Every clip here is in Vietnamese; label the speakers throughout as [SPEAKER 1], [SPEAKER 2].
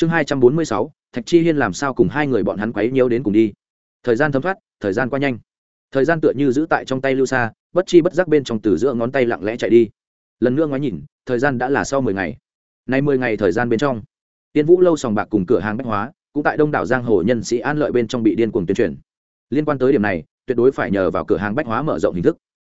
[SPEAKER 1] chương hai trăm bốn mươi sáu, thạch chi hiên làm sao cùng hai người bọn hắn quấy nhiễu đến cùng đi? Thời gian thấm thoát, thời gian qua nhanh. Thời gian tựa như giữ tại trong tay lưu xa bất chi bất giác bên trong từ giữa ngón tay lặng lẽ chạy đi. Lần nữa ngoái nhìn, thời gian đã là sau mười ngày. Nay mười ngày thời gian bên trong, tiên vũ lâu sòng bạc cùng cửa hàng bách hóa, cũng tại đông đảo giang hồ nhân sĩ an lợi bên trong bị điên cuồng tuyên truyền. Liên quan tới điểm này, tuyệt đối phải nhờ vào cửa hàng bách hóa mở rộng hình thức.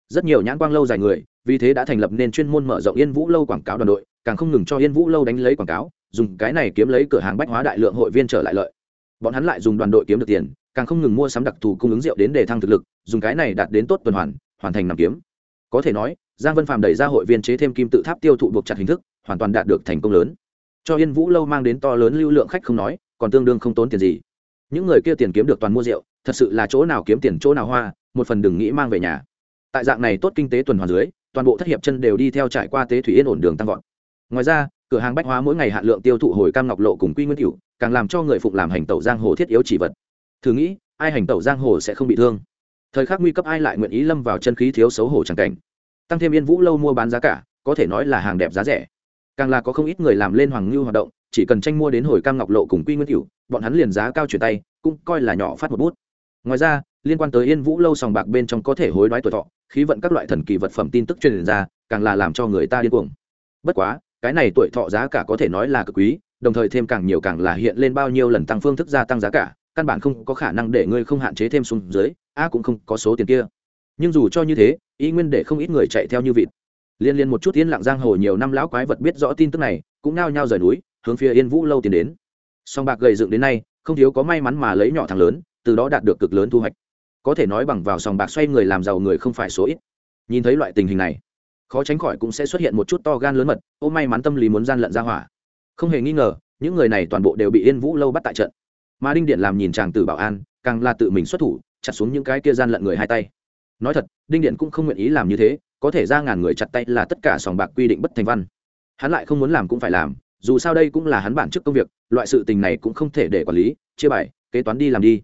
[SPEAKER 1] Rất nhiều nhãn quang lâu dài người, vì thế đã thành lập nên chuyên môn mở rộng yên vũ lâu quảng cáo đoàn đội, càng không ngừng cho yên vũ lâu đánh lấy quảng cáo dùng cái này kiếm lấy cửa hàng bách hóa đại lượng hội viên trở lại lợi. Bọn hắn lại dùng đoàn đội kiếm được tiền, càng không ngừng mua sắm đặc thù cung ứng rượu đến để thăng thực lực, dùng cái này đạt đến tốt tuần hoàn hoàn thành nằm kiếm. Có thể nói, giang vân phạm đẩy ra hội viên chế thêm kim tự tháp tiêu thụ buộc chặt hình thức, hoàn toàn đạt được thành công lớn. Cho yên vũ lâu mang đến to lớn lưu lượng khách không nói, còn tương đương không tốn tiền gì. Những người kia tiền kiếm được toàn mua rượu, thật sự là chỗ nào kiếm tiền chỗ nào hoa, một phần đừng nghĩ mang về nhà. Tại dạng này tốt kinh tế tuần hoàn dưới, toàn bộ thất hiệp chân đều đi theo trải qua tế thủy yên ổn đường tăng vọt. Ngoài ra cửa hàng bách hóa mỗi ngày hạn lượng tiêu thụ hồi cam ngọc lộ cùng quy nguyên cựu càng làm cho người phụng làm hành tẩu giang hồ thiết yếu chỉ vật. Thử nghĩ, ai hành tẩu giang hồ sẽ không bị thương? Thời khắc nguy cấp ai lại nguyện ý lâm vào chân khí thiếu xấu hổ chẳng cảnh? Tăng thêm yên vũ lâu mua bán giá cả, có thể nói là hàng đẹp giá rẻ. Càng là có không ít người làm lên hoàng ngưu hoạt động, chỉ cần tranh mua đến hồi cam ngọc lộ cùng quy nguyên cựu bọn hắn liền giá cao chuyển tay, cũng coi là nhỏ phát một bút. Ngoài ra, liên quan tới yên vũ lâu sòng bạc bên trong có thể hối đoái tuổi thọ, khí vận các loại thần kỳ vật phẩm tin tức truyền ra, càng là làm cho người ta điên cuồng. Bất quá cái này tuổi thọ giá cả có thể nói là cực quý, đồng thời thêm càng nhiều càng là hiện lên bao nhiêu lần tăng phương thức gia tăng giá cả, căn bản không có khả năng để ngươi không hạn chế thêm xuống dưới, a cũng không có số tiền kia. Nhưng dù cho như thế, y nguyên để không ít người chạy theo như vịt. Liên liên một chút yên lặng giang hồ nhiều năm lão quái vật biết rõ tin tức này, cũng nao nhao rời núi, hướng phía yên vũ lâu tiến đến. Song bạc gầy dựng đến nay, không thiếu có may mắn mà lấy nhỏ thằng lớn, từ đó đạt được cực lớn thu hoạch. Có thể nói bằng vào sòng bạc xoay người làm giàu người không phải số ít. Nhìn thấy loại tình hình này khó tránh khỏi cũng sẽ xuất hiện một chút to gan lớn mật, ô may mắn tâm lý muốn gian lận ra hỏa. Không hề nghi ngờ, những người này toàn bộ đều bị yên vũ lâu bắt tại trận. Mà đinh điện làm nhìn chàng từ bảo an, càng là tự mình xuất thủ, chặt xuống những cái kia gian lận người hai tay. Nói thật, đinh điện cũng không nguyện ý làm như thế, có thể ra ngàn người chặt tay là tất cả sòng bạc quy định bất thành văn. Hắn lại không muốn làm cũng phải làm, dù sao đây cũng là hắn bản chức công việc, loại sự tình này cũng không thể để quản lý, chia bài, kế toán đi làm đi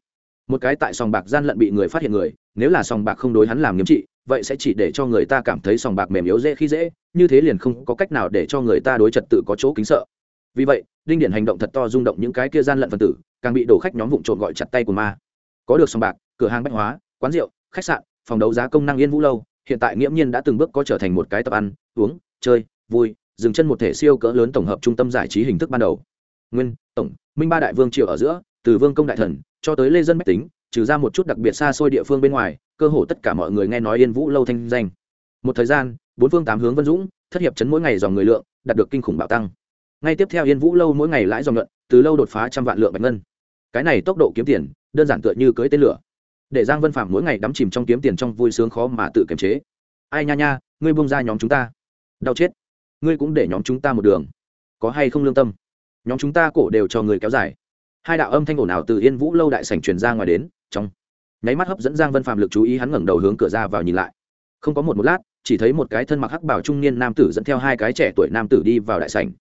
[SPEAKER 1] một cái tại sòng bạc gian lận bị người phát hiện người, nếu là sòng bạc không đối hắn làm nghiêm trị, vậy sẽ chỉ để cho người ta cảm thấy sòng bạc mềm yếu dễ khi dễ, như thế liền không có cách nào để cho người ta đối trật tự có chỗ kính sợ. Vì vậy, đinh điển hành động thật to rung động những cái kia gian lận phần tử, càng bị đổ khách nhóm vụn trộn gọi chặt tay của ma. Có được sòng bạc, cửa hàng bách hóa, quán rượu, khách sạn, phòng đấu giá công năng yên vũ lâu, hiện tại nghiễm nhiên đã từng bước có trở thành một cái tập ăn, uống, chơi, vui, dừng chân một thể siêu cỡ lớn tổng hợp trung tâm giải trí hình thức ban đầu. Nguyên, tổng, minh ba đại vương triều ở giữa từ vương công đại thần cho tới lê dân bách tính, trừ ra một chút đặc biệt xa xôi địa phương bên ngoài, cơ hồ tất cả mọi người nghe nói yên vũ lâu thanh danh. Một thời gian, bốn phương tám hướng vân dũng, thất hiệp chấn mỗi ngày dòng người lượng, đạt được kinh khủng bạo tăng. Ngay tiếp theo yên vũ lâu mỗi ngày lãi dòng nhuận, từ lâu đột phá trăm vạn lượng bạch ngân. Cái này tốc độ kiếm tiền, đơn giản tựa như cưới tên lửa. Để giang vân phạm mỗi ngày đắm chìm trong kiếm tiền trong vui sướng khó mà tự kiềm chế. Ai nha nha, ngươi buông ra nhóm chúng ta. Đau chết. Ngươi cũng để nhóm chúng ta một đường. Có hay không lương tâm? Nhóm chúng ta cổ đều cho người kéo dài hai đạo âm thanh ồn ào từ yên vũ lâu đại sảnh truyền ra ngoài đến, trong nháy mắt hấp dẫn giang vân phạm lực chú ý hắn ngẩng đầu hướng cửa ra vào nhìn lại. Không có một một lát, chỉ thấy một cái thân mặc hắc bảo trung niên nam tử dẫn theo hai cái trẻ tuổi nam tử đi vào đại sảnh.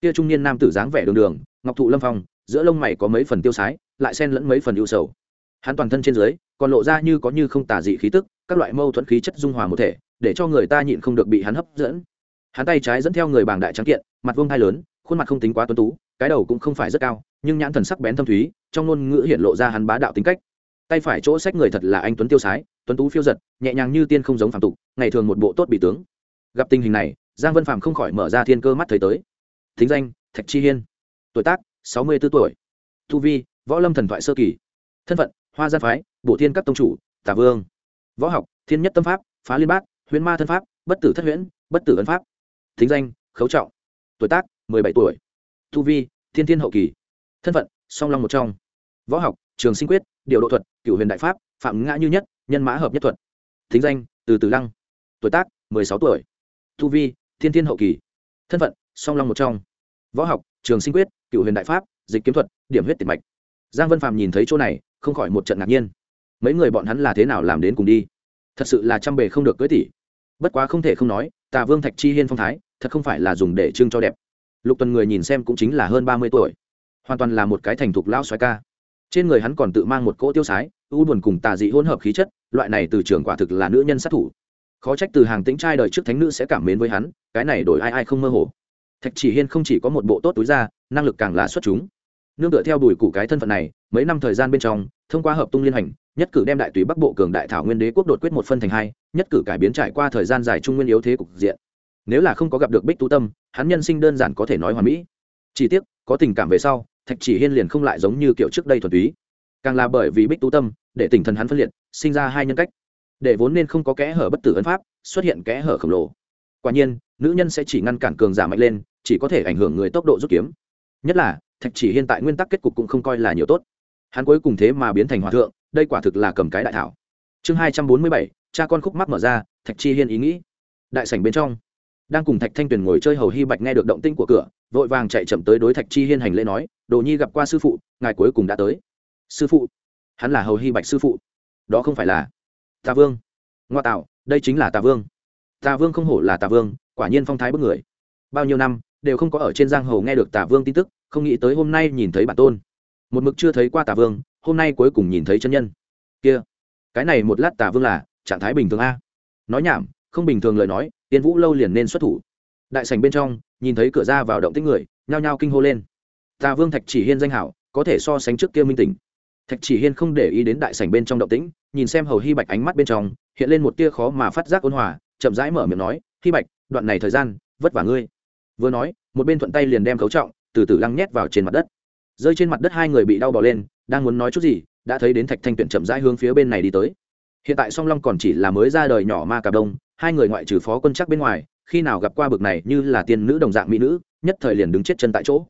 [SPEAKER 1] Kia trung niên nam tử dáng vẻ đường đường, ngọc thụ lâm phong, giữa lông mày có mấy phần tiêu sái, lại xen lẫn mấy phần ưu sầu. Hắn toàn thân trên dưới, còn lộ ra như có như không tà dị khí tức, các loại mâu thuẫn khí chất dung hòa một thể, để cho người ta nhịn không được bị hắn hấp dẫn. Hắn tay trái dẫn theo người bảng đại trắng kiện, mặt vuông hai lớn, khuôn mặt không tính quá tuấn tú cái đầu cũng không phải rất cao, nhưng nhãn thần sắc bén thâm thúy, trong ngôn ngữ hiện lộ ra hắn bá đạo tính cách. Tay phải chỗ sách người thật là anh tuấn tiêu sái, tuấn tú phiêu giật, nhẹ nhàng như tiên không giống phàm tục, ngày thường một bộ tốt bị tướng. Gặp tình hình này, giang vân Phạm không khỏi mở ra thiên cơ mắt thấy tới. Thính danh, thạch chi hiên. Tuổi tác, sáu mươi b ố tuổi. Thu vi, võ lâm thần thoại sơ kỳ. Thân phận, hoa gia phái, bổ thiên các tông chủ, tả vương. Võ học, thiên nhất tâm pháp, phá liên bác huyễn ma thân pháp, bất tử thất huyễn, bất tử ấn pháp. Thính danh, khấu trọng. Tuổi tác, mười bảy tuổi thu vi, thiên thiên hậu kỳ. Thân phận, song long một trong. Võ học, trường sinh quyết, điều độ thuật cựu huyền đại pháp, phạm ngã như nhất, nhân mã hợp nhất thuật. Thính danh, từ từ lăng. Tuổi tác, mười sáu tuổi. Thu vi, thiên thiên hậu kỳ. Thân phận, song long một trong. Võ học, trường sinh quyết cựu huyền đại pháp, dịch kiếm thuật, điểm huyết tiền mạch. Giang vân phạm nhìn thấy chỗ này, không khỏi một trận ngạc nhiên. Mấy người bọn hắn là thế nào làm đến cùng đi? Thật sự là trăm bề không được cưới tỷ. Bất quá không thể không nói, tà vương thạch chi hiên phong thái, thật không phải là dùng để trưng cho đẹp lục tuần người nhìn xem cũng chính là hơn ba mươi tuổi. Hoàn toàn là một cái thành thục lão xoái ca. Trên người hắn còn tự mang một cỗ tiêu sái u buồn cùng tà dị hỗn hợp khí chất, loại này từ trường quả thực là nữ nhân sát thủ. Khó trách từ hàng tính trai đời trước thánh nữ sẽ cảm mến với hắn, cái này đổi ai ai không mơ hồ. Thạch chỉ hiên không chỉ có một bộ tốt túi ra, năng lực càng là xuất chúng. Nương tựa theo đùi củ cái thân phận này, mấy năm thời gian bên trong, thông qua hợp tung liên hành, nhất cử đem đại tùy bắc bộ cường đại thảo nguyên đế quốc đột quyết một phân thành hai, nhất cử cải biến trải qua thời gian dài trung nguyên yếu thế cục diện nếu là không có gặp được bích tú tâm, hắn nhân sinh đơn giản có thể nói hoàn mỹ. Chỉ tiếc, có tình cảm về sau, thạch chỉ hiên liền không lại giống như kiểu trước đây thuần túy. Càng là bởi vì bích tú tâm, để tỉnh thần hắn phân liệt, sinh ra hai nhân cách. Để vốn nên không có kẽ hở bất tử ấn pháp, xuất hiện kẽ hở khổng lồ. Quả nhiên, nữ nhân sẽ chỉ ngăn cản cường giả mạnh lên, chỉ có thể ảnh hưởng người tốc độ rút kiếm. Nhất là, thạch chỉ hiên tại nguyên tắc kết cục cũng không coi là nhiều tốt. Hắn cuối cùng thế mà biến thành hòa thượng, đây quả thực là cầm cái đại thảo. Chương hai trăm bốn mươi bảy, cha con khúc mắc mở ra, thạch chi hiên ý nghĩ. Đại sảnh bên trong đang cùng thạch thanh tuyền ngồi chơi hầu hy bạch nghe được động tinh của cửa, vội vàng chạy chậm tới đối thạch chi hiên hành lễ nói, đồ nhi gặp qua sư phụ, ngài cuối cùng đã tới. Sư phụ? Hắn là hầu hy bạch sư phụ. Đó không phải là tà vương. Ngoa tạo, đây chính là tà vương. Tà vương không hổ là tà vương, quả nhiên phong thái bức người. Bao nhiêu năm, đều không có ở trên giang hồ nghe được tà vương tin tức, không nghĩ tới hôm nay nhìn thấy bản tôn. Một mực chưa thấy qua tà vương, hôm nay cuối cùng nhìn thấy chân nhân. Kia, cái này một lát tà vương là trạng thái bình thường a? Nói nhảm, không bình thường lời nói tiên vũ lâu liền nên xuất thủ. Đại sành bên trong, nhìn thấy cửa ra vào động tích người, nhao nhao kinh hô lên. Tà vương thạch chỉ hiên danh hảo, có thể so sánh trước kia minh tỉnh thạch chỉ hiên không để ý đến đại sảnh bên trong động tĩnh, nhìn xem hầu hy bạch ánh mắt bên trong, hiện lên một tia khó mà phát giác ôn hòa, chậm rãi mở miệng nói hy bạch, đoạn này thời gian, vất vả ngươi. Vừa nói, một bên thuận tay liền đem cấu trọng, từ từ lăng nhét vào trên mặt đất. Rơi trên mặt đất hai người bị đau bỏ lên, đang muốn nói chút gì, đã thấy đến thạch thanh tuyển chậm rãi hướng phía bên này đi tới. Hiện tại song long còn chỉ là mới ra đời nhỏ ma cà đông hai người ngoại trừ phó quân chắc bên ngoài, khi nào gặp qua bực này như là tiên nữ đồng dạng mỹ nữ, nhất thời liền đứng chết chân tại chỗ.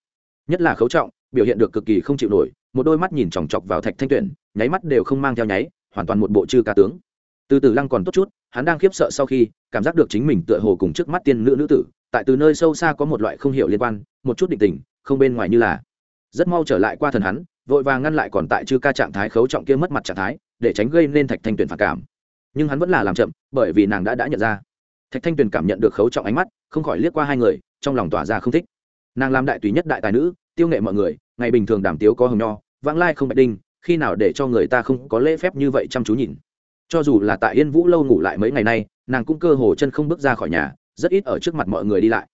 [SPEAKER 1] Nhất là khấu trọng, biểu hiện được cực kỳ không chịu nổi, một đôi mắt nhìn chòng chọc vào thạch thanh tuyển, nháy mắt đều không mang theo nháy, hoàn toàn một bộ chư ca tướng. Từ từ lăng còn tốt chút, hắn đang khiếp sợ sau khi, cảm giác được chính mình tựa hồ cùng trước mắt tiên nữ nữ tử, tại từ nơi sâu xa có một loại không hiểu liên quan, một chút định tình, không bên ngoài như là. Rất mau trở lại qua thần hắn, vội vàng ngăn lại còn tại chư ca trạng thái khấu trọng kia mất mặt trạng thái, để tránh gây nên thạch thanh tuyển phản cảm nhưng hắn vẫn là làm chậm, bởi vì nàng đã đã nhận ra. Thạch thanh tuyền cảm nhận được khấu trọng ánh mắt, không khỏi liếc qua hai người, trong lòng tỏa ra không thích. Nàng làm đại tùy nhất đại tài nữ, tiêu nghệ mọi người, ngày bình thường đàm tiếu có hồng nho, vãng lai không bạch đinh, khi nào để cho người ta không có lễ phép như vậy chăm chú nhìn. Cho dù là tại yên vũ lâu ngủ lại mấy ngày nay, nàng cũng cơ hồ chân không bước ra khỏi nhà, rất ít ở trước mặt mọi người đi lại.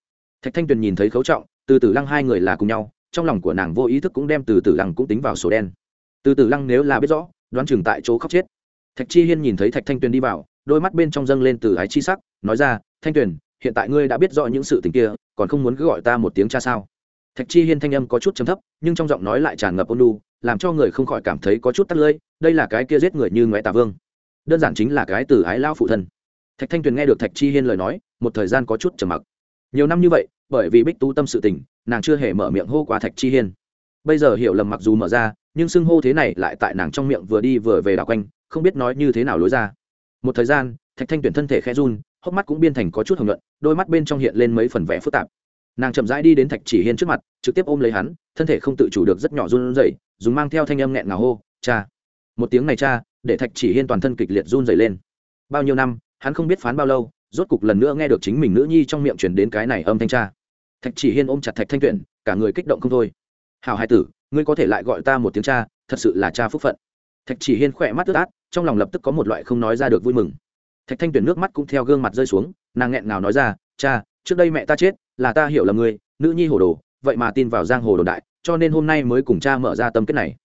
[SPEAKER 1] Thạch thanh tuyền nhìn thấy khấu trọng, từ từ lăng hai người là cùng nhau, trong lòng của nàng vô ý thức cũng đem từ từ lăng cũng tính vào sổ đen. Từ từ lăng nếu là biết rõ, đoán chừng tại chỗ khóc chết thạch chi hiên nhìn thấy thạch thanh tuyền đi vào, đôi mắt bên trong dâng lên từ ái chi sắc, nói ra, thanh tuyền, hiện tại ngươi đã biết rõ những sự tình kia, còn không muốn cứ gọi ta một tiếng cha sao? Thạch chi hiên thanh âm có chút chấm thấp, nhưng trong giọng nói lại tràn ngập ôn lu làm cho người không khỏi cảm thấy có chút tắt lưỡi, đây là cái kia giết người như ngoại tà vương. Đơn giản chính là cái từ ái lao phụ thân. Thạch thanh tuyền nghe được thạch chi hiên lời nói, một thời gian có chút trầm mặc. Nhiều năm như vậy, bởi vì bích tu tâm sự tình, nàng chưa hề mở miệng hô qua thạch chi hiên. Bây giờ hiểu lầm mặc dù mở ra, nhưng xưng hô thế này lại tại nàng trong miệng vừa đi vừa về đảo quanh không biết nói như thế nào lối ra. Một thời gian, thạch thanh tuyển thân thể khẽ run, hốc mắt cũng biên thành có chút hồng nhuận, đôi mắt bên trong hiện lên mấy phần vẽ phức tạp. Nàng chậm rãi đi đến thạch chỉ hiên trước mặt, trực tiếp ôm lấy hắn, thân thể không tự chủ được rất nhỏ run rẩy, dùng mang theo thanh âm nghẹn ngào hô, cha! Một tiếng này cha, để thạch chỉ hiên toàn thân kịch liệt run rẩy lên. Bao nhiêu năm, hắn không biết phán bao lâu, rốt cục lần nữa nghe được chính mình nữ nhi trong miệng chuyển đến cái này âm thanh cha. Thạch chỉ hiên ôm chặt thạch thanh tuyển, cả người kích động không thôi. Hào hai tử, ngươi có thể lại gọi ta một tiếng cha, thật sự là cha phúc phận. Thạch chỉ hiên khỏe mắt ướt át trong lòng lập tức có một loại không nói ra được vui mừng. Thạch thanh tuyển nước mắt cũng theo gương mặt rơi xuống, nàng nghẹn ngào nói ra, cha, trước đây mẹ ta chết, là ta hiểu là ngươi, nữ nhi hồ đồ, vậy mà tin vào giang hồ đồn đại, cho nên hôm nay mới cùng cha mở ra tâm kết này.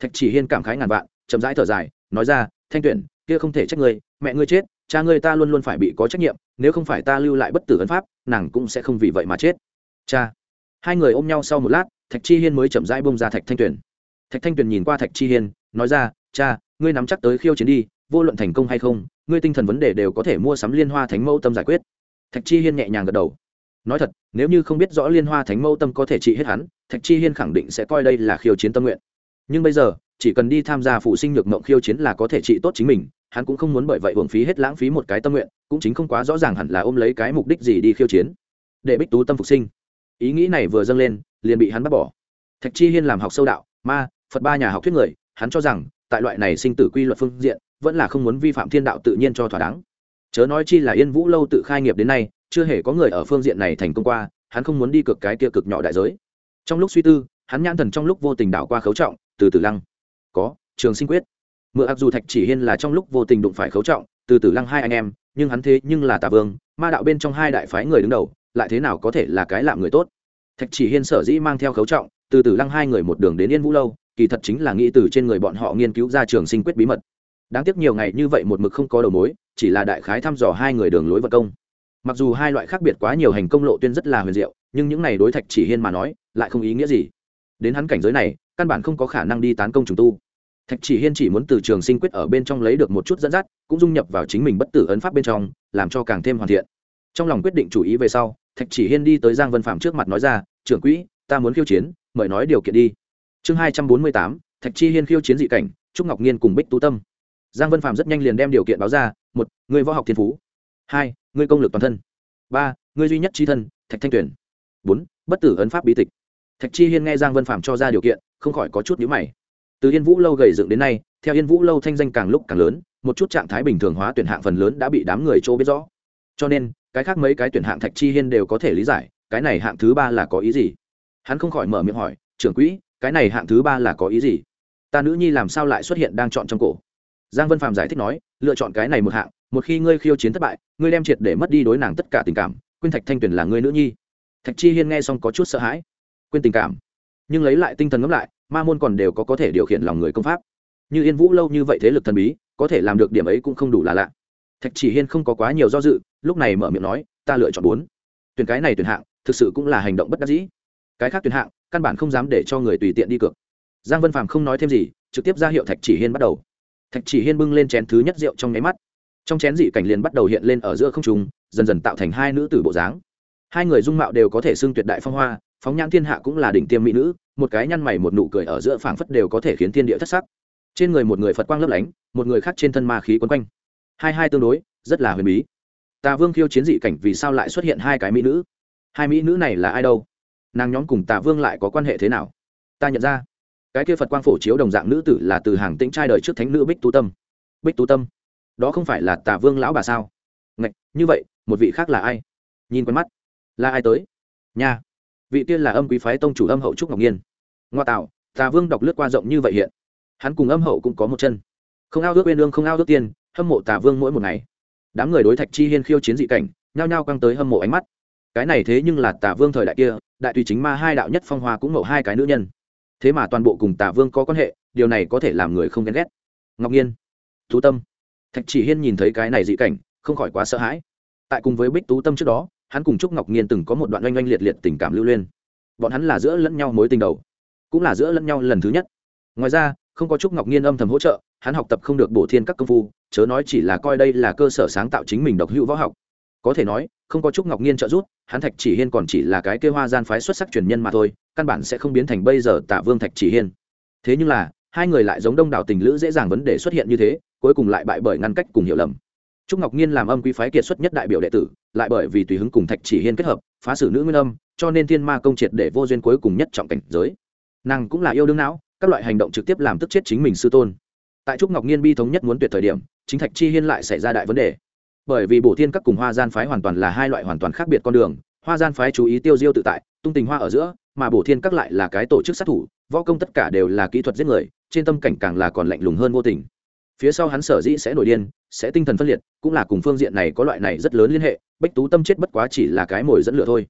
[SPEAKER 1] Thạch chỉ hiên cảm khái ngàn vạn, chậm rãi thở dài, nói ra, thanh tuyển kia không thể trách ngươi, mẹ ngươi chết, cha ngươi ta luôn luôn phải bị có trách nhiệm, nếu không phải ta lưu lại bất tử ấn pháp, nàng cũng sẽ không vì vậy mà chết. Cha. Hai người ôm nhau sau một lát, thạch chi hiên mới chậm rãi bông ra thạch thanh tuyển thạch thanh tuyền nhìn qua thạch chi hiên, nói ra, cha ngươi nắm chắc tới khiêu chiến đi, vô luận thành công hay không, ngươi tinh thần vấn đề đều có thể mua sắm liên hoa thánh mẫu tâm giải quyết. Thạch chi hiên nhẹ nhàng gật đầu. Nói thật, nếu như không biết rõ liên hoa thánh mẫu tâm có thể trị hết hắn, thạch chi hiên khẳng định sẽ coi đây là khiêu chiến tâm nguyện. Nhưng bây giờ, chỉ cần đi tham gia phụ sinh nhược mộng khiêu chiến là có thể trị tốt chính mình, hắn cũng không muốn bởi vậy hưởng phí hết lãng phí một cái tâm nguyện, cũng chính không quá rõ ràng hẳn là ôm lấy cái mục đích gì đi khiêu chiến. Để bích tú tâm phục sinh. Ý nghĩ này vừa dâng lên, liền bị hắn bắt bỏ. Thạch chi hiên làm học sâu đạo, ma, phật ba nhà học thuyết người, hắn cho rằng tại loại này sinh tử quy luật phương diện, vẫn là không muốn vi phạm thiên đạo tự nhiên cho thỏa đáng. Chớ nói chi là yên vũ lâu tự khai nghiệp đến nay, chưa hề có người ở phương diện này thành công qua, hắn không muốn đi cực cái kia cực nhỏ đại giới. Trong lúc suy tư, hắn nhãn thần trong lúc vô tình đảo qua khấu trọng, từ từ lăng. Có, trường sinh quyết. Mượn ặc dù thạch chỉ hiên là trong lúc vô tình đụng phải khấu trọng, từ từ lăng hai anh em, nhưng hắn thế nhưng là tà vương, ma đạo bên trong hai đại phái người đứng đầu, lại thế nào có thể là cái làm người tốt? Thạch chỉ hiên sở dĩ mang theo khấu trọng, từ từ lăng hai người một đường đến yên vũ lâu kỳ thật chính là nghĩ từ trên người bọn họ nghiên cứu ra trường sinh quyết bí mật. Đáng tiếc nhiều ngày như vậy một mực không có đầu mối, chỉ là đại khái thăm dò hai người đường lối vật công. Mặc dù hai loại khác biệt quá nhiều hành công lộ tuyên rất là huyền diệu, nhưng những này đối thạch chỉ hiên mà nói, lại không ý nghĩa gì. Đến hắn cảnh giới này, căn bản không có khả năng đi tán công trùng tu. Thạch chỉ hiên chỉ muốn từ trường sinh quyết ở bên trong lấy được một chút dẫn dắt, cũng dung nhập vào chính mình bất tử ấn pháp bên trong, làm cho càng thêm hoàn thiện. Trong lòng quyết định chủ ý về sau, thạch chỉ hiên đi tới giang vân phạm trước mặt nói ra, trưởng quỹ, ta muốn khiêu chiến, mời nói điều kiện đi chương hai trăm bốn mươi tám, thạch chi hiên khiêu chiến dị cảnh, trúc ngọc nhiên cùng bích tú tâm. Giang vân phạm rất nhanh liền đem điều kiện báo ra, một, người võ học thiên phú. Hai, người công lực toàn thân. Ba, người duy nhất chi thân, thạch thanh tuyển bốn, bất tử ấn pháp bí tịch. Thạch chi hiên nghe giang vân phạm cho ra điều kiện, không khỏi có chút nhữ mày. Từ yên vũ lâu gầy dựng đến nay, theo yên vũ lâu thanh danh càng lúc càng lớn, một chút trạng thái bình thường hóa tuyển hạng phần lớn đã bị đám người chỗ biết rõ. Cho nên, cái khác mấy cái tuyển hạng thạch chi hiên đều có thể lý giải, cái này hạng thứ ba là có ý gì? Hắn không khỏi mở miệng hỏi, trưởng quỹ cái này hạng thứ ba là có ý gì? Ta nữ nhi làm sao lại xuất hiện đang chọn trong cổ? Giang vân phạm giải thích nói, lựa chọn cái này một hạng, một khi ngươi khiêu chiến thất bại, ngươi đem triệt để mất đi đối nàng tất cả tình cảm. Quyên thạch thanh tuyền là ngươi nữ nhi. Thạch chi hiên nghe xong có chút sợ hãi. Quên tình cảm. Nhưng lấy lại tinh thần ngẫm lại, ma môn còn đều có có thể điều khiển lòng người công pháp. Như yên vũ lâu như vậy thế lực thần bí, có thể làm được điểm ấy cũng không đủ là lạ. Thạch chỉ hiên không có quá nhiều do dự, lúc này mở miệng nói, ta lựa chọn bốn. Tuyển cái này tuyển hạng, thực sự cũng là hành động bất đắc dĩ. Cái khác tuyển hạng căn bản không dám để cho người tùy tiện đi cược. Giang vân phàm không nói thêm gì, trực tiếp ra hiệu thạch chỉ hiên bắt đầu. Thạch chỉ hiên bưng lên chén thứ nhất rượu trong nháy mắt. Trong chén dị cảnh liền bắt đầu hiện lên ở giữa không trung, dần dần tạo thành hai nữ tử bộ dáng. Hai người dung mạo đều có thể xưng tuyệt đại phong hoa, phóng nhãn thiên hạ cũng là đỉnh tiêm mỹ nữ, một cái nhăn mày một nụ cười ở giữa phảng phất đều có thể khiến thiên địa thất sắc. Trên người một người phật quang lấp lánh, một người khác trên thân ma khí quấn quanh. Hai hai tương đối, rất là huyền bí. Tà vương khiêu chiến dị cảnh vì sao lại xuất hiện hai cái mỹ nữ? Hai mỹ nữ này là ai đâu? Nàng nhóm cùng tà vương lại có quan hệ thế nào? Ta nhận ra, cái kia phật quang phổ chiếu đồng dạng nữ tử là từ hàng tĩnh trai đời trước thánh nữ bích tú tâm. Bích tú tâm? Đó không phải là tà vương lão bà sao? Ngạch, như vậy, một vị khác là ai? Nhìn quen mắt. Là ai tới? Nha. Vị tiên là âm quý phái tông chủ âm hậu trúc ngọc nhiên. Ngoa tạo, tà vương đọc lướt qua rộng như vậy hiện. Hắn cùng âm hậu cũng có một chân. Không ao ước bên lương không ao ước tiên, hâm mộ tà vương mỗi một ngày. Đám người đối thạch chi hiên khiêu chiến dị cảnh, nhao nhao căng tới hâm mộ ánh mắt. Cái này thế nhưng là tà vương thời đại kia đại tùy chính ma hai đạo nhất phong hoa cũng mậu hai cái nữ nhân. Thế mà toàn bộ cùng tả vương có quan hệ, điều này có thể làm người không ghen ghét. Ngọc nhiên, tú tâm. Thạch chỉ hiên nhìn thấy cái này dị cảnh, không khỏi quá sợ hãi. Tại cùng với bích tú tâm trước đó, hắn cùng trúc ngọc nhiên từng có một đoạn oanh oanh liệt liệt tình cảm lưu liên bọn hắn là giữa lẫn nhau mối tình đầu, cũng là giữa lẫn nhau lần thứ nhất. Ngoài ra, không có trúc ngọc nhiên âm thầm hỗ trợ, hắn học tập không được bổ thiên các công phu, chớ nói chỉ là coi đây là cơ sở sáng tạo chính mình độc hữu võ học có thể nói, không có trúc ngọc nhiên trợ giúp, hắn thạch chỉ hiên còn chỉ là cái kêu hoa gian phái xuất sắc truyền nhân mà thôi, căn bản sẽ không biến thành bây giờ tạ vương thạch chỉ hiên. Thế nhưng là, hai người lại giống đông đảo tình lữ dễ dàng vấn đề xuất hiện như thế, cuối cùng lại bại bởi ngăn cách cùng hiểu lầm. Trúc ngọc nhiên làm âm quý phái kiệt xuất nhất đại biểu đệ tử, lại bởi vì tùy hứng cùng thạch chỉ hiên kết hợp, phá xử nữ nguyên âm, cho nên thiên ma công triệt để vô duyên cuối cùng nhất trọng cảnh giới. Nàng cũng là yêu đương não, các loại hành động trực tiếp làm tức chết chính mình sư tôn. Tại trúc ngọc nhiên bi thống nhất muốn tuyệt thời điểm, chính thạch chi hiên lại xảy ra đại vấn đề bởi vì bổ thiên các cùng hoa gian phái hoàn toàn là hai loại hoàn toàn khác biệt con đường, hoa gian phái chú ý tiêu diêu tự tại, tung tình hoa ở giữa, mà bổ thiên các lại là cái tổ chức sát thủ, võ công tất cả đều là kỹ thuật giết người, trên tâm cảnh càng là còn lạnh lùng hơn vô tình. Phía sau hắn sở dĩ sẽ nổi điên, sẽ tinh thần phân liệt, cũng là cùng phương diện này có loại này rất lớn liên hệ, bách tú tâm chết bất quá chỉ là cái mồi dẫn lửa thôi.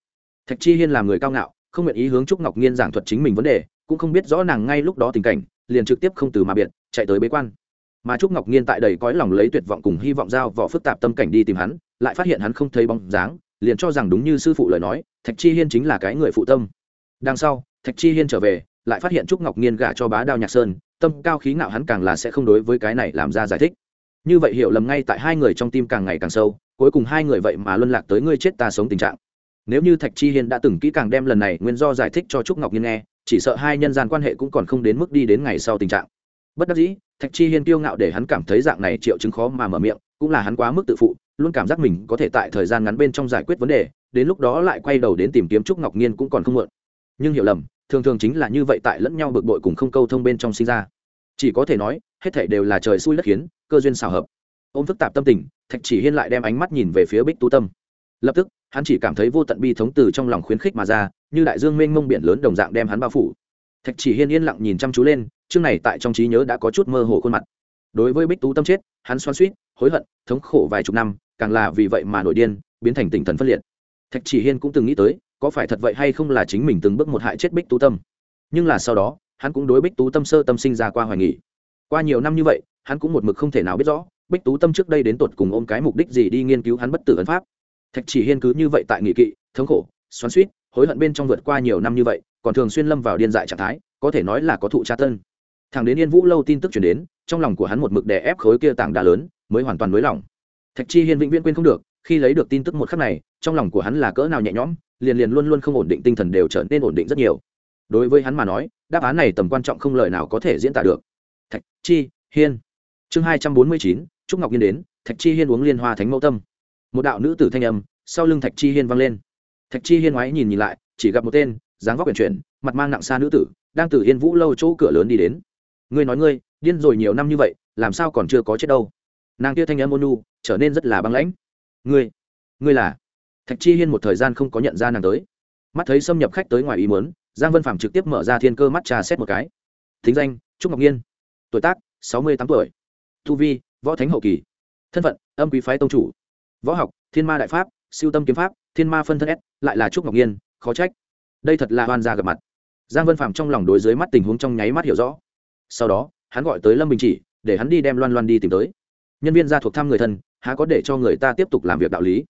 [SPEAKER 1] Thạch chi hiên là người cao ngạo, không nguyện ý hướng trúc ngọc nhiên giảng thuật chính mình vấn đề, cũng không biết rõ nàng ngay lúc đó tình cảnh, liền trực tiếp không từ mà biệt, chạy tới bế quan mà trúc ngọc nhiên tại đầy cõi lòng lấy tuyệt vọng cùng hy vọng giao vỏ phức tạp tâm cảnh đi tìm hắn, lại phát hiện hắn không thấy bóng dáng, liền cho rằng đúng như sư phụ lời nói, thạch chi hiên chính là cái người phụ tâm. Đằng sau, thạch chi hiên trở về, lại phát hiện trúc ngọc nhiên gả cho bá đao nhạc sơn, tâm cao khí ngạo hắn càng là sẽ không đối với cái này làm ra giải thích. Như vậy hiểu lầm ngay tại hai người trong tim càng ngày càng sâu, cuối cùng hai người vậy mà luân lạc tới ngươi chết ta sống tình trạng. Nếu như thạch chi hiên đã từng kỹ càng đem lần này nguyên do giải thích cho trúc ngọc nhiên nghe, chỉ sợ hai nhân gian quan hệ cũng còn không đến mức đi đến ngày sau tình trạng. Bất đắc dĩ thạch chi hiên kiêu ngạo để hắn cảm thấy dạng này triệu chứng khó mà mở miệng, cũng là hắn quá mức tự phụ, luôn cảm giác mình có thể tại thời gian ngắn bên trong giải quyết vấn đề, đến lúc đó lại quay đầu đến tìm kiếm trúc ngọc nhiên cũng còn không muộn. Nhưng hiểu lầm, thường thường chính là như vậy tại lẫn nhau bực bội cùng không câu thông bên trong sinh ra. Chỉ có thể nói, hết thảy đều là trời xui đất khiến, cơ duyên xào hợp. Ôm phức tạp tâm tình, thạch chỉ hiên lại đem ánh mắt nhìn về phía bích tú tâm. Lập tức, hắn chỉ cảm thấy vô tận bi thống từ trong lòng khuyến khích mà ra, như đại dương mênh mông biển lớn đồng dạng đem hắn bao phủ thạch chỉ hiên yên lặng nhìn chăm chú lên, chương này tại trong trí nhớ đã có chút mơ hồ khuôn mặt. Đối với bích tú tâm chết, hắn xoan suýt hối hận, thống khổ vài chục năm, càng là vì vậy mà nổi điên, biến thành tinh thần phân liệt. Thạch chỉ hiên cũng từng nghĩ tới, có phải thật vậy hay không là chính mình từng bước một hại chết bích tú tâm. Nhưng là sau đó, hắn cũng đối bích tú tâm sơ tâm sinh ra qua hoài nghỉ qua nhiều năm như vậy, hắn cũng một mực không thể nào biết rõ, bích tú tâm trước đây đến tột cùng ôm cái mục đích gì đi nghiên cứu hắn bất tử ấn pháp. Thạch chỉ hiên cứ như vậy tại nghị kỵ, thống khổ, xoắn suýt hối hận bên trong vượt qua nhiều năm như vậy còn thường xuyên lâm vào điên dại trạng thái, có thể nói là có thụ tra tân thằng đến yên vũ lâu tin tức chuyển đến, trong lòng của hắn một mực đè ép khối kia tảng đá lớn, mới hoàn toàn nới lỏng. Thạch chi hiên vĩnh viễn quên không được, khi lấy được tin tức một khắc này, trong lòng của hắn là cỡ nào nhẹ nhõm, liền liền luôn luôn không ổn định tinh thần đều trở nên ổn định rất nhiều. Đối với hắn mà nói, đáp án này tầm quan trọng không lời nào có thể diễn tả được. Thạch chi hiên. Chương hai trăm bốn mươi chín, trúc ngọc nhiên đến, thạch chi hiên uống liên hoa thánh mẫu tâm. Một đạo nữ tử thanh âm, sau lưng thạch chi hiên vang lên. Thạch chi hiên ngoái nhìn nhìn lại, chỉ gặp một tên dáng vóc quyển chuyển, mặt mang nặng xa nữ tử, đang từ yên vũ lâu chỗ cửa lớn đi đến. Ngươi nói ngươi, điên rồi nhiều năm như vậy, làm sao còn chưa có chết đâu? Nàng kia thanh âm ôn nu trở nên rất là băng lãnh. Ngươi ngươi là? Thạch chi hiên một thời gian không có nhận ra nàng tới. Mắt thấy xâm nhập khách tới ngoài ý muốn, giang vân phạm trực tiếp mở ra thiên cơ mắt trà xét một cái. Thính danh, trúc ngọc nhiên. Tuổi tác, sáu mươi tám tuổi. Tu vi, võ thánh hậu kỳ. Thân phận, âm quý phái tông chủ. Võ học, thiên ma đại pháp, siêu tâm kiếm pháp, thiên ma phân thân s, lại là trúc ngọc nhiên, khó trách đây thật là oan gia gặp mặt. Giang vân phạm trong lòng đối dưới mắt tình huống trong nháy mắt hiểu rõ. Sau đó, hắn gọi tới lâm bình chỉ, để hắn đi đem loan loan đi tìm tới. Nhân viên gia thuộc thăm người thân, há có để cho người ta tiếp tục làm việc đạo lý.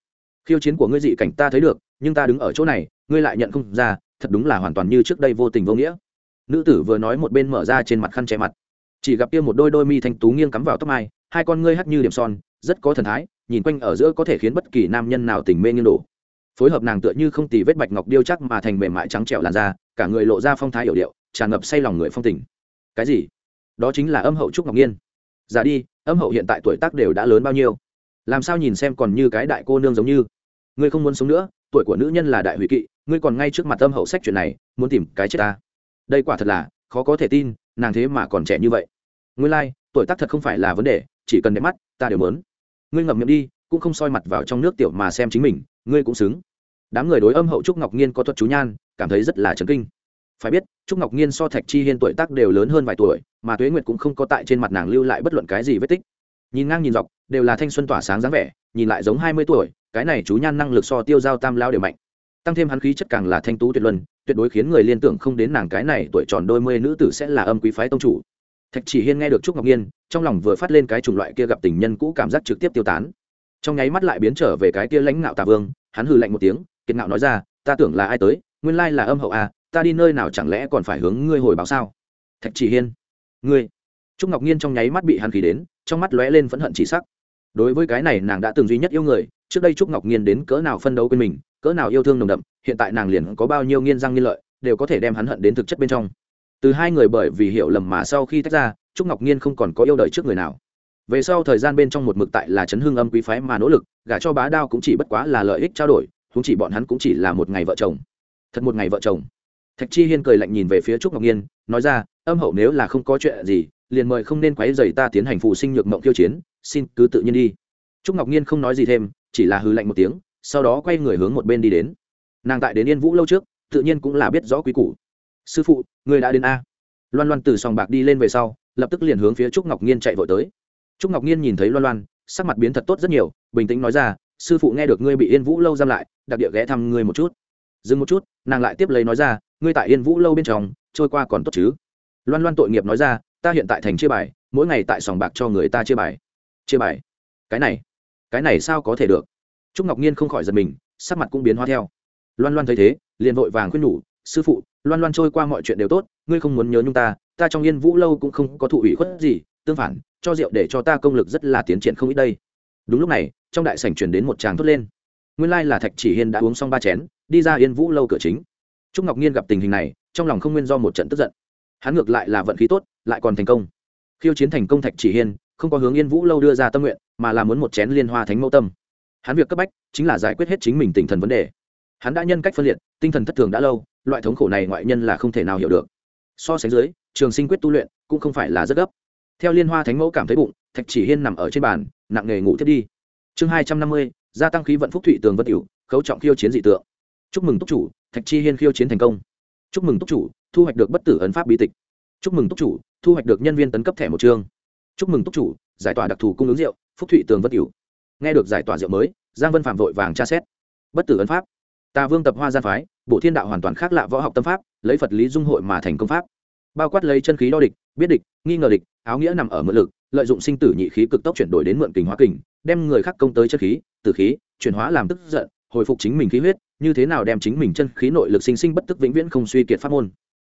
[SPEAKER 1] Khiêu chiến của ngươi dị cảnh ta thấy được, nhưng ta đứng ở chỗ này, ngươi lại nhận không ra, thật đúng là hoàn toàn như trước đây vô tình vô nghĩa. Nữ tử vừa nói một bên mở ra trên mặt khăn che mặt. Chỉ gặp kia một đôi đôi mi thanh tú nghiêng cắm vào tóc mai, hai con ngươi hắt như điểm son, rất có thần thái, nhìn quanh ở giữa có thể khiến bất kỳ nam nhân nào tình mê nghiêng đổ phối hợp nàng tựa như không tì vết bạch ngọc điêu chắc mà thành mềm mại trắng trẻo làn da cả người lộ ra phong thái hiểu điệu tràn ngập say lòng người phong tình. Cái gì? Đó chính là âm hậu trúc ngọc nhiên. Già đi âm hậu hiện tại tuổi tác đều đã lớn bao nhiêu? Làm sao nhìn xem còn như cái đại cô nương giống như? Ngươi không muốn sống nữa tuổi của nữ nhân là đại hủy kỵ ngươi còn ngay trước mặt âm hậu sách chuyện này muốn tìm cái chết ta. Đây quả thật là khó có thể tin nàng thế mà còn trẻ như vậy. Ngươi lai、like, tuổi tác thật không phải là vấn đề chỉ cần đẹp mắt ta đều mớn ngươi ngậm miệng đi cũng không soi mặt vào trong nước tiểu mà xem chính mình ngươi cũng xứng đám người đối âm hậu trúc ngọc nhiên có thuật chú nhan, cảm thấy rất là chấn kinh. Phải biết, trúc ngọc nhiên so thạch chi hiên tuổi tác đều lớn hơn vài tuổi, mà tuế nguyệt cũng không có tại trên mặt nàng lưu lại bất luận cái gì vết tích. Nhìn ngang nhìn dọc, đều là thanh xuân tỏa sáng dáng vẻ, nhìn lại giống hai mươi tuổi, cái này chú nhan năng lực so tiêu giao tam lao đều mạnh. Tăng thêm hắn khí chất càng là thanh tú tuyệt luân, tuyệt đối khiến người liên tưởng không đến nàng cái này tuổi tròn đôi mươi nữ tử sẽ là âm quý phái tông chủ. Thạch chỉ hiên nghe được trúc ngọc nhiên trong lòng vừa phát lên cái chủng loại kia gặp tình nhân cũ cảm giác trực tiếp tiêu tán. Trong nháy mắt lại biến trở về cái kia lãnh ngạo tà vương, hắn hừ lạnh một tiếng kiệt ngạo nói ra, ta tưởng là ai tới, nguyên lai là âm hậu à ta đi nơi nào chẳng lẽ còn phải hướng ngươi hồi báo sao? Thạch chỉ hiên, ngươi. Trúc ngọc nhiên trong nháy mắt bị hắn khí đến, trong mắt lóe lên phẫn hận chỉ sắc. Đối với cái này nàng đã từng duy nhất yêu người, trước đây trúc ngọc nhiên đến cỡ nào phân đấu quên mình, cỡ nào yêu thương nồng đậm, hiện tại nàng liền có bao nhiêu nghiên răng nghiên lợi, đều có thể đem hắn hận đến thực chất bên trong. Từ hai người bởi vì hiểu lầm mà sau khi tách ra, trúc ngọc nhiên không còn có yêu đời trước người nào. Về sau thời gian bên trong một mực tại là chấn hương âm quý phái mà nỗ lực, gả cho bá đao cũng chỉ bất quá là lợi ích trao đổi huống chỉ bọn hắn cũng chỉ là một ngày vợ chồng. Thật một ngày vợ chồng. Thạch chi hiên cười lạnh nhìn về phía trúc ngọc nhiên, nói ra, âm hậu nếu là không có chuyện gì, liền mời không nên quấy dày ta tiến hành phụ sinh nhược mộng Tiêu chiến, xin cứ tự nhiên đi. Trúc ngọc nhiên không nói gì thêm, chỉ là hư lạnh một tiếng, sau đó quay người hướng một bên đi đến. Nàng tại đến yên vũ lâu trước, tự nhiên cũng là biết rõ quý củ. Sư phụ, người đã đến a. Loan loan từ sòng bạc đi lên về sau, lập tức liền hướng phía trúc ngọc nhiên chạy vội tới. Trúc ngọc nhiên nhìn thấy loan loan, sắc mặt biến thật tốt rất nhiều, bình tĩnh nói ra sư phụ nghe được ngươi bị yên vũ lâu giam lại, đặc địa ghé thăm ngươi một chút. Dừng một chút, nàng lại tiếp lấy nói ra, ngươi tại yên vũ lâu bên trong, trôi qua còn tốt chứ? Loan loan tội nghiệp nói ra, ta hiện tại thành chia bài, mỗi ngày tại sòng bạc cho người ta chia bài. Chia bài? Cái này cái này sao có thể được? Trúc ngọc nhiên không khỏi giật mình, sắc mặt cũng biến hóa theo. Loan loan thấy thế, liền vội vàng khuyên nhủ, sư phụ, loan loan trôi qua mọi chuyện đều tốt, ngươi không muốn nhớ nhung ta ta trong yên vũ lâu cũng không có thụ ủy khuất gì, tương phản, cho rượu để cho ta công lực rất là tiến triển không ít đây đúng lúc này, trong đại sảnh truyền đến một tràng thốt lên. Nguyên lai là thạch chỉ hiên đã uống xong ba chén, đi ra yên vũ lâu cửa chính. Trúc ngọc nhiên gặp tình hình này, trong lòng không nguyên do một trận tức giận. Hắn ngược lại là vận khí tốt, lại còn thành công. Khiêu chiến thành công thạch chỉ hiên, không có hướng yên vũ lâu đưa ra tâm nguyện, mà là muốn một chén liên hoa thánh mẫu tâm. Hắn việc cấp bách, chính là giải quyết hết chính mình tinh thần vấn đề. Hắn đã nhân cách phân liệt, tinh thần thất thường đã lâu, loại thống khổ này ngoại nhân là không thể nào hiểu được. So sánh dưới, trường sinh quyết tu luyện, cũng không phải là rất gấp. Theo liên hoa thánh mẫu cảm thấy bụng, thạch chỉ hiên nằm ở trên bàn nặng nghề ngủ thiết đi. Chương hai trăm năm mươi, gia tăng khí vận phúc thụy tường vân tiểu, khấu trọng khiêu chiến dị tượng. Chúc mừng túc chủ, thạch chi hiên khiêu chiến thành công. Chúc mừng túc chủ, thu hoạch được bất tử ấn pháp bí tịch. Chúc mừng túc chủ, thu hoạch được nhân viên tấn cấp thẻ một chương. Chúc mừng túc chủ, giải tỏa đặc thù cung ứng rượu, phúc thụy tường vân tiểu. Nghe được giải tỏa rượu mới, giang vân phạm vội vàng tra xét. Bất tử ấn pháp. Tà vương tập hoa gian phái, bộ thiên đạo hoàn toàn khác lạ võ học tâm pháp, lấy phật lý dung hội mà thành công pháp. Bao quát lấy chân khí đo địch, biết địch, nghi ngờ địch, áo nghĩa nằm ở mượn lực lợi dụng sinh tử nhị khí cực tốc chuyển đổi đến mượn kình hóa kình, đem người khác công tới chất khí, tử khí, chuyển hóa làm tức giận, hồi phục chính mình khí huyết, như thế nào đem chính mình chân khí nội lực sinh sinh bất tức vĩnh viễn không suy kiệt pháp môn.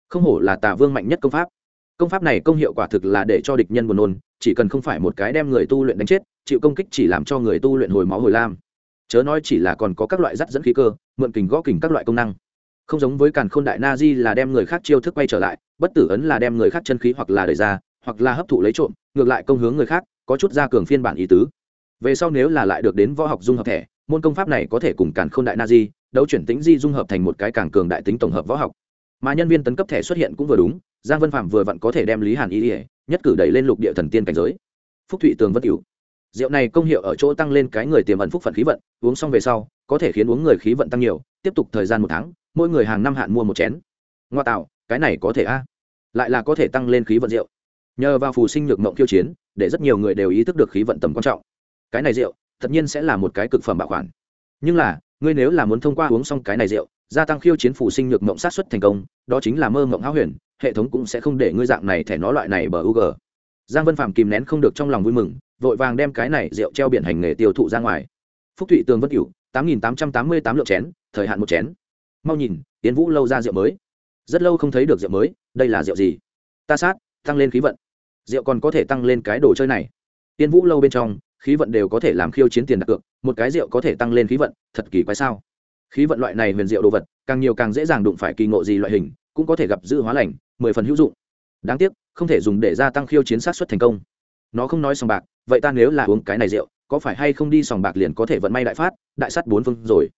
[SPEAKER 1] Không hổ là tà vương mạnh nhất công pháp. Công pháp này công hiệu quả thực là để cho địch nhân buồn nôn, chỉ cần không phải một cái đem người tu luyện đánh chết, chịu công kích chỉ làm cho người tu luyện hồi máu hồi lam. Chớ nói chỉ là còn có các loại dắt dẫn khí cơ, mượn kình gõ kình các loại công năng. Không giống với càn khôn đại na di là đem người khác chiêu thức quay trở lại, bất tử ấn là đem người khác chân khí hoặc là đẩy ra hoặc là hấp thụ lấy trộm, ngược lại công hướng người khác, có chút gia cường phiên bản ý tứ. Về sau nếu là lại được đến võ học dung hợp thẻ, môn công pháp này có thể cùng càn khôn đại na di, đấu chuyển tính di dung hợp thành một cái càng cường đại tính tổng hợp võ học. Mà nhân viên tấn cấp thẻ xuất hiện cũng vừa đúng, giang vân phạm vừa vặn có thể đem lý hàn ý ỉa nhất cử đẩy lên lục địa thần tiên cảnh giới. Phúc thụy tường vân cựu rượu này công hiệu ở chỗ tăng lên cái người tiềm ẩn phúc phận khí vận, uống xong về sau, có thể khiến uống người khí vận tăng nhiều, tiếp tục thời gian một tháng, mỗi người hàng năm hạn mua một chén. Ngoa tạo, cái này có thể a? Lại là có thể tăng lên khí vận rượu nhờ vào phù sinh nhược mộng khiêu chiến, để rất nhiều người đều ý thức được khí vận tầm quan trọng. Cái này rượu, tất nhiên sẽ là một cái cực phẩm bảo khoản nhưng là, ngươi nếu là muốn thông qua uống xong cái này rượu, gia tăng khiêu chiến phù sinh nhược mộng sát xuất thành công, đó chính là mơ mộng háo huyền, hệ thống cũng sẽ không để ngươi dạng này thẻ nó loại này bờ u giang vân phạm kìm nén không được trong lòng vui mừng, vội vàng đem cái này rượu treo biển hành nghề tiêu thụ ra ngoài. Phúc thụy tường vân cửu, tám nghìn tám trăm tám mươi tám lượng chén, thời hạn một chén. Mau nhìn tiến vũ lâu ra rượu mới. Rất lâu không thấy được rượu mới, đây là rượu gì? Ta sát, tăng lên khí vận rượu còn có thể tăng lên cái đồ chơi này. Tiên vũ lâu bên trong, khí vận đều có thể làm khiêu chiến tiền đặt cược, một cái rượu có thể tăng lên khí vận, thật kỳ quái sao? Khí vận loại này huyền rượu đồ vật, càng nhiều càng dễ dàng đụng phải kỳ ngộ gì loại hình, cũng có thể gặp dự hóa lành, mười phần hữu dụng. Đáng tiếc, không thể dùng để gia tăng khiêu chiến sát xuất thành công. Nó không nói sòng bạc, vậy ta nếu là uống cái này rượu, có phải hay không đi sòng bạc liền có thể vận may đại phát, đại sắt bốn phương rồi?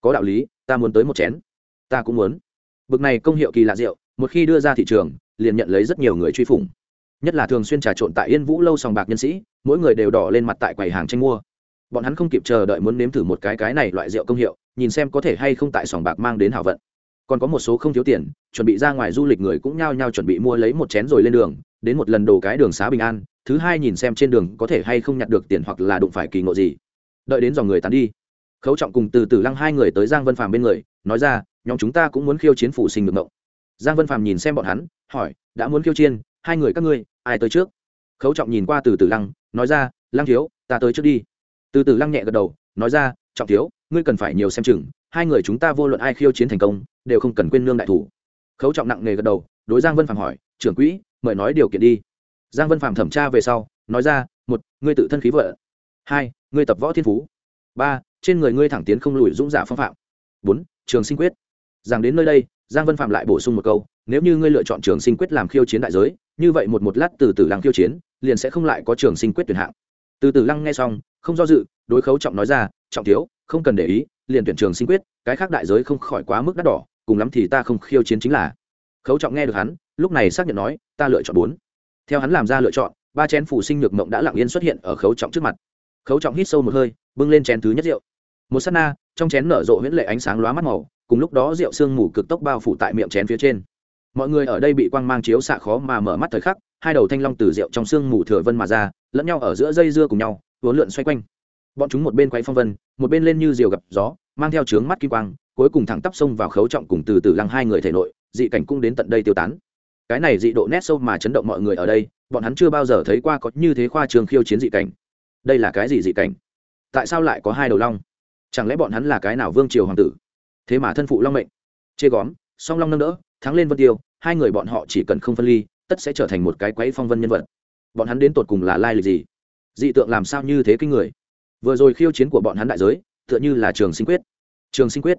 [SPEAKER 1] Có đạo lý, ta muốn tới một chén. Ta cũng muốn. Bực này công hiệu kỳ lạ rượu, một khi đưa ra thị trường, liền nhận lấy rất nhiều người truy phủng nhất là thường xuyên trà trộn tại yên vũ lâu sòng bạc nhân sĩ, mỗi người đều đỏ lên mặt tại quầy hàng tranh mua. Bọn hắn không kịp chờ đợi muốn nếm thử một cái cái này loại rượu công hiệu, nhìn xem có thể hay không tại sòng bạc mang đến hảo vận. Còn có một số không thiếu tiền, chuẩn bị ra ngoài du lịch người cũng nhao nhao chuẩn bị mua lấy một chén rồi lên đường, đến một lần đồ cái đường xá bình an, thứ hai nhìn xem trên đường có thể hay không nhặt được tiền hoặc là đụng phải kỳ ngộ gì. Đợi đến dòng người tán đi, khấu trọng cùng từ từ lăng hai người tới giang vân phàm bên người, nói ra, nhóm chúng ta cũng muốn khiêu chiến phụ sinh được mộng. Giang vân phàm nhìn xem bọn hắn, hỏi, đã muốn khiêu chiến hai người các ngươi, ai tới trước? Khấu trọng nhìn qua từ từ lăng, nói ra, lăng thiếu, ta tới trước đi. Từ từ lăng nhẹ gật đầu, nói ra, trọng thiếu, ngươi cần phải nhiều xem chừng, hai người chúng ta vô luận ai khiêu chiến thành công, đều không cần quên nương đại thủ. Khấu trọng nặng nề gật đầu, đối giang vân phàm hỏi, trưởng quỹ, mời nói điều kiện đi. Giang vân phàm thẩm tra về sau, nói ra, một, ngươi tự thân khí vợ. Hai, ngươi tập võ thiên phú. Ba, trên người ngươi thẳng tiến không lùi dũng giả phong phạm. Bốn, trường sinh quyết. Rằng đến nơi đây, giang vân phạm lại bổ sung một câu nếu như ngươi lựa chọn trường sinh quyết làm khiêu chiến đại giới, như vậy một một lát từ từ lăng khiêu chiến, liền sẽ không lại có trường sinh quyết tuyển hạng. Từ từ lăng nghe xong, không do dự, đối khấu trọng nói ra, trọng thiếu, không cần để ý, liền tuyển trường sinh quyết, cái khác đại giới không khỏi quá mức đắt đỏ, cùng lắm thì ta không khiêu chiến chính là. Khấu trọng nghe được hắn, lúc này xác nhận nói, ta lựa chọn bốn. Theo hắn làm ra lựa chọn, ba chén phủ sinh nhược mộng đã lặng yên xuất hiện ở khấu trọng trước mặt. Khấu trọng hít sâu một hơi, bưng lên chén thứ nhất rượu. Một s á t na, trong chén nở rộ huyễn lệ ánh sáng lóa mắt màu, cùng lúc đó rượu sương mù cực tốc bao phủ tại miệng chén phía trên mọi người ở đây bị quang mang chiếu xạ khó mà mở mắt thời khắc, hai đầu thanh long từ rượu trong sương mù thừa vân mà ra, lẫn nhau ở giữa dây dưa cùng nhau, vốn lượn xoay quanh. Bọn chúng một bên quay phong vân, một bên lên như diều gặp gió, mang theo trướng mắt kim quang, cuối cùng thẳng tắp sông vào khấu trọng cùng từ từ lăng hai người thể nội, dị cảnh cũng đến tận đây tiêu tán. Cái này dị độ nét sâu mà chấn động mọi người ở đây, bọn hắn chưa bao giờ thấy qua có như thế khoa trường khiêu chiến dị cảnh. Đây là cái gì dị cảnh? Tại sao lại có hai đầu long? Chẳng lẽ bọn hắn là cái nào vương triều hoàng tử? Thế mà thân phụ long mệnh. Chê góm, song long nâng đỡ thắng lên vân tiêu, hai người bọn họ chỉ cần không phân ly, tất sẽ trở thành một cái quấy phong vân nhân vật. Bọn hắn đến tột cùng là lai lịch gì? Dị tượng làm sao như thế kinh người? Vừa rồi khiêu chiến của bọn hắn đại giới, tựa như là trường sinh quyết. Trường sinh quyết.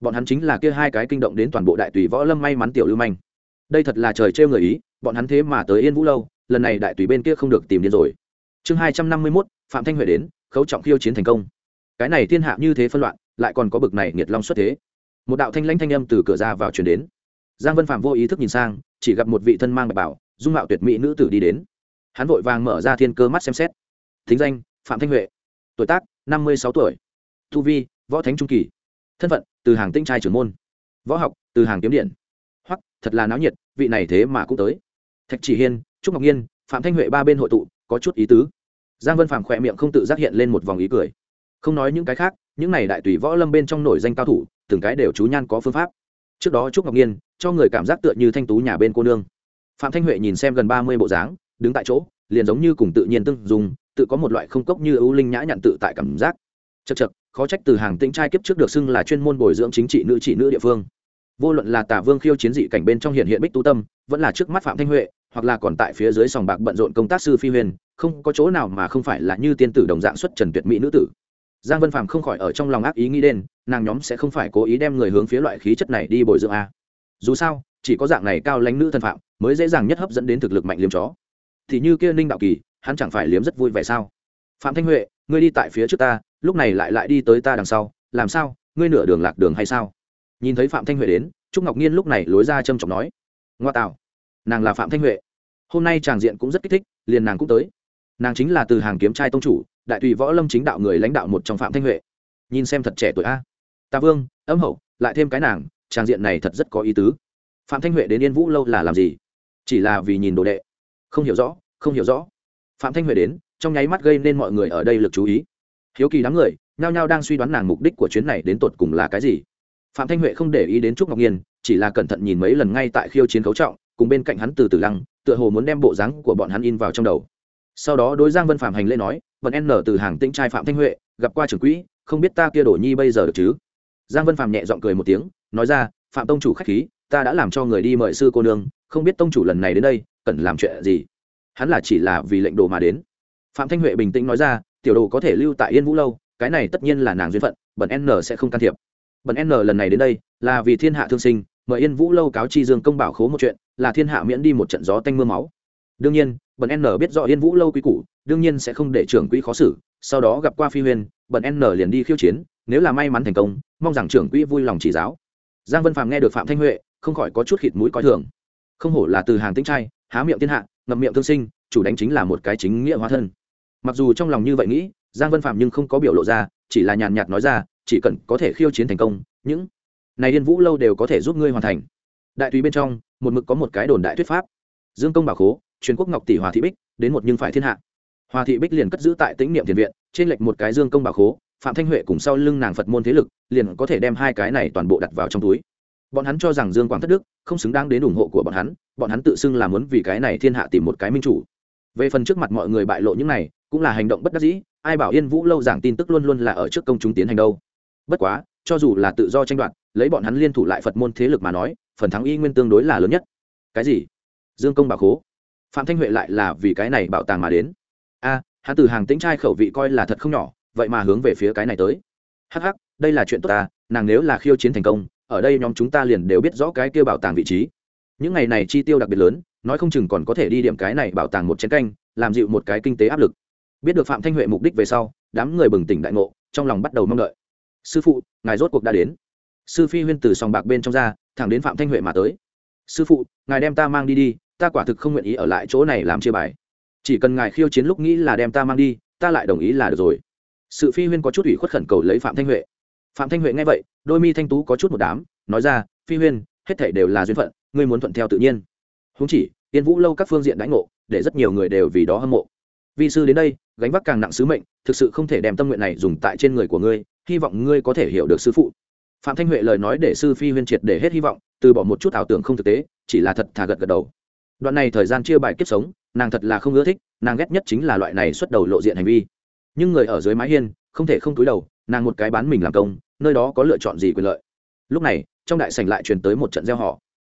[SPEAKER 1] Bọn hắn chính là kia hai cái kinh động đến toàn bộ đại tùy võ lâm may mắn tiểu lưu manh. Đây thật là trời trêu người ý, bọn hắn thế mà tới yên vũ lâu, lần này đại tùy bên kia không được tìm đến rồi. Chương hai trăm năm mươi mốt, phạm thanh huệ đến, khấu trọng khiêu chiến thành công. Cái này thiên hạ như thế phân loạn, lại còn có bực này nghiệt long xuất thế. Một đạo thanh lãnh thanh âm từ cửa ra vào chuyển đến giang vân phạm vô ý thức nhìn sang, chỉ gặp một vị thân mang bạch bảo, dung mạo tuyệt mỹ nữ tử đi đến. Hắn vội vàng mở ra thiên cơ mắt xem xét. Thính danh, phạm thanh huệ. Tuổi tác, năm mươi sáu tuổi. Thu vi, võ thánh trung kỳ. Thân phận, từ hàng tinh trai trưởng môn. Võ học, từ hàng kiếm điện. Hoặc thật là náo nhiệt, vị này thế mà cũng tới. Thạch chỉ hiên, trúc ngọc nhiên, phạm thanh huệ ba bên hội tụ, có chút ý tứ. Giang vân phạm khỏe miệng không tự giác hiện lên một vòng ý cười. Không nói những cái khác, những này đại tùy võ lâm bên trong nổi danh cao thủ, từng cái đều chú nhan có phương pháp trước đó trúc ngọc nhiên cho người cảm giác tựa như thanh tú nhà bên cô nương. Phạm thanh huệ nhìn xem gần ba mươi bộ dáng, đứng tại chỗ, liền giống như cùng tự nhiên tương dùng tự có một loại không cốc như ưu linh nhã nhặn tự tại cảm giác. Chật chật khó trách từ hàng tĩnh trai kiếp trước được xưng là chuyên môn bồi dưỡng chính trị nữ trị nữ địa phương. Vô luận là tả vương khiêu chiến dị cảnh bên trong hiện hiện bích tu tâm, vẫn là trước mắt phạm thanh huệ, hoặc là còn tại phía dưới sòng bạc bận rộn công tác sư phi huyền, không có chỗ nào mà không phải là như tiên tử đồng dạng xuất trần tuyệt mỹ nữ tử giang vân phạm không khỏi ở trong lòng ác ý nghĩ đến, nàng nhóm sẽ không phải cố ý đem người hướng phía loại khí chất này đi bồi dưỡng a. Dù sao, chỉ có dạng này cao lãnh nữ thân phạm mới dễ dàng nhất hấp dẫn đến thực lực mạnh liếm chó. Thì như kia ninh đạo kỳ, hắn chẳng phải liếm rất vui vẻ sao? Phạm thanh huệ, ngươi đi tại phía trước ta, lúc này lại lại đi tới ta đằng sau, làm sao, ngươi nửa đường lạc đường hay sao? Nhìn thấy phạm thanh huệ đến, trúc ngọc nhiên lúc này lối ra trâm trọng nói, ngoa tạo, nàng là phạm thanh huệ. Hôm nay tràng diện cũng rất kích thích, liền nàng cũng tới. Nàng chính là từ hàng kiếm trai tông chủ đại tùy võ lâm chính đạo người lãnh đạo một trong phạm thanh huệ. Nhìn xem thật trẻ tuổi a. Ta vương, âm hậu, lại thêm cái nàng, trang diện này thật rất có ý tứ. Phạm thanh huệ đến yên vũ lâu là làm gì? Chỉ là vì nhìn đồ đệ. Không hiểu rõ, không hiểu rõ. Phạm thanh huệ đến, trong nháy mắt gây nên mọi người ở đây lực chú ý. Hiếu kỳ đám người, nhao nhao đang suy đoán nàng mục đích của chuyến này đến tột cùng là cái gì. Phạm thanh huệ không để ý đến trúc ngọc nhiên, chỉ là cẩn thận nhìn mấy lần ngay tại khiêu chiến cấu trọng, cùng bên cạnh hắn từ từ lăng, tựa hồ muốn đem bộ dáng của bọn hắn in vào trong đầu. Sau đó đối giang vân phạm hành lễ nói vẫn n từ hàng tĩnh trai phạm thanh huệ, gặp qua trưởng quỹ, không biết ta kia đổ nhi bây giờ được chứ? Giang vân phạm nhẹ g i ọ n g cười một tiếng, nói ra, phạm tông chủ k h á c h khí, ta đã làm cho người đi mời sư cô nương, không biết tông chủ lần này đến đây, cần làm chuyện gì? Hắn là chỉ là vì lệnh đồ mà đến. Phạm thanh huệ bình tĩnh nói ra, tiểu đồ có thể lưu tại yên vũ lâu, cái này tất nhiên là nàng duyên phận bẩn n sẽ không can thiệp. Bẩn n lần này đến đây, là vì thiên hạ thương sinh, mời yên vũ lâu cáo chi dương công bảo khố một chuyện, là thiên hạ miễn đi một trận gió tanh m ư a máu. Đương nhiên Bần n biết rõ yên vũ lâu quý củ, đương nhiên sẽ không để trưởng quỹ khó xử, sau đó gặp qua phi huyên Bần n liền đi khiêu chiến, nếu là may mắn thành công, mong rằng trưởng quỹ vui lòng chỉ giáo. Giang vân phàm nghe được phạm thanh huệ, không khỏi có chút khịt mũi coi thường. Không hổ là từ hàng tinh trai, há miệng thiên hạ, ngậm miệng thương sinh, chủ đánh chính là một cái chính nghĩa hóa thân. Mặc dù trong lòng như vậy nghĩ, giang vân phạm nhưng không có biểu lộ ra, chỉ là nhàn nhạt nói ra, chỉ cần có thể khiêu chiến thành công, những này yên vũ lâu đều có thể giúp ngươi hoàn thành. Đại tùy bên trong, một mực có một cái đồn đại thuyết pháp. Dương công bảo khố truyền quốc ngọc tỷ hòa thị bích, đến một nhưng phải thiên hạ. Hòa thị bích liền cất giữ tại tĩnh niệm thiền viện, trên lệch một cái dương công bà khố, phạm thanh huệ cùng sau lưng nàng phật môn thế lực, liền có thể đem hai cái này toàn bộ đặt vào trong túi. Bọn hắn cho rằng dương quảng thất đức, không xứng đáng đến ủng hộ của bọn hắn bọn hắn tự xưng là muốn vì cái này thiên hạ tìm một cái minh chủ. Về phần trước mặt mọi người bại lộ những này, cũng là hành động bất đắc dĩ, ai bảo yên vũ lâu giảng tin tức luôn luôn là ở trước công chúng tiến hành đâu. Bất quá, cho dù là tự do tranh đoạt, lấy bọn hắn liên thủ lại phật môn thế lực mà nói, phần thắng y nguyên tương đối là lớn nhất. Cái gì? Dương công bà khố? Phạm thanh huệ lại là vì cái này bảo tàng mà đến. A, hắn từ hàng tính trai khẩu vị coi là thật không nhỏ, vậy mà hướng về phía cái này tới. Hắc hắc, đây là chuyện tốt ta, nàng nếu là khiêu chiến thành công, ở đây nhóm chúng ta liền đều biết rõ cái kia bảo tàng vị trí. Những ngày này chi tiêu đặc biệt lớn, nói không chừng còn có thể đi điểm cái này bảo tàng một chén canh, làm dịu một cái kinh tế áp lực. Biết được phạm thanh huệ mục đích về sau, đám người bừng tỉnh đại ngộ, trong lòng bắt đầu mong đợi. Sư phụ, ngài rốt cuộc đã đến. Sư phi huyên từ sòng bạc bên trong ra, thẳng đến phạm thanh huệ mà tới. Sư phụ, ngài đem ta mang đi đi ta quả thực không nguyện ý ở lại chỗ này làm chia bài. Chỉ cần ngài khiêu chiến lúc nghĩ là đem ta mang đi, ta lại đồng ý là được rồi. Sự phi huyên có chút ủy khuất khẩn cầu lấy phạm thanh huệ. Phạm thanh huệ nghe vậy, đôi mi thanh tú có chút một đám, nói ra, phi huyên, hết thể đều là duyên phận, ngươi muốn thuận theo tự nhiên. Húng chỉ tiên vũ lâu các phương diện đãi ngộ, để rất nhiều người đều vì đó hâm mộ. Vi sư đến đây, gánh vác càng nặng sứ mệnh, thực sự không thể đem tâm nguyện này dùng tại trên người của ngươi, hy vọng ngươi có thể hiểu được sư phụ. Phạm thanh huệ lời nói để sư phi huyên triệt để hết hy vọng, từ bỏ một chút ảo tưởng không thực tế, chỉ là thật thà gật gật đầu đoạn này thời gian chia bài kiếp sống, nàng thật là không ưa thích, nàng ghét nhất chính là loại này xuất đầu lộ diện hành vi. Nhưng người ở dưới mái hiên, không thể không túi đầu, nàng một cái bán mình làm công, nơi đó có lựa chọn gì quyền lợi. Lúc này, trong đại sảnh lại truyền tới một trận gieo họ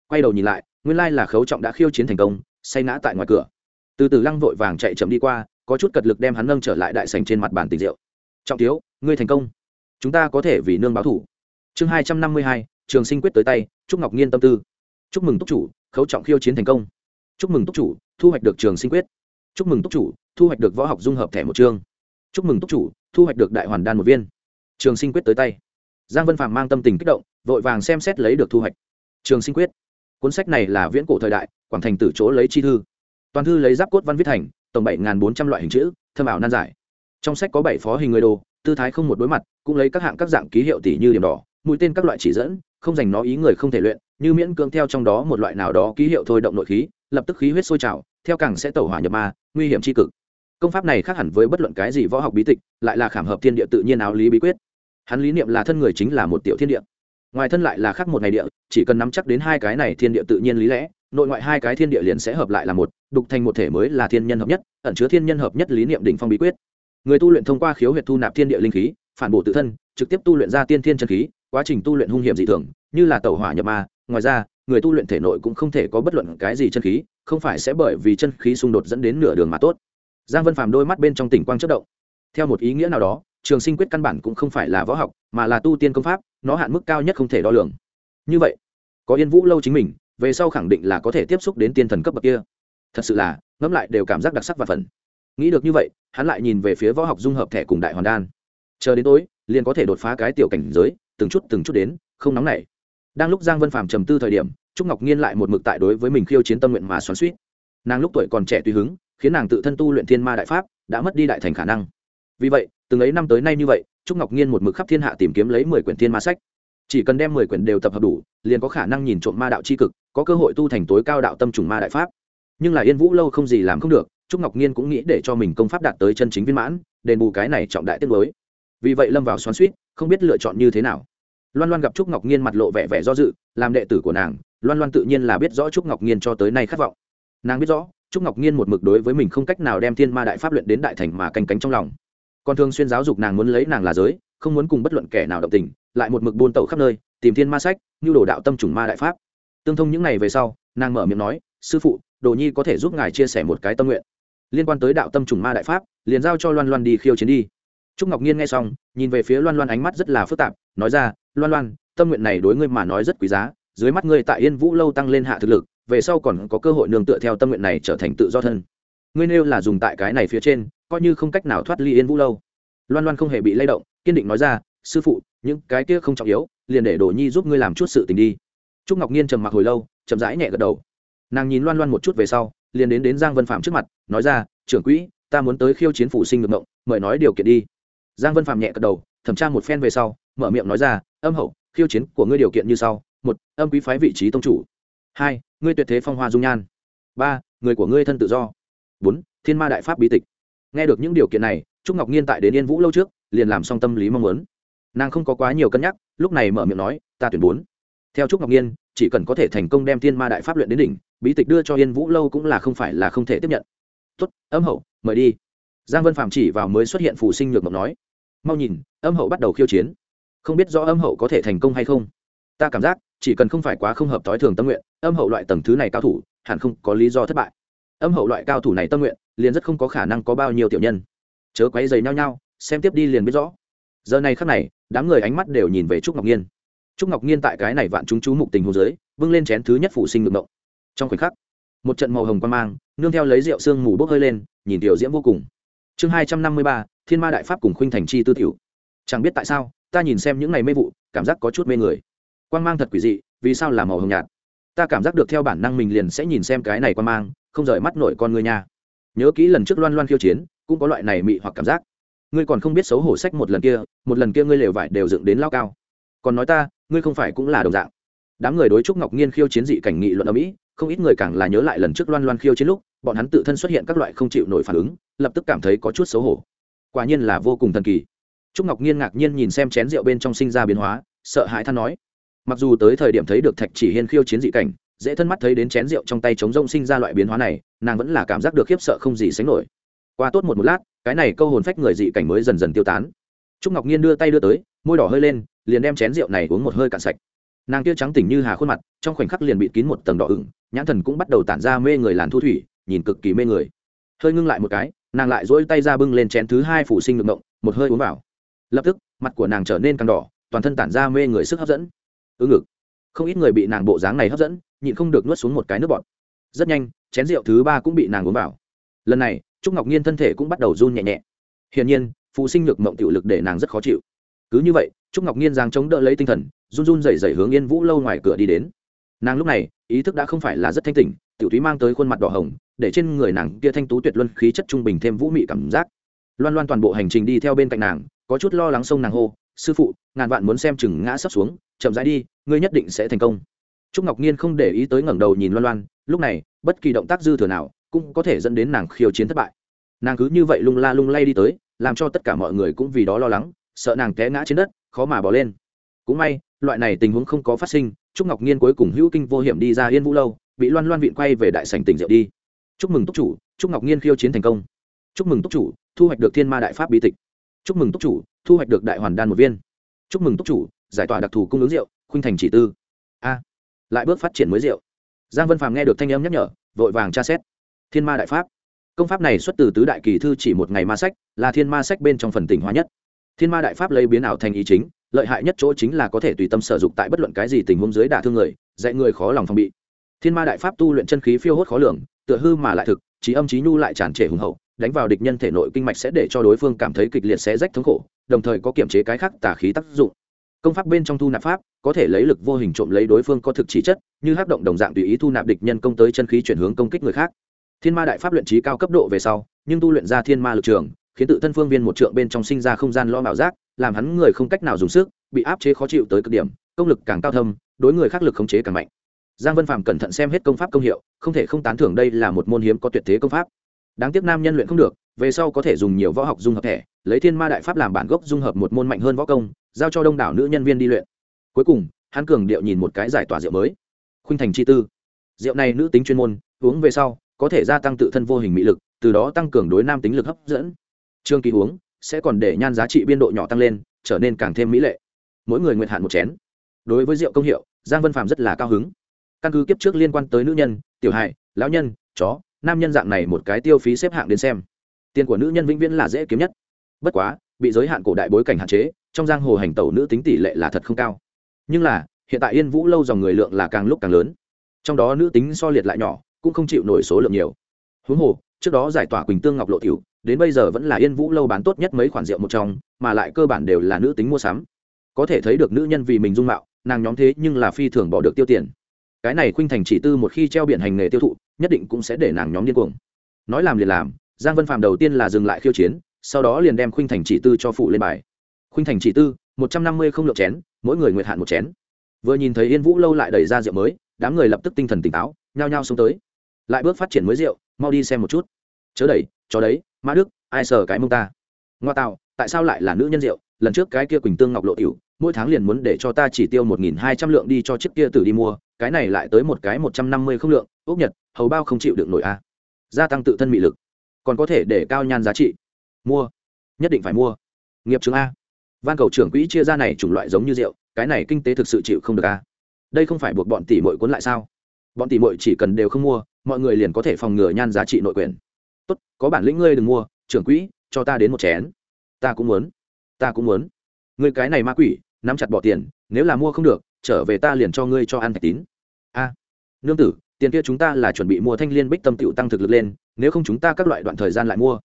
[SPEAKER 1] quay đầu nhìn lại, nguyên lai là khấu trọng đã khiêu chiến thành công, say ngã tại ngoài cửa. Từ từ lăng vội vàng chạy chậm đi qua, có chút cật lực đem hắn nâng trở lại đại sảnh trên mặt bàn tình rượu. Trọng thiếu, ngươi thành công. Chúng ta có thể vì nương báo thủ. Chương hai trăm năm mươi hai, trường sinh quyết tới tay chúc ngọc nhiên tâm tư. Chúc mừng túc chủ, khấu trọng khiêu chiến thành công chúc mừng túc chủ, thu hoạch được trường sinh quyết. Chúc mừng túc chủ, thu hoạch được võ học dung hợp thẻ một chương. Chúc mừng túc chủ, thu hoạch được đại hoàn đan một viên. Trường sinh quyết tới tay. Giang vân phạm mang tâm tình kích động, vội vàng xem xét lấy được thu hoạch. Trường sinh quyết. Cuốn sách này là viễn cổ thời đại, quảng thành từ chỗ lấy chi thư. Toàn thư lấy giáp cốt văn viết thành, tổng bảy bốn trăm loại hình chữ, thâm ảo nan giải. Trong sách có bảy phó hình người đồ, tư thái không một đối mặt, cũng lấy các hạng các dạng ký hiệu tỷ như điểm đỏ, mũi tên các loại chỉ dẫn, không dành nó ý người không thể luyện, như miễn cưỡng theo trong đó một loại nào đó ký hiệu thôi động nội khí lập tức khí huyết sôi trào, theo càng sẽ tẩu hỏa nhập ma, nguy hiểm tri cực. Công pháp này khác hẳn với bất luận cái gì võ học bí tịch, lại là khảm hợp thiên địa tự nhiên áo lý bí quyết. Hắn lý niệm là thân người chính là một tiểu thiên địa. Ngoài thân lại là khác một ngày địa, chỉ cần nắm chắc đến hai cái này thiên địa tự nhiên lý lẽ, nội ngoại hai cái thiên địa liền sẽ hợp lại là một, đục thành một thể mới là thiên nhân hợp nhất, ẩn chứa thiên nhân hợp nhất lý niệm đỉnh phong bí quyết. Người tu luyện thông qua khiếu huyệt thu nạp thiên địa linh khí, phản bổ tự thân, trực tiếp tu luyện ra tiên thiên chân khí, quá trình tu luyện hung hiểm dị thường, như là tẩu hỏa nhập ma, ngoài ra người tu luyện thể nội cũng không thể có bất luận cái gì chân khí, không phải sẽ bởi vì chân khí xung đột dẫn đến nửa đường mà tốt. Giang vân phàm đôi mắt bên trong tỉnh quang chất động. Theo một ý nghĩa nào đó, trường sinh quyết căn bản cũng không phải là võ học, mà là tu tiên công pháp, nó hạn mức cao nhất không thể đo lường. Như vậy, có yên vũ lâu chính mình, về sau khẳng định là có thể tiếp xúc đến tiên thần cấp bậc kia. Thật sự là, ngẫm lại đều cảm giác đặc sắc và phần. Nghĩ được như vậy, hắn lại nhìn về phía võ học dung hợp thẻ cùng đại hoàn đan. Chờ đến tối, liền có thể đột phá cái tiểu cảnh giới, từng chút từng chút đến, không nóng nảy đang lúc giang vân phàm trầm tư thời điểm, trúc ngọc nhiên lại một mực tại đối với mình khiêu chiến tâm nguyện mà xoắn suýt nàng lúc tuổi còn trẻ tùy hứng, khiến nàng tự thân tu luyện thiên ma đại pháp, đã mất đi đại thành khả năng. Vì vậy, từng ấy năm tới nay như vậy, trúc ngọc nhiên một mực khắp thiên hạ tìm kiếm lấy mười quyển thiên ma sách. Chỉ cần đem mười quyển đều tập hợp đủ, liền có khả năng nhìn trộm ma đạo c h i cực, có cơ hội tu thành tối cao đạo tâm trùng ma đại pháp. Nhưng là yên vũ lâu không gì làm không được, trúc ngọc nhiên cũng nghĩ để cho mình công pháp đạt tới chân chính viên mãn, đền bù cái này trọng đại tiết mới vì vậy lâm vào xoắn suýt không biết lựa chọn như thế nào loan loan gặp trúc ngọc nhiên mặt lộ vẻ vẻ do dự, làm đệ tử của nàng, loan loan tự nhiên là biết rõ trúc ngọc nhiên cho tới nay khát vọng. Nàng biết rõ, trúc ngọc nhiên một mực đối với mình không cách nào đem thiên ma đại pháp luyện đến đại thành mà canh cánh trong lòng. Còn thường xuyên giáo dục nàng muốn lấy nàng là giới, không muốn cùng bất luận kẻ nào động tình, lại một mực buôn tẩu khắp nơi, tìm thiên ma sách như đồ đạo tâm trùng ma đại pháp. Tương thông những ngày về sau, nàng mở miệng nói, sư phụ, đồ nhi có thể giúp ngài chia sẻ một cái tâm nguyện. Liên quan tới đạo tâm trùng ma đại pháp, liền giao cho loan loan đi khiêu chiến đi. Trúc ngọc nhiên nghe xong, nhìn về phía loan loan ánh mắt rất là phức tạp, nói ra loan loan, tâm nguyện này đối ngươi mà nói rất quý giá, dưới mắt ngươi tại yên vũ lâu tăng lên hạ thực lực, về sau còn có cơ hội nương tựa theo tâm nguyện này trở thành tự do thân. Ngươi nêu là dùng tại cái này phía trên, coi như không cách nào thoát ly yên vũ lâu. Loan loan không hề bị lay động, kiên định nói ra, sư phụ, những cái kia không trọng yếu, liền để đồ nhi giúp ngươi làm chút sự tình đi. Trúc ngọc nhiên trầm mặc hồi lâu, chậm rãi nhẹ gật đầu. Nàng nhìn loan loan một chút về sau, liền đến đến giang vân phạm trước mặt, nói ra, trưởng quỹ, ta muốn tới khiêu chiến phủ sinh ngược mộng, mời nói điều kiện đi. Giang vân phạm nhẹ gật đầu, thẩm tra một phen về sau mở miệng nói ra, âm hậu, khiêu chiến của ngươi điều kiện như sau, một, âm quý phái vị trí tông chủ, hai, ngươi tuyệt thế phong hoa dung nhan, ba, người của ngươi thân tự do, bốn, thiên ma đại pháp bí tịch. Nghe được những điều kiện này, trúc ngọc nhiên tại đến yên vũ lâu trước, liền làm xong tâm lý mong muốn. Nàng không có quá nhiều cân nhắc, lúc này mở miệng nói, ta tuyển bốn. Theo trúc ngọc nhiên chỉ cần có thể thành công đem thiên ma đại pháp luyện đến đỉnh, bí tịch đưa cho yên vũ lâu cũng là không phải là không thể tiếp nhận. Tuất âm hậu, mời đi. Giang vân phạm chỉ vào mới xuất hiện phù sinh nhược ngọc nói, mau nhìn, âm hậu bắt đầu khiêu chiến không biết rõ âm hậu có thể thành công hay không. Ta cảm giác, chỉ cần không phải quá không hợp thói thường tâm nguyện, âm hậu loại tầng thứ này cao thủ, hẳn không có lý do thất bại. Âm hậu loại cao thủ này tâm nguyện, liền rất không có khả năng có bao nhiêu tiểu nhân. Chớ quấy dày nhau nhau, xem tiếp đi liền biết rõ. Giờ này khắc này, đám người ánh mắt đều nhìn về trúc ngọc nhiên trúc ngọc nhiên tại cái này vạn chúng chú mục tình hồ dưới vâng lên chén thứ nhất phụ sinh ngược ngộng trong khoảnh khắc, một trận màu hồng quan mang, nương theo lấy rượu sương mù bốc hơi lên, nhìn tiểu diễm vô cùng. Chương hai trăm năm mươi ba, thiên ma đại pháp cùng khuynh thành chi tư tiểu. Chẳng biết tại sao ta nhìn xem những ngày mê vụ, cảm giác có chút mê người. Quan mang thật quỷ dị, vì sao là màu hồng nhạt? Ta cảm giác được theo bản năng mình liền sẽ nhìn xem cái này quan mang, không rời mắt nổi con người nha. Nhớ kỹ lần trước loan loan khiêu chiến, cũng có loại này mị hoặc cảm giác. Ngươi còn không biết xấu hổ sách một lần kia, một lần kia ngươi lều vải đều dựng đến lao cao. Còn nói ta, ngươi không phải cũng là đồng dạng. Đám người đối trúc ngọc nhiên khiêu chiến dị cảnh nghị luận ở mỹ, không ít người càng là nhớ lại lần trước loan loan khiêu chiến lúc, bọn hắn tự thân xuất hiện các loại không chịu nổi phản ứng, lập tức cảm thấy có chút xấu hổ. Quả nhiên là vô cùng thần kỳ trúc ngọc nhiên ngạc nhiên nhìn xem chén rượu bên trong sinh ra biến hóa, sợ hãi than nói. Mặc dù tới thời điểm thấy được thạch chỉ hiên khiêu chiến dị cảnh, dễ thân mắt thấy đến chén rượu trong tay trống rông sinh ra loại biến hóa này, nàng vẫn là cảm giác được khiếp sợ không gì sánh nổi. Qua tốt một một lát, cái này câu hồn phách người dị cảnh mới dần dần tiêu tán. Trúc ngọc nhiên đưa tay đưa tới, môi đỏ hơi lên, liền đem chén rượu này uống một hơi cạn sạch. Nàng kia trắng tỉnh như hà khuôn mặt, trong khoảnh khắc liền bị kín một tầng đỏ ửng, nhãn thần cũng bắt đầu tản ra mê người làn thu thủy, nhìn cực kỳ mê người. Hơi ngưng lại một cái, nàng lại dỗi tay ra bưng lên chén thứ hai phủ sinh ngực động một hơi uống vào lập tức, mặt của nàng trở nên càng đỏ, toàn thân tản ra mê người sức hấp dẫn. Ư ngực. Không ít người bị nàng bộ dáng này hấp dẫn, nhịn không được nuốt xuống một cái nước bọt. Rất nhanh, chén rượu thứ ba cũng bị nàng uống vào. Lần này, trúc ngọc nhiên thân thể cũng bắt đầu run nhẹ nhẹ. Hiển nhiên, phụ sinh nhược mộng tiểu lực để nàng rất khó chịu. Cứ như vậy, trúc ngọc nhiên giang chống đỡ lấy tinh thần, run run rẩy rẩy hướng yên vũ lâu ngoài cửa đi đến. Nàng lúc này, ý thức đã không phải là rất thanh tỉnh, tiểu thúy mang tới khuôn mặt đỏ hồng, để trên người nàng kia thanh tú tuyệt luân khí chất trung bình thêm vũ mị cảm giác. Loan loan toàn bộ hành trình đi theo bên cạnh nàng có chút lo lắng sông nàng hô, sư phụ, ngàn vạn muốn xem chừng ngã sắp xuống, chậm rãi đi, ngươi nhất định sẽ thành công. Trúc ngọc nhiên không để ý tới ngẩng đầu nhìn loan loan, lúc này, bất kỳ động tác dư thừa nào cũng có thể dẫn đến nàng khiêu chiến thất bại. Nàng cứ như vậy lung la lung lay đi tới, làm cho tất cả mọi người cũng vì đó lo lắng, sợ nàng té ngã trên đất, khó mà bỏ lên. Cũng may, loại này tình huống không có phát sinh, trúc ngọc nhiên cuối cùng hữu kinh vô hiểm đi ra yên vũ lâu, bị loan loan vịn quay về đại sành tỉnh rượu đi. Chúc mừng túc chủ chúc ngọc nhiên khiêu chiến thành công. Chúc mừng túc chủ, thu hoạch được thiên ma đại pháp bí tịch chúc mừng túc chủ, thu hoạch được đại hoàn đan một viên. Chúc mừng túc chủ, giải tỏa đặc thù cung ứng rượu, khuynh thành chỉ tư. A, lại bước phát triển mới rượu. Giang vân phàm nghe được thanh âm nhắc nhở, vội vàng tra xét. Thiên ma đại pháp. Công pháp này xuất từ tứ đại kỳ thư chỉ một ngày ma sách, là thiên ma sách bên trong phần tỉnh hóa nhất. Thiên ma đại pháp lấy biến ảo thành ý chính, lợi hại nhất chỗ chính là có thể tùy tâm sử dụng tại bất luận cái gì tình huống dưới đả thương người, dạy người khó lòng phòng bị. Thiên ma đại pháp tu luyện chân khí phiêu hốt khó lường, tựa hư mà lại thực, trí âm trí nhu lại tràn trề hùng hậu đánh vào địch nhân thể nội kinh mạch sẽ để cho đối phương cảm thấy kịch liệt xé rách thống khổ, đồng thời có kiểm chế cái khác tả khí tác dụng. Công pháp bên trong thu nạp pháp, có thể lấy lực vô hình trộm lấy đối phương có thực chỉ chất, như hát động đồng dạng tùy ý thu nạp địch nhân công tới chân khí chuyển hướng công kích người khác. Thiên ma đại pháp luyện trí cao cấp độ về sau, nhưng tu luyện ra thiên ma lực trường, khiến tự thân phương viên một trượng bên trong sinh ra không gian lo bảo giác, làm hắn người không cách nào dùng sức, bị áp chế khó chịu tới cực điểm, công lực càng cao thâm, đối người khác lực khống chế càng mạnh. Giang vân Phạm cẩn thận xem hết công pháp công hiệu, không thể không tán thưởng đây là một môn hiếm có tuyệt thế công pháp đáng tiếc nam nhân luyện không được, về sau có thể dùng nhiều võ học dung hợp thẻ, lấy thiên ma đại pháp làm bản gốc dung hợp một môn mạnh hơn võ công, giao cho đông đảo nữ nhân viên đi luyện. Cuối cùng, hắn cường điệu nhìn một cái giải tỏa rượu mới. Khuynh thành chi tư. Rượu này nữ tính chuyên môn, uống về sau, có thể gia tăng tự thân vô hình mỹ lực, từ đó tăng cường đối nam tính lực hấp dẫn. Trương kỳ uống, sẽ còn để nhan giá trị biên độ nhỏ tăng lên, trở nên càng thêm mỹ lệ. Mỗi người nguyện hạn một chén. Đối với rượu công hiệu, giang vân phạm rất là cao hứng. Căn cứ kiếp trước liên quan tới nữ nhân, tiểu hại lão nhân, chó nam nhân dạng này một cái tiêu phí xếp hạng đến xem. Tiền của nữ nhân vĩnh viễn là dễ kiếm nhất. Bất quá, bị giới hạn cổ đại bối cảnh hạn chế, trong giang hồ hành tẩu nữ tính tỷ lệ là thật không cao. Nhưng là, hiện tại yên vũ lâu dòng người lượng là càng lúc càng lớn. Trong đó nữ tính so liệt lại nhỏ, cũng không chịu nổi số lượng nhiều. Huống hồ, trước đó giải tỏa quỳnh tương ngọc lộ tiểu, đến bây giờ vẫn là yên vũ lâu bán tốt nhất mấy khoản rượu một trong, mà lại cơ bản đều là nữ tính mua sắm. Có thể thấy được nữ nhân vì mình dung mạo, nàng nhóm thế nhưng là phi thường bỏ được tiêu tiền cái này khuynh thành chỉ tư một khi treo biển hành nghề tiêu thụ, nhất định cũng sẽ để nàng nhóm điên cuồng. Nói làm liền làm, giang vân phạm đầu tiên là dừng lại khiêu chiến, sau đó liền đem khuynh thành chỉ tư cho phụ lên bài. Khuynh thành chỉ tư, một trăm năm mươi không lượng chén, mỗi người nguyệt hạn một chén. Vừa nhìn thấy yên vũ lâu lại đẩy ra rượu mới, đám người lập tức tinh thần tỉnh táo, nhao nhao xuống tới. Lại bước phát triển mới rượu, mau đi xem một chút. Chớ đẩy cho đấy mã đức, ai sờ cái mông ta? Ngoa tạo, tại sao lại là nữ nhân rượu? Lần trước cái kia quỳnh tương ngọc lộ tiểu, mỗi tháng liền muốn để cho ta chỉ tiêu một nghìn hai trăm lượng đi cho chiếc kia tử đi mua, cái này lại tới một cái một trăm năm mươi không lượng, ốc nhật, hầu bao không chịu được nổi a. Gia tăng tự thân mị lực, còn có thể để cao nhan giá trị. Mua, nhất định phải mua. Nghiệp chứng a. Van cầu trưởng quỹ chia ra này chủng loại giống như rượu, cái này kinh tế thực sự chịu không được a. Đây không phải buộc bọn tỷ mội cuốn lại sao? Bọn tỷ mội chỉ cần đều không mua, mọi người liền có thể phòng ngừa nhan giá trị nội quyền. Tốt, có bản lĩnh ngươi đừng mua, trưởng quỹ, cho ta đến một chén. Ta cũng muốn ta cũng muốn. Ngươi cái này ma quỷ, nắm chặt bỏ tiền, nếu là mua không được, trở về ta liền cho ngươi cho ăn thạch tín. A, nương tử, tiền kia chúng ta là chuẩn bị mua thanh liên bích tâm tựu tăng thực lực lên, nếu không chúng ta các loại đoạn thời gian lại mua.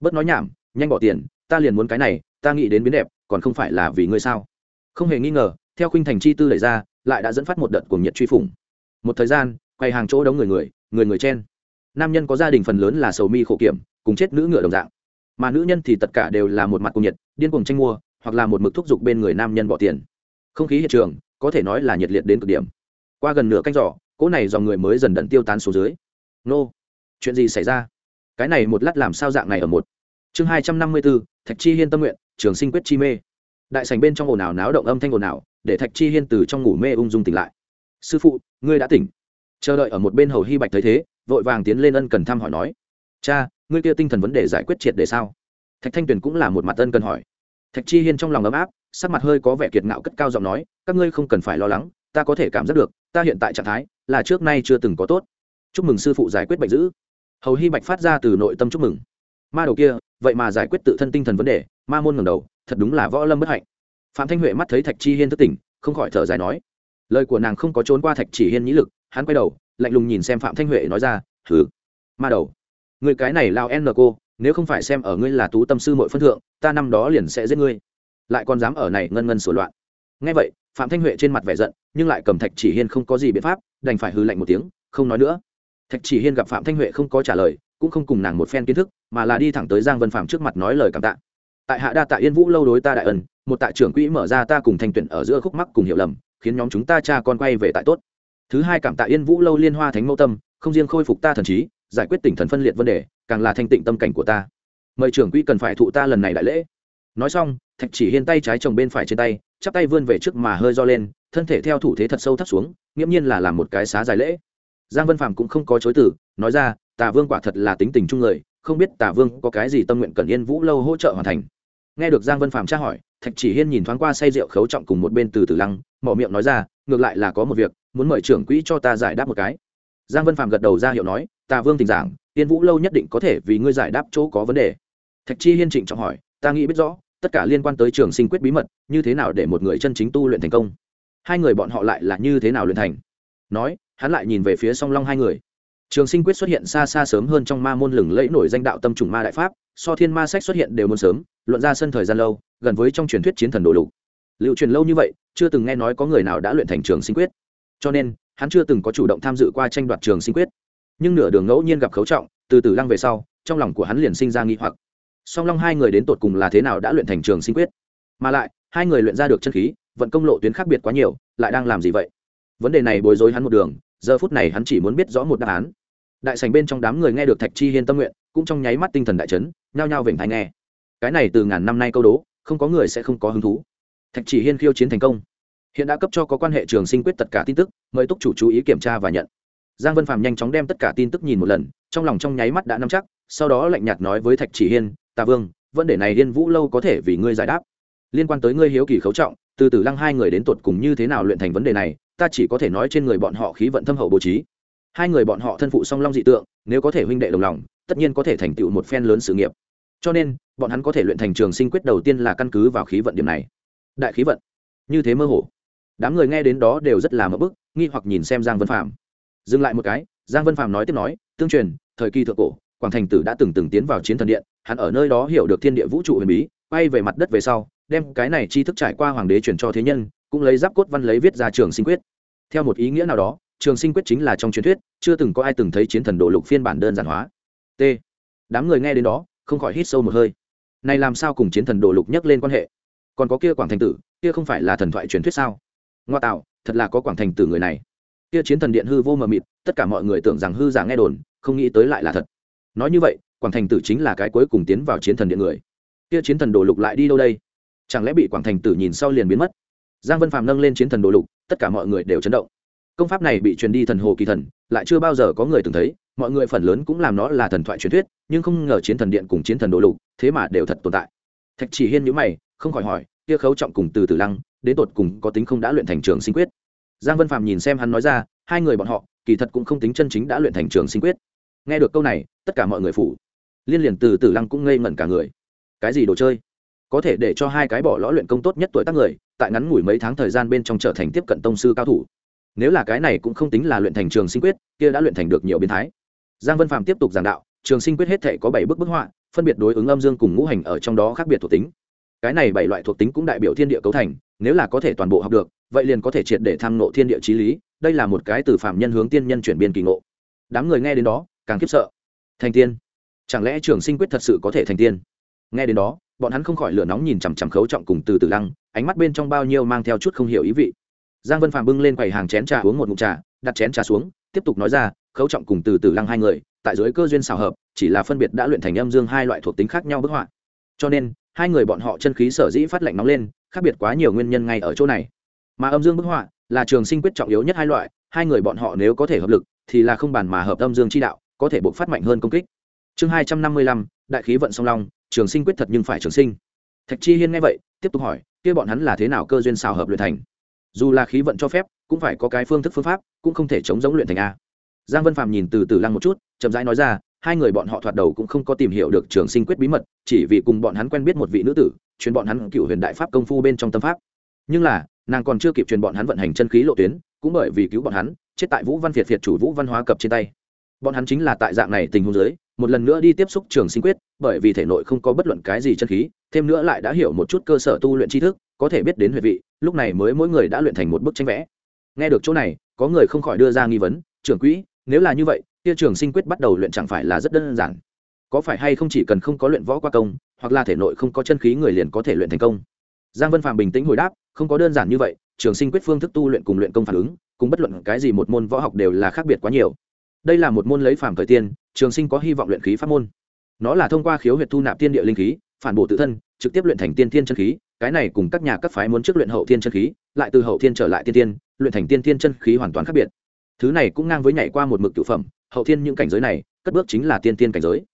[SPEAKER 1] Bớt nói nhảm, nhanh bỏ tiền, ta liền muốn cái này, ta nghĩ đến biến đẹp, còn không phải là vì ngươi sao? Không hề nghi ngờ, theo khuynh thành chi tư đẩy ra, lại đã dẫn phát một đợt cuồng nhiệt truy phủng. Một thời gian, quay hàng chỗ đống người người người người chen. Nam nhân có gia đình phần lớn là sầu mi khổ kiểm, cùng chết nữ ngựa đồng dạng mà nữ nhân thì tất cả đều là một mặt cuồng nhiệt, điên cuồng tranh mua, hoặc là một mực thúc giục bên người nam nhân bỏ tiền. Không khí hiện trường, có thể nói là nhiệt liệt đến cực điểm. Qua gần nửa canh giỏ cỗ này dòng người mới dần đận tiêu tán xuống dưới. Nô, chuyện gì xảy ra? Cái này một lát làm sao dạng này ở một? Chương hai trăm năm mươi bốn thạch chi hiên tâm nguyện, trường sinh quyết chi mê. Đại sành bên trong ồn ào náo động âm thanh ồn ào, để thạch chi hiên từ trong ngủ mê ung dung tỉnh lại. Sư phụ, ngươi đã tỉnh. Chờ đợi ở một bên hầu hy bạch thấy thế, vội vàng tiến lên ân cần thăm hỏi nói, cha ngươi kia tinh thần vấn đề giải quyết triệt để sao? Thạch thanh tuyền cũng là một mặt tân cần hỏi. Thạch chi hiên trong lòng ấm áp, sắc mặt hơi có vẻ kiệt ngạo cất cao giọng nói, các ngươi không cần phải lo lắng, ta có thể cảm giác được, ta hiện tại trạng thái là trước nay chưa từng có tốt. Chúc mừng sư phụ giải quyết bệnh dữ. Hầu hy bạch phát ra từ nội tâm chúc mừng. Ma đầu kia, vậy mà giải quyết tự thân tinh thần vấn đề, ma môn ngầm đầu, thật đúng là võ lâm bất hạnh. Phạm thanh huệ mắt thấy thạch chi hiên thất tỉnh, không khỏi thở dài nói. Lời của nàng không có trốn qua thạch chỉ hiên nhĩ lực, hắn quay đầu, lạnh lùng nhìn xem phạm thanh huệ nói ra thử ma đầu người cái này lao n cô, nếu không phải xem ở ngươi là tú tâm sư mọi phân thượng, ta năm đó liền sẽ giết ngươi. Lại còn dám ở này ngân ngân sổ loạn. Ngay vậy, phạm thanh huệ trên mặt vẻ giận, nhưng lại cầm thạch chỉ hiên không có gì biện pháp, đành phải hư lạnh một tiếng, không nói nữa. Thạch chỉ hiên gặp phạm thanh huệ không có trả lời, cũng không cùng nàng một phen kiến thức, mà là đi thẳng tới giang vân phạm trước mặt nói lời cảm tạ. Tại hạ đa tạ yên vũ lâu đối ta đại ân, một tạ trưởng quỹ mở ra ta cùng thanh tuyển ở giữa khúc mắc cùng hiểu lầm, khiến nhóm chúng ta cha con quay về tại tốt. Thứ hai cảm tạ yên vũ lâu liên hoa thánh mẫu tâm, không riêng khôi phục ta thần trí giải quyết tỉnh thần phân liệt vấn đề, càng là thanh tịnh tâm cảnh của ta. Mời trưởng quỹ cần phải thụ ta lần này đại lễ. Nói xong, thạch chỉ hiên tay trái chồng bên phải trên tay, chắp tay vươn về trước mà hơi do lên, thân thể theo thủ thế thật sâu thấp xuống, nghiễm nhiên là làm một cái xá dài lễ. Giang vân phàm cũng không có chối từ, nói ra, tà vương quả thật là tính tình chung người, không biết tà vương có cái gì tâm nguyện cần yên vũ lâu hỗ trợ hoàn thành. Nghe được giang vân phàm tra hỏi, thạch chỉ hiên nhìn thoáng qua say rượu khấu trọng cùng một bên từ từ lăng mỏ miệng nói ra, ngược lại là có một việc, muốn mời trưởng quỹ cho ta giải đáp một cái. Giang vân phàm gật đầu ra hiệu nói tà vương tình giảng tiên vũ lâu nhất định có thể vì ngươi giải đáp chỗ có vấn đề. Thạch chi hiên trịnh trọng hỏi, ta nghĩ biết rõ, tất cả liên quan tới trường sinh quyết bí mật, như thế nào để một người chân chính tu luyện thành công? Hai người bọn họ lại là như thế nào luyện thành? Nói, hắn lại nhìn về phía song long hai người. Trường sinh quyết xuất hiện xa xa sớm hơn trong ma môn lừng lẫy nổi danh đạo tâm trùng ma đại pháp, so thiên ma sách xuất hiện đều muốn sớm, luận ra sân thời gian lâu, gần với trong truyền thuyết chiến thần đồ lục. Liệu truyền lâu như vậy, chưa từng nghe nói có người nào đã luyện thành trường sinh quyết. Cho nên, hắn chưa từng có chủ động tham dự qua tranh đoạt trường sinh quyết nhưng nửa đường ngẫu nhiên gặp khấu trọng, từ từ lăng về sau, trong lòng của hắn liền sinh ra nghi hoặc. Song long hai người đến tột cùng là thế nào đã luyện thành trường sinh quyết? Mà lại, hai người luyện ra được chân khí, vận công lộ tuyến khác biệt quá nhiều, lại đang làm gì vậy? Vấn đề này bối rối hắn một đường, giờ phút này hắn chỉ muốn biết rõ một đáp án. Đại sành bên trong đám người nghe được thạch chi hiên tâm nguyện, cũng trong nháy mắt tinh thần đại chấn, nhao nhao vểnh thái nghe. Cái này từ ngàn năm nay câu đố, không có người sẽ không có hứng thú. Thạch chỉ hiên khiêu chiến thành công. Hiện đã cấp cho có quan hệ trường sinh quyết tất cả tin tức, mời túc chủ chú ý kiểm tra và nhận giang vân phạm nhanh chóng đem tất cả tin tức nhìn một lần, trong lòng trong nháy mắt đã nắm chắc, sau đó lạnh nhạt nói với thạch chỉ hiên, tà vương, vấn đề này liên vũ lâu có thể vì ngươi giải đáp. Liên quan tới ngươi hiếu kỳ khấu trọng, từ từ lăng hai người đến tột cùng như thế nào luyện thành vấn đề này, ta chỉ có thể nói trên người bọn họ khí vận thâm hậu bố trí. Hai người bọn họ thân phụ song long dị tượng, nếu có thể huynh đệ đồng lòng, tất nhiên có thể thành tựu một phen lớn sự nghiệp. Cho nên, bọn hắn có thể luyện thành trường sinh quyết đầu tiên là căn cứ vào khí vận điểm này. Đại khí vận? Như thế mơ hồ. Đám người nghe đến đó đều rất là mỡ bức, nghi hoặc nhìn xem giang vân phạm dừng lại một cái, giang vân phàm nói tiếp nói, tương truyền, thời kỳ thượng cổ, quảng thành tử đã từng từng tiến vào chiến thần điện, hắn ở nơi đó hiểu được thiên địa vũ trụ huyền bí, quay về mặt đất về sau, đem cái này tri thức trải qua hoàng đế truyền cho thế nhân, cũng lấy giáp cốt văn lấy viết ra trường sinh quyết. Theo một ý nghĩa nào đó, trường sinh quyết chính là trong truyền thuyết, chưa từng có ai từng thấy chiến thần đồ lục phiên bản đơn giản hóa. T. Đám người nghe đến đó, không khỏi hít sâu một hơi. Này làm sao cùng chiến thần đồ lục nhắc lên quan hệ? Còn có kia quảng thành tử, kia không phải là thần thoại truyền thuyết sao? Ngoa tạo, thật là có quảng thành tử người này kia chiến thần điện hư vô mờ mịt, tất cả mọi người tưởng rằng hư giả nghe đồn, không nghĩ tới lại là thật. Nói như vậy, quảng thành tử chính là cái cuối cùng tiến vào chiến thần điện người. Kia chiến thần đồ lục lại đi đâu đây? Chẳng lẽ bị quảng thành tử nhìn sau liền biến mất? Giang vân phàm nâng lên chiến thần đồ lục, tất cả mọi người đều chấn động. Công pháp này bị truyền đi thần hồ kỳ thần, lại chưa bao giờ có người từng thấy, mọi người phần lớn cũng làm nó là thần thoại truyền thuyết, nhưng không ngờ chiến thần điện cùng chiến thần đồ lục, thế mà đều thật tồn tại. Thạch chỉ hiên nhữ mày, không khỏi hỏi, kia khấu trọng cùng từ tử lăng, đến tột cùng có tính không đã luyện thành trường sinh quyết? Giang vân phàm nhìn xem hắn nói ra, hai người bọn họ, kỳ thật cũng không tính chân chính đã luyện thành trường sinh quyết. Nghe được câu này, tất cả mọi người phủ. Liên liền từ tử lăng cũng ngây ngẩn cả người. Cái gì đồ chơi? Có thể để cho hai cái bỏ lõ luyện công tốt nhất tuổi tác người, tại ngắn ngủi mấy tháng thời gian bên trong trở thành tiếp cận tông sư cao thủ. Nếu là cái này cũng không tính là luyện thành trường sinh quyết, kia đã luyện thành được nhiều biến thái. Giang vân phạm tiếp tục giảng đạo, trường sinh quyết hết thể có bảy bức bức họa, phân biệt đối ứng âm dương cùng ngũ hành ở trong đó khác biệt thuộc tính cái này bảy loại thuộc tính cũng đại biểu thiên địa cấu thành, nếu là có thể toàn bộ học được, vậy liền có thể triệt để tham nộ thiên địa trí lý, đây là một cái từ phạm nhân hướng tiên nhân chuyển biên kỳ ngộ. Đám người nghe đến đó, càng khiếp sợ. Thành tiên? Chẳng lẽ trường sinh quyết thật sự có thể thành tiên? Nghe đến đó, bọn hắn không khỏi lửa nóng nhìn chằm chằm khấu trọng cùng từ từ lăng, ánh mắt bên trong bao nhiêu mang theo chút không hiểu ý vị. Giang vân phàm bưng lên quầy hàng chén trà uống một ngụm trà, đặt chén trà xuống, tiếp tục nói ra, khấu trọng cùng từ từ lăng hai người, tại dưới cơ duyên xào hợp, chỉ là phân biệt đã luyện thành âm dương hai loại thuộc tính khác nhau bức họa. Cho nên hai người bọn họ chân khí sở dĩ phát lạnh nóng lên, khác biệt quá nhiều nguyên nhân ngay ở chỗ này. Mà âm dương bức họa là trường sinh quyết trọng yếu nhất hai loại, hai người bọn họ nếu có thể hợp lực, thì là không bàn mà hợp âm dương chi đạo, có thể buộc phát mạnh hơn công kích. Chương hai trăm năm mươi lăm, đại khí vận song long, trường sinh quyết thật nhưng phải trường sinh. Thạch chi hiên nghe vậy, tiếp tục hỏi, kia bọn hắn là thế nào cơ duyên xào hợp luyện thành? Dù là khí vận cho phép, cũng phải có cái phương thức phương pháp, cũng không thể chống giống luyện thành a. Giang vân phạm nhìn từ từ lăng một chút, chậm rãi nói ra hai người bọn họ thoạt đầu cũng không có tìm hiểu được trường sinh quyết bí mật, chỉ vì cùng bọn hắn quen biết một vị nữ tử, truyền bọn hắn cựu huyền đại pháp công phu bên trong tâm pháp. Nhưng là, nàng còn chưa kịp truyền bọn hắn vận hành chân khí lộ tuyến, cũng bởi vì cứu bọn hắn, chết tại vũ văn việt việt chủ vũ văn hóa cập trên tay. Bọn hắn chính là tại dạng này tình huống giới một lần nữa đi tiếp xúc trường sinh quyết, bởi vì thể nội không có bất luận cái gì chân khí, thêm nữa lại đã hiểu một chút cơ sở tu luyện tri thức, có thể biết đến huệ vị, lúc này mới mỗi người đã luyện thành một bức tranh vẽ. Nghe được chỗ này, có người không khỏi đưa ra nghi vấn, trưởng quỹ, nếu là như vậy kia trường sinh quyết bắt đầu luyện chẳng phải là rất đơn giản. Có phải hay không chỉ cần không có luyện võ qua công, hoặc là thể nội không có chân khí người liền có thể luyện thành công? Giang vân phạm bình tĩnh hồi đáp, không có đơn giản như vậy, trường sinh quyết phương thức tu luyện cùng luyện công phản ứng, cùng bất luận cái gì một môn võ học đều là khác biệt quá nhiều. Đây là một môn lấy phàm thời tiên, trường sinh có hy vọng luyện khí pháp môn. Nó là thông qua khiếu huyệt thu nạp tiên địa linh khí, phản bổ tự thân, trực tiếp luyện thành tiên thiên chân khí, cái này cùng các nhà các phái muốn trước luyện hậu thiên chân khí, lại từ hậu thiên trở lại tiên tiên luyện thành tiên tiên chân khí hoàn toàn khác biệt. Thứ này cũng ngang với nhảy qua một mực cựu phẩm hậu thiên những cảnh giới này, cất bước chính là tiên tiên cảnh giới.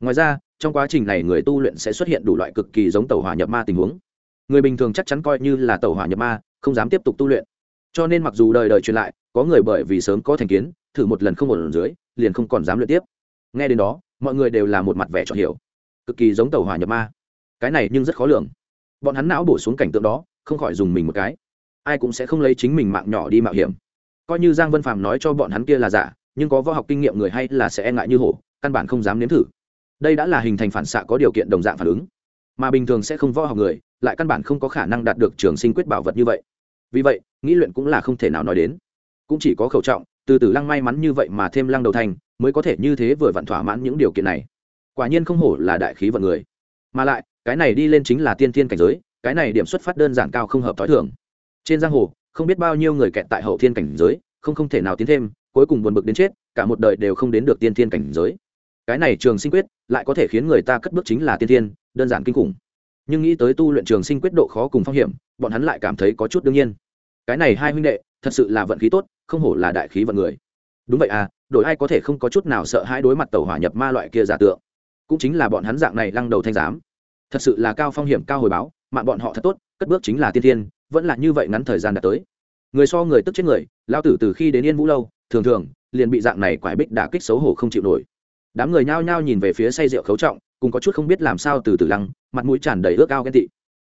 [SPEAKER 1] Ngoài ra, trong quá trình này người tu luyện sẽ xuất hiện đủ loại cực kỳ giống tàu hỏa nhập ma tình huống. Người bình thường chắc chắn coi như là tàu hỏa nhập ma, không dám tiếp tục tu luyện. Cho nên mặc dù đời đời truyền lại, có người bởi vì sớm có thành kiến, thử một lần không ổn dưới, liền không còn dám luyện tiếp. Nghe đến đó, mọi người đều là một mặt vẻ cho hiểu. Cực kỳ giống tàu hỏa nhập ma. Cái này nhưng rất khó lường. Bọn hắn não bổ xuống cảnh tượng đó, không khỏi dùng mình một cái. Ai cũng sẽ không lấy chính mình mạng nhỏ đi mạo hiểm. Coi như giang vân phàm nói cho bọn hắn kia là giả nhưng có võ học kinh nghiệm người hay là sẽ e ngại như hổ, căn bản không dám nếm thử. Đây đã là hình thành phản xạ có điều kiện đồng dạng phản ứng. Mà bình thường sẽ không võ học người, lại căn bản không có khả năng đạt được trường sinh quyết bảo vật như vậy. Vì vậy, nghĩ luyện cũng là không thể nào nói đến. Cũng chỉ có khẩu trọng, từ từ lăng may mắn như vậy mà thêm lăng đầu thành, mới có thể như thế vừa vặn thỏa mãn những điều kiện này. Quả nhiên không hổ là đại khí vận người. Mà lại, cái này đi lên chính là tiên thiên cảnh giới, cái này điểm xuất phát đơn giản cao không hợp t h ó i thường. Trên giang hồ, không biết bao nhiêu người kẹt tại hậu thiên cảnh giới, không không thể nào tiến thêm cuối cùng buồn bực đến chết, cả một đời đều không đến được tiên thiên cảnh giới. Cái này trường sinh quyết lại có thể khiến người ta cất bước chính là tiên thiên, đơn giản kinh khủng. Nhưng nghĩ tới tu luyện trường sinh quyết độ khó cùng phong hiểm, bọn hắn lại cảm thấy có chút đương nhiên. Cái này hai huynh đệ, thật sự là vận khí tốt, không hổ là đại khí vận người. Đúng vậy à đổi ai có thể không có chút nào sợ hãi đối mặt tàu hỏa nhập ma loại kia giả tượng. Cũng chính là bọn hắn dạng này lăng đầu thanh giám. Thật sự là cao phong hiểm, cao hồi báo, mạng bọn họ thật tốt, cất bước chính là tiên thiên, vẫn là như vậy ngắn thời gian đã tới. Người so người tức chết người, lao tử từ khi đến yên vũ lâu thường thường, liền bị dạng này quải bích đả kích xấu hổ không chịu nổi. Đám người nhao nhao nhìn về phía say rượu khấu trọng, cùng có chút không biết làm sao từ từ lăng, mặt mũi tràn đầy ước ao ghen tị.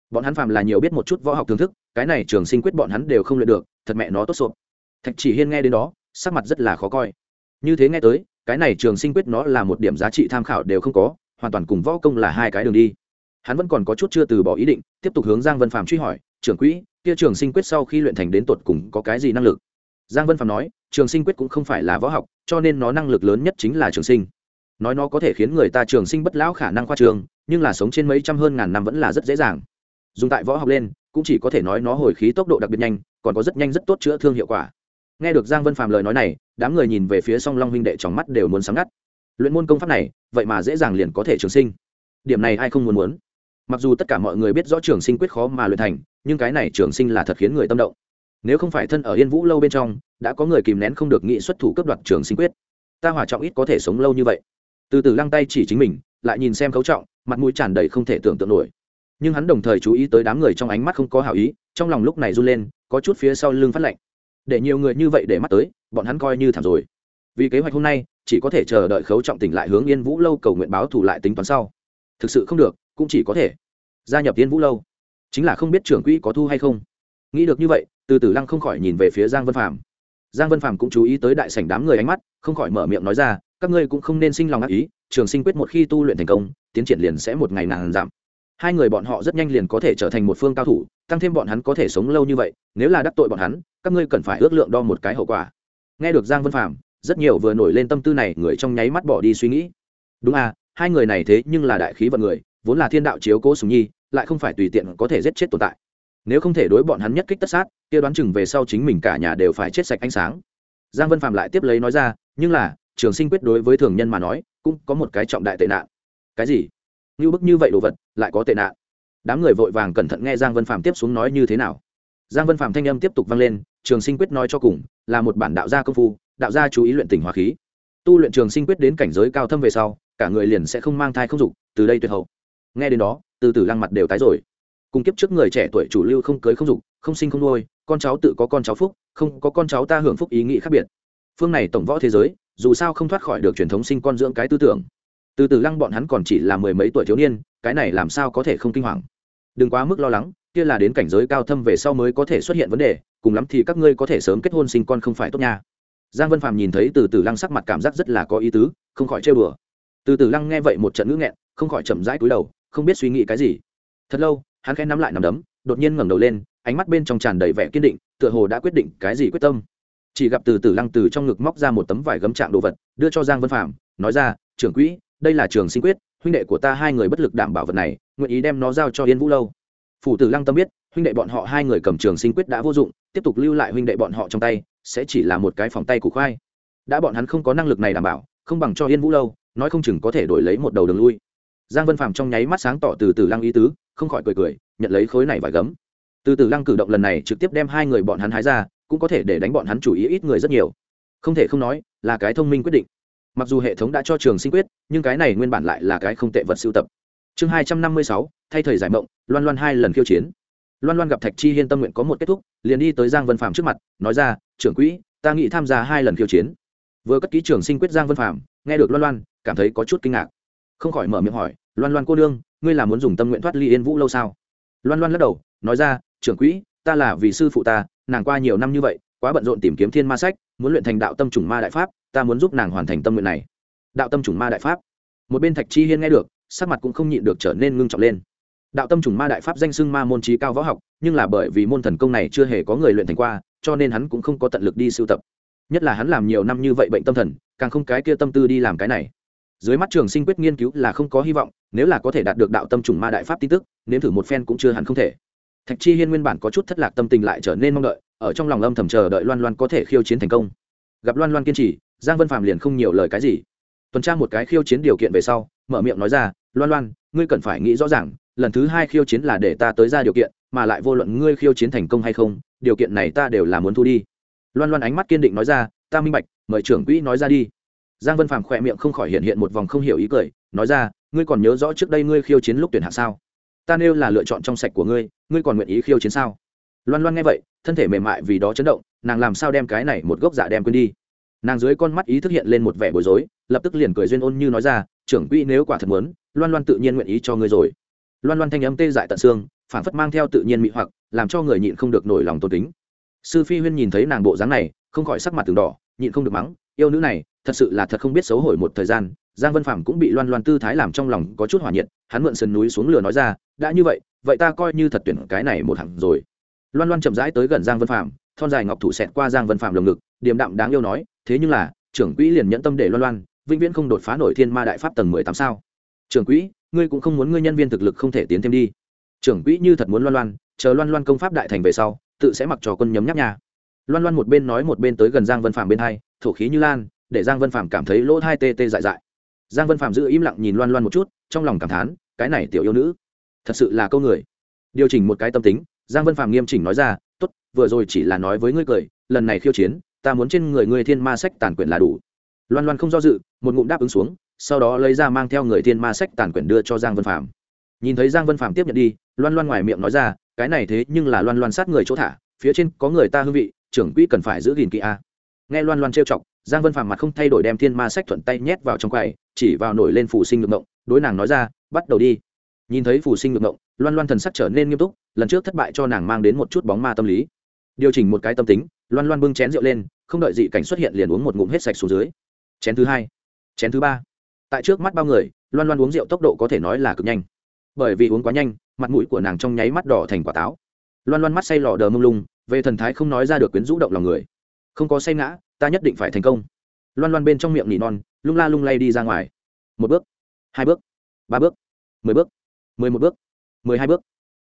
[SPEAKER 1] Bọn hắn phàm là nhiều biết một chút võ học thưởng thức, cái này trường sinh quyết bọn hắn đều không luyện được, thật mẹ nó tốt sộp thạch chỉ hiên nghe đến đó, sắc mặt rất là khó coi. Như thế nghe tới, cái này trường sinh quyết nó là một điểm giá trị tham khảo đều không có, hoàn toàn cùng võ công là hai cái đường đi. Hắn vẫn còn có chút chưa từ bỏ ý định, tiếp tục hướng giang vân phàm truy hỏi, trưởng quỹ, kia trường sinh quyết sau khi luyện thành đến tột cùng có cái gì năng lực? Giang vân phạm nói, trường sinh quyết cũng không phải là võ học, cho nên nó năng lực lớn nhất chính là trường sinh. Nói nó có thể khiến người ta trường sinh bất lão khả năng khoa trường, nhưng là sống trên mấy trăm hơn ngàn năm vẫn là rất dễ dàng. Dùng tại võ học lên, cũng chỉ có thể nói nó hồi khí tốc độ đặc biệt nhanh, còn có rất nhanh rất tốt chữa thương hiệu quả. Nghe được giang vân Phạm lời nói này, đám người nhìn về phía song long huynh đệ trong mắt đều muốn sáng ngắt. Luyện môn công pháp này, vậy mà dễ dàng liền có thể trường sinh. Điểm này ai không muốn muốn? Mặc dù tất cả mọi người biết rõ trường sinh quyết khó mà luyện thành, nhưng cái này trường sinh là thật khiến người tâm động nếu không phải thân ở yên vũ lâu bên trong, đã có người kìm nén không được nghị xuất thủ cấp đoạt trường sinh quyết. Ta hỏa trọng ít có thể sống lâu như vậy. Từ từ lăng tay chỉ chính mình, lại nhìn xem khấu trọng, mặt mũi tràn đầy không thể tưởng tượng nổi. Nhưng hắn đồng thời chú ý tới đám người trong ánh mắt không có hảo ý, trong lòng lúc này run lên, có chút phía sau lưng phát lạnh. Để nhiều người như vậy để mắt tới, bọn hắn coi như thảm rồi. Vì kế hoạch hôm nay, chỉ có thể chờ đợi khấu trọng tỉnh lại hướng yên vũ lâu cầu nguyện báo thủ lại tính toán sau. Thực sự không được, cũng chỉ có thể gia nhập yên vũ lâu. Chính là không biết trưởng quỹ có thu hay không. Nghĩ được như vậy từ từ lăng không khỏi nhìn về phía giang vân phạm giang vân phạm cũng chú ý tới đại sảnh đám người ánh mắt, không khỏi mở miệng nói ra, các ngươi cũng không nên sinh lòng ác ý, trường sinh quyết một khi tu luyện thành công, tiến triển liền sẽ một ngày nàng giảm. Hai người bọn họ rất nhanh liền có thể trở thành một phương cao thủ, tăng thêm bọn hắn có thể sống lâu như vậy, nếu là đắc tội bọn hắn, các ngươi cần phải ước lượng đo một cái hậu quả. Nghe được giang vân phạm rất nhiều vừa nổi lên tâm tư này người trong nháy mắt bỏ đi suy nghĩ. Đúng à hai người này thế nhưng là đại khí vận người, vốn là thiên đạo chiếu cố sùng nhi, lại không phải tùy tiện có thể giết chết tồn tại. Nếu không thể đối bọn hắn nhất kích tất sát kia đoán chừng về sau chính mình cả nhà đều phải chết sạch ánh sáng. Giang vân phạm lại tiếp lấy nói ra, nhưng là, trường sinh quyết đối với thường nhân mà nói, cũng có một cái trọng đại tệ nạn. Cái gì? Như bức như vậy đồ vật, lại có tệ nạn? Đám người vội vàng cẩn thận nghe giang vân phạm tiếp xuống nói như thế nào. Giang vân phạm thanh âm tiếp tục vang lên, trường sinh quyết nói cho cùng, là một bản đạo gia công phu, đạo gia chú ý luyện tỉnh hóa khí. Tu luyện trường sinh quyết đến cảnh giới cao thâm về sau, cả người liền sẽ không mang thai không dục, từ đây tuyệt hậu. Nghe đến đó, từ từ lăng mặt đều tái rồi. Cùng kiếp trước người trẻ tuổi chủ lưu không cưới không dục không sinh không nuôi, con cháu tự có con cháu phúc, không có con cháu ta hưởng phúc ý nghĩ khác biệt. Phương này tổng võ thế giới, dù sao không thoát khỏi được truyền thống sinh con dưỡng cái tư tưởng. Từ từ lăng bọn hắn còn chỉ là mười mấy tuổi thiếu niên, cái này làm sao có thể không kinh hoàng? Đừng quá mức lo lắng, kia là đến cảnh giới cao thâm về sau mới có thể xuất hiện vấn đề, cùng lắm thì các ngươi có thể sớm kết hôn sinh con không phải tốt nha. Giang vân phạm nhìn thấy từ từ lăng sắc mặt cảm giác rất là có ý tứ, không khỏi chơi bừa từ từ lăng nghe vậy một trận ngữ nghẹn, không khỏi chậm rãi cúi đầu, không biết suy nghĩ cái gì. Thật lâu, hắn khẽ nắm lại nằm đấm, đột nhiên ngẩng đầu lên ánh mắt bên trong tràn đầy vẻ kiên định, tựa hồ đã quyết định cái gì quyết tâm. Chỉ gặp từ từ lăng từ trong ngực móc ra một tấm vải gấm trạng đồ vật, đưa cho giang vân phạm, nói ra, trưởng quỹ, đây là trường sinh quyết, huynh đệ của ta hai người bất lực đảm bảo vật này, nguyện ý đem nó giao cho yên vũ lâu. Phủ tử lăng tâm biết, huynh đệ bọn họ hai người cầm trường sinh quyết đã vô dụng, tiếp tục lưu lại huynh đệ bọn họ trong tay, sẽ chỉ là một cái phòng tay của khoai. Đã bọn hắn không có năng lực này đảm bảo, không bằng cho yên vũ lâu, nói không chừng có thể đổi lấy một đầu đường lui. Giang vân phạm trong nháy mắt sáng tỏ từ từ lăng ý tứ, không khỏi cười cười, nhận lấy khối này vải gấm từ từ lăng cử động lần này trực tiếp đem hai người bọn hắn hái ra, cũng có thể để đánh bọn hắn chủ ý ít người rất nhiều. Không thể không nói, là cái thông minh quyết định. Mặc dù hệ thống đã cho trường sinh quyết, nhưng cái này nguyên bản lại là cái không tệ vật sưu tập. Chương hai trăm năm mươi sáu, thay thời giải mộng, loan loan hai lần khiêu chiến. Loan loan gặp thạch chi hiên tâm nguyện có một kết thúc, liền đi tới giang vân phạm trước mặt, nói ra, trưởng quỹ, ta nghĩ tham gia hai lần khiêu chiến. Vừa cất ký trường sinh quyết giang vân phạm nghe được loan loan, cảm thấy có chút kinh ngạc. Không khỏi mở miệng hỏi, loan loan cô đương ngươi là muốn dùng tâm nguyện thoát ly yên vũ lâu sao? Loan loan lắc đầu, nói ra trưởng quỹ, ta là vì sư phụ ta, nàng qua nhiều năm như vậy, quá bận rộn tìm kiếm thiên ma sách, muốn luyện thành đạo tâm trùng ma đại pháp, ta muốn giúp nàng hoàn thành tâm nguyện này. Đạo tâm trùng ma đại pháp. Một bên thạch chi hiên nghe được, sắc mặt cũng không nhịn được trở nên ngưng trọng lên. Đạo tâm trùng ma đại pháp danh xưng ma môn trí cao võ học, nhưng là bởi vì môn thần công này chưa hề có người luyện thành qua, cho nên hắn cũng không có tận lực đi sưu tập. Nhất là hắn làm nhiều năm như vậy bệnh tâm thần, càng không cái kia tâm tư đi làm cái này. Dưới mắt trường sinh quyết nghiên cứu là không có hy vọng, nếu là có thể đạt được đạo tâm trùng ma đại pháp tin tức, nếm thử một phen cũng chưa hẳn không thể thạch chi hiên nguyên bản có chút thất lạc tâm tình lại trở nên mong đợi, ở trong lòng âm thầm chờ đợi loan loan có thể khiêu chiến thành công. Gặp loan loan kiên trì, giang vân phạm liền không nhiều lời cái gì. Tuần tra một cái khiêu chiến điều kiện về sau, mở miệng nói ra, loan loan, ngươi cần phải nghĩ rõ ràng, lần thứ hai khiêu chiến là để ta tới ra điều kiện, mà lại vô luận ngươi khiêu chiến thành công hay không, điều kiện này ta đều là muốn thu đi. Loan loan ánh mắt kiên định nói ra, ta minh bạch, mời trưởng quỹ nói ra đi. Giang vân phàm khỏe miệng không khỏi hiện hiện một vòng không hiểu ý cười, nói ra, ngươi còn nhớ rõ trước đây ngươi khiêu chiến lúc tuyển hạ sao? Ta nêu là lựa chọn trong sạch của ngươi ngươi còn nguyện ý khiêu chiến sao? Loan loan nghe vậy, thân thể mềm mại vì đó chấn động, nàng làm sao đem cái này một gốc dạ đem quên đi? Nàng dưới con mắt ý thức hiện lên một vẻ bối rối, lập tức liền cười duyên ôn như nói ra, trưởng quỹ nếu quả thật muốn, loan loan tự nhiên nguyện ý cho ngươi rồi. Loan loan thanh âm tê dại tận xương phản phất mang theo tự nhiên mị hoặc, làm cho người nhịn không được nổi lòng tôn kính. Sư phi huyên nhìn thấy nàng bộ dáng này, không khỏi sắc mặt từng đỏ, nhịn không được mắng, yêu nữ này, thật sự là thật không biết xấu hổ một thời gian giang vân phạm cũng bị loan loan tư thái làm trong lòng có chút hỏa nhiệt, hắn mượn sườn núi xuống lửa nói ra, đã như vậy vậy ta coi như thật tuyển cái này một hẳn rồi. Loan loan chậm rãi tới gần giang vân phạm thon dài ngọc thủ xẹt qua giang vân phạm lồng ngực, điềm đạm đáng yêu nói, thế nhưng là, trưởng quỹ liền nhẫn tâm để loan loan, vĩnh viễn không đột phá nổi thiên ma đại pháp tầng mười tám sao? Trưởng quỹ, ngươi cũng không muốn ngươi nhân viên thực lực không thể tiến thêm đi. Trưởng quỹ như thật muốn loan loan, chờ loan loan công pháp đại thành về sau, tự sẽ mặc trò quân nhấm nháp nhà loan loan một bên nói một bên tới gần giang vân phạm bên hai, thổ khí như lan, để giang vân phạm cảm thấy lỗ hai tê tê dại dại giang vân phạm giữ im lặng nhìn loan loan một chút, trong lòng cảm thán, cái này tiểu yêu nữ, thật sự là câu người. Điều chỉnh một cái tâm tính, giang vân phạm nghiêm chỉnh nói ra t ố t vừa rồi chỉ là nói với ngươi cười, lần này khiêu chiến, ta muốn trên người ngươi thiên ma sách tàn quyển là đủ. Loan loan không do dự, một ngụm đáp ứng xuống, sau đó lấy ra mang theo người thiên ma sách tàn quyển đưa cho giang vân phạm. Nhìn thấy giang vân phạm tiếp nhận đi, loan loan ngoài miệng nói ra, cái này thế nhưng là loan loan sát người chỗ thả, phía trên có người ta hương vị, trưởng quỹ cần phải giữ gìn kỹ a. Nghe loan loan trêu chọc giang vân phàm mặt không thay đổi đem thiên ma sách thuận tay nhét vào trong quầy, chỉ vào nổi lên phủ sinh ngược ngộng, đối nàng nói ra, bắt đầu đi. Nhìn thấy phủ sinh ngược ngộng, loan loan thần sắc trở nên nghiêm túc, lần trước thất bại cho nàng mang đến một chút bóng ma tâm lý. Điều chỉnh một cái tâm tính, loan loan bưng chén rượu lên, không đợi dị cảnh xuất hiện liền uống một ngụm hết sạch xuống dưới. Chén thứ hai, chén thứ ba. Tại trước mắt bao người, loan loan uống rượu tốc độ có thể nói là cực nhanh. Bởi vì uống quá nhanh, mặt mũi của nàng trong nháy mắt đỏ thành quả táo. Loan loan mắt say lò đờ mông lung, về thần thái không nói ra được quyến rũ động lòng người. Không có say ngã ta nhất định phải thành công. Loan loan bên trong miệng nỉ non, lung la lung lay đi ra ngoài. Một bước, hai bước, ba bước, mười bước, mười một bước, mười hai bước.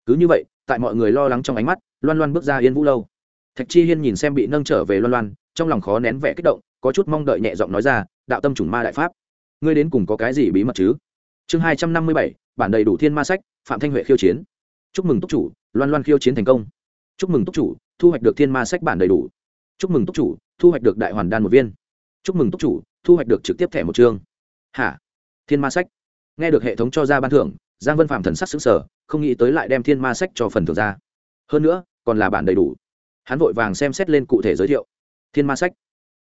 [SPEAKER 1] Cứ như vậy, tại mọi người lo lắng trong ánh mắt, loan loan bước ra yên vũ lâu. Thạch chi hiên nhìn xem bị nâng trở về loan loan, trong lòng khó nén vẻ kích động, có chút mong đợi nhẹ giọng nói ra, đạo tâm chủng ma đại pháp, ngươi đến cùng có cái gì bí mật chứ? Chương hai trăm năm mươi bảy, bản đầy đủ thiên ma sách, phạm thanh huệ khiêu chiến. Chúc mừng túc chủ, loan loan khiêu chiến thành công. Chúc mừng túc chủ, thu hoạch được thiên ma sách bản đầy đủ chúc mừng túc chủ, thu hoạch được đại hoàn đan một viên. Chúc mừng túc chủ, thu hoạch được trực tiếp thẻ một chương. Hả? Thiên ma sách. Nghe được hệ thống cho ra ban thưởng, giang vân phạm thần sắc xứng sở không nghĩ tới lại đem thiên ma sách cho phần thưởng ra. Hơn nữa, còn là bản đầy đủ. Hắn vội vàng xem xét lên cụ thể giới thiệu. Thiên ma sách.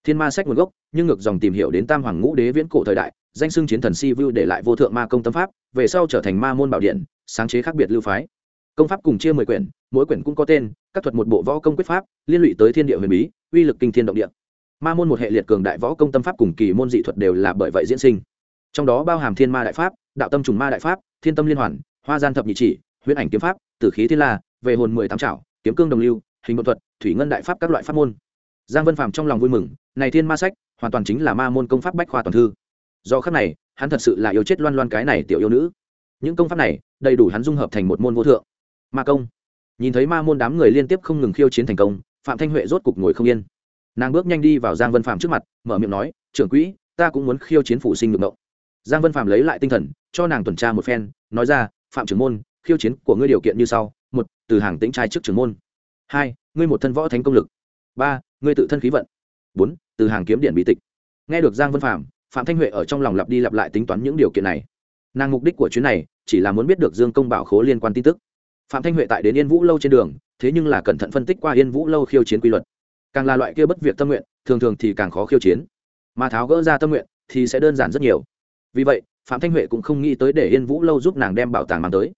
[SPEAKER 1] Thiên ma sách nguồn gốc, nhưng ngược dòng tìm hiểu đến tam hoàng ngũ đế viễn cổ thời đại, danh xưng chiến thần si vu để lại vô thượng ma công tâm pháp, về sau trở thành ma môn bảo điện, sáng chế khác biệt lưu phái công pháp cùng chia mười quyển, mỗi quyển cũng có tên, các thuật một bộ võ công quyết pháp, liên lụy tới thiên địa huyền bí, uy lực kinh thiên động địa. Ma môn một hệ liệt cường đại võ công tâm pháp cùng kỳ môn dị thuật đều là bởi vậy diễn sinh. Trong đó bao hàm thiên ma đại pháp, đạo tâm trùng ma đại pháp, thiên tâm liên hoàn, hoa gian thập nhị chỉ, huyễn ảnh kiếm pháp, tử khí thiên la, về hồn mười tám trảo, kiếm cương đồng lưu, hình một thuật, thủy ngân đại pháp các loại pháp môn. Giang vân phàm trong lòng vui mừng, này thiên ma sách, hoàn toàn chính là ma môn công pháp bách khoa toàn thư. Do khắc này, hắn thật sự là yêu chết loan loan cái này tiểu yêu nữ. Những công pháp này, đầy đủ hắn dung hợp thành một môn vô thượng ma công. Nhìn thấy ma môn đám người liên tiếp không ngừng khiêu chiến thành công phạm thanh huệ rốt cục ngồi không yên. Nàng bước nhanh đi vào giang vân phạm trước mặt mở miệng nói trưởng quỹ ta cũng muốn khiêu chiến phụ sinh ngược động giang vân phạm lấy lại tinh thần cho nàng tuần tra một phen nói ra phạm trưởng môn khiêu chiến của ngươi điều kiện như sau một, từ hàng tĩnh trai trước trưởng môn. Hai ngươi một thân võ thánh công lực. Ba ngươi tự thân khí vận. Bốn từ hàng kiếm điện bí tịch. Nghe được giang vân phạm phạm thanh huệ ở trong lòng lặp đi lặp lại tính toán những điều kiện này. Nàng mục đích của chuyến này chỉ là muốn biết được dương công bảo khố liên quan tin tức phạm thanh huệ tại đến yên vũ lâu trên đường, thế nhưng là cẩn thận phân tích qua yên vũ lâu khiêu chiến quy luật. Càng là loại kia bất việc tâm nguyện, thường thường thì càng khó khiêu chiến. Mà tháo gỡ ra tâm nguyện thì sẽ đơn giản rất nhiều. Vì vậy, phạm thanh huệ cũng không nghĩ tới để yên vũ lâu giúp nàng đem bảo tàng mang tới.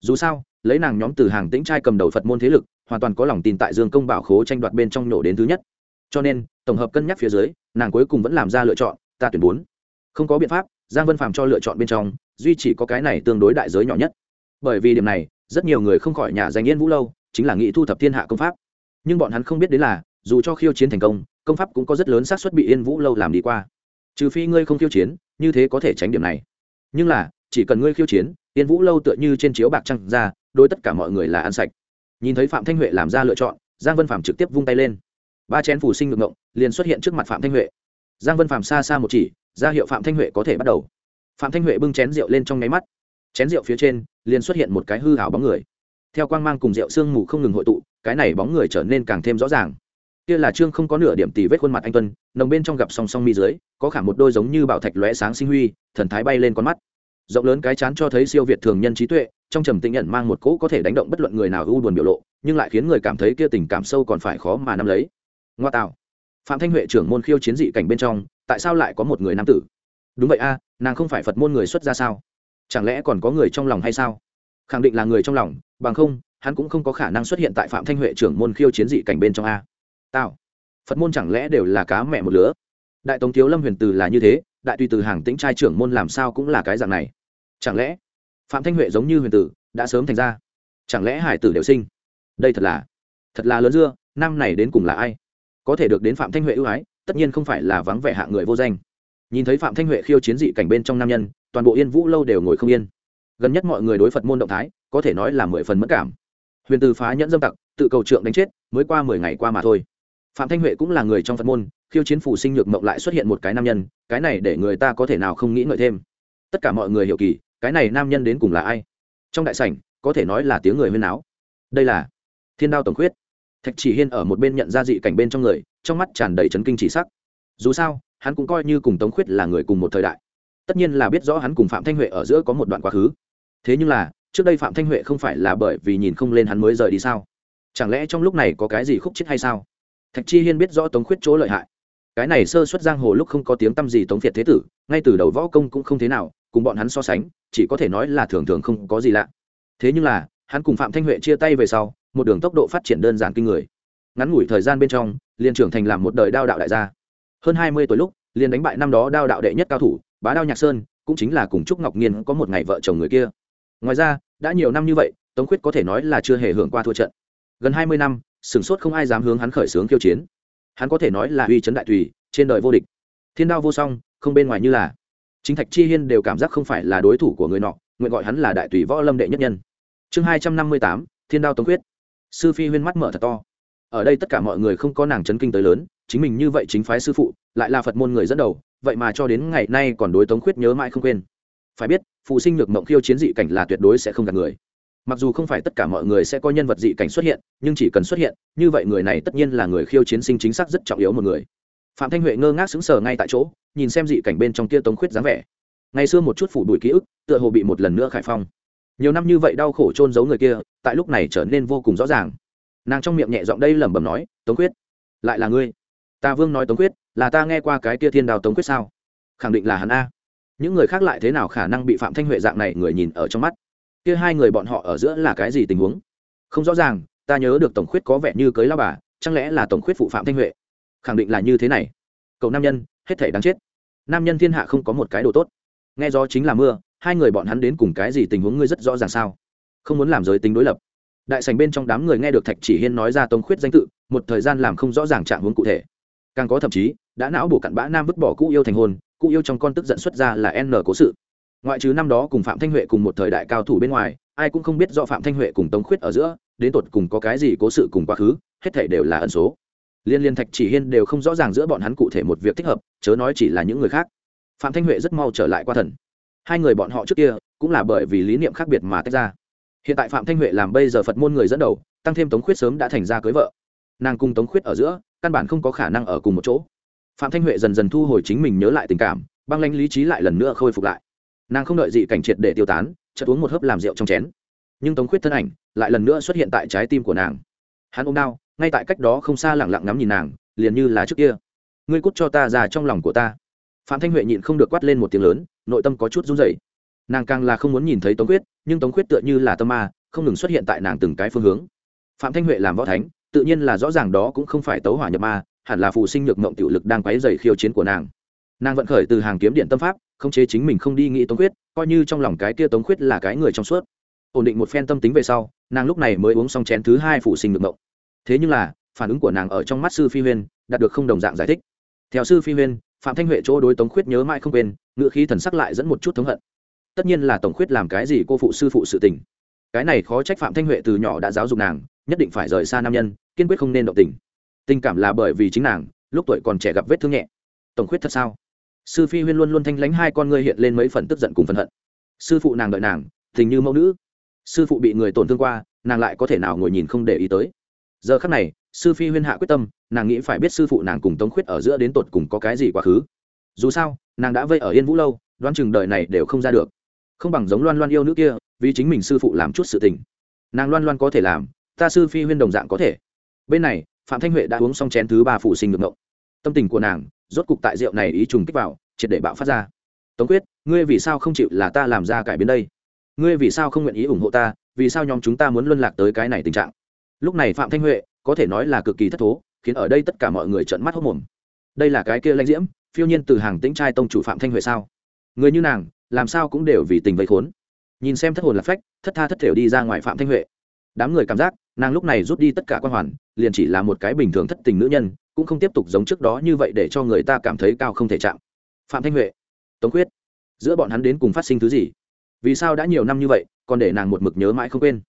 [SPEAKER 1] Dù sao, lấy nàng nhóm từ hàng tĩnh trai cầm đầu phật môn thế lực, hoàn toàn có lòng tin tại dương công bảo khố tranh đoạt bên trong nổ đến thứ nhất. Cho nên, tổng hợp cân nhắc phía dưới, nàng cuối cùng vẫn làm ra lựa chọn, ta tuyển bốn. Không có biện pháp, giang vân phàm cho lựa chọn bên trong, duy chỉ có cái này tương đối đại giới nhỏ nhất. Bởi vì điểm này rất nhiều người không khỏi nhà danh yên vũ lâu, chính là nghĩ thu thập thiên hạ công pháp. Nhưng bọn hắn không biết đến là, dù cho khiêu chiến thành công công pháp cũng có rất lớn xác suất bị yên vũ lâu làm đi qua. Trừ phi ngươi không khiêu chiến, như thế có thể tránh điểm này. Nhưng là, chỉ cần ngươi khiêu chiến, yên vũ lâu tựa như trên chiếu bạc trăng ra đôi tất cả mọi người là ăn sạch. Nhìn thấy phạm thanh huệ làm ra lựa chọn, giang vân phạm trực tiếp vung tay lên. Ba chén phủ sinh ngược ngộng, liền xuất hiện trước mặt phạm thanh huệ. Giang vân phạm xa xa một chỉ, ra hiệu phạm thanh huệ có thể bắt đầu. Phạm thanh huệ bưng chén rượu lên trong nháy mắt chén rượu phía trên liền xuất hiện một cái hư hảo bóng người. Theo quang mang cùng rượu sương mù không ngừng hội tụ, cái này bóng người trở nên càng thêm rõ ràng. Kia là trương không có nửa điểm tì vết khuôn mặt anh tuân, nồng bên trong gặp song song mi dưới, có khả một đôi giống như bảo thạch lóe sáng sinh huy, thần thái bay lên con mắt. Rộng lớn cái chán cho thấy siêu việt thường nhân trí tuệ, trong trầm tĩnh nhận mang một cỗ có thể đánh động bất luận người nào ưu buồn biểu lộ, nhưng lại khiến người cảm thấy kia tình cảm sâu còn phải khó mà nắm lấy. Ngoa tạo. Phạm thanh huệ trưởng môn khiêu chiến dị cảnh bên trong, tại sao lại có một người nam tử? Đúng vậy a, nàng không phải phật môn người xuất ra sao? Chẳng lẽ còn có người trong lòng hay sao? Khẳng định là người trong lòng, bằng không, hắn cũng không có khả năng xuất hiện tại phạm thanh huệ trưởng môn khiêu chiến dị cảnh bên trong a. Tao phật môn chẳng lẽ đều là cá mẹ một lứa? Đại tống thiếu lâm huyền từ là như thế, đại tùy từ hàng tĩnh trai trưởng môn làm sao cũng là cái dạng này. Chẳng lẽ, phạm thanh huệ giống như huyền tử, đã sớm thành ra? Chẳng lẽ hải tử đều sinh? Đây thật là thật là lớn dưa, năm này đến cùng là ai? Có thể được đến phạm thanh huệ ưu ái, tất nhiên không phải là vắng vẻ hạ người vô danh. Nhìn thấy phạm thanh huệ khiêu chiến dị cảnh bên trong nam nhân toàn bộ yên vũ lâu đều ngồi không yên. Gần nhất mọi người đối phật môn động thái, có thể nói là mười phần mất cảm. Huyền từ phá nhẫn dâm tặc, tự cầu trượng đánh chết, mới qua mười ngày qua mà thôi. Phạm thanh huệ cũng là người trong phật môn, khiêu chiến phủ sinh nhược mộng lại xuất hiện một cái nam nhân, cái này để người ta có thể nào không nghĩ ngợi thêm. Tất cả mọi người hiểu kỳ, cái này nam nhân đến cùng là ai? Trong đại sảnh, có thể nói là tiếng người huyên áo đây là thiên đao tổng khuyết. Thạch chỉ hiên ở một bên nhận ra dị cảnh bên trong người, trong mắt tràn đầy chấn kinh chỉ sắc. Dù sao, hắn cũng coi như cùng tống khuyết là người cùng một thời đại tất nhiên là biết rõ hắn cùng phạm thanh huệ ở giữa có một đoạn quá khứ. Thế nhưng là, trước đây phạm thanh huệ không phải là bởi vì nhìn không lên hắn mới rời đi sao? Chẳng lẽ trong lúc này có cái gì khúc chết hay sao? Thạch chi hiên biết rõ tống khuyết chỗ lợi hại. Cái này sơ xuất giang hồ lúc không có tiếng t â m gì tống việt thế tử, ngay từ đầu võ công cũng không thế nào, cùng bọn hắn so sánh, chỉ có thể nói là thường thường không có gì lạ. Thế nhưng là, hắn cùng phạm thanh huệ chia tay về sau, một đường tốc độ phát triển đơn giản kinh người. Ngắn ngủi thời gian bên trong, liền trưởng thành làm một đời đao đạo đại gia. Hơn hai mươi tuổi lúc, liền đánh bại năm đó đao đạo đệ nhất cao thủ bá đao nhạc sơn cũng chính là cùng trúc ngọc nhiên có một ngày vợ chồng người kia. Ngoài ra, đã nhiều năm như vậy, tống khuyết có thể nói là chưa hề hưởng qua thua trận. Gần hai mươi năm, sửng sốt không ai dám hướng hắn khởi xướng khiêu chiến. Hắn có thể nói là uy chấn đại tùy, trên đời vô địch. Thiên đao vô song, không bên ngoài như là. Chính thạch chi hiên đều cảm giác không phải là đối thủ của người nọ, nguyện gọi hắn là đại tùy võ lâm đệ nhất nhân. Chương hai trăm năm mươi tám, thiên đao tống quyết sư phi huyên mắt mở thật to. Ở đây tất cả mọi người không có nàng chấn kinh tới lớn chính mình như vậy chính phái sư phụ, lại là phật môn người dẫn đầu, vậy mà cho đến ngày nay còn đối tống khuyết nhớ mãi không quên. Phải biết, phụ sinh nhược mộng khiêu chiến dị cảnh là tuyệt đối sẽ không gặp người. Mặc dù không phải tất cả mọi người sẽ có nhân vật dị cảnh xuất hiện, nhưng chỉ cần xuất hiện, như vậy người này tất nhiên là người khiêu chiến sinh chính xác rất trọng yếu một người. Phạm thanh huệ ngơ ngác sững sờ ngay tại chỗ, nhìn xem dị cảnh bên trong kia tống khuyết dáng vẻ. Ngày xưa một chút phủ đuổi ký ức, tựa hồ bị một lần nữa khải phong. Nhiều năm như vậy đau khổ trôn giấu người kia, tại lúc này trở nên vô cùng rõ ràng. Nàng trong miệng nhẹ giọng đây lẩm bẩm nói, tống quyết lại là ngươi ta vương nói tống quyết là ta nghe qua cái kia thiên đào tống quyết sao? Khẳng định là hắn a. Những người khác lại thế nào khả năng bị phạm thanh huệ dạng này người nhìn ở trong mắt? Kia hai người bọn họ ở giữa là cái gì tình huống? Không rõ ràng, ta nhớ được tổng khuyết có vẻ như cưới lao bà, chẳng lẽ là tổng khuyết phụ phạm thanh huệ? Khẳng định là như thế này. Cậu nam nhân, hết thể đáng chết. Nam nhân thiên hạ không có một cái đồ tốt. Nghe gió chính là mưa, hai người bọn hắn đến cùng cái gì tình huống ngươi rất rõ ràng sao? Không muốn làm giới tính đối lập. Đại sành bên trong đám người nghe được thạch chỉ hiên nói ra tống khuyết danh tự, một thời gian làm không rõ ràng trạng huống cụ thể càng có thậm chí, đã não bổ cặn bã nam vứt bỏ cũ yêu thành hôn, cũ yêu trong con tức giận xuất ra là n cố sự. Ngoại trừ năm đó cùng phạm thanh huệ cùng một thời đại cao thủ bên ngoài, ai cũng không biết do phạm thanh huệ cùng tống khuyết ở giữa, đến tột cùng có cái gì cố sự cùng quá khứ, hết thể đều là ẩn số. Liên liên thạch chỉ hiên đều không rõ ràng giữa bọn hắn cụ thể một việc thích hợp, chớ nói chỉ là những người khác. Phạm thanh huệ rất mau trở lại qua thần. Hai người bọn họ trước kia, cũng là bởi vì lý niệm khác biệt mà tách ra. Hiện tại phạm thanh huệ làm bây giờ phật môn người dẫn đầu, tăng thêm tống khuyết sớm đã thành ra cưới vợ nàng cùng tống khuyết ở giữa, căn bản không có khả năng ở cùng một chỗ. Phạm thanh huệ dần dần thu hồi chính mình nhớ lại tình cảm, băng lãnh lý trí lại lần nữa khôi phục lại. Nàng không đợi dị cảnh triệt để tiêu tán, chợt uống một hớp làm rượu trong chén. Nhưng tống khuyết thân ảnh lại lần nữa xuất hiện tại trái tim của nàng. Hắn ôm đau, ngay tại cách đó không xa lẳng lặng ngắm nhìn nàng, liền như là trước kia. Ngươi cút cho ta ra trong lòng của ta. Phạm thanh huệ nhịn không được quát lên một tiếng lớn, nội tâm có chút run rẩy. Nàng càng là không muốn nhìn thấy tống quyết nhưng tống quyết tựa như là tâm ma, không ngừng xuất hiện tại nàng từng cái phương hướng. Phạm thanh huệ làm võ thánh tự nhiên là rõ ràng đó cũng không phải tấu hỏa nhập ma, hẳn là phù sinh nhược mộng tiểu lực đang quấy dày khiêu chiến của nàng. Nàng vận khởi từ hàng kiếm điện tâm pháp không chế chính mình không đi nghĩ tống quyết coi như trong lòng cái kia tống quyết là cái người trong suốt. Ổn định một phen tâm tính về sau, nàng lúc này mới uống xong chén thứ hai phù sinh nhược mộng. Thế nhưng là, phản ứng của nàng ở trong mắt sư phi huyên, đạt được không đồng dạng giải thích. Theo sư phi huyên, phạm thanh huệ chỗ đối tống khuyết nhớ mãi không quên ngựa khí thần sắc lại dẫn một chút thống hận. Tất nhiên là tổng khuyết làm cái gì cô phụ sư phụ sự tình. Cái này khó trách phạm thanh huệ từ nhỏ đã giáo dục nàng nhất định phải rời xa nam nhân, kiên quyết không nên động tình. Tình cảm là bởi vì chính nàng, lúc tuổi còn trẻ gặp vết thương nhẹ. Tổng khuyết thật sao? Sư phi huyên luôn luôn thanh lánh hai con ngươi hiện lên mấy phần tức giận cùng phân hận. Sư phụ nàng đợi nàng, tình như mẫu nữ. Sư phụ bị người tổn thương qua, nàng lại có thể nào ngồi nhìn không để ý tới? Giờ khắc này, sư phi huyên hạ quyết tâm, nàng nghĩ phải biết sư phụ nàng cùng tống khuyết ở giữa đến tột cùng có cái gì quá khứ. Dù sao, nàng đã vây ở yên vũ lâu, đoán chừng đời này đều không ra được. Không bằng giống loan loan yêu nữ kia, vì chính mình sư phụ làm chút sự tình. Nàng loan loan có thể làm ta sư phi huyên đồng dạng có thể. Bên này, phạm thanh huệ đã uống xong chén thứ ba phụ sinh ngược ngộng. Tâm tình của nàng, rốt cục tại rượu này ý trùng kích vào, triệt để bạo phát ra. Tống quyết, ngươi vì sao không chịu là ta làm ra cải biến đây? Ngươi vì sao không nguyện ý ủng hộ ta? Vì sao nhóm chúng ta muốn luân lạc tới cái này tình trạng? Lúc này phạm thanh huệ, có thể nói là cực kỳ thất thố, khiến ở đây tất cả mọi người trợn mắt hốc mồm. Đây là cái kia lãnh diễm, phiêu nhiên từ hàng tĩnh trai tông chủ phạm thanh huệ sao? Người như nàng, làm sao cũng đều vì tình vây khốn. Nhìn xem thất hồn lạc phách, thất tha thất thểu đi ra ngoài phạm thanh huệ. Đám người cảm giác nàng lúc này rút đi tất cả quan hoàn, liền chỉ là một cái bình thường thất tình nữ nhân, cũng không tiếp tục giống trước đó như vậy để cho người ta cảm thấy cao không thể chạm. Phạm thanh huệ, tống quyết giữa bọn hắn đến cùng phát sinh thứ gì? Vì sao đã nhiều năm như vậy, còn để nàng một mực nhớ mãi không quên?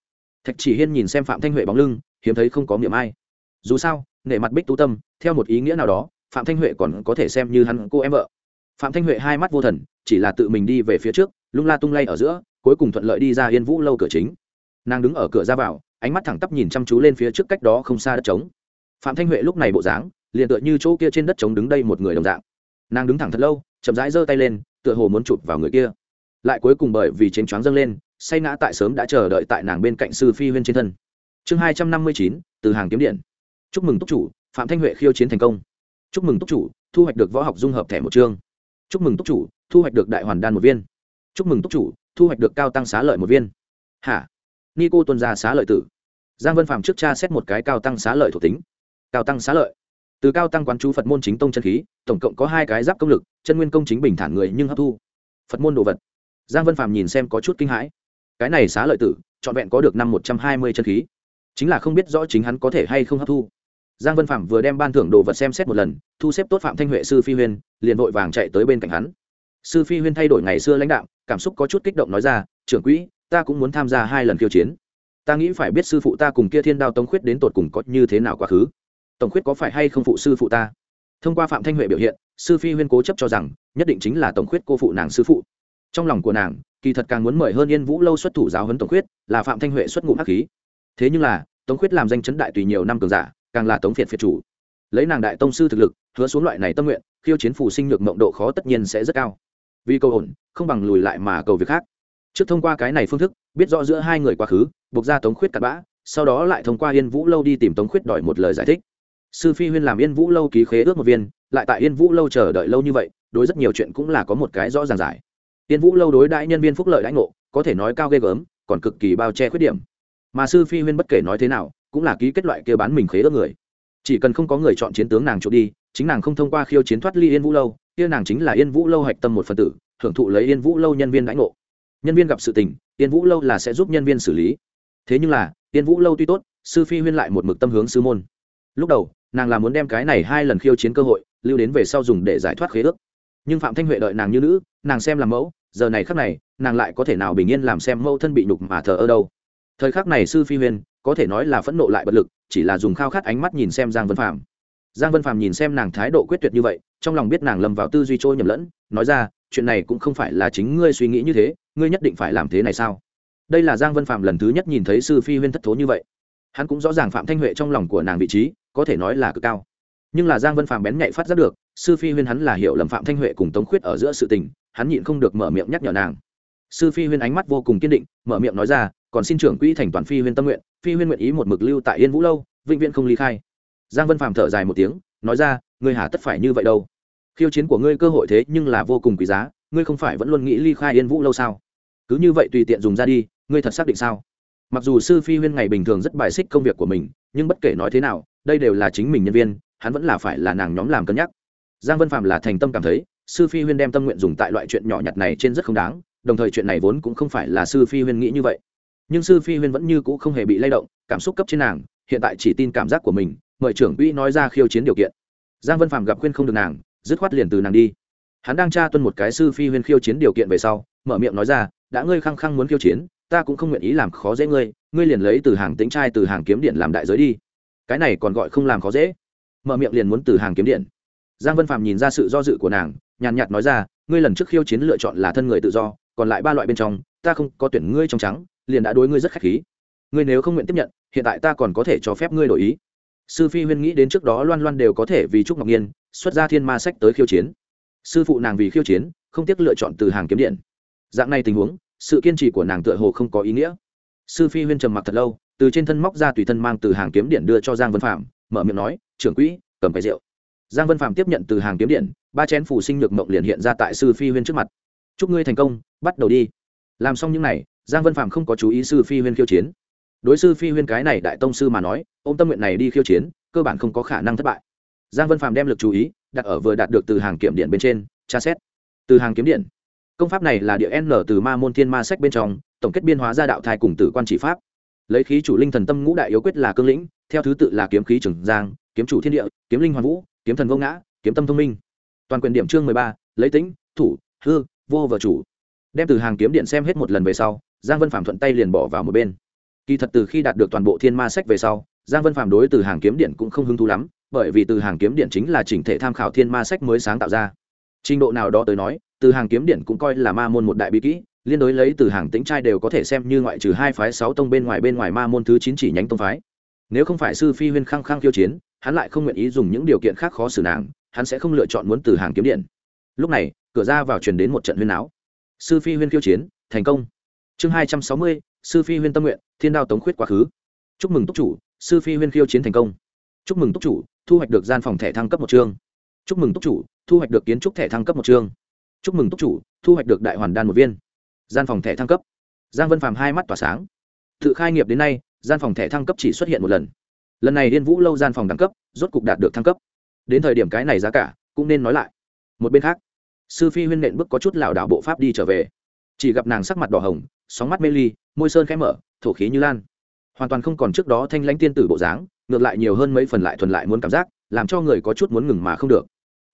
[SPEAKER 1] Thạch chỉ hiên nhìn xem phạm thanh huệ bóng lưng, hiếm thấy không có miệng ai. Dù sao, nể mặt bích tú tâm, theo một ý nghĩa nào đó, phạm thanh huệ còn có thể xem như hắn cô em vợ. Phạm thanh huệ hai mắt vô thần, chỉ là tự mình đi về phía trước, lung la tung lay ở giữa, cuối cùng thuận lợi đi ra yên vũ lâu cửa chính. Nàng đứng ở cửa ra vào ánh mắt thẳng tắp nhìn chăm chú lên phía trước cách đó không xa đất trống. Phạm thanh huệ lúc này bộ dáng, liền tựa như chỗ kia trên đất trống đứng đây một người đồng dạng. Nàng đứng thẳng thật lâu, chậm rãi giơ tay lên, tựa hồ muốn chụp vào người kia. Lại cuối cùng bởi vì chênh choáng dâng lên, say ngã tại sớm đã chờ đợi tại nàng bên cạnh sư phi huyên trên thân. Chương hai trăm năm mươi chín, từ hàng kiếm điện. Chúc mừng túc chủ, phạm thanh huệ khiêu chiến thành công. Chúc mừng túc chủ, thu hoạch được võ học dung hợp thẻ một chương. Chúc mừng túc chủ, thu hoạch được đại hoàn đan một viên. Chúc mừng túc chủ, thu hoạch được cao tăng xá lợi một viên. Hả? Ni cô tuân ra xá lợi tử giang vân phạm trước cha xét một cái cao tăng xá lợi thuộc tính. Cao tăng xá lợi. Từ cao tăng quán chú phật môn chính tông chân khí, tổng cộng có hai cái giáp công lực, chân nguyên công chính bình thản người nhưng hấp thu. Phật môn đồ vật. Giang vân phạm nhìn xem có chút kinh hãi. Cái này xá lợi tử, trọn vẹn có được năm một trăm hai mươi chân khí. Chính là không biết rõ chính hắn có thể hay không hấp thu. Giang vân phạm vừa đem ban thưởng đồ vật xem xét một lần, thu xếp tốt phạm thanh huệ sư phi huyên, liền vội vàng chạy tới bên cạnh hắn. Sư phi huyên thay đổi ngày xưa lãnh đạo, cảm xúc có chút kích động nói ra, trưởng quỹ, ta cũng muốn tham gia hai lần khiêu chiến ta nghĩ phải biết sư phụ ta cùng kia thiên đao tống khuyết đến tột cùng có như thế nào quá khứ. Tổng khuyết có phải hay không phụ sư phụ ta? Thông qua phạm thanh huệ biểu hiện, sư phi huyên cố chấp cho rằng, nhất định chính là tổng khuyết cô phụ nàng sư phụ. Trong lòng của nàng, kỳ thật càng muốn mời hơn yên vũ lâu xuất thủ giáo huấn tổng khuyết, là phạm thanh huệ xuất ngụ hắc khí. Thế nhưng là tống khuyết làm danh chấn đại tùy nhiều năm cường giả, càng là tống phiệt phiệt chủ. Lấy nàng đại tông sư thực lực, hứa xuống loại này tâm nguyện, khiêu chiến phủ sinh nhược mộng độ khó tất nhiên sẽ rất cao. Vì cầu ổn, không bằng lùi lại mà cầu việc khác. Trước thông qua cái này phương thức, biết rõ giữa hai người quá khứ buộc ra tống khuyết cặn bã, sau đó lại thông qua yên vũ lâu đi tìm tống khuyết đòi một lời giải thích. Sư phi huyên làm yên vũ lâu ký khế ước một viên, lại tại yên vũ lâu chờ đợi lâu như vậy, đối rất nhiều chuyện cũng là có một cái rõ ràng giải. Yên vũ lâu đối đãi nhân viên phúc lợi đãi ngộ, có thể nói cao ghê gớm, còn cực kỳ bao che khuyết điểm. Mà sư phi huyên bất kể nói thế nào, cũng là ký kết loại kia bán mình khế ước người. Chỉ cần không có người chọn chiến tướng nàng trộm đi, chính nàng không thông qua khiêu chiến thoát ly yên vũ lâu, kia nàng chính là yên vũ lâu hạch tâm một phần tử, hưởng thụ lấy yên vũ lâu nhân viên đãi ngộ. Nhân viên gặp sự tình, yên vũ lâu là sẽ giúp nhân viên xử lý thế nhưng là, tiên vũ lâu tuy tốt, sư phi huyên lại một mực tâm hướng sư môn. Lúc đầu, nàng là muốn đem cái này hai lần khiêu chiến cơ hội, lưu đến về sau dùng để giải thoát khế ước. Nhưng phạm thanh huệ đợi nàng như nữ, nàng xem làm mẫu, giờ này khắc này, nàng lại có thể nào bình yên làm xem mẫu thân bị nhục mà thờ ơ đâu. Thời khắc này sư phi huyên, có thể nói là phẫn nộ lại bất lực, chỉ là dùng khao khát ánh mắt nhìn xem giang vân phạm giang vân phạm nhìn xem nàng thái độ quyết tuyệt như vậy, trong lòng biết nàng lầm vào tư duy trôi nhầm lẫn, nói ra, chuyện này cũng không phải là chính ngươi suy nghĩ như thế, ngươi nhất định phải làm thế này sao? Đây là giang vân phạm lần thứ nhất nhìn thấy sư phi huyên thất thố như vậy. Hắn cũng rõ ràng phạm thanh huệ trong lòng của nàng vị trí, có thể nói là cực cao. Nhưng là giang vân phạm bén nhạy phát giác được, sư phi huyên hắn là hiểu lầm phạm thanh huệ cùng tống khuyết ở giữa sự tình, hắn nhịn không được mở miệng nhắc nhở nàng. Sư phi huyên ánh mắt vô cùng kiên định, mở miệng nói ra, còn xin trưởng quỹ thành toàn phi huyên tâm nguyện, phi huyên nguyện ý một mực lưu tại yên vũ lâu, vĩnh viễn không ly khai. Giang vân Phạm thở dài một tiếng, nói ra, ngươi hà tất phải như vậy đâu. Khiêu chiến của ngươi cơ hội thế nhưng là vô cùng quý giá, ngươi không phải vẫn luôn nghĩ ly khai yên vũ lâu sao? Cứ như vậy tùy tiện dùng ra đi, ngươi thật xác định sao? Mặc dù sư phi huyên ngày bình thường rất bài xích công việc của mình, nhưng bất kể nói thế nào, đây đều là chính mình nhân viên, hắn vẫn là phải là nàng nhóm làm cân nhắc. Giang vân phạm là thành tâm cảm thấy, sư phi huyên đem tâm nguyện dùng tại loại chuyện nhỏ nhặt này trên rất không đáng, đồng thời chuyện này vốn cũng không phải là sư phi huyên nghĩ như vậy. Nhưng sư phi huyên vẫn như c ũ không hề bị lay động, cảm xúc cấp trên nàng, hiện tại chỉ tin cảm giác của mình, mời trưởng quỹ nói ra khiêu chiến điều kiện. Giang vân phạm gặp khuyên không được nàng, dứt khoát liền từ nàng đi. Hắn đang tra tuân một cái sư phi huyên khiêu chiến điều kiện về sau, mở miệng nói ra đã ngươi khăng khăng muốn khiêu chiến, ta cũng không nguyện ý làm khó dễ ngươi ngươi liền lấy từ hàng tính trai, từ hàng kiếm điện làm đại giới đi. Cái này còn gọi không làm khó dễ. Mở miệng liền muốn từ hàng kiếm điện. Giang vân phạm nhìn ra sự do dự của nàng, nhàn nhạt nói ra, ngươi lần trước khiêu chiến lựa chọn là thân người tự do, còn lại ba loại bên trong, ta không có tuyển ngươi trong trắng, liền đã đối ngươi rất khách khí. Ngươi nếu không nguyện tiếp nhận, hiện tại ta còn có thể cho phép ngươi đổi ý. Sư phi huyên nghĩ đến trước đó loan loan đều có thể vì trúc ngọc nhiên xuất ra thiên ma sách tới khiêu chiến. Sư phụ nàng vì khiêu chiến, không tiếc lựa chọn từ hàng kiếm điện dạng này tình huống, sự kiên trì của nàng tựa hồ không có ý nghĩa. Sư phi huyên trầm mặc thật lâu, từ trên thân móc ra tùy thân mang từ hàng kiếm điện đưa cho giang vân phạm mở miệng nói, trưởng quỹ, cầm cái rượu. Giang vân phạm tiếp nhận từ hàng kiếm điện, ba chén phủ sinh nhược mộng liền hiện ra tại sư phi huyên trước mặt. Chúc ngươi thành công, bắt đầu đi. Làm xong những n à y giang vân phạm không có chú ý sư phi huyên khiêu chiến. Đối sư phi huyên cái này đại tông sư mà nói ô m tâm nguyện này đi khiêu chiến, cơ bản không có khả năng thất bại. Giang vân phạm đem lực chú ý đặt ở vừa đạt được từ hàng kiểm điện bên trên, tra xét. Từ hàng kiếm điện công pháp này là địa n từ ma môn thiên ma sách bên trong, tổng kết biên hóa ra đạo thai cùng tử quan chỉ pháp. Lấy khí chủ linh thần tâm ngũ đại yếu quyết là cương lĩnh, theo thứ tự là kiếm khí trừng giang, kiếm chủ thiên địa, kiếm linh hoàn vũ, kiếm thần vô ngã, kiếm tâm thông minh. Toàn quyền điểm chương mười ba, lấy tính, thủ, hư, vô và chủ. Đem từ hàng kiếm điện xem hết một lần về sau, giang vân phạm thuận tay liền bỏ vào một bên. Kỳ thật từ khi đạt được toàn bộ thiên ma sách về sau, giang vân phạm đối từ hàng kiếm điện cũng không hứng thú lắm, bởi vì từ hàng kiếm điện chính là chỉnh thể tham khảo thiên ma sách mới sáng tạo ra. Trình độ nào đó tới nói từ hàng kiếm điện cũng coi là ma môn một đại bí kỹ, liên đối lấy từ hàng tính trai đều có thể xem như ngoại trừ hai phái sáu tông bên ngoài bên ngoài ma môn thứ chín chỉ nhánh tông phái. Nếu không phải sư phi huyên khăng khăng khiêu chiến, hắn lại không nguyện ý dùng những điều kiện khác khó xử nàng, hắn sẽ không lựa chọn muốn từ hàng kiếm điện. Lúc này, cửa ra vào truyền đến một trận huyên áo sư phi huyên khiêu chiến, thành công. Chương hai trăm sáu mươi, sư phi huyên tâm nguyện, thiên đao tống khuyết quá khứ. Chúc mừng túc chủ, sư phi huyên khiêu chiến thành công. Chúc mừng túc chủ, thu hoạch được gian phòng thẻ thăng cấp một chương. Chúc mừng túc chủ, thu hoạch được kiến trúc thẻ thăng cấp một chương chúc mừng túc chủ, thu hoạch được đại hoàn đan một viên. Gian phòng thẻ thăng cấp. Giang vân phàm hai mắt tỏa sáng. Tự khai nghiệp đến nay, gian phòng thẻ thăng cấp chỉ xuất hiện một lần. Lần này liên vũ lâu gian phòng đẳng cấp, rốt cục đạt được thăng cấp. Đến thời điểm cái này giá cả, cũng nên nói lại. Một bên khác, sư phi huyên nện bước có chút lảo đảo bộ pháp đi trở về. Chỉ gặp nàng sắc mặt đỏ hồng, sóng mắt mê ly, môi sơn khẽ mở, thổ khí như lan. Hoàn toàn không còn trước đó thanh lãnh tiên tử bộ dáng, ngược lại nhiều hơn mấy phần lại thuần lại muốn cảm giác, làm cho người có chút muốn ngừng mà không được.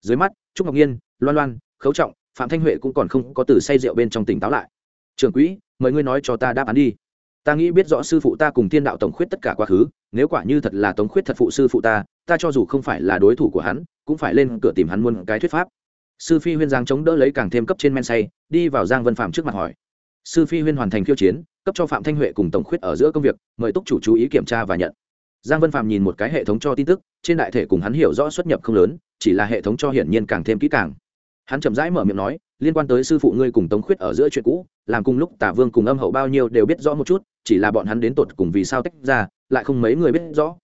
[SPEAKER 1] Dưới mắt, trúc ngọc nhiên loan loan, khấu trọng phạm thanh huệ cũng còn không có từ say rượu bên trong tỉnh táo lại. Trường quỹ, mời ngươi nói cho ta đáp án đi. Ta nghĩ biết rõ sư phụ ta cùng thiên đạo tổng khuyết tất cả quá khứ, nếu quả như thật là tống khuyết thật phụ sư phụ ta ta cho dù không phải là đối thủ của hắn, cũng phải lên cửa tìm hắn muôn cái thuyết pháp. Sư phi huyên giang chống đỡ lấy càng thêm cấp trên men say, đi vào giang vân phạm trước mặt hỏi. Sư phi huyên hoàn thành khiêu chiến, cấp cho phạm thanh huệ cùng tổng khuyết ở giữa công việc, mời túc chủ chú ý kiểm tra và nhận. Giang vân phạm nhìn một cái hệ thống cho tin tức, trên đại thể cùng hắn hiểu rõ xuất nhập không lớn, chỉ là hệ thống cho hiển nhiên càng thêm kỹ càng hắn chậm rãi mở miệng nói, liên quan tới sư phụ ngươi cùng tống khuyết ở giữa chuyện cũ, làm cùng lúc tả vương cùng âm hậu bao nhiêu đều biết rõ một chút, chỉ là bọn hắn đến tột cùng vì sao tách ra, lại không mấy người biết rõ.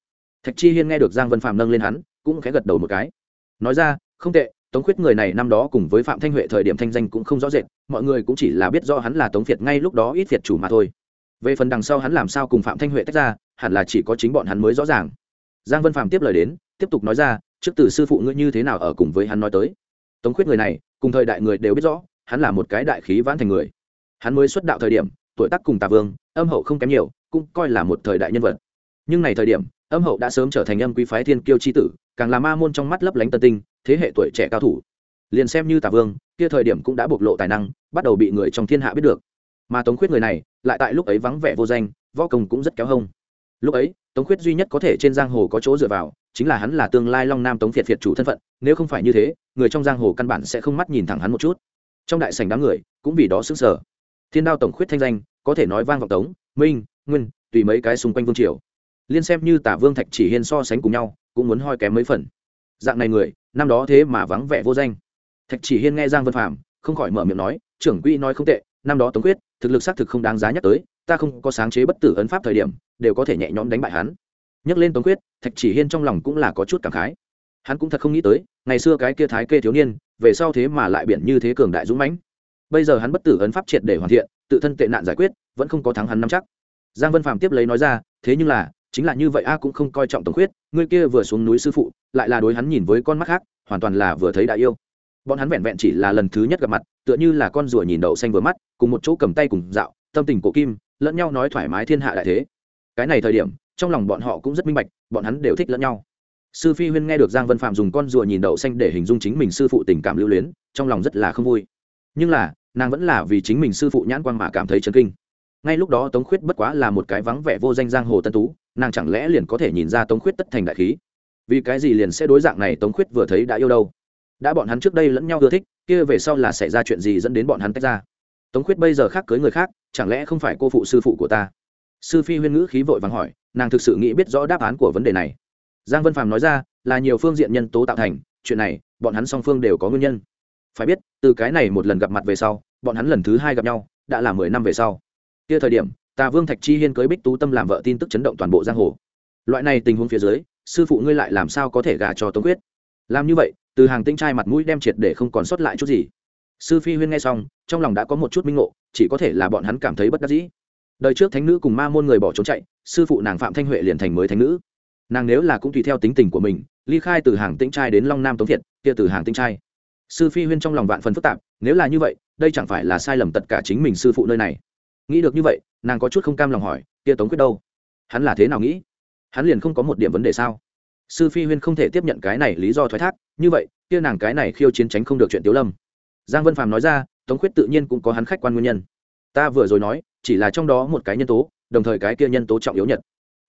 [SPEAKER 1] Thạch chi hiên nghe được giang vân phạm nâng lên hắn, cũng khẽ gật đầu một cái. Nói ra, không tệ, tống khuyết người này năm đó cùng với phạm thanh huệ thời điểm thanh danh cũng không rõ rệt, mọi người cũng chỉ là biết rõ hắn là tống việt ngay lúc đó ít việt chủ mà thôi. Về phần đằng sau hắn làm sao cùng phạm thanh huệ tách ra, hẳn là chỉ có chính bọn hắn mới rõ ràng. Giang vân phạm tiếp lời đến, tiếp tục nói ra, trước từ sư phụ ngươi như thế nào ở cùng với hắn nói tới? Tống khuyết người này, cùng thời đại người đều biết rõ, hắn là một cái đại khí vãn thành người. Hắn mới xuất đạo thời điểm, tuổi tác cùng tà vương, âm hậu không kém nhiều, cũng coi là một thời đại nhân vật. Nhưng này thời điểm, âm hậu đã sớm trở thành âm quý phái thiên kiêu chi tử, càng là ma môn trong mắt lấp lánh tân tinh, thế hệ tuổi trẻ cao thủ. Liền xem như tà vương, kia thời điểm cũng đã bộc lộ tài năng, bắt đầu bị người trong thiên hạ biết được. Mà tống khuyết người này, lại tại lúc ấy vắng vẻ vô danh, võ công cũng rất kéo hông. Lúc ấy, tống khuyết duy nhất có thể trên giang hồ có chỗ dựa vào chính là hắn là tương lai long nam tống việt việt chủ thân phận, nếu không phải như thế, người trong giang hồ căn bản sẽ không mắt nhìn thẳng hắn một chút. Trong đại sảnh đám người, cũng vì đó xứng sở thiên đao tổng khuyết thanh danh, có thể nói vang vọng tống, minh, nguyên, tùy mấy cái xung quanh vương triều. Liên xem như tả vương thạch chỉ hiên so sánh cùng nhau, cũng muốn hoi kém mấy phần. Dạng này người, năm đó thế mà vắng vẻ vô danh. Thạch chỉ hiên nghe giang vân phạm không khỏi mở miệng nói, trưởng quỹ nói không tệ, năm đó tống quyết thực lực xác thực không đáng giá nhắc tới, ta không có sáng chế bất tử ấn pháp thời điểm, đều có thể nhẹ nhõm đánh bại hắn nhắc lên tống quyết, thạch chỉ hiên trong lòng cũng là có chút cảm khái. Hắn cũng thật không nghĩ tới, ngày xưa cái kia thái kê thiếu niên, về sau thế mà lại biển như thế cường đại dũng mãnh. Bây giờ hắn bất tử ấn pháp triệt để hoàn thiện, tự thân tệ nạn giải quyết, vẫn không có thắng hắn nắm chắc. Giang vân phàm tiếp lấy nói ra, thế nhưng là, chính là như vậy a cũng không coi trọng tống khuyết người kia vừa xuống núi sư phụ, lại là đối hắn nhìn với con mắt khác, hoàn toàn là vừa thấy đã yêu. Bọn hắn vẹn vẹn chỉ là lần thứ nhất gặp mặt, tựa như là con rùa nhìn đậu xanh vừa mắt, cùng một chỗ cầm tay cùng dạo, tâm tình cổ kim, lẫn nhau nói thoải mái thiên hạ đại thế. Cái này thời điểm trong lòng bọn họ cũng rất minh bạch, bọn hắn đều thích lẫn nhau. Sư phi huyên nghe được giang vân phạm dùng con rùa nhìn đậu xanh để hình dung chính mình sư phụ tình cảm lưu luyến, trong lòng rất là không vui. Nhưng là, nàng vẫn là vì chính mình sư phụ nhãn quang mà cảm thấy chấn kinh. Ngay lúc đó tống khuyết bất quá là một cái vắng vẻ vô danh giang hồ tân tú, nàng chẳng lẽ liền có thể nhìn ra tống khuyết tất thành đại khí? Vì cái gì liền sẽ đối dạng này tống khuyết vừa thấy đã yêu đâu? Đã bọn hắn trước đây lẫn nhau ưa thích, kia về sau là xảy ra chuyện gì dẫn đến bọn hắn tách ra? Tống khuyết bây giờ khác cưới người khác, chẳng lẽ không phải cô phụ sư phụ của ta? Sư phi huyên ngữ khí vội vàng hỏi, nàng thực sự nghĩ biết rõ đáp án của vấn đề này. Giang vân phàm nói ra, là nhiều phương diện nhân tố tạo thành, chuyện này, bọn hắn song phương đều có nguyên nhân. Phải biết, từ cái này một lần gặp mặt về sau, bọn hắn lần thứ hai gặp nhau, đã là mười năm về sau. Kia thời điểm, tà vương thạch chi hiên cưới bích tú tâm làm vợ tin tức chấn động toàn bộ giang hồ. Loại này tình huống phía dưới, sư phụ ngươi lại làm sao có thể gả cho tống quyết? Làm như vậy, từ hàng tinh trai mặt mũi đem triệt để không còn sót lại chút gì. Sư phi huyên nghe xong, trong lòng đã có một chút minh ngộ, chỉ có thể là bọn hắn cảm thấy bất đắc dĩ đời trước thánh nữ cùng ma môn người bỏ trốn chạy sư phụ nàng phạm thanh huệ liền thành mới thánh nữ. Nàng nếu là cũng tùy theo tính tình của mình ly khai từ hàng tinh trai đến long nam tống thiệt, kia từ hàng tinh trai. Sư phi huyên trong lòng vạn phần phức tạp nếu là như vậy đây chẳng phải là sai lầm tất cả chính mình sư phụ nơi này. Nghĩ được như vậy nàng có chút không cam lòng hỏi kia tống quyết đâu? Hắn là thế nào nghĩ? Hắn liền không có một điểm vấn đề sao? Sư phi huyên không thể tiếp nhận cái này lý do thoái thác như vậy kia nàng cái này khiêu chiến tránh không được chuyện tiếu lâm. Giang vân phàm nói ra tống quyết tự nhiên cũng có hắn khách quan nguyên nhân ta vừa rồi nói, chỉ là trong đó một cái nhân tố, đồng thời cái kia nhân tố trọng yếu nhất.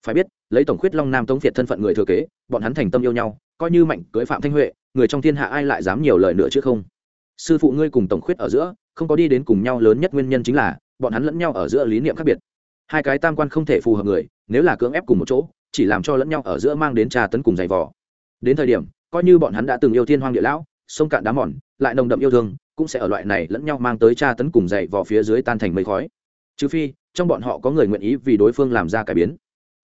[SPEAKER 1] Phải biết, lấy tổng khuyết long nam tống việt thân phận người thừa kế, bọn hắn thành tâm yêu nhau, coi như mạnh cưới phạm thanh huệ, người trong thiên hạ ai lại dám nhiều lời nữa chứ không? Sư phụ ngươi cùng tổng khuyết ở giữa, không có đi đến cùng nhau lớn nhất nguyên nhân chính là, bọn hắn lẫn nhau ở giữa lý niệm khác biệt. Hai cái tam quan không thể phù hợp người, nếu là cưỡng ép cùng một chỗ, chỉ làm cho lẫn nhau ở giữa mang đến trà tấn cùng giày vò. Đến thời điểm, coi như bọn hắn đã từng yêu thiên hoang địa lão, sông cạn đá mòn, lại nồng đậm yêu thương cũng sẽ ở loại này lẫn nhau mang tới tra tấn cùng dậy vỏ phía dưới tan thành mây khói. Trừ phi, trong bọn họ có người nguyện ý vì đối phương làm ra cải biến.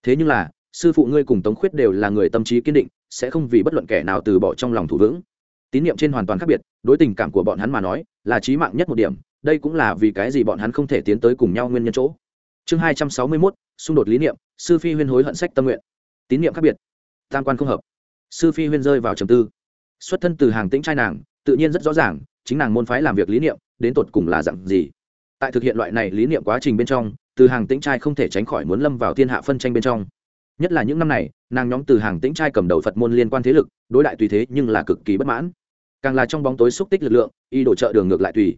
[SPEAKER 1] Thế nhưng là, sư phụ ngươi cùng tống khuyết đều là người tâm trí kiên định, sẽ không vì bất luận kẻ nào từ bỏ trong lòng thủ vững. Tín nhiệm trên hoàn toàn khác biệt, đối tình cảm của bọn hắn mà nói, là trí mạng nhất một điểm, đây cũng là vì cái gì bọn hắn không thể tiến tới cùng nhau nguyên nhân chỗ. Chương hai trăm sáu mươi mốt, xung đột lý niệm, sư phi huyên hối hận sách tâm nguyện. Tín niệm khác biệt, tam quan không hợp. Sư phi huyên rơi vào trầm tư. Xuất thân từ hàng tĩnh trai nàng, tự nhiên rất rõ ràng chính nàng môn phái làm việc lý niệm, đến tột cùng là dặn gì. Tại thực hiện loại này lý niệm quá trình bên trong, từ hàng tĩnh trai không thể tránh khỏi muốn lâm vào thiên hạ phân tranh bên trong. Nhất là những năm này, nàng nhóm từ hàng tĩnh trai cầm đầu phật môn liên quan thế lực, đối đại tùy thế nhưng là cực kỳ bất mãn. Càng là trong bóng tối xúc tích lực lượng, y đổ trợ đường ngược lại tùy.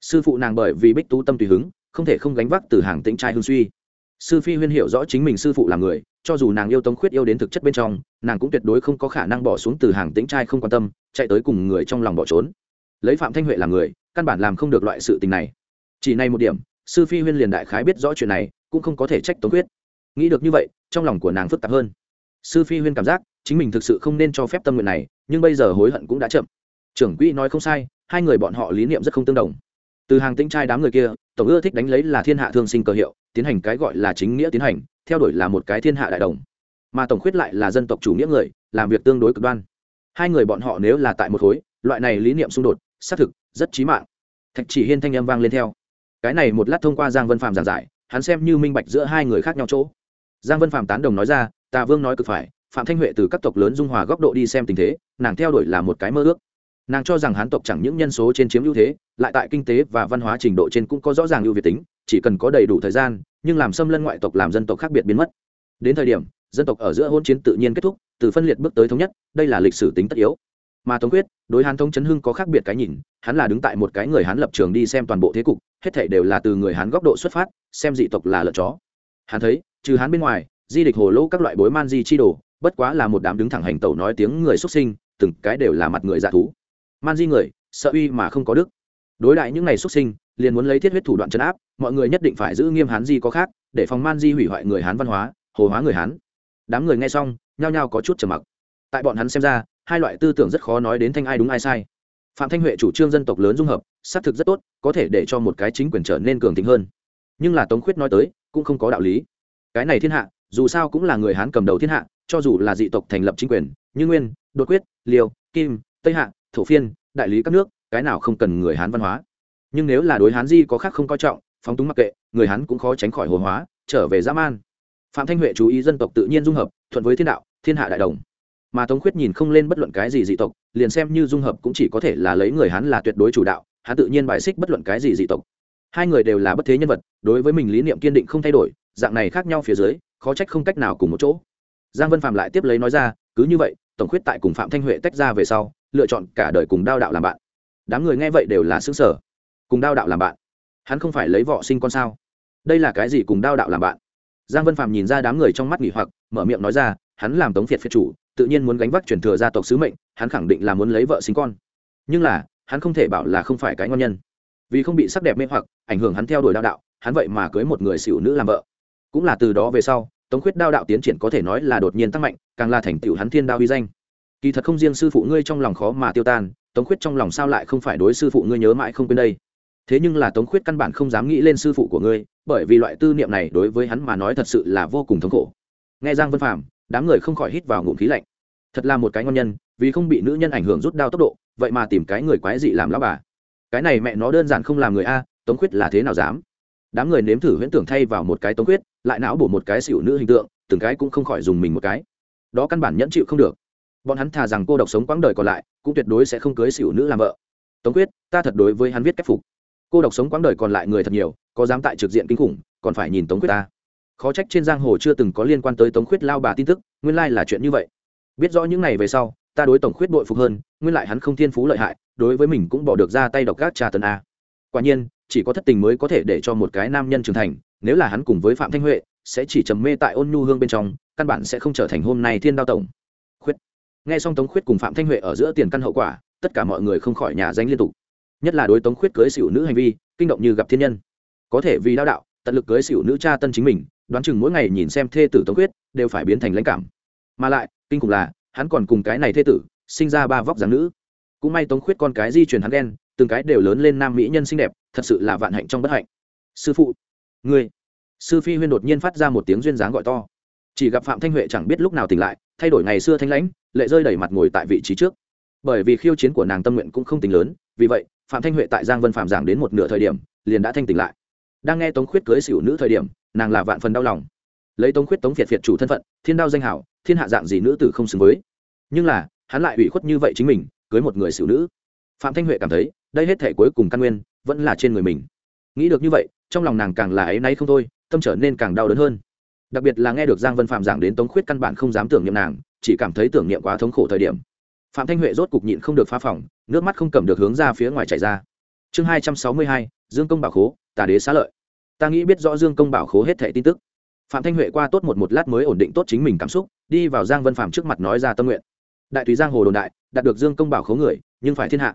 [SPEAKER 1] Sư phụ nàng bởi vì bích tú tâm tùy hứng, không thể không gánh vác từ hàng tĩnh trai hương suy. Sư phi huyên hiểu rõ chính mình sư phụ là người, cho dù nàng yêu tống khuyết yêu đến thực chất bên trong, nàng cũng tuyệt đối không có khả năng bỏ xuống từ hàng tĩnh trai không quan tâm, chạy tới cùng người trong lòng bỏ trốn lấy phạm thanh huệ làm người, căn bản làm không được loại sự tình này. Chỉ này một điểm, sư phi huyên liền đại khái biết rõ chuyện này, cũng không có thể trách tống quyết. Nghĩ được như vậy, trong lòng của nàng phức tạp hơn. Sư phi huyên cảm giác, chính mình thực sự không nên cho phép tâm nguyện này, nhưng bây giờ hối hận cũng đã chậm. Trưởng quỹ nói không sai, hai người bọn họ lý niệm rất không tương đồng. Từ hàng tĩnh trai đám người kia, tổng ưa thích đánh lấy là thiên hạ thương sinh cơ hiệu, tiến hành cái gọi là chính nghĩa tiến hành, theo đuổi là một cái thiên hạ đại đồng. Mà tổng khuyết lại là dân tộc chủ nghĩa người, làm việc tương đối cực đoan. Hai người bọn họ nếu là tại một khối, loại này lý niệm xung đột xác thực, rất chí mạng. Thạch chỉ hiên thanh âm vang lên theo. Cái này một lát thông qua giang vân phạm giảng giải, hắn xem như minh bạch giữa hai người khác nhau chỗ. Giang vân phạm tán đồng nói ra, tà vương nói cực phải, phạm thanh huệ từ các tộc lớn dung hòa góc độ đi xem tình thế, nàng theo đuổi là một cái mơ ước. Nàng cho rằng hán tộc chẳng những nhân số trên chiếm ưu thế, lại tại kinh tế và văn hóa trình độ trên cũng có rõ ràng ưu việt tính, chỉ cần có đầy đủ thời gian, nhưng làm xâm lân ngoại tộc làm dân tộc khác biệt biến mất. Đến thời điểm, dân tộc ở giữa hôn chiến tự nhiên kết thúc, từ phân liệt bước tới thống nhất, đây là lịch sử tính tất yếu mà tống quyết, đối hán thống chấn hưng có khác biệt cái nhìn, hắn là đứng tại một cái người hán lập trường đi xem toàn bộ thế cục, hết thể đều là từ người hán góc độ xuất phát, xem dị tộc là lợn chó. Hắn thấy, trừ hán bên ngoài, di địch hồ lỗ các loại bối man di chi đồ, bất quá là một đám đứng thẳng hành tẩu nói tiếng người xuất sinh, từng cái đều là mặt người dạ thú. Man di người, sợ uy mà không có đức. Đối đại những ngày xuất sinh, liền muốn lấy thiết huyết thủ đoạn chấn áp, mọi người nhất định phải giữ nghiêm hán di có khác, để phòng man di hủy hoại người hán văn hóa, hồ hóa người hán. Đám người nghe xong, nhao nhao có chút trầm mặc. Tại bọn hắn xem ra hai loại tư tưởng rất khó nói đến thanh ai đúng ai sai. Phạm thanh huệ chủ trương dân tộc lớn dung hợp, xác thực rất tốt, có thể để cho một cái chính quyền trở nên cường tính hơn. Nhưng là tống khuyết nói tới, cũng không có đạo lý. Cái này thiên hạ, dù sao cũng là người hán cầm đầu thiên hạ, cho dù là dị tộc thành lập chính quyền, như nguyên, đột quyết, liêu, kim, tây hạ, thổ phiên, đại lý các nước, cái nào không cần người hán văn hóa. Nhưng nếu là đối hán di có khác không coi trọng, phóng túng mặc kệ, người hán cũng khó tránh khỏi hồ hóa, trở về dã man. Phạm thanh huệ chú ý dân tộc tự nhiên dung hợp, thuận với thiên đạo, thiên hạ đại đồng mà tống khuyết nhìn không lên bất luận cái gì dị tộc, liền xem như dung hợp cũng chỉ có thể là lấy người hắn là tuyệt đối chủ đạo, hắn tự nhiên bài xích bất luận cái gì dị tộc. Hai người đều là bất thế nhân vật, đối với mình lý niệm kiên định không thay đổi, dạng này khác nhau phía dưới, khó trách không cách nào cùng một chỗ. Giang vân phạm lại tiếp lấy nói ra, cứ như vậy tổng khuyết tại cùng phạm thanh huệ tách ra về sau, lựa chọn cả đời cùng đao đạo làm bạn. Đám người nghe vậy đều là xứng sở cùng đao đạo làm bạn? Hắn không phải lấy vợ sinh con sao? Đây là cái gì cùng đao đạo làm bạn? Giang vân phạm nhìn ra đám người trong mắt nghỉ hoặc, mở miệng nói ra, hắn làm tống phiệt phiệt chủ tự nhiên muốn gánh vác truyền thừa gia tộc sứ mệnh, hắn khẳng định là muốn lấy vợ sinh con. Nhưng là, hắn không thể bảo là không phải cái ngon nhân. Vì không bị sắc đẹp mê hoặc, ảnh hưởng hắn theo đuổi đao đạo, hắn vậy mà cưới một người xỉu nữ làm vợ. Cũng là từ đó về sau, tống khuyết đao đạo tiến triển có thể nói là đột nhiên tăng mạnh, càng là thành tựu hắn thiên đao uy danh. Kỳ thật không riêng sư phụ ngươi trong lòng khó mà tiêu tan, tống khuyết trong lòng sao lại không phải đối sư phụ ngươi nhớ mãi không quên đây? Thế nhưng là tống khuyết căn bản không dám nghĩ lên sư phụ của ngươi, bởi vì loại tư niệm này đối với hắn mà nói thật sự là vô cùng thống khổ. Nghe giang vân phạm đám người không khỏi hít vào ngụm khí lạnh. Thật là một cái ngon nhân, vì không bị nữ nhân ảnh hưởng rút đao tốc độ, vậy mà tìm cái người quái dị làm lão bà. Cái này mẹ nó đơn giản không làm người a, tống khuyết là thế nào dám? Đám người nếm thử huyễn tưởng thay vào một cái tống khuyết, lại não bổ một cái xỉu nữ hình tượng, từng cái cũng không khỏi dùng mình một cái. Đó căn bản nhẫn chịu không được. Bọn hắn thà rằng cô độc sống quãng đời còn lại, cũng tuyệt đối sẽ không cưới xỉu nữ làm vợ. Tống quyết ta thật đối với hắn viết cách phục. Cô độc sống quãng đời còn lại người thật nhiều, có dám tại trực diện kinh khủng, còn phải nhìn tống quyết ta khó trách trên giang hồ chưa từng có liên quan tới tống khuyết lao bà tin tức, nguyên lai là chuyện như vậy. Biết rõ những này về sau, ta đối tổng khuyết bội phục hơn, nguyên lại hắn không thiên phú lợi hại, đối với mình cũng bỏ được ra tay độc các trà tần a. Quả nhiên, chỉ có thất tình mới có thể để cho một cái nam nhân trưởng thành, nếu là hắn cùng với phạm thanh huệ, sẽ chỉ trầm mê tại ôn nhu hương bên trong, căn bản sẽ không trở thành hôm nay thiên đao tổng. Khuyết. Nghe xong tống khuyết cùng phạm thanh huệ ở giữa tiền căn hậu quả, tất cả mọi người không khỏi nhà danh liên tục. Nhất là đối tống khuyết cưới xỉu nữ hành vi, kinh động như gặp thiên nhân. Có thể vì đao đạo, tận lực cưới xỉu nữ cha tân chính mình đoán chừng mỗi ngày nhìn xem thê tử tống Quyết, đều phải biến thành lãnh cảm. Mà lại, kinh khủng là, hắn còn cùng cái này thê tử, sinh ra ba vóc dáng nữ. Cũng may tống khuyết con cái di truyền hắn đen từng cái đều lớn lên nam mỹ nhân xinh đẹp, thật sự là vạn hạnh trong bất hạnh. Sư phụ, ngươi. Sư phi huyên đột nhiên phát ra một tiếng duyên dáng gọi to. Chỉ gặp phạm thanh huệ chẳng biết lúc nào tỉnh lại, thay đổi ngày xưa thanh lãnh, lệ rơi đầy mặt ngồi tại vị trí trước. Bởi vì khiêu chiến của nàng tâm nguyện cũng không tính lớn, vì vậy, phạm thanh huệ tại giang vân phạm giảng đến một nửa thời điểm, liền đã thanh tỉnh lại. Đang nghe tống khuyết cưới xỉu nữ thời điểm nàng là vạn phần đau lòng. Lấy tống khuyết tống việt việt chủ thân phận, thiên đao danh hảo, thiên hạ dạng gì nữ tử không xứng với. Nhưng là, hắn lại ủy khuất như vậy chính mình, cưới một người xử nữ. Phạm thanh huệ cảm thấy, đây hết thể cuối cùng căn nguyên, vẫn là trên người mình. Nghĩ được như vậy, trong lòng nàng càng là ấy nay không thôi, tâm trở nên càng đau đớn hơn. Đặc biệt là nghe được giang vân phạm giảng đến tống khuyết căn bản không dám tưởng niệm nàng, chỉ cảm thấy tưởng niệm quá thống khổ thời điểm. Phạm thanh huệ rốt cục nhịn không được phá phòng, nước mắt không cầm được hướng ra phía ngoài chảy ra. Chương hai trăm sáu mươi hai, dương công bảo khố, tà đế xá lợi ta nghĩ biết rõ dương công bảo khố hết thẻ tin tức. Phạm thanh huệ qua tốt một một lát mới ổn định tốt chính mình cảm xúc, đi vào giang vân phạm trước mặt nói ra tâm nguyện. Đại tùy giang hồ đồn đại, đạt được dương công bảo khố người, nhưng phải thiên hạ.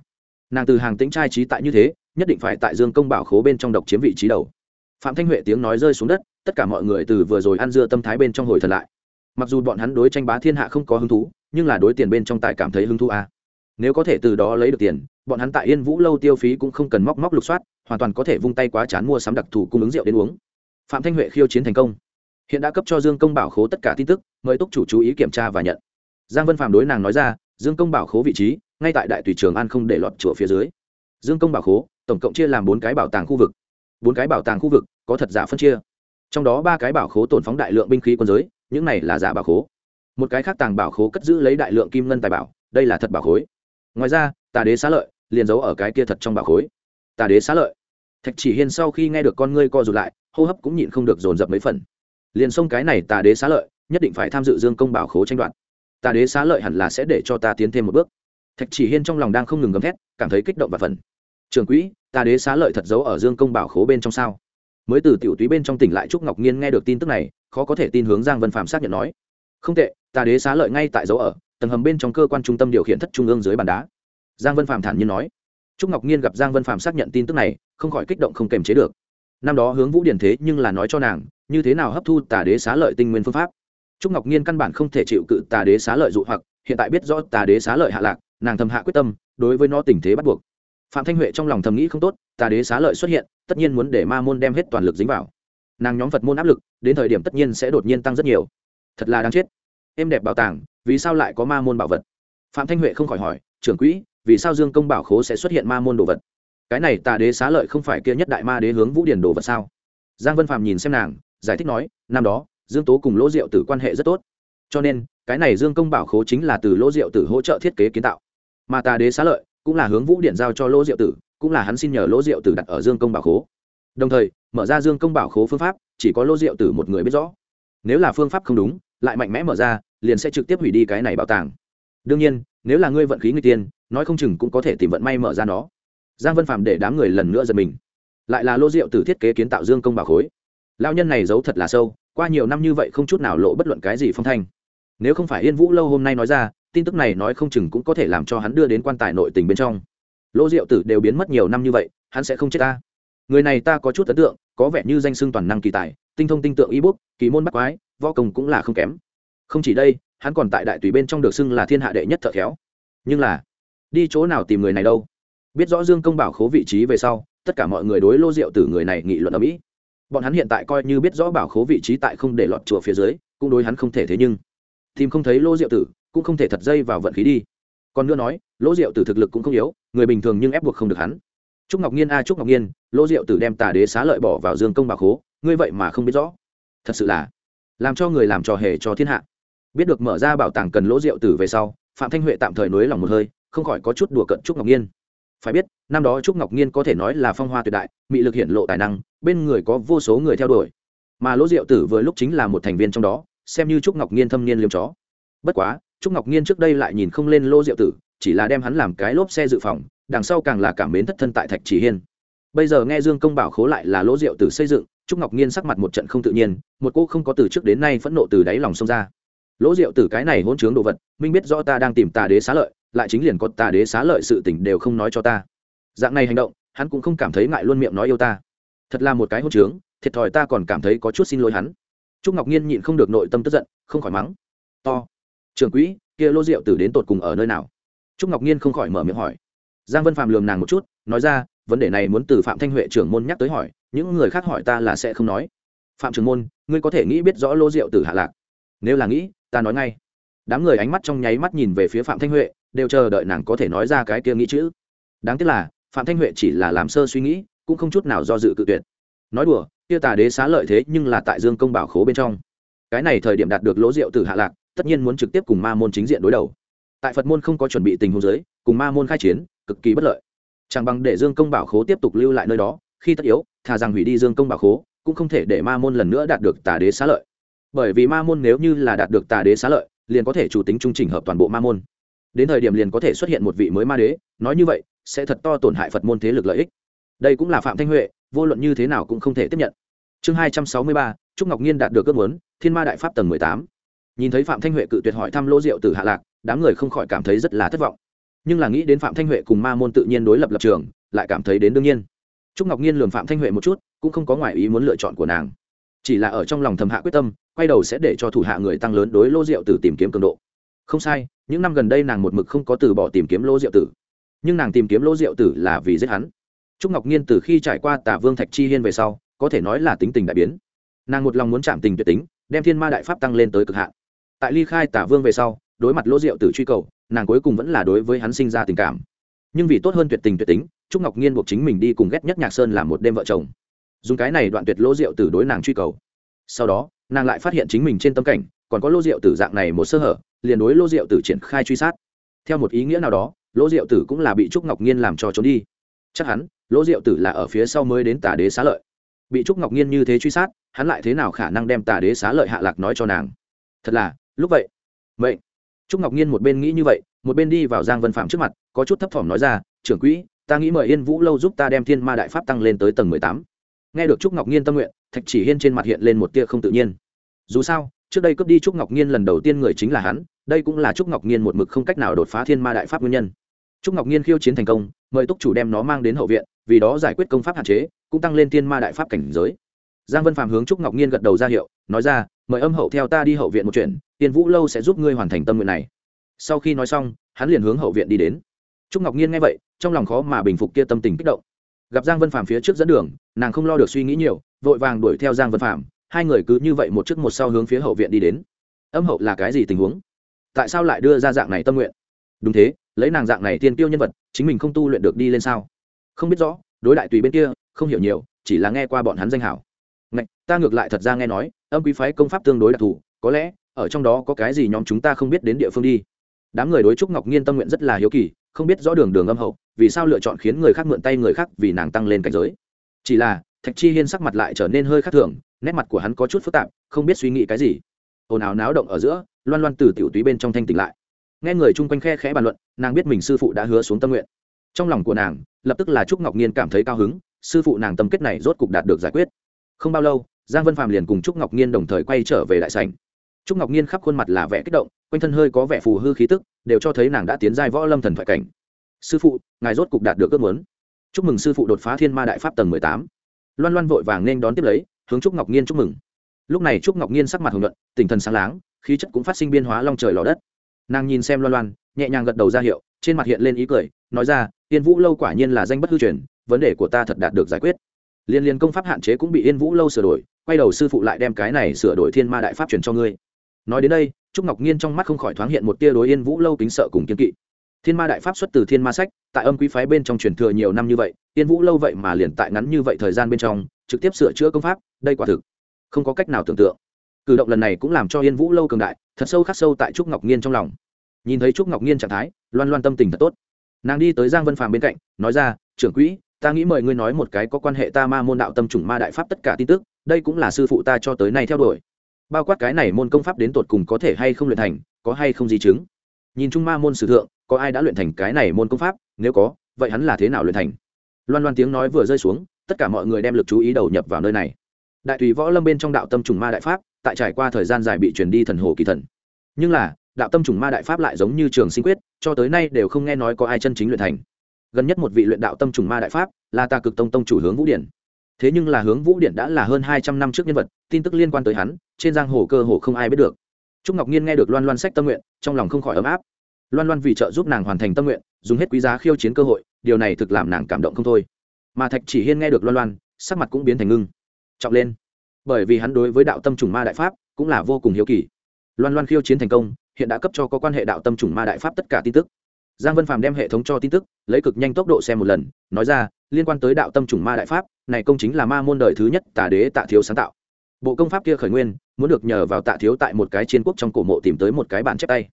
[SPEAKER 1] Nàng từ hàng tính trai trí tại như thế, nhất định phải tại dương công bảo khố bên trong độc chiếm vị trí đầu. Phạm thanh huệ tiếng nói rơi xuống đất, tất cả mọi người từ vừa rồi ăn dưa tâm thái bên trong hồi thật lại. Mặc dù bọn hắn đối tranh bá thiên hạ không có hứng thú, nhưng là đối tiền bên trong tài cảm thấy hứng thú à nếu có thể từ đó lấy được tiền, bọn hắn tại yên vũ lâu tiêu phí cũng không cần móc móc lục soát, hoàn toàn có thể vung tay quá chán mua sắm đặc thù cung ứng rượu đến uống. Phạm thanh huệ khiêu chiến thành công. Hiện đã cấp cho dương công bảo khố tất cả tin tức, mời túc chủ chú ý kiểm tra và nhận. Giang vân phạm đối nàng nói ra, dương công bảo khố vị trí, ngay tại đại tùy trường an không để lọt chùa phía dưới. Dương công bảo khố, tổng cộng chia làm bốn cái bảo tàng khu vực. Bốn cái bảo tàng khu vực, có thật giả phân chia. Trong đó ba cái bảo khố tổn phóng đại lượng binh khí quân giới, những này là giả bảo khố. Một cái khác tàng bảo khố cất giữ lấy đại lượng kim ngân tài bảo, đây là thật bảo khối ngoài ra, tà đế xá lợi liền giấu ở cái kia thật trong bảo khối. Tà đế xá lợi. Thạch chỉ hiên sau khi nghe được con ngươi co rụt lại, hô hấp cũng nhịn không được dồn dập mấy phần. Liền xông cái này tà đế xá lợi, nhất định phải tham dự dương công bảo khố tranh đoạt. Tà đế xá lợi hẳn là sẽ để cho ta tiến thêm một bước. Thạch chỉ hiên trong lòng đang không ngừng gấm thét, cảm thấy kích động và phần trường quỹ, tà đế xá lợi thật giấu ở dương công bảo khố bên trong sao? Mới từ tiểu túy bên trong tỉnh lại trúc ngọc nhiên nghe được tin tức này, khó có thể tin hướng giang vân phạm xác nhận nói. Không tệ, tà đế xá lợi ngay tại dấu ở tầng hầm bên trong cơ quan trung tâm điều khiển thất trung ương dưới bàn đá. Giang vân phạm thản nhiên nói. Trúc ngọc nhiên gặp giang vân phạm xác nhận tin tức này, không khỏi kích động không kềm chế được. Năm đó hướng vũ điển thế nhưng là nói cho nàng, như thế nào hấp thu tà đế xá lợi tinh nguyên phương pháp. Trúc ngọc nhiên căn bản không thể chịu cự tà đế xá lợi dụ hoặc, hiện tại biết rõ tà đế xá lợi hạ lạc, nàng thầm hạ quyết tâm, đối với nó tình thế bắt buộc. Phạm thanh huệ trong lòng thầm nghĩ không tốt, tà đế xá lợi xuất hiện, tất nhiên muốn để ma môn đem hết toàn lực dính vào. Nàng nhóm phật môn áp lực, đến thời điểm tất nhiên sẽ đột nhiên tăng rất nhiều. Thật là đáng chết. Em đẹp bảo tàng vì sao lại có ma môn bảo vật? Phạm thanh huệ không khỏi hỏi, trưởng quỹ, vì sao dương công bảo khố sẽ xuất hiện ma môn đồ vật? Cái này tà đế xá lợi không phải kia nhất đại ma đế hướng vũ điển đồ vật sao? Giang vân phạm nhìn xem nàng, giải thích nói, năm đó, dương tố cùng lỗ diệu tử quan hệ rất tốt. Cho nên, cái này dương công bảo khố chính là từ lỗ diệu tử hỗ trợ thiết kế kiến tạo. Mà tà đế xá lợi cũng là hướng vũ điện giao cho lỗ diệu tử, cũng là hắn xin nhờ lỗ diệu tử đặt ở dương công bảo khố. Đồng thời, mở ra dương công bảo khố phương pháp, chỉ có lỗ diệu tử một người biết rõ. Nếu là phương pháp không đúng lại mạnh mẽ mở ra, liền sẽ trực tiếp hủy đi cái này bảo tàng. Đương nhiên, nếu là ngươi vận khí người tiên, nói không chừng cũng có thể tìm vận may mở ra nó. Giang vân phạm để đám người lần nữa giật mình. Lại là Lô diệu tử thiết kế kiến tạo dương công bảo khối. Lao nhân này giấu thật là sâu, qua nhiều năm như vậy không chút nào lộ bất luận cái gì phong thanh. Nếu không phải yên vũ lâu hôm nay nói ra, tin tức này nói không chừng cũng có thể làm cho hắn đưa đến quan tài nội tình bên trong. Lỗ diệu tử đều biến mất nhiều năm như vậy, hắn sẽ không chết ta. Người này ta có chút ấn tượng, có vẻ như danh xưng toàn năng kỳ tài, tinh thông tinh tượng y bút kỳ môn bắt quái võ công cũng là không kém. Không chỉ đây, hắn còn tại đại tùy bên trong được xưng là thiên hạ đệ nhất thợ khéo. Nhưng là, đi chỗ nào tìm người này đâu? Biết rõ dương công bảo khố vị trí về sau, tất cả mọi người đối lô diệu tử người này nghị luận ở mỹ bọn hắn hiện tại coi như biết rõ bảo khố vị trí tại không để lọt chùa phía dưới, cũng đối hắn không thể thế nhưng. Tìm không thấy lô diệu tử, cũng không thể thật dây vào vận khí đi. Còn nữa nói lỗ diệu tử thực lực cũng không yếu, người bình thường nhưng ép buộc không được hắn. Trúc ngọc nhiên a, trúc ngọc nhiên lỗ diệu tử đem tà đế xá lợi bỏ vào dương công bảo khố, ngươi vậy mà không biết rõ. Thật sự là làm cho người làm trò hề cho thiên hạ. Biết được mở ra bảo tàng cần lỗ diệu tử về sau, phạm thanh huệ tạm thời nối lòng một hơi, không khỏi có chút đùa cận trúc ngọc nhiên. Phải biết, năm đó trúc ngọc nhiên có thể nói là phong hoa tuyệt đại bị lực hiện lộ tài năng, bên người có vô số người theo đuổi. Mà lỗ diệu tử vừa lúc chính là một thành viên trong đó, xem như trúc ngọc nhiên thâm niên liêm chó. Bất quá, trúc ngọc nhiên trước đây lại nhìn không lên lỗ diệu tử, chỉ là đem hắn làm cái lốp xe dự phòng, đằng sau càng là cảm mến thất thân tại thạch chỉ hiên. Bây giờ nghe dương công bảo khố lại là lỗ diệu tử xây dựng trúc ngọc nhiên sắc mặt một trận không tự nhiên, một cô không có từ trước đến nay phẫn nộ từ đáy lòng xông ra. Lỗ diệu tử cái này hôn chướng đồ vật, minh biết rõ ta đang tìm tà đế xá lợi, lại chính liền có tà đế xá lợi sự tình đều không nói cho ta. Dạng này hành động, hắn cũng không cảm thấy ngại luôn miệng nói yêu ta. Thật là một cái hôn trướng, thiệt thòi ta còn cảm thấy có chút xin lỗi hắn. Trúc ngọc nhiên nhịn không được nội tâm tức giận, không khỏi mắng. To. Trường quỹ, kia lô rượu tử đến tột cùng ở nơi nào? Trúc ngọc nhiên không khỏi mở miệng hỏi. Giang vân phạm lường nàng một chút, nói ra, vấn đề này muốn từ phạm thanh huệ trưởng môn nhắc tới hỏi những người khác hỏi ta là sẽ không nói. Phạm trường môn, ngươi có thể nghĩ biết rõ lô rượu tử hạ lạc. Nếu là nghĩ, ta nói ngay. Đám người ánh mắt trong nháy mắt nhìn về phía phạm thanh huệ, đều chờ đợi nàng có thể nói ra cái kia nghĩ chữ. Đáng tiếc là, phạm thanh huệ chỉ là làm sơ suy nghĩ, cũng không chút nào do dự cự tuyệt. Nói đùa, kia tà đế xá lợi thế nhưng là tại dương công bảo khố bên trong. Cái này thời điểm đạt được lỗ rượu tử hạ lạc, tất nhiên muốn trực tiếp cùng ma môn chính diện đối đầu. Tại phật môn không có chuẩn bị tình huống giới cùng ma môn khai chiến, cực kỳ bất lợi. Chẳng bằng để dương công bảo khố tiếp tục lưu lại nơi đó, khi tất yếu thà rằng hủy đi dương công bảo khố, cũng không thể để ma môn lần nữa đạt được tà đế xá lợi. Bởi vì ma môn nếu như là đạt được tà đế xá lợi, liền có thể chủ tính trung trình hợp toàn bộ ma môn. Đến thời điểm liền có thể xuất hiện một vị mới ma đế, nói như vậy, sẽ thật to tổn hại phật môn thế lực lợi ích. Đây cũng là phạm thanh huệ, vô luận như thế nào cũng không thể tiếp nhận. Chương hai trăm sáu mươi ba, trúc ngọc nhiên đạt được ước muốn, thiên ma đại pháp tầng mười tám. Nhìn thấy phạm thanh huệ cự tuyệt hỏi thăm lỗ diệu từ hạ lạc, đám người không khỏi cảm thấy rất là thất vọng. Nhưng là nghĩ đến phạm thanh huệ cùng ma môn tự nhiên đối lập lập trường, lại cảm thấy đến đương nhiên trúc ngọc nhiên lường phạm thanh huệ một chút, cũng không có ngoại ý muốn lựa chọn của nàng. Chỉ là ở trong lòng thầm hạ quyết tâm, quay đầu sẽ để cho thủ hạ người tăng lớn đối lô diệu tử tìm kiếm cường độ. Không sai, những năm gần đây nàng một mực không có từ bỏ tìm kiếm lô diệu tử. Nhưng nàng tìm kiếm lô diệu tử là vì giết hắn. Trúc ngọc nhiên từ khi trải qua tả vương thạch chi hiên về sau, có thể nói là tính tình đại biến. Nàng một lòng muốn chạm tình tuyệt tính, đem thiên ma đại pháp tăng lên tới cực hạn. Tại ly khai tả vương về sau, đối mặt Lô diệu tử truy cầu, nàng cuối cùng vẫn là đối với hắn sinh ra tình cảm. Nhưng vì tốt hơn tuyệt tình tuyệt tính trúc ngọc nhiên buộc chính mình đi cùng ghét nhất nhạc sơn làm một đêm vợ chồng. Dùng cái này đoạn tuyệt lỗ diệu tử đối nàng truy cầu. Sau đó, nàng lại phát hiện chính mình trên tâm cảnh, còn có lỗ diệu tử dạng này một sơ hở, liền đối lỗ diệu tử triển khai truy sát. Theo một ý nghĩa nào đó, lỗ diệu tử cũng là bị trúc ngọc nhiên làm cho trốn đi. Chắc hắn lỗ diệu tử là ở phía sau mới đến tà đế xá lợi. Bị trúc ngọc nhiên như thế truy sát, hắn lại thế nào khả năng đem tà đế xá lợi hạ lạc nói cho nàng? Thật là, lúc vậy. Vậy trúc ngọc nhiên một bên nghĩ như vậy, một bên đi vào giang vân phạm trước mặt, có chút thấp thỏm nói ra, trưởng quỹ ta nghĩ mời yên vũ lâu giúp ta đem thiên ma đại pháp tăng lên tới tầng mười tám. Nghe được trúc ngọc nhiên tâm nguyện, thạch chỉ hiên trên mặt hiện lên một tia không tự nhiên. Dù sao, trước đây cướp đi trúc ngọc nhiên lần đầu tiên người chính là hắn, đây cũng là trúc ngọc nhiên một mực không cách nào đột phá thiên ma đại pháp nguyên nhân. Trúc ngọc nhiên khiêu chiến thành công, mời túc chủ đem nó mang đến hậu viện, vì đó giải quyết công pháp hạn chế, cũng tăng lên thiên ma đại pháp cảnh giới. Giang vân phạm hướng trúc ngọc nhiên gật đầu ra hiệu, nói ra, mời âm hậu theo ta đi hậu viện một chuyện tiền vũ lâu sẽ giúp ngươi hoàn thành tâm nguyện này. Sau khi nói xong, hắn liền hướng hậu viện đi đến. Trúc ngọc nhiên nghe vậy trong lòng khó mà bình phục kia tâm tình kích động. Gặp giang vân phạm phía trước dẫn đường nàng không lo được suy nghĩ nhiều vội vàng đuổi theo giang vân phạm hai người cứ như vậy một trước một sau hướng phía hậu viện đi đến. Âm hậu là cái gì tình huống? Tại sao lại đưa ra dạng này tâm nguyện? Đúng thế lấy nàng dạng này tiên tiêu nhân vật chính mình không tu luyện được đi lên sao? Không biết rõ đối đại tùy bên kia không hiểu nhiều chỉ là nghe qua bọn hắn danh hảo. Ngạch, ta ngược lại thật ra nghe nói âm quý phái công pháp tương đối đặc thù có lẽ ở trong đó có cái gì nhóm chúng ta không biết đến địa phương đi. Đám người đối trúc ngọc nhiên tâm nguyện rất là hiếu kỳ không biết rõ đường đường âm hậu, vì sao lựa chọn khiến người khác mượn tay người khác vì nàng tăng lên cảnh giới. Chỉ là, thạch chi hiên sắc mặt lại trở nên hơi khác thường, nét mặt của hắn có chút phức tạp, không biết suy nghĩ cái gì. Ồn ào náo động ở giữa, loan loan từ tiểu túy bên trong thanh tỉnh lại. Nghe người chung quanh khe khẽ bàn luận, nàng biết mình sư phụ đã hứa xuống tâm nguyện. Trong lòng của nàng, lập tức là trúc ngọc nhiên cảm thấy cao hứng, sư phụ nàng tâm kết này rốt cục đạt được giải quyết. Không bao lâu, giang vân phạm liền cùng trúc ngọc nhiên đồng thời quay trở về đại sảnh trúc ngọc nhiên khắp khuôn mặt là vẻ kích động, quanh thân hơi có vẻ phù hư khí tức, đều cho thấy nàng đã tiến giai võ lâm thần thoại cảnh. Sư phụ, ngài rốt cục đạt được ước muốn. Chúc mừng sư phụ đột phá thiên ma đại pháp tầng mười tám. Loan loan vội vàng nên đón tiếp lấy, hướng trúc ngọc nhiên chúc mừng. Lúc này trúc ngọc nhiên sắc mặt hồng nhuận, tinh thần sáng láng, khí chất cũng phát sinh biên hóa long trời lò đất. Nàng nhìn xem loan loan, nhẹ nhàng gật đầu ra hiệu, trên mặt hiện lên ý cười, nói ra, yên vũ lâu quả nhiên là danh bất hư truyền, vấn đề của ta thật đạt được giải quyết. Liên liên công pháp hạn chế cũng bị yên vũ lâu sửa đổi, quay đầu sư phụ lại đem cái này sửa đổi thiên ma đại pháp truyền cho ngươi nói đến đây, trúc ngọc nhiên trong mắt không khỏi thoáng hiện một tia đối yên vũ lâu kính sợ cùng kiên kỵ. Thiên ma đại pháp xuất từ thiên ma sách, tại âm quý phái bên trong truyền thừa nhiều năm như vậy, yên vũ lâu vậy mà liền tại ngắn như vậy thời gian bên trong, trực tiếp sửa chữa công pháp, đây quả thực không có cách nào tưởng tượng. Cử động lần này cũng làm cho yên vũ lâu cường đại, thật sâu khắc sâu tại trúc ngọc nhiên trong lòng. Nhìn thấy trúc ngọc nhiên trạng thái, loan loan tâm tình thật tốt. Nàng đi tới giang vân phàm bên cạnh, nói ra, trưởng quỹ, ta nghĩ mời ngươi nói một cái có quan hệ ta ma môn đạo tâm chủng ma đại pháp tất cả tin tức, đây cũng là sư phụ ta cho tới nay theo đuổi bao quát cái này môn công pháp đến tột cùng có thể hay không luyện thành, có hay không di chứng. Nhìn trung ma môn sử thượng, có ai đã luyện thành cái này môn công pháp? Nếu có, vậy hắn là thế nào luyện thành? Loan loan tiếng nói vừa rơi xuống, tất cả mọi người đem lực chú ý đầu nhập vào nơi này. Đại tùy võ lâm bên trong đạo tâm trùng ma đại pháp, tại trải qua thời gian dài bị truyền đi thần hồ kỳ thần. Nhưng là, đạo tâm trùng ma đại pháp lại giống như trường sinh quyết, cho tới nay đều không nghe nói có ai chân chính luyện thành. Gần nhất một vị luyện đạo tâm trùng ma đại pháp, là ta cực tông tông chủ hướng vũ điển thế nhưng là hướng vũ điện đã là hơn hai trăm năm trước nhân vật, tin tức liên quan tới hắn, trên giang hồ cơ hồ không ai biết được. Trúc ngọc nhiên nghe được loan loan sách tâm nguyện, trong lòng không khỏi ấm áp. Loan loan vì trợ giúp nàng hoàn thành tâm nguyện, dùng hết quý giá khiêu chiến cơ hội, điều này thực làm nàng cảm động không thôi. Mà thạch chỉ hiên nghe được loan loan, sắc mặt cũng biến thành ngưng. Trọng lên. Bởi vì hắn đối với đạo tâm trùng ma đại pháp, cũng là vô cùng hiếu kỳ. Loan loan khiêu chiến thành công, hiện đã cấp cho có quan hệ đạo tâm trùng ma đại pháp tất cả tin tức. Giang vân phàm đem hệ thống cho tin tức, lấy cực nhanh tốc độ xem một lần, nói ra, liên quan tới đạo tâm trùng ma đại pháp này công chính là ma môn đời thứ nhất tả đế tạ thiếu sáng tạo. Bộ công pháp kia khởi nguyên, muốn được nhờ vào tạ thiếu tại một cái chiến quốc trong cổ mộ tìm tới một cái bản chép tay.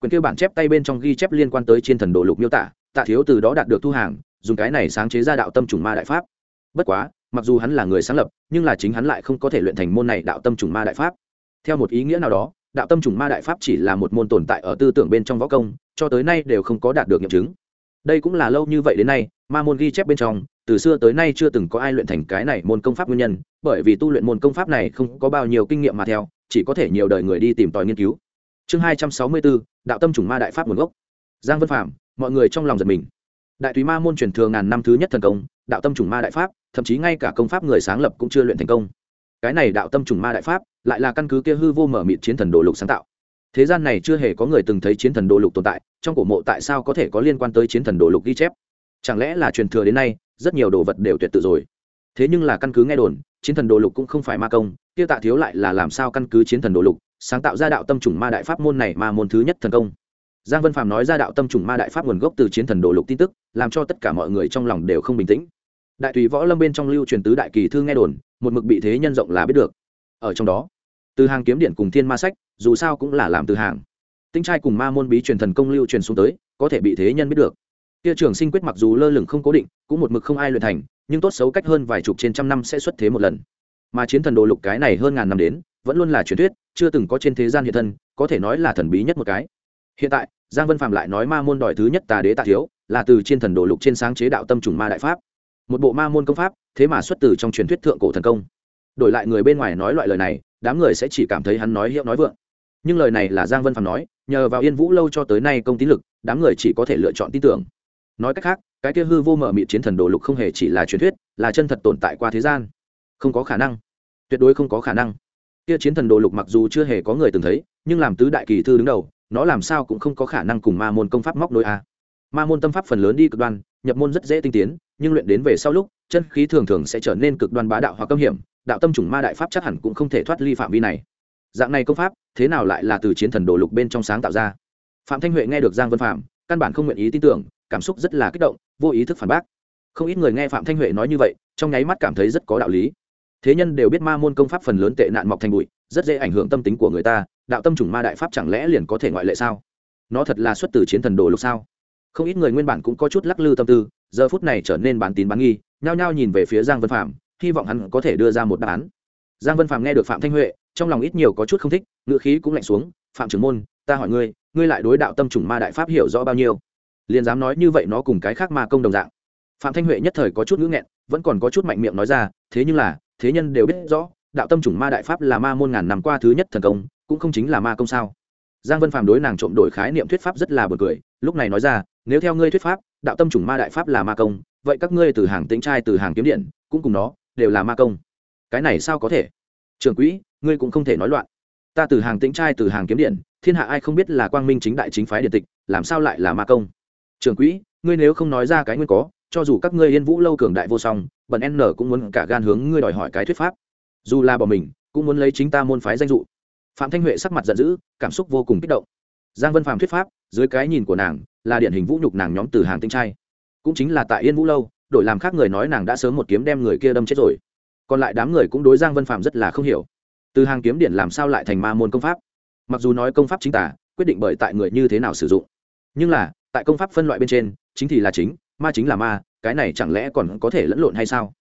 [SPEAKER 1] Quyển kia bản chép tay bên trong ghi chép liên quan tới chiến thần đồ lục miêu tả, tạ thiếu từ đó đạt được thu hàng, dùng cái này sáng chế ra đạo tâm trùng ma đại pháp. Bất quá, mặc dù hắn là người sáng lập, nhưng là chính hắn lại không có thể luyện thành môn này đạo tâm trùng ma đại pháp. Theo một ý nghĩa nào đó, đạo tâm trùng ma đại pháp chỉ là một môn tồn tại ở tư tưởng bên trong võ công, cho tới nay đều không có đạt được nghiệm chứng đây cũng là lâu như vậy đến nay, ma môn ghi chép bên trong, từ xưa tới nay chưa từng có ai luyện thành cái này môn công pháp nguyên nhân, bởi vì tu luyện môn công pháp này không có bao nhiêu kinh nghiệm mà theo, chỉ có thể nhiều đời người đi tìm tòi nghiên cứu. Chương hai trăm sáu mươi bốn, đạo tâm chủng ma đại pháp nguồn gốc. Giang vân phạm mọi người trong lòng giật mình. Đại túy ma môn truyền thừa ngàn năm thứ nhất thần công, đạo tâm chủng ma đại pháp, thậm chí ngay cả công pháp người sáng lập cũng chưa luyện thành công. Cái này đạo tâm chủng ma đại pháp, lại là căn cứ kia hư vô mở mịt chiến thần đồ lục sáng tạo. Thế gian này chưa hề có người từng thấy chiến thần đồ lục tồn tại trong cổ mộ tại sao có thể có liên quan tới chiến thần đồ lục ghi chép? Chẳng lẽ là truyền thừa đến nay, rất nhiều đồ vật đều tuyệt tự rồi? Thế nhưng là căn cứ nghe đồn, chiến thần đồ lục cũng không phải ma công tiêu tạ thiếu lại là làm sao căn cứ chiến thần đồ lục, sáng tạo ra đạo tâm chủng ma đại pháp môn này mà môn thứ nhất thần công. Giang vân phạm nói ra đạo tâm chủng ma đại pháp nguồn gốc từ chiến thần đồ lục tin tức, làm cho tất cả mọi người trong lòng đều không bình tĩnh. Đại tùy võ lâm bên trong lưu truyền tứ đại kỳ thư nghe đồn, một mực bị thế nhân rộng là biết được. Ở trong đó, từ hàng kiếm điện cùng thiên ma sách, dù sao cũng là làm từ hàng tinh trai cùng ma môn bí truyền thần công lưu truyền xuống tới, có thể bị thế nhân biết được. Kia trường sinh quyết mặc dù lơ lửng không cố định, cũng một mực không ai luyện thành, nhưng tốt xấu cách hơn vài chục trên trăm năm sẽ xuất thế một lần. Mà chiến thần đồ lục cái này hơn ngàn năm đến, vẫn luôn là truyền thuyết, chưa từng có trên thế gian hiện thân, có thể nói là thần bí nhất một cái. Hiện tại, giang vân phạm lại nói ma môn đòi thứ nhất tà đế tạ thiếu, là từ trên thần đồ lục trên sáng chế đạo tâm trùng ma đại pháp. Một bộ ma môn công pháp, thế mà xuất từ trong truyền thuyết thượng cổ thần công. Đổi lại người bên ngoài nói loại lời này, đám người sẽ chỉ cảm thấy hắn nói hiệu nói vượng. Nhưng lời này là giang vân phạm nói nhờ vào yên vũ lâu cho tới nay công tín lực, đám người chỉ có thể lựa chọn tin tưởng. Nói cách khác, cái kia hư vô mở mịt chiến thần đồ lục không hề chỉ là truyền thuyết, là chân thật tồn tại qua thế gian. Không có khả năng. Tuyệt đối không có khả năng. Kia chiến thần đồ lục mặc dù chưa hề có người từng thấy, nhưng làm tứ đại kỳ thư đứng đầu, nó làm sao cũng không có khả năng cùng ma môn công pháp móc nối a. Ma môn tâm pháp phần lớn đi cực đoan, nhập môn rất dễ tinh tiến, nhưng luyện đến về sau lúc, chân khí thường thường sẽ trở nên cực đoan bá đạo hoặc cấm hiểm, đạo tâm chủng ma đại pháp chắc hẳn cũng không thể thoát ly phạm vi này dạng này công pháp, thế nào lại là từ chiến thần đồ lục bên trong sáng tạo ra? Phạm thanh huệ nghe được giang vân phạm, căn bản không nguyện ý tin tưởng, cảm xúc rất là kích động, vô ý thức phản bác. Không ít người nghe phạm thanh huệ nói như vậy, trong nháy mắt cảm thấy rất có đạo lý. Thế nhân đều biết ma môn công pháp phần lớn tệ nạn mọc thành bụi, rất dễ ảnh hưởng tâm tính của người ta, đạo tâm chủng ma đại pháp chẳng lẽ liền có thể ngoại lệ sao? Nó thật là xuất từ chiến thần đồ lục sao? Không ít người nguyên bản cũng có chút lắc lư tâm tư, giờ phút này trở nên bán tín bán nghi, nhao nhao nhìn về phía giang vân phạm, hy vọng hắn có thể đưa ra một đáp án. Giang vân phạm nghe được phạm thanh huệ trong lòng ít nhiều có chút không thích ngựa khí cũng lạnh xuống, phạm trưởng môn, ta hỏi ngươi ngươi lại đối đạo tâm chủng ma đại pháp hiểu rõ bao nhiêu? Liền dám nói như vậy nó cùng cái khác ma công đồng dạng. Phạm thanh huệ nhất thời có chút ngữ nghẹn, vẫn còn có chút mạnh miệng nói ra, thế nhưng là, thế nhân đều biết rõ, đạo tâm chủng ma đại pháp là ma môn ngàn năm qua thứ nhất thần công, cũng không chính là ma công sao? Giang vân phàm đối nàng trộm đổi khái niệm thuyết pháp rất là b u ồ n cười, lúc này nói ra, nếu theo ngươi thuyết pháp, đạo tâm chủng ma đại pháp là ma công, vậy các ngươi từ hàng tính trai, từ hàng kiếm điện, cũng cùng nó, đều là ma công. Cái này sao có thể? Trường quỹ ngươi cũng không thể nói loạn. Ta từ hàng tĩnh trai, từ hàng kiếm điện, thiên hạ ai không biết là quang minh chính đại chính phái điện tịch, làm sao lại là ma công? Trường quỹ, ngươi nếu không nói ra cái nguyên có, cho dù các ngươi yên vũ lâu cường đại vô song, bần n cũng muốn cả gan hướng ngươi đòi hỏi cái thuyết pháp. Dù là bỏ mình, cũng muốn lấy chính ta môn phái danh dụ. Phạm thanh huệ sắc mặt giận dữ, cảm xúc vô cùng kích động. Giang vân phạm thuyết pháp, dưới cái nhìn của nàng, là điển hình vũ nhục nàng nhóm từ hàng tinh trai. Cũng chính là tại yên vũ lâu, đổi làm khác người nói nàng đã sớm một kiếm đem người kia đâm chết rồi. Còn lại đám người cũng đối giang vân phạm rất là không hiểu từ hàng kiếm điện làm sao lại thành ma môn công pháp? Mặc dù nói công pháp chính tả, quyết định bởi tại người như thế nào sử dụng. Nhưng là, tại công pháp phân loại bên trên, chính thì là chính, ma chính là ma, cái này chẳng lẽ còn có thể lẫn lộn hay sao?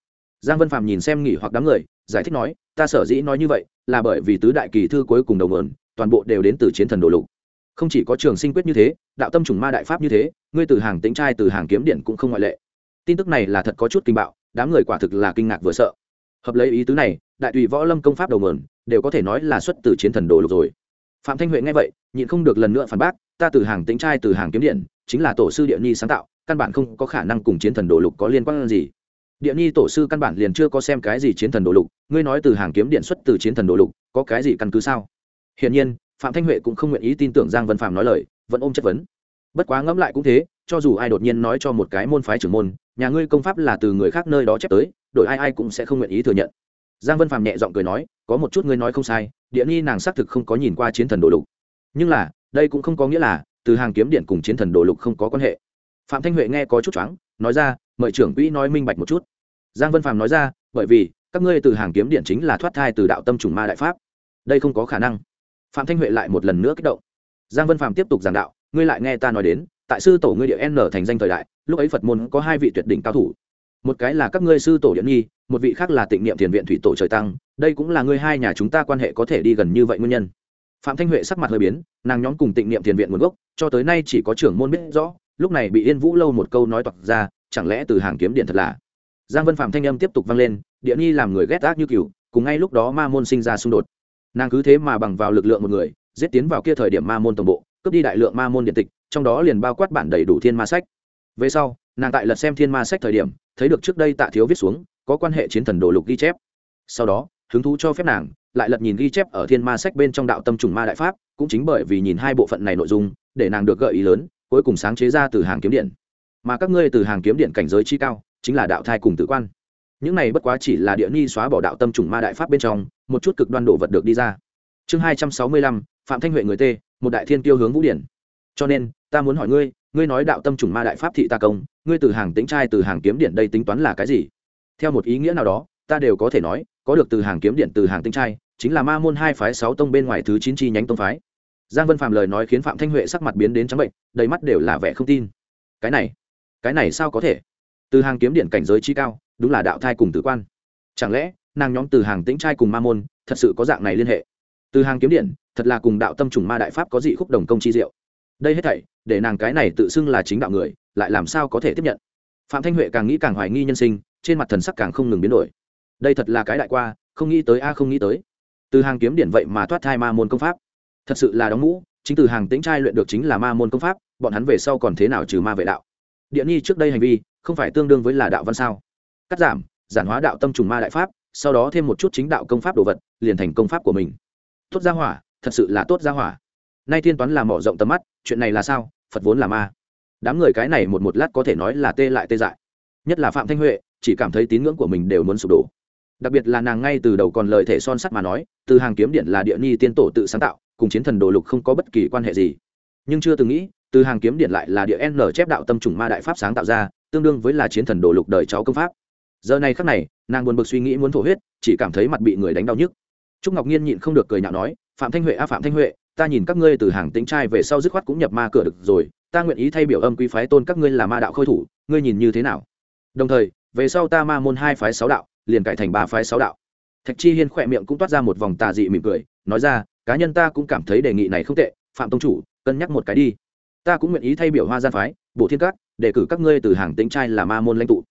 [SPEAKER 1] Giang vân phạm nhìn xem nghỉ hoặc đám người, giải thích nói, ta sở dĩ nói như vậy, là bởi vì tứ đại kỳ thư cuối cùng đầu nguồn, toàn bộ đều đến từ chiến thần đồ lục. Không chỉ có trường sinh quyết như thế, đạo tâm trùng ma đại pháp như thế, ngươi từ hàng tính trai, từ hàng kiếm điện cũng không ngoại lệ. Tin tức này là thật có chút kinh bạo, đám người quả thực là kinh ngạc vừa sợ hợp lấy ý tứ này, đại tùy võ lâm công pháp đầu nguồn, đều có thể nói là xuất từ chiến thần đồ lục rồi. Phạm thanh huệ nghe vậy, nhịn không được lần nữa phản bác, ta từ hàng tính trai, từ hàng kiếm điện, chính là tổ sư địa nhi sáng tạo, căn bản không có khả năng cùng chiến thần đồ lục có liên quan gì. Địa nhi tổ sư căn bản liền chưa có xem cái gì chiến thần đồ lục, ngươi nói từ hàng kiếm điện xuất từ chiến thần đồ lục, có cái gì căn cứ sao? Hiển nhiên, phạm thanh huệ cũng không nguyện ý tin tưởng giang vân phạm nói lời, vẫn ôm chất vấn. Bất quá ngẫm lại cũng thế, cho dù ai đột nhiên nói cho một cái môn phái trưởng môn nhà ngươi công pháp là từ người khác nơi đó chép tới, đổi ai ai cũng sẽ không nguyện ý thừa nhận. Giang vân phạm nhẹ giọng cười nói, có một chút ngươi nói không sai, địa nghi nàng xác thực không có nhìn qua chiến thần đồ lục. Nhưng là, đây cũng không có nghĩa là, từ hàng kiếm điện cùng chiến thần đồ lục không có quan hệ. Phạm thanh huệ nghe có chút choáng, nói ra, mời trưởng quỹ nói minh bạch một chút. Giang vân phàm nói ra, bởi vì, các ngươi từ hàng kiếm điện chính là thoát thai từ đạo tâm trùng ma đại pháp. Đây không có khả năng. Phạm thanh huệ lại một lần nữa kích động. Giang vân phàm tiếp tục giảng đạo, ngươi lại nghe ta nói đến, tại sư tổ ngươi địa n thành danh thời đại lúc ấy phật môn có hai vị tuyệt đỉnh cao thủ một cái là các ngươi sư tổ điện nhi một vị khác là tịnh niệm thiền viện thủy tổ trời tăng đây cũng là ngươi hai nhà chúng ta quan hệ có thể đi gần như vậy nguyên nhân phạm thanh huệ sắc mặt hơi biến nàng nhóm cùng tịnh niệm thiền viện nguồn gốc cho tới nay chỉ có trưởng môn biết rõ lúc này bị yên vũ lâu một câu nói toặc ra chẳng lẽ từ hàng kiếm điện thật là giang vân phạm thanh âm tiếp tục vang lên điện nhi làm người ghét ác như cừu cùng ngay lúc đó ma môn sinh ra xung đột nàng cứ thế mà bằng vào lực lượng một người giết tiến vào kia thời điểm ma môn tổng bộ cướp đi đại lượng ma môn điện tịch trong đó liền bao quát bản đầy đủ thiên ma sách về sau, nàng tại lật xem thiên ma sách thời điểm, thấy được trước đây tạ thiếu viết xuống, có quan hệ chiến thần đồ lục ghi chép. Sau đó, hứng thú cho phép nàng, lại lật nhìn ghi chép ở thiên ma sách bên trong đạo tâm trùng ma đại pháp, cũng chính bởi vì nhìn hai bộ phận này nội dung, để nàng được gợi ý lớn, cuối cùng sáng chế ra từ hàng kiếm điện. Mà các ngươi từ hàng kiếm điện cảnh giới chi cao, chính là đạo thai cùng tử quan. Những này bất quá chỉ là địa ni xóa bỏ đạo tâm trùng ma đại pháp bên trong, một chút cực đoan đồ vật được đi ra. Chương hai trăm sáu mươi lăm, phạm thanh huệ người t, một đại thiên tiêu hướng vũ điển. Cho nên ta muốn hỏi ngươi ngươi nói đạo tâm trùng ma đại pháp thị ta công, ngươi từ hàng tính trai, từ hàng kiếm điện đây tính toán là cái gì? Theo một ý nghĩa nào đó, ta đều có thể nói, có được từ hàng kiếm điện, từ hàng tính trai, chính là ma môn hai phái sáu tông bên ngoài thứ chín chi nhánh tông phái. Giang vân phạm lời nói khiến phạm thanh huệ sắc mặt biến đến trắng bệnh, đầy mắt đều là vẻ không tin. Cái này cái này sao có thể? Từ hàng kiếm điện cảnh giới chi cao, đúng là đạo thai cùng tử quan. Chẳng lẽ, nàng nhóm từ hàng tĩnh trai cùng ma môn, thật sự có dạng này liên hệ? Từ hàng kiếm điện, thật là cùng đạo tâm trùng ma đại pháp có dị khúc đồng công chi diệu đây hết thảy, để nàng cái này tự xưng là chính đạo người, lại làm sao có thể tiếp nhận? Phạm thanh huệ càng nghĩ càng hoài nghi nhân sinh, trên mặt thần sắc càng không ngừng biến đổi. Đây thật là cái đại qua, không nghĩ tới a, không nghĩ tới. Từ hàng kiếm điển vậy mà thoát thai ma môn công pháp. Thật sự là đóng mũ, chính từ hàng tĩnh trai luyện được chính là ma môn công pháp, bọn hắn về sau còn thế nào trừ ma vệ đạo? Địa nhi trước đây hành vi, không phải tương đương với là đạo văn sao? Cắt giảm, giản hóa đạo tâm trùng ma đại pháp, sau đó thêm một chút chính đạo công pháp đồ vật, liền thành công pháp của mình. Tốt gia hỏa, thật sự là tốt gia hỏa nay thiên toán là mỏ rộng tầm mắt, chuyện này là sao? Phật vốn là ma. Đám người cái này một một lát có thể nói là tê lại tê dại. Nhất là phạm thanh huệ, chỉ cảm thấy tín ngưỡng của mình đều muốn sụp đổ. Đặc biệt là nàng ngay từ đầu còn lời thể son sắt mà nói, từ hàng kiếm điện là địa ni tiên tổ tự sáng tạo, cùng chiến thần đồ lục không có bất kỳ quan hệ gì. Nhưng chưa từng nghĩ, từ hàng kiếm điện lại là địa n chép đạo tâm trùng ma đại pháp sáng tạo ra, tương đương với là chiến thần đồ lục đời cháu công pháp. Giờ này khắc này, nàng buồn bực suy nghĩ muốn thổ huyết, chỉ cảm thấy mặt bị người đánh đau nhức. Trúc ngọc nhiên nhịn không được cười nhạo nói, phạm thanh huệ a, phạm thanh huệ ta nhìn các ngươi từ hàng tính trai về sau dứt khoát cũng nhập ma cửa được rồi, ta nguyện ý thay biểu âm quý phái tôn các ngươi là ma đạo khôi thủ, ngươi nhìn như thế nào? Đồng thời, về sau ta ma môn hai phái sáu đạo, liền cải thành ba phái sáu đạo. Thạch chi hiên khỏe miệng cũng toát ra một vòng tà dị mỉm cười, nói ra, cá nhân ta cũng cảm thấy đề nghị này không tệ, phạm tông chủ, cân nhắc một cái đi. Ta cũng nguyện ý thay biểu hoa gian phái bộ thiên cát để cử các ngươi từ hàng tính trai là ma môn lãnh tụ.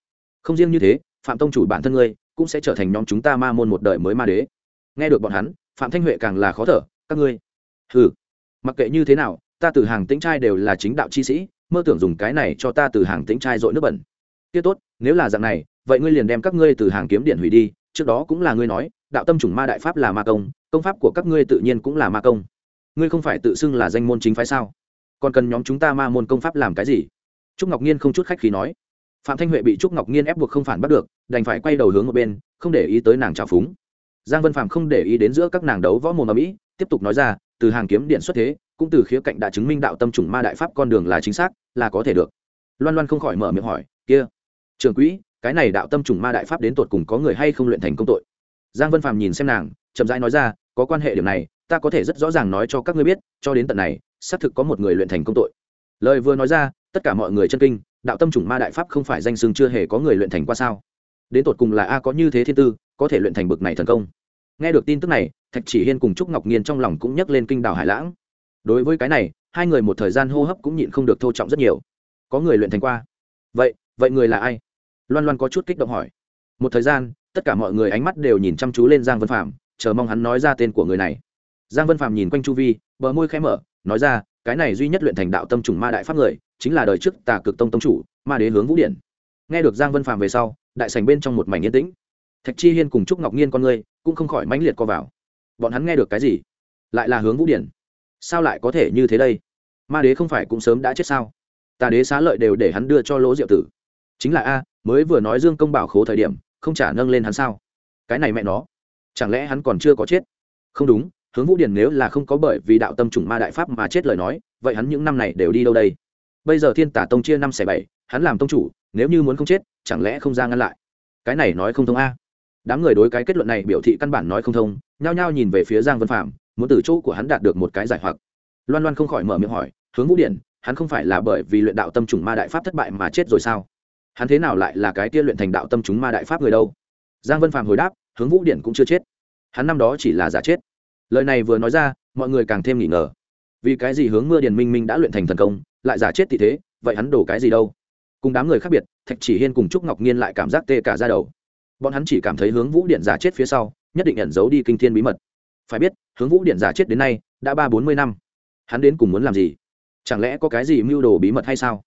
[SPEAKER 1] Không riêng như thế, phạm tông chủ bản thân ngươi, cũng sẽ trở thành nhóm chúng ta ma môn một đời mới ma đế. Nghe được bọn hắn, phạm thanh huệ càng là khó thở, các ngươi ừ mặc kệ như thế nào, ta từ hàng tĩnh trai đều là chính đạo chi sĩ, mơ tưởng dùng cái này cho ta từ hàng tĩnh trai dội nước bẩn. Tiết tốt, nếu là dạng này, vậy ngươi liền đem các ngươi từ hàng kiếm điện hủy đi, trước đó cũng là ngươi nói, đạo tâm chủng ma đại pháp là ma công công pháp của các ngươi tự nhiên cũng là ma công. Ngươi không phải tự xưng là danh môn chính phái sao? Còn cần nhóm chúng ta ma môn công pháp làm cái gì? Trúc ngọc nhiên không chút khách khí nói. Phạm thanh huệ bị trúc ngọc nhiên ép buộc không phản bắt được, đành phải quay đầu hướng một bên, không để ý tới nàng trào phúng. Giang vân phạm không để ý đến giữa các nàng đấu võ mồm ở mỹ tiếp tục nói ra từ hàng kiếm điện xuất thế, cũng từ khía cạnh đã chứng minh đạo tâm trùng ma đại pháp con đường là chính xác, là có thể được. Loan loan không khỏi mở miệng hỏi, kia trường quỹ, cái này đạo tâm trùng ma đại pháp đến tột cùng có người hay không luyện thành công tội? Giang vân phàm nhìn xem nàng, chậm rãi nói ra, có quan hệ điểm này, ta có thể rất rõ ràng nói cho các ngươi biết, cho đến tận này, xác thực có một người luyện thành công tội. Lời vừa nói ra, tất cả mọi người chân kinh, đạo tâm trùng ma đại pháp không phải danh xưng chưa hề có người luyện thành qua sao? Đến tột cùng là a có như thế thiên tư, có thể luyện thành bực này thần công? Nghe được tin tức này, thạch chỉ hiên cùng trúc ngọc nhiên trong lòng cũng nhấc lên kinh đảo hải lãng. Đối với cái này, hai người một thời gian hô hấp cũng nhịn không được thô trọng rất nhiều. Có người luyện thành qua. Vậy vậy người là ai? Loan loan có chút kích động hỏi. Một thời gian, tất cả mọi người ánh mắt đều nhìn chăm chú lên giang vân phạm chờ mong hắn nói ra tên của người này. Giang vân phạm nhìn quanh chu vi, bờ môi khẽ mở, nói ra, cái này duy nhất luyện thành đạo tâm trùng ma đại pháp người, chính là đời trước tà cực tông tông chủ, ma đế hướng vũ điển. Nghe được giang vân phạm về sau, đại sành bên trong một mảnh yên tĩnh. Thạch chi hiên cùng trúc ngọc nhiên con người cũng không khỏi mãnh liệt co vào. Bọn hắn nghe được cái gì? Lại là hướng vũ điển. Sao lại có thể như thế đây? Ma đế không phải cũng sớm đã chết sao? Tà đế xá lợi đều để hắn đưa cho lỗ diệu tử. Chính là a, mới vừa nói dương công bảo khố thời điểm, không trả nâng lên hắn sao? Cái này mẹ nó, chẳng lẽ hắn còn chưa có chết? Không đúng, hướng vũ điển nếu là không có bởi vì đạo tâm chủng ma đại pháp mà chết lời nói, vậy hắn những năm này đều đi đâu đây? Bây giờ thiên tả tông chia năm xẻ bảy, hắn làm tông chủ, nếu như muốn không chết, chẳng lẽ không ra ngăn lại? Cái này nói không thông a đám người đối cái kết luận này biểu thị căn bản nói không thông, nhao nhao nhìn về phía giang vân phạm, muốn từ chỗ của hắn đạt được một cái giải hoặc. Loan loan không khỏi mở miệng hỏi, hướng vũ điện, hắn không phải là bởi vì luyện đạo tâm trùng ma đại pháp thất bại mà chết rồi sao? Hắn thế nào lại là cái kia luyện thành đạo tâm chúng ma đại pháp người đâu? Giang vân phạm hồi đáp, hướng vũ điện cũng chưa chết. Hắn năm đó chỉ là giả chết. Lời này vừa nói ra, mọi người càng thêm nghỉ ngờ. Vì cái gì hướng mưa điền minh minh đã luyện thành thần công, lại giả chết thì thế, vậy hắn đổ cái gì đâu? Cùng đám người khác biệt, thạch chỉ hiên cùng trúc ngọc nhiên lại cảm giác tê cả ra đầu bọn hắn chỉ cảm thấy hướng vũ điện giả chết phía sau, nhất định nhận giấu đi kinh thiên bí mật. Phải biết, hướng vũ điện giả chết đến nay, đã ba bốn mươi năm. Hắn đến cùng muốn làm gì? Chẳng lẽ có cái gì mưu đồ bí mật hay sao?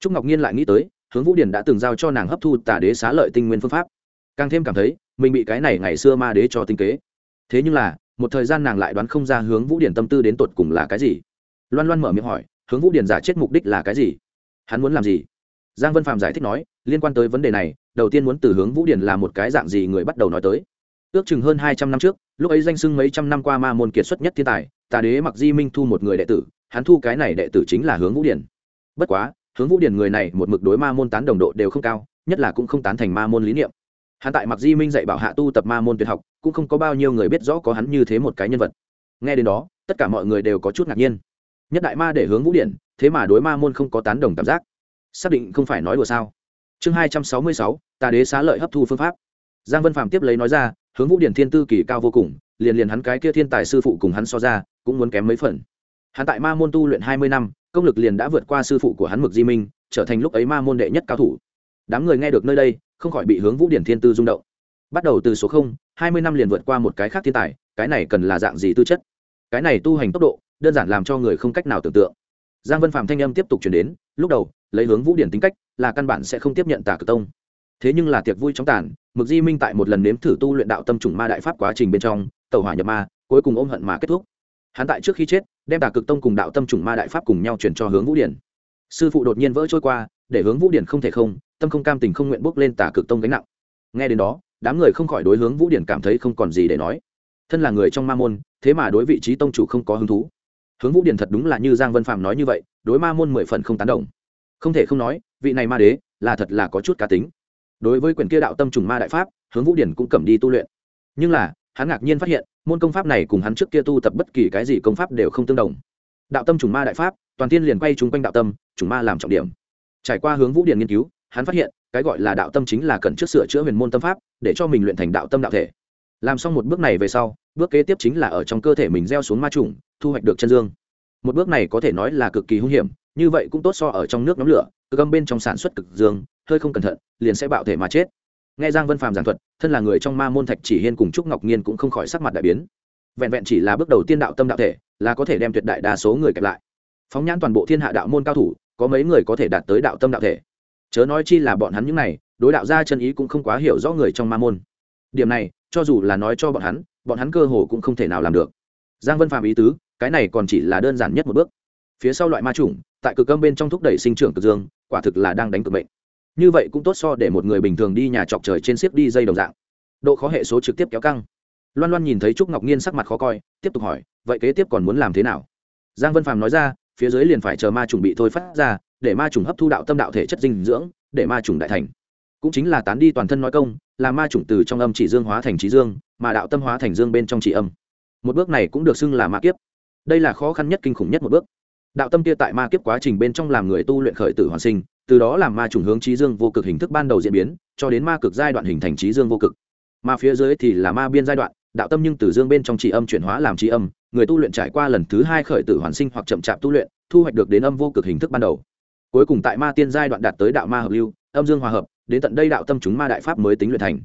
[SPEAKER 1] Trúc ngọc nhiên lại nghĩ tới, hướng vũ điển đã từng giao cho nàng hấp thu tả đế xá lợi tinh nguyên phương pháp. Càng thêm cảm thấy, mình bị cái này ngày xưa ma đế cho tinh kế. Thế nhưng là, một thời gian nàng lại đoán không ra hướng vũ điển tâm tư đến tột cùng là cái gì. Loan loan mở miệng hỏi, hướng vũ điển giả chết mục đích là cái gì? Hắn muốn làm gì? Giang vân phạm giải thích nói, liên quan tới vấn đề này đầu tiên muốn từ hướng vũ điển là một cái dạng gì người bắt đầu nói tới. Ước chừng hơn hai trăm năm trước, lúc ấy danh sưng mấy trăm năm qua ma môn kiệt xuất nhất thiên tài, tà đế mặc di minh thu một người đệ tử, hắn thu cái này đệ tử chính là hướng vũ điển. Bất quá, hướng vũ điển người này một mực đối ma môn tán đồng độ đều không cao, nhất là cũng không tán thành ma môn lý niệm. Hắn tại mặc di minh dạy bảo hạ tu tập ma môn tuyệt học, cũng không có bao nhiêu người biết rõ có hắn như thế một cái nhân vật. Nghe đến đó, tất cả mọi người đều có chút ngạc nhiên. Nhất đại ma để hướng vũ điển, thế mà đối ma môn không có tán đồng cảm giác. Xác định không phải nói đùa sao? Chương hai trăm sáu mươi sáu, tà đế xá lợi hấp thu phương pháp. Giang vân phạm tiếp lấy nói ra, hướng vũ điển thiên tư kỳ cao vô cùng, liền liền hắn cái kia thiên tài sư phụ cùng hắn so ra, cũng muốn kém mấy phần. Hắn tại ma môn tu luyện hai mươi năm, công lực liền đã vượt qua sư phụ của hắn mực di minh, trở thành lúc ấy ma môn đệ nhất cao thủ. Đám người nghe được nơi đây, không khỏi bị hướng vũ điển thiên tư rung động. Bắt đầu từ số không, hai mươi năm liền vượt qua một cái khác thiên tài, cái này cần là dạng gì tư chất? Cái này tu hành tốc độ, đơn giản làm cho người không cách nào tưởng tượng. Giang vân phạm thanh âm tiếp tục chuyển đến, lúc đầu, lấy hướng vũ điển tính cách là căn bản sẽ không tiếp nhận tà cực tông. Thế nhưng là tiệc vui chóng tàn, mực di minh tại một lần nếm thử tu luyện đạo tâm trùng ma đại pháp quá trình bên trong tàu hỏa nhập ma, cuối cùng ôm hận mà kết thúc. Hắn tại trước khi chết, đem tà cực tông cùng đạo tâm trùng ma đại pháp cùng nhau chuyển cho hướng vũ điển. Sư phụ đột nhiên vỡ trôi qua, để hướng vũ điển không thể không, tâm không cam tình không nguyện bước lên tà cực tông gánh nặng. Nghe đến đó, đám người không khỏi đối hướng vũ điển cảm thấy không còn gì để nói. Thân là người trong ma môn, thế mà đối vị trí tông chủ không có hứng thú. Hướng vũ điển thật đúng là như giang vân phạm nói như vậy, đối ma môn mười phần không tán đồng. Không thể không nói vị này ma đế là thật là có chút cá tính. Đối với quyền kia đạo tâm trùng ma đại pháp, hướng vũ điển cũng cầm đi tu luyện. Nhưng là, hắn ngạc nhiên phát hiện, môn công pháp này cùng hắn trước kia tu tập bất kỳ cái gì công pháp đều không tương đồng. Đạo tâm trùng ma đại pháp, toàn tiên liền quay chung quanh đạo tâm, trùng ma làm trọng điểm. Trải qua hướng vũ điển nghiên cứu, hắn phát hiện, cái gọi là đạo tâm chính là cần trước sửa chữa huyền môn tâm pháp, để cho mình luyện thành đạo tâm đạo thể. Làm xong một bước này về sau, bước kế tiếp chính là ở trong cơ thể mình gieo xuống ma trùng, thu hoạch được chân dương. Một bước này có thể nói là cực kỳ hung hiểm, như vậy cũng tốt so ở trong nước nóng lửa cực âm bên trong sản xuất cực dương, hơi không cẩn thận, liền sẽ bạo thể mà chết. Nghe giang vân phàm giảng thuật, thân là người trong ma môn thạch chỉ hiên cùng trúc ngọc nhiên cũng không khỏi sắc mặt đại biến. Vẹn vẹn chỉ là bước đầu tiên đạo tâm đạo thể, là có thể đem tuyệt đại đa số người kẹp lại. Phóng nhãn toàn bộ thiên hạ đạo môn cao thủ, có mấy người có thể đạt tới đạo tâm đạo thể. Chớ nói chi là bọn hắn những này, đối đạo gia chân ý cũng không quá hiểu rõ người trong ma môn. Điểm này, cho dù là nói cho bọn hắn bọn hắn cơ hồ cũng không thể nào làm được. Giang vân Phàm ý tứ, cái này còn chỉ là đơn giản nhất một bước. Phía sau loại ma chủng, tại cực âm bên trong thúc đẩy sinh trưởng cực dương quả thực là đang đánh cực bệnh như vậy cũng tốt so để một người bình thường đi nhà chọc trời trên xiếc đi dây đồng dạng. Độ khó hệ số trực tiếp kéo căng. Loan loan nhìn thấy trúc ngọc nhiên sắc mặt khó coi, tiếp tục hỏi, vậy kế tiếp còn muốn làm thế nào? Giang vân phàm nói ra, phía dưới liền phải chờ ma trùng bị thôi phát ra, để ma trùng hấp thu đạo tâm đạo thể chất dinh dưỡng, để ma trùng đại thành. Cũng chính là tán đi toàn thân nói công, là ma trùng từ trong âm chỉ dương hóa thành trí dương, mà đạo tâm hóa thành dương bên trong chỉ âm. Một bước này cũng được xưng là ma kiếp. Đây là khó khăn nhất kinh khủng nhất một bước đạo tâm kia tại ma kiếp quá trình bên trong làm người tu luyện khởi tử hoàn sinh, từ đó làm ma trùng hướng trí dương vô cực hình thức ban đầu diễn biến, cho đến ma cực giai đoạn hình thành trí dương vô cực. Ma phía dưới thì là ma biên giai đoạn, đạo tâm nhưng từ dương bên trong chỉ âm chuyển hóa làm trí âm, người tu luyện trải qua lần thứ hai khởi tử hoàn sinh hoặc chậm chạp tu luyện, thu hoạch được đến âm vô cực hình thức ban đầu. Cuối cùng tại ma tiên giai đoạn đạt tới đạo ma hợp lưu, âm dương hòa hợp, đến tận đây đạo tâm chúng ma đại pháp mới tính luyện thành.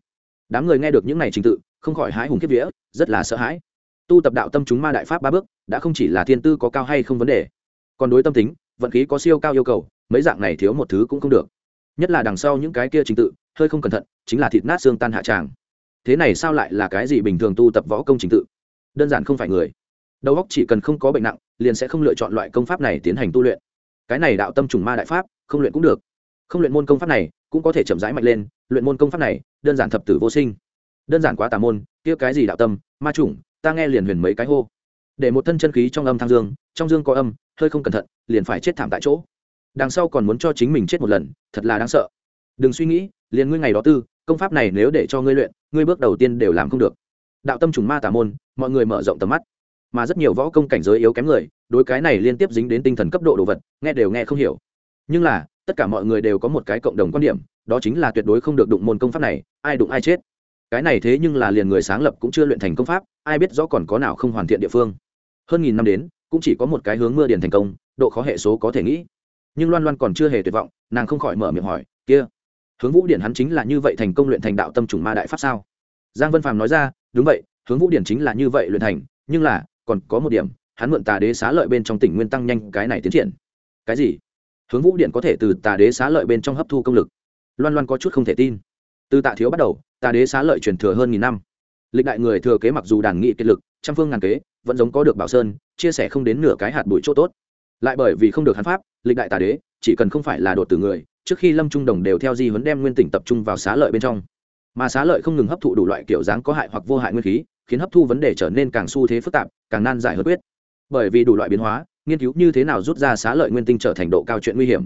[SPEAKER 1] Đám người nghe được những này trình tự, không khỏi hái hùng kiếp vía, rất là sợ hãi. Tu tập đạo tâm chúng ma đại pháp ba bước, đã không chỉ là thiên tư có cao hay không vấn đề còn đối tâm tính, vận khí có siêu cao yêu cầu, mấy dạng này thiếu một thứ cũng không được. Nhất là đằng sau những cái kia trình tự, hơi không cẩn thận, chính là thịt nát xương tan hạ tràng. Thế này sao lại là cái gì bình thường tu tập võ công trình tự? Đơn giản không phải người. Đầu óc chỉ cần không có bệnh nặng, liền sẽ không lựa chọn loại công pháp này tiến hành tu luyện. Cái này đạo tâm trùng ma đại pháp, không luyện cũng được. Không luyện môn công pháp này, cũng có thể chậm rãi mạnh lên, luyện môn công pháp này, đơn giản thập tử vô sinh. Đơn giản quá tà môn, kia cái gì đạo tâm, ma chủng ta nghe liền huyền mấy cái hô. Để một thân chân khí trong âm thang dương, trong dương có âm hơi không cẩn thận, liền phải chết thảm tại chỗ. Đằng sau còn muốn cho chính mình chết một lần, thật là đáng sợ. Đừng suy nghĩ, liền ngươi ngày đó tư, công pháp này nếu để cho ngươi luyện, ngươi bước đầu tiên đều làm không được. Đạo tâm trùng ma tà môn, mọi người mở rộng tầm mắt. Mà rất nhiều võ công cảnh giới yếu kém người, đối cái này liên tiếp dính đến tinh thần cấp độ đồ vật, nghe đều nghe không hiểu. Nhưng là, tất cả mọi người đều có một cái cộng đồng quan điểm, đó chính là tuyệt đối không được đụng môn công pháp này, ai đụng ai chết. Cái này thế nhưng là liền người sáng lập cũng chưa luyện thành công pháp, ai biết rõ còn có nào không hoàn thiện địa phương. Hơn nghìn năm đến cũng chỉ có một cái hướng mưa điền thành công, độ khó hệ số có thể nghĩ. Nhưng loan loan còn chưa hề tuyệt vọng, nàng không khỏi mở miệng hỏi, kia, hướng vũ điển hắn chính là như vậy thành công luyện thành đạo tâm trùng ma đại pháp sao? Giang vân phàm nói ra, đúng vậy, hướng vũ điển chính là như vậy luyện thành, nhưng là, còn có một điểm, hắn mượn tà đế xá lợi bên trong tỉnh nguyên tăng nhanh, cái này tiến triển. Cái gì? Hướng vũ điện có thể từ tà đế xá lợi bên trong hấp thu công lực. Loan loan có chút không thể tin. Từ tạ thiếu bắt đầu, tà đế xá lợi truyền thừa hơn nghìn năm. Lịch đại người thừa kế mặc dù đàn nghị kết lực, trăm phương ngàn kế, vẫn giống có được bảo sơn chia sẻ không đến nửa cái hạt bụi chỗ tốt. Lại bởi vì không được hắn pháp, lịch đại tà đế, chỉ cần không phải là đột từ người, trước khi lâm trung đồng đều theo di huấn đem nguyên tỉnh tập trung vào xá lợi bên trong. Mà xá lợi không ngừng hấp thụ đủ loại kiểu dáng có hại hoặc vô hại nguyên khí, khiến hấp thu vấn đề trở nên càng xu thế phức tạp, càng nan giải hơn quyết. Bởi vì đủ loại biến hóa, nghiên cứu như thế nào rút ra xá lợi nguyên tinh trở thành độ cao chuyện nguy hiểm.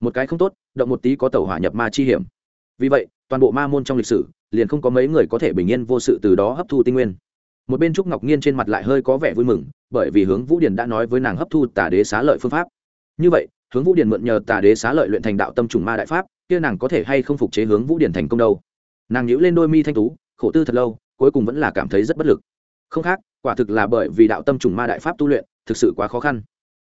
[SPEAKER 1] Một cái không tốt, động một tí có tàu hỏa nhập ma chi hiểm. Vì vậy, toàn bộ ma môn trong lịch sử, liền không có mấy người có thể bình yên vô sự từ đó hấp thu tinh nguyên một bên trúc ngọc nhiên trên mặt lại hơi có vẻ vui mừng, bởi vì hướng vũ điền đã nói với nàng hấp thu tà đế xá lợi phương pháp. Như vậy, hướng vũ điền mượn nhờ tà đế xá lợi luyện thành đạo tâm trùng ma đại pháp, kia nàng có thể hay không phục chế hướng vũ điền thành công đâu? Nàng nhíu lên đôi mi thanh tú, khổ tư thật lâu, cuối cùng vẫn là cảm thấy rất bất lực. Không khác, quả thực là bởi vì đạo tâm trùng ma đại pháp tu luyện, thực sự quá khó khăn.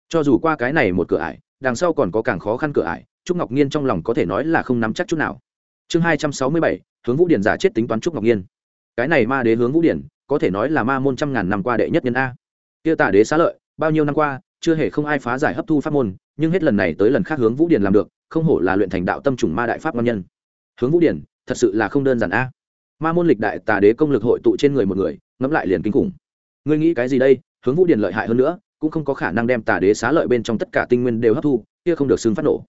[SPEAKER 1] Cho dù qua cái này một cửa ải, đằng sau còn có càng khó khăn cửa ải, trúc ngọc nhiên trong lòng có thể nói là không nắm chắc chút nào. Chương hai trăm sáu mươi bảy, hướng vũ điển giả chết tính toán trúc ngọc nhiên cái này ma đế hướng vũ điển có thể nói là ma môn trăm ngàn năm qua đệ nhất nhân a. Kia tả đế xá lợi, bao nhiêu năm qua, chưa hề không ai phá giải hấp thu pháp môn, nhưng hết lần này tới lần khác hướng vũ điển làm được, không hổ là luyện thành đạo tâm trùng ma đại pháp ngon nhân. Hướng vũ điển, thật sự là không đơn giản a. Ma môn lịch đại tà đế công lực hội tụ trên người một người, ngẫm lại liền kinh khủng. Ngươi nghĩ cái gì đây? Hướng vũ điển lợi hại hơn nữa, cũng không có khả năng đem tà đế xá lợi bên trong tất cả tinh nguyên đều hấp thu, kia không được xưng phát nổ.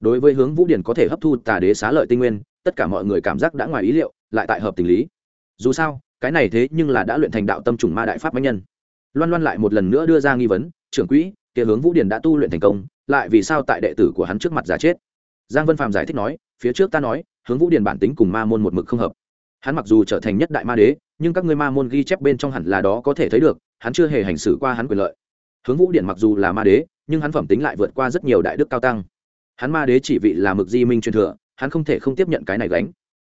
[SPEAKER 1] Đối với hướng vũ điển có thể hấp thu tà đế xá lợi tinh nguyên, tất cả mọi người cảm giác đã ngoài ý liệu, lại tại hợp tình lý. Dù sao cái này thế nhưng là đã luyện thành đạo tâm trùng ma đại pháp bánh nhân. Loan loan lại một lần nữa đưa ra nghi vấn, trưởng quỹ, kia hướng vũ điển đã tu luyện thành công, lại vì sao tại đệ tử của hắn trước mặt giả chết? Giang vân phạm giải thích nói, phía trước ta nói, hướng vũ điển bản tính cùng ma môn một mực không hợp. Hắn mặc dù trở thành nhất đại ma đế, nhưng các ngươi ma môn ghi chép bên trong hẳn là đó có thể thấy được, hắn chưa hề hành xử qua hắn quyền lợi. Hướng vũ điển mặc dù là ma đế, nhưng hắn phẩm tính lại vượt qua rất nhiều đại đức cao tăng. Hắn ma đế chỉ vị là mực di minh truyền thừa, hắn không thể không tiếp nhận cái này gánh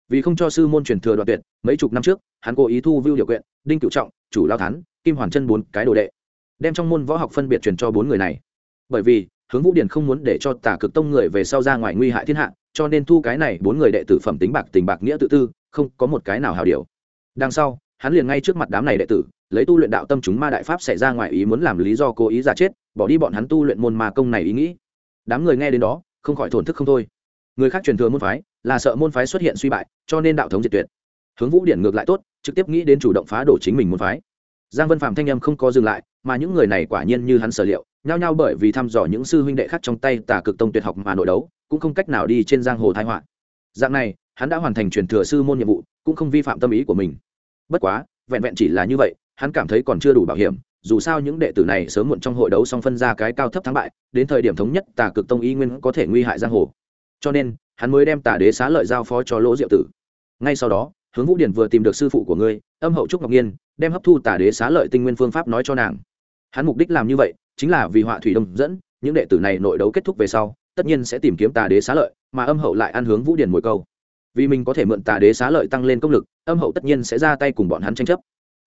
[SPEAKER 1] vì không cho sư môn truyền thừa đoạn tuyệt, mấy chục năm trước, hắn cố ý thu vưu điều quyện đinh cựu trọng, chủ lao thắn kim hoàn chân bốn cái đồ đệ, đem trong môn võ học phân biệt truyền cho bốn người này. Bởi vì, hướng vũ điển không muốn để cho tà cực tông người về sau ra ngoài nguy hại thiên hạ, cho nên thu cái này bốn người đệ tử phẩm tính bạc tình bạc nghĩa tự tư, không có một cái nào hào điều. Đằng sau, hắn liền ngay trước mặt đám này đệ tử, lấy tu luyện đạo tâm chúng ma đại pháp xảy ra ngoài ý muốn làm lý do cố ý giả chết, bỏ đi bọn hắn tu luyện môn ma công này ý nghĩ. Đám người nghe đến đó, không khỏi thổn thức không thôi. Người khác truyền thừa môn phái là sợ môn phái xuất hiện suy bại, cho nên đạo thống diệt tuyệt. Hướng vũ điển ngược lại tốt, trực tiếp nghĩ đến chủ động phá đổ chính mình môn phái. Giang vân phạm thanh âm không có dừng lại, mà những người này quả nhiên như hắn sở liệu, nhao nhao bởi vì thăm dò những sư huynh đệ khác trong tay tà cực tông tuyệt học mà nội đấu, cũng không cách nào đi trên giang hồ thái họa. Dạng này, hắn đã hoàn thành truyền thừa sư môn nhiệm vụ, cũng không vi phạm tâm ý của mình. Bất quá, vẹn vẹn chỉ là như vậy, hắn cảm thấy còn chưa đủ bảo hiểm, dù sao những đệ tử này sớm muộn trong hội đấu xong phân ra cái cao thấp thắng bại, đến thời điểm thống nhất tà cực tông y nguyên có thể nguy hại giang hồ. Cho nên hắn mới đem Tả đế xá lợi giao phó cho lỗ diệu tử. Ngay sau đó, hướng vũ điển vừa tìm được sư phụ của ngươi, âm hậu trúc ngọc nhiên, đem hấp thu Tả đế xá lợi tinh nguyên phương pháp nói cho nàng. Hắn mục đích làm như vậy, chính là vì họa thủy đông dẫn, những đệ tử này nội đấu kết thúc về sau, tất nhiên sẽ tìm kiếm tà đế xá lợi, mà âm hậu lại ăn hướng vũ điển mồi câu. Vì mình có thể mượn tà đế xá lợi tăng lên công lực, âm hậu tất nhiên sẽ ra tay cùng bọn hắn tranh chấp.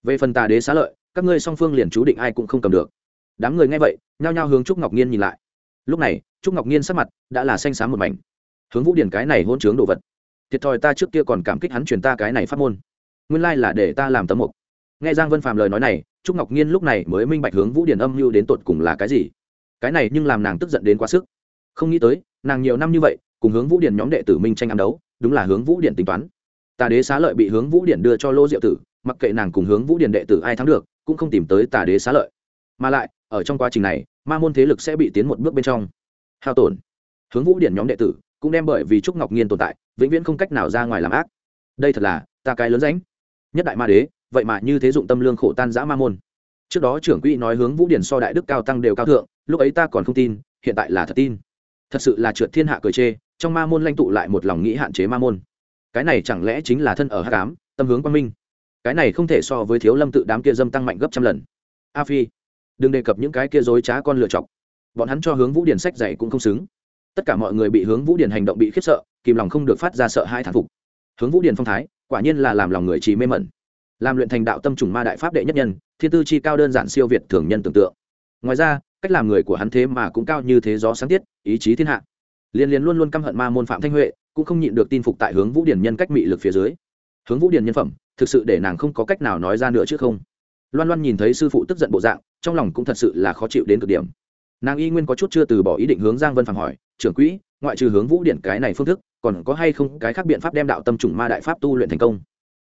[SPEAKER 1] Về phần tà đế xá lợi, các ngươi song phương liền chú định ai cũng không cầm được. Đám người nghe vậy, nhao nhao hướng trúc ngọc nhiên nhìn lại. Lúc này, trúc ngọc nhiên sắc mặt đã là xanh xám một mảnh hướng vũ điển cái này hôn chướng đồ vật. Thiệt thòi ta trước kia còn cảm kích hắn truyền ta cái này phát môn. Nguyên lai là để ta làm tấm mục. Nghe giang vân phàm lời nói này, trúc ngọc nhiên lúc này mới minh bạch hướng vũ điển âm mưu đến tột cùng là cái gì. Cái này nhưng làm nàng tức giận đến quá sức. Không nghĩ tới, nàng nhiều năm như vậy, cùng hướng vũ điển nhóm đệ tử minh tranh ăn đấu, đúng là hướng vũ điển tính toán. Tà đế xá lợi bị hướng vũ điển đưa cho lô diệu tử, mặc kệ nàng cùng hướng vũ điển đệ tử ai thắng được, cũng không tìm tới tà đế xá lợi. Mà lại, ở trong quá trình này, ma môn thế lực sẽ bị tiến một bước bên trong. Hao tổn. Hướng vũ điển nhóm đệ tử cũng đem bởi vì trúc ngọc nhiên tồn tại, vĩnh viễn không cách nào ra ngoài làm ác. Đây thật là, ta cái lớn ránh nhất đại ma đế, vậy mà như thế dụng tâm lương khổ tan giã ma môn. Trước đó trưởng quỹ nói hướng vũ điển so đại đức cao tăng đều cao thượng, lúc ấy ta còn không tin, hiện tại là thật tin. Thật sự là trượt thiên hạ cười chê, trong ma môn lãnh tụ lại một lòng nghĩ hạn chế ma môn. Cái này chẳng lẽ chính là thân ở hát cám tâm hướng quang minh? Cái này không thể so với thiếu lâm tự đám kia dâm tăng mạnh gấp trăm lần. A phi, đừng đề cập những cái kia dối trá con lựa chọc. Bọn hắn cho hướng vũ điển sách dạy cũng không xứng tất cả mọi người bị hướng vũ điển hành động bị khiếp sợ, kìm lòng không được phát ra sợ hai thản phục. Hướng vũ điển phong thái, quả nhiên là làm lòng người trí mê mẩn. Làm luyện thành đạo tâm trùng ma đại pháp đệ nhất nhân, thiên tư chi cao đơn giản siêu việt thường nhân tưởng tượng. Ngoài ra, cách làm người của hắn thế mà cũng cao như thế gió sáng tiết, ý chí thiên hạ. Liên liên luôn luôn căm hận ma môn phạm thanh huệ, cũng không nhịn được tin phục tại hướng vũ điển nhân cách mị lực phía dưới. Hướng vũ điển nhân phẩm, thực sự để nàng không có cách nào nói ra nữa chứ không. Loan loan nhìn thấy sư phụ tức giận bộ dạng, trong lòng cũng thật sự là khó chịu đến cực điểm nàng y nguyên có chút chưa từ bỏ ý định hướng giang vân Phàm hỏi, trưởng quỹ, ngoại trừ hướng vũ điện cái này phương thức, còn có hay không cái khác biện pháp đem đạo tâm trùng ma đại pháp tu luyện thành công?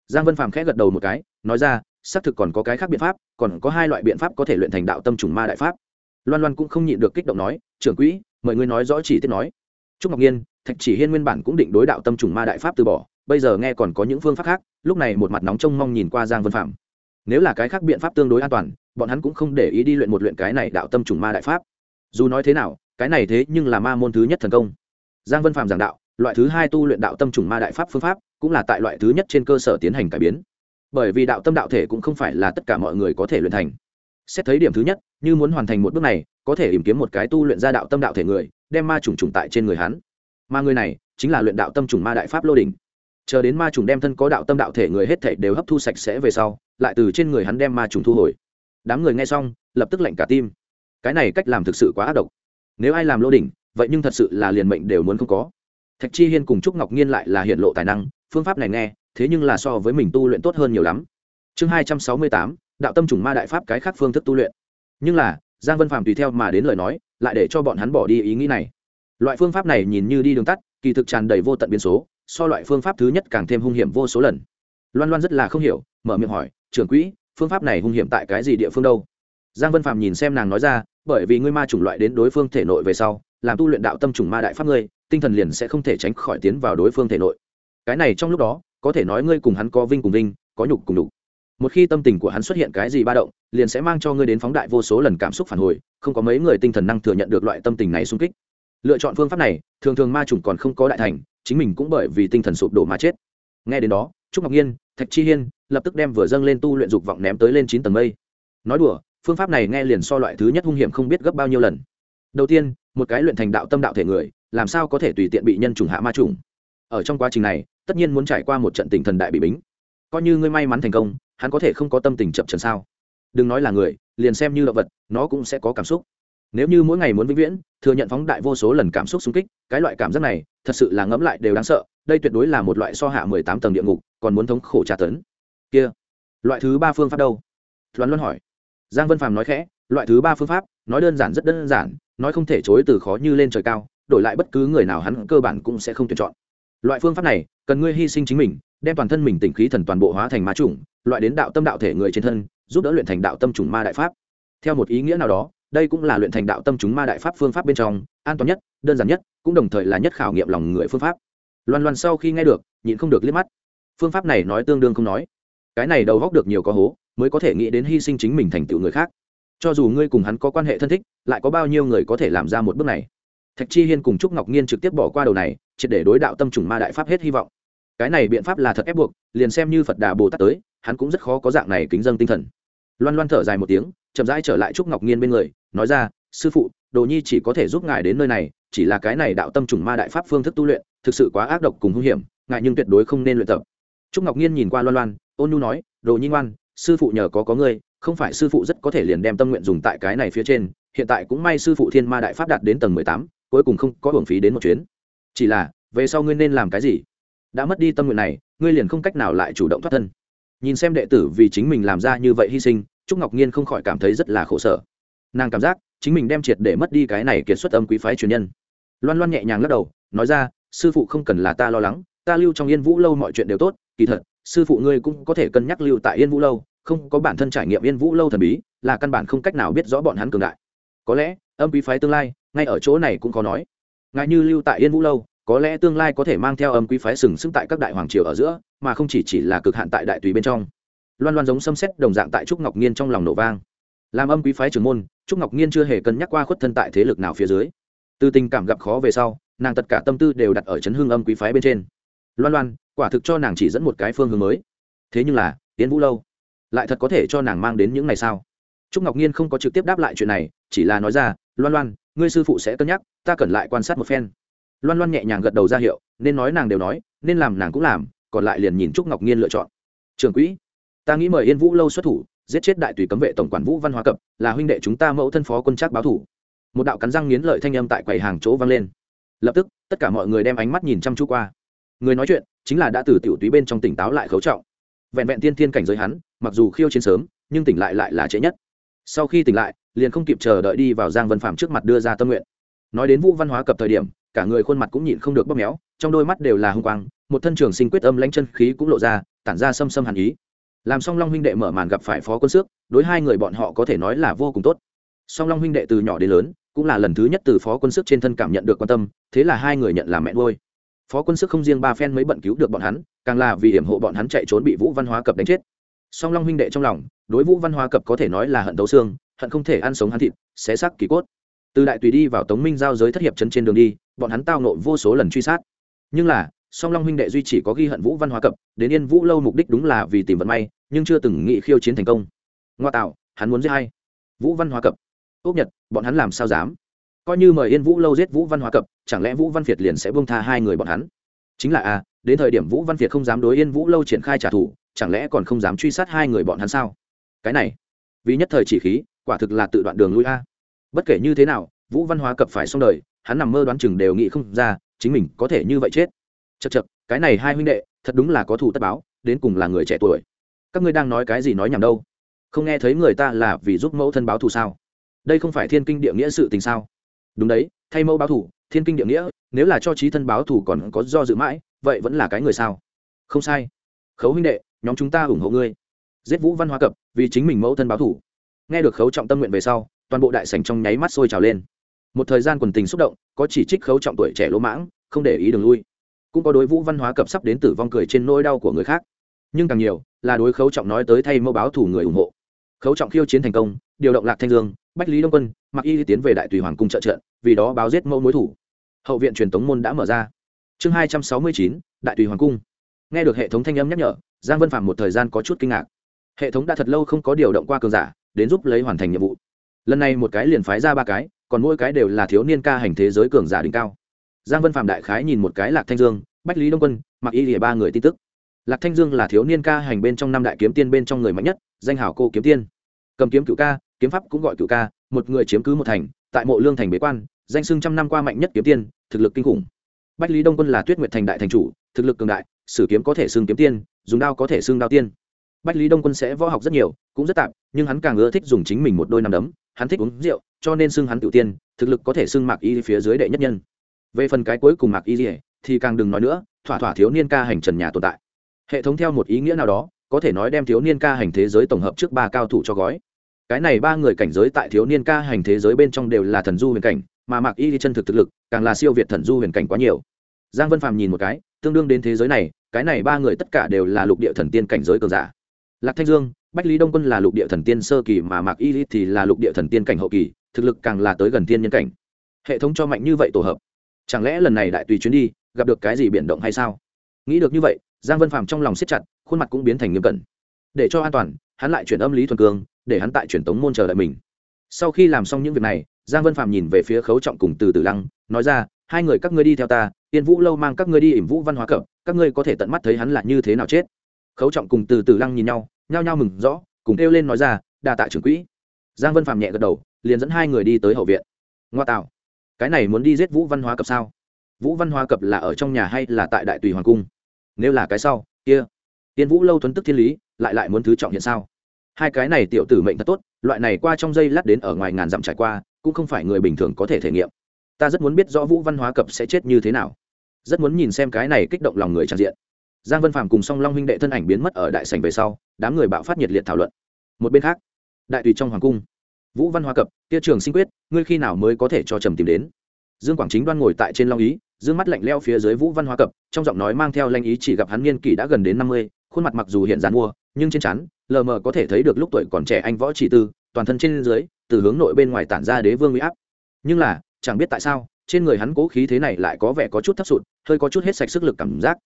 [SPEAKER 1] Giang vân Phàm khẽ gật đầu một cái, nói ra, xác thực còn có cái khác biện pháp, còn có hai loại biện pháp có thể luyện thành đạo tâm trùng ma đại pháp. Loan loan cũng không nhịn được kích động nói, trưởng quỹ, mời ngươi nói rõ chỉ tiết nói. Trúc ngọc nhiên, thạch chỉ hiên nguyên bản cũng định đối đạo tâm trùng ma đại pháp từ bỏ, bây giờ nghe còn có những phương pháp khác, lúc này một mặt nóng trông mong nhìn qua giang vân phạm nếu là cái khác biện pháp tương đối an toàn, bọn hắn cũng không để ý đi luyện một luyện cái này đạo tâm trùng ma đại pháp dù nói thế nào, cái này thế nhưng là ma môn thứ nhất thần công. Giang vân phạm giảng đạo, loại thứ hai tu luyện đạo tâm trùng ma đại pháp phương pháp, cũng là tại loại thứ nhất trên cơ sở tiến hành cải biến. Bởi vì đạo tâm đạo thể cũng không phải là tất cả mọi người có thể luyện thành. Xét thấy điểm thứ nhất, như muốn hoàn thành một bước này, có thể tìm kiếm một cái tu luyện ra đạo tâm đạo thể người, đem ma trùng trùng tại trên người hắn. Mà người này, chính là luyện đạo tâm trùng ma đại pháp lô đình. Chờ đến ma trùng đem thân có đạo tâm đạo thể người hết thể đều hấp thu sạch sẽ về sau, lại từ trên người hắn đem ma trùng thu hồi. Đám người nghe xong, lập tức lạnh cả tim cái này cách làm thực sự quá ác độc. Nếu ai làm lô đỉnh, vậy nhưng thật sự là liền mệnh đều muốn không có. Thạch chi hiên cùng trúc ngọc nhiên lại là hiện lộ tài năng, phương pháp này nghe, thế nhưng là so với mình tu luyện tốt hơn nhiều lắm. Chương hai trăm sáu mươi tám, đạo tâm trùng ma đại pháp cái khác phương thức tu luyện. Nhưng là, giang vân phạm tùy theo mà đến lời nói, lại để cho bọn hắn bỏ đi ý nghĩ này. Loại phương pháp này nhìn như đi đường tắt, kỳ thực tràn đầy vô tận biến số, so loại phương pháp thứ nhất càng thêm hung hiểm vô số lần. Loan loan rất là không hiểu, mở miệng hỏi, trưởng quỹ, phương pháp này hung hiểm tại cái gì địa phương đâu? Giang vân phạm nhìn xem nàng nói ra bởi vì ngươi ma chủng loại đến đối phương thể nội về sau, làm tu luyện đạo tâm trùng ma đại pháp ngươi, tinh thần liền sẽ không thể tránh khỏi tiến vào đối phương thể nội. Cái này trong lúc đó, có thể nói ngươi cùng hắn có vinh cùng vinh, có nhục cùng nhục. Một khi tâm tình của hắn xuất hiện cái gì ba động, liền sẽ mang cho ngươi đến phóng đại vô số lần cảm xúc phản hồi, không có mấy người tinh thần năng thừa nhận được loại tâm tình này sung kích. Lựa chọn phương pháp này, thường thường ma chủng còn không có đại thành, chính mình cũng bởi vì tinh thần sụp đổ mà chết. Nghe đến đó, trúc ngọc nhiên, thạch chi hiên lập tức đem vừa dâng lên tu luyện dục vọng ném tới lên chín tầng mây. Nói đùa phương pháp này nghe liền so loại thứ nhất hung hiểm không biết gấp bao nhiêu lần. Đầu tiên, một cái luyện thành đạo tâm đạo thể người, làm sao có thể tùy tiện bị nhân trùng hạ ma trùng ở trong quá trình này, tất nhiên muốn trải qua một trận tình thần đại bị bính. Coi như ngươi may mắn thành công, hắn có thể không có tâm tình chậm trần sao? Đừng nói là người, liền xem như động vật, nó cũng sẽ có cảm xúc. Nếu như mỗi ngày muốn vĩnh viễn, thừa nhận phóng đại vô số lần cảm xúc xung kích, cái loại cảm giác này, thật sự là ngẫm lại đều đáng sợ, đây tuyệt đối là một loại so hạ mười tám tầng địa ngục, còn muốn thống khổ tra tấn. Kia, loại thứ ba phương pháp đâu? Loan luân hỏi giang vân phàm nói khẽ, loại thứ ba phương pháp, nói đơn giản rất đơn giản, nói không thể chối từ khó như lên trời cao, đổi lại bất cứ người nào hắn cơ bản cũng sẽ không tuyển chọn. Loại phương pháp này, cần ngươi hy sinh chính mình, đem toàn thân mình tỉnh khí thần toàn bộ hóa thành ma chủng, loại đến đạo tâm đạo thể người trên thân, giúp đỡ luyện thành đạo tâm chủng ma đại pháp. Theo một ý nghĩa nào đó, đây cũng là luyện thành đạo tâm chúng ma đại pháp phương pháp bên trong, an toàn nhất, đơn giản nhất, cũng đồng thời là nhất khảo nghiệm lòng người phương pháp. Loan loan sau khi nghe được, nhịn không được liếc mắt. Phương pháp này nói tương đương không nói. Cái này đầu góc được nhiều có hố mới có thể nghĩ đến hy sinh chính mình thành tựu người khác. Cho dù ngươi cùng hắn có quan hệ thân thích, lại có bao nhiêu người có thể làm ra một bước này? Thạch chi hiên cùng trúc ngọc nhiên trực tiếp bỏ qua đầu này, triệt để đối đạo tâm trùng ma đại pháp hết hy vọng. Cái này biện pháp là thật ép buộc, liền xem như phật đà bồ tát tới, hắn cũng rất khó có dạng này kính dân tinh thần. Loan loan thở dài một tiếng, chậm rãi trở lại trúc ngọc nhiên bên người, nói ra, sư phụ, đồ nhi chỉ có thể giúp ngài đến nơi này, chỉ là cái này đạo tâm trùng ma đại pháp phương thức tu luyện, thực sự quá ác độc cùng hung hiểm, ngài nhưng tuyệt đối không nên luyện tập. Trúc ngọc nhiên nhìn qua loan loan, ôn nhu nói, đồ nhi ngoan sư phụ nhờ có có ngươi, không phải sư phụ rất có thể liền đem tâm nguyện dùng tại cái này phía trên, hiện tại cũng may sư phụ thiên ma đại pháp đạt đến tầng mười tám, cuối cùng không có hưởng phí đến một chuyến. Chỉ là, về sau ngươi nên làm cái gì? Đã mất đi tâm nguyện này, ngươi liền không cách nào lại chủ động thoát thân. Nhìn xem đệ tử vì chính mình làm ra như vậy hy sinh, trúc ngọc nhiên không khỏi cảm thấy rất là khổ sở. Nàng cảm giác, chính mình đem triệt để mất đi cái này kiệt xuất âm quý phái truyền nhân. Loan loan nhẹ nhàng lắc đầu, nói ra, sư phụ không cần là ta lo lắng, ta lưu trong yên vũ lâu mọi chuyện đều tốt, kỳ thật, sư phụ ngươi cũng có thể cân nhắc lưu tại yên vũ lâu không có bản thân trải nghiệm yên vũ lâu thần bí, là căn bản không cách nào biết rõ bọn hắn cường đại. Có lẽ, âm quý phái tương lai, ngay ở chỗ này cũng có nói. Ngài như lưu tại yên vũ lâu, có lẽ tương lai có thể mang theo âm quý phái sừng sững tại các đại hoàng triều ở giữa, mà không chỉ chỉ là cực hạn tại đại tùy bên trong. Loan loan giống xâm xét đồng dạng tại trúc ngọc nhiên trong lòng nổ vang. Làm âm quý phái trưởng môn, trúc ngọc nhiên chưa hề cân nhắc qua khuất thân tại thế lực nào phía dưới. Từ tình cảm gặp khó về sau, nàng tất cả tâm tư đều đặt ở chấn hương âm quý phái bên trên. Loan loan, quả thực cho nàng chỉ dẫn một cái phương hướng mới. Thế nhưng là tiến vũ lâu lại thật có thể cho nàng mang đến những ngày sao trúc ngọc nhiên không có trực tiếp đáp lại chuyện này, chỉ là nói ra, loan loan, ngươi sư phụ sẽ cân nhắc, ta cần lại quan sát một phen. Loan loan nhẹ nhàng gật đầu ra hiệu, nên nói nàng đều nói, nên làm nàng cũng làm, còn lại liền nhìn trúc ngọc nhiên lựa chọn. Trường quỹ, ta nghĩ mời yên vũ lâu xuất thủ, giết chết đại tùy cấm vệ tổng quản vũ văn hóa cập, là huynh đệ chúng ta mẫu thân phó quân trác báo thủ. Một đạo cắn răng nghiến lợi thanh âm tại quầy hàng chỗ vang lên. Lập tức, tất cả mọi người đem ánh mắt nhìn chăm chú qua. Người nói chuyện chính là đã từ tiểu túy bên trong tỉnh táo lại khấu trọng. Vẹn vẹn tiên thiên cảnh giới hắn mặc dù khiêu chiến sớm, nhưng tỉnh lại lại là trễ nhất. Sau khi tỉnh lại, liền không kịp chờ đợi đi vào giang vân phạm trước mặt đưa ra tâm nguyện. Nói đến vũ văn hóa cập thời điểm, cả người khuôn mặt cũng nhịn không được bóp méo, trong đôi mắt đều là hung quang, một thân trường sinh quyết âm lãnh chân khí cũng lộ ra, tản ra xâm xâm hàn ý. Làm song long huynh đệ mở màn gặp phải phó quân xước, đối hai người bọn họ có thể nói là vô cùng tốt. Song long huynh đệ từ nhỏ đến lớn, cũng là lần thứ nhất từ phó quân sức trên thân cảm nhận được quan tâm, thế là hai người nhận làm mẹ nuôi. Phó quân sức không riêng ba phen mới bận cứu được bọn hắn, càng là vì hiểm hộ bọn hắn chạy trốn bị vũ văn hóa cập đánh chết song long huynh đệ trong lòng đối vũ văn hóa cập có thể nói là hận tấu xương hận không thể ăn sống hắn thịt xé xác kỳ cốt. Từ đại tùy đi vào tống minh giao giới thất hiệp chân trên đường đi bọn hắn tao nộ vô số lần truy sát. Nhưng là song long huynh đệ duy chỉ có ghi hận vũ văn hóa cập đến yên vũ lâu mục đích đúng là vì tìm vận may nhưng chưa từng nghị khiêu chiến thành công. Ngoa tạo hắn muốn giết hay vũ văn hóa cập. Ốc nhật bọn hắn làm sao dám? Coi như mời yên vũ lâu giết vũ văn hóa cập chẳng lẽ vũ văn việt liền sẽ buông tha hai người bọn hắn? Chính là a à, đến thời điểm vũ văn việt không dám đối yên vũ lâu triển khai trả thù, chẳng lẽ còn không dám truy sát hai người bọn hắn sao? Cái này, vì nhất thời chỉ khí, quả thực là tự đoạn đường lui a. Bất kể như thế nào, vũ văn hóa cập phải xong đời, hắn nằm mơ đoán chừng đều nghĩ không ra, chính mình có thể như vậy chết. Chật chật cái này hai huynh đệ, thật đúng là có thù tất báo, đến cùng là người trẻ tuổi. Các ngươi đang nói cái gì nói nhầm đâu? Không nghe thấy người ta là vì giúp mẫu thân báo thù sao? Đây không phải thiên kinh địa nghĩa sự tình sao? Đúng đấy, thay mẫu báo thù, thiên kinh địa nghĩa, nếu là cho trí thân báo thù còn có do dự mãi vậy vẫn là cái người sao? Không sai. Khấu huynh đệ, nhóm chúng ta ủng hộ ngươi. Giết vũ văn hóa cập, vì chính mình mẫu thân báo thù nghe được khấu trọng tâm nguyện về sau, toàn bộ đại sảnh trong nháy mắt sôi trào lên. Một thời gian quần tình xúc động, có chỉ trích khấu trọng tuổi trẻ lỗ mãng, không để ý đường lui. Cũng có đối vũ văn hóa cập sắp đến tử vong cười trên nỗi đau của người khác. Nhưng càng nhiều, là đối khấu trọng nói tới thay mẫu báo thủ người ủng hộ. Khấu trọng khiêu chiến thành công, điều động lạc thanh dương, bách lý đông quân mặc y tiến về đại tùy hoàng cung trợ trận vì đó báo giết mẫu mối thủ. Hậu viện truyền tống môn đã mở ra chương hai trăm sáu mươi chín, đại tùy hoàng cung. Nghe được hệ thống thanh âm nhắc nhở, giang vân phạm một thời gian có chút kinh ngạc. Hệ thống đã thật lâu không có điều động qua cường giả, đến giúp lấy hoàn thành nhiệm vụ. Lần này một cái liền phái ra ba cái, còn mỗi cái đều là thiếu niên ca hành thế giới cường giả đỉnh cao. Giang vân phạm đại khái nhìn một cái lạc thanh dương, bách lý đông quân mặc y lìa ba người tin tức. Lạc thanh dương là thiếu niên ca hành bên trong năm đại kiếm tiên bên trong người mạnh nhất, danh hảo cô kiếm tiên. Cầm kiếm cựu ca, kiếm pháp cũng gọi cựu ca, một người chiếm cứ một thành, tại mộ lương thành bế quan, danh xưng trăm năm qua mạnh nhất kiếm tiên, thực lực kinh khủng bách lý đông quân là tuyết nguyệt thành đại thành chủ, thực lực cường đại, sử kiếm có thể xưng kiếm tiên, dùng đao có thể xưng đao tiên. Bách lý đông quân sẽ võ học rất nhiều, cũng rất tạp, nhưng hắn càng ưa thích dùng chính mình một đôi nằm đấm. Hắn thích uống rượu, cho nên xưng hắn tự tiên, thực lực có thể xưng mạc y phía dưới đệ nhất nhân. Về phần cái cuối cùng mạc y thì càng đừng nói nữa, thỏa thỏa thiếu niên ca hành trần nhà tồn tại. Hệ thống theo một ý nghĩa nào đó, có thể nói đem thiếu niên ca hành thế giới tổng hợp trước ba cao thủ cho gói. Cái này ba người cảnh giới tại thiếu niên ca hành thế giới bên trong đều là thần du huyền cảnh, mà mạc y chân thực thực lực, càng là siêu việt thần du huyền cảnh quá nhiều giang vân phàm nhìn một cái, tương đương đến thế giới này, cái này ba người tất cả đều là lục địa thần tiên cảnh giới cường giả. Lạc thanh dương, bách lý đông quân là lục địa thần tiên sơ kỳ mà mạc y thì là lục địa thần tiên cảnh hậu kỳ, thực lực càng là tới gần tiên nhân cảnh. Hệ thống cho mạnh như vậy tổ hợp, chẳng lẽ lần này đại tùy chuyến đi, gặp được cái gì biển động hay sao? Nghĩ được như vậy, giang vân phàm trong lòng siết chặt, khuôn mặt cũng biến thành nghiêm cẩn. Để cho an toàn, hắn lại chuyển âm lý thuần cương, để hắn tại truyền tống môn chờ đợi mình. Sau khi làm xong những việc này, giang vân phàm nhìn về phía khấu trọng cùng từ từ lăng, nói ra, hai người các ngươi đi theo ta tiên vũ lâu mang các ngươi đi ỉm vũ văn hóa cập, các ngươi có thể tận mắt thấy hắn là như thế nào chết. Khấu trọng cùng từ từ lăng nhìn nhau, nhao nhao mừng rõ, cùng kêu lên nói ra đà tạ trưởng quỹ. Giang vân phàm nhẹ gật đầu, liền dẫn hai người đi tới hậu viện. Ngoa tạo, cái này muốn đi giết vũ văn hóa cập sao? Vũ văn hóa cập là ở trong nhà hay là tại đại tùy hoàng cung? Nếu là cái sau, kia. Tiên vũ lâu thuấn tức thiên lý, lại lại muốn thứ trọng hiện sao? Hai cái này tiểu tử mệnh thật tốt, loại này qua trong dây lát đến ở ngoài ngàn dặm trải qua, cũng không phải người bình thường có thể thể nghiệm. Ta rất muốn biết rõ vũ văn hóa cập sẽ chết như thế nào rất muốn nhìn xem cái này kích động lòng người tràn diện. Giang vân phàm cùng song long huynh đệ thân ảnh biến mất ở đại sành về sau, đám người bạo phát nhiệt liệt thảo luận. Một bên khác, đại tùy trong hoàng cung, vũ văn hóa cập, tia trường sinh quyết, ngươi khi nào mới có thể cho trầm tìm đến? Dương quảng chính đoan ngồi tại trên long ý, dương mắt lạnh leo phía dưới vũ văn hóa cập, trong giọng nói mang theo lanh ý chỉ gặp hắn niên kỷ đã gần đến năm mươi, khuôn mặt mặc dù hiện dàn mua, nhưng trên chắn lờ mờ có thể thấy được lúc tuổi còn trẻ anh võ chỉ tư, toàn thân trên dưới, từ hướng nội bên ngoài tản ra đế vương huy áp. Nhưng là, chẳng biết tại sao trên người hắn cố khí thế này lại có vẻ có chút thấp sụt, hơi có chút hết sạch sức lực cảm giác.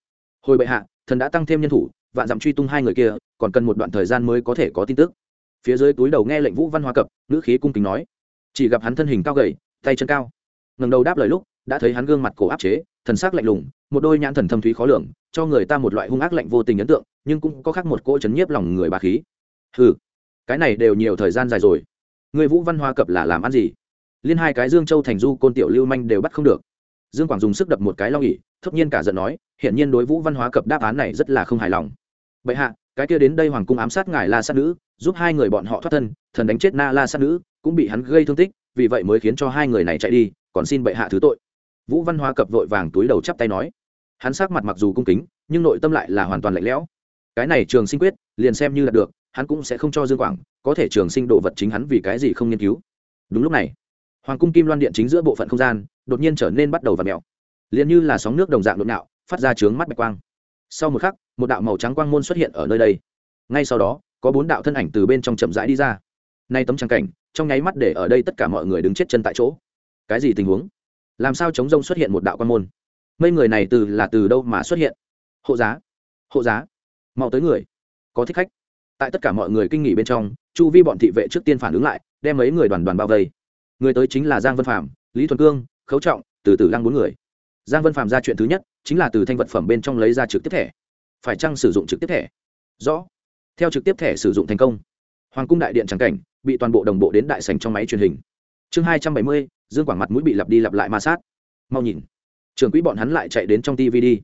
[SPEAKER 1] Hồi bệ hạ, thần đã tăng thêm nhân thủ, vạn dặm truy tung hai người kia, còn cần một đoạn thời gian mới có thể có tin tức. Phía dưới túi đầu nghe lệnh vũ văn hoa cập, ngữ khí cung kính nói. Chỉ gặp hắn thân hình cao gầy, tay chân cao. Ngầm đầu đáp lời lúc, đã thấy hắn gương mặt cổ áp chế, thần sắc lạnh lùng, một đôi nhãn thần thâm thúy khó lường, cho người ta một loại hung ác lạnh vô tình ấn tượng, nhưng cũng có khác một cỗ chấn nhiếp lòng người bà khí. Ừ cái này đều nhiều thời gian dài rồi. Người vũ văn hoa cập là làm ăn gì? Liên hai cái dương châu thành du côn tiểu lưu manh đều bắt không được. Dương quảng dùng sức đập một cái lo nghỉ thấp nhiên cả giận nói hiện nhiên đối vũ văn hóa cập đáp án này rất là không hài lòng. Bệ hạ, cái kia đến đây hoàng cung ám sát ngài la sát nữ, giúp hai người bọn họ thoát thân, thần đánh chết na la sát nữ, cũng bị hắn gây thương tích, vì vậy mới khiến cho hai người này chạy đi, còn xin bệ hạ thứ tội. Vũ văn hóa cập vội vàng túi đầu chắp tay nói. Hắn sát mặt mặc dù cung kính, nhưng nội tâm lại là hoàn toàn lạnh lẽo. Cái này trường sinh quyết, liền xem như là được, hắn cũng sẽ không cho dương quảng có thể trường sinh đồ vật chính hắn vì cái gì không nghiên cứu. Đúng lúc này hoàng cung kim loan điện chính giữa bộ phận không gian đột nhiên trở nên bắt đầu và mèo. Liền như là sóng nước đồng dạng nội nạo phát ra trướng mắt bạch quang. Sau một khắc, một đạo màu trắng quang môn xuất hiện ở nơi đây. Ngay sau đó, có bốn đạo thân ảnh từ bên trong chậm rãi đi ra. Nay tấm trắng cảnh, trong nháy mắt để ở đây tất cả mọi người đứng chết chân tại chỗ. Cái gì tình huống? Làm sao chống rông xuất hiện một đạo quan môn? Mấy người này từ là từ đâu mà xuất hiện? Hộ giá. Hộ giá. Mau tới người. Có thích khách. Tại tất cả mọi người kinh nghỉ bên trong, chu vi bọn thị vệ trước tiên phản ứng lại, đem mấy người đoàn đoàn bao vây người tới chính là giang vân phạm lý thuần cương, khấu trọng, từ từ lăng bốn người. Giang vân phạm ra chuyện thứ nhất, chính là từ thanh vật phẩm bên trong lấy ra trực tiếp thẻ. Phải chăng sử dụng trực tiếp thẻ? Rõ. Theo trực tiếp thẻ sử dụng thành công, hoàng cung đại điện trắng cảnh, bị toàn bộ đồng bộ đến đại sành trong máy truyền hình. Chương hai trăm bảy mươi, dương quảng mặt mũi bị lặp đi lặp lại ma sát. Mau nhìn. Trường quỹ bọn hắn lại chạy đến trong tv đi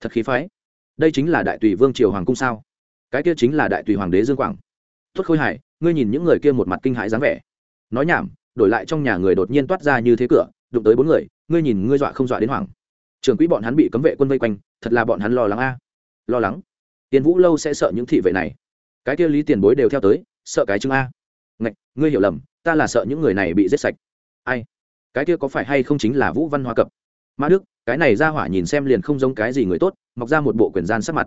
[SPEAKER 1] thật khí phái. Đây chính là đại tùy vương triều hoàng cung sao? Cái kia chính là đại tùy hoàng đế dương quảng. Tuất khôi hải, ngươi nhìn những người kia một mặt kinh hãi dáng vẻ. Nói nhảm đổi lại trong nhà người đột nhiên toát ra như thế cửa, đụng tới bốn người, ngươi nhìn ngươi dọa không dọa đến hoảng. Trưởng quỹ bọn hắn bị cấm vệ quân vây quanh, thật là bọn hắn lo lắng a. Lo lắng? Tiền vũ lâu sẽ sợ những thị vệ này. Cái kia lý tiền bối đều theo tới, sợ cái chứng a. Ngạch, ngươi hiểu lầm, ta là sợ những người này bị giết sạch. Ai? Cái kia có phải hay không chính là vũ văn hoa cập? Mã đức, cái này ra hỏa nhìn xem liền không giống cái gì người tốt, mọc ra một bộ quyền gian sắc mặt.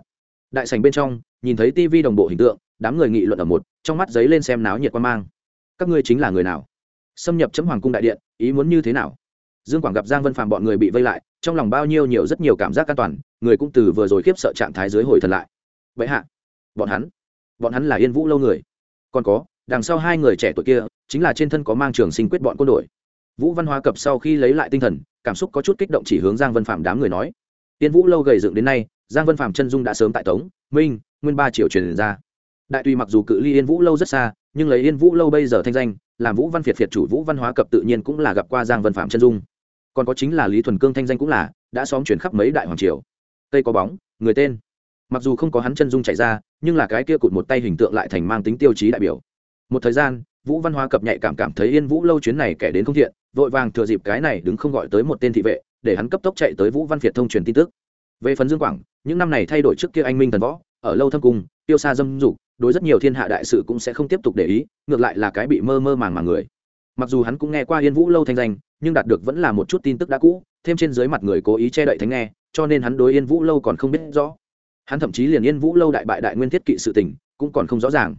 [SPEAKER 1] Đại sành bên trong, nhìn thấy tivi đồng bộ hình tượng, đám người nghị luận ở một, trong mắt giấy lên xem náo nhiệt quan mang. Các ngươi chính là người nào? Xâm nhập chấm hoàng cung đại điện, ý muốn như thế nào? Dương quảng gặp giang vân phàm bọn người bị vây lại, trong lòng bao nhiêu nhiều rất nhiều cảm giác an toàn, người cũng từ vừa rồi khiếp sợ trạng thái dưới hồi thần lại. Vậy hạ, bọn hắn bọn hắn là yên vũ lâu người. Còn có, đằng sau hai người trẻ tuổi kia, chính là trên thân có mang trường sinh quyết bọn quân đội. Vũ văn hóa cập sau khi lấy lại tinh thần, cảm xúc có chút kích động chỉ hướng giang vân phạm đám người nói. Yên vũ lâu gầy dựng đến nay, giang vân phạm chân dung đã sớm tại tống, minh, nguyên ba triệu truyền ra. Đại tùy mặc dù cự ly yên vũ lâu rất xa, nhưng lấy yên vũ lâu bây giờ thanh danh làm vũ văn việt việt chủ vũ văn hóa cập tự nhiên cũng là gặp qua giang vân phạm chân dung. Còn có chính là lý thuần cương thanh danh cũng là, đã xóm chuyển khắp mấy đại hoàng triều. Tây có bóng, người tên. Mặc dù không có hắn chân dung chạy ra, nhưng là cái kia cụt một tay hình tượng lại thành mang tính tiêu chí đại biểu. Một thời gian, vũ văn hóa cập nhạy cảm cảm thấy yên vũ lâu chuyến này kẻ đến không thiện, vội vàng thừa dịp cái này đứng không gọi tới một tên thị vệ, để hắn cấp tốc chạy tới vũ văn việt thông truyền tin tức. Về phần dương quảng, những năm này thay đổi trước kia anh minh thần võ, ở lâu thâm cung, tiêu xa dâm dục đối rất nhiều thiên hạ đại sự cũng sẽ không tiếp tục để ý, ngược lại là cái bị mơ mơ màng màng người. Mặc dù hắn cũng nghe qua yên vũ lâu thanh danh, nhưng đạt được vẫn là một chút tin tức đã cũ, thêm trên dưới mặt người cố ý che đậy thánh nghe, cho nên hắn đối yên vũ lâu còn không biết rõ. Hắn thậm chí liền yên vũ lâu đại bại đại nguyên thiết kỵ sự tình, cũng còn không rõ ràng.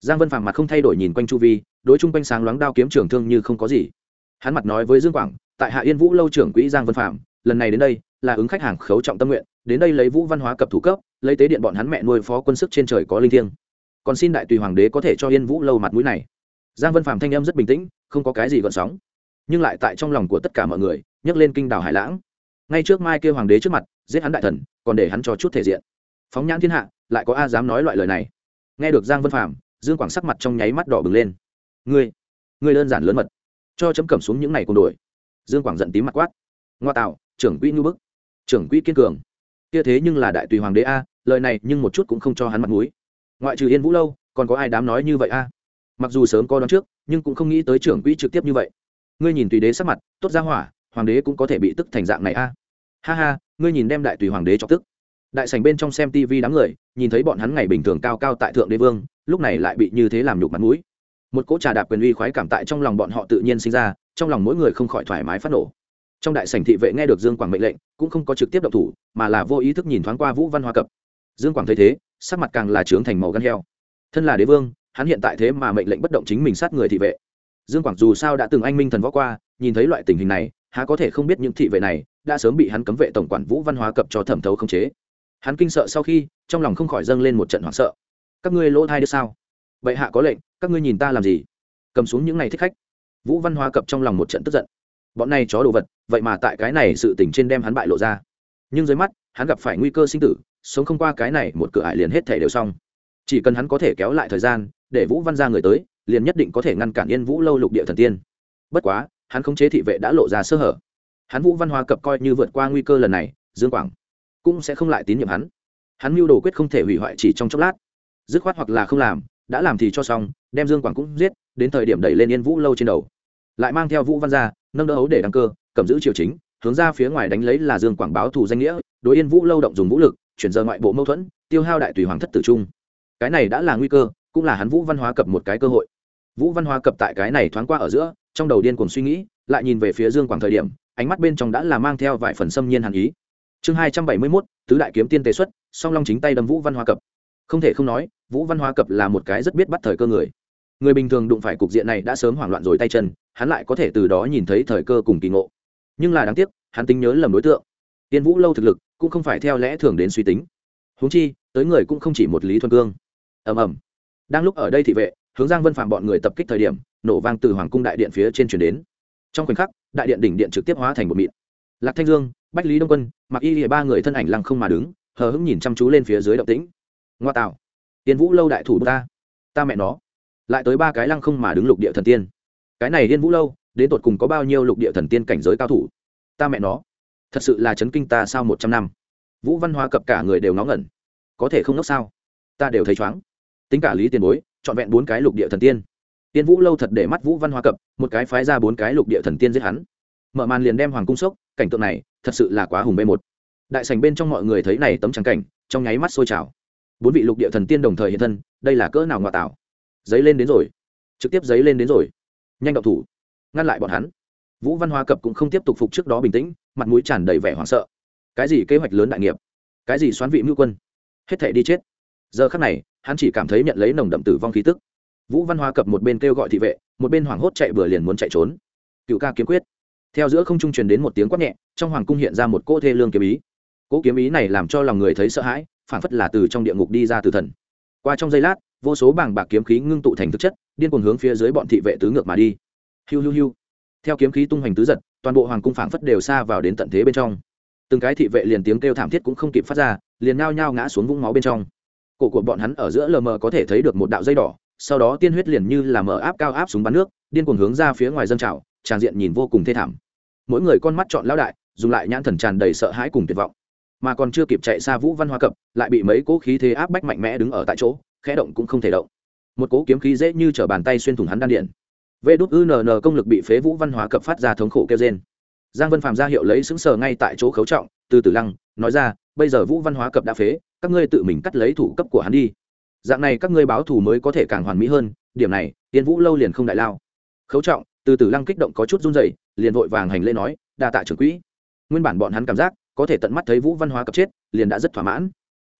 [SPEAKER 1] Giang vân phàm mặt không thay đổi nhìn quanh chu vi, đối chung quanh sáng loáng đao kiếm trường thương như không có gì. Hắn mặt nói với dương quảng, tại hạ yên vũ lâu trưởng quỹ giang vân phạm lần này đến đây, là ứng khách hàng khấu trọng tâm nguyện, đến đây lấy vũ văn hóa cập thủ cấp, lấy tế điện bọn hắn mẹ nuôi phó quân sức trên trời có linh thiêng còn xin đại tùy hoàng đế có thể cho yên vũ lâu mặt mũi này. Giang vân phạm thanh âm rất bình tĩnh, không có cái gì gợn sóng. Nhưng lại tại trong lòng của tất cả mọi người, nhấc lên kinh đảo hải lãng. Ngay trước mai kêu hoàng đế trước mặt, giết hắn đại thần, còn để hắn cho chút thể diện. Phóng nhãn thiên hạ, lại có a dám nói loại lời này. Nghe được giang vân phạm dương quảng sắc mặt trong nháy mắt đỏ bừng lên. Ngươi ngươi đơn giản lớn mật, cho chấm cầm xuống những này cùng đổi dương quảng giận tím mặt quát. Ngoa tạo, trưởng quỹ ngưu bức, trưởng quỹ kiên cường. Kia thế nhưng là đại tùy hoàng đế a, lời này nhưng một chút cũng không cho hắn mặt mũi ngoại trừ yên vũ lâu, còn có ai đám nói như vậy a? Mặc dù sớm có đón trước, nhưng cũng không nghĩ tới trưởng quỹ trực tiếp như vậy. Ngươi nhìn tùy đế sắc mặt, tốt ra hỏa, hoàng đế cũng có thể bị tức thành dạng này a. Ha ha, ngươi nhìn đem đại tùy hoàng đế cho tức. Đại sành bên trong xem tv đám người, nhìn thấy bọn hắn ngày bình thường cao cao tại thượng đế vương, lúc này lại bị như thế làm nhục mặt mũi. Một cỗ trà đạp quyền uy khoái cảm tại trong lòng bọn họ tự nhiên sinh ra, trong lòng mỗi người không khỏi thoải mái phát nổ. Trong đại sảnh thị vệ nghe được dương quảng mệnh lệnh, cũng không có trực tiếp động thủ, mà là vô ý thức nhìn thoáng qua vũ văn hoa cập. Dương quảng thấy thế sắc mặt càng là trướng thành màu gan heo. Thân là đế vương, hắn hiện tại thế mà mệnh lệnh bất động chính mình sát người thị vệ. Dương quảng dù sao đã từng anh minh thần võ qua, nhìn thấy loại tình hình này, há có thể không biết những thị vệ này đã sớm bị hắn cấm vệ tổng quản vũ văn hóa cập cho thẩm thấu không chế. Hắn kinh sợ sau khi, trong lòng không khỏi dâng lên một trận hoảng sợ. Các ngươi lỗ thai được sao? Vậy hạ có lệnh, các ngươi nhìn ta làm gì? Cầm xuống những này thích khách. Vũ văn hóa cập trong lòng một trận tức giận. Bọn này chó đồ vật, vậy mà tại cái này sự tình trên đem hắn bại lộ ra. Nhưng dưới mắt, hắn gặp phải nguy cơ sinh tử sống không qua cái này, một cửa ải liền hết thể đều xong. Chỉ cần hắn có thể kéo lại thời gian, để vũ văn ra người tới, liền nhất định có thể ngăn cản yên vũ lâu lục địa thần tiên. Bất quá, hắn khống chế thị vệ đã lộ ra sơ hở. Hắn vũ văn hóa cập coi như vượt qua nguy cơ lần này, dương quảng cũng sẽ không lại tín nhiệm hắn. Hắn mưu đồ quyết không thể hủy hoại chỉ trong chốc lát. Dứt khoát hoặc là không làm, đã làm thì cho xong, đem dương quảng cũng giết, đến thời điểm đẩy lên yên vũ lâu trên đầu. Lại mang theo vũ văn ra, nâng đỡ ấu để đăng cơ, cầm giữ triều chính, hướng ra phía ngoài đánh lấy là dương quảng báo thù danh nghĩa, đối yên vũ lâu động dùng vũ lực chuyển giờ ngoại bộ mâu thuẫn, tiêu hao đại tùy hoàng thất tử trung. Cái này đã là nguy cơ, cũng là hắn vũ văn hóa cập một cái cơ hội. Vũ văn hóa cập tại cái này thoáng qua ở giữa, trong đầu điên cuồng suy nghĩ, lại nhìn về phía dương quảng thời điểm, ánh mắt bên trong đã là mang theo vài phần xâm nhiên hàn ý. Chương hai trăm bảy mươi mốt, tứ đại kiếm tiên tế xuất, song long chính tay đâm vũ văn hóa cập. Không thể không nói, vũ văn hóa cập là một cái rất biết bắt thời cơ người. Người bình thường đụng phải cục diện này đã sớm hoảng loạn rồi tay chân, hắn lại có thể từ đó nhìn thấy thời cơ cùng kỳ ngộ. Nhưng là đáng tiếc, hắn tính nhớ lầm đối tượng. Tiên vũ lâu thực lực cũng không phải theo lẽ thường đến suy tính. Huống chi, tới người cũng không chỉ một lý thuần cương. Ầm ầm. Đang lúc ở đây thị vệ, hướng giang vân phạm bọn người tập kích thời điểm, nổ vang từ hoàng cung đại điện phía trên chuyển đến. Trong khoảnh khắc, đại điện đỉnh điện trực tiếp hóa thành một mịn. Lạc thanh dương, bách lý đông quân mặc y lìa ba người thân ảnh lăng không mà đứng, hờ hững nhìn chăm chú lên phía dưới động tĩnh. Ngoa tạo. Tiên vũ lâu đại thủ ta. Ta mẹ nó. Lại tới ba cái lăng không mà đứng lục địa thần tiên. Cái này yên vũ lâu, đến tột cùng có bao nhiêu lục địa thần tiên cảnh giới cao thủ? Ta mẹ nó thật sự là chấn kinh ta sau một trăm năm? Vũ văn Hoa cập cả người đều ngó ngẩn. Có thể không nốc sao? Ta đều thấy chóng tính cả lý tiền bối, trọn vẹn bốn cái lục địa thần tiên. Tiên vũ lâu thật để mắt vũ văn Hoa cập, một cái phái ra bốn cái lục địa thần tiên giết hắn. Mở màn liền đem hoàng cung sốc, cảnh tượng này thật sự là quá hùng bê một. Đại sành bên trong mọi người thấy này tấm trắng cảnh, trong nháy mắt sôi trào. Bốn vị lục địa thần tiên đồng thời hiện thân, đây là cỡ nào ngoại tạo? Giấy lên đến rồi. Trực tiếp giấy lên đến rồi. Nhanh động thủ. Ngăn lại bọn hắn. Vũ văn Hoa cập cũng không tiếp tục phục trước đó bình tĩnh mặt mũi tràn đầy vẻ hoảng sợ. Cái gì kế hoạch lớn đại nghiệp? Cái gì xoán vị mưu quân? Hết thể đi chết. Giờ khắc này, hắn chỉ cảm thấy nhận lấy nồng đậm tử vong khí tức. Vũ văn Hoa cập một bên kêu gọi thị vệ, một bên hoảng hốt chạy bừa liền muốn chạy trốn. Cựu ca kiếm quyết. Theo giữa không trung truyền đến một tiếng quát nhẹ, trong hoàng cung hiện ra một cỗ thê lương kiếm ý. Cỗ kiếm ý này làm cho lòng người thấy sợ hãi phản phất là từ trong địa ngục đi ra từ thần. Qua trong giây lát, vô số bảng bạc kiếm khí ngưng tụ thành thực chất, điên cuồng hướng phía dưới bọn thị vệ tứ ngược mà đi. Hiu hiu hiu theo kiếm khí tung hoành tứ giật, toàn bộ hoàng cung phảng phất đều xa vào đến tận thế bên trong. Từng cái thị vệ liền tiếng kêu thảm thiết cũng không kịp phát ra, liền nao nhao ngã xuống vũng máu bên trong. Cổ của bọn hắn ở giữa lờ mờ có thể thấy được một đạo dây đỏ, sau đó tiên huyết liền như là mở áp cao áp súng bắn nước, điên cuồng hướng ra phía ngoài dân trào, tràn diện nhìn vô cùng thê thảm. Mỗi người con mắt chọn lão đại, dùng lại nhãn thần tràn đầy sợ hãi cùng tuyệt vọng. Mà còn chưa kịp chạy xa vũ văn hoa cập, lại bị mấy cỗ khí thế áp bách mạnh mẽ đứng ở tại chỗ, khẽ động cũng không thể động. Một cỗ kiếm khí dễ như t bàn tay xuyên thủng hắn đan điện vê đút ư công lực bị phế vũ văn hóa cập phát ra thống khổ kêu trên giang vân phàm ra hiệu lấy xứng sờ ngay tại chỗ khấu trọng, từ từ lăng, nói ra, bây giờ vũ văn hóa cập đã phế, các ngươi tự mình cắt lấy thủ cấp của hắn đi. Dạng này các ngươi báo thù mới có thể càng hoàn mỹ hơn, điểm này, tiên vũ lâu liền không đại lao. Khấu trọng, từ từ lăng kích động có chút run dậy liền vội vàng hành lễ nói, đa tạ trưởng quỹ. Nguyên bản bọn hắn cảm giác, có thể tận mắt thấy vũ văn hóa cập chết, liền đã rất thỏa mãn.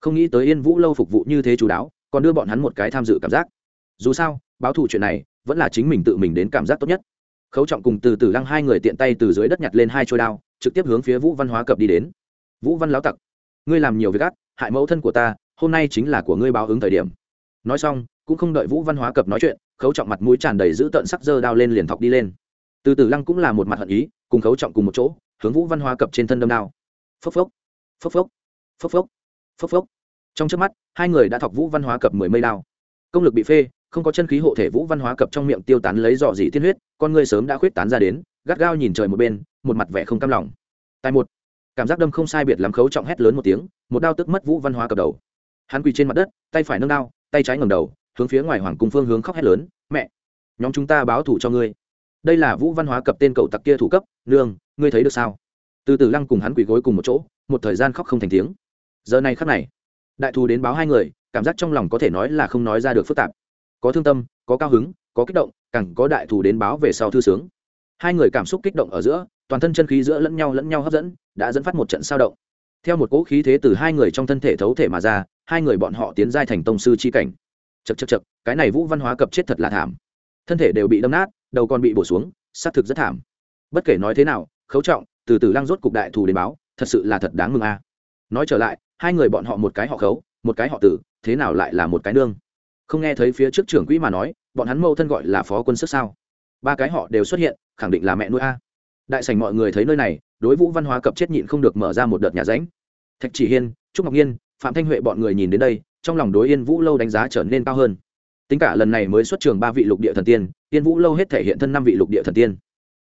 [SPEAKER 1] Không nghĩ tới yên vũ lâu phục vụ như thế chú đáo, còn đưa bọn hắn một cái tham dự cảm giác. Dù sao, báo thù chuyện này vẫn là chính mình tự mình đến cảm giác tốt nhất. Khấu trọng cùng từ từ lăng hai người tiện tay từ dưới đất nhặt lên hai trôi đao trực tiếp hướng phía vũ văn hóa cập đi đến. Vũ văn láo tặc ngươi làm nhiều việc gắt, hại mẫu thân của ta hôm nay chính là của ngươi báo ứng thời điểm. Nói xong cũng không đợi vũ văn hóa cập nói chuyện khấu trọng mặt mũi tràn đầy giữ tợn sắc dơ đao lên liền thọc đi lên. Từ từ lăng cũng là một mặt hận ý cùng khấu trọng cùng một chỗ hướng vũ văn hóa cập trên thân đâm đao. Phốc phốc phốc phốc phốc phốc phốc phốc. Trong trước mắt hai người đã thọc vũ văn hóa cập mười mây đao. Công lực bị phê không có chân khí hộ thể vũ văn hóa cập trong miệng tiêu tán lấy dọ dị tiên huyết, con người sớm đã khuyết tán ra đến, gắt gao nhìn trời một bên, một mặt vẻ không cam lòng. Tài một, cảm giác đâm không sai biệt lắm khấu trọng hét lớn một tiếng, một đao tức mất vũ văn hóa cập đầu. Hắn quỳ trên mặt đất, tay phải nâng đao, tay trái ngầm đầu, hướng phía ngoài hoàng cung phương hướng khóc hét lớn, mẹ, nhóm chúng ta báo thủ cho ngươi. Đây là vũ văn hóa cập tên cậu tặc kia thủ cấp, nương, ngươi thấy được sao? Từ từ lăng cùng hắn quỳ gối cùng một chỗ, một thời gian khóc không thành tiếng. Giờ này khắc này, đại thù đến báo hai người, cảm giác trong lòng có thể nói là không nói ra được phức tạp có thương tâm, có cao hứng, có kích động, càng có đại thù đến báo về sau thư sướng. Hai người cảm xúc kích động ở giữa, toàn thân chân khí giữa lẫn nhau lẫn nhau hấp dẫn, đã dẫn phát một trận sao động. Theo một cỗ khí thế từ hai người trong thân thể thấu thể mà ra, hai người bọn họ tiến giai thành tông sư c h i cảnh. Chật chật chật cái này vũ văn hóa cập chết thật là thảm. Thân thể đều bị đâm nát, đầu còn bị bổ xuống, xác thực rất thảm. Bất kể nói thế nào, khấu trọng, từ từ lăng rốt cục đại thù đến báo, thật sự là thật đáng mừng a. Nói trở lại, hai người bọn họ một cái họ khấu, một cái họ tử, thế nào lại là một cái nương? Không nghe thấy phía trước trưởng quỹ mà nói, bọn hắn mâu thân gọi là phó quân sức sao? Ba cái họ đều xuất hiện, khẳng định là mẹ nuôi a. Đại sảnh mọi người thấy nơi này, đối vũ văn hóa cập chết nhịn không được mở ra một đợt nhà ránh. Thạch chỉ hiên, trúc ngọc nhiên, phạm thanh huệ bọn người nhìn đến đây, trong lòng đối yên vũ lâu đánh giá trở nên cao hơn. Tính cả lần này mới xuất trường ba vị lục địa thần tiên, yên vũ lâu hết thể hiện thân năm vị lục địa thần tiên.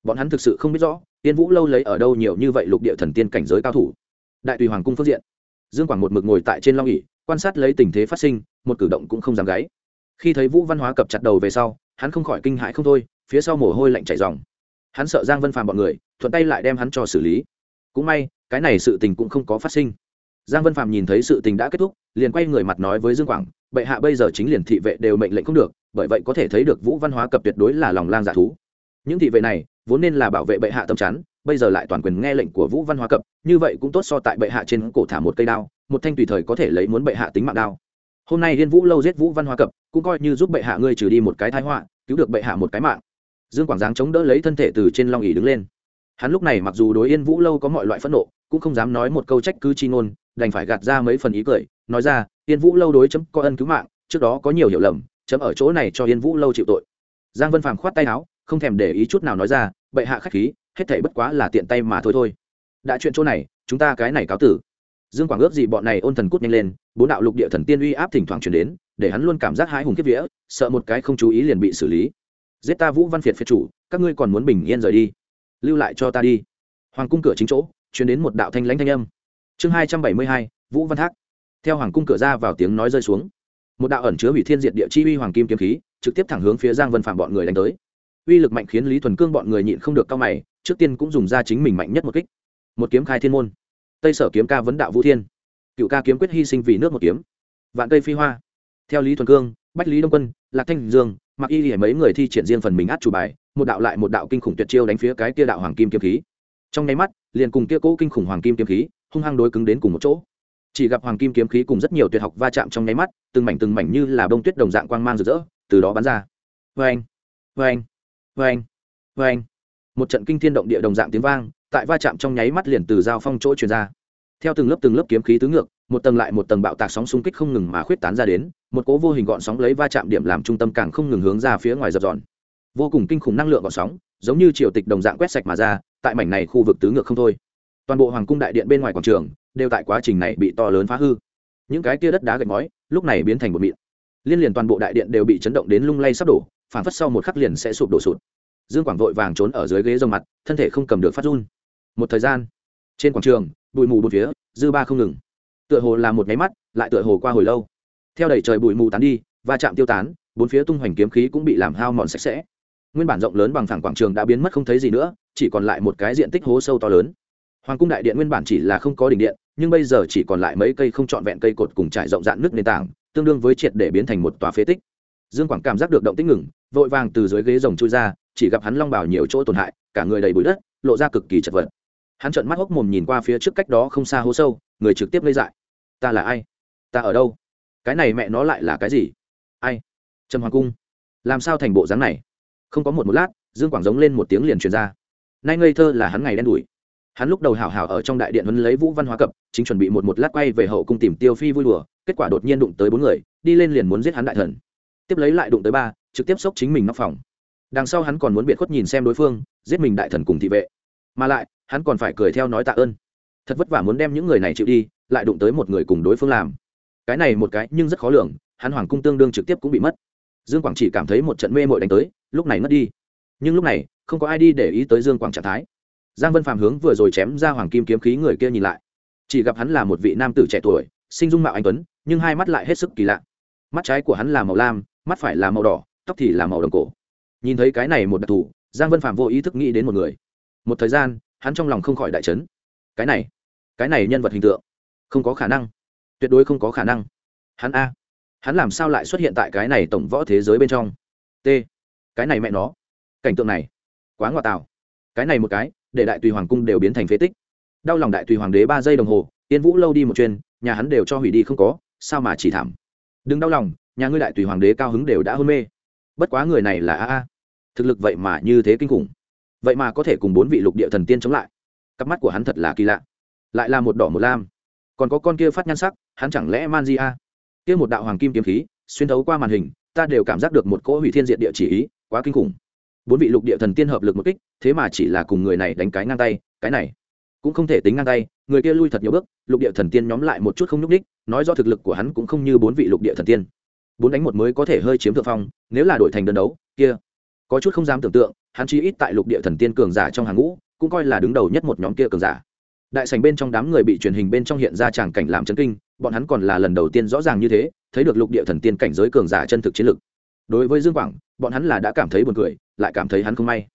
[SPEAKER 1] Bọn hắn thực sự không biết rõ, yên vũ lâu lấy ở đâu nhiều như vậy lục địa thần tiên cảnh giới cao thủ. Đại tùy hoàng cung phước diện. Dương quảng một mực ngồi tại trên long ỉ quan sát lấy tình thế phát sinh một cử động cũng không dám gáy. Khi thấy vũ văn hóa cập chặt đầu về sau, hắn không khỏi kinh hãi không thôi, phía sau mồ hôi lạnh chảy dòng. Hắn sợ giang vân phàm bọn người, thuận tay lại đem hắn cho xử lý. Cũng may, cái này sự tình cũng không có phát sinh. Giang vân phàm nhìn thấy sự tình đã kết thúc, liền quay người mặt nói với dương quảng, bệ hạ bây giờ chính liền thị vệ đều mệnh lệnh không được, bởi vậy có thể thấy được vũ văn hóa cập tuyệt đối là lòng lang giả dạ thú. Những thị vệ này, vốn nên là bảo vệ bệ hạ tâm chắn, bây giờ lại toàn quyền nghe lệnh của vũ văn hóa cập, như vậy cũng tốt so tại bệ hạ trên cổ thả một cây đao, một thanh tùy thời có thể lấy muốn bệ hạ tính mạng đao hôm nay liên vũ lâu giết vũ văn hóa cập, cũng coi như giúp bệ hạ ngươi trừ đi một cái thái họa, cứu được bệ hạ một cái mạng. Dương quảng giáng chống đỡ lấy thân thể từ trên long ỉ đứng lên. Hắn lúc này mặc dù đối yên vũ lâu có mọi loại phẫn nộ, cũng không dám nói một câu trách cứ chi ngôn, đành phải gạt ra mấy phần ý cười, nói ra yên vũ lâu đối chấm có ân cứu mạng, trước đó có nhiều hiểu lầm, chấm ở chỗ này cho yên vũ lâu chịu tội. Giang vân phàm khoát tay áo, không thèm để ý chút nào nói ra, bệ hạ khách khí, hết thảy bất quá là tiện tay mà thôi thôi. Đã chuyện chỗ này, chúng ta cái này cáo tử dương quảng ước gì bọn này ôn thần cút nhanh lên, bốn đạo lục địa thần tiên uy áp thỉnh thoảng chuyển đến, để hắn luôn cảm giác hãi hùng kiếp vía, sợ một cái không chú ý liền bị xử lý. Giết ta vũ văn phiệt phiệt chủ, các ngươi còn muốn bình yên rời đi. Lưu lại cho ta đi. Hoàng cung cửa chính chỗ chuyển đến một đạo thanh lãnh thanh âm. Chương hai trăm bảy mươi hai, vũ văn thác theo hoàng cung cửa ra vào tiếng nói rơi xuống. Một đạo ẩn chứa hủy thiên diệt địa chi uy hoàng kim kiếm khí, trực tiếp thẳng hướng phía giang vân phạm bọn người đánh tới. Uy lực mạnh khiến lý thuần cương bọn người nhịn không được cao mày, trước tiên cũng dùng ra chính mình mạnh nhất một kích. Một kiếm khai thiên môn tây sở kiếm ca vấn đạo vũ thiên cựu ca kiếm quyết hy sinh vì nước một kiếm vạn cây phi hoa theo lý thuần cương bách lý đông quân lạc thanh dương mặc y hề mấy người thi triển riêng phần mình át chủ bài một đạo lại một đạo kinh khủng tuyệt chiêu đánh phía cái kia đạo hoàng kim kiếm khí trong nháy mắt liền cùng kia cỗ kinh khủng hoàng kim kiếm khí hung hăng đối cứng đến cùng một chỗ chỉ gặp hoàng kim kiếm khí cùng rất nhiều tuyệt học va chạm trong nháy mắt từng mảnh từng mảnh như là bông tuyết đồng dạng quang mang rực rỡ từ đó bắn ra vê anh vê anh vê anh vê anh một trận kinh thiên động địa đồng dạng tiếng vang tại va chạm trong nháy mắt liền từ giao phong chỗ truyền ra. Theo từng lớp từng lớp kiếm khí tứ ngược, một tầng lại một tầng bạo tạc sóng xung kích không ngừng mà khuyết tán ra đến, một cố vô hình gọn sóng lấy va chạm điểm làm trung tâm càng không ngừng hướng ra phía ngoài dập dọn. Vô cùng kinh khủng năng lượng gọn sóng, giống như triều tịch đồng dạng quét sạch mà ra, tại mảnh này khu vực tứ ngược không thôi. Toàn bộ hoàng cung đại điện bên ngoài quảng trường, đều tại quá trình này bị to lớn phá hư. Những cái kia đất đá gạch ngói, lúc này biến thành một mịn. Liên liền toàn bộ đại điện đều bị chấn động đến lung lay sắp đổ phản phất sau một khắc liền sẽ sụp đổ sụt. Dương quảng vội vàng trốn ở dưới ghế rồng mặt, thân thể không cầm được phát run một thời gian. Trên quảng trường, bụi mù bốn phía, dư ba không ngừng. Tựa hồ là một máy mắt, lại tựa hồ qua hồi lâu. Theo đẩy trời bụi mù tán đi và chạm tiêu tán, bốn phía tung hoành kiếm khí cũng bị làm hao mòn sạch sẽ. Nguyên bản rộng lớn bằng phẳng quảng trường đã biến mất không thấy gì nữa, chỉ còn lại một cái diện tích hố sâu to lớn. Hoàng cung đại điện nguyên bản chỉ là không có đỉnh điện, nhưng bây giờ chỉ còn lại mấy cây không trọn vẹn cây cột cùng trải rộng dạn nước nền tảng, tương đương với triệt để biến thành một tòa phế tích. Dương quảng cảm giác được động tích ngừng, vội vàng từ dưới ghế rồng chui ra, chỉ gặp hắn long bảo nhiều chỗ tổn hại, cả người đầy bụi đất, lộ ra cực kỳ chật vật hắn trợn mắt hốc mồm nhìn qua phía trước cách đó không xa hố sâu, người trực tiếp lấy dại. Ta là ai? Ta ở đâu? Cái này mẹ nó lại là cái gì? Ai? Trầm hoàng cung. Làm sao thành bộ dáng này? Không có một một lát, dương quảng giống lên một tiếng liền truyền ra. Nay ngây thơ là hắn ngày đen đủi. Hắn lúc đầu hào hào ở trong đại điện huấn lấy vũ văn hóa cập, chính chuẩn bị một một lát quay về hậu cung tìm tiêu phi vui đùa, kết quả đột nhiên đụng tới bốn người, đi lên liền muốn giết hắn đại thần. Tiếp lấy lại đụng tới ba, trực tiếp xốc chính mình nóc phòng. Đằng sau hắn còn muốn biệt khuất nhìn xem đối phương, giết mình đại thần cùng thị vệ. Mà lại hắn còn phải cười theo nói tạ ơn. Thật vất vả muốn đem những người này chịu đi, lại đụng tới một người cùng đối phương làm. Cái này một cái nhưng rất khó lường, hắn hoàng cung tương đương trực tiếp cũng bị mất. Dương quảng chỉ cảm thấy một trận mê mội đánh tới, lúc này mất đi. Nhưng lúc này, không có ai đi để ý tới dương quảng trạng thái. Giang vân phàm hướng vừa rồi chém ra hoàng kim kiếm khí người kia nhìn lại. Chỉ gặp hắn là một vị nam tử trẻ tuổi, sinh dung mạo anh tuấn, nhưng hai mắt lại hết sức kỳ lạ. Mắt trái của hắn là màu lam, mắt phải là màu đỏ, tóc thì là màu đồng cổ. Nhìn thấy cái này một đặc thù, giang vân phạm vô ý thức nghĩ đến một người. Một thời gian hắn trong lòng không khỏi đại chấn. Cái này cái này nhân vật hình tượng, không có khả năng. Tuyệt đối không có khả năng. Hắn a. Hắn làm sao lại xuất hiện tại cái này tổng võ thế giới bên trong? T. Cái này mẹ nó. Cảnh tượng này, quá ngoại tạo. Cái này một cái, để đại tùy hoàng cung đều biến thành phế tích. Đau lòng đại tùy hoàng đế ba giây đồng hồ tiên vũ lâu đi một chuyên nhà hắn đều cho hủy đi không có, sao mà chỉ thảm? Đừng đau lòng, nhà ngươi đại tùy hoàng đế cao hứng đều đã hôn mê. Bất quá người này là a a. Thực lực vậy mà như thế kinh khủng vậy mà có thể cùng bốn vị lục địa thần tiên chống lại. Cặp mắt của hắn thật là kỳ lạ. Lại là một đỏ một lam. Còn có con kia phát nhan sắc, hắn chẳng lẽ man di a? Kia một đạo hoàng kim kiếm khí, xuyên thấu qua màn hình, ta đều cảm giác được một cỗ hủy thiên diện địa chỉ ý, quá kinh khủng. Bốn vị lục địa thần tiên hợp lực một kích, thế mà chỉ là cùng người này đánh cái ngang tay, cái này cũng không thể tính ngang tay, người kia lui thật nhiều bước, lục địa thần tiên nhóm lại một chút không nhúc ních nói do thực lực của hắn cũng không như bốn vị lục địa thần tiên. Bốn đánh một mới có thể hơi chiếm thượng phong, nếu là đổi thành đơn đấu, kia có chút không dám tưởng tượng hắn chỉ ít tại lục địa thần tiên cường giả trong hàng ngũ, cũng coi là đứng đầu nhất một nhóm kia cường giả. Đại sảnh bên trong đám người bị truyền hình bên trong hiện ra tràng cảnh làm chấn kinh, bọn hắn còn là lần đầu tiên rõ ràng như thế, thấy được lục địa thần tiên cảnh giới cường giả chân thực chiến lực. Đối với dương quảng, bọn hắn là đã cảm thấy buồn cười, lại cảm thấy hắn không may.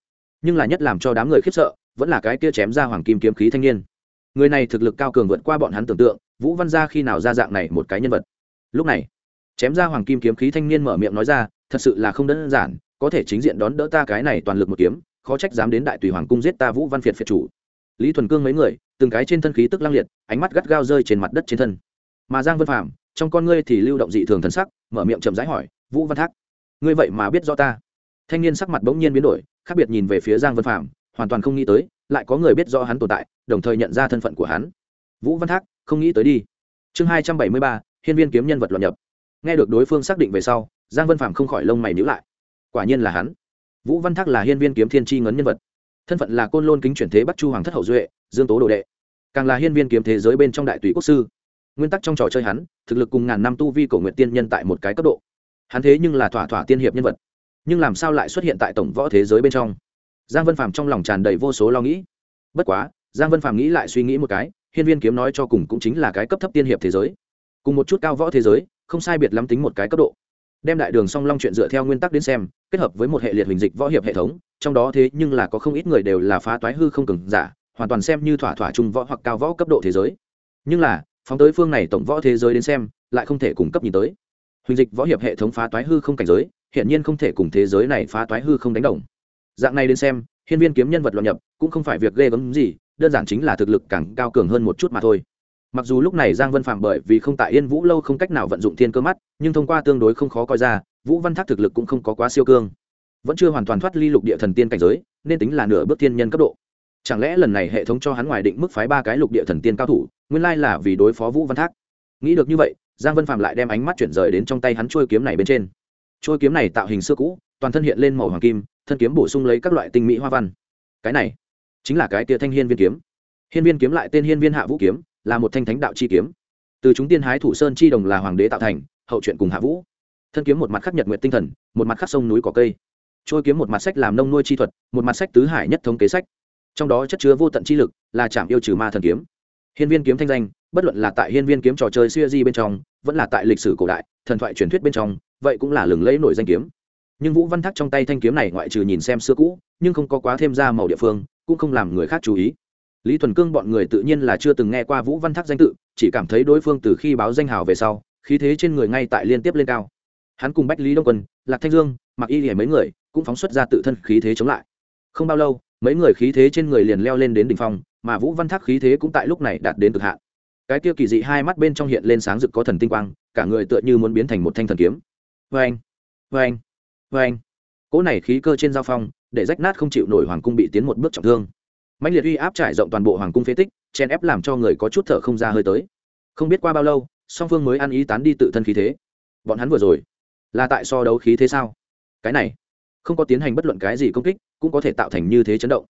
[SPEAKER 1] Nhưng là nhất làm cho đám người khiếp sợ, vẫn là cái kia chém ra hoàng kim kiếm khí thanh niên. Người này thực lực cao cường vượt qua bọn hắn tưởng tượng, vũ văn gia khi nào ra dạng này một cái nhân vật. Lúc này, chém ra hoàng kim kiếm khí thanh niên mở miệng nói ra, thật sự là không đơn giản có thể chính diện đón đỡ ta cái này toàn lực một kiếm, khó trách dám đến đại tùy hoàng cung giết ta vũ văn phiệt phiệt chủ. Lý thuần cương mấy người, từng cái trên thân khí tức lăng liệt, ánh mắt gắt gao rơi trên mặt đất trên thân. Mà giang vân phạm trong con ngươi thì lưu động dị thường thần sắc, mở miệng chậm rãi hỏi, vũ văn thác, ngươi vậy mà biết rõ ta? Thanh niên sắc mặt bỗng nhiên biến đổi, khác biệt nhìn về phía giang vân phạm hoàn toàn không nghĩ tới, lại có người biết rõ hắn tồn tại, đồng thời nhận ra thân phận của hắn. Vũ văn thác, không nghĩ tới đi. Chương hai trăm bảy mươi ba, hiên viên kiếm nhân vật luận nhập. Nghe được đối phương xác định về sau, giang vân phạm không khỏi lông mày nhữ lại quả nhiên là hắn. Vũ văn thác là hiên viên kiếm thiên tri ngấn nhân vật. Thân phận là côn lôn kính chuyển thế bắc chu hoàng thất hậu duệ, dương tố đồ đệ. Càng là hiên viên kiếm thế giới bên trong đại tùy quốc sư. Nguyên tắc trong trò chơi hắn, thực lực cùng ngàn năm tu vi cổ nguyện tiên nhân tại một cái cấp độ. Hắn thế nhưng là thỏa thỏa tiên hiệp nhân vật. Nhưng làm sao lại xuất hiện tại tổng võ thế giới bên trong? Giang vân phàm trong lòng tràn đầy vô số lo nghĩ. Bất quá, giang vân phàm nghĩ lại suy nghĩ một cái, hiên viên kiếm nói cho cùng cũng chính là cái cấp thấp tiên hiệp thế giới. Cùng một chút cao võ thế giới, không sai biệt lắm tính một cái cấp độ đem đại đường song long chuyện dựa theo nguyên tắc đến xem, kết hợp với một hệ liệt hình dịch võ hiệp hệ thống, trong đó thế nhưng là có không ít người đều là phá toái hư không cường giả, hoàn toàn xem như thỏa thỏa trung võ hoặc cao võ cấp độ thế giới. Nhưng là, phóng tới phương này tổng võ thế giới đến xem, lại không thể cung cấp nhìn tới. Huỳnh dịch võ hiệp hệ thống phá toái hư không cảnh giới hiện nhiên không thể cùng thế giới này phá toái hư không đánh đồng. Dạng này đến xem, hiên viên kiếm nhân vật loạn nhập, cũng không phải việc ghê gớm gì, đơn giản chính là thực lực càng cao cường hơn một chút mà thôi mặc dù lúc này giang vân phạm bởi vì không tại yên vũ lâu không cách nào vận dụng thiên cơ mắt, nhưng thông qua tương đối không khó coi ra, vũ văn thác thực lực cũng không có quá siêu cương. Vẫn chưa hoàn toàn thoát ly lục địa thần tiên cảnh giới, nên tính là nửa bước thiên nhân cấp độ. Chẳng lẽ lần này hệ thống cho hắn ngoài định mức phái ba cái lục địa thần tiên cao thủ, nguyên lai là vì đối phó vũ văn thác? Nghĩ được như vậy, giang vân phạm lại đem ánh mắt chuyển rời đến trong tay hắn trôi kiếm này bên trên. Trôi kiếm này tạo hình xưa cũ, toàn thân hiện lên màu hoàng kim, thân kiếm bổ sung lấy các loại tinh mỹ hoa văn. Cái này chính là cái tia thanh hiên viên kiếm. Hiên viên kiếm lại tên hiên viên hạ vũ kiếm là một thanh thánh đạo chi kiếm. Từ chúng tiên hái thủ sơn chi đồng là hoàng đế tạo thành, hậu chuyện cùng hạ vũ. Thân kiếm một mặt khắc nhật nguyện tinh thần, một mặt khắc sông núi cỏ cây. Trôi kiếm một mặt sách làm nông nuôi chi thuật, một mặt sách tứ hải nhất thống kế sách. Trong đó chất chứa vô tận chi lực, là chạm yêu trừ ma thần kiếm. Hiên viên kiếm thanh danh, bất luận là tại hiên viên kiếm trò chơi xuya di bên trong, vẫn là tại lịch sử cổ đại, thần thoại truyền thuyết bên trong, vậy cũng là lừng lẫy nổi danh kiếm. Nhưng vũ văn thác trong tay thanh kiếm này ngoại trừ nhìn xem xưa cũ, nhưng không có quá thêm ra màu địa phương, cũng không làm người khác chú ý lý thuần cương bọn người tự nhiên là chưa từng nghe qua vũ văn Thác danh tự, chỉ cảm thấy đối phương từ khi báo danh hào về sau, khí thế trên người ngay tại liên tiếp lên cao. Hắn cùng bách lý đông quân, lạc thanh dương mặc y hẻ mấy người cũng phóng xuất ra tự thân khí thế chống lại. Không bao lâu, mấy người khí thế trên người liền leo lên đến đỉnh phong, mà vũ văn thác khí thế cũng tại lúc này đạt đến cực hạn. Cái tiêu kỳ dị hai mắt bên trong hiện lên sáng rực có thần tinh quang, cả người tựa như muốn biến thành một thanh thần kiếm. Vê anh vê anh vê anh cỗ này khí cơ trên giao phong, để rách nát không chịu nổi hoàng cung bị tiến một bước trọng thương mạnh liệt uy áp trải rộng toàn bộ hoàng cung phế tích chen ép làm cho người có chút thở không ra hơi tới. Không biết qua bao lâu, song phương mới ăn ý tán đi tự thân khí thế. Bọn hắn vừa rồi, là tại so đấu khí thế sao? Cái này, không có tiến hành bất luận cái gì công kích, cũng có thể tạo thành như thế chấn động.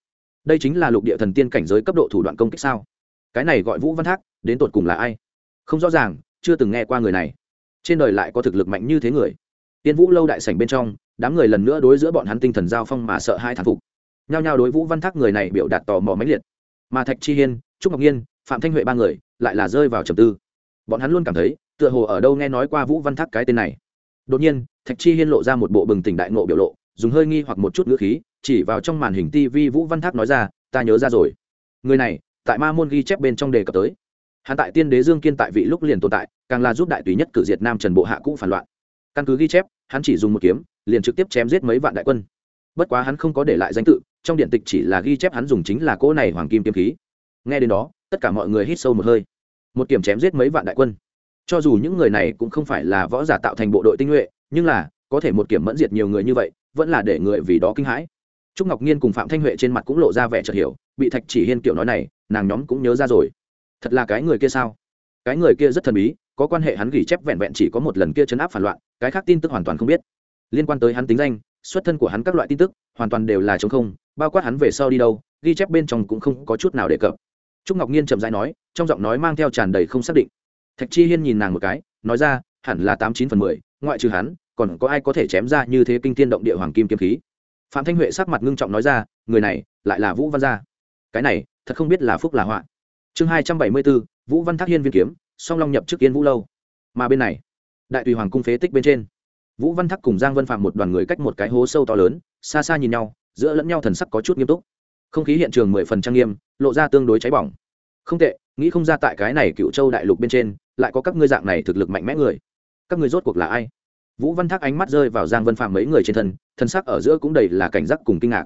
[SPEAKER 1] Đây chính là lục địa thần tiên cảnh giới cấp độ thủ đoạn công kích sao? Cái này gọi vũ văn thác, đến tột cùng là ai? Không rõ ràng, chưa từng nghe qua người này. Trên đời lại có thực lực mạnh như thế người. Tiên vũ lâu đại sảnh bên trong, đám người lần nữa đối giữa bọn hắn tinh thần giao phong mà sợ hai thán phục nhao nhao đối vũ văn thác người này biểu đạt tò mò máy liệt. Mà thạch chi hiên, trúc ngọc nhiên phạm thanh huệ ba người, lại là rơi vào trầm tư. Bọn hắn luôn cảm thấy, tựa hồ ở đâu nghe nói qua vũ văn thác cái tên này. Đột nhiên, thạch chi hiên lộ ra một bộ bừng tỉnh đại ngộ biểu lộ, dùng hơi nghi hoặc một chút ngữ khí, chỉ vào trong màn hình tv vũ văn thác nói ra, ta nhớ ra rồi. Người này, tại ma môn ghi chép bên trong đề cập tới. Hắn tại tiên đế dương kiên tại vị lúc liền tồn tại, càng là giúp đại tùy nhất cử diệt nam trần bộ hạ cũ phản loạn. Căn cứ ghi chép, hắn chỉ dùng một kiếm, liền trực tiếp chém giết mấy vạn đại quân bất quá hắn không có để lại danh tự, trong điện tịch chỉ là ghi chép hắn dùng chính là cỗ này hoàng kim kiếm khí. Nghe đến đó, tất cả mọi người hít sâu một hơi. Một kiểm chém giết mấy vạn đại quân. Cho dù những người này cũng không phải là võ giả tạo thành bộ đội tinh nhuệ, nhưng là, có thể một kiểm mẫn diệt nhiều người như vậy, vẫn là để người vì đó kinh hãi. Trúc ngọc nhiên cùng phạm thanh huệ trên mặt cũng lộ ra vẻ chợt hiểu, bị thạch chỉ hiên kiểu nói này, nàng nhóm cũng nhớ ra rồi. Thật là cái người kia sao? Cái người kia rất thần bí, có quan hệ hắn ghi chép vẹn vẹn chỉ có một lần kia chấn áp phản loạn, cái khác tin tức hoàn toàn không biết. Liên quan tới hắn tính danh xuất thân của hắn các loại tin tức, hoàn toàn đều là chống không, bao quát hắn về sau đi đâu, ghi chép bên trong cũng không có chút nào đề cập. Trúc ngọc nhiên chậm rãi nói, trong giọng nói mang theo tràn đầy không xác định. Thạch chi hiên nhìn nàng một cái, nói ra, hẳn là tám chín phần mười, ngoại trừ hắn, còn có ai có thể chém ra như thế kinh thiên động địa hoàng kim kiếm khí? Phạm thanh huệ sắc mặt ngưng trọng nói ra, người này, lại là vũ văn gia. Cái này, thật không biết là phúc là họa. Chương hai trăm bảy mươi bốn, vũ văn thác hiên viên kiếm, song long nhập trước yên vũ lâu. Mà bên này, đại tùy hoàng cung phế tích bên trên vũ văn thác cùng giang vân phạm một đoàn người cách một cái hố sâu to lớn, xa xa nhìn nhau, giữa lẫn nhau thần sắc có chút nghiêm túc. Không khí hiện trường mười phần trang nghiêm, lộ ra tương đối cháy bỏng. Không tệ, nghĩ không ra tại cái này cựu châu đại lục bên trên, lại có các ngươi dạng này thực lực mạnh mẽ người. Các ngươi rốt cuộc là ai? Vũ văn thác ánh mắt rơi vào giang vân phạm mấy người trên thân thân sắc ở giữa cũng đầy là cảnh giác cùng kinh ngạc.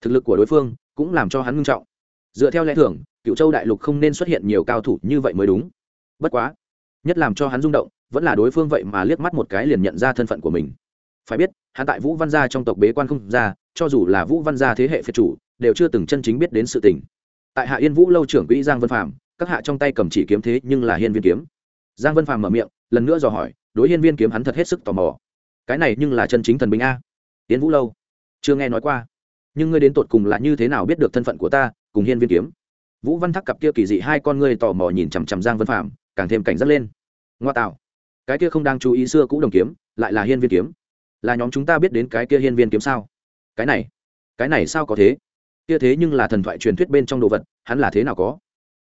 [SPEAKER 1] Thực lực của đối phương cũng làm cho hắn ngưng trọng. Dựa theo lẽ thường, cựu châu đại lục không nên xuất hiện nhiều cao thủ như vậy mới đúng. Bất quá, nhất làm cho hắn rung động vẫn là đối phương vậy mà liếc mắt một cái liền nhận ra thân phận của mình. Phải biết, hắn tại vũ văn gia trong tộc bế quan không ra, cho dù là vũ văn gia thế hệ phiệt chủ, đều chưa từng chân chính biết đến sự tình. Tại hạ yên vũ lâu trưởng quỹ giang vân phạm các hạ trong tay cầm chỉ kiếm thế nhưng là hiên viên kiếm. Giang vân phạm mở miệng, lần nữa dò hỏi, đối hiên viên kiếm hắn thật hết sức tò mò. Cái này nhưng là chân chính thần binh a. Tiến vũ lâu, chưa nghe nói qua. Nhưng ngươi đến tột cùng là như thế nào biết được thân phận của ta, cùng hiên viên kiếm? Vũ văn thắc cặp kia kỳ dị hai con ngươi tò mò nhìn chằm chằm giang vân phạm càng thêm cảnh giác lên. Ngoa tạo cái kia không đang chú ý xưa cũ đồng kiếm, lại là hiên viên kiếm. Là nhóm chúng ta biết đến cái kia hiên viên kiếm sao? Cái này cái này sao có thế? Kia thế nhưng là thần thoại truyền thuyết bên trong đồ vật, hắn là thế nào có?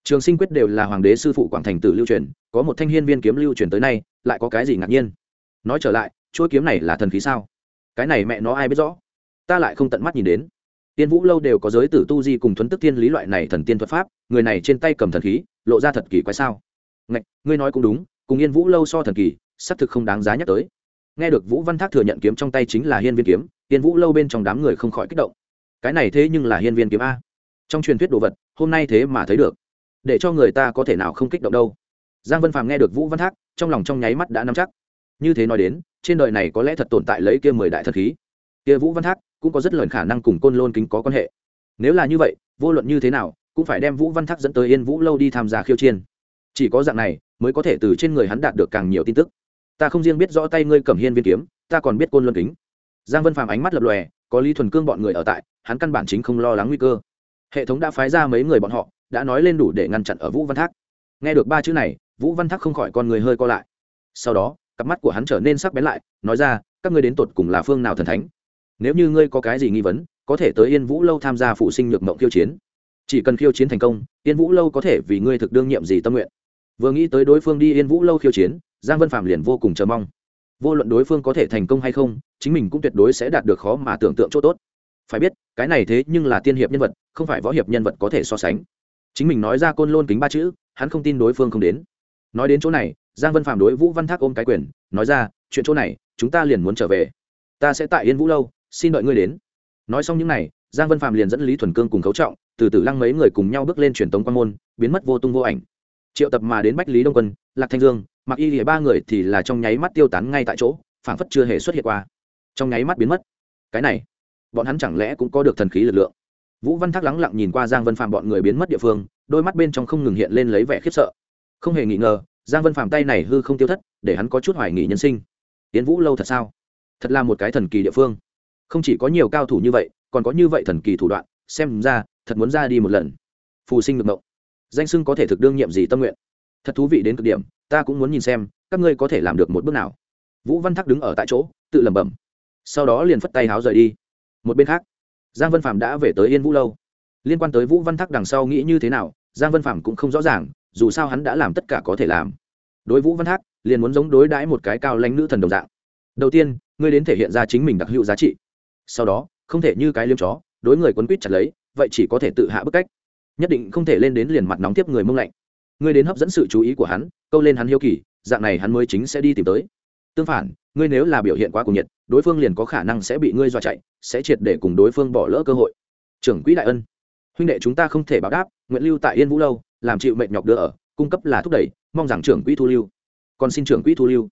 [SPEAKER 1] Trường sinh quyết đều là hoàng đế sư phụ quảng thành tử lưu truyền, có một thanh hiên viên kiếm lưu truyền tới nay, lại có cái gì ngạc nhiên? Nói trở lại, chuỗi kiếm này là thần khí sao? Cái này mẹ nó ai biết rõ? Ta lại không tận mắt nhìn đến. Tiên vũ lâu đều có giới tử tu di cùng thuấn tức thiên lý loại này thần tiên thuật pháp, người này trên tay cầm thần khí, lộ ra thật kỳ quái sao? Ngạch, ngươi nói cũng đúng cùng yên vũ lâu so thần kỳ, xác thực không đáng giá nhắc tới. Nghe được vũ văn thác thừa nhận kiếm trong tay chính là hiên viên kiếm, yên vũ lâu bên trong đám người không khỏi kích động. Cái này thế nhưng là hiên viên kiếm a. Trong truyền thuyết đồ vật, hôm nay thế mà thấy được. Để cho người ta có thể nào không kích động đâu. Giang vân phàm nghe được vũ văn thác, trong lòng trong nháy mắt đã nắm chắc. Như thế nói đến, trên đời này có lẽ thật tồn tại lấy kia mười đại thần khí. Kia vũ văn thác cũng có rất lớn khả năng cùng côn lôn kính có quan hệ. Nếu là như vậy, vô luận như thế nào, cũng phải đem vũ văn thác dẫn tới yên vũ lâu đi tham gia khiêu chiên chỉ có dạng này mới có thể từ trên người hắn đạt được càng nhiều tin tức. Ta không riêng biết rõ tay ngươi cầm hiên viên kiếm, ta còn biết côn luân kính. Giang vân phàm ánh mắt lập lòe, có lý thuần cương bọn người ở tại, hắn căn bản chính không lo lắng nguy cơ. Hệ thống đã phái ra mấy người bọn họ, đã nói lên đủ để ngăn chặn ở vũ văn thác. Nghe được ba chữ này, vũ văn thác không khỏi con người hơi co lại. Sau đó, cặp mắt của hắn trở nên sắc bén lại, nói ra, các ngươi đến tột cùng là phương nào thần thánh? Nếu như ngươi có cái gì nghi vấn, có thể tới yên vũ lâu tham gia phụ sinh nhược mộng khiêu chiến. Chỉ cần khiêu chiến thành công, yên vũ lâu có thể vì ngươi thực đương nhiệm gì tâm nguyện vừa nghĩ tới đối phương đi yên vũ lâu khiêu chiến, giang vân phạm liền vô cùng chờ mong. Vô luận đối phương có thể thành công hay không, chính mình cũng tuyệt đối sẽ đạt được khó mà tưởng tượng chỗ tốt. Phải biết, cái này thế nhưng là tiên hiệp nhân vật, không phải võ hiệp nhân vật có thể so sánh. Chính mình nói ra côn lôn kính ba chữ, hắn không tin đối phương không đến. Nói đến chỗ này, giang vân phạm đối vũ văn thác ôm cái quyền, nói ra, chuyện chỗ này, chúng ta liền muốn trở về. Ta sẽ tại yên vũ lâu, xin đợi ngươi đến. Nói xong những n à y giang vân phạm liền dẫn lý thuần cương cùng cấu trọng, từ từ lăng mấy người cùng nhau bước lên truyền tống quan môn, biến mất vô tung vô ảnh triệu tập mà đến bách lý đông quân, lạc thanh dương, mặc y lìa ba người thì là trong nháy mắt tiêu tán ngay tại chỗ, phảng phất chưa hề xuất hiện qua. trong nháy mắt biến mất. cái này, bọn hắn chẳng lẽ cũng có được thần khí lực lượng? vũ văn thác lắng lặng nhìn qua giang vân phạm bọn người biến mất địa phương, đôi mắt bên trong không ngừng hiện lên lấy vẻ khiếp sợ. không hề nghi ngờ, giang vân phạm tay này hư không tiêu thất, để hắn có chút hoài nghỉ nhân sinh. tiến vũ lâu thật sao? thật là một cái thần kỳ địa phương. không chỉ có nhiều cao thủ như vậy, còn có như vậy thần kỳ thủ đoạn, xem ra, thật muốn ra đi một lần. phù sinh được mộng danh sưng có thể thực đương nhiệm gì tâm nguyện. Thật thú vị đến cực điểm, ta cũng muốn nhìn xem, các ngươi có thể làm được một bước nào. Vũ văn thắc đứng ở tại chỗ, tự lẩm bẩm. Sau đó liền phất tay háo rời đi. Một bên khác, giang vân phạm đã về tới yên vũ lâu. Liên quan tới vũ văn thắc đằng sau nghĩ như thế nào, giang vân phạm cũng không rõ ràng, dù sao hắn đã làm tất cả có thể làm. Đối vũ văn thác, liền muốn giống đối đãi một cái cao lãnh nữ thần đồng dạng. Đầu tiên, ngươi đến thể hiện ra chính mình đặc hữu giá trị. Sau đó, không thể như cái liêm chó, đối người quấn quýt chặt lấy, vậy chỉ có thể tự hạ bức cách nhất định không thể lên đến liền mặt nóng tiếp người mông lạnh. Ngươi đến hấp dẫn sự chú ý của hắn, câu lên hắn hiếu kỳ, dạng này hắn mới chính sẽ đi tìm tới. Tương phản, ngươi nếu là biểu hiện quá cuồng nhiệt, đối phương liền có khả năng sẽ bị ngươi dọa chạy, sẽ triệt để cùng đối phương bỏ lỡ cơ hội. Trưởng quỹ đại ân. Huynh đệ chúng ta không thể báo đáp, nguyện lưu tại yên vũ lâu, làm chịu mệnh nhọc đưa ở, cung cấp là thúc đẩy, mong rằng trưởng quỹ thu lưu. Còn xin trưởng quỹ thu lưu.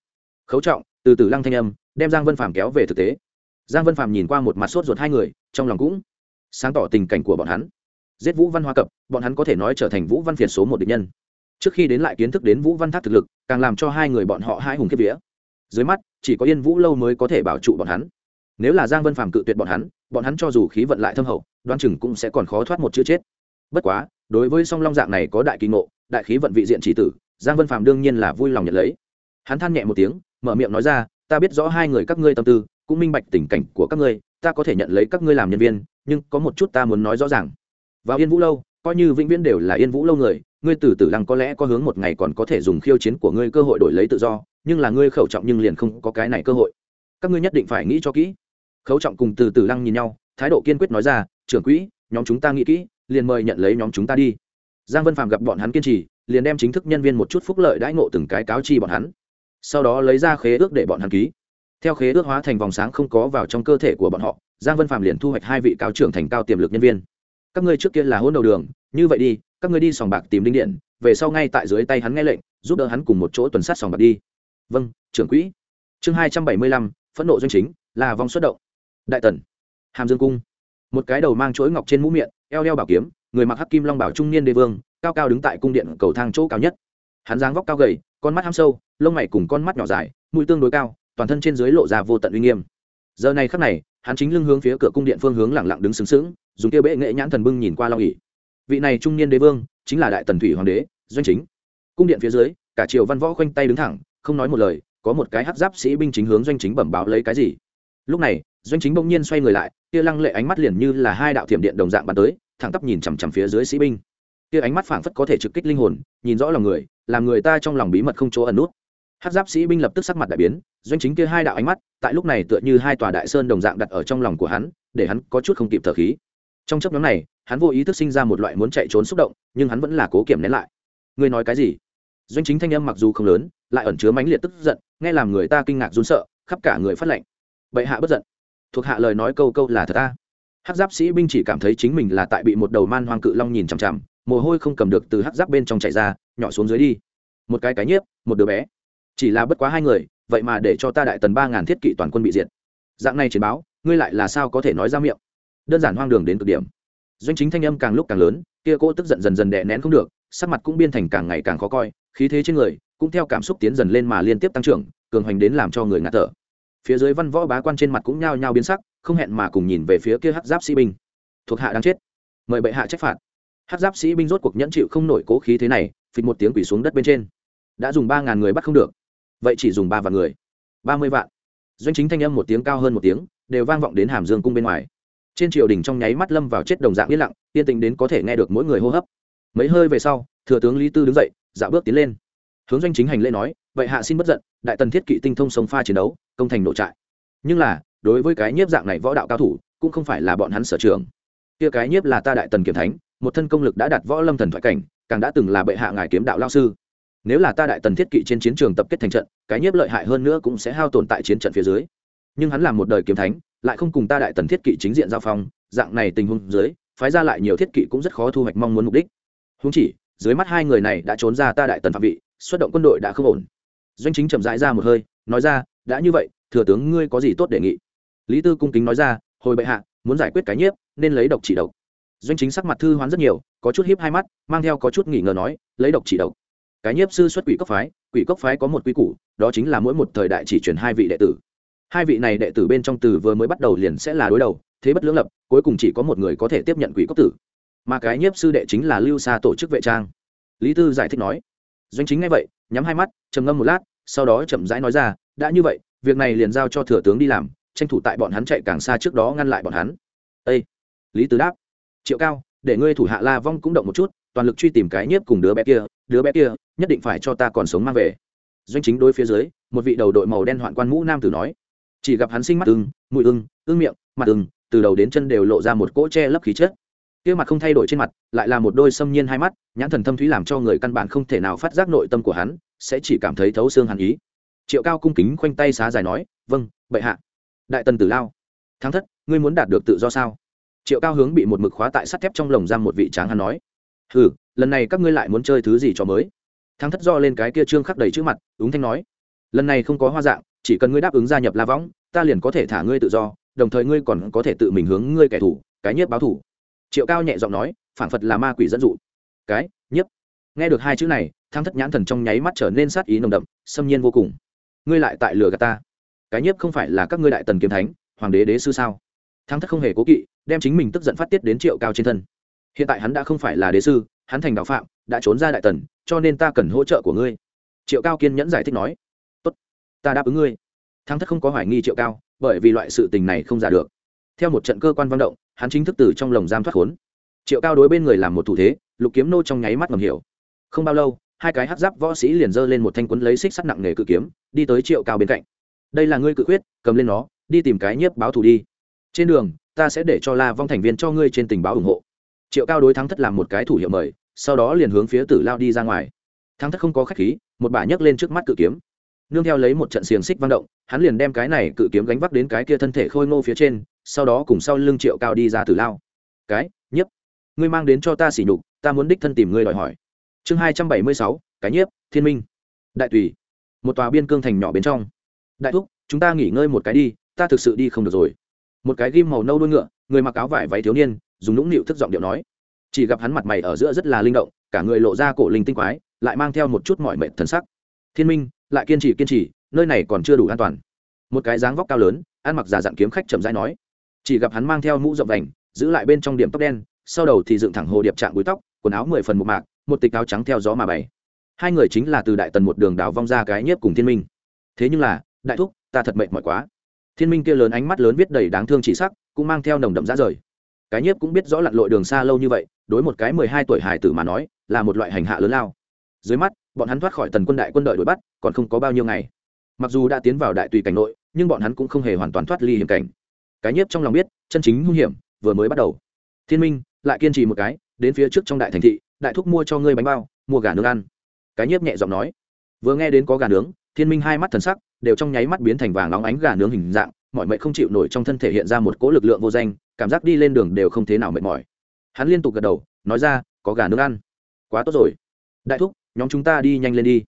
[SPEAKER 1] Khấu trọng, từ từ lăng thanh âm, đem giang vân phàm kéo về thực tế. Giang vân phàm nhìn qua một mặt sốt ruột hai người, trong lòng cũng sáng tỏ tình cảnh của bọn hắn giết vũ văn hoa cập, bọn hắn có thể nói trở thành vũ văn phiệt số một địch nhân. Trước khi đến lại kiến thức đến vũ văn thác thực lực, càng làm cho hai người bọn họ hai hùng kiếp vía. Dưới mắt, chỉ có yên vũ lâu mới có thể bảo trụ bọn hắn. Nếu là giang vân phàm cự tuyệt bọn hắn bọn hắn cho dù khí vận lại thâm hậu đoan chừng cũng sẽ còn khó thoát một chữ chết. Bất quá, đối với song long dạng này có đại kỳ ngộ, đại khí vận vị diện chỉ tử, giang vân phàm đương nhiên là vui lòng nhận lấy. Hắn than nhẹ một tiếng, mở miệng nói ra, ta biết rõ hai người các ngươi tâm tư, cũng minh bạch tình cảnh của các ngươi, ta có thể nhận lấy các ngươi làm nhân viên, nhưng có một chút ta muốn nói rõ ràng vào yên vũ lâu, coi như vĩnh viễn đều là yên vũ lâu người, ngươi từ tử lăng có lẽ có hướng một ngày còn có thể dùng khiêu chiến của ngươi cơ hội đổi lấy tự do, nhưng là ngươi khẩu trọng nhưng liền không có cái này cơ hội. Các ngươi nhất định phải nghĩ cho kỹ. Khấu trọng cùng từ tử lăng nhìn nhau, thái độ kiên quyết nói ra, trưởng quỹ, nhóm chúng ta nghĩ kỹ, liền mời nhận lấy nhóm chúng ta đi. Giang vân phạm gặp bọn hắn kiên trì, liền đem chính thức nhân viên một chút phúc lợi đãi ngộ từng cái cáo chi bọn hắn. Sau đó lấy ra khế ước để bọn hắn ký. Theo khế ước hóa thành vòng sáng không có vào trong cơ thể của bọn họ, giang vân phạm liền thu hoạch hai vị cao trưởng thành cao tiềm lực nhân viên các ngươi trước kia là hôn đầu đường, như vậy đi, các ngươi đi sòng bạc tìm đinh điện, về sau ngay tại dưới tay hắn nghe lệnh, giúp đỡ hắn cùng một chỗ tuần sát sòng bạc đi. Vâng trưởng quỹ. Chương hai trăm bảy mươi lăm, phẫn nộ doanh chính, là vòng xuất động. Đại tần. Hàm dương cung. Một cái đầu mang chuỗi ngọc trên mũ miệng, eo đeo bảo kiếm, người mặc hắc kim long bảo trung niên đế vương, cao cao đứng tại cung điện cầu thang chỗ cao nhất. Hắn dáng vóc cao gầy, con mắt ham sâu, lông mày cùng con mắt nhỏ dài, mũi tương đối cao, toàn thân trên dưới lộ ra vô tận uy nghiêm. Giờ này khắc này, hắn chính lưng hướng phía cửa cung điện phương hướng lẳng lặng đứng sướng sướng dùng kia bệ nghệ nhãn thần bưng nhìn qua long ỉ vị này trung niên đế vương, chính là đại tần thủy hoàng đế, doanh chính. Cung điện phía dưới, cả triều văn võ khoanh tay đứng thẳng, không nói một lời, có một cái hát giáp sĩ binh chính hướng doanh chính bẩm báo lấy cái gì. Lúc này, doanh chính bỗng nhiên xoay người lại, kia lăng lệ ánh mắt liền như là hai đạo thiểm điện đồng dạng bắn tới, thẳng tắp nhìn chằm chằm phía dưới sĩ binh. Kia ánh mắt phảng phất có thể trực kích linh hồn, nhìn rõ lòng người, làm người ta trong lòng bí mật không chỗ ẩn nút. Hát giáp sĩ binh lập tức sắc mặt đại biến, doanh chính kia hai đạo ánh mắt, tại lúc này tựa như hai tòa đại sơn đồng dạng đặt ở trong lòng của hắn, để hắn có chút không kịp thở khí trong chấp nhóm này, hắn vô ý thức sinh ra một loại muốn chạy trốn xúc động, nhưng hắn vẫn là cố kiểm nén lại. Ngươi nói cái gì? Doanh chính thanh âm mặc dù không lớn, lại ẩn chứa mãnh liệt tức giận, nghe làm người ta kinh ngạc run sợ, khắp cả người phát lệnh bệ hạ bất giận. Thuộc hạ lời nói câu câu là thật ta hát giáp sĩ binh chỉ cảm thấy chính mình là tại bị một đầu man hoang cự long nhìn chằm chằm, mồ hôi không cầm được từ hát giáp bên trong chạy ra, nhỏ xuống dưới đi. Một cái cái nhiếp, một đứa bé. Chỉ là bất quá hai người, vậy mà để cho ta đại tần ba ngàn thiết kỵ toàn quân bị diệt. Dạng này chiến báo, ngươi lại là sao có thể nói ra miệng? Đơn giản hoang đường đến cực điểm. Doanh chính thanh âm càng lúc càng lớn, kia cô tức giận dần dần đè nén không được, sắc mặt cũng biên thành càng ngày càng khó coi, khí thế trên người cũng theo cảm xúc tiến dần lên mà liên tiếp tăng trưởng, cường hoành đến làm cho người ngạt thở. Phía dưới văn võ bá quan trên mặt cũng nhao nhao biến sắc, không hẹn mà cùng nhìn về phía kia hắc giáp sĩ binh. Thuộc hạ đang chết. Mời bệ hạ trách phạt. Hắc giáp sĩ binh rốt cuộc nhẫn chịu không nổi cố khí thế này, phịch một tiếng quỷ xuống đất bên trên. Đã dùng ba ngàn người bắt không được. Vậy chỉ dùng ba vạn người. Ba mươi vạn. Doanh chính thanh âm một tiếng cao hơn một tiếng, đều vang vọng đến hàm dương cung bên ngoài trên triều đình trong nháy mắt lâm vào chết đồng dạng yên lặng, yên tĩnh đến có thể nghe được mỗi người hô hấp. Mấy hơi về sau, thừa tướng lý tư đứng dậy dạo bước tiến lên. Hướng doanh chính hành lễ nói, vậy hạ xin bất giận, đại tần thiết kỵ tinh thông sống pha chiến đấu, công thành nội trại. Nhưng là, đối với cái nhiếp dạng này võ đạo cao thủ, cũng không phải là bọn hắn sở trường. Kia cái nhiếp là ta đại tần kiểm thánh, một thân công lực đã đạt võ lâm thần thoại cảnh, càng đã từng là bệ hạ ngài kiếm đạo lao sư. Nếu là ta đại tần thiết kỵ trên chiến trường tập kết thành trận, cái nhiếp lợi hại hơn nữa cũng sẽ hao tồn tại chiến trận phía dưới. Nhưng hắn làm một đời kiếm thánh lại không cùng ta đại tần thiết kỵ chính diện giao phong, dạng này tình huống dưới, phái ra lại nhiều thiết kỵ cũng rất khó thu hoạch mong muốn mục đích. Húng chỉ, dưới mắt hai người này đã trốn ra ta đại tần phạm vị, xuất động quân đội đã không ổn. Doanh chính chậm rãi ra một hơi, nói ra, đã như vậy, thừa tướng ngươi có gì tốt đề nghị? Lý tư cung kính nói ra, hồi bệ hạ, muốn giải quyết cái nhiếp, nên lấy độc chỉ độc. Doanh chính sắc mặt thư hoán rất nhiều, có chút hiếp hai mắt, mang theo có chút nghỉ ngờ nói, lấy độc chỉ độc. Cái nhiếp sư xuất quỷ cốc phái, quỷ cốc phái có một quy củ, đó chính là mỗi một thời đại chỉ truyền hai vị đệ tử hai vị này đệ tử bên trong từ vừa mới bắt đầu liền sẽ là đối đầu, thế bất lưỡng lập, cuối cùng chỉ có một người có thể tiếp nhận quỷ cốc tử. Mà cái nhiếp sư đệ chính là lưu xa tổ chức vệ trang. Lý tư giải thích nói, doanh chính ngay vậy, nhắm hai mắt, trầm ngâm một lát, sau đó chậm rãi nói ra, đã như vậy, việc này liền giao cho thừa tướng đi làm, tranh thủ tại bọn hắn chạy càng xa trước đó ngăn lại bọn hắn. Â lý tư đáp, triệu cao, để ngươi thủ hạ la vong cũng động một chút, toàn lực truy tìm cái nhiếp cùng đứa bé kia, đứa bé kia nhất định phải cho ta còn sống mang về. Doanh chính đối phía dưới, một vị đầu đội màu đen hoạn quan mũ nam tử nói chỉ gặp hắn sinh mắt ưng mùi ưng ưng miệng, mặt ưng, từ đầu đến chân đều lộ ra một cỗ che lấp khí chất. Kia mặt không thay đổi trên mặt, lại là một đôi xâm nhiên hai mắt, nhãn thần thâm thúy làm cho người căn bản không thể nào phát giác nội tâm của hắn, sẽ chỉ cảm thấy thấu xương hàn ý. Triệu cao cung kính khoanh tay xá dài nói vâng bệ hạ. Đại tần tử lao, thắng thất, ngươi muốn đạt được tự do sao? Triệu cao hướng bị một mực khóa tại sắt thép trong lồng giam một vị tráng hắn nói, hừ, lần này các ngươi lại muốn chơi thứ gì cho mới? Thắng thất do lên cái kia trương khắc đầy trước mặt ứng thanh nói, lần này không có hoa dạng chỉ cần ngươi đáp ứng gia nhập la võng, ta liền có thể thả ngươi tự do, đồng thời ngươi còn có thể tự mình hướng ngươi kẻ thù, cái nhiếp báo thù. Triệu cao nhẹ giọng nói, phản phật là ma quỷ dẫn dụ. Cái, nhiếp. Nghe được hai chữ này thang thất nhãn thần trong nháy mắt trở nên sát ý nồng đậm, xâm nhiên vô cùng. Ngươi lại tại lừa gạt ta? Cái nhiếp không phải là các ngươi đại tần kiếm thánh, hoàng đế đế sư sao? Thang thất không hề cố kỵ, đem chính mình tức giận phát tiết đến triệu cao trên thân. Hiện tại hắn đã không phải là đế sư, hắn thành đạo phạm, đã trốn ra đại tần, cho nên ta cần hỗ trợ của ngươi. Triệu cao kiên nhẫn giải thích nói ta đáp ứng ngươi. Thắng thất không có hoài nghi triệu cao, bởi vì loại sự tình này không giả được. Theo một trận cơ quan văn động, hắn chính thức từ trong lồng giam thoát khốn. Triệu cao đối bên người làm một thủ thế, lục kiếm nô trong nháy mắt ngầm hiểu. Không bao lâu, hai cái hát giáp võ sĩ liền giơ lên một thanh quấn lấy xích sắt nặng nghề cự kiếm, đi tới triệu cao bên cạnh. Đây là ngươi cự quyết cầm lên nó, đi tìm cái nhiếp báo thù đi. Trên đường, ta sẽ để cho la vong thành viên cho ngươi trên tình báo ủng hộ. Triệu cao đối thắng thất làm một cái thủ hiệu mời, sau đó liền hướng phía tử lao đi ra ngoài. Thắng thất không có khách khí, một bà nhấc lên trước mắt cự kiếm nương theo lấy một trận xiềng xích vang động, hắn liền đem cái này cự kiếm gánh vác đến cái kia thân thể khôi ngô phía trên, sau đó cùng sau lưng triệu cao đi ra tử lao. Cái, nhiếp, ngươi mang đến cho ta sỉ nhục, ta muốn đích thân tìm ngươi đòi hỏi. Chương hai trăm bảy mươi sáu, cái nhiếp, thiên minh. Đại tùy. Một tòa biên cương thành nhỏ bên trong. Đại thúc, chúng ta nghỉ ngơi một cái đi, ta thực sự đi không được rồi. Một cái ghim màu nâu đuôi ngựa, người mặc áo vải váy thiếu niên, dùng nũng nịu thức giọng điệu nói. Chỉ gặp hắn mặt mày ở giữa rất là linh động, cả người lộ ra cổ linh tinh quái, lại mang theo một chút mọi mệnh thần sắc. Thiên minh lại kiên trì kiên trì, nơi này còn chưa đủ an toàn. Một cái dáng vóc cao lớn, ăn mặc giả dặn kiếm khách chậm rãi nói. Chỉ gặp hắn mang theo mũ rộng vành, giữ lại bên trong điểm tóc đen, sau đầu thì dựng thẳng hồ điệp trạng búi tóc, quần áo mười phần một mạc, một tịch áo trắng theo gió mà bày hai người chính là từ đại tần một đường đào vong ra cái nhiếp cùng thiên minh. Thế nhưng là, đại thúc, ta thật mệt mỏi quá. Thiên minh kia lớn ánh mắt lớn viết đầy đáng thương chỉ sắc, cũng mang theo nồng đậm giá rời. Cái nhiếp cũng biết rõ lặn lội đường xa lâu như vậy, đối một cái mười hai tuổi hải tử mà nói, là một loại hành hạ lớn lao. Dưới mắt bọn hắn thoát khỏi tần quân đại quân đội đuổi bắt, còn không có bao nhiêu ngày. Mặc dù đã tiến vào đại tùy cảnh nội, nhưng bọn hắn cũng không hề hoàn toàn thoát ly hiểm cảnh. Cái nhiếp trong lòng biết, chân chính hung hiểm vừa mới bắt đầu. Thiên minh, lại kiên trì một cái, đến phía trước trong đại thành thị, đại thúc mua cho ngươi bánh bao, mua gà nướng ăn. Cái nhiếp nhẹ giọng nói. Vừa nghe đến có gà nướng, thiên minh hai mắt thần sắc đều trong nháy mắt biến thành vàng óng ánh gà nướng hình dạng, mọi mệnh không chịu nổi trong thân thể hiện ra một cỗ lực lượng vô danh, cảm giác đi lên đường đều không thế nào mệt mỏi. Hắn liên tục gật đầu, nói ra, có gà nướng ăn. Quá tốt rồi. Đại thúc nhóm chúng ta đi nhanh lên đi.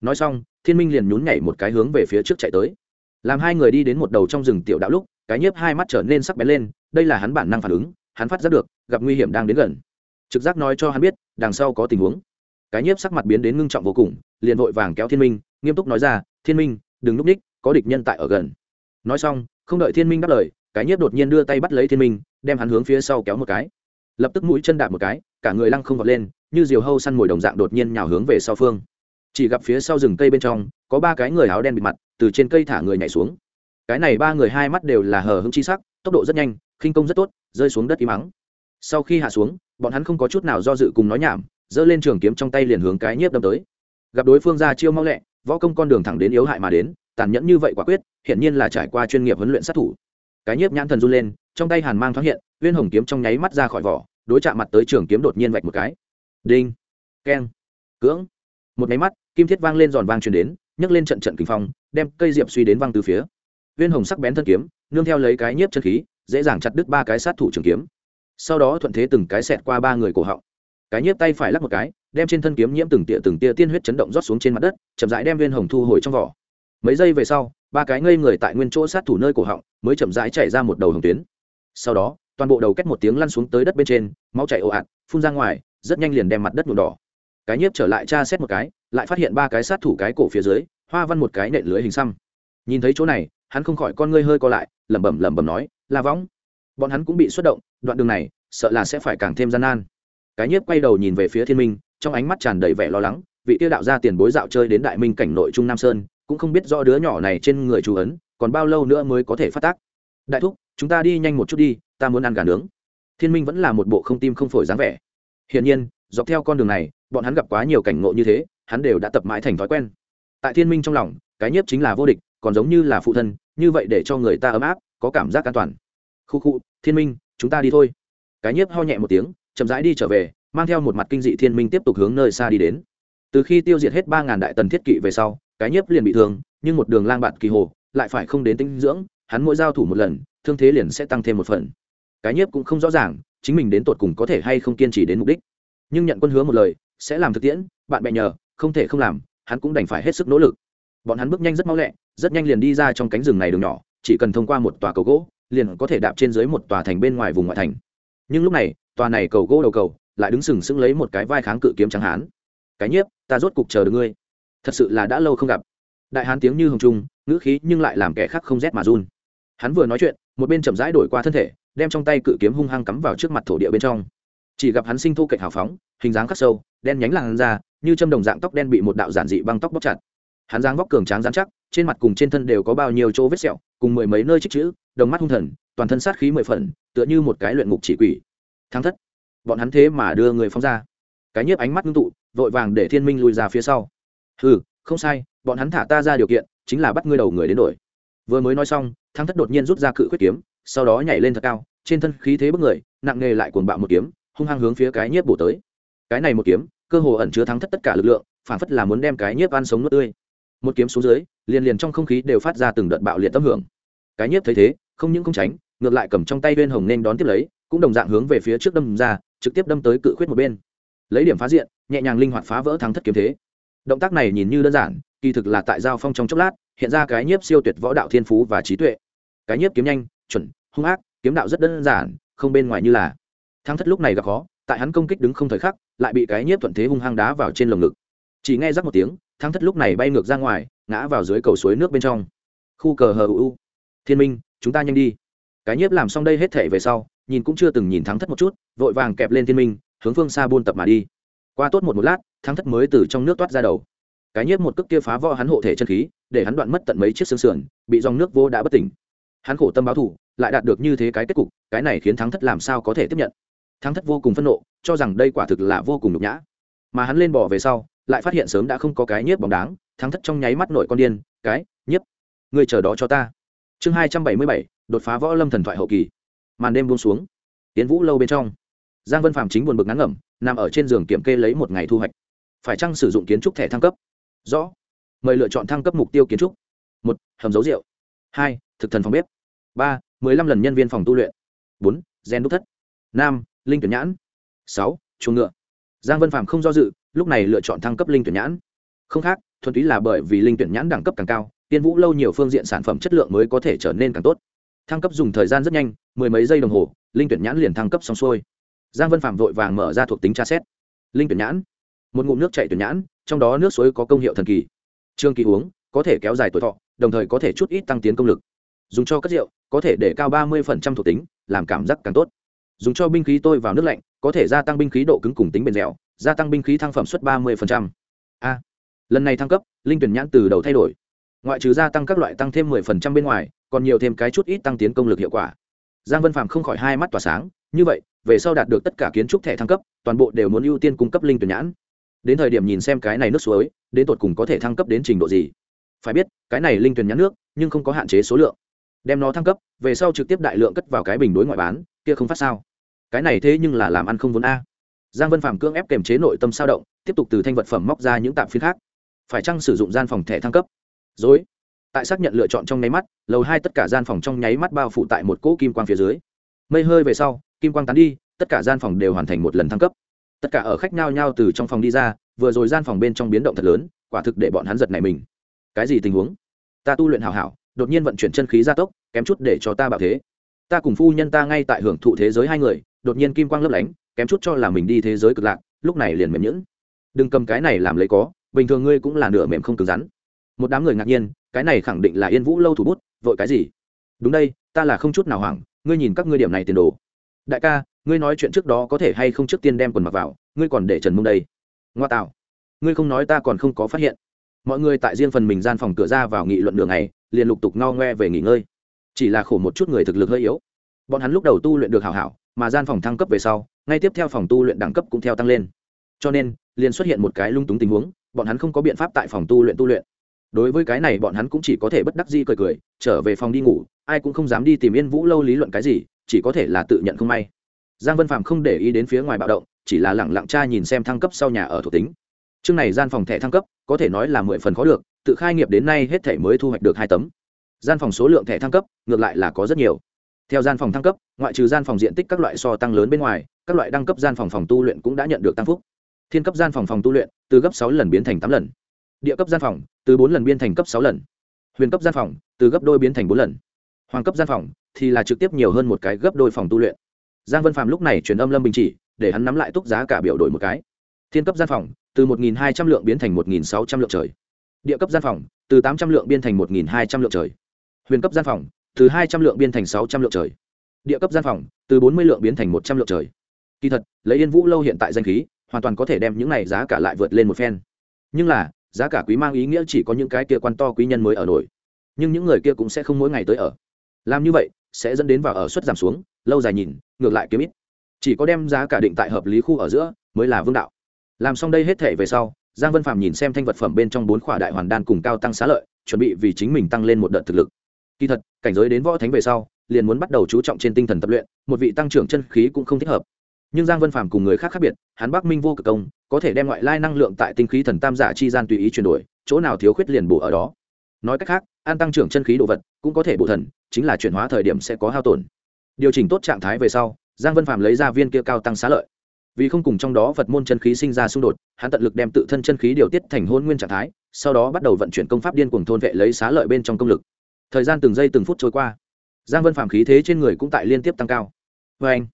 [SPEAKER 1] Nói xong, thiên minh liền nhún nhảy một cái hướng về phía trước chạy tới. Làm hai người đi đến một đầu trong rừng tiểu đạo lúc, cái nhiếp hai mắt trở nên sắc bén lên, đây là hắn bản năng phản ứng, hắn phát giác được, gặp nguy hiểm đang đến gần. Trực giác nói cho hắn biết, đằng sau có tình huống. Cái nhiếp sắc mặt biến đến ngưng trọng vô cùng, liền vội vàng kéo thiên minh, nghiêm túc nói ra, thiên minh, đừng núp ních, có địch nhân tại ở gần. Nói xong, không đợi thiên minh đáp lời, cái nhiếp đột nhiên đưa tay bắt lấy thiên minh, đem hắn hướng phía sau kéo một cái. Lập tức mũi chân đạp một cái, cả người lăng không vọt lên như diều hâu săn mồi đồng dạng đột nhiên nhào hướng về sau phương. Chỉ gặp phía sau rừng cây bên trong, có ba cái người áo đen bịt mặt, từ trên cây thả người nhảy xuống. Cái này ba người hai mắt đều là hờ hững chi sắc, tốc độ rất nhanh, khinh công rất tốt, rơi xuống đất im mắng sau khi hạ xuống, bọn hắn không có chút nào do dự cùng nói nhảm, giơ lên trường kiếm trong tay liền hướng cái nhiếp đâm tới. Gặp đối phương ra chiêu mau lẹ, võ công con đường thẳng đến yếu hại mà đến, tàn nhẫn như vậy quả quyết hiện nhiên là trải qua chuyên nghiệp huấn luyện sát thủ. Cái nhiếp nhãn thần run lên, trong tay hàn mang thoáng hiện uyên hồng kiếm trong nháy mắt ra khỏi vỏ, đối chạm mặt tới trường kiếm đột nhiên vạch một cái đinh. Keng. Cưỡng. Một máy mắt, kim thiết vang lên giòn vang truyền đến, nhấc lên trận trận kinh phong, đem cây diệp suy đến văng từ phía. Viên hồng sắc bén thân kiếm, nương theo lấy cái nhiếp chân khí, dễ dàng chặt đứt ba cái sát thủ trường kiếm. Sau đó thuận thế từng cái xẹt qua ba người cổ họng. Cái nhiếp tay phải lắc một cái, đem trên thân kiếm nhiễm từng tia từng tia tiên huyết chấn động rót xuống trên mặt đất, chậm rãi đem viên hồng thu hồi trong vỏ. Mấy giây về sau, ba cái ngây người tại nguyên chỗ sát thủ nơi cổ họng mới chậm rãi chảy ra một đầu hồng tuyến. Sau đó, toàn bộ đầu kết một tiếng lăn xuống tới đất bên trên, máu chảy ồ ạt, phun ra ngoài rất nhanh liền đem mặt đất nhuộm đỏ. Cái nhiếp trở lại tra xét một cái, lại phát hiện ba cái sát thủ cái cổ phía dưới, hoa văn một cái nện lưới hình xăm. Nhìn thấy chỗ này, hắn không khỏi con ngươi hơi co lại, lẩm bẩm lẩm bẩm nói là võng, bọn hắn cũng bị xuất động, đoạn đường này, sợ là sẽ phải càng thêm gian nan. Cái nhiếp quay đầu nhìn về phía thiên minh, trong ánh mắt tràn đầy vẻ lo lắng, vị tiêu đạo ra tiền bối dạo chơi đến đại minh cảnh nội trung nam sơn, cũng không biết do đứa nhỏ này trên người chú ấn, còn bao lâu nữa mới có thể phát tác. Đại thúc, chúng ta đi nhanh một chút đi, ta muốn ăn gà nướng. Thiên minh vẫn là một bộ không tim không phổi dáng vẻ hiển nhiên, dọc theo con đường này, bọn hắn gặp quá nhiều cảnh ngộ như thế, hắn đều đã tập mãi thành thói quen. Tại thiên minh trong lòng, cái nhiếp chính là vô địch, còn giống như là phụ thân, như vậy để cho người ta ấm áp, có cảm giác an toàn. Khu khu, thiên minh, chúng ta đi thôi. Cái nhiếp ho nhẹ một tiếng, chậm rãi đi trở về, mang theo một mặt kinh dị thiên minh tiếp tục hướng nơi xa đi đến. Từ khi tiêu diệt hết ba ngàn đại tần thiết kỵ về sau, cái nhiếp liền bị thương, nhưng một đường lang bạn kỳ hồ, lại phải không đến tinh dưỡng, hắn mỗi giao thủ một lần, thương thế liền sẽ tăng thêm một phần cái nhiếp cũng không rõ ràng, chính mình đến tột cùng có thể hay không kiên trì đến mục đích. Nhưng nhận quân hứa một lời, sẽ làm thực tiễn, bạn bè nhờ, không thể không làm, hắn cũng đành phải hết sức nỗ lực. Bọn hắn bước nhanh rất mau lẹ, rất nhanh liền đi ra trong cánh rừng này đường nhỏ, chỉ cần thông qua một tòa cầu gỗ, liền có thể đạp trên dưới một tòa thành bên ngoài vùng ngoại thành. Nhưng lúc này, tòa này cầu gỗ đầu cầu, lại đứng sừng sững lấy một cái vai kháng cự kiếm trắng hán. Cái nhiếp, ta rốt cục chờ được ngươi. Thật sự là đã lâu không gặp. Đại hán tiếng như hồng trung, ngữ khí nhưng lại làm kẻ khác không rét mà run. Hắn vừa nói chuyện, một bên chậm rãi đổi qua thân thể đem trong tay cự kiếm hung hăng cắm vào trước mặt thổ địa bên trong. Chỉ gặp hắn sinh thu cạnh hào phóng, hình dáng khắc sâu, đen nhánh làn da, như châm đồng dạng tóc đen bị một đạo giản dị băng tóc bóc chặt. Hắn dáng vóc cường tráng dán chắc, trên mặt cùng trên thân đều có bao nhiêu chỗ vết sẹo, cùng mười mấy nơi trích chữ, đồng mắt hung thần, toàn thân sát khí mười phần, tựa như một cái luyện ngục chỉ quỷ. Thắng thất. Bọn hắn thế mà đưa người phóng ra. Cái nhiếp ánh mắt ngưng tụ, vội vàng để thiên minh lùi ra phía sau. Ừ không sai, bọn hắn thả ta ra điều kiện, chính là bắt ngươi đầu người đến đổi. Vừa mới nói xong, thắng thất đột nhiên rút ra cự quyết kiếm sau đó nhảy lên thật cao, trên thân khí thế bức người, nặng nề lại cuồng bạo một kiếm, hung hăng hướng phía cái nhiếp bổ tới. Cái này một kiếm, cơ hồ ẩn chứa thắng thất tất cả lực lượng, phản phất là muốn đem cái nhiếp ăn sống nuốt tươi. Một kiếm xuống dưới, liền liền trong không khí đều phát ra từng đợt bạo liệt tâm hưởng. Cái nhiếp thấy thế, không những không tránh, ngược lại cầm trong tay bên hồng nên đón tiếp lấy, cũng đồng dạng hướng về phía trước đâm ra, trực tiếp đâm tới cự khuyết một bên. Lấy điểm phá diện, nhẹ nhàng linh hoạt phá vỡ thắng thất kiếm thế. Động tác này nhìn như đơn giản, kỳ thực là tại giao phong trong chốc lát, hiện ra cái nhiếp siêu tuyệt võ đạo thiên phú và trí tuệ. Cái nhiếp kiếm nhanh, chuẩn hung ác, kiếm đạo rất đơn giản, không bên ngoài như là. Thắng thất lúc này gặp khó, tại hắn công kích đứng không thời khắc, lại bị cái nhiếp thuận thế hung hăng đá vào trên lồng ngực. Chỉ nghe rắc một tiếng, thắng thất lúc này bay ngược ra ngoài, ngã vào dưới cầu suối nước bên trong. Khu cờ hờ u thiên minh, chúng ta nhanh đi. Cái nhiếp làm xong đây hết thể về sau, nhìn cũng chưa từng nhìn thắng thất một chút, vội vàng kẹp lên thiên minh, hướng phương xa buôn tập mà đi. Qua tốt một một lát, thắng thất mới từ trong nước toát ra đầu. Cái nhiếp một cước kia phá vỡ hắn hộ thể chân khí, để hắn đoạn mất tận mấy chiếc xương sườn, bị dòng nước vô đã bất tỉnh. Hắn khổ tâm báo thủ lại đạt được như thế cái kết cục, cái này khiến thắng thất làm sao có thể tiếp nhận? Thắng thất vô cùng phẫn nộ, cho rằng đây quả thực là vô cùng nhục nhã. Mà hắn lên bỏ về sau, lại phát hiện sớm đã không có cái nhiếp bóng đáng, thắng thất trong nháy mắt nội con điên, cái, nhiếp người chờ đó cho ta. Chương hai trăm bảy mươi bảy, đột phá võ lâm thần thoại hậu kỳ. Màn đêm buông xuống. Tiến vũ lâu bên trong. Giang vân phạm chính buồn bực ngắn ngẩm, nằm ở trên giường kiểm kê lấy một ngày thu hoạch. Phải chăng sử dụng kiến trúc thẻ thăng cấp? Rõ. Mời lựa chọn thăng cấp mục tiêu kiến trúc. Một, hầm dấu rượu. Hai, thực thần phòng bếp. Ba mười lăm lần nhân viên phòng tu luyện. Bốn, gen đúc thất. Năm, linh tuyển nhãn. Sáu, chuồng ngựa. Giang vân phàm không do dự, lúc này lựa chọn thăng cấp linh tuyển nhãn. Không khác, thuần túy là bởi vì linh tuyển nhãn đẳng cấp càng cao, tiên vũ lâu nhiều phương diện sản phẩm chất lượng mới có thể trở nên càng tốt. Thăng cấp dùng thời gian rất nhanh, mười mấy giây đồng hồ, linh tuyển nhãn liền thăng cấp xong xuôi. Giang vân phàm vội vàng mở ra thuộc tính tra xét. Linh tuyển nhãn. Một ngụm nước chảy tuyển nhãn, trong đó nước suối có công hiệu thần kỳ. Trương kỳ uống, có thể kéo dài tuổi thọ, đồng thời có thể chút ít tăng tiến công lực dùng cho cất rượu, có thể để cao ba mươi thuộc tính, làm cảm giác càng tốt. Dùng cho binh khí tôi vào nước lạnh, có thể gia tăng binh khí độ cứng cùng tính bền dẻo, gia tăng binh khí thăng phẩm suất ba mươi a. Lần này thăng cấp, linh tuyển nhãn từ đầu thay đổi. Ngoại trừ gia tăng các loại tăng thêm 10% bên ngoài, còn nhiều thêm cái chút ít tăng tiến công lực hiệu quả. Giang vân phàm không khỏi hai mắt tỏa sáng, như vậy, về sau đạt được tất cả kiến trúc thẻ thăng cấp, toàn bộ đều muốn ưu tiên cung cấp linh tuyển nhãn. Đến thời điểm nhìn xem cái này nước suối, đến tột cùng có thể thăng cấp đến trình độ gì? Phải biết, cái này linh tuyển nhãn nước, nhưng không có hạn chế số lượng đem nó thăng cấp, về sau trực tiếp đại lượng cất vào cái bình đối ngoại bán, kia không phát sao. Cái này thế nhưng là làm ăn không vốn a. Giang vân phạm cưỡng ép kềm chế nội tâm sao động, tiếp tục từ thanh vật phẩm móc ra những tạp phiên khác. Phải chăng sử dụng gian phòng thẻ thăng cấp? Dối tại xác nhận lựa chọn trong nháy mắt, lầu hai tất cả gian phòng trong nháy mắt bao phủ tại một cỗ kim quang phía dưới. Mây hơi về sau, kim quang tán đi, tất cả gian phòng đều hoàn thành một lần thăng cấp. Tất cả ở khách nhao nhao từ trong phòng đi ra, vừa rồi gian phòng bên trong biến động thật lớn, quả thực để bọn hắn giật này mình. Cái gì tình huống? Ta tu luyện hảo hảo đột nhiên vận chuyển chân khí gia tốc, kém chút để cho ta bảo thế. Ta cùng phu nhân ta ngay tại hưởng thụ thế giới hai người, đột nhiên kim quang lấp lánh, kém chút cho là mình đi thế giới cực lạc, lúc này liền mềm nhũng đừng cầm cái này làm lấy có, bình thường ngươi cũng là nửa mềm không cứng rắn. Một đám người ngạc nhiên, cái này khẳng định là yên vũ lâu thủ bút, vội cái gì? Đúng đây, ta là không chút nào hoảng, ngươi nhìn các ngươi điểm này tiền đồ. Đại ca, ngươi nói chuyện trước đó có thể hay không trước tiên đem quần mặc vào, ngươi còn để trần mông đây. Ngoa tạo. Ngươi không nói ta còn không có phát hiện. Mọi người tại riêng phần mình gian phòng cửa ra vào nghị luận đường này liền lục tục ngao ngoe về nghỉ ngơi. Chỉ là khổ một chút người thực lực hơi yếu. Bọn hắn lúc đầu tu luyện được hảo hảo, mà gian phòng thăng cấp về sau, ngay tiếp theo phòng tu luyện đẳng cấp cũng theo tăng lên. Cho nên, liền xuất hiện một cái lung túng tình huống, bọn hắn không có biện pháp tại phòng tu luyện tu luyện. Đối với cái này bọn hắn cũng chỉ có thể bất đắc di cười cười, trở về phòng đi ngủ, ai cũng không dám đi tìm yên vũ lâu lý luận cái gì, chỉ có thể là tự nhận không may. Giang vân phạm không để ý đến phía ngoài bạo động, chỉ là lẳng lặng tra nhìn xem thăng cấp sau nhà ở thuộc tính chương này gian phòng thẻ thăng cấp, có thể nói là mười phần khó được, tự khai nghiệp đến nay hết thẻ mới thu hoạch được hai tấm. Gian phòng số lượng thẻ thăng cấp, ngược lại là có rất nhiều. Theo gian phòng thăng cấp, ngoại trừ gian phòng diện tích các loại so tăng lớn bên ngoài, các loại đăng cấp gian phòng phòng tu luyện cũng đã nhận được tăng phúc. Thiên cấp gian phòng phòng tu luyện, từ gấp sáu lần biến thành tám lần. Địa cấp gian phòng, từ bốn lần biến thành cấp sáu lần. Huyền cấp gian phòng, từ gấp đôi biến thành bốn lần. Hoàng cấp gian phòng, thì là trực tiếp nhiều hơn một cái gấp đôi phòng tu luyện. Giang vân phạm lúc này truyền âm lâm bình chỉ, để hắn nắm lại túc giá cả biểu đổi một cái thiên cấp gian phòng, từ một hai trăm lượng biến thành một sáu trăm lượng trời. Địa cấp gian phòng, từ tám trăm lượng biến thành một hai trăm lượng trời. Huyền cấp gian phòng, từ hai trăm lượng biến thành sáu trăm lượng trời. Địa cấp gian phòng, từ bốn mươi lượng biến thành một trăm lượng trời. Kỳ thật, lấy yên vũ lâu hiện tại danh khí, hoàn toàn có thể đem những này giá cả lại vượt lên một phen. Nhưng là, giá cả quý mang ý nghĩa chỉ có những cái kia quan to quý nhân mới ở nổi. Nhưng những người kia cũng sẽ không mỗi ngày tới ở. Làm như vậy, sẽ dẫn đến vào ở suất giảm xuống, lâu dài nhìn, ngược lại kiếm ít. Chỉ có đem giá cả định tại hợp lý khu ở giữa, mới là vương đạo làm xong đây hết thể về sau, giang vân phạm nhìn xem thanh vật phẩm bên trong bốn khỏa đại hoàn đan cùng cao tăng xá lợi, chuẩn bị vì chính mình tăng lên một đợt thực lực. Kỳ thật, cảnh giới đến võ thánh về sau, liền muốn bắt đầu chú trọng trên tinh thần tập luyện, một vị tăng trưởng chân khí cũng không thích hợp. Nhưng giang vân Phạm cùng người khác khác biệt, hắn bắc minh vô cực công, có thể đem ngoại lai năng lượng tại tinh khí thần tam giả chi gian tùy ý chuyển đổi, chỗ nào thiếu khuyết liền bổ ở đó. Nói cách khác, an tăng trưởng chân khí đồ vật cũng có thể bổ thần, chính là chuyển hóa thời điểm sẽ có hao tổn. Điều chỉnh tốt trạng thái về sau, giang vân Phạm lấy ra viên kia cao tăng xá lợi vì không cùng trong đó phật môn chân khí sinh ra xung đột, hắn tận lực đem tự thân chân khí điều tiết thành hôn nguyên trạng thái, sau đó bắt đầu vận chuyển công pháp điên cuồng thôn vệ lấy xá lợi bên trong công lực. Thời gian từng giây từng phút trôi qua, giang vân phàm khí thế trên người cũng tại liên tiếp tăng cao. Vê anh,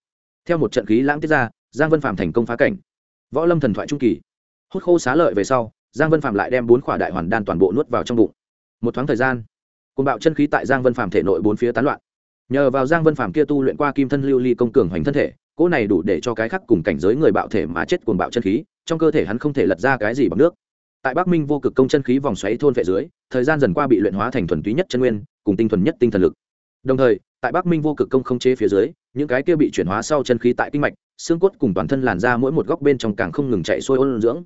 [SPEAKER 1] theo một trận khí lãng tiết ra, giang vân phàm thành công phá cảnh. Võ lâm thần thoại trung kỳ. Hút khô xá lợi về sau, giang vân phàm lại đem bốn khỏa đại hoàn đan toàn bộ nuốt vào trong bụng. Một thoáng thời gian côn bạo chân khí tại giang vân phàm thể nội bốn phía tán loạn. Nhờ vào giang vân phàm kia tu luyện qua kim thân lưu ly công cường hoành thân thể cỗ này đủ để cho cái khác cùng cảnh giới người bạo thể mà chết cuồng bạo chân khí, trong cơ thể hắn không thể lật ra cái gì bằng nước. Tại bắc minh vô cực công chân khí vòng xoáy thôn vệ dưới, thời gian dần qua bị luyện hóa thành thuần túy nhất chân nguyên, cùng tinh thuần nhất tinh thần lực. Đồng thời, tại bắc minh vô cực công không chế phía dưới, những cái kia bị chuyển hóa sau chân khí tại kinh mạch, xương cốt cùng toàn thân làn ra mỗi một góc bên trong càng không ngừng chạy xuôi ôn dưỡng.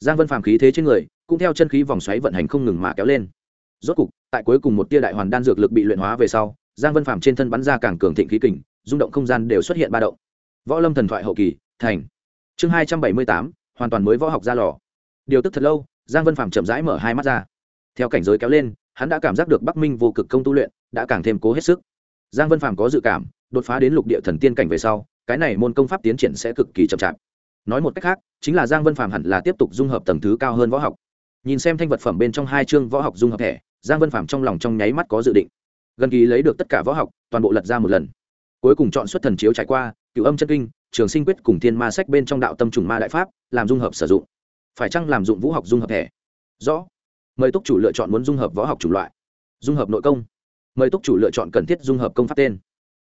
[SPEAKER 1] Giang vân phàm khí thế trên người, cũng theo chân khí vòng xoáy vận hành không ngừng mà kéo lên. Rốt cục, tại cuối cùng một tia đại hoàn đan dược lực bị luyện hóa về sau, giang vân phàm trên thân bắn ra càng cường thịnh khí kình, rung động không gian đều xuất hiện ba động võ lâm thần thoại hậu kỳ, thành. Chương hai trăm bảy mươi tám, hoàn toàn mới võ học ra lò. Điều tức thật lâu, giang vân phạm chậm rãi mở hai mắt ra. Theo cảnh giới kéo lên, hắn đã cảm giác được bắc minh vô cực công tu luyện đã càng thêm cố hết sức. Giang vân phạm có dự cảm, đột phá đến lục địa thần tiên cảnh về sau, cái này môn công pháp tiến triển sẽ cực kỳ chậm chạp. Nói một cách khác, chính là giang vân phạm hẳn là tiếp tục dung hợp tầng thứ cao hơn võ học. Nhìn xem thanh vật phẩm bên trong hai chương võ học dung hợp thẻ, giang vân phạm trong lòng trong nháy mắt có dự định. Gần kỳ lấy được tất cả võ học, toàn bộ lật ra một lần. Cuối cùng chọn xuất thần chiếu trải qua cựu âm chân kinh, trường sinh quyết cùng thiên ma sách bên trong đạo tâm trùng ma đại pháp, làm dung hợp sử dụng. Phải chăng làm dụng vũ học dung hợp thẻ? Rõ. Mời túc chủ lựa chọn muốn dung hợp võ học chủng loại. Dung hợp nội công. Mời túc chủ lựa chọn cần thiết dung hợp công pháp tên.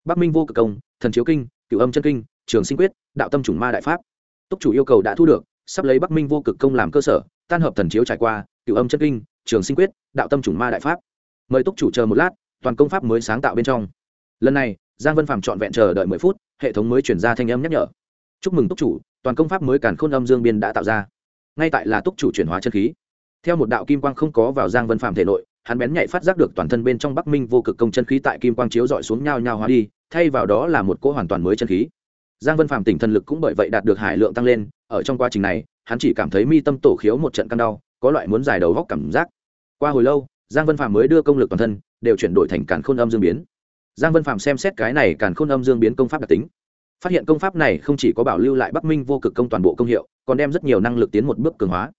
[SPEAKER 1] Bắc minh vô cực công, thần chiếu kinh cựu âm chân kinh, trường sinh quyết, đạo tâm chủng ma đại pháp. Túc chủ yêu cầu đã thu được, sắp lấy bắc minh vô cực công làm cơ sở, tan hợp thần chiếu trải qua cựu âm chân kinh, trường sinh quyết, đạo tâm chủng ma đại pháp. Mời túc chủ chờ một lát, toàn công pháp mới sáng tạo bên trong. Lần này, giang vân phạm trọn vẹn chờ đợi mười phút hệ thống mới chuyển ra thanh âm nhắc nhở. Chúc mừng túc chủ, toàn công pháp mới càn khôn âm dương biên đã tạo ra. Ngay tại là túc chủ chuyển hóa chân khí. Theo một đạo kim quang không có vào giang vân phạm thể nội, hắn bén nhạy phát giác được toàn thân bên trong bắc minh vô cực công chân khí tại kim quang chiếu dọi xuống nhau nhau hóa đi, thay vào đó là một cỗ hoàn toàn mới chân khí. Giang vân phạm tỉnh thần lực cũng bởi vậy đạt được hải lượng tăng lên, ở trong quá trình này, hắn chỉ cảm thấy mi tâm tổ khiếu một trận căn đau, có loại muốn giải đầu góc cảm giác. Qua hồi lâu, giang vân phạm mới đưa công lực toàn thân, đều chuyển đổi thành càn khôn âm dương biến giang vân phạm xem xét cái này càn khôn âm dương biến công pháp đặc tính. Phát hiện công pháp này không chỉ có bảo lưu lại bắc minh vô cực công toàn bộ công hiệu, còn đem rất nhiều năng lực tiến một bước cường hóa.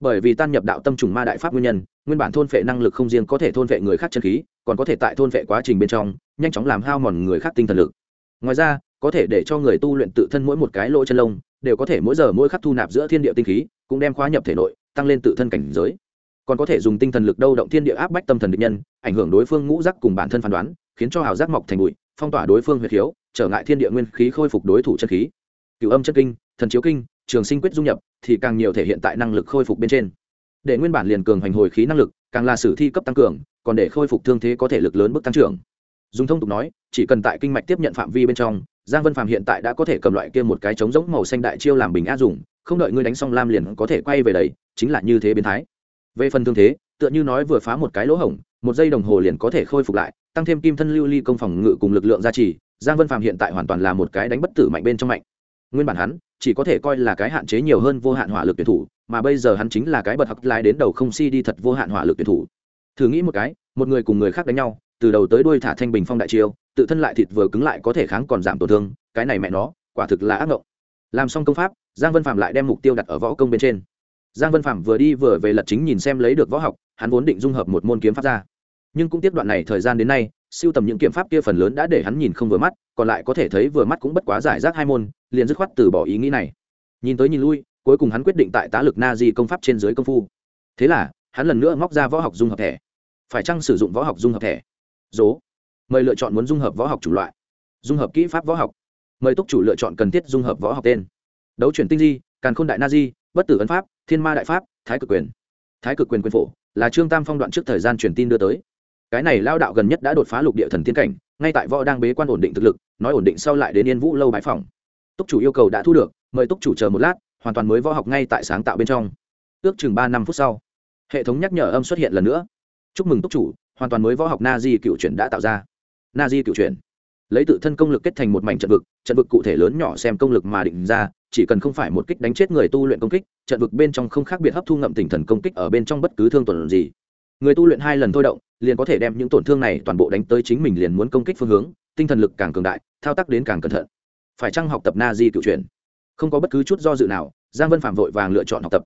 [SPEAKER 1] Bởi vì tan nhập đạo tâm trùng ma đại pháp nguyên nhân, nguyên bản thôn phệ năng lực không riêng có thể thôn phệ người khác chân khí, còn có thể tại thôn phệ quá trình bên trong, nhanh chóng làm hao mòn người khác tinh thần lực. Ngoài ra, có thể để cho người tu luyện tự thân mỗi một cái lỗ chân lông, đều có thể mỗi giờ mỗi khắc thu nạp giữa thiên địa tinh khí, cũng đem khóa nhập thể nội, tăng lên tự thân cảnh giới. Còn có thể dùng tinh thần lực đâu động thiên địa áp bách tâm thần địch nhân, ảnh hưởng đối phương ngũ giác cùng bản thân phán đoán khiến cho hào giác mọc thành bụi, phong tỏa đối phương huyệt khiếu, trở ngại thiên địa nguyên khí khôi phục đối thủ chân khí. Cựu âm chân kinh, thần chiếu kinh, trường sinh quyết dung nhập, thì càng nhiều thể hiện tại năng lực khôi phục bên trên. Để nguyên bản liền cường hoành hồi khí năng lực, càng là sử thi cấp tăng cường, còn để khôi phục thương thế có thể lực lớn bước tăng trưởng. Dùng thông tục nói, chỉ cần tại kinh mạch tiếp nhận phạm vi bên trong, giang vân phạm hiện tại đã có thể cầm loại kia một cái trống giống màu xanh đại chiêu làm bình a dùng, không đợi ngươi đánh xong lam liền có thể quay về đấy chính là như thế biến thái. Về phần thương thế, tựa như nói vừa phá một cái lỗ hổng, một giây đồng hồ liền có thể khôi phục lại tăng thêm kim thân lưu ly công phòng ngự cùng lực lượng gia trì, giang vân phạm hiện tại hoàn toàn là một cái đánh bất tử mạnh bên trong mạnh. Nguyên bản hắn chỉ có thể coi là cái hạn chế nhiều hơn vô hạn hỏa lực tuyển thủ, mà bây giờ hắn chính là cái bật học lái đến đầu không si đi thật vô hạn hỏa lực tuyển thủ. Thử nghĩ một cái, một người cùng người khác đánh nhau, từ đầu tới đuôi thả thanh bình phong đại chiêu, tự thân lại thịt vừa cứng lại có thể kháng còn giảm tổn thương, cái này mẹ nó, quả thực là ác mộng làm xong công pháp, giang vân phạm lại đem mục tiêu đặt ở võ công bên trên. Giang vân phạm vừa đi vừa về lật chính nhìn xem lấy được võ học, hắn vốn định dung hợp một môn kiếm pháp ra nhưng cũng tiếp đoạn này thời gian đến nay, siêu tầm những kiểm pháp kia phần lớn đã để hắn nhìn không vừa mắt, còn lại có thể thấy vừa mắt cũng bất quá giải rác hai môn, liền dứt khoát từ bỏ ý nghĩ này. Nhìn tới nhìn lui, cuối cùng hắn quyết định tại tá lực na di công pháp trên dưới công phu. Thế là, hắn lần nữa móc ra võ học dung hợp thẻ. Phải chăng sử dụng võ học dung hợp thẻ? Dố. Mời lựa chọn muốn dung hợp võ học chủ loại. Dung hợp kỹ pháp võ học. Mời túc chủ lựa chọn cần thiết dung hợp võ học tên. Đấu chuyển tinh di, càn khôn đại na di bất tử ấn pháp, thiên ma đại pháp, thái cực quyền. Thái cực quyền quyền phổ, là trương tam phong đoạn trước thời gian truyền tin đưa tới cái này lao đạo gần nhất đã đột phá lục địa thần tiên cảnh, ngay tại võ đang bế quan ổn định thực lực, nói ổn định sau lại đến yên vũ lâu bãi phòng túc chủ yêu cầu đã thu được, mời túc chủ chờ một lát, hoàn toàn mới võ học ngay tại sáng tạo bên trong. Ước chừng ba năm phút sau, hệ thống nhắc nhở âm xuất hiện lần nữa. Chúc mừng túc chủ, hoàn toàn mới võ học na di cựu chuyển đã tạo ra. Na di cựu chuyển lấy tự thân công lực kết thành một mảnh trận vực trận vực cụ thể lớn nhỏ xem công lực mà định ra, chỉ cần không phải một kích đánh chết người tu luyện công kích, trận vực bên trong không khác biệt hấp thu ngậm tinh thần công kích ở bên trong bất cứ thương tuần gì. Người tu luyện hai lần thôi động liền có thể đem những tổn thương này toàn bộ đánh tới chính mình liền muốn công kích phương hướng, tinh thần lực càng cường đại, thao tác đến càng cẩn thận. Phải chăng học tập na di cựu truyền? Không có bất cứ chút do dự nào, giang vân phạm vội vàng lựa chọn học tập.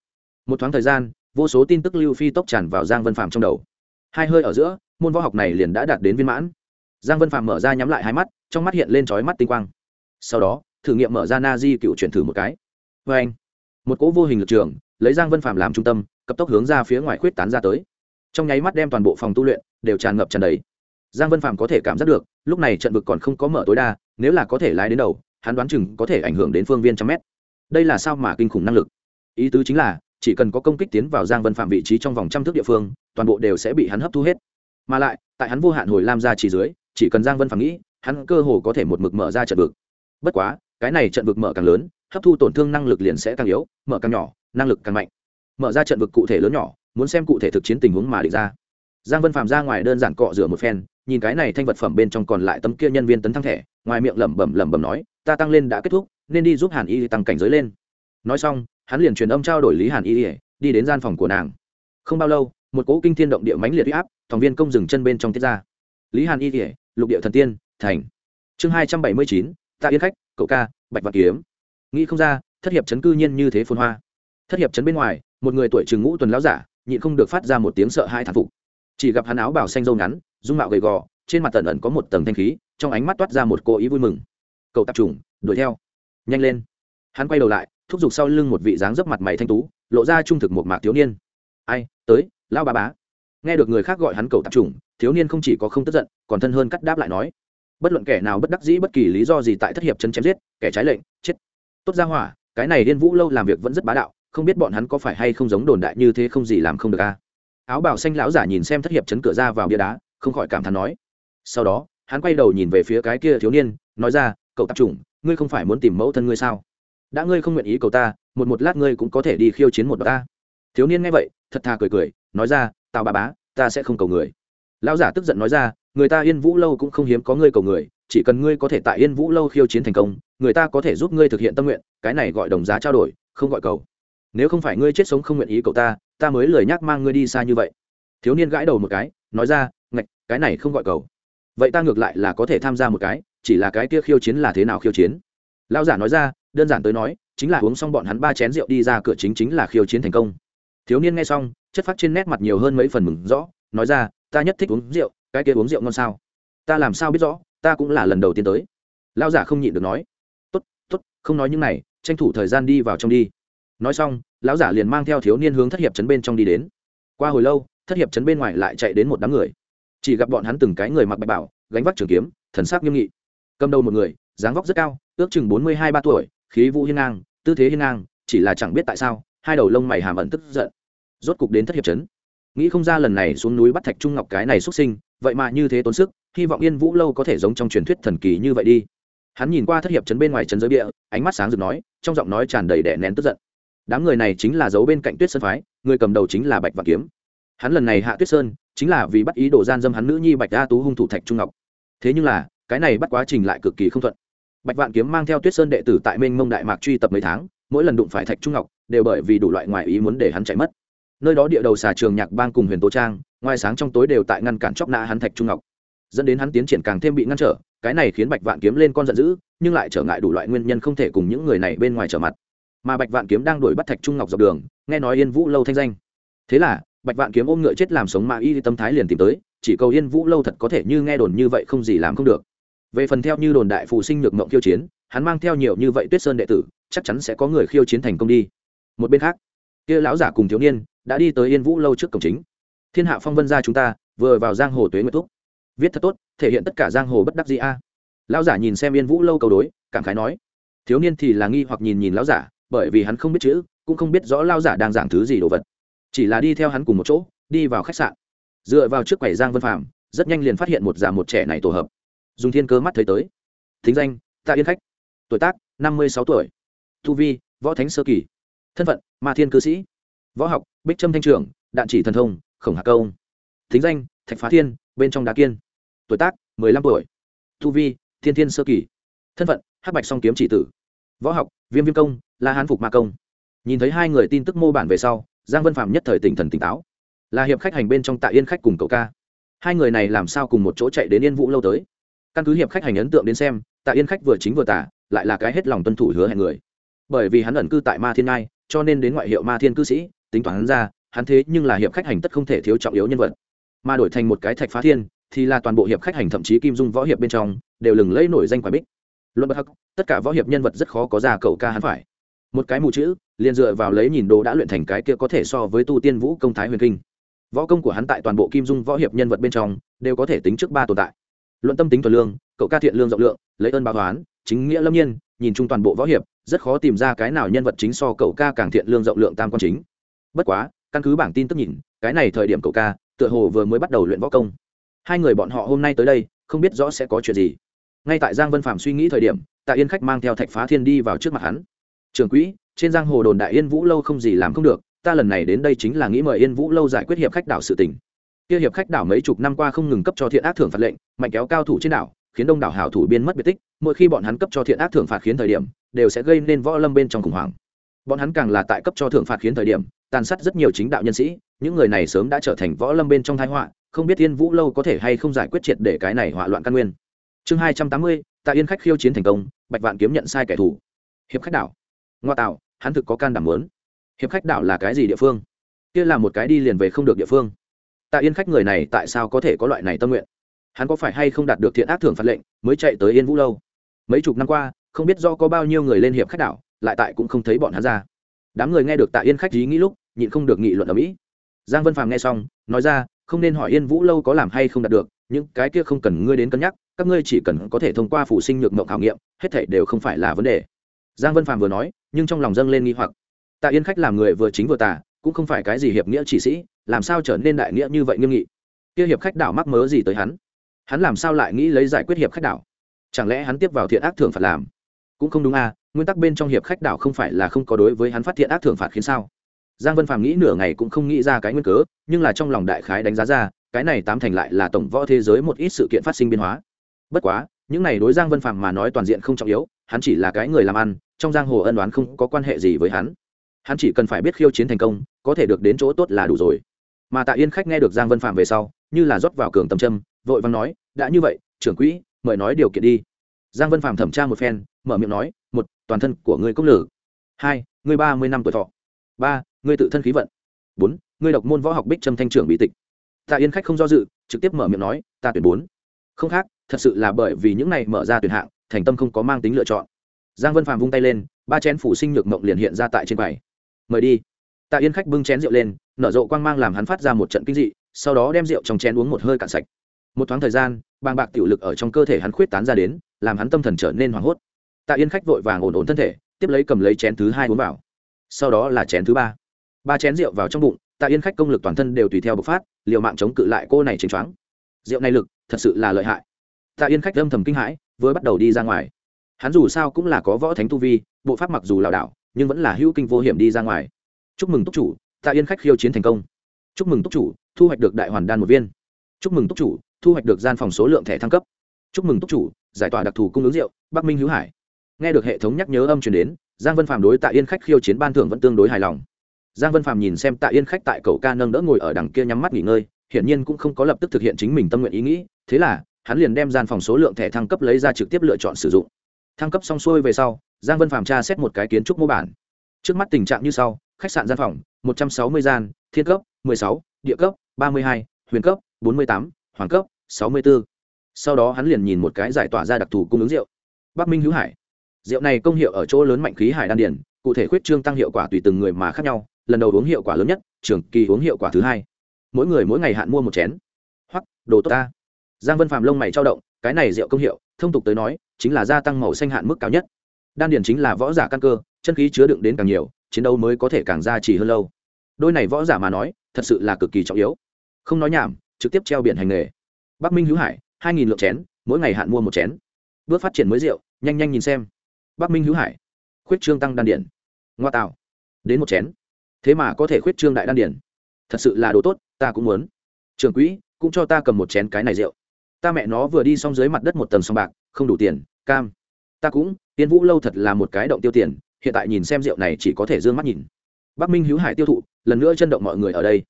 [SPEAKER 1] Một thoáng thời gian, vô số tin tức lưu phi tốc tràn vào giang vân phạm trong đầu. Hai hơi ở giữa, môn võ học này liền đã đạt đến viên mãn. Giang vân phạm mở ra nhắm lại hai mắt, trong mắt hiện lên trói mắt tinh quang. Sau đó, thử nghiệm mở ra na di cựu chuyển thử một cái. Vê anh một cỗ vô hình lực trường, lấy giang vân phạm làm trung tâm, cấp tốc hướng ra phía ngoài khuyết tán ra tới trong nháy mắt đem toàn bộ phòng tu luyện đều tràn ngập tràn đầy. Giang vân phạm có thể cảm giác được, lúc này trận vực còn không có mở tối đa, nếu là có thể lái đến đầu, hắn đoán chừng có thể ảnh hưởng đến phương viên trăm mét. Đây là sao mà kinh khủng năng lực? Ý tứ chính là, chỉ cần có công kích tiến vào giang vân phạm vị trí trong vòng trăm thước địa phương, toàn bộ đều sẽ bị hắn hấp thu hết. Mà lại, tại hắn vô hạn hồi lam ra chỉ dưới, chỉ cần giang vân phạm nghĩ, hắn cơ hồ có thể một mực mở ra trận vực. Bất quá, cái này trận vực mở càng lớn, hấp thu tổn thương năng lực liền sẽ càng yếu, mở càng nhỏ, năng lực càng mạnh. Mở ra trận vực cụ thể lớn nhỏ muốn xem cụ thể thực chiến tình huống mà định ra. Giang vân phạm ra ngoài đơn giản cọ rửa một phen, nhìn cái này thanh vật phẩm bên trong còn lại tấm kia nhân viên tấn thăng thẻ, ngoài miệng lẩm bẩm lẩm bẩm nói, ta tăng lên đã kết thúc, nên đi giúp hàn y tăng cảnh giới lên. Nói xong, hắn liền truyền âm trao đổi lý hàn y, đi đến gian phòng của nàng. Không bao lâu, một cỗ kinh thiên động địa mãnh liệt huy áp, thòng viên công dừng chân bên trong tiết ra. Lý hàn y, lục địa thần tiên, thành. Chương hai trăm bảy mươi chín tạ yên khách, cậu ca, bạch vạn kiếm. Nghĩ không ra, thất hiệp chấn cư nhiên như thế phồn hoa. Thất hiệp chấn bên ngoài, một người tuổi trường ngũ tuần lão giả nhịn không được phát ra một tiếng sợ hai thản phục. Chỉ gặp hắn áo bảo xanh râu ngắn, dung mạo gầy gò, trên mặt tần ẩn có một tầng thanh khí, trong ánh mắt toát ra một cô ý vui mừng. Cậu tập trung đuổi theo. Nhanh lên. Hắn quay đầu lại, thúc giục sau lưng một vị dáng dấp mặt mày thanh tú, lộ ra trung thực một mạc thiếu niên. Ai, tới, lão bà bá. Nghe được người khác gọi hắn cậu tập trung thiếu niên không chỉ có không tức giận, còn thân hơn cắt đáp lại nói, bất luận kẻ nào bất đắc dĩ bất kỳ lý do gì tại thất hiệp chân chém giết, kẻ trái lệnh, chết. Tốt ra hỏa, cái này điên vũ lâu làm việc vẫn rất bá đạo không biết bọn hắn có phải hay không giống đồn đại như thế không gì làm không được a áo bào xanh lão giả nhìn xem thất hiệp chấn cửa ra vào bia đá, không khỏi cảm thán nói. Sau đó, hắn quay đầu nhìn về phía cái kia thiếu niên, nói ra, cậu tập chủng, ngươi không phải muốn tìm mẫu thân ngươi sao? Đã ngươi không nguyện ý cầu ta, một một lát ngươi cũng có thể đi khiêu chiến một ta. Thiếu niên nghe vậy, thật thà cười cười, nói ra, tào bà bá, ta sẽ không cầu người. Lão giả tức giận nói ra, người ta yên vũ lâu cũng không hiếm có ngươi cầu người, chỉ cần ngươi có thể tại yên vũ lâu khiêu chiến thành công, người ta có thể giúp ngươi thực hiện tâm nguyện, cái này gọi đồng giá trao đổi, không gọi cầu nếu không phải ngươi chết sống không nguyện ý cậu ta ta mới lời nhắc mang ngươi đi xa như vậy. Thiếu niên gãi đầu một cái, nói ra, ngạch, cái này không gọi cầu vậy ta ngược lại là có thể tham gia một cái, chỉ là cái kia khiêu chiến là thế nào khiêu chiến? Lão giả nói ra, đơn giản tới nói, chính là uống xong bọn hắn ba chén rượu đi ra cửa chính chính là khiêu chiến thành công. Thiếu niên nghe xong, chất phát trên nét mặt nhiều hơn mấy phần mừng rõ, nói ra, ta nhất thích uống rượu, cái kia uống rượu ngon sao? Ta làm sao biết rõ, ta cũng là lần đầu tiên tới. Lão giả không nhịn được nói, tốt tốt, không nói những này, tranh thủ thời gian đi vào trong đi nói xong, lão giả liền mang theo thiếu niên hướng thất hiệp trấn bên trong đi đến. Qua hồi lâu, thất hiệp trấn bên ngoài lại chạy đến một đám người. Chỉ gặp bọn hắn từng cái người mặc bạch bảo, gánh vác trường kiếm, thần sắc nghiêm nghị. Cầm đầu một người, dáng vóc rất cao, ước chừng bốn mươi hai ba tuổi, khí vũ hiên ngang, tư thế hiên ngang, chỉ là chẳng biết tại sao, hai đầu lông mày hàm ẩn tức giận. Rốt cục đến thất hiệp trấn. Nghĩ không ra lần này xuống núi bắt thạch trung ngọc cái này xuất sinh, vậy mà như thế tốn sức, hy vọng yên vũ lâu có thể giống trong truyền thuyết thần kỳ như vậy đi. Hắn nhìn qua thất hiệp trấn bên ngoài trấn giới địa ánh mắt sáng rực nói, trong giọng nói tràn đầy đẻ nén tức giận đám người này chính là giấu bên cạnh tuyết sơn phái, người cầm đầu chính là bạch vạn kiếm. Hắn lần này hạ tuyết sơn, chính là vì bắt ý đồ gian dâm hắn nữ nhi bạch A tú hung thủ thạch trung ngọc. Thế nhưng là, cái này bắt quá trình lại cực kỳ không thuận. Bạch vạn kiếm mang theo tuyết sơn đệ tử tại mênh mông đại mạc truy tập mấy tháng, mỗi lần đụng phải thạch trung ngọc, đều bởi vì đủ loại ngoại ý muốn để hắn chạy mất. Nơi đó địa đầu xà trường nhạc bang cùng huyền tố trang, ngoài sáng trong tối đều tại ngăn cản chóc nã hắn thạch trung ngọc. Dẫn đến hắn tiến triển càng thêm bị ngăn trở, cái này khiến bạch vạn kiếm lên con giận dữ, nhưng lại trở ngại đủ loại nguyên nhân không thể cùng những người này bên ngoài trở mặt mà bạch vạn kiếm đang đuổi bắt thạch trung ngọc dọc đường, nghe nói yên vũ lâu thanh danh. Thế là, bạch vạn kiếm ôm ngựa chết làm sống mà y tâm thái liền tìm tới, chỉ cầu yên vũ lâu thật có thể như nghe đồn như vậy không gì làm không được. Về phần theo như đồn đại phù sinh nhược mộng khiêu chiến, hắn mang theo nhiều như vậy tuyết sơn đệ tử, chắc chắn sẽ có người khiêu chiến thành công đi. Một bên khác, kia lão giả cùng thiếu niên đã đi tới yên vũ lâu trước cổng chính. Thiên hạ phong vân gia chúng ta, vừa vào giang hồ tuế nguyệt thúc. Viết thật tốt, thể hiện tất cả giang hồ bất đắc gì a. Lão giả nhìn xem yên vũ lâu cầu đối, cảm khái nói. Thiếu niên thì là nghi hoặc nhìn nhìn lão giả bởi vì hắn không biết chữ, cũng không biết rõ lao giả đang giảng thứ gì đồ vật. Chỉ là đi theo hắn cùng một chỗ, đi vào khách sạn. Dựa vào trước quầy giang vân phạm rất nhanh liền phát hiện một già một trẻ này tổ hợp. Dùng thiên cơ mắt thấy tới. Thính danh, tạ yên khách. Tuổi tác, năm mươi sáu tuổi. Tu vi, võ thánh sơ kỳ. Thân phận, ma thiên cư sĩ. Võ học, bích trâm thanh trường đạn chỉ thần thông, khổng hạ công thính danh, thạch phá thiên, bên trong đá kiên. Tuổi tác, mười lăm tuổi. Tu vi, thiên thiên sơ kỳ. Thân phận, hắc bạch song kiếm chỉ tử. Võ học, viêm viêm công là hán phục ma công. Nhìn thấy hai người tin tức mô bản về sau, giang vân phạm nhất thời tỉnh thần tỉnh táo. Là hiệp khách hành bên trong tạ yên khách cùng cậu ca. Hai người này làm sao cùng một chỗ chạy đến yên vũ lâu tới? Căn cứ hiệp khách hành ấn tượng đến xem, tạ yên khách vừa chính vừa tả, lại là cái hết lòng tuân thủ hứa hẹn người. Bởi vì hắn ẩn cư tại ma thiên ngai, cho nên đến ngoại hiệu ma thiên cư sĩ, tính toán hắn ra, hắn thế nhưng là hiệp khách hành tất không thể thiếu trọng yếu nhân vật. Mà đổi thành một cái thạch phá thiên, thì là toàn bộ hiệp khách hành thậm chí kim dung võ hiệp bên trong, đều lừng lẫy nổi danh quả bích. Luận bất hắc, tất cả võ hiệp nhân vật rất khó có ra cậu ca hắn phải một cái mù chữ, liền dựa vào lấy nhìn đồ đã luyện thành cái kia có thể so với tu tiên vũ công thái huyền kinh. Võ công của hắn tại toàn bộ kim dung võ hiệp nhân vật bên trong, đều có thể tính trước ba tồn tại. Luận tâm tính thuần lương, cậu ca thiện lương rộng lượng, lấy ơn báo toán chính nghĩa lâm nhiên, nhìn chung toàn bộ võ hiệp, rất khó tìm ra cái nào nhân vật chính so cậu ca càng thiện lương rộng lượng tam quan chính. Bất quá, căn cứ bảng tin tức nhìn, cái này thời điểm cậu ca, tựa hồ vừa mới bắt đầu luyện võ công. Hai người bọn họ hôm nay tới đây, không biết rõ sẽ có chuyện gì. Ngay tại giang vân phạm suy nghĩ thời điểm, tạ yên khách mang theo thạch phá thiên đi vào trước mặt hắn trường quỹ, trên giang hồ đồn đại yên vũ lâu không gì làm không được, ta lần này đến đây chính là nghĩ mời yên vũ lâu giải quyết hiệp khách đảo sự tình. Kia hiệp khách đảo mấy chục năm qua không ngừng cấp cho thiện ác thưởng phạt lệnh, mạnh kéo cao thủ trên đảo, khiến đông đảo hảo thủ biên mất biệt tích, mỗi khi bọn hắn cấp cho thiện ác thưởng phạt khiến thời điểm, đều sẽ gây nên võ lâm bên trong khủng hoảng. Bọn hắn càng là tại cấp cho thưởng phạt khiến thời điểm, tàn sát rất nhiều chính đạo nhân sĩ, những người này sớm đã trở thành võ lâm bên trong thái họa, không biết yên vũ lâu có thể hay không giải quyết triệt để cái này hỏa loạn căn nguyên. Chương hai trăm tám mươi, tạ yên khách khiêu chiến thành công, bạch vạn kiếm nhận sai kẻ thù. Hiệp khách đảo ngoa tạo, hắn thực có can đảm lớn hiệp khách đảo là cái gì địa phương? Kia là một cái đi liền về không được địa phương. Tạ yên khách người này tại sao có thể có loại này tâm nguyện? Hắn có phải hay không đạt được thiện ác thưởng phạt lệnh, mới chạy tới yên vũ lâu? Mấy chục năm qua, không biết do có bao nhiêu người lên hiệp khách đảo, lại tại cũng không thấy bọn hắn ra. Đám người nghe được tạ yên khách ý nghĩ lúc, nhịn không được nghị luận ở mỹ. Giang vân phàm nghe xong, nói ra, không nên hỏi yên vũ lâu có làm hay không đạt được, những cái kia không cần ngươi đến cân nhắc, các ngươi chỉ cần có thể thông qua phủ sinh nhược mộng khảo nghiệm, hết thể đều không phải là vấn đề giang vân phàm vừa nói nhưng trong lòng dâng lên nghi hoặc. Tạ yên khách làm người vừa chính vừa tả, cũng không phải cái gì hiệp nghĩa chỉ sĩ làm sao trở nên đại nghĩa như vậy nghiêm nghị? Kia hiệp khách đảo mắc mớ gì tới hắn? Hắn làm sao lại nghĩ lấy giải quyết hiệp khách đảo? Chẳng lẽ hắn tiếp vào thiện ác thưởng phạt làm? Cũng không đúng à nguyên tắc bên trong hiệp khách đảo không phải là không có đối với hắn phát thiện ác thưởng phạt khiến sao? Giang vân phàm nghĩ nửa ngày cũng không nghĩ ra cái nguyên cớ nhưng là trong lòng đại khái đánh giá ra cái này tám thành lại là tổng võ thế giới một ít sự kiện phát sinh biến hóa. Bất quá những này đối giang vân phàm mà nói toàn diện không trọng yếu hắn chỉ là cái người làm ăn trong giang hồ ân đoán không có quan hệ gì với hắn. Hắn chỉ cần phải biết khiêu chiến thành công, có thể được đến chỗ tốt là đủ rồi. Mà tạ yên khách nghe được giang vân phạm về sau, như là rót vào cường tầm châm, vội vàng nói, đã như vậy, trưởng quỹ, mời nói điều kiện đi. Giang vân phạm thẩm tra một phen, mở miệng nói, một, toàn thân của người công lử. Hai người ba mươi năm tuổi thọ. Ba người tự thân khí vận. Bốn người độc môn võ học bích trâm thanh trưởng bị tịch. Tạ yên khách không do dự, trực tiếp mở miệng nói, ta tuyển bốn. Không khác, thật sự là bởi vì những này mở ra tuyển hạng, thành tâm không có mang tính lựa chọn giang vân phạm vung tay lên, ba chén phủ sinh nhược mộng liền hiện ra tại trên quầy. Mời đi. Tạ yên khách bưng chén rượu lên, nở rộ quang mang làm hắn phát ra một trận kinh dị, sau đó đem rượu trong chén uống một hơi cạn sạch. Một thoáng thời gian, bàng bạc tiểu lực ở trong cơ thể hắn khuyết tán ra đến, làm hắn tâm thần trở nên hoảng hốt. Tạ yên khách vội vàng ổn ổn thân thể, tiếp lấy cầm lấy chén thứ hai uống vào. Sau đó là chén thứ ba. Ba chén rượu vào trong bụng, tạ yên khách công lực toàn thân đều tùy theo bộc phát, liều mạng chống cự lại cô này chênh choáng. Rượu này lực thật sự là lợi hại. Tạ yên khách âm thầm kinh hãi, vừa bắt đầu đi ra ngoài hắn dù sao cũng là có võ thánh tu vi, bộ pháp mặc dù lảo đảo, nhưng vẫn là hữu kinh vô hiểm đi ra ngoài. Chúc mừng túc chủ, tạ yên khách khiêu chiến thành công. Chúc mừng túc chủ, thu hoạch được đại hoàn đan một viên. Chúc mừng túc chủ, thu hoạch được gian phòng số lượng thẻ thăng cấp. Chúc mừng túc chủ, giải tỏa đặc thù cung ứng rượu, bắc minh hữu hải. Nghe được hệ thống nhắc nhớ âm truyền đến, giang vân phạm đối tạ yên khách khiêu chiến ban thưởng vẫn tương đối hài lòng. Giang vân phạm nhìn xem tạ yên khách tại cầu ca nâng đỡ ngồi ở đằng kia nhắm mắt nghỉ ngơi, hiển nhiên cũng không có lập tức thực hiện chính mình tâm nguyện ý nghĩ, thế là, hắn liền đem gian phòng số lượng thẻ thăng cấp lấy ra trực tiếp lựa chọn sử dụng thăng cấp xong xuôi về sau, giang vân phạm tra xét một cái kiến trúc mô bản. Trước mắt tình trạng như sau, khách sạn gian phòng, một trăm sáu mươi gian, thiên cấp, mười sáu, địa cấp, ba mươi hai, huyền cấp, bốn mươi tám, hoàng cấp, sáu mươi b ố sau đó hắn liền nhìn một cái giải tỏa ra đặc thù cung ứng rượu. Bắc minh hữu hải. Rượu này công hiệu ở chỗ lớn mạnh khí hải đan điển cụ thể khuyết trương tăng hiệu quả tùy từng người mà khác nhau, lần đầu uống hiệu quả lớn nhất, trường kỳ uống hiệu quả thứ hai. Mỗi người mỗi ngày hạn mua một chén. Hoặc, đồ tốt ta. Giang vân phạm lông mày trao động, cái này rượu công hiệu, thông tục tới nói chính là gia tăng màu xanh hạn mức cao nhất. Đan Điền chính là võ giả căn cơ, chân khí chứa đựng đến càng nhiều, chiến đấu mới có thể càng ra chỉ hơn lâu. Đôi này võ giả mà nói, thật sự là cực kỳ trọng yếu. Không nói nhảm, trực tiếp treo biển hành nghề. Bắc minh hữu hải, hai nghìn lượng chén, mỗi ngày hạn mua một chén. Bước phát triển mới rượu, nhanh nhanh nhìn xem. Bắc minh hữu hải, khuyết trương tăng đan điển ngoa tạo, đến một chén. Thế mà có thể khuyết trương đại đan điển thật sự là đồ tốt, ta cũng muốn. Trường quỹ, cũng cho ta cầm một chén cái này rượu. Ta mẹ nó vừa đi xong dưới mặt đất một tầng song bạc không đủ tiền, cam. Ta cũng, tiên vũ lâu thật là một cái động tiêu tiền, hiện tại nhìn xem rượu này chỉ có thể d ư ơ n g mắt nhìn. Bắc minh hữu hải tiêu thụ, lần nữa chân động mọi người ở đây.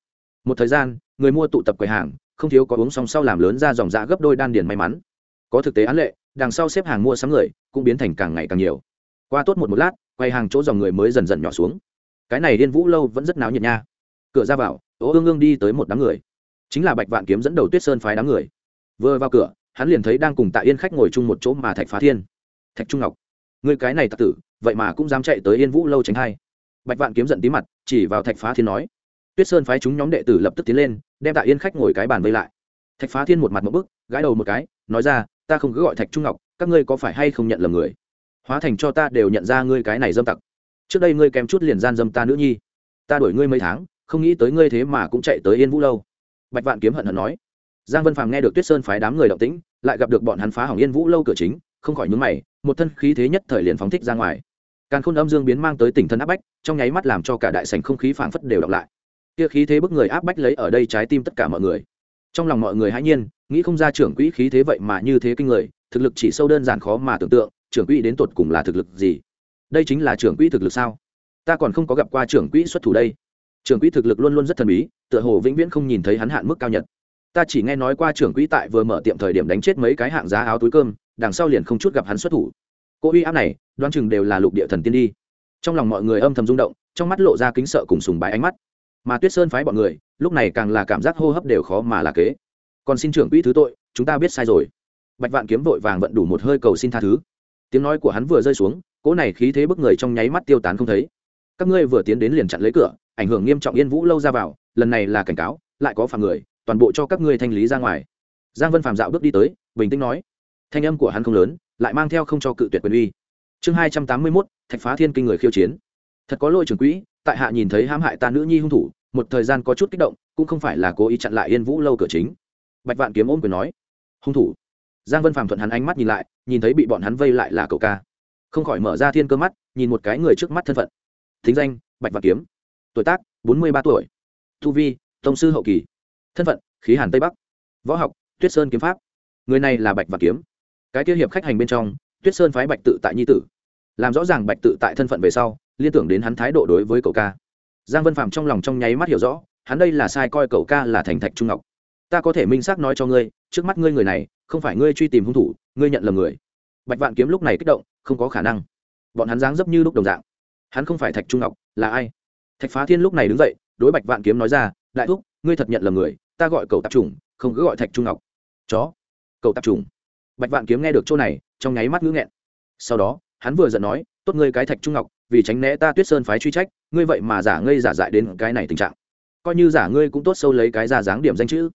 [SPEAKER 1] Một thời gian, người mua tụ tập quầy hàng, không thiếu có uống xong sau làm lớn ra dòng dạ gấp đôi đan điền may mắn. Có thực tế án lệ, đằng sau xếp hàng mua sắm người, cũng biến thành càng ngày càng nhiều. Qua tốt một một lát, quầy hàng chỗ dòng người mới dần dần nhỏ xuống. Cái này điên vũ lâu vẫn rất náo nhiệt nha. Cửa ra vào ố ương ương đi tới một đám người. Chính là bạch vạn kiếm dẫn đầu tuyết sơn phái đám người. Vừa vào cửa hắn liền thấy đang cùng tạ yên khách ngồi chung một chỗ mà thạch phá thiên. Thạch trung ngọc người cái này tạ tử, vậy mà cũng dám chạy tới yên vũ lâu tránh hai bạch vạn kiếm giận tí mặt, chỉ vào thạch phá thiên nói. Tuyết sơn phái chúng nhóm đệ tử lập tức tiến lên, đem tạ yên khách ngồi cái bàn vây lại. Thạch phá thiên một mặt một bức, gãi đầu một cái, nói ra, ta không cứ gọi thạch trung ngọc, các ngươi có phải hay không nhận lầm người? Hóa thành cho ta đều nhận ra ngươi cái này dâm tặc. Trước đây ngươi kém chút liền gian dâm ta nữ nhi. Ta đuổi ngươi mấy tháng, không nghĩ tới ngươi thế mà cũng chạy tới yên vũ lâu. Bạch vạn kiếm hận hận nói giang vân phàm nghe được tuyết sơn phái đám người động tĩnh, lại gặp được bọn hắn phá hỏng yên vũ lâu cửa chính, không khỏi nhúng mày, một thân khí thế nhất thời liền phóng thích ra ngoài. Càn khôn âm dương biến mang tới tỉnh thân áp bách, trong nháy mắt làm cho cả đại sảnh không khí phảng phất đều đọc lại. Kia khí thế bức người áp bách lấy ở đây trái tim tất cả mọi người. Trong lòng mọi người hãy nhiên, nghĩ không ra trưởng quỹ khí thế vậy mà như thế kinh người, thực lực chỉ sâu đơn giản khó mà tưởng tượng, trưởng quỹ đến tột cùng là thực lực gì? Đây chính là trưởng quỹ thực lực sao? Ta còn không có gặp qua trưởng quỹ xuất thủ đây. Trưởng quỹ thực lực luôn luôn rất thần bí, tựa hồ vĩnh viễn không nhìn thấy hắn hạn mức cao nhật ta chỉ nghe nói qua trưởng quỹ tại vừa mở tiệm thời điểm đánh chết mấy cái hạng giá áo túi cơm, đằng sau liền không chút gặp hắn xuất thủ. Cô uy áp này, đoán chừng đều là lục địa thần tiên đi. Trong lòng mọi người âm thầm rung động, trong mắt lộ ra kính sợ cùng sùng bái ánh mắt. Mà tuyết sơn phái bọn người, lúc này càng là cảm giác hô hấp đều khó mà là kế. Còn xin trưởng quỹ thứ tội, chúng ta biết sai rồi. Bạch vạn kiếm vội vàng vận đủ một hơi cầu xin tha thứ. Tiếng nói của hắn vừa rơi xuống, cỗ này khí thế bức người trong nháy mắt tiêu tán không thấy. Các ngươi vừa tiến đến liền chặn lấy cửa, ảnh hưởng nghiêm trọng yên vũ lâu ra vào, lần này là cảnh cáo, lại có phạm người toàn bộ cho các ngươi thanh lý ra ngoài. Giang vân phàm dạo bước đi tới, bình tĩnh nói. Thanh âm của hắn không lớn, lại mang theo không cho cự tuyệt quyền uy. Chương hai trăm tám mươi mốt, thạch phá thiên kinh người khiêu chiến. Thật có lôi trưởng quỹ, tại hạ nhìn thấy hãm hại ta nữ nhi hung thủ, một thời gian có chút kích động, cũng không phải là cố ý chặn lại yên vũ lâu cửa chính. Bạch vạn kiếm ôm quyền nói. Hung thủ. Giang vân phàm thuận hắn ánh mắt nhìn lại, nhìn thấy bị bọn hắn vây lại là cậu ca. Không khỏi mở ra thiên cơ mắt, nhìn một cái người trước mắt thân phận. Thính danh, bạch vạn kiếm. Tuổi tác, bốn mươi ba tuổi. Tu vi, tông sư hậu kỳ thân phận, khí hàn tây bắc. Võ học, tuyết sơn kiếm pháp. Người này là bạch vạn kiếm. Cái tiêu hiệp khách hành bên trong, tuyết sơn phái bạch tự tại nhi tử. Làm rõ ràng bạch tự tại thân phận về sau, liên tưởng đến hắn thái độ đối với cậu ca. Giang vân phạm trong lòng trong nháy mắt hiểu rõ, hắn đây là sai coi cậu ca là thành thạch trung ngọc. Ta có thể minh xác nói cho ngươi, trước mắt ngươi người này, không phải ngươi truy tìm hung thủ, ngươi nhận lầm người. Bạch vạn kiếm lúc này kích động, không có khả năng. Bọn hắn dáng dấp như lúc đồng dạng. Hắn không phải thạch trung ngọc, là ai? Thạch phá thiên lúc này đứng dậy, đối bạch vạn kiếm nói ra, đại thúc, ngươi thật nhận lầm người ta gọi cậu tạp trùng, không cứ gọi thạch trung ngọc. Chó. Cậu tạp trùng. Bạch vạn kiếm nghe được chỗ này, trong nháy mắt ngữ nghẹn. Sau đó, hắn vừa giận nói, tốt ngươi cái thạch trung ngọc, vì tránh né ta tuyết sơn phái truy trách, ngươi vậy mà giả ngây giả dại đến cái này tình trạng. Coi như giả ngươi cũng tốt sâu lấy cái giả dáng điểm danh chữ.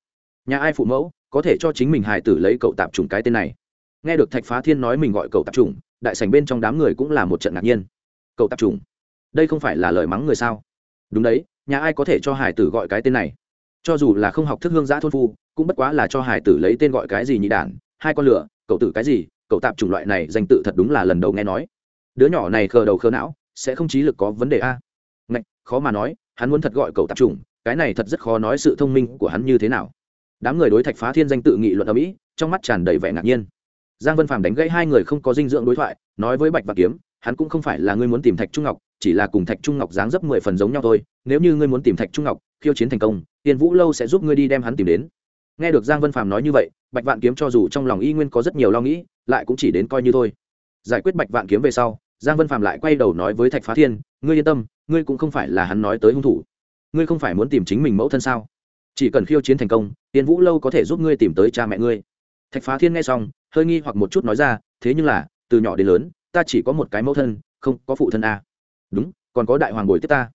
[SPEAKER 1] Nhà ai phụ mẫu, có thể cho chính mình hài tử lấy cậu tạp trùng cái tên này. Nghe được thạch phá thiên nói mình gọi cậu tạp trùng, đại sảnh bên trong đám người cũng là một trận ngạc nhiên. Cậu tạp trùng? Đây không phải là lời mắng người sao? Đúng đấy, nhà ai có thể cho hải tử gọi cái tên này? Cho dù là không học thức hương giã thôn phu, cũng bất quá là cho hải tử lấy tên gọi cái gì nhị đản, hai con lửa, cậu tử cái gì, cậu tạp chủng loại này danh tự thật đúng là lần đầu nghe nói. Đứa nhỏ này khờ đầu khờ não, sẽ không trí lực có vấn đề a. Ngạch, khó mà nói, hắn muốn thật gọi cậu tạp chủng, cái này thật rất khó nói sự thông minh của hắn như thế nào. Đám người đối thạch phá thiên danh tự nghị luận ở mỹ trong mắt tràn đầy vẻ ngạc nhiên. Giang vân phàm đánh gãy hai người không có dinh dưỡng đối thoại, nói với bạch và kiếm, hắn cũng không phải là ngươi muốn tìm thạch trung ngọc, chỉ là cùng thạch trung ngọc dáng dấp mười phần giống nhau thôi, nếu như ngươi muốn tìm thạch trung ngọc, khiêu chiến thành công tiền vũ lâu sẽ giúp ngươi đi đem hắn tìm đến. Nghe được giang vân phàm nói như vậy, bạch vạn kiếm cho dù trong lòng y nguyên có rất nhiều lo nghĩ, lại cũng chỉ đến coi như thôi. Giải quyết bạch vạn kiếm về sau, giang vân phàm lại quay đầu nói với thạch phá thiên, ngươi yên tâm, ngươi cũng không phải là hắn nói tới hung thủ. Ngươi không phải muốn tìm chính mình mẫu thân sao? Chỉ cần khiêu chiến thành công tiền vũ lâu có thể giúp ngươi tìm tới cha mẹ ngươi. Thạch phá thiên nghe xong, hơi nghi hoặc một chút nói ra, thế nhưng là, từ nhỏ đến lớn, ta chỉ có một cái mẫu thân, không có phụ thân a. Đúng, còn có đại hoàng bồi tiếp ta.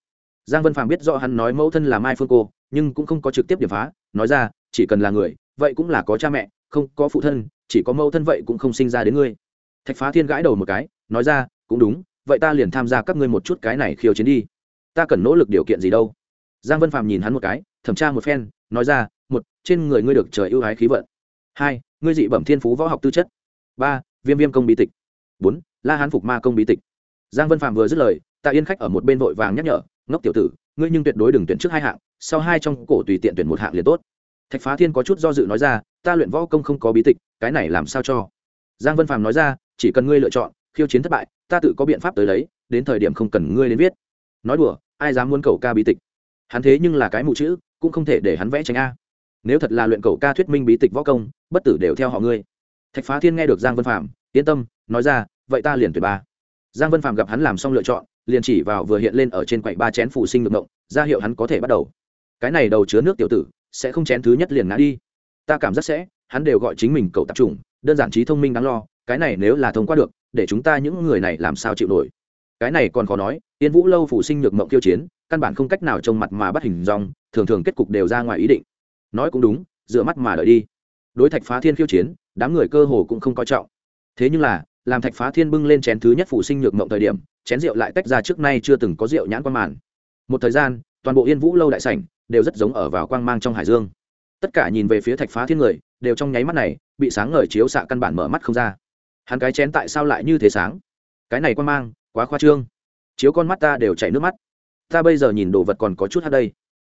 [SPEAKER 1] Giang vân phàm biết rõ hắn nói mẫu thân là mai phương cô nhưng cũng không có trực tiếp điểm phá, nói ra, chỉ cần là người, vậy cũng là có cha mẹ, không có phụ thân, chỉ có mẫu thân vậy cũng không sinh ra đến ngươi. Thạch phá thiên gãi đầu một cái, nói ra, cũng đúng, vậy ta liền tham gia các ngươi một chút cái này khiêu chiến đi. Ta cần nỗ lực điều kiện gì đâu? Giang vân phàm nhìn hắn một cái, thẩm tra một phen, nói ra, một, trên người ngươi được trời ưu ái khí vận. Hai, ngươi dị bẩm thiên phú võ học tư chất. Ba, viêm viêm công bí tịch. Bốn, la hán phục ma công bí tịch. Giang vân phạm vừa dứt lời, tạ yên khách ở một bên vội vàng nhắc nhở, ngốc tiểu tử ngươi nhưng tuyệt đối đừng tuyển trước hai hạng, sau hai trong cổ tùy tiện tuyển một hạng liền tốt. Thạch phá thiên có chút do dự nói ra, ta luyện võ công không có bí tịch, cái này làm sao cho? Giang vân phạm nói ra, chỉ cần ngươi lựa chọn, khiêu chiến thất bại, ta tự có biện pháp tới lấy, đến thời điểm không cần ngươi đến viết. Nói đùa, ai dám muốn cầu ca bí tịch? Hắn thế nhưng là cái mụ chữ, cũng không thể để hắn vẽ tránh a. Nếu thật là luyện cầu ca thuyết minh bí tịch võ công, bất tử đều theo họ ngươi. Thạch phá thiên nghe được giang vân phạm yên tâm, nói ra, vậy ta liền tuyệt ba. Giang vân phạm gặp hắn làm xong lựa chọn liền chỉ vào vừa hiện lên ở trên quầy ba chén phù sinh ngực động ra hiệu hắn có thể bắt đầu. Cái này đầu chứa nước tiểu tử, sẽ không chén thứ nhất liền ngã đi. Ta cảm giác sẽ, hắn đều gọi chính mình cậu tập trung đơn giản trí thông minh đáng lo, cái này nếu là thông qua được, để chúng ta những người này làm sao chịu nổi. Cái này còn khó nói tiên vũ lâu phủ sinh nhược mộng kiêu chiến, căn bản không cách nào trông mặt mà bắt hình dòng thường thường kết cục đều ra ngoài ý định. Nói cũng đúng, dựa mắt mà đợi đi. Đối thạch phá thiên khiêu chiến, đám người cơ hồ cũng không coi trọng. Thế nhưng là làm thạch phá thiên bưng lên chén thứ nhất phụ sinh nhược mộng thời điểm, chén rượu lại tách ra trước nay chưa từng có rượu nhãn quan màn. Một thời gian, toàn bộ yên vũ lâu đại sảnh đều rất giống ở vào quang mang trong hải dương. Tất cả nhìn về phía thạch phá thiên người, đều trong nháy mắt này, bị sáng ngời chiếu xạ căn bản mở mắt không ra. Hắn cái chén tại sao lại như thế sáng? Cái này quang mang, quá khoa trương. Chiếu con mắt ta đều chảy nước mắt. Ta bây giờ nhìn đồ vật còn có chút hát đây.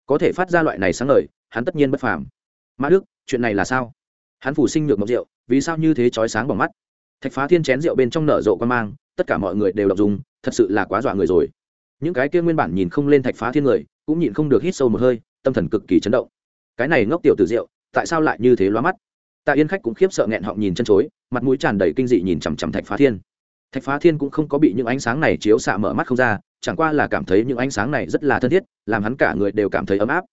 [SPEAKER 1] Có thể phát ra loại này sáng ngời, hắn tất nhiên bất phàm. Mã đức, chuyện này là sao? Hắn phủ sinh nhược mộng rượu, vì sao như thế chói sáng bằng mắt? Thạch phá thiên chén rượu bên trong nở rộ quan mang, tất cả mọi người đều đọc dùng, thật sự là quá dọa người rồi. Những cái kia nguyên bản nhìn không lên thạch phá thiên người, cũng nhìn không được hít sâu một hơi, tâm thần cực kỳ chấn động. Cái này ngốc tiểu tử rượu, tại sao lại như thế loa mắt? Tạ yên khách cũng khiếp sợ nghẹn họng nhìn chân chối, mặt mũi tràn đầy kinh dị nhìn chằm chằm thạch phá thiên. Thạch phá thiên cũng không có bị những ánh sáng này chiếu xạ mở mắt không ra, chẳng qua là cảm thấy những ánh sáng này rất là thân thiết, làm hắn cả người đều cảm thấy ấm áp.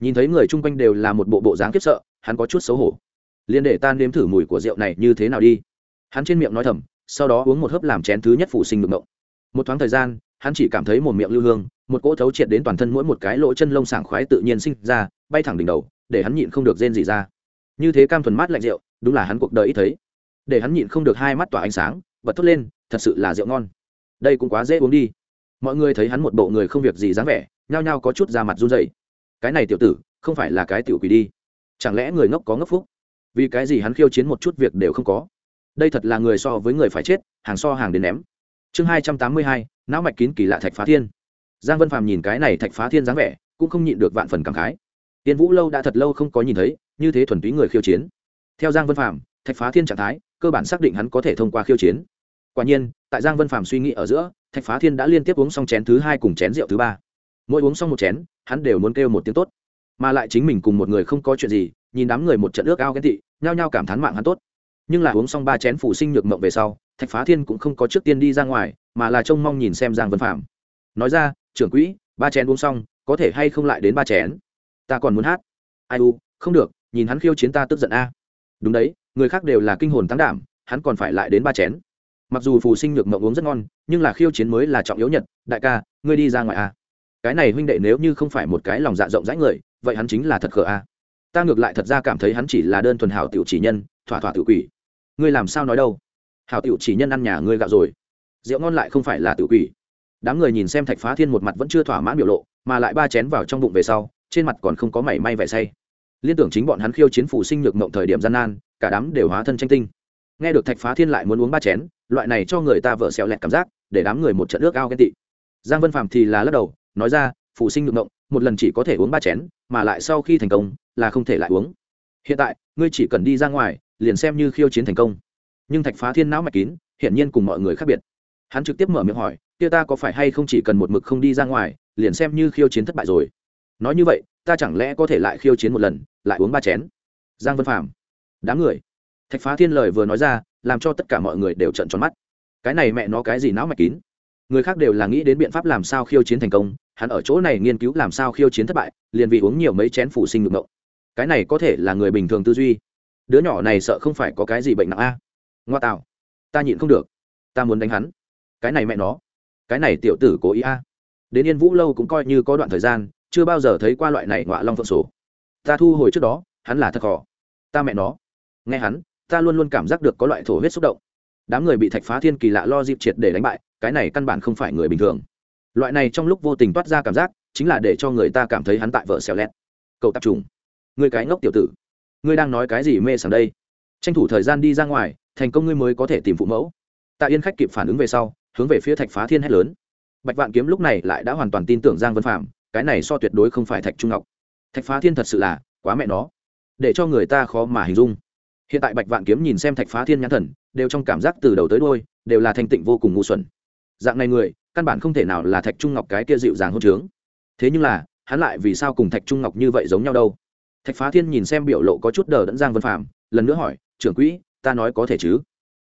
[SPEAKER 1] Nhìn thấy người chung quanh đều là một bộ bộ dáng khiếp sợ, hắn có chút xấu hổ. Liền để ta nếm thử mùi của rượu này như thế nào đi hắn trên miệng nói thầm, sau đó uống một hớp làm chén thứ nhất phụ sinh ngực ngộng một thoáng thời gian, hắn chỉ cảm thấy một miệng lưu hương, một cỗ thấu triệt đến toàn thân mỗi một cái lỗ chân lông sảng khoái tự nhiên sinh ra, bay thẳng đỉnh đầu, để hắn nhịn không được rên gì ra. Như thế cam thuần mát lạnh rượu, đúng là hắn cuộc đời ít thấy. Để hắn nhịn không được hai mắt tỏa ánh sáng, bật thốt lên, thật sự là rượu ngon. Đây cũng quá dễ uống đi. Mọi người thấy hắn một bộ người không việc gì dáng vẻ, nhao nhao có chút da mặt run dậy cái này tiểu tử, không phải là cái tiểu quỷ đi. Chẳng lẽ người ngốc có ngốc phúc? Vì cái gì hắn khiêu chiến một chút việc đều không có? Đây thật là người so với người phải chết, hàng so hàng đến ném. Chương hai trăm tám mươi hai, não mạch kín kỳ lạ thạch phá thiên. Giang vân phàm nhìn cái này thạch phá thiên dáng vẻ, cũng không nhịn được vạn phần cảm khái. Tiên vũ lâu đã thật lâu không có nhìn thấy, như thế thuần túy người khiêu chiến. Theo giang vân phàm, thạch phá thiên trạng thái, cơ bản xác định hắn có thể thông qua khiêu chiến. Quả nhiên, tại giang vân phàm suy nghĩ ở giữa, thạch phá thiên đã liên tiếp uống xong chén thứ hai cùng chén rượu thứ ba. Mỗi uống xong một chén, hắn đều muốn kêu một tiếng tốt. Mà lại chính mình cùng một người không có chuyện gì, nhìn đám người một trận ước ao ghen tị, nhao nhao cảm thán mạng hắn tốt nhưng là uống xong ba chén phủ sinh nhược mộng về sau, thạch phá thiên cũng không có trước tiên đi ra ngoài, mà là trông mong nhìn xem giang vân phạm. Nói ra, trưởng quỹ, ba chén uống xong, có thể hay không lại đến ba chén? Ta còn muốn hát. Ai u, không được, nhìn hắn khiêu chiến ta tức giận a. Đúng đấy, người khác đều là kinh hồn tăng đảm, hắn còn phải lại đến ba chén. Mặc dù phù sinh nhược mộng uống rất ngon, nhưng là khiêu chiến mới là trọng yếu nhất. Đại ca, ngươi đi ra ngoài a. Cái này huynh đệ nếu như không phải một cái lòng dạ rộng rãi người, vậy hắn chính là thật khờ a. Ta ngược lại thật ra cảm thấy hắn chỉ là đơn thuần hảo tiểu chỉ nhân, thỏa thỏa tự quỷ ngươi làm sao nói đâu? Hảo tiểu chỉ nhân ăn nhà ngươi gạo rồi. Rượu ngon lại không phải là tiểu quỷ. Đám người nhìn xem thạch phá thiên một mặt vẫn chưa thỏa mãn biểu lộ, mà lại ba chén vào trong bụng về sau, trên mặt còn không có mảy may vẻ say. Liên tưởng chính bọn hắn khiêu chiến phủ sinh nhược mộng thời điểm gian nan, cả đám đều hóa thân tranh tinh. Nghe được thạch phá thiên lại muốn uống ba chén, loại này cho người ta vợ xẹo lẹt cảm giác, để đám người một trận ước ao ghen tị. Giang vân phạm thì là lắc đầu, nói ra phủ sinh nhược mộng, một lần chỉ có thể uống ba chén, mà lại sau khi thành công, là không thể lại uống. Hiện tại, ngươi chỉ cần đi ra ngoài liền xem như khiêu chiến thành công. Nhưng thạch phá thiên não mạch kín, hiển nhiên cùng mọi người khác biệt. Hắn trực tiếp mở miệng hỏi, kia ta có phải hay không chỉ cần một mực không đi ra ngoài, liền xem như khiêu chiến thất bại rồi? Nói như vậy, ta chẳng lẽ có thể lại khiêu chiến một lần, lại uống ba chén? Giang vân phạm đám người. Thạch phá thiên lời vừa nói ra, làm cho tất cả mọi người đều trận tròn mắt. Cái này mẹ nó cái gì não mạch kín? Người khác đều là nghĩ đến biện pháp làm sao khiêu chiến thành công, hắn ở chỗ này nghiên cứu làm sao khiêu chiến thất bại, liền vì uống nhiều mấy chén phụ sinh ngực ngộng cái này có thể là người bình thường tư duy đứa nhỏ này sợ không phải có cái gì bệnh nặng a. Ngoa tạo ta nhịn không được ta muốn đánh hắn. Cái này mẹ nó cái này tiểu tử cố ý a. Đến yên vũ lâu cũng coi như có đoạn thời gian chưa bao giờ thấy qua loại này ngoạ long phượng sổ. Ta thu hồi trước đó hắn là thật khó ta mẹ nó nghe hắn ta luôn luôn cảm giác được có loại thổ huyết xúc động. Đám người bị thạch phá thiên kỳ lạ lo dịp triệt để đánh bại cái này căn bản không phải người bình thường. Loại này trong lúc vô tình toát ra cảm giác chính là để cho người ta cảm thấy hắn tại vợ xèo lét cậu tập trùng, người cái ngốc tiểu tử ngươi đang nói cái gì mê sảng đây? Tranh thủ thời gian đi ra ngoài, thành công ngươi mới có thể tìm phụ mẫu. Tạ yên khách kịp phản ứng về sau, hướng về phía thạch phá thiên hét lớn. Bạch vạn kiếm lúc này lại đã hoàn toàn tin tưởng giang vân phạm, cái này so tuyệt đối không phải thạch trung ngọc. Thạch phá thiên thật sự là quá mẹ nó. Để cho người ta khó mà hình dung. Hiện tại bạch vạn kiếm nhìn xem thạch phá thiên nhãn thần, đều trong cảm giác từ đầu tới đôi đều là thanh tịnh vô cùng ngu xuẩn. Dạng này người, căn bản không thể nào là thạch trung ngọc cái kia dịu dàng hôn trướng. Thế nhưng là, hắn lại vì sao cùng thạch trung ngọc như vậy giống nhau đâu? Thạch phá thiên nhìn xem biểu lộ có chút đờ đẫn giang vân phạm lần nữa hỏi, trưởng quỹ, ta nói có thể chứ?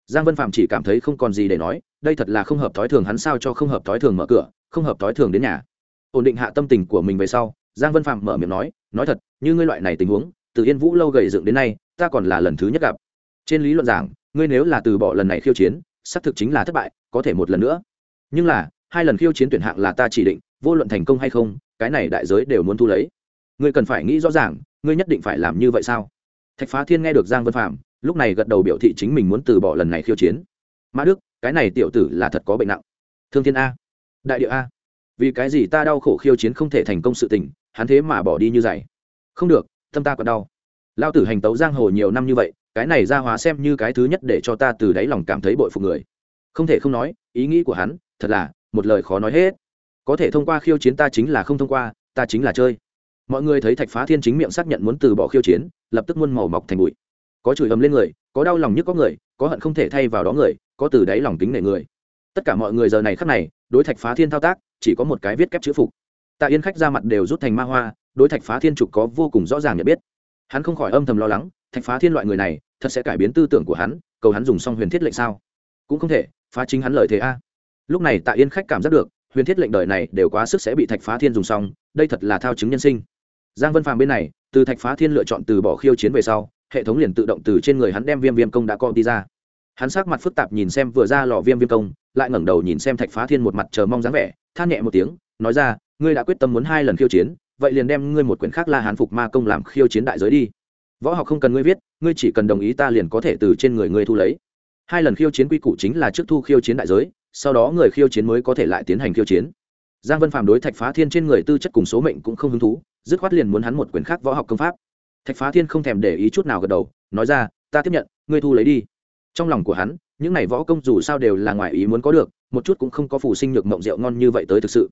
[SPEAKER 1] Giang vân phạm chỉ cảm thấy không còn gì để nói, đây thật là không hợp thói thường, hắn sao cho không hợp thói thường mở cửa, không hợp thói thường đến nhà? Ổn định hạ tâm tình của mình về sau, giang vân phạm mở miệng nói nói thật, như ngươi loại này tình huống, từ yên vũ lâu gầy dựng đến nay, ta còn là lần thứ nhất gặp. Trên lý luận giảng, ngươi nếu là từ bỏ lần này khiêu chiến, xác thực chính là thất bại, có thể một lần nữa. Nhưng là, hai lần khiêu chiến tuyển hạng là ta chỉ định, vô luận thành công hay không, cái này đại giới đều muốn thu lấy. Ngươi cần phải nghĩ rõ ràng ngươi nhất định phải làm như vậy sao? Thạch phá thiên nghe được giang vân phạm lúc này gật đầu biểu thị chính mình muốn từ bỏ lần này khiêu chiến. Mã đức, cái này tiểu tử là thật có bệnh nặng. Thương thiên a. Đại địa a. Vì cái gì ta đau khổ khiêu chiến không thể thành công sự tình, hắn thế mà bỏ đi như vậy? Không được, tâm ta còn đau. Lao tử hành tấu giang hồ nhiều năm như vậy, cái này ra hóa xem như cái thứ nhất để cho ta từ đáy lòng cảm thấy bội phục người. Không thể không nói, ý nghĩ của hắn, thật là, một lời khó nói hết. Có thể thông qua khiêu chiến ta chính là không thông qua, ta chính là chơi mọi người thấy thạch phá thiên chính miệng xác nhận muốn từ bỏ khiêu chiến, lập tức muôn màu mọc thành bụi. Có chửi ầm lên người, có đau lòng nhức có người, có hận không thể thay vào đó người, có từ đáy lòng kính nể người. Tất cả mọi người giờ này khắc này, đối thạch phá thiên thao tác, chỉ có một cái viết kép chữ phục. Tạ yên khách ra mặt đều rút thành ma hoa, đối thạch phá thiên trục có vô cùng rõ ràng nhận biết. Hắn không khỏi âm thầm lo lắng, thạch phá thiên loại người này, thật sẽ cải biến tư tưởng của hắn, cầu hắn dùng xong huyền thiết lệnh sao? Cũng không thể, phá chính hắn lời thế a. Lúc này tạ yên khách cảm giác được, huyền thiết lệnh đời này đều quá sức sẽ bị thạch phá thiên dùng xong, đây thật là thao chứng nhân sinh giang vân phàm bên này, từ thạch phá thiên lựa chọn từ bỏ khiêu chiến về sau, hệ thống liền tự động từ trên người hắn đem viêm viêm công đã co đi ra. Hắn sắc mặt phức tạp nhìn xem vừa ra lò viêm viêm công, lại ngẩng đầu nhìn xem thạch phá thiên một mặt chờ mong dáng vẻ, than nhẹ một tiếng, nói ra, ngươi đã quyết tâm muốn hai lần khiêu chiến, vậy liền đem ngươi một quyển khác la hán phục ma công làm khiêu chiến đại giới đi. Võ học không cần ngươi viết, ngươi chỉ cần đồng ý ta liền có thể từ trên người ngươi thu lấy. Hai lần khiêu chiến quy củ chính là trước thu khiêu chiến đại giới, sau đó người khiêu chiến mới có thể lại tiến hành khiêu chiến. Giang vân phàm đối thạch phá thiên trên người tư chất cùng số mệnh cũng không hứng thú dứt khoát liền muốn hắn một quyển khác võ học công pháp. Thạch phá thiên không thèm để ý chút nào gật đầu, nói ra, ta tiếp nhận, ngươi thu lấy đi. Trong lòng của hắn, những này võ công dù sao đều là ngoài ý muốn có được, một chút cũng không có phù sinh nhược mộng rượu ngon như vậy tới thực sự.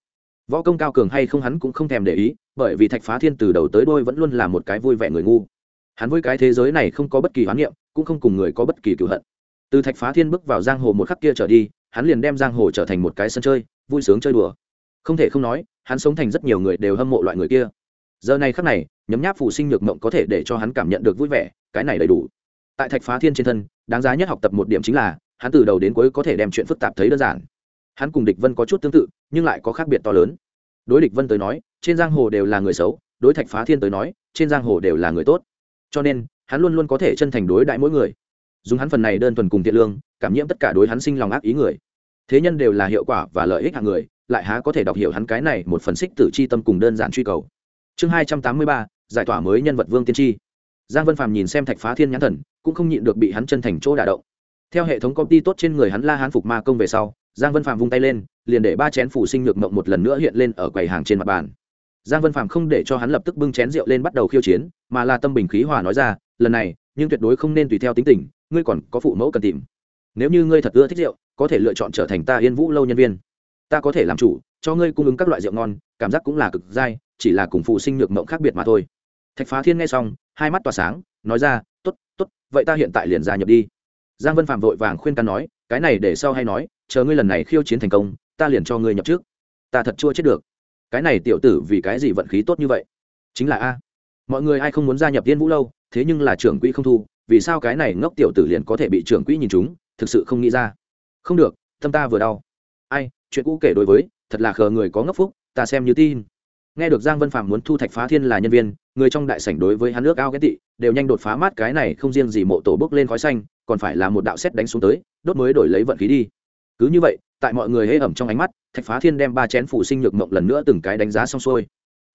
[SPEAKER 1] Võ công cao cường hay không hắn cũng không thèm để ý, bởi vì thạch phá thiên từ đầu tới đôi vẫn luôn là một cái vui vẻ người ngu. Hắn với cái thế giới này không có bất kỳ hoán niệm, cũng không cùng người có bất kỳ cựu hận. Từ thạch phá thiên bước vào giang hồ một khắc kia trở đi, hắn liền đem giang hồ trở thành một cái sân chơi, vui sướng chơi đùa. Không thể không nói, hắn sống thành rất nhiều người đều hâm mộ loại người kia giờ này khắc này, nhấm nháp phù sinh nhược mộng có thể để cho hắn cảm nhận được vui vẻ, cái này đầy đủ. Tại thạch phá thiên trên thân, đáng giá nhất học tập một điểm chính là, hắn từ đầu đến cuối có thể đem chuyện phức tạp thấy đơn giản. Hắn cùng địch vân có chút tương tự, nhưng lại có khác biệt to lớn. Đối địch vân tới nói, trên giang hồ đều là người xấu, đối thạch phá thiên tới nói, trên giang hồ đều là người tốt. Cho nên, hắn luôn luôn có thể chân thành đối đại mỗi người. Dùng hắn phần này đơn thuần cùng thiện lương, cảm nhiễm tất cả đối hắn sinh lòng ác ý người. Thế nhân đều là hiệu quả và lợi ích hạng người, lại há có thể đọc hiểu hắn cái này một phần xích tử c h i tâm cùng đơn giản truy cầu chương hai trăm tám mươi ba, giải tỏa mới nhân vật vương tiên tri. Giang vân phàm nhìn xem thạch phá thiên nhãn thần, cũng không nhịn được bị hắn chân thành chỗ đả động. Theo hệ thống công ty tốt trên người hắn la hán phục ma công về sau, giang vân phàm vung tay lên, liền để ba chén phủ sinh nhược mộng một lần nữa hiện lên ở quầy hàng trên mặt bàn. Giang vân phàm không để cho hắn lập tức bưng chén rượu lên bắt đầu khiêu chiến, mà là tâm bình khí hòa nói ra, lần này, nhưng tuyệt đối không nên tùy theo tính tình, ngươi còn có phụ mẫu cần tìm. Nếu như ngươi thật ưa thích rượu, có thể lựa chọn trở thành ta yên vũ lâu nhân viên. Ta có thể làm chủ, cho ngươi cung ứng các loại rượu ngon, cảm giác cũng là cực dai chỉ là cùng phụ sinh nhược mộng khác biệt mà thôi. Thạch phá thiên nghe xong, hai mắt tỏa sáng, nói ra t ố t t ố t vậy ta hiện tại liền gia nhập đi. Giang vân phạm vội vàng khuyên can nói, cái này để sau hay nói, chờ ngươi lần này khiêu chiến thành công, ta liền cho ngươi nhập trước. Ta thật chua chết được. Cái này tiểu tử vì cái gì vận khí tốt như vậy? Chính là a. Mọi người ai không muốn gia nhập tiên vũ lâu, thế nhưng là trưởng quỹ không thu, vì sao cái này ngốc tiểu tử liền có thể bị trưởng quỹ nhìn chúng, thực sự không nghĩ ra. Không được, tâm ta vừa đau. Ai, chuyện cũ kể đối với, thật là khờ người có ngốc phúc, ta xem như tin nghe được giang vân phạm muốn thu thạch phá thiên là nhân viên, người trong đại sảnh đối với hắn nước ao ghét tị, đều nhanh đột phá mát cái này không riêng gì mộ tổ bước lên khói xanh, còn phải là một đạo xét đánh xuống tới, đốt mới đổi lấy vận khí đi. Cứ như vậy, tại mọi người hễ ẩm trong ánh mắt, thạch phá thiên đem ba chén phủ sinh nhược mộng lần nữa từng cái đánh giá xong xuôi.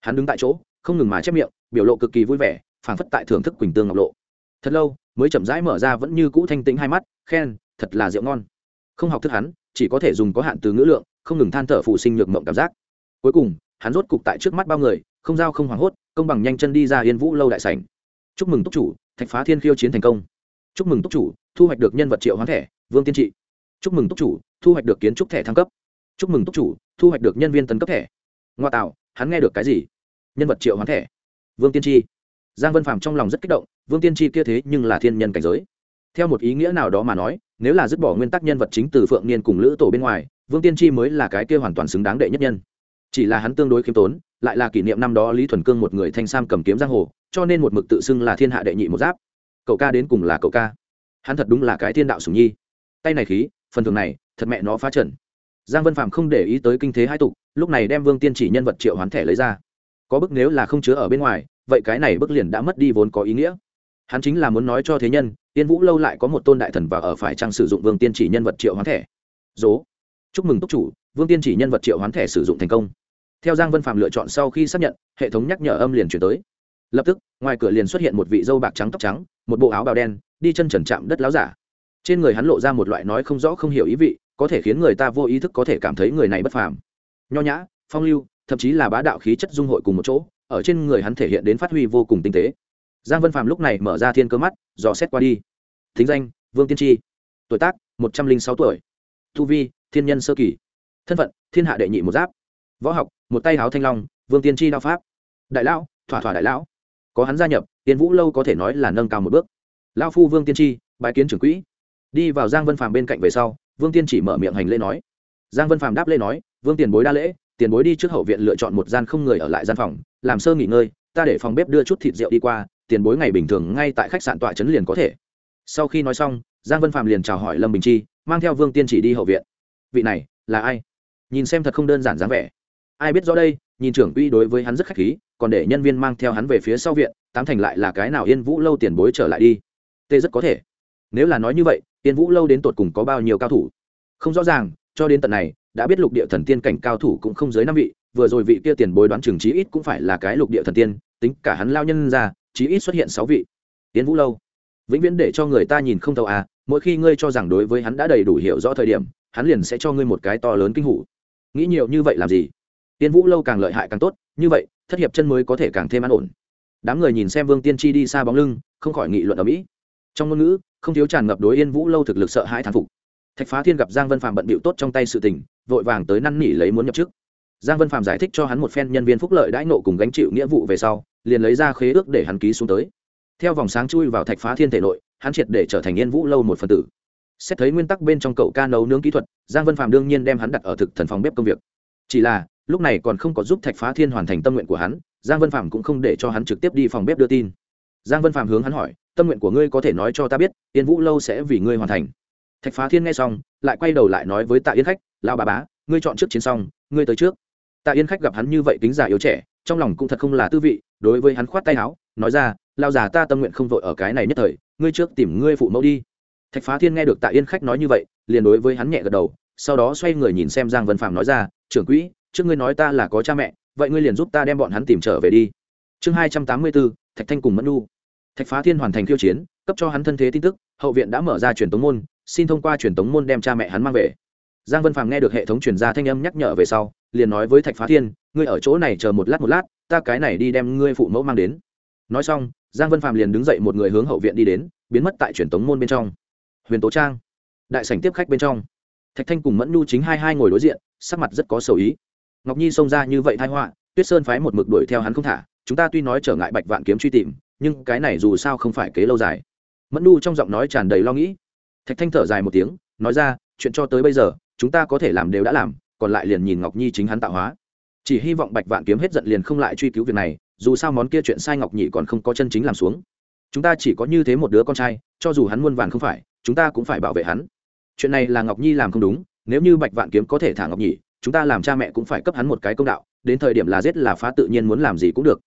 [SPEAKER 1] Hắn đứng tại chỗ, không ngừng mà chép miệng, biểu lộ cực kỳ vui vẻ, phảng phất tại thưởng thức quỳnh tương ngọc lộ. Thật lâu, mới chậm rãi mở ra vẫn như cũ thanh tĩnh hai mắt, khen, thật là rượu ngon. Không học thức hắn, chỉ có thể dùng có hạn từ ngữ lượng, không ngừng than thở phụ sinh nhược mộng cảm giác. Cuối cùng hắn rốt cục tại trước mắt bao người, không giao không hoảng hốt, công bằng nhanh chân đi ra yên vũ lâu đại sảnh. Chúc mừng túc chủ, thạch phá thiên khiêu chiến thành công. Chúc mừng túc chủ, thu hoạch được nhân vật triệu hoán thẻ, vương tiên trị. Chúc mừng túc chủ, thu hoạch được kiến trúc thẻ thăng cấp. Chúc mừng túc chủ, thu hoạch được nhân viên tấn cấp thẻ. Ngoa tạo, hắn nghe được cái gì? Nhân vật triệu hoán thẻ. Vương tiên tri. Giang vân phàm trong lòng rất kích động, vương tiên tri kia thế nhưng là thiên nhân cảnh giới. Theo một ý nghĩa nào đó mà nói, nếu là dứt bỏ nguyên tắc nhân vật chính từ phượng niên cùng lữ tổ bên ngoài, vương tiên tri mới là cái kia hoàn toàn xứng đáng đệ nhất nhân chỉ là hắn tương đối khiêm tốn, lại là kỷ niệm năm đó lý thuần cương một người thanh sam cầm kiếm giang hồ, cho nên một mực tự xưng là thiên hạ đệ nhị một giáp. Cậu ca đến cùng là cậu ca. Hắn thật đúng là cái thiên đạo sùng nhi. Tay này khí, phần thường này, thật mẹ nó phá trần giang vân phạm không để ý tới kinh thế hai tục, lúc này đem vương tiên chỉ nhân vật triệu hoán thẻ lấy ra. Có bức nếu là không chứa ở bên ngoài, vậy cái này bức liền đã mất đi vốn có ý nghĩa. Hắn chính là muốn nói cho thế nhân tiên vũ lâu lại có một tôn đại thần và ở phải trang sử dụng vương tiên chỉ nhân vật triệu hoán thẻ. Dố. Chúc mừng túc chủ, vương tiên chỉ nhân vật triệu hoán thẻ sử dụng thành công theo giang vân phạm lựa chọn sau khi xác nhận, hệ thống nhắc nhở âm liền chuyển tới. Lập tức, ngoài cửa liền xuất hiện một vị dâu bạc trắng tóc trắng, một bộ áo bào đen, đi chân trần chạm đất láo giả. Trên người hắn lộ ra một loại nói không rõ không hiểu ý vị, có thể khiến người ta vô ý thức có thể cảm thấy người này bất phàm. Nho nhã, phong lưu, thậm chí là bá đạo khí chất dung hội cùng một chỗ, ở trên người hắn thể hiện đến phát huy vô cùng tinh tế. Giang vân phàm lúc này mở ra thiên cơ mắt, dò xét qua đi. Thính danh, vương tiên tri. Tuổi tác, một trăm linh sáu tuổi. Thu vi, thiên nhân sơ kỳ. Thân phận, thiên hạ đệ nhị một giáp. Võ học một tay háo thanh long, vương tiên tri đao pháp. Đại lão, thỏa thỏa đại lão. Có hắn gia nhập tiên vũ lâu có thể nói là nâng cao một bước. Lao phu vương tiên tri bài kiến trưởng quỹ. Đi vào giang vân phàm bên cạnh về sau, vương tiên chỉ mở miệng hành lễ nói. Giang vân phàm đáp lễ nói, vương tiền bối đa lễ, tiền bối đi trước hậu viện lựa chọn một gian không người ở lại gian phòng, làm sơ nghỉ ngơi, ta để phòng bếp đưa chút thịt rượu đi qua, tiền bối ngày bình thường ngay tại khách sạn tọa trấn liền có thể. Sau khi nói xong, giang vân phàm liền chào hỏi lâm bình chi, mang theo vương tiên chỉ đi hậu viện. Vị này, là ai? Nhìn xem thật không đơn giản dáng vẻ ai biết rõ đây, nhìn trưởng uy đối với hắn rất khách khí, còn để nhân viên mang theo hắn về phía sau viện, tám thành lại là cái nào yên vũ lâu tiền bối trở lại đi. Tê rất có thể. Nếu là nói như vậy, yên vũ lâu đến tột cùng có bao nhiêu cao thủ? Không rõ ràng, cho đến tận này, đã biết lục địa thần tiên cảnh cao thủ cũng không dưới năm vị, vừa rồi vị kia tiền bối đoán chừng chí ít cũng phải là cái lục địa thần tiên, tính cả hắn lao nhân ra, chí ít xuất hiện sáu vị. Yên vũ lâu, vĩnh viễn để cho người ta nhìn không thấu à mỗi khi ngươi cho rằng đối với hắn đã đầy đủ hiểu rõ thời điểm, hắn liền sẽ cho ngươi một cái to lớn kinh hủ. Nghĩ nhiều như vậy làm gì? Tiên vũ lâu càng lợi hại càng tốt, như vậy, thất hiệp chân mới có thể càng thêm an ổn. Đám người nhìn xem vương tiên tri đi xa bóng lưng, không khỏi nghị luận ở mỹ. Trong ngôn ngữ, không thiếu tràn ngập đối yên vũ lâu thực lực sợ hãi thán phục. Thạch phá thiên gặp giang vân phạm bận bịu tốt trong tay sự tình, vội vàng tới năn nỉ lấy muốn nhập chức. Giang vân phạm giải thích cho hắn một phen nhân viên phúc lợi đãi nộ cùng gánh chịu nghĩa vụ về sau, liền lấy ra khế ước để hắn ký xuống tới. Theo vòng sáng chui vào thạch phá thiên thể nội, hắn triệt để trở thành yên vũ lâu một phần tử. Xét thấy nguyên tắc bên trong cậu ca nấu nướng kỹ thuật, giang vân phạm đương nhiên đem hắn đặt ở thực thần phòng bếp công việc. Chỉ là lúc này còn không có giúp thạch phá thiên hoàn thành tâm nguyện của hắn, giang vân phạm cũng không để cho hắn trực tiếp đi phòng bếp đưa tin. Giang vân phạm hướng hắn hỏi, tâm nguyện của ngươi có thể nói cho ta biết, yên vũ lâu sẽ vì ngươi hoàn thành. Thạch phá thiên nghe xong, lại quay đầu lại nói với tạ yên khách lao bà bá, ngươi chọn trước chiến xong, ngươi tới trước. Tạ yên khách gặp hắn như vậy tính giả yếu trẻ, trong lòng cũng thật không là tư vị, đối với hắn khoát tay áo, nói ra lao già ta tâm nguyện không vội ở cái này nhất thời, ngươi trước tìm ngươi phụ mẫu đi. Thạch phá thiên nghe được tạ yên khách nói như vậy, liền đối với hắn nhẹ gật đầu, sau đó xoay người nhìn xem giang vân phạm nói ra, trưởng quỹ trước ngươi nói ta là có cha mẹ, vậy ngươi liền giúp ta đem bọn hắn tìm trở về đi. Chương hai trăm tám mươi bốn, thạch thanh cùng mẫn nu thạch phá thiên hoàn thành khiêu chiến, cấp cho hắn thân thế tin tức, hậu viện đã mở ra truyền tống môn, xin thông qua truyền tống môn đem cha mẹ hắn mang về. Giang vân phàm nghe được hệ thống truyền ra thanh âm nhắc nhở về sau, liền nói với thạch phá thiên, ngươi ở chỗ này chờ một lát một lát, ta cái này đi đem ngươi phụ mẫu mang đến. Nói xong, giang vân phàm liền đứng dậy một người hướng hậu viện đi đến, biến mất tại truyền tống môn bên trong. Huyền tố trang, đại sảnh tiếp khách bên trong. Thạch thanh cùng mẫn nhu chính hai hai ngồi đối diện, sắc mặt rất có sầu ý ngọc nhi xông ra như vậy thái họa, tuyết sơn phái một mực đuổi theo hắn không thả. Chúng ta tuy nói trở ngại bạch vạn kiếm truy tìm, nhưng cái này dù sao không phải kế lâu dài. Mẫn Nu trong giọng nói tràn đầy lo nghĩ. Thạch thanh thở dài một tiếng, nói ra, chuyện cho tới bây giờ, chúng ta có thể làm đều đã làm, còn lại liền nhìn ngọc nhi chính hắn tạo hóa. Chỉ hy vọng bạch vạn kiếm hết giận liền không lại truy cứu việc này, dù sao món kia chuyện sai ngọc nhị còn không có chân chính làm xuống. Chúng ta chỉ có như thế một đứa con trai, cho dù hắn muôn vàn không phải, chúng ta cũng phải bảo vệ hắn. Chuyện này là ngọc nhi làm không đúng, nếu như bạch vạn kiếm có thể thả ngọc nhị chúng ta làm cha mẹ cũng phải cấp hắn một cái công đạo, đến thời điểm là giết là phá tự nhiên muốn làm gì cũng được.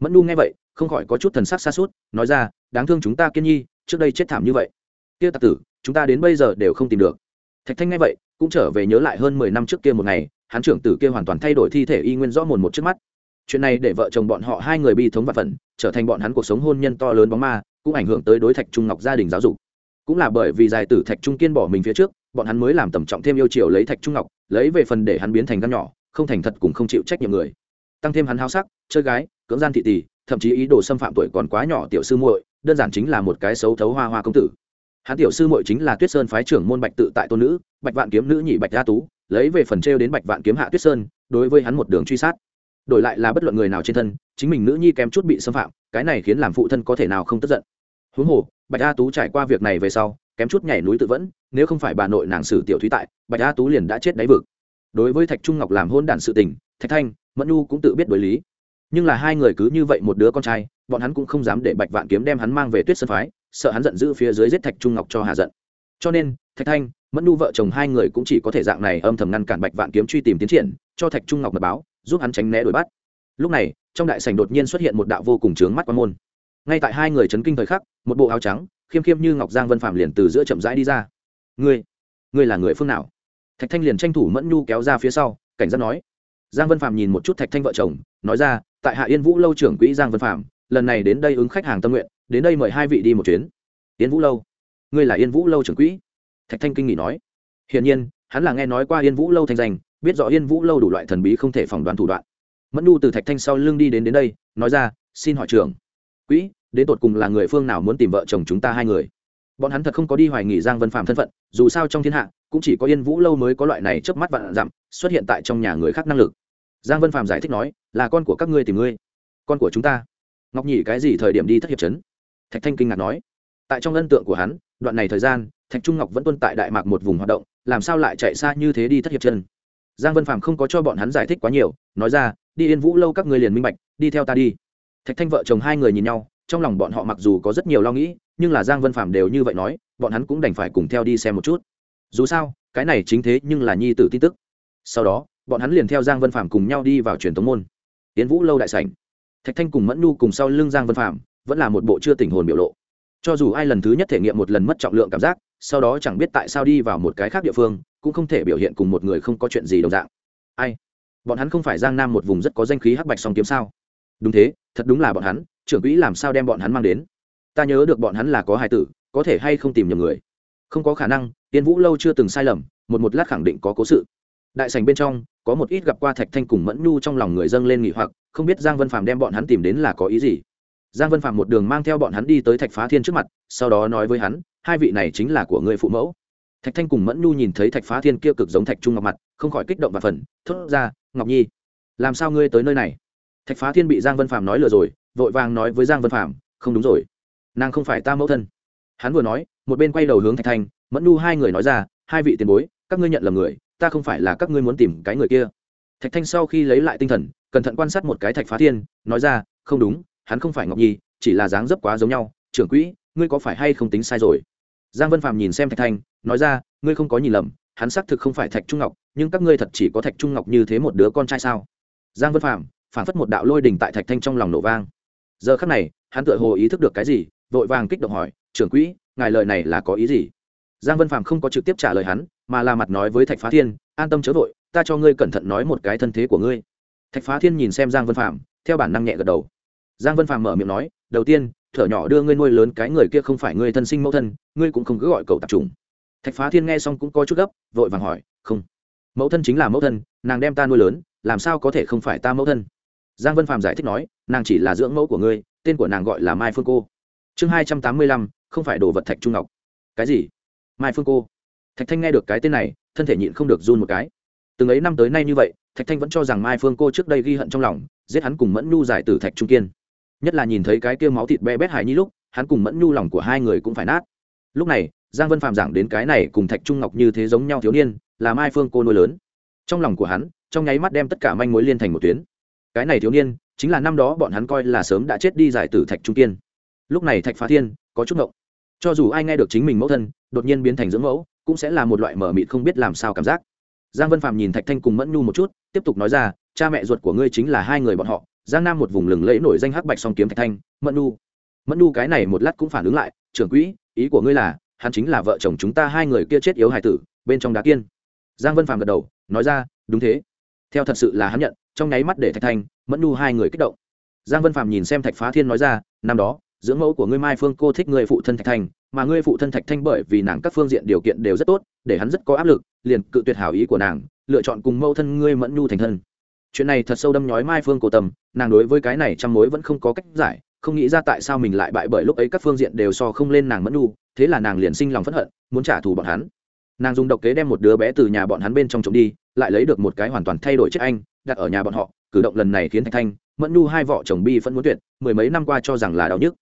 [SPEAKER 1] Mẫn nu nghe vậy, không khỏi có chút thần sắc xa suốt nói ra, đáng thương chúng ta kiên nhi, trước đây chết thảm như vậy. Kia tạc tử, chúng ta đến bây giờ đều không tìm được. Thạch thanh nghe vậy, cũng trở về nhớ lại hơn mười năm trước kia một ngày, hắn trưởng tử kia hoàn toàn thay đổi thi thể y nguyên rõ mồn một trước mắt. Chuyện này để vợ chồng bọn họ hai người bi thống và phận trở thành bọn hắn cuộc sống hôn nhân to lớn bóng ma, cũng ảnh hưởng tới đối thạch trung ngọc gia đình giáo dục. Cũng là bởi vì dài tử thạch trung kiên bỏ mình phía trước bọn hắn mới làm tầm trọng thêm yêu chiều lấy thạch trung ngọc, lấy về phần để hắn biến thành gan nhỏ, không thành thật cũng không chịu trách nhiệm người. Tăng thêm hắn hao sắc, chơi gái, cưỡng gian thị tỷ, thậm chí ý đồ xâm phạm tuổi còn quá nhỏ tiểu sư muội, đơn giản chính là một cái xấu thấu hoa hoa công tử. Hắn tiểu sư muội chính là tuyết sơn phái trưởng môn bạch tự tại tôn nữ, bạch vạn kiếm nữ nhị bạch gia tú, lấy về phần trêu đến bạch vạn kiếm hạ tuyết sơn, đối với hắn một đường truy sát. Đổi lại là bất luận người nào trên thân, chính mình nữ nhi kém chút bị xâm phạm, cái này khiến làm phụ thân có thể nào không tức giận. Huống hồ, bạch a tú trải qua việc này về sau, kém chút nhảy núi tự vẫn nếu không phải bà nội nàng sử tiểu thúy tại, bạch a tú liền đã chết đáy vực. Đối với thạch trung ngọc làm hôn đản sự tình, thạch thanh, mẫn nhu cũng tự biết đối lý. Nhưng là hai người cứ như vậy một đứa con trai, bọn hắn cũng không dám để bạch vạn kiếm đem hắn mang về tuyết sơn phái, sợ hắn giận dữ phía dưới giết thạch trung ngọc cho hà giận. Cho nên, thạch thanh, mẫn nhu vợ chồng hai người cũng chỉ có thể dạng này âm thầm ngăn cản bạch vạn kiếm truy tìm tiến triển, cho thạch trung ngọc mật báo, giúp hắn tránh né đuổi bắt. Lúc này, trong đại sảnh đột nhiên xuất hiện một đạo vô cùng trướng mắt quan môn. Ngay tại hai người chấn kinh thời khắc, một bộ áo trắng, khiêm khiêm như ngọc giang vân phạm liền từ giữa chậm rãi đi ra ngươi ngươi là người phương nào? Thạch thanh liền tranh thủ mẫn nhu kéo ra phía sau, cảnh giác nói. Giang vân phạm nhìn một chút thạch thanh vợ chồng, nói ra, tại hạ yên vũ lâu trưởng quỹ giang vân phạm lần này đến đây ứng khách hàng tâm nguyện, đến đây mời hai vị đi một chuyến. Yên vũ lâu? Ngươi là yên vũ lâu trưởng quỹ? Thạch thanh kinh nghỉ nói. Hiển nhiên, hắn là nghe nói qua yên vũ lâu thành danh, biết rõ yên vũ lâu đủ loại thần bí không thể phỏng đoán thủ đoạn. Mẫn nu từ thạch thanh sau lưng đi đến đến đây, nói ra, xin hỏi trưởng quỹ, đến tột cùng là người phương nào muốn tìm vợ chồng chúng ta hai người? Bọn hắn thật không có đi hoài nghỉ giang vân phạm thân phận, dù sao trong thiên hạ, cũng chỉ có yên vũ lâu mới có loại này chớp mắt vạn dặm, xuất hiện tại trong nhà người khác năng lực. Giang vân phạm giải thích nói, là con của các ngươi tìm ngươi, con của chúng ta. Ngọc nhị cái gì thời điểm đi thất hiệp trấn? Thạch thanh kinh ngạc nói. Tại trong ân tượng của hắn, đoạn này thời gian, thạch trung ngọc vẫn tuân tại đại mạc một vùng hoạt động, làm sao lại chạy xa như thế đi thất hiệp chân giang vân Phạm không có cho bọn hắn giải thích quá nhiều, nói ra, đi yên vũ lâu các người liền minh bạch, đi theo ta đi. Thạch thanh vợ chồng hai người nhìn nhau trong lòng bọn họ mặc dù có rất nhiều lo nghĩ, nhưng là giang vân Phạm đều như vậy nói, bọn hắn cũng đành phải cùng theo đi xem một chút. Dù sao, cái này chính thế nhưng là nhi tử tin tức. Sau đó, bọn hắn liền theo giang vân Phạm cùng nhau đi vào truyền thống môn. Tiến vũ lâu đại sảnh. Thạch thanh cùng mẫn nu cùng sau lưng giang vân Phạm vẫn là một bộ chưa tình hồn biểu lộ. Cho dù ai lần thứ nhất thể nghiệm một lần mất trọng lượng cảm giác, sau đó chẳng biết tại sao đi vào một cái khác địa phương, cũng không thể biểu hiện cùng một người không có chuyện gì đồng dạng. Ai? Bọn hắn không phải giang nam một vùng rất có danh khí hắc bạch song kiếm sao? Đúng thế, thật đúng là bọn hắn trưởng quỹ làm sao đem bọn hắn mang đến? Ta nhớ được bọn hắn là có hài tử, có thể hay không tìm nhầm người? Không có khả năng, tiên vũ lâu chưa từng sai lầm, một một lát khẳng định có cố sự. Đại sành bên trong, có một ít gặp qua thạch thanh cùng mẫn nhu trong lòng người dâng lên nghỉ hoặc, không biết giang vân phàm đem bọn hắn tìm đến là có ý gì. Giang vân phàm một đường mang theo bọn hắn đi tới thạch phá thiên trước mặt, sau đó nói với hắn, hai vị này chính là của người phụ mẫu. Thạch thanh cùng mẫn nhu nhìn thấy thạch phá thiên kia cực giống thạch trung ngọc mặt, không khỏi kích động và phần thốt ra, ngọc nhi, làm sao ngươi tới nơi này? Thạch phá thiên bị giang vân phàm nói lừa rồi vội vàng nói với giang vân Phạm, không đúng rồi nàng không phải ta mẫu thân. Hắn vừa nói một bên quay đầu hướng thạch thanh mẫn nu hai người nói ra hai vị tiền bối các ngươi nhận là người ta không phải là các ngươi muốn tìm cái người kia. Thạch thanh sau khi lấy lại tinh thần cẩn thận quan sát một cái thạch phá thiên nói ra không đúng hắn không phải ngọc nhi chỉ là dáng dấp quá giống nhau trưởng quỹ ngươi có phải hay không tính sai rồi? Giang vân Phạm nhìn xem thạch thanh nói ra ngươi không có nhìn lầm hắn xác thực không phải thạch trung ngọc nhưng các ngươi thật chỉ có thạch trung ngọc như thế một đứa con trai sao? Giang vân Phạm phản phất một đạo lôi đình tại thạch thanh trong lòng nổ vang giờ khắc này hắn tựa hồ ý thức được cái gì vội vàng kích động hỏi trưởng quỹ ngài lời này là có ý gì? Giang vân Phạm không có trực tiếp trả lời hắn mà là mặt nói với thạch phá thiên an tâm chớ vội ta cho ngươi cẩn thận nói một cái thân thế của ngươi. Thạch phá thiên nhìn xem giang vân Phạm, theo bản năng nhẹ gật đầu. Giang vân Phạm mở miệng nói đầu tiên thở nhỏ đưa ngươi nuôi lớn cái người kia không phải ngươi thân sinh mẫu thân ngươi cũng không cứ gọi cậu tạp trùng thạch phá thiên nghe xong cũng có chút gấp vội vàng hỏi không mẫu thân chính là mẫu thân nàng đem ta nuôi lớn làm sao có thể không phải ta mẫu thân? Giang vân phàm giải thích nói, nàng chỉ là dưỡng mẫu của ngươi, tên của nàng gọi là mai phương cô. Chương hai trăm tám mươi lăm, không phải đồ vật thạch trung ngọc. Cái gì? Mai phương cô. Thạch thanh nghe được cái tên này, thân thể nhịn không được run một cái. Từng ấy năm tới nay như vậy, thạch thanh vẫn cho rằng mai phương cô trước đây ghi hận trong lòng, giết hắn cùng mẫn nhu giải tử thạch trung kiên. Nhất là nhìn thấy cái kia máu thịt bé bét hải nhi lúc, hắn cùng mẫn nhu lòng của hai người cũng phải nát. Lúc này, giang vân phạm giảng đến cái này cùng thạch trung ngọc như thế giống nhau thiếu niên, là mai phương cô nuôi lớn. Trong lòng của hắn, trong nháy mắt đem tất cả manh mối liên thành một tuyến cái này thiếu niên, chính là năm đó bọn hắn coi là sớm đã chết đi giải tử thạch trung kiên. Lúc này thạch phá thiên có chút ngộng. Cho dù ai nghe được chính mình mẫu thân, đột nhiên biến thành dưỡng mẫu, cũng sẽ là một loại mở mịt không biết làm sao cảm giác. Giang vân phạm nhìn thạch thanh cùng mẫn nhu một chút, tiếp tục nói ra, cha mẹ ruột của ngươi chính là hai người bọn họ, giang nam một vùng lừng lẫy nổi danh hắc bạch song kiếm thạch thanh, mẫn nhu. Mẫn nhu cái này một lát cũng phản ứng lại, trưởng quỹ, ý của ngươi là, hắn chính là vợ chồng chúng ta hai người kia chết yếu hài tử, bên trong đá kiên. Giang vân phạm gật đầu, nói ra, đúng thế theo thật sự là hắn nhận, trong nháy mắt để thạch thanh, mẫn nhu hai người kích động. Giang vân phạm nhìn xem thạch phá thiên nói ra, năm đó, dưỡng mẫu của ngươi mai phương cô thích người phụ thân thạch thanh, mà ngươi phụ thân thạch thanh bởi vì nàng các phương diện điều kiện đều rất tốt, để hắn rất có áp lực, liền cự tuyệt hảo ý của nàng, lựa chọn cùng mẫu thân ngươi mẫn nhu thành thân. Chuyện này thật sâu đâm nhói mai phương cổ tâm, nàng đối với cái này trăm mối vẫn không có cách giải, không nghĩ ra tại sao mình lại bại bởi lúc ấy các phương diện đều so không lên nàng mẫn nhu, thế là nàng liền sinh lòng phẫn hận, muốn trả thù bọn hắn. Nàng dùng độc kế đem một đứa bé từ nhà bọn hắn bên trong trộm đi lại lấy được một cái hoàn toàn thay đổi chết anh, đặt ở nhà bọn họ, cử động lần này khiến thạch thanh, mẫn nhu hai vợ chồng bi vẫn muốn tuyệt, mười mấy năm qua cho rằng là đau nhức.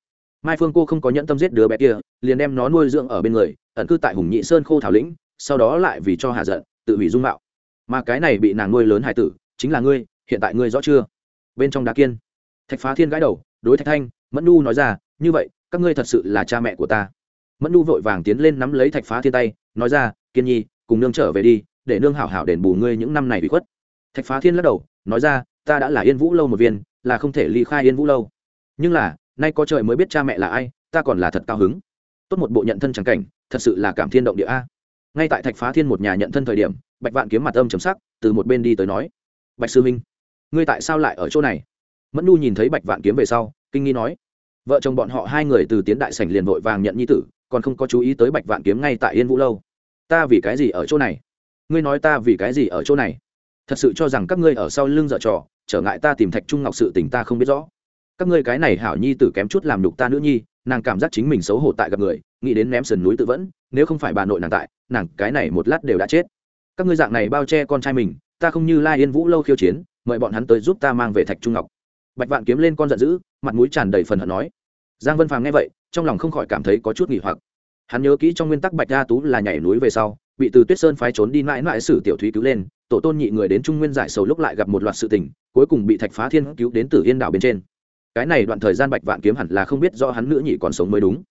[SPEAKER 1] Mai phương cô không có nhẫn tâm giết đứa bé kia, liền đem nó nuôi dưỡng ở bên người, ẩn cư tại hùng nhị sơn khô thảo lĩnh, sau đó lại vì cho hạ giận, tự hủy dung mạo. Mà cái này bị nàng nuôi lớn hải tử, chính là ngươi, hiện tại ngươi rõ chưa? Bên trong đá kiên, thạch phá thiên gãi đầu, đối thạch thanh, mẫn nu nói ra, như vậy, các ngươi thật sự là cha mẹ của ta. Mẫn nu vội vàng tiến lên nắm lấy thạch phá thiên tay, nói ra, kiên nhi, cùng nương trở về đi để nương hảo hảo đền bù ngươi những năm này bị khuất. Thạch phá thiên lắc đầu, nói ra, ta đã là yên vũ lâu một viên, là không thể ly khai yên vũ lâu. Nhưng là, nay có trời mới biết cha mẹ là ai, ta còn là thật cao hứng. Tốt một bộ nhận thân trắng cảnh, thật sự là cảm thiên động địa a. Ngay tại thạch phá thiên một nhà nhận thân thời điểm, bạch vạn kiếm mặt âm chấm sắc, từ một bên đi tới nói, bạch sư minh ngươi tại sao lại ở chỗ này? Mẫn nu nhìn thấy bạch vạn kiếm về sau, kinh nghi nói, vợ chồng bọn họ hai người từ tiến đại sảnh liền vội vàng nhận nhi tử, còn không có chú ý tới bạch vạn kiếm ngay tại yên vũ lâu. Ta vì cái gì ở chỗ này? Ngươi nói ta vì cái gì ở chỗ này? Thật sự cho rằng các ngươi ở sau lưng dợ trò, trở ngại ta tìm thạch trung ngọc sự tình ta không biết rõ. Các ngươi cái này hảo nhi tử kém chút làm nhục ta nữ nhi, nàng cảm giác chính mình xấu hổ tại gặp người, nghĩ đến ném sườn núi tự vẫn, nếu không phải bà nội nàng tại, nàng cái này một lát đều đã chết. Các ngươi dạng này bao che con trai mình, ta không như lai yên vũ lâu khiêu chiến, mời bọn hắn tới giúp ta mang về thạch trung ngọc. Bạch vạn kiếm lên con giận dữ, mặt mũi tràn đầy phần hận nói. Giang vân phàm nghe vậy, trong lòng không khỏi cảm thấy có chút nghỉ hoặc. Hắn nhớ kỹ trong nguyên tắc bạch đa tú là nhảy núi về sau bị từ tuyết sơn phái trốn đi mãi mãi sử tiểu thúy cứu lên, tổ tôn nhị người đến trung nguyên giải sầu lúc lại gặp một loạt sự tình, cuối cùng bị thạch phá thiên cứu đến từ yên đảo bên trên. Cái này đoạn thời gian bạch vạn kiếm hẳn là không biết do hắn nữ nhị còn sống mới đúng.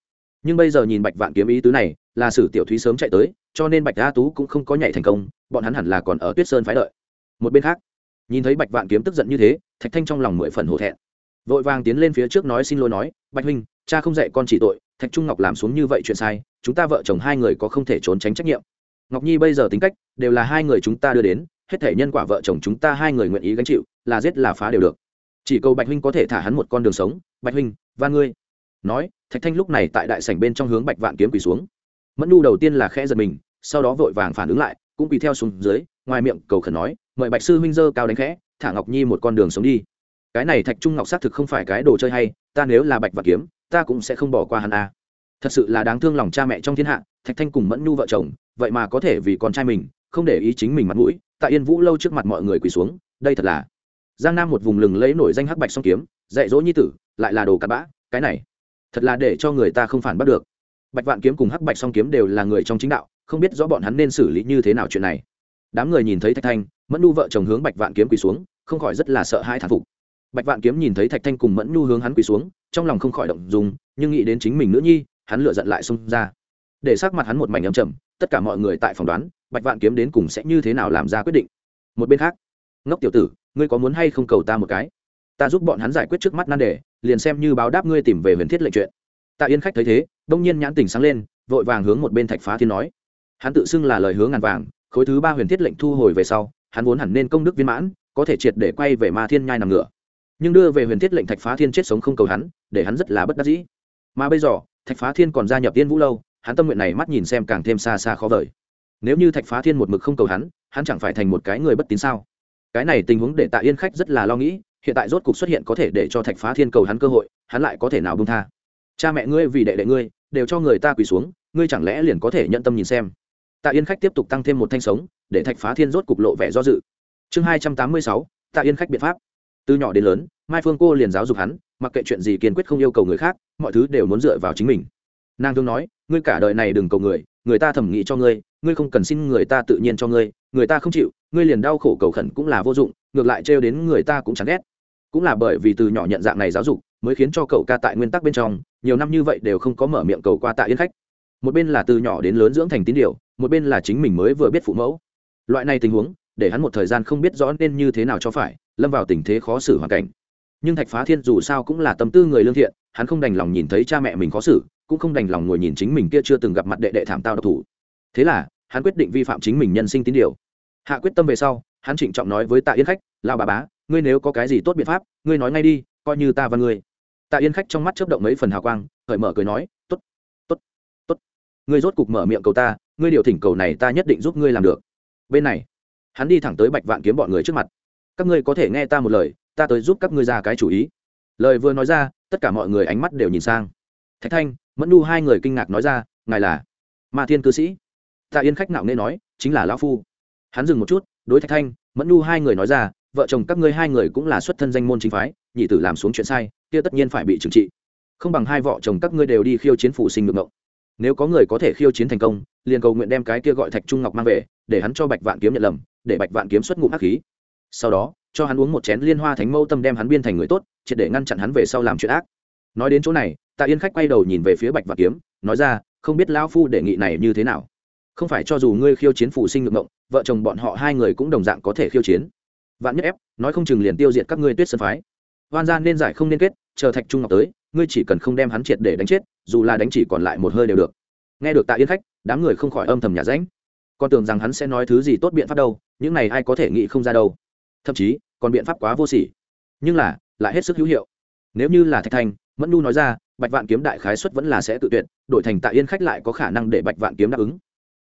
[SPEAKER 1] Nhưng bây giờ nhìn bạch vạn kiếm ý tứ này, là sử tiểu thúy sớm chạy tới, cho nên bạch A tú cũng không có nhảy thành công, bọn hắn hẳn là còn ở tuyết sơn phái đợi. Một bên khác, nhìn thấy bạch vạn kiếm tức giận như thế, thạch thanh trong lòng mười phần hổ thẹn. Vội vàng tiến lên phía trước nói xin lỗi nói, bạch huynh, cha không dạy con chỉ tội, thạch trung ngọc làm xuống như vậy chuyện sai, chúng ta vợ chồng hai người có không thể trốn tránh trách nhiệm ngọc nhi bây giờ tính cách đều là hai người chúng ta đưa đến, hết thể nhân quả vợ chồng chúng ta hai người nguyện ý gánh chịu, là giết là phá đều được. Chỉ cầu bạch huynh có thể thả hắn một con đường sống. Bạch huynh, và ngươi. Nói, thạch thanh lúc này tại đại sảnh bên trong hướng bạch vạn kiếm quỳ xuống. Mẫn nu đầu tiên là khẽ giật mình, sau đó vội vàng phản ứng lại, cũng quỳ theo xuống dưới, ngoài miệng cầu khẩn nói, mời bạch sư huynh dơ cao đánh khẽ, thả ngọc nhi một con đường sống đi. Cái này thạch trung ngọc xác thực không phải cái đồ chơi hay, ta nếu là bạch vạn kiếm, ta cũng sẽ không bỏ qua hắn a. Thật sự là đáng thương lòng cha mẹ trong thiên hạ thạch thanh cùng mẫn nhu vợ chồng, vậy mà có thể vì con trai mình, không để ý chính mình mặt mũi, tại yên vũ lâu trước mặt mọi người quỳ xuống, đây thật là giang nam một vùng lừng lấy nổi danh hắc bạch song kiếm, dạy dỗ nhi tử, lại là đồ cặn bã, cái này thật là để cho người ta không phản bắt được. Bạch vạn kiếm cùng hắc bạch song kiếm đều là người trong chính đạo, không biết rõ bọn hắn nên xử lý như thế nào chuyện này. Đám người nhìn thấy thạch thanh, mẫn nhu vợ chồng hướng bạch vạn kiếm quỳ xuống, không khỏi rất là sợ hai thản phục. Bạch vạn kiếm nhìn thấy thạch thanh cùng mẫn nhu hướng hắn quỳ xuống, trong lòng không khỏi động dùng nhưng nghĩ đến chính mình nữ nhi, hắn lựa giận lại xông ra để sắc mặt hắn một mảnh âm trầm, tất cả mọi người tại phòng đoán, bạch vạn kiếm đến cùng sẽ như thế nào làm ra quyết định. Một bên khác, ngốc tiểu tử, ngươi có muốn hay không cầu ta một cái? Ta giúp bọn hắn giải quyết trước mắt nan đề, liền xem như báo đáp ngươi tìm về huyền thiết lệnh chuyện. Tạ yên khách thấy thế, đông nhiên nhãn tình sáng lên, vội vàng hướng một bên thạch phá thiên nói, hắn tự xưng là lời hướng ngàn vàng, khối thứ ba huyền thiết lệnh thu hồi về sau, hắn vốn hẳn nên công đức viên mãn, có thể triệt để quay về ma thiên nhai nằm ngửa nhưng đưa về huyền thiết lệnh thạch phá thiên chết sống không cầu hắn, để hắn rất là bất đắc dĩ. Mà bây giờ, thạch phá thiên còn gia nhập tiên vũ lâu hắn tâm nguyện này mắt nhìn xem càng thêm xa xa khó vời. Nếu như thạch phá thiên một mực không cầu hắn hắn chẳng phải thành một cái người bất tín sao? Cái này tình huống để tạ yên khách rất là lo nghĩ, hiện tại rốt cục xuất hiện có thể để cho thạch phá thiên cầu hắn cơ hội, hắn lại có thể nào bông tha? Cha mẹ ngươi vì đệ đệ ngươi, đều cho người ta quỳ xuống, ngươi chẳng lẽ liền có thể nhận tâm nhìn xem? Tạ yên khách tiếp tục tăng thêm một thanh sống, để thạch phá thiên rốt cục lộ vẻ do dự. Chương hai trăm tám mươi sáu, tạ yên khách biện pháp. Từ nhỏ đến lớn, mai phương cô liền giáo dục hắn, mặc kệ chuyện gì kiên quyết không yêu cầu người khác, mọi thứ đều muốn dựa vào chính mình nàng thường nói, ngươi cả đời này đừng cầu người người ta thẩm nghĩ cho ngươi ngươi không cần xin người ta tự nhiên cho ngươi, người ta không chịu, ngươi liền đau khổ cầu khẩn cũng là vô dụng, ngược lại trêu đến người ta cũng chẳng ghét. Cũng là bởi vì từ nhỏ nhận dạng này giáo dục, mới khiến cho cậu ca tại nguyên tắc bên trong, nhiều năm như vậy đều không có mở miệng cầu qua tạ yên khách. Một bên là từ nhỏ đến lớn dưỡng thành tín điều, một bên là chính mình mới vừa biết phụ mẫu. Loại này tình huống, để hắn một thời gian không biết rõ nên như thế nào cho phải, lâm vào tình thế khó xử hoàn cảnh. Nhưng thạch phá thiên dù sao cũng là tâm tư người lương thiện hắn không đành lòng nhìn thấy cha mẹ mình khó xử, cũng không đành lòng ngồi nhìn chính mình kia chưa từng gặp mặt đệ đệ thảm tao độc thủ. Thế là, hắn quyết định vi phạm chính mình nhân sinh tín điều. Hạ quyết tâm về sau, hắn trịnh trọng nói với tạ yên khách lao bà bá, ngươi nếu có cái gì tốt biện pháp, ngươi nói ngay đi, coi như ta và ngươi. Tạ yên khách trong mắt chớp động mấy phần hào quang hởi mở cười nói t ố t t ố t t ố t ngươi rốt cục mở miệng cầu ta, ngươi điều thỉnh cầu này ta nhất định giúp ngươi làm được. Bên này, hắn đi thẳng tới bạch vạn kiếm bọn người trước mặt. Các ngươi có thể nghe ta một lời, ta tới giúp các ngươi ra cái chủ ý lời vừa nói ra, tất cả mọi người ánh mắt đều nhìn sang. Thạch thanh, mẫn nu hai người kinh ngạc nói ra, ngài là ma thiên cư sĩ? Tạ yên khách nạo nghe nói, chính là lão phu. Hắn dừng một chút, đối thạch thanh, mẫn nu hai người nói ra, vợ chồng các ngươi hai người cũng là xuất thân danh môn chính phái, nhị tử làm xuống chuyện sai, kia tất nhiên phải bị trừng trị. Không bằng hai vợ chồng các ngươi đều đi khiêu chiến phủ sinh ngược ngộng. Nếu có người có thể khiêu chiến thành công, liền cầu nguyện đem cái kia gọi thạch trung ngọc mang về, để hắn cho bạch vạn kiếm nhận lầm, để bạch vạn kiếm xuất ngụm hắc khí. Sau đó cho hắn uống một chén liên hoa thánh mâu tâm đem hắn biên thành người tốt, triệt để ngăn chặn hắn về sau làm chuyện ác. Nói đến chỗ này, tạ yên khách quay đầu nhìn về phía bạch và kiếm, nói ra, không biết lão phu đề nghị này như thế nào? Không phải cho dù ngươi khiêu chiến phụ sinh ngược ngộng, vợ chồng bọn họ hai người cũng đồng dạng có thể khiêu chiến. Vạn nhất ép, nói không chừng liền tiêu diệt các ngươi tuyết sơn phái. Hoan gia nên giải không nên kết, chờ thạch trung ngọc tới, ngươi chỉ cần không đem hắn triệt để đánh chết, dù là đánh chỉ còn lại một hơi đều được. Nghe được tạ yên khách, đám người không khỏi âm thầm nhà ránh con tưởng rằng hắn sẽ nói thứ gì tốt biện pháp đâu, những này ai có thể nghĩ không ra đâu thậm chí còn biện pháp quá vô sỉ. Nhưng là, lại hết sức hữu hiệu. Nếu như là thạch thanh mẫn nu nói ra, bạch vạn kiếm đại khái xuất vẫn là sẽ tự tuyệt, đổi thành tạ yên khách lại có khả năng để bạch vạn kiếm đáp ứng.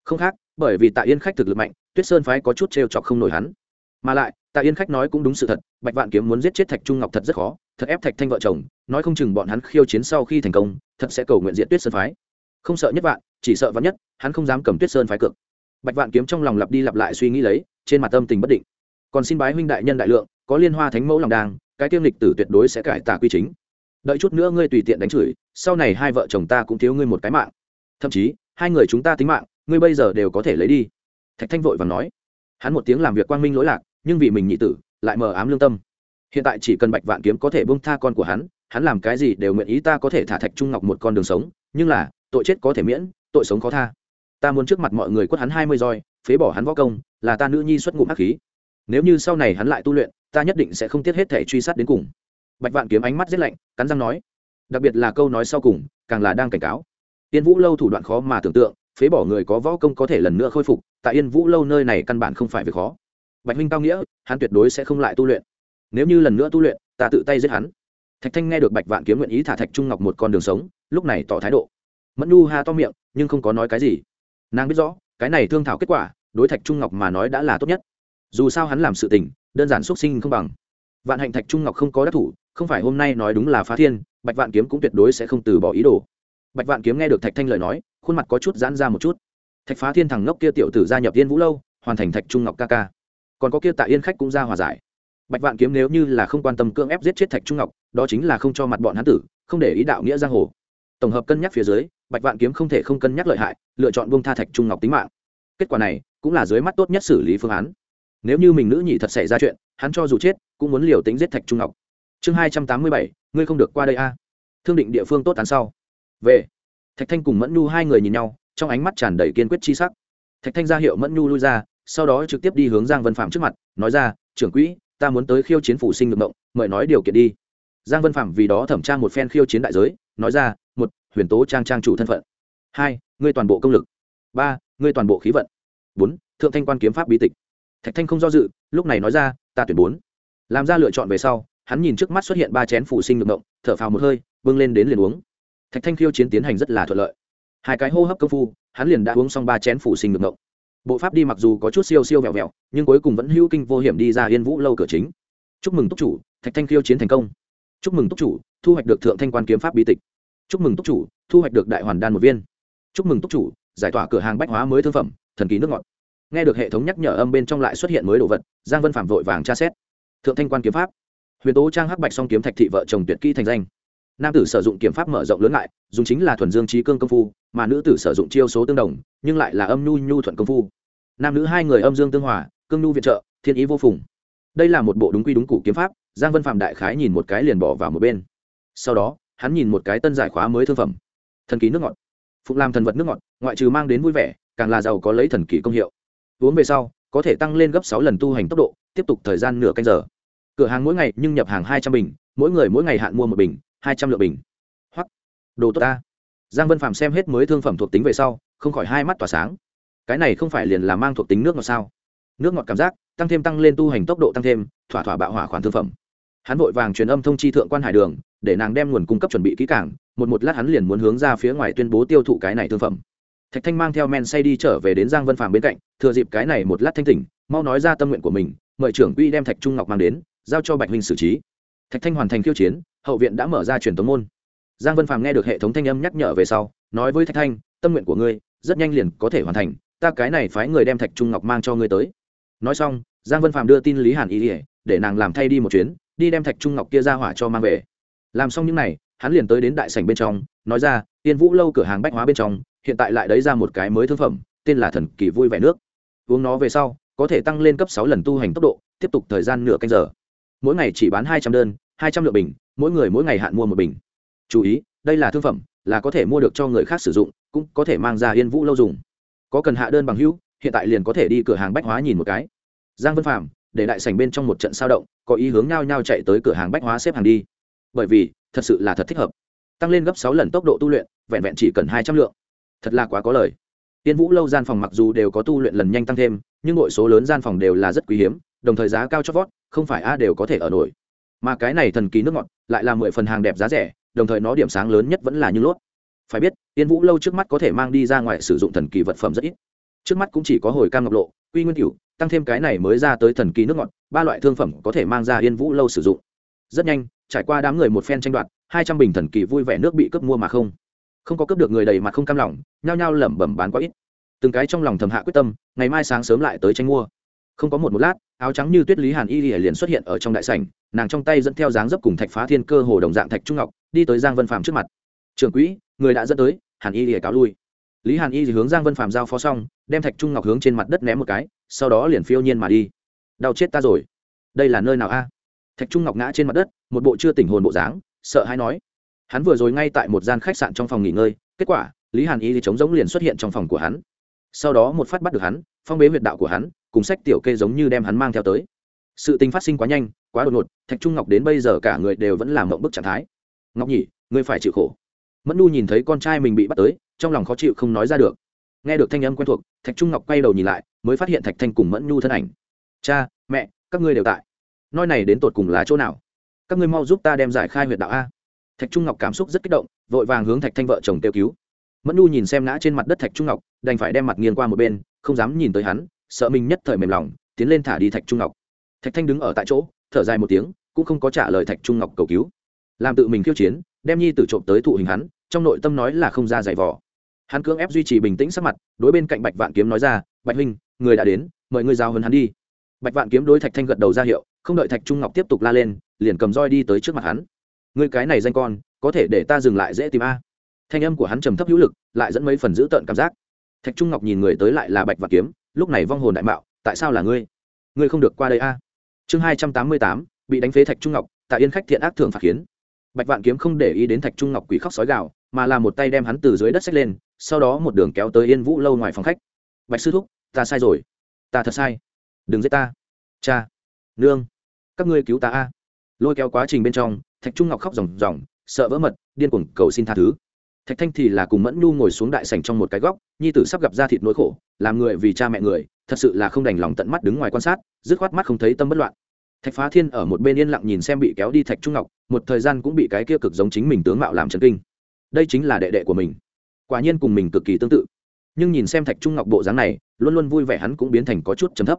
[SPEAKER 1] Không khác, bởi vì tạ yên khách thực lực mạnh, tuyết sơn phái có chút t r e o chọc không nổi hắn. Mà lại, tạ yên khách nói cũng đúng sự thật, bạch vạn kiếm muốn giết chết thạch trung ngọc thật rất khó, thật ép thạch thanh vợ chồng, nói không chừng bọn hắn khiêu chiến sau khi thành công, thật sẽ cầu nguyện diện tuyết sơn phái. Không sợ nhất vạn, chỉ sợ vắn nhất, hắn không dám cầm tuyết sơn phái cược. Bạch vạn kiếm trong lòng lặp đi lặp lại suy nghĩ lấy, trên mặt tâm tình bất định còn xin bái huynh đại nhân đại lượng, có liên hoa thánh mẫu lòng đàng, cái tiêm lịch tử tuyệt đối sẽ cải tà quy chính. Đợi chút nữa ngươi tùy tiện đánh chửi, sau này hai vợ chồng ta cũng thiếu ngươi một cái mạng. Thậm chí, hai người chúng ta tính mạng, ngươi bây giờ đều có thể lấy đi. Thạch thanh vội và nói. Hắn một tiếng làm việc quang minh lỗi lạc, nhưng vì mình nhị tử, lại mờ ám lương tâm. Hiện tại chỉ cần bạch vạn kiếm có thể bông tha con của hắn hắn làm cái gì đều nguyện ý ta có thể thả thạch trung ngọc một con đường sống, nhưng là, tội chết có thể miễn, tội sống khó tha. Ta muốn trước mặt mọi người quất hắn hai mươi roi, phế bỏ hắn võ công, là ta nữ nhi xuất ngụm hắc khí nếu như sau này hắn lại tu luyện, ta nhất định sẽ không tiếc hết thể truy sát đến cùng. Bạch vạn kiếm ánh mắt rét lạnh, cắn răng nói. Đặc biệt là câu nói sau cùng, càng là đang cảnh cáo. Yên vũ lâu thủ đoạn khó mà tưởng tượng, phế bỏ người có võ công có thể lần nữa khôi phục, tại yên vũ lâu nơi này căn bản không phải việc khó. Bạch huynh cao nghĩa, hắn tuyệt đối sẽ không lại tu luyện. Nếu như lần nữa tu luyện, ta tự tay giết hắn. Thạch thanh nghe được bạch vạn kiếm nguyện ý thả thạch trung ngọc một con đường sống, lúc này tỏ thái độ. Mẫn nu ha to miệng, nhưng không có nói cái gì. Nàng biết rõ, cái này thương thảo kết quả, đối thạch trung ngọc mà nói đã là tốt nhất dù sao hắn làm sự tình, đơn giản xuất sinh không bằng. Vạn hạnh thạch trung ngọc không có đắc thủ, không phải hôm nay nói đúng là phá thiên, bạch vạn kiếm cũng tuyệt đối sẽ không từ bỏ ý đồ. Bạch vạn kiếm nghe được thạch thanh lời nói, khuôn mặt có chút giãn ra một chút. Thạch phá thiên thằng ngốc kia tiểu tử gia nhập yên vũ lâu, hoàn thành thạch trung ngọc ca ca. Còn có kia tạ yên khách cũng ra hòa giải. Bạch vạn kiếm nếu như là không quan tâm cưỡng ép giết chết thạch trung ngọc, đó chính là không cho mặt bọn hán tử, không để ý đạo nghĩa giang hồ. Tổng hợp cân nhắc phía dưới, bạch vạn kiếm không thể không cân nhắc lợi hại, lựa chọn bông tha thạch trung ngọc tính mạng. Kết quả này, cũng là dưới mắt tốt nhất xử lý phương án nếu như mình nữ nhị thật xảy ra chuyện, hắn cho dù chết, cũng muốn liều tính giết thạch trung ngọc. Chương hai trăm tám mươi bảy, ngươi không được qua đây a. Thương định địa phương tốt tán sau. Về. Thạch thanh cùng mẫn nhu hai người nhìn nhau, trong ánh mắt tràn đầy kiên quyết chi sắc. Thạch thanh ra hiệu mẫn nhu lui ra, sau đó trực tiếp đi hướng giang vân phạm trước mặt, nói ra, trưởng quỹ, ta muốn tới khiêu chiến phủ sinh ngược mộng, mời nói điều kiện đi. Giang vân phạm vì đó thẩm tra một phen khiêu chiến đại giới, nói ra, một, huyền tố trang trang chủ thân phận. Hai, ngươi toàn bộ công lực. Ba, ngươi toàn bộ khí vận. Bốn, thượng thanh quan kiếm pháp bí tịch thạch thanh không do dự, lúc này nói ra, ta tuyển bốn. Làm ra lựa chọn về sau, hắn nhìn trước mắt xuất hiện ba chén phủ sinh ngược ngộng, thở phào một hơi, bưng lên đến liền uống. Thạch thanh khiêu chiến tiến hành rất là thuận lợi. Hai cái hô hấp công phu, hắn liền đã uống xong ba chén phủ sinh ngược ngộng. Bộ pháp đi mặc dù có chút siêu siêu vẹo vẹo, nhưng cuối cùng vẫn hữu kinh vô hiểm đi ra yên vũ lâu cửa chính. Chúc mừng túc chủ, thạch thanh khiêu chiến thành công. Chúc mừng túc chủ, thu hoạch được thượng thanh quan kiếm pháp bí tịch. Chúc mừng túc chủ, thu hoạch được đại hoàn đan một viên. Chúc mừng túc chủ, giải tỏa cửa hàng bách hóa mới thương phẩm, thần kỳ nước ngọt nghe được hệ thống nhắc nhở âm bên trong lại xuất hiện mới đồ vật, giang vân phạm vội vàng tra xét. Thượng thanh quan kiếm pháp. Huyền tố trang hắc bạch song kiếm thạch thị vợ chồng tuyệt kỹ thành danh. Nam tử sử dụng kiếm pháp mở rộng lớn lại, dùng chính là thuần dương trí cương công phu, mà nữ tử sử dụng chiêu số tương đồng, nhưng lại là âm nhu nhu thuận công phu. Nam nữ hai người âm dương tương hòa, cương nhu viện trợ, thiên ý vô phùng. Đây là một bộ đúng quy đúng cụ kiếm pháp, giang vân phạm đại khái nhìn một cái liền bỏ vào một bên. Sau đó, hắn nhìn một cái tân giải khóa mới thương phẩm. Thần ký nước ngọt. Phụng làm thần vật nước ngọt, ngoại trừ mang đến vui vẻ, càng là giàu có lấy thần kỳ công hiệu uống về sau, có thể tăng lên gấp sáu lần tu hành tốc độ, tiếp tục thời gian nửa canh giờ. Cửa hàng mỗi ngày nhưng nhập hàng hai trăm bình, mỗi người mỗi ngày hạn mua một bình, hai trăm lượng bình. Hoặc đồ tốt ta. Giang vân phạm xem hết mới thương phẩm thuộc tính về sau, không khỏi hai mắt tỏa sáng. Cái này không phải liền là mang thuộc tính nước ngọt sao? Nước ngọt cảm giác, tăng thêm tăng lên tu hành tốc độ tăng thêm, thỏa thỏa bạo hỏa khoản thương phẩm. Hắn vội vàng truyền âm thông chi thượng quan hải đường, để nàng đem nguồn cung cấp chuẩn bị kỹ càng, một một lát hắn liền muốn hướng ra phía ngoài tuyên bố tiêu thụ cái này thương phẩm thạch thanh mang theo men say đi trở về đến giang vân Phàm bên cạnh, thừa dịp cái này một lát thanh tỉnh, mau nói ra tâm nguyện của mình, mời trưởng quy đem thạch trung ngọc mang đến, giao cho bạch huynh xử trí. Thạch thanh hoàn thành khiêu chiến, hậu viện đã mở ra truyền tống môn. Giang vân phàm nghe được hệ thống thanh âm nhắc nhở về sau, nói với thạch thanh, tâm nguyện của ngươi rất nhanh liền có thể hoàn thành, ta cái này phái người đem thạch trung ngọc mang cho ngươi tới. Nói xong, giang vân phàm đưa tin lý hàn ý ỉa để nàng làm thay đi một chuyến, đi đem thạch trung ngọc kia ra hỏa cho mang về. Làm xong những n à y hắn liền tới đến đại sảnh bên trong, nói ra tiên vũ lâu cửa hàng bách hóa bên trong hiện tại lại đấy ra một cái mới thương phẩm, tên là thần kỳ vui vẻ nước. Uống nó về sau, có thể tăng lên cấp sáu lần tu hành tốc độ, tiếp tục thời gian nửa canh giờ. Mỗi ngày chỉ bán hai trăm đơn, hai trăm lượng bình, mỗi người mỗi ngày hạn mua một bình. Chú ý, đây là thương phẩm, là có thể mua được cho người khác sử dụng, cũng có thể mang ra yên vũ lâu dùng. Có cần hạ đơn bằng hữu, hiện tại liền có thể đi cửa hàng bách hóa nhìn một cái. Giang vân phạm để đại sảnh bên trong một trận sao động, có ý hướng nhau nhau chạy tới cửa hàng bách hóa xếp hàng đi. Bởi vì, thật sự là thật thích hợp. Tăng lên gấp sáu lần tốc độ tu luyện, vẹn vẹn chỉ cần hai trăm lượng thật là quá có lời. Tiên vũ lâu gian phòng mặc dù đều có tu luyện lần nhanh tăng thêm, nhưng nội số lớn gian phòng đều là rất quý hiếm, đồng thời giá cao cho vót, không phải a đều có thể ở nổi. Mà cái này thần kỳ nước ngọt, lại là mười phần hàng đẹp giá rẻ, đồng thời nó điểm sáng lớn nhất vẫn là như lốt. Phải biết, tiên vũ lâu trước mắt có thể mang đi ra ngoài sử dụng thần kỳ vật phẩm rất ít. Trước mắt cũng chỉ có hồi cam ngọc lộ, quy nguyên cửu, tăng thêm cái này mới ra tới thần kỳ nước ngọt, ba loại thương phẩm có thể mang ra yên vũ lâu sử dụng. Rất nhanh, trải qua đám người một phen tranh đoạt, hai trăm bình thần kỳ vui vẻ nước bị cướp mua mà không không có cướp được người đầy mặt không cam lòng, nhao nhao lẩm bẩm bán quá ít. Từng cái trong lòng thầm hạ quyết tâm, ngày mai sáng sớm lại tới tranh mua. Không có một một lát, áo trắng như tuyết lý hàn y liền xuất hiện ở trong đại sảnh, nàng trong tay dẫn theo dáng dấp cùng thạch phá thiên cơ hồ đồng dạng thạch trung ngọc, đi tới giang vân phạm trước mặt. Trưởng quỹ, người đã dẫn tới, hàn y lìa cáo lui. Lý hàn y thì hướng giang vân phạm giao phó xong, đem thạch trung ngọc hướng trên mặt đất ném một cái, sau đó liền phiêu nhiên mà đi. Đau chết ta rồi. Đây là nơi nào a? Thạch trung ngọc ngã trên mặt đất, một bộ chưa tỉnh hồn bộ dáng, sợ hãi nói hắn vừa rồi ngay tại một gian khách sạn trong phòng nghỉ ngơi, kết quả, lý hàn y thì trống giống liền xuất hiện trong phòng của hắn. Sau đó một phát bắt được hắn, phong bế huyệt đạo của hắn, cùng sách tiểu kê giống như đem hắn mang theo tới. Sự tình phát sinh quá nhanh, quá đột ngột, thạch trung ngọc đến bây giờ cả người đều vẫn làm mộng bức trạng thái. Ngọc nhỉ, ngươi phải chịu khổ. Mẫn nu nhìn thấy con trai mình bị bắt tới, trong lòng khó chịu không nói ra được. Nghe được thanh âm quen thuộc, thạch trung ngọc quay đầu nhìn lại, mới phát hiện thạch thanh cùng mẫn nhu thân ảnh. Cha, mẹ, các ngươi đều tại. Nói này đến tột cùng là chỗ nào? Các ngươi mau giúp ta đem giải khai huyệt đạo a thạch trung ngọc cảm xúc rất kích động, vội vàng hướng thạch thanh vợ chồng kêu cứu. Mẫn Nu nhìn xem ngã trên mặt đất thạch trung ngọc, đành phải đem mặt nghiêng qua một bên, không dám nhìn tới hắn, sợ mình nhất thời mềm lòng, tiến lên thả đi thạch trung ngọc. Thạch thanh đứng ở tại chỗ, thở dài một tiếng, cũng không có trả lời thạch trung ngọc cầu cứu. Làm tự mình khiêu chiến, đem nhi tử trộm tới thụ hình hắn, trong nội tâm nói là không ra giải vỏ hắn cưỡng ép duy trì bình tĩnh sắc mặt, đối bên cạnh bạch vạn kiếm nói ra, bạch huynh, người đã đến, mời ngươi giao hơn hắn đi. Bạch vạn kiếm đối thạch thanh gật đầu ra hiệu, không đợi thạch trung ngọc tiếp tục la lên, liền cầm roi đi tới trước mặt hắn ngươi cái này danh con, có thể để ta dừng lại dễ tìm a. Thanh âm của hắn trầm thấp hữu lực, lại dẫn mấy phần giữ tợn cảm giác. Thạch trung ngọc nhìn người tới lại là bạch vạn kiếm, lúc này vong hồn đại mạo, tại sao là ngươi? Ngươi không được qua đây a. Chương hai trăm tám mươi tám, bị đánh phế thạch trung ngọc tại yên khách thiện ác thường phạt khiến bạch vạn kiếm không để ý đến thạch trung ngọc quỷ khóc sói gạo mà là một tay đem hắn từ dưới đất xách lên, sau đó một đường kéo tới yên vũ lâu ngoài phòng khách. Bạch sư thúc, ta sai rồi. Ta thật sai. Đừng giết ta. Cha. Nương. Các ngươi cứu ta a. Lôi kéo quá trình bên trong thạch trung ngọc khóc ròng ròng, sợ vỡ mật, điên cuồng cầu xin tha thứ. Thạch thanh thì là cùng mẫn nhu ngồi xuống đại sảnh trong một cái góc, nhi tử sắp gặp ra thịt nỗi khổ, làm người vì cha mẹ người, thật sự là không đành lòng tận mắt đứng ngoài quan sát, dứt khoát mắt không thấy tâm bất loạn. Thạch phá thiên ở một bên yên lặng nhìn xem bị kéo đi thạch trung ngọc, một thời gian cũng bị cái kia cực giống chính mình tướng mạo làm trần kinh. Đây chính là đệ đệ của mình. Quả nhiên cùng mình cực kỳ tương tự. Nhưng nhìn xem thạch trung ngọc bộ dáng này, luôn luôn vui vẻ hắn cũng biến thành có chút trầm thấp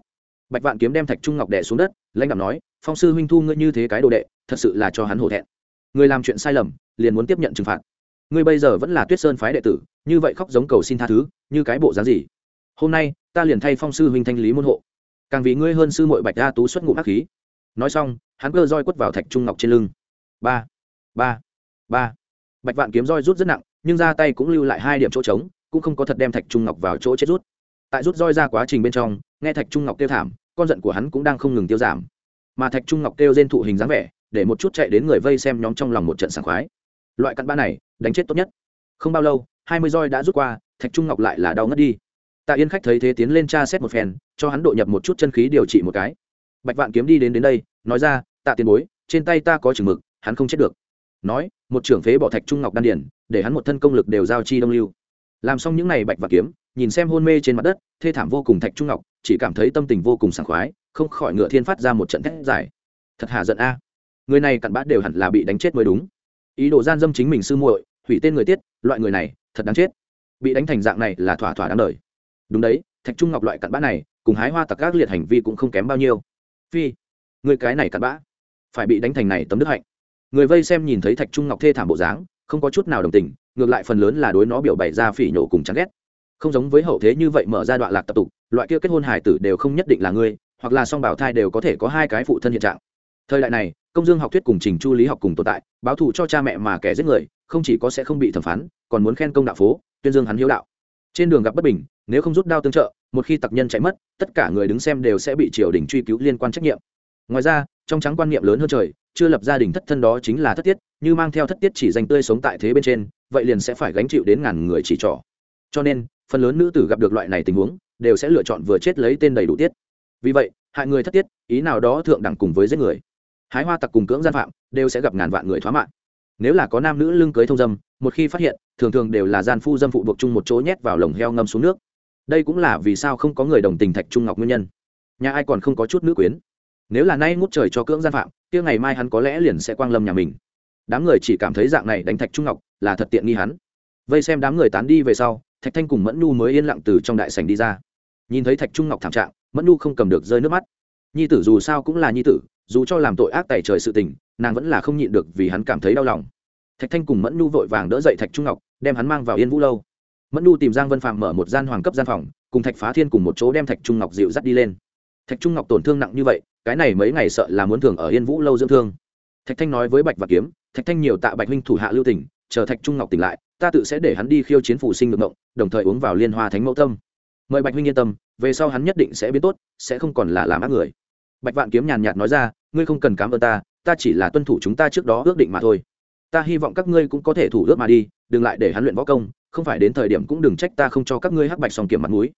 [SPEAKER 1] bạch vạn kiếm đem thạch trung ngọc đẻ xuống đất, lãnh đạo nói, phong sư huynh thu ngươi như thế cái đồ đệ, thật sự là cho hắn hổ thẹn. Người làm chuyện sai lầm, liền muốn tiếp nhận trừng phạt. Ngươi bây giờ vẫn là tuyết sơn phái đệ tử, như vậy khóc giống cầu xin tha thứ, như cái bộ dáng gì? Hôm nay, ta liền thay phong sư huynh thanh lý môn hộ. Càng vì ngươi hơn sư mội bạch đa tú xuất ngụ ác khí. Nói xong, hắn cơ roi quất vào thạch trung ngọc trên lưng. Ba ba ba. Bạch vạn kiếm roi rút rất nặng, nhưng ra tay cũng lưu lại hai điểm chỗ trống, cũng không có thật đem thạch trung ngọc vào chỗ chết rút. Tại rút roi ra quá trình bên trong, nghe thạch trung ngọc kêu thảm con giận của hắn cũng đang không ngừng tiêu giảm. Mà thạch trung ngọc kêu trên thụ hình dáng vẻ, để một chút chạy đến người vây xem nhóm trong lòng một trận sảng khoái. Loại cặn ba này, đánh chết tốt nhất. Không bao lâu, hai mươi roi đã rút qua, thạch trung ngọc lại là đau ngất đi. Tạ yên khách thấy thế tiến lên tra xét một phen, cho hắn độ nhập một chút chân khí điều trị một cái. Bạch vạn kiếm đi đến đến đây, nói ra, tạ tiền bối, trên tay ta có chừng mực, hắn không chết được. Nói, một trưởng phế bỏ thạch trung ngọc đan điển để hắn một thân công lực đều giao chi đông lưu. Làm xong những n à y bạch vạn kiếm nhìn xem hôn mê trên mặt đất, thê thảm vô cùng thạch trung ngọc, chỉ cảm thấy tâm tình vô cùng sảng khoái, không khỏi ngựa thiên phát ra một trận thét dài. Thật hà giận a. Người này cặn bã đều hẳn là bị đánh chết mới đúng. Ý đồ gian dâm chính mình sư muội, hủy tên người tiết, loại người này, thật đáng chết. Bị đánh thành dạng này là thỏa thỏa đáng đời. Đúng đấy, thạch trung ngọc loại cặn bã này, cùng hái hoa tặc các liệt hành vi cũng không kém bao nhiêu. Phi, người cái này cặn bã, phải bị đánh thành này tấm đức hạnh. Người vây xem nhìn thấy thạch trung ngọc thê thảm bộ dáng, không có chút nào đồng tình, ngược lại phần lớn là đối nó biểu bày ra phỉ nhổ cùng chán ghét không giống với hậu thế như vậy mở ra đoạn lạc tập tục, loại kia kết hôn hải tử đều không nhất định là ngươi, hoặc là song bảo thai đều có thể có hai cái phụ thân hiện trạng. Thời đại này, công dương học thuyết cùng trình chu lý học cùng tồn tại, báo thù cho cha mẹ mà kẻ giết người, không chỉ có sẽ không bị thẩm phán, còn muốn khen công đạo phố, tuyên dương hắn hiếu đạo. Trên đường gặp bất bình, nếu không rút đao tương trợ, một khi tặc nhân chạy mất, tất cả người đứng xem đều sẽ bị triều đình truy cứu liên quan trách nhiệm. Ngoài ra, trong trắng quan niệm lớn hơn trời, chưa lập gia đình thất thân đó chính là thất tiết, như mang theo thất tiết chỉ dành tươi sống tại thế bên trên, vậy liền sẽ phải gánh chịu đến ngàn người chỉ trỏ. Cho nên phần lớn nữ tử gặp được loại này tình huống, đều sẽ lựa chọn vừa chết lấy tên đầy đủ tiết. Vì vậy, hại người thất tiết, ý nào đó thượng đẳng cùng với giết người. Hái hoa tặc cùng cưỡng gian phạm, đều sẽ gặp ngàn vạn người thoá mạng. Nếu là có nam nữ lưng cưới thông dâm, một khi phát hiện, thường thường đều là gian phu dâm phụ buộc chung một chỗ nhét vào lồng heo ngâm xuống nước. Đây cũng là vì sao không có người đồng tình thạch trung ngọc nguyên nhân. Nhà ai còn không có chút nữ quyến? Nếu là nay ngút trời cho cưỡng gian phạm, kia ngày mai hắn có lẽ liền sẽ quang lâm nhà mình. Đám người chỉ cảm thấy dạng này đánh thạch trung ngọc là thật tiện nghi hắn. Vây xem đám người tán đi về sau thạch thanh cùng mẫn nhu mới yên lặng từ trong đại sành đi ra. Nhìn thấy thạch trung ngọc thảm trạng, mẫn nhu không cầm được rơi nước mắt. Nhi tử dù sao cũng là nhi tử, dù cho làm tội ác tài trời sự tình, nàng vẫn là không nhịn được vì hắn cảm thấy đau lòng. Thạch thanh cùng mẫn nhu vội vàng đỡ dậy thạch trung ngọc, đem hắn mang vào yên vũ lâu. Mẫn nhu tìm giang vân phạm mở một gian hoàng cấp gian phòng, cùng thạch phá thiên cùng một chỗ đem thạch trung ngọc dịu dắt đi lên. Thạch trung ngọc tổn thương nặng như vậy, cái này mấy ngày sợ là muốn thường ở yên vũ lâu dưỡng thương. Thạch thanh nói với bạch và kiếm, thạch thanh nhiều tạ bạch huynh thủ hạ lưu tỉnh chờ thạch trung ngọc tỉnh lại ta tự sẽ để hắn đi khiêu chiến phủ sinh ngược ngộng đồng thời uống vào liên hoa thánh mẫu tâm. Mời bạch huynh yên tâm, về sau hắn nhất định sẽ biến tốt, sẽ không còn là làm ác người. Bạch vạn kiếm nhàn nhạt nói ra, ngươi không cần cám ơn ta ta chỉ là tuân thủ chúng ta trước đó ước định mà thôi. Ta hy vọng các ngươi cũng có thể thủ ước mà đi, đừng lại để hắn luyện võ công, không phải đến thời điểm cũng đừng trách ta không cho các ngươi hắc bạch sòng kiểm mặt mũi.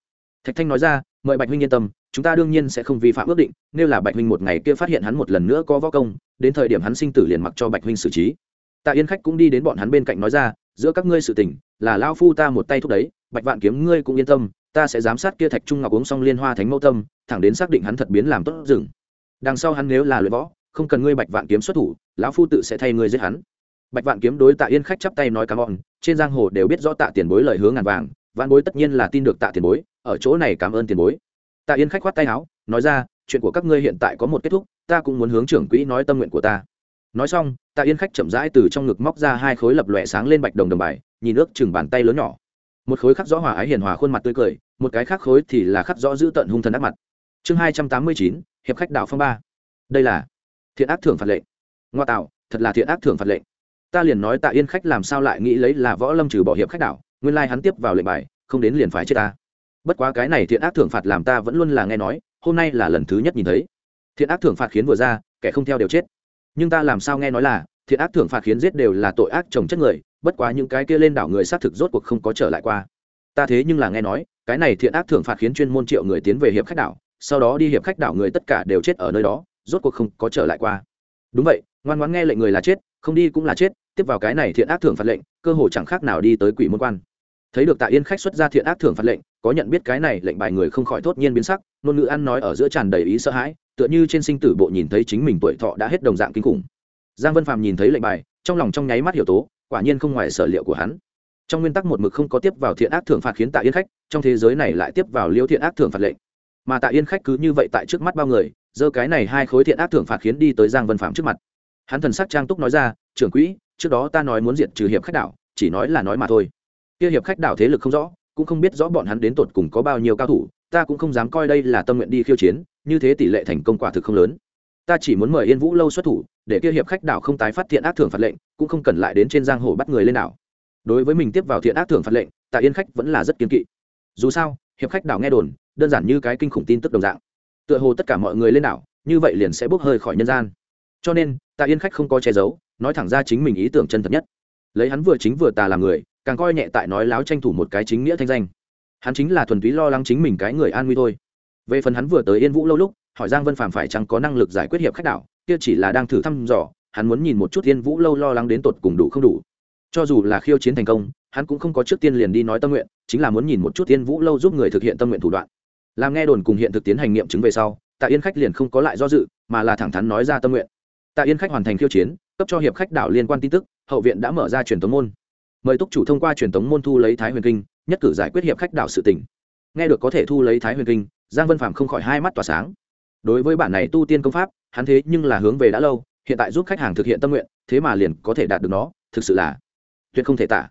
[SPEAKER 1] Thạch thanh nói ra, mời bạch huynh yên tâm, chúng ta đương nhiên sẽ không vi phạm ước định, nếu là bạch huynh một ngày kia phát hiện hắn một lần nữa có võ công, đến thời điểm hắn sinh tử liền mặc cho bạch huynh xử trí. Tạ yên khách cũng đi đến bọn hắn bên cạnh nói ra giữa các ngươi sự tình, là lao phu ta một tay thúc đấy, bạch vạn kiếm ngươi cũng yên tâm, ta sẽ giám sát kia thạch trung ngọc uống xong liên hoa thánh mẫu tâm, thẳng đến xác định hắn thật biến làm tốt rừng. Đằng sau hắn nếu là luyện võ, không cần ngươi bạch vạn kiếm xuất thủ, lão phu tự sẽ thay ngươi giết hắn. Bạch vạn kiếm đối tạ yên khách chắp tay nói cảm ơn, trên giang hồ đều biết rõ tạ tiền bối lời hứa ngàn vàng, vạn bối tất nhiên là tin được tạ tiền bối, ở chỗ này cảm ơn tiền bối. Tạ yên khách khoát tay áo, nói ra, chuyện của các ngươi hiện tại có một kết thúc, ta cũng muốn hướng trưởng quỹ nói tâm nguyện của ta nói xong, tạ yên khách chậm rãi từ trong ngực móc ra hai khối lập lòe sáng lên bạch đồng đồng bài, nhìn ước chừng bàn tay lớn nhỏ. Một khối khắc rõ hòa ái hiền hòa khuôn mặt tươi cười, một cái khác khối thì là khắc rõ giữ tận hung thần ác mặt. Chương hai trăm tám mươi chín, hiệp khách đạo phong ba. Đây là thiện ác thưởng phạt lệnh. Ngoa tạo, thật là thiện ác thưởng phạt lệnh. Ta liền nói tạ yên khách làm sao lại nghĩ lấy là võ lâm trừ bỏ hiệp khách đảo, nguyên lai hắn tiếp vào lệnh bài, không đến liền phải chết ta. Bất quá cái này thiện ác thưởng phạt làm ta vẫn luôn là nghe nói, hôm nay là lần thứ nhất nhìn thấy. Thiện ác thưởng phạt khiến vừa ra, kẻ không theo đều chết nhưng ta làm sao nghe nói là thiện ác thưởng phạt khiến giết đều là tội ác trồng chất người, bất quá những cái kia lên đảo người xác thực rốt cuộc không có trở lại qua. Ta thế nhưng là nghe nói, cái này thiện ác thưởng phạt khiến chuyên môn triệu người tiến về hiệp khách đảo, sau đó đi hiệp khách đảo người tất cả đều chết ở nơi đó, rốt cuộc không có trở lại qua. Đúng vậy, ngoan ngoãn nghe lệnh người là chết, không đi cũng là chết, tiếp vào cái này thiện ác thưởng phạt lệnh, cơ hồ chẳng khác nào đi tới quỷ môn quan. Thấy được tạ yên khách xuất ra thiện ác thưởng phạt lệnh, có nhận biết cái này lệnh bài người không khỏi thốt nhiên biến sắc, ngôn ngữ ăn nói ở giữa tràn đầy ý sợ hãi tựa như trên sinh tử bộ nhìn thấy chính mình tuổi thọ đã hết đồng dạng kinh khủng. Giang vân phàm nhìn thấy lệnh bài, trong lòng trong nháy mắt hiểu tố, quả nhiên không ngoài sở liệu của hắn. Trong nguyên tắc một mực không có tiếp vào thiện ác thưởng phạt khiến tạ yên khách, trong thế giới này lại tiếp vào liêu thiện ác thưởng phạt lệnh. Mà tạ yên khách cứ như vậy tại trước mắt bao người, giơ cái này hai khối thiện ác thưởng phạt khiến đi tới giang vân phạm trước mặt. Hắn thần sắc trang túc nói ra, trưởng quỹ, trước đó ta nói muốn diệt trừ hiệp khách đảo, chỉ nói là nói mà thôi. Kia hiệp khách đảo thế lực không rõ, cũng không biết rõ bọn hắn đến tột cùng có bao nhiêu cao thủ ta cũng không dám coi đây là tâm nguyện đi khiêu chiến, như thế tỷ lệ thành công quả thực không lớn. Ta chỉ muốn mời yên vũ lâu xuất thủ, để kia hiệp khách đảo không tái phát thiện ác thưởng phạt lệnh, cũng không cần lại đến trên giang hồ bắt người lên đảo. Đối với mình tiếp vào thiện ác thưởng phạt lệnh, tạ yên khách vẫn là rất kiên kỵ. Dù sao, hiệp khách đảo nghe đồn, đơn giản như cái kinh khủng tin tức đồng dạng. Tựa hồ tất cả mọi người lên đảo, như vậy liền sẽ bốc hơi khỏi nhân gian. Cho nên, tạ yên khách không có che giấu, nói thẳng ra chính mình ý tưởng chân thật nhất. Lấy hắn vừa chính vừa tà làm người, càng coi nhẹ tại nói láo tranh thủ một cái chính nghĩa thanh danh hắn chính là thuần túy lo lắng chính mình cái người an nguy thôi. Về phần hắn vừa tới yên vũ lâu lúc, hỏi giang vân phàm phải chăng có năng lực giải quyết hiệp khách đảo, kia chỉ là đang thử thăm dò, hắn muốn nhìn một chút yên vũ lâu lo lắng đến tột cùng đủ không đủ. Cho dù là khiêu chiến thành công, hắn cũng không có trước tiên liền đi nói tâm nguyện, chính là muốn nhìn một chút yên vũ lâu giúp người thực hiện tâm nguyện thủ đoạn. Làm nghe đồn cùng hiện thực tiến hành nghiệm chứng về sau, tạ yên khách liền không có lại do dự, mà là thẳng thắn nói ra tâm nguyện. Tạ yên khách hoàn thành khiêu chiến, cấp cho hiệp khách đảo liên quan tin tức, hậu viện đã mở ra truyền tống môn. Mời túc chủ thông qua truyền tống môn thu lấy thái huyền kinh nhất cử giải quyết hiệp khách đảo sự tình. Nghe được có thể thu lấy thái huyền kinh, giang vân phạm không khỏi hai mắt tỏa sáng. Đối với bản này tu tiên công pháp, hắn thế nhưng là hướng về đã lâu, hiện tại giúp khách hàng thực hiện tâm nguyện, thế mà liền có thể đạt được nó, thực sự là tuyệt không thể tả.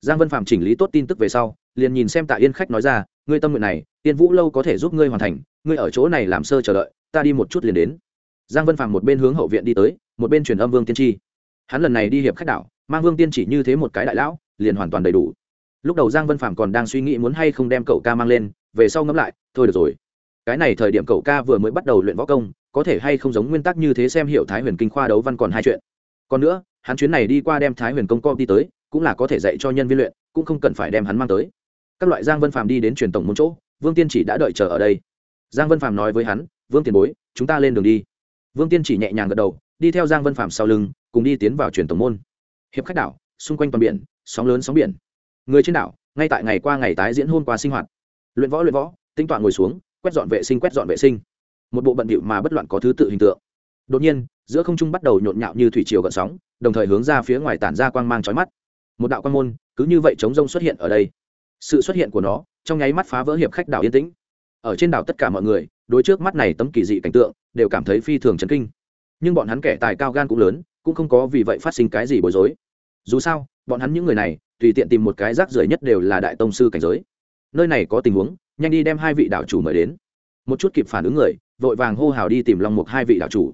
[SPEAKER 1] Giang vân phạm chỉnh lý tốt tin tức về sau, liền nhìn xem tạ yên khách nói ra, ngươi tâm nguyện này tiên vũ lâu có thể giúp ngươi hoàn thành, ngươi ở chỗ này làm sơ chờ đợi, ta đi một chút liền đến. Giang vân phạm một bên hướng hậu viện đi tới, một bên truyền âm vương tiên tri. Hắn lần này đi hiệp khách đảo, mang vương tiên chỉ như thế một cái đại lão, liền hoàn toàn đầy đủ lúc đầu giang vân phạm còn đang suy nghĩ muốn hay không đem cậu ca mang lên, về sau ngẫm lại, thôi được rồi. Cái này thời điểm cậu ca vừa mới bắt đầu luyện võ công, có thể hay không giống nguyên tắc như thế xem hiểu thái huyền kinh khoa đấu văn còn hai chuyện. Còn nữa, hắn chuyến này đi qua đem thái huyền công co đi tới, cũng là có thể dạy cho nhân viên luyện, cũng không cần phải đem hắn mang tới. Các loại giang vân Phạm đi đến truyền tổng môn chỗ, vương tiên chỉ đã đợi chờ ở đây. Giang vân Phạm nói với hắn, vương tiền bối, chúng ta lên đường đi. Vương tiên chỉ nhẹ nhàng gật đầu, đi theo giang vân Phạm sau lưng, cùng đi tiến vào truyền tổng môn. Hiệp khách đảo, xung quanh toàn biển, sóng lớn sóng biển người trên đảo, ngay tại ngày qua ngày tái diễn hôn qua sinh hoạt. Luyện võ luyện võ, tinh toạ ngồi xuống, quét dọn vệ sinh, quét dọn vệ sinh. Một bộ bận bịu mà bất loạn có thứ tự hình tượng. Đột nhiên, giữa không trung bắt đầu nhộn nhạo như thủy triều gợn sóng, đồng thời hướng ra phía ngoài tản ra quang mang trói mắt. Một đạo quan môn, cứ như vậy chống rông xuất hiện ở đây. Sự xuất hiện của nó, trong nháy mắt phá vỡ hiệp khách đảo yên tĩnh. Ở trên đảo tất cả mọi người, đối trước mắt này tấm kỳ dị cảnh tượng, đều cảm thấy phi thường chấn kinh. Nhưng bọn hắn kẻ tài cao gan cũng lớn, cũng không có vì vậy phát sinh cái gì bối rối. Dù sao, bọn hắn những người này tùy tiện tìm một cái rác rưởi nhất đều là đại tông sư cảnh giới. Nơi này có tình huống, nhanh đi đem hai vị đạo chủ mời đến. Một chút kịp phản ứng người, vội vàng hô hào đi tìm long mục hai vị đạo chủ.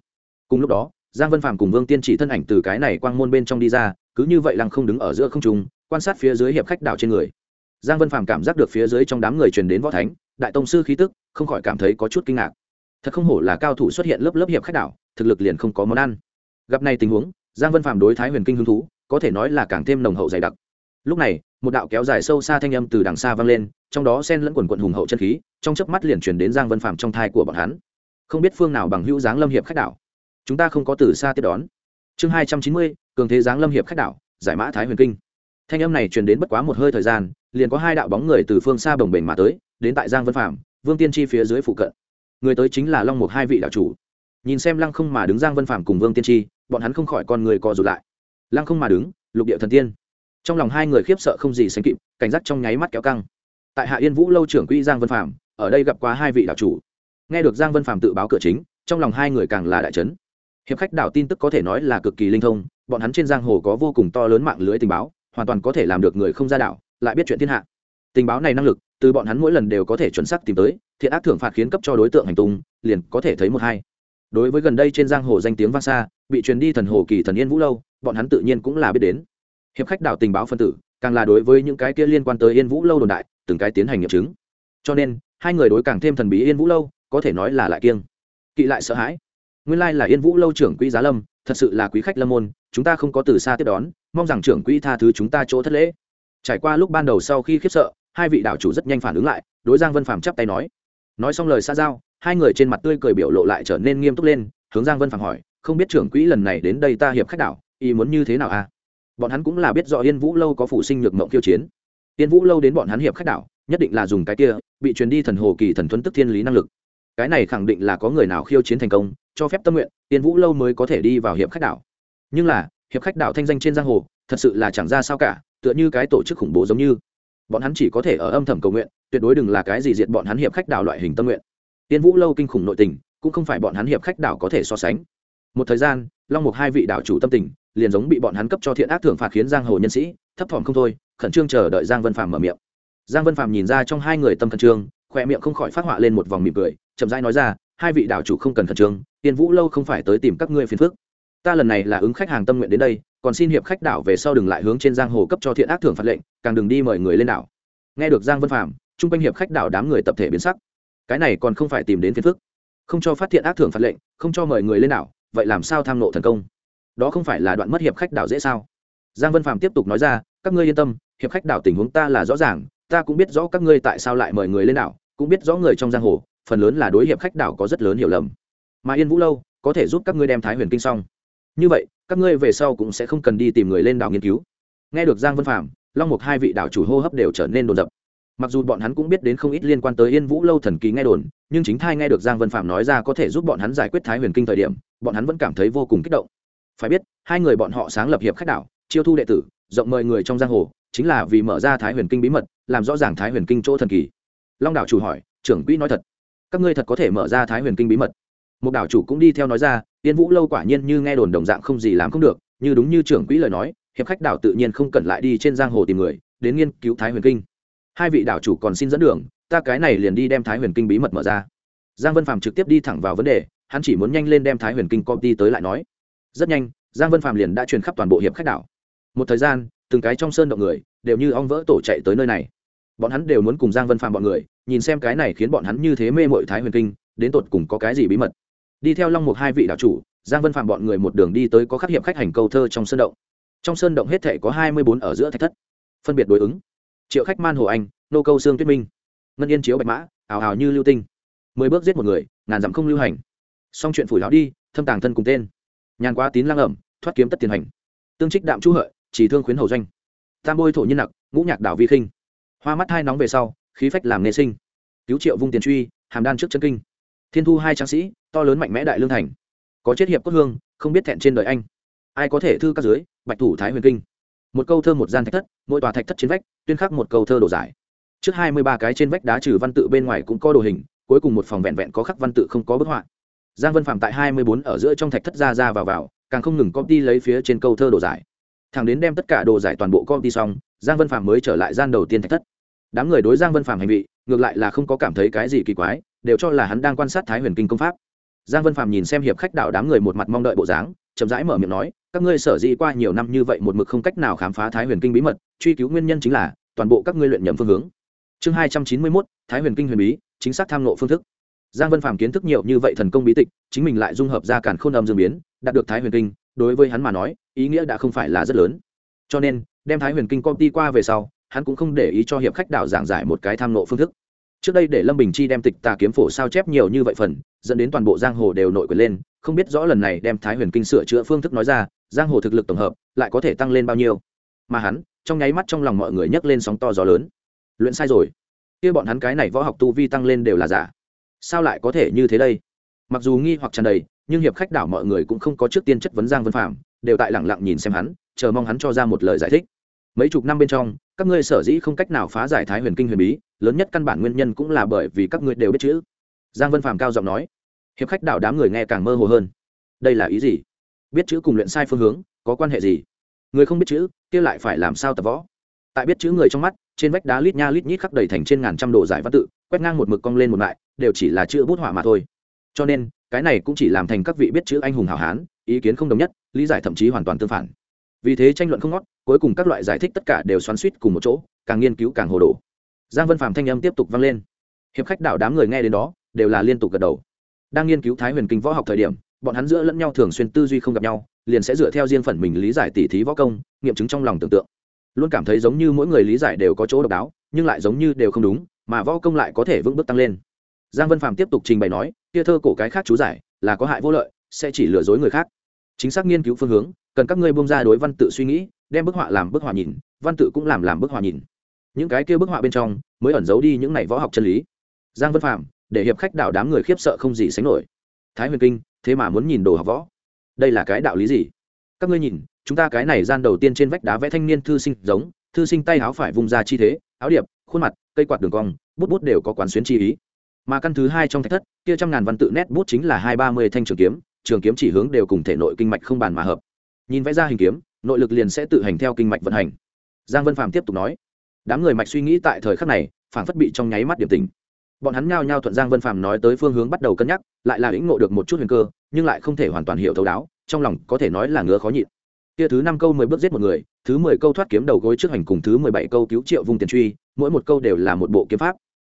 [SPEAKER 1] Cùng lúc đó, giang vân phạm cùng vương tiên chỉ thân ảnh từ cái này quang môn bên trong đi ra, cứ như vậy lăng không đứng ở giữa không trung, quan sát phía dưới hiệp khách đảo trên người. Giang vân phạm cảm giác được phía dưới trong đám người truyền đến võ thánh, đại tông sư khí tức, không khỏi cảm thấy có chút kinh ngạc. Thật không hổ là cao thủ xuất hiện lớp lớp hiệp khách đảo, thực lực liền không có món ăn. Gặp này tình huống, giang vân phạm đối thái huyền kinh hứng thú, có thể nói là càng thêm nồng hậu dày đặc lúc này, một đạo kéo dài sâu xa thanh âm từ đằng xa vang lên, trong đó sen lẫn quần quận hùng hậu chân khí, trong chớp mắt liền truyền đến giang vân phạm trong thai của bọn hắn. Không biết phương nào bằng hữu dáng lâm hiệp khách đảo. Chúng ta không có từ xa tiếp đón. Chương hai trăm chín mươi, cường thế giáng lâm hiệp khách đảo, giải mã thái huyền kinh. Thanh âm này truyền đến bất quá một hơi thời gian, liền có hai đạo bóng người từ phương xa bồng bềnh mà tới, đến tại giang vân phạm vương tiên tri phía dưới phụ cận. Người tới chính là long mục hai vị đạo chủ. Nhìn xem lăng không mà đứng giang vân phạm cùng vương tiên tri bọn hắn không khỏi con người co rụt lại. Lăng không mà đứng, lục địa thần tiên trong lòng hai người khiếp sợ không gì sánh kịp, cảnh giác trong nháy mắt kéo căng. Tại hạ yên vũ lâu trưởng quỹ giang vân phạm ở đây gặp qua hai vị đạo chủ. Nghe được giang vân phạm tự báo cửa chính, trong lòng hai người càng là đại trấn hiệp khách đảo tin tức có thể nói là cực kỳ linh thông, bọn hắn trên giang hồ có vô cùng to lớn mạng lưới tình báo, hoàn toàn có thể làm được người không ra đảo, lại biết chuyện thiên hạ. Tình báo này năng lực, từ bọn hắn mỗi lần đều có thể chuẩn xác tìm tới, thiện ác thưởng phạt khiến cấp cho đối tượng hành tung, liền có thể thấy một hai. Đối với gần đây trên giang hồ danh tiếng vang xa, bị truyền đi thần hồ kỳ thần yên vũ lâu, bọn hắn tự nhiên cũng là biết đến hiệp khách đảo tình báo phân tử, càng là đối với những cái kia liên quan tới yên vũ lâu đồn đại, từng cái tiến hành nghiệm chứng. Cho nên, hai người đối càng thêm thần bí yên vũ lâu, có thể nói là lại kiêng. Kỵ lại sợ hãi. Nguyên lai là yên vũ lâu trưởng quỹ giá lâm, thật sự là quý khách lâm môn, chúng ta không có từ xa tiếp đón, mong rằng trưởng quỹ tha thứ chúng ta chỗ thất lễ. Trải qua lúc ban đầu sau khi khiếp sợ, hai vị đảo chủ rất nhanh phản ứng lại, đối giang vân phàm chắp tay nói. Nói xong lời xa giao, hai người trên mặt tươi cười biểu lộ lại trở nên nghiêm túc lên, hướng giang vân phàm hỏi, không biết trưởng quỹ lần này đến đây ta hiệp khách đảo, ý muốn như thế nào à? Bọn hắn cũng là biết rõ yên vũ lâu có phụ sinh nhược mộng kiêu chiến. Yên vũ lâu đến bọn hắn hiệp khách đảo, nhất định là dùng cái kia, bị truyền đi thần hồ kỳ thần thuấn tức thiên lý năng lực. Cái này khẳng định là có người nào khiêu chiến thành công, cho phép tâm nguyện, yên vũ lâu mới có thể đi vào hiệp khách đảo. Nhưng là, hiệp khách đảo thanh danh trên giang hồ, thật sự là chẳng ra sao cả, tựa như cái tổ chức khủng bố giống như. Bọn hắn chỉ có thể ở âm thầm cầu nguyện, tuyệt đối đừng là cái gì diệt bọn hắn hiệp khách đảo loại hình tâm nguyện. Tiên vũ lâu kinh khủng nội tình, cũng không phải bọn hắn hiệp khách đảo có thể so sánh. Một thời gian, long mục hai vị đảo chủ tâm tình liền giống bị bọn hắn cấp cho thiện ác thưởng phạt khiến giang hồ nhân sĩ, thấp thỏm không thôi, khẩn trương chờ đợi giang vân phàm mở miệng. Giang vân phàm nhìn ra trong hai người tâm khẩn trương khoe miệng không khỏi phát họa lên một vòng mỉm cười, chậm rãi nói ra, hai vị đảo chủ không cần khẩn trương tiên vũ lâu không phải tới tìm các ngươi phiền phức. Ta lần này là ứng khách hàng tâm nguyện đến đây, còn xin hiệp khách đảo về sau đừng lại hướng trên giang hồ cấp cho thiện ác thưởng phạt lệnh, càng đừng đi mời người lên đảo. Nghe được giang vân phạm chung quanh hiệp khách đảo đám người tập thể biến sắc. Cái này còn không phải tìm đến phiền phức. Không cho phát thiện ác thưởng phạt lệnh, không cho mời người lên đảo, vậy làm sao tham nộ thần công? Đó không phải là đoạn mất hiệp khách đảo dễ sao? Giang vân phạm tiếp tục nói ra, các ngươi yên tâm, hiệp khách đảo tình huống ta là rõ ràng, ta cũng biết rõ các ngươi tại sao lại mời người lên đảo, cũng biết rõ người trong giang hồ, phần lớn là đối hiệp khách đảo có rất lớn hiểu lầm. Mà yên vũ lâu, có thể giúp các ngươi đem thái huyền kinh xong. Như vậy, các ngươi về sau cũng sẽ không cần đi tìm người lên đảo nghiên cứu. Nghe được giang vân phạm long mục hai vị đảo chủ hô hấp đều trở nên đồn dập mặc dù bọn hắn cũng biết đến không ít liên quan tới yên vũ lâu thần kỳ nghe đồn, nhưng chính thai nghe được giang vân phạm nói ra có thể giúp bọn hắn giải quyết thái huyền kinh thời điểm, bọn hắn vẫn cảm thấy vô cùng kích động phải biết, hai người bọn họ sáng lập hiệp khách đảo, chiêu thu đệ tử, rộng mời người trong giang hồ, chính là vì mở ra thái huyền kinh bí mật, làm rõ ràng thái huyền kinh chỗ thần kỳ. Long đảo chủ hỏi, trưởng quỹ nói thật, các ngươi thật có thể mở ra thái huyền kinh bí mật? Một đảo chủ cũng đi theo nói ra, yên vũ lâu quả nhiên như nghe đồn đồng dạng không gì làm không được, như đúng như trưởng quỹ lời nói, hiệp khách đảo tự nhiên không cần lại đi trên giang hồ tìm người, đến nghiên cứu thái huyền kinh. Hai vị đảo chủ còn xin dẫn đường, ta cái này liền đi đem thái huyền kinh bí mật mở ra. Giang vân phàm trực tiếp đi thẳng vào vấn đề, hắn chỉ muốn nhanh lên đem thái huyền kinh công ty tới lại nói rất nhanh, giang vân Phạm liền đã truyền khắp toàn bộ hiệp khách đảo. Một thời gian, từng cái trong sơn động người đều như ong vỡ tổ chạy tới nơi này. Bọn hắn đều muốn cùng giang vân Phạm bọn người, nhìn xem cái này khiến bọn hắn như thế mê mội thái huyền kinh, đến tột cùng có cái gì bí mật. Đi theo long mục hai vị đạo chủ, giang vân phạm bọn người một đường đi tới có khắc hiệp khách hành câu thơ trong sơn động. Trong sơn động hết thể có hai mươi bốn ở giữa thạch thất, phân biệt đối ứng. Triệu khách man hồ anh, nô câu sương tuyết minh, ngân yên chiếu bạch mã ảo ảo như lưu tinh. Mười bước giết một người, ngàn dặm không lưu hành. Xong chuyện phủi lão đi, thâm tàng thân cùng tên nhàn quá tín lang ẩm, thoát kiếm tất tiền hành. Tương trích đạm chú hợi, chỉ thương khuyến hầu doanh. Tam bôi thổ nhân nặc, ngũ nhạc đảo vi khinh. Hoa mắt hai nóng về sau, khí phách làm nghệ sinh. Cứu triệu vung tiền truy, hàm đan trước chân kinh. Thiên thu hai tráng sĩ, to lớn mạnh mẽ đại lương thành. Có chết hiệp cốt hương, không biết thẹn trên đời anh. Ai có thể thư các dưới, bạch thủ thái huyền kinh. Một câu thơ một gian thạch thất, mỗi tòa thạch thất trên vách, tuyên khắc một câu thơ đồ giải. Trước hai mươi ba cái trên vách đá trừ văn tự bên ngoài cũng có đồ hình, cuối cùng một phòng vẹn vẹn có khắc văn tự không có bức họa giang vân phạm tại hai mươi bốn ở giữa trong thạch thất ra ra vào vào càng không ngừng copy lấy phía trên câu thơ đồ giải. Thằng đến đem tất cả đồ giải toàn bộ copy xong giang vân phạm mới trở lại gian đầu tiên thạch thất. Đám người đối giang vân phạm hành vị, ngược lại là không có cảm thấy cái gì kỳ quái đều cho là hắn đang quan sát thái huyền kinh công pháp. Giang vân Phạm nhìn xem hiệp khách đạo đám người một mặt mong đợi bộ dáng chậm rãi mở miệng nói các ngươi sở dĩ qua nhiều năm như vậy một mực không cách nào khám phá thái huyền kinh bí mật truy cứu nguyên nhân chính là toàn bộ các ngươi luyện nhầm phương hướng. Chương hai trăm chín mươi mốt thái huyền kinh huyền bí chính xác tham nộ phương thức giang vân phàm kiến thức nhiều như vậy thần công bí tịch, chính mình lại dung hợp ra cản khôn âm dương biến, đạt được thái huyền kinh, đối với hắn mà nói, ý nghĩa đã không phải là rất lớn. Cho nên, đem thái huyền kinh công ty qua về sau, hắn cũng không để ý cho hiệp khách đạo giảng giải một cái tham nộ phương thức. Trước đây để lâm bình chi đem tịch tà kiếm phổ sao chép nhiều như vậy phần, dẫn đến toàn bộ giang hồ đều nội quyền lên, không biết rõ lần này đem thái huyền kinh sửa chữa phương thức nói ra, giang hồ thực lực tổng hợp lại có thể tăng lên bao nhiêu. Mà hắn, trong nháy mắt trong lòng mọi người nhấc lên sóng to gió lớn. Luyện sai rồi. Kia bọn hắn cái này võ học tu vi tăng lên đều là giả sao lại có thể như thế đây? Mặc dù nghi hoặc tràn đầy, nhưng hiệp khách đảo mọi người cũng không có trước tiên chất vấn giang vân phạm, đều tại lẳng lặng nhìn xem hắn, chờ mong hắn cho ra một lời giải thích. Mấy chục năm bên trong, các ngươi sở dĩ không cách nào phá giải thái huyền kinh huyền bí, lớn nhất căn bản nguyên nhân cũng là bởi vì các ngươi đều biết chữ. Giang vân phạm cao giọng nói. Hiệp khách đảo đám người nghe càng mơ hồ hơn. Đây là ý gì? Biết chữ cùng luyện sai phương hướng, có quan hệ gì? Người không biết chữ, kia lại phải làm sao tập võ? Tại biết chữ người trong mắt trên vách đá lít nha lít nhít khắc đầy thành trên ngàn trăm độ giải văn tự, quét ngang một mực cong lên một lại, đều chỉ là chữ bút họa mà thôi. Cho nên, cái này cũng chỉ làm thành các vị biết chữ anh hùng hảo hán, ý kiến không đồng nhất, lý giải thậm chí hoàn toàn tương phản. Vì thế tranh luận không ngót, cuối cùng các loại giải thích tất cả đều xoắn suýt cùng một chỗ, càng nghiên cứu càng hồ đồ. Giang vân phạm thanh âm tiếp tục vang lên. Hiệp khách đảo đám người nghe đến đó, đều là liên tục gật đầu. Đang nghiên cứu thái huyền kinh võ học thời điểm, bọn hắn giữa lẫn nhau thường xuyên tư duy không gặp nhau, liền sẽ dựa theo riêng phần mình lý giải tỉ thí võ công, nghiệm chứng trong lòng tưởng tượng luôn cảm thấy giống như mỗi người lý giải đều có chỗ độc đáo, nhưng lại giống như đều không đúng, mà võ công lại có thể vững bước tăng lên. Giang vân phạm tiếp tục trình bày nói, kia thơ cổ cái khác chú giải, là có hại vô lợi, sẽ chỉ lừa dối người khác. Chính xác nghiên cứu phương hướng, cần các ngươi bông ra đối văn tự suy nghĩ, đem bức họa làm bức họa nhìn, văn tự cũng làm làm bức họa nhìn. Những cái kia bức họa bên trong, mới ẩn giấu đi những này võ học chân lý. Giang vân phạm để hiệp khách đảo đám người khiếp sợ không gì sánh nổi. Thái huyền kinh, thế mà muốn nhìn đồ học võ? Đây là cái đạo lý gì? Các ngươi nhìn, chúng ta cái này gian đầu tiên trên vách đá vẽ thanh niên thư sinh giống, thư sinh tay áo phải vùng ra chi thế, áo điệp, khuôn mặt, cây quạt đường cong, bút bút đều có quán xuyến chi ý. Mà căn thứ hai trong thạch thất, kia trăm ngàn văn tự nét bút chính là hai ba mươi thanh trường kiếm trường kiếm chỉ hướng đều cùng thể nội kinh mạch không bàn mà hợp. Nhìn vẽ ra hình kiếm, nội lực liền sẽ tự hành theo kinh mạch vận hành. Giang vân phạm tiếp tục nói, đám người mạch suy nghĩ tại thời khắc này phản phất bị trong nháy mắt điểm tình bọn hắn nhao nhao thuận giang vân phạm nói tới phương hướng bắt đầu cân nhắc, lại là lĩnh ngộ được một chút huyền cơ, nhưng lại không thể hoàn toàn hiểu thấu đáo trong lòng có thể nói là ngứa khó nhịn. Kia thứ năm câu mười bước giết một người, thứ mười câu thoát kiếm đầu gối trước hành cùng thứ mười bảy câu cứu triệu vùng tiền truy, mỗi một câu đều là một bộ kiếm pháp.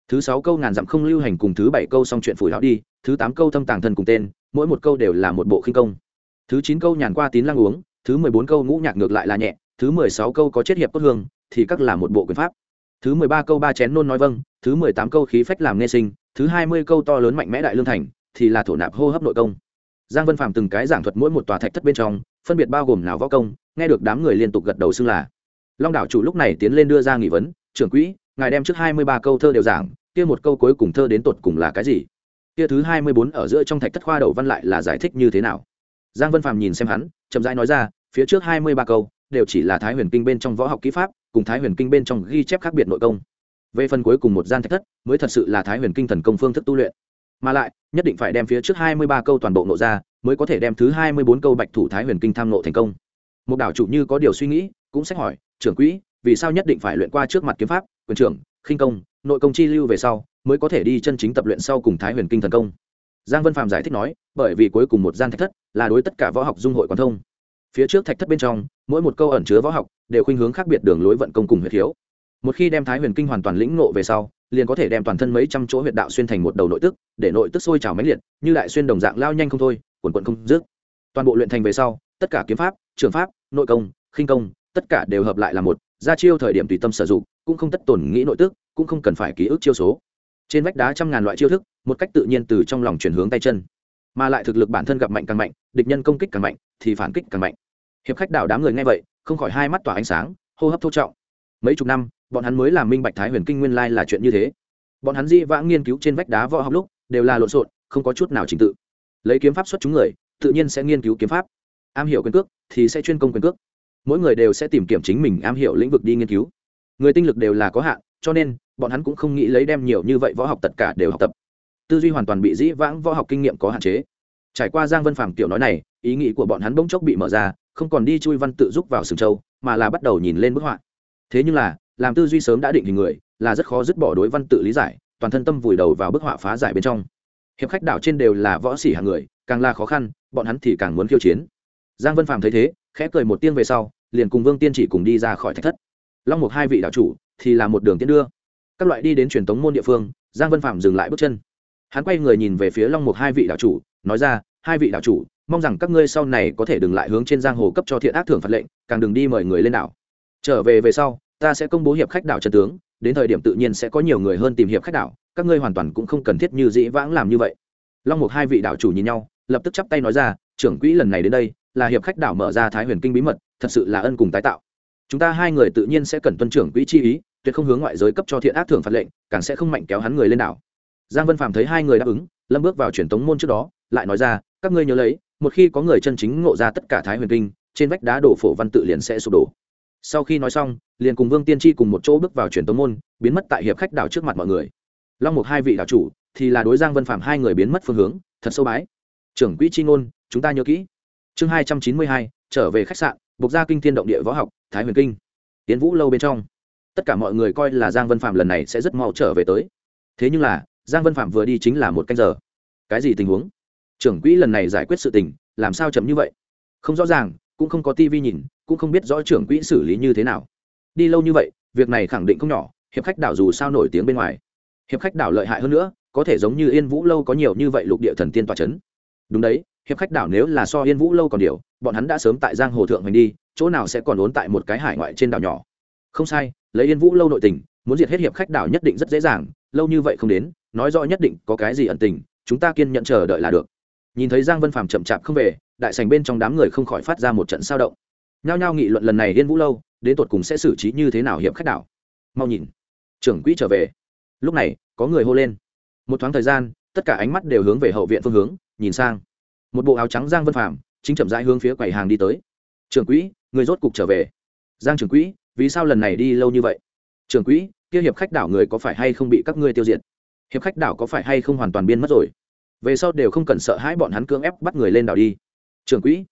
[SPEAKER 1] Thứ sáu câu ngàn dặm không lưu hành cùng thứ bảy câu xong chuyện phủi lão đi, thứ tám câu thâm tàng thân cùng tên, mỗi một câu đều là một bộ khinh công. Thứ chín câu nhàn qua tín lăng uống, thứ mười bốn câu ngũ nhạc ngược lại là nhẹ, thứ mười sáu câu có chết hiệp cốt hương, thì các là một bộ quyền pháp. Thứ mười ba câu ba chén nôn nói vâng thứ mười tám câu khí phách làm nghe sinh, thứ hai mươi câu to lớn mạnh mẽ đại lương thành, thì là thổ nạp hô hấp nội công giang vân Phạm từng cái giảng thuật mỗi một tòa thạch thất bên trong, phân biệt bao gồm nào võ công, nghe được đám người liên tục gật đầu xưng là. Long đảo chủ lúc này tiến lên đưa ra nghị vấn, trưởng quỹ, ngài đem trước hai mươi ba câu thơ đều giảng, kia một câu cuối cùng thơ đến tột cùng là cái gì? Kia thứ hai mươi bốn ở giữa trong thạch thất khoa đầu văn lại là giải thích như thế nào? Giang vân Phạm nhìn xem hắn, chậm rãi nói ra, phía trước hai mươi ba câu đều chỉ là thái huyền kinh bên trong võ học kỹ pháp, cùng thái huyền kinh bên trong ghi chép khác biệt nội công. Về phần cuối cùng một gian thạch thất mới thật sự là thái huyền kinh thần công phương thức tu luyện mà lại, nhất định phải đem phía trước hai mươi ba câu toàn bộ nộ ra, mới có thể đem thứ hai mươi bốn câu bạch thủ thái huyền kinh tham nộ thành công. Một đảo chủ như có điều suy nghĩ, cũng sẽ hỏi, trưởng quỹ, vì sao nhất định phải luyện qua trước mặt kiếm pháp, quyền trưởng, khinh công, nội công chi lưu về sau, mới có thể đi chân chính tập luyện sau cùng thái huyền kinh thần công? Giang vân phạm giải thích nói, bởi vì cuối cùng một gian thạch thất là đối tất cả võ học dung hội quan thông. Phía trước thạch thất bên trong, mỗi một câu ẩn chứa võ học đều khuynh hướng khác biệt đường lối vận công cùng huyệt thiếu. Một khi đem thái huyền kinh hoàn toàn lĩnh ngộ về sau liền có thể đem toàn thân mấy trăm chỗ huyệt đạo xuyên thành một đầu nội tức, để nội tức sôi trào mãnh liệt, như đại xuyên đồng dạng lao nhanh không thôi, quần quận không dứt. Toàn bộ luyện thành về sau, tất cả kiếm pháp, trường pháp, nội công, khinh công, tất cả đều hợp lại là một, ra chiêu thời điểm tùy tâm sử dụng, cũng không tất tổn nghĩ nội tức, cũng không cần phải ký ức chiêu số. Trên vách đá trăm ngàn loại chiêu thức, một cách tự nhiên từ trong lòng chuyển hướng tay chân. Mà lại thực lực bản thân gặp mạnh càng mạnh, địch nhân công kích càng mạnh, thì phản kích càng mạnh. Hiệp khách đảo đám người nghe vậy, không khỏi hai mắt tỏa ánh sáng, hô hấp thô trọng. Mấy chục năm bọn hắn mới làm minh bạch thái huyền kinh nguyên lai là chuyện như thế. Bọn hắn di vãng nghiên cứu trên vách đá võ học lúc, đều là lộn xộn, không có chút nào trình tự. Lấy kiếm pháp xuất chúng người, tự nhiên sẽ nghiên cứu kiếm pháp. Am hiểu quyền cước, thì sẽ chuyên công quyền cước. Mỗi người đều sẽ tìm kiểm chính mình am hiểu lĩnh vực đi nghiên cứu. Người tinh lực đều là có hạn, cho nên, bọn hắn cũng không nghĩ lấy đem nhiều như vậy võ học tất cả đều học tập. Tư duy hoàn toàn bị dĩ vãng võ học kinh nghiệm có hạn chế. Trải qua giang vân phàm tiểu nói này, ý nghĩ của bọn hắn bỗng chốc bị mở ra, không còn đi chui văn tự giúp vào sừng châu, mà là bắt đầu nhìn lên bức họa. Thế nhưng là làm tư duy sớm đã định hình người, là rất khó dứt bỏ đối văn tự lý giải, toàn thân tâm vùi đầu vào bức họa phá giải bên trong. Hiệp khách đảo trên đều là võ sĩ hàng người, càng là khó khăn, bọn hắn thì càng muốn khiêu chiến. Giang vân phàm thấy thế, khẽ cười một tiếng về sau, liền cùng vương tiên chỉ cùng đi ra khỏi thạch thất. Long mục hai vị đạo chủ, thì là một đường tiến đưa. Các loại đi đến truyền tống môn địa phương, giang vân phạm dừng lại bước chân. Hắn quay người nhìn về phía long mục hai vị đạo chủ, nói ra, hai vị đạo chủ, mong rằng các ngươi sau này có thể đừng lại hướng trên giang hồ cấp cho thiện ác thưởng phạt lệnh, càng đừng đi mời người lên đảo. Trở về về sau ta sẽ công bố hiệp khách đảo trần tướng, đến thời điểm tự nhiên sẽ có nhiều người hơn tìm hiệp khách đảo, các ngươi hoàn toàn cũng không cần thiết như dĩ vãng làm như vậy. Long mục hai vị đạo chủ nhìn nhau, lập tức chắp tay nói ra, trưởng quỹ lần này đến đây, là hiệp khách đảo mở ra thái huyền kinh bí mật, thật sự là ân cùng tái tạo. Chúng ta hai người tự nhiên sẽ cần tuân trưởng quỹ chi ý, tuyệt không hướng ngoại giới cấp cho thiện ác thưởng phạt lệnh, càng sẽ không mạnh kéo hắn người lên đảo. Giang vân Phạm thấy hai người đáp ứng, lâm bước vào truyền tống môn trước đó, lại nói ra, các ngươi nhớ lấy, một khi có người chân chính ngộ ra tất cả thái huyền kinh, trên vách đá đổ phổ văn tự liền sẽ sụp đổ sau khi nói xong, liền cùng vương tiên tri cùng một chỗ bước vào truyền tống môn, biến mất tại hiệp khách đảo trước mặt mọi người. Long một hai vị đảo chủ thì là đối giang vân phạm hai người biến mất phương hướng, thật sâu bái. Trưởng quỹ chi ngôn, chúng ta nhớ kỹ. Chương hai trăm chín mươi hai, trở về khách sạn buộc ra kinh thiên động địa võ học, thái huyền kinh. Tiến vũ lâu bên trong. Tất cả mọi người coi là giang vân phạm lần này sẽ rất mau trở về tới. Thế nhưng là, giang vân phạm vừa đi chính là một canh giờ. Cái gì tình huống? Trưởng quỹ lần này giải quyết sự tình, làm sao chậm như vậy? Không rõ ràng cũng không có tivi nhìn, cũng không biết rõ trưởng quỹ xử lý như thế nào. Đi lâu như vậy, việc này khẳng định không nhỏ, hiệp khách đảo dù sao nổi tiếng bên ngoài. Hiệp khách đảo lợi hại hơn nữa, có thể giống như yên vũ lâu có nhiều như vậy lục địa thần tiên tòa c h ấ n đúng đấy, hiệp khách đảo nếu là so yên vũ lâu còn điều, bọn hắn đã sớm tại giang hồ thượng hành đi, chỗ nào sẽ còn ốn tại một cái hải ngoại trên đảo nhỏ. Không sai, lấy yên vũ lâu nội tình, muốn diệt hết hiệp khách đảo nhất định rất dễ dàng, lâu như vậy không đến, nói rõ nhất định có cái gì ẩn tình, chúng ta kiên nhận chờ đợi là được. Nhìn thấy giang vân phàm chậm chạp không về đại sành bên trong đám người không khỏi phát ra một trận sao động. Nhao nhao nghị luận lần này yên vũ lâu, đến tột cùng sẽ xử trí như thế nào hiệp khách đảo. Mau nhìn. Trưởng quỹ trở về. Lúc này, có người hô lên. Một thoáng thời gian, tất cả ánh mắt đều hướng về hậu viện phương hướng, nhìn sang. Một bộ áo trắng giang vân phạm chính chậm rãi hướng phía quầy hàng đi tới. Trưởng quỹ, người rốt cục trở về. Giang trưởng quỹ, vì sao lần này đi lâu như vậy? Trưởng quỹ, kia hiệp khách đảo người có phải hay không bị các ngươi tiêu diệt? Hiệp khách đảo có phải hay không hoàn toàn biên mất rồi? Về sau đều không cần sợ hãi bọn hắn cưỡng ép bắt người lên đảo đi trưởng quỹ.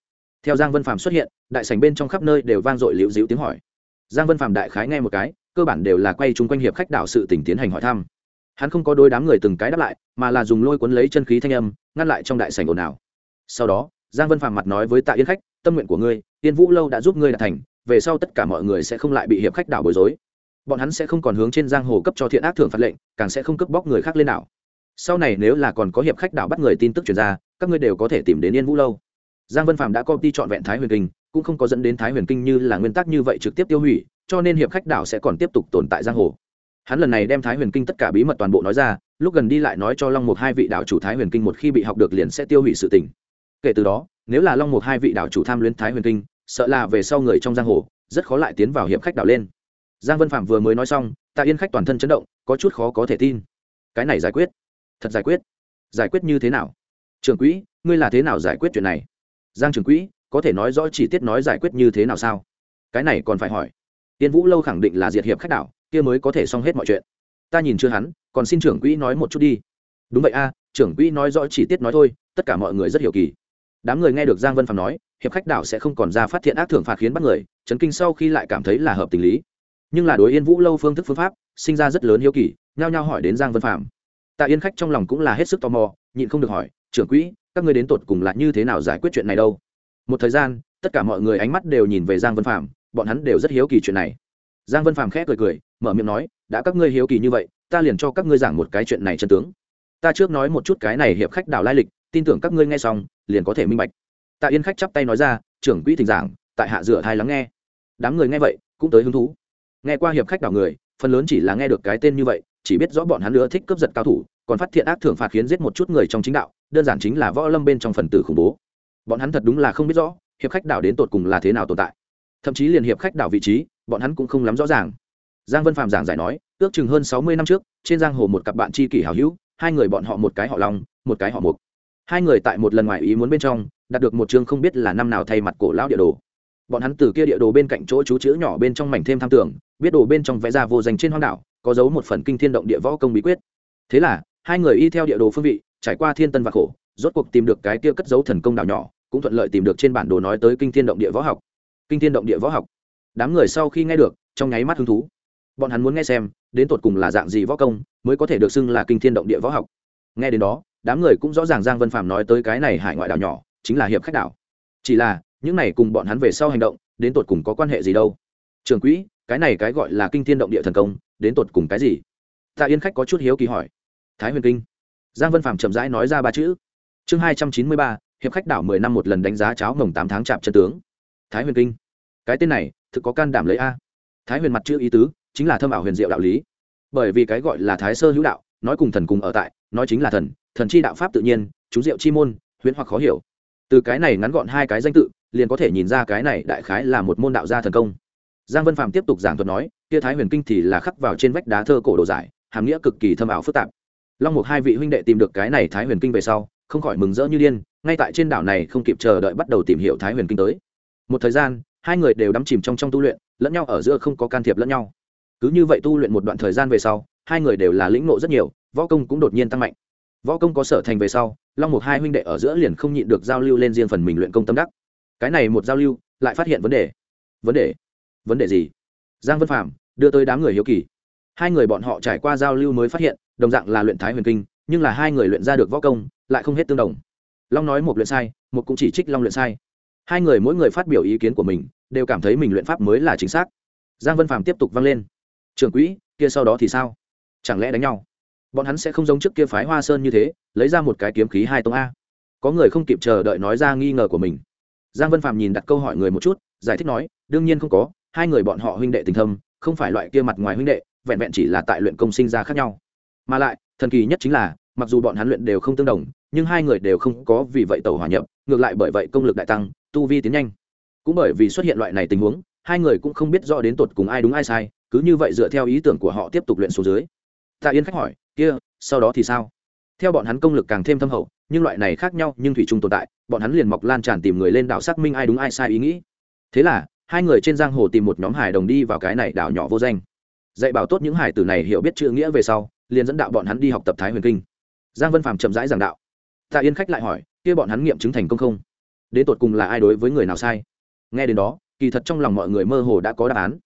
[SPEAKER 1] Theo giang vân phạm xuất hiện, đại sảnh bên trong khắp nơi đều vang dội liễu dĩu tiếng hỏi. Giang vân phạm đại khái nghe một cái, cơ bản đều là quay chung quanh hiệp khách đảo sự tỉnh tiến hành hỏi thăm. Hắn không có đôi đám người từng cái đáp lại, mà là dùng lôi cuốn lấy chân khí thanh âm, ngăn lại trong đại sảnh ồn ào. Sau đó, giang vân phạm mặt nói với tạ yên khách, tâm nguyện của ngươi, yên vũ lâu đã giúp ngươi đạt thành, về sau tất cả mọi người sẽ không lại bị hiệp khách đảo bối rối. Bọn hắn sẽ không còn hướng trên giang hồ cấp cho thiện ác thưởng phạt lệnh, càng sẽ không cướp bóc người khác lên đảo. Sau này nếu là còn có hiệp khách đảo bắt người tin tức truyền ra, các ngươi đều có thể tìm đến yên vũ lâu giang vân phạm đã công ty chọn vẹn thái huyền kinh, cũng không có dẫn đến thái huyền kinh như là nguyên tắc như vậy trực tiếp tiêu hủy, cho nên hiệp khách đảo sẽ còn tiếp tục tồn tại giang hồ. Hắn lần này đem thái huyền kinh tất cả bí mật toàn bộ nói ra, lúc gần đi lại nói cho long Mục hai vị đảo chủ thái huyền kinh một khi bị học được liền sẽ tiêu hủy sự tình. Kể từ đó, nếu là long Mục hai vị đảo chủ tham luyến thái huyền kinh, sợ là về sau người trong giang hồ, rất khó lại tiến vào hiệp khách đảo lên. Giang vân phạm vừa mới nói xong, tạ yên khách toàn thân chấn động, có chút khó có thể tin. Cái này giải quyết. Thật giải quyết. Giải quyết như thế nào? Trưởng quỹ, ngươi là thế nào giải quyết chuyện này? Giang trưởng quỹ, có thể nói rõ chi tiết nói giải quyết như thế nào sao? Cái này còn phải hỏi. Tiên vũ lâu khẳng định là diệt hiệp khách đảo, kia mới có thể xong hết mọi chuyện. Ta nhìn chưa hắn, còn xin trưởng quỹ nói một chút đi. Đúng vậy a trưởng quỹ nói rõ chi tiết nói thôi, tất cả mọi người rất hiểu kỳ. Đám người nghe được giang vân phạm nói, hiệp khách đảo sẽ không còn ra phát hiện ác thưởng phạt khiến bắt người, chấn kinh sau khi lại cảm thấy là hợp tình lý. Nhưng là đối yên vũ lâu phương thức phương pháp, sinh ra rất lớn hiếu kỳ, nhao nhao hỏi đến giang vân phạm tạ yên khách trong lòng cũng là hết sức tò mò, nhịn không được hỏi trưởng quỹ các ngươi đến tột cùng là như thế nào giải quyết chuyện này đâu? Một thời gian, tất cả mọi người ánh mắt đều nhìn về giang vân phạm bọn hắn đều rất hiếu kỳ chuyện này. Giang vân phạm khẽ cười cười, mở miệng nói, đã các ngươi hiếu kỳ như vậy, ta liền cho các ngươi giảng một cái chuyện này chân tướng. Ta trước nói một chút cái này hiệp khách đảo lai lịch, tin tưởng các ngươi nghe xong, liền có thể minh bạch. Tạ yên khách chắp tay nói ra, trưởng quỹ thỉnh giảng, tại hạ dựa thai lắng nghe. Đám người nghe vậy, cũng tới hứng thú. Nghe qua hiệp khách đảo người, phần lớn chỉ là nghe được cái tên như vậy, chỉ biết rõ bọn hắn nữa thích cướp giật cao thủ còn phát hiện ác thưởng phạt khiến giết một chút người trong chính đạo, đơn giản chính là võ lâm bên trong phần tử khủng bố. Bọn hắn thật đúng là không biết rõ, hiệp khách đảo đến tột cùng là thế nào tồn tại. Thậm chí liền hiệp khách đảo vị trí, bọn hắn cũng không lắm rõ ràng. Giang vân phạm giảng giải nói, ước chừng hơn sáu mươi năm trước, trên giang hồ một cặp bạn tri kỷ hào hữu, hai người bọn họ một cái họ long, một cái họ mục. Hai người tại một lần ngoài ý muốn bên trong, đạt được một chương không biết là năm nào thay mặt cổ lão địa đồ. Bọn hắn từ kia địa đồ bên cạnh chỗ chú chữ nhỏ bên trong mảnh thêm tham tưởng, biết đồ bên trong vẽ ra vô danh trên hoang đảo, có dấu một phần kinh thiên động địa võ công bí quyết. Thế là hai người y theo địa đồ phương vị, trải qua thiên tân và khổ, rốt cuộc tìm được cái kia cất dấu thần công đảo nhỏ, cũng thuận lợi tìm được trên bản đồ nói tới kinh thiên động địa võ học. Kinh thiên động địa võ học. Đám người sau khi nghe được, trong nháy mắt hứng thú. Bọn hắn muốn nghe xem, đến tột cùng là dạng gì võ công, mới có thể được xưng là kinh thiên động địa võ học. Nghe đến đó, đám người cũng rõ ràng giang vân phạm nói tới cái này hải ngoại đảo nhỏ, chính là hiệp khách đảo. Chỉ là, những này cùng bọn hắn về sau hành động, đến tột cùng có quan hệ gì đâu? Trường quỹ, cái này cái gọi là kinh thiên động địa thần công, đến tột cùng cái gì? Tạ yên khách có chút hiếu kỳ hỏi thái huyền kinh. Giang vân phạm chậm rãi nói ra ba chữ. Chương hai trăm chín mươi ba, hiệp khách đảo mười năm một lần đánh giá cháo mồng tám tháng chạm chân tướng. Thái huyền kinh. Cái tên này, thực có can đảm lấy a. Thái huyền mặt chữ ý tứ, chính là thâm ảo huyền diệu đạo lý. Bởi vì cái gọi là thái sơ hữu đạo, nói cùng thần cùng ở tại, nói chính là thần thần chi đạo pháp tự nhiên chú diệu chi môn, huyễn hoặc khó hiểu. Từ cái này ngắn gọn hai cái danh tự, liền có thể nhìn ra cái này đại khái là một môn đạo gia thần công. Giang vân phạm tiếp tục giảng thuật nói, kia thái huyền kinh thì là khắc vào trên vách đá thơ cổ đồ giải, hàm nghĩa cực kỳ thâm ảo phức tạp long mục hai vị huynh đệ tìm được cái này thái huyền kinh về sau, không khỏi mừng rỡ như điên, ngay tại trên đảo này không kịp chờ đợi bắt đầu tìm hiểu thái huyền kinh tới. Một thời gian, hai người đều đắm chìm trong trong tu luyện, lẫn nhau ở giữa không có can thiệp lẫn nhau. Cứ như vậy tu luyện một đoạn thời gian về sau, hai người đều là lĩnh ngộ rất nhiều, võ công cũng đột nhiên tăng mạnh. Võ công có sở thành về sau, long một hai huynh đệ ở giữa liền không nhịn được giao lưu lên riêng phần mình luyện công tâm đắc. Cái này một giao lưu, lại phát hiện vấn đề. Vấn đề? Vấn đề gì? Giang vân phạm đưa tới đám người hiếu kỳ. Hai người bọn họ trải qua giao lưu mới phát hiện đồng dạng là luyện thái huyền kinh, nhưng là hai người luyện ra được võ công lại không hết tương đồng. Long nói một luyện sai, một cũng chỉ trích long luyện sai. Hai người mỗi người phát biểu ý kiến của mình, đều cảm thấy mình luyện pháp mới là chính xác. Giang vân phạm tiếp tục vang lên. Trường quỹ, kia sau đó thì sao? Chẳng lẽ đánh nhau? Bọn hắn sẽ không giống trước kia phái hoa sơn như thế, lấy ra một cái kiếm khí hai tông a. Có người không kịp chờ đợi nói ra nghi ngờ của mình. Giang vân phạm nhìn đặt câu hỏi người một chút, giải thích nói, đương nhiên không có, hai người bọn họ huynh đệ tình thâm, không phải loại kia mặt ngoài huynh đệ, vẹn vẹn chỉ là tại luyện công sinh ra khác nhau mà lại, thần kỳ nhất chính là, mặc dù bọn hắn luyện đều không tương đồng, nhưng hai người đều không có vì vậy tàu hòa nhập, ngược lại bởi vậy công lực đại tăng, tu vi tiến nhanh. Cũng bởi vì xuất hiện loại này tình huống, hai người cũng không biết rõ đến tột cùng ai đúng ai sai, cứ như vậy dựa theo ý tưởng của họ tiếp tục luyện số dưới. Tạ yên khách hỏi, kia, sau đó thì sao? Theo bọn hắn công lực càng thêm thâm hậu, nhưng loại này khác nhau nhưng thủy chung tồn tại, bọn hắn liền mọc lan tràn tìm người lên đảo xác minh ai đúng ai sai ý nghĩ. Thế là, hai người trên giang hồ tìm một nhóm hải đồng đi vào cái này đảo nhỏ vô danh. Dạy bảo tốt những hải tử này hiểu biết chữ nghĩa về sau liền dẫn đạo bọn hắn đi học tập thái huyền kinh. Giang vân phàm chậm rãi giảng đạo. Tạ yên khách lại hỏi, kia bọn hắn nghiệm chứng thành công không? Đến tột cùng là ai đối với người nào sai? Nghe đến đó, kỳ thật trong lòng mọi người mơ hồ đã có đáp án.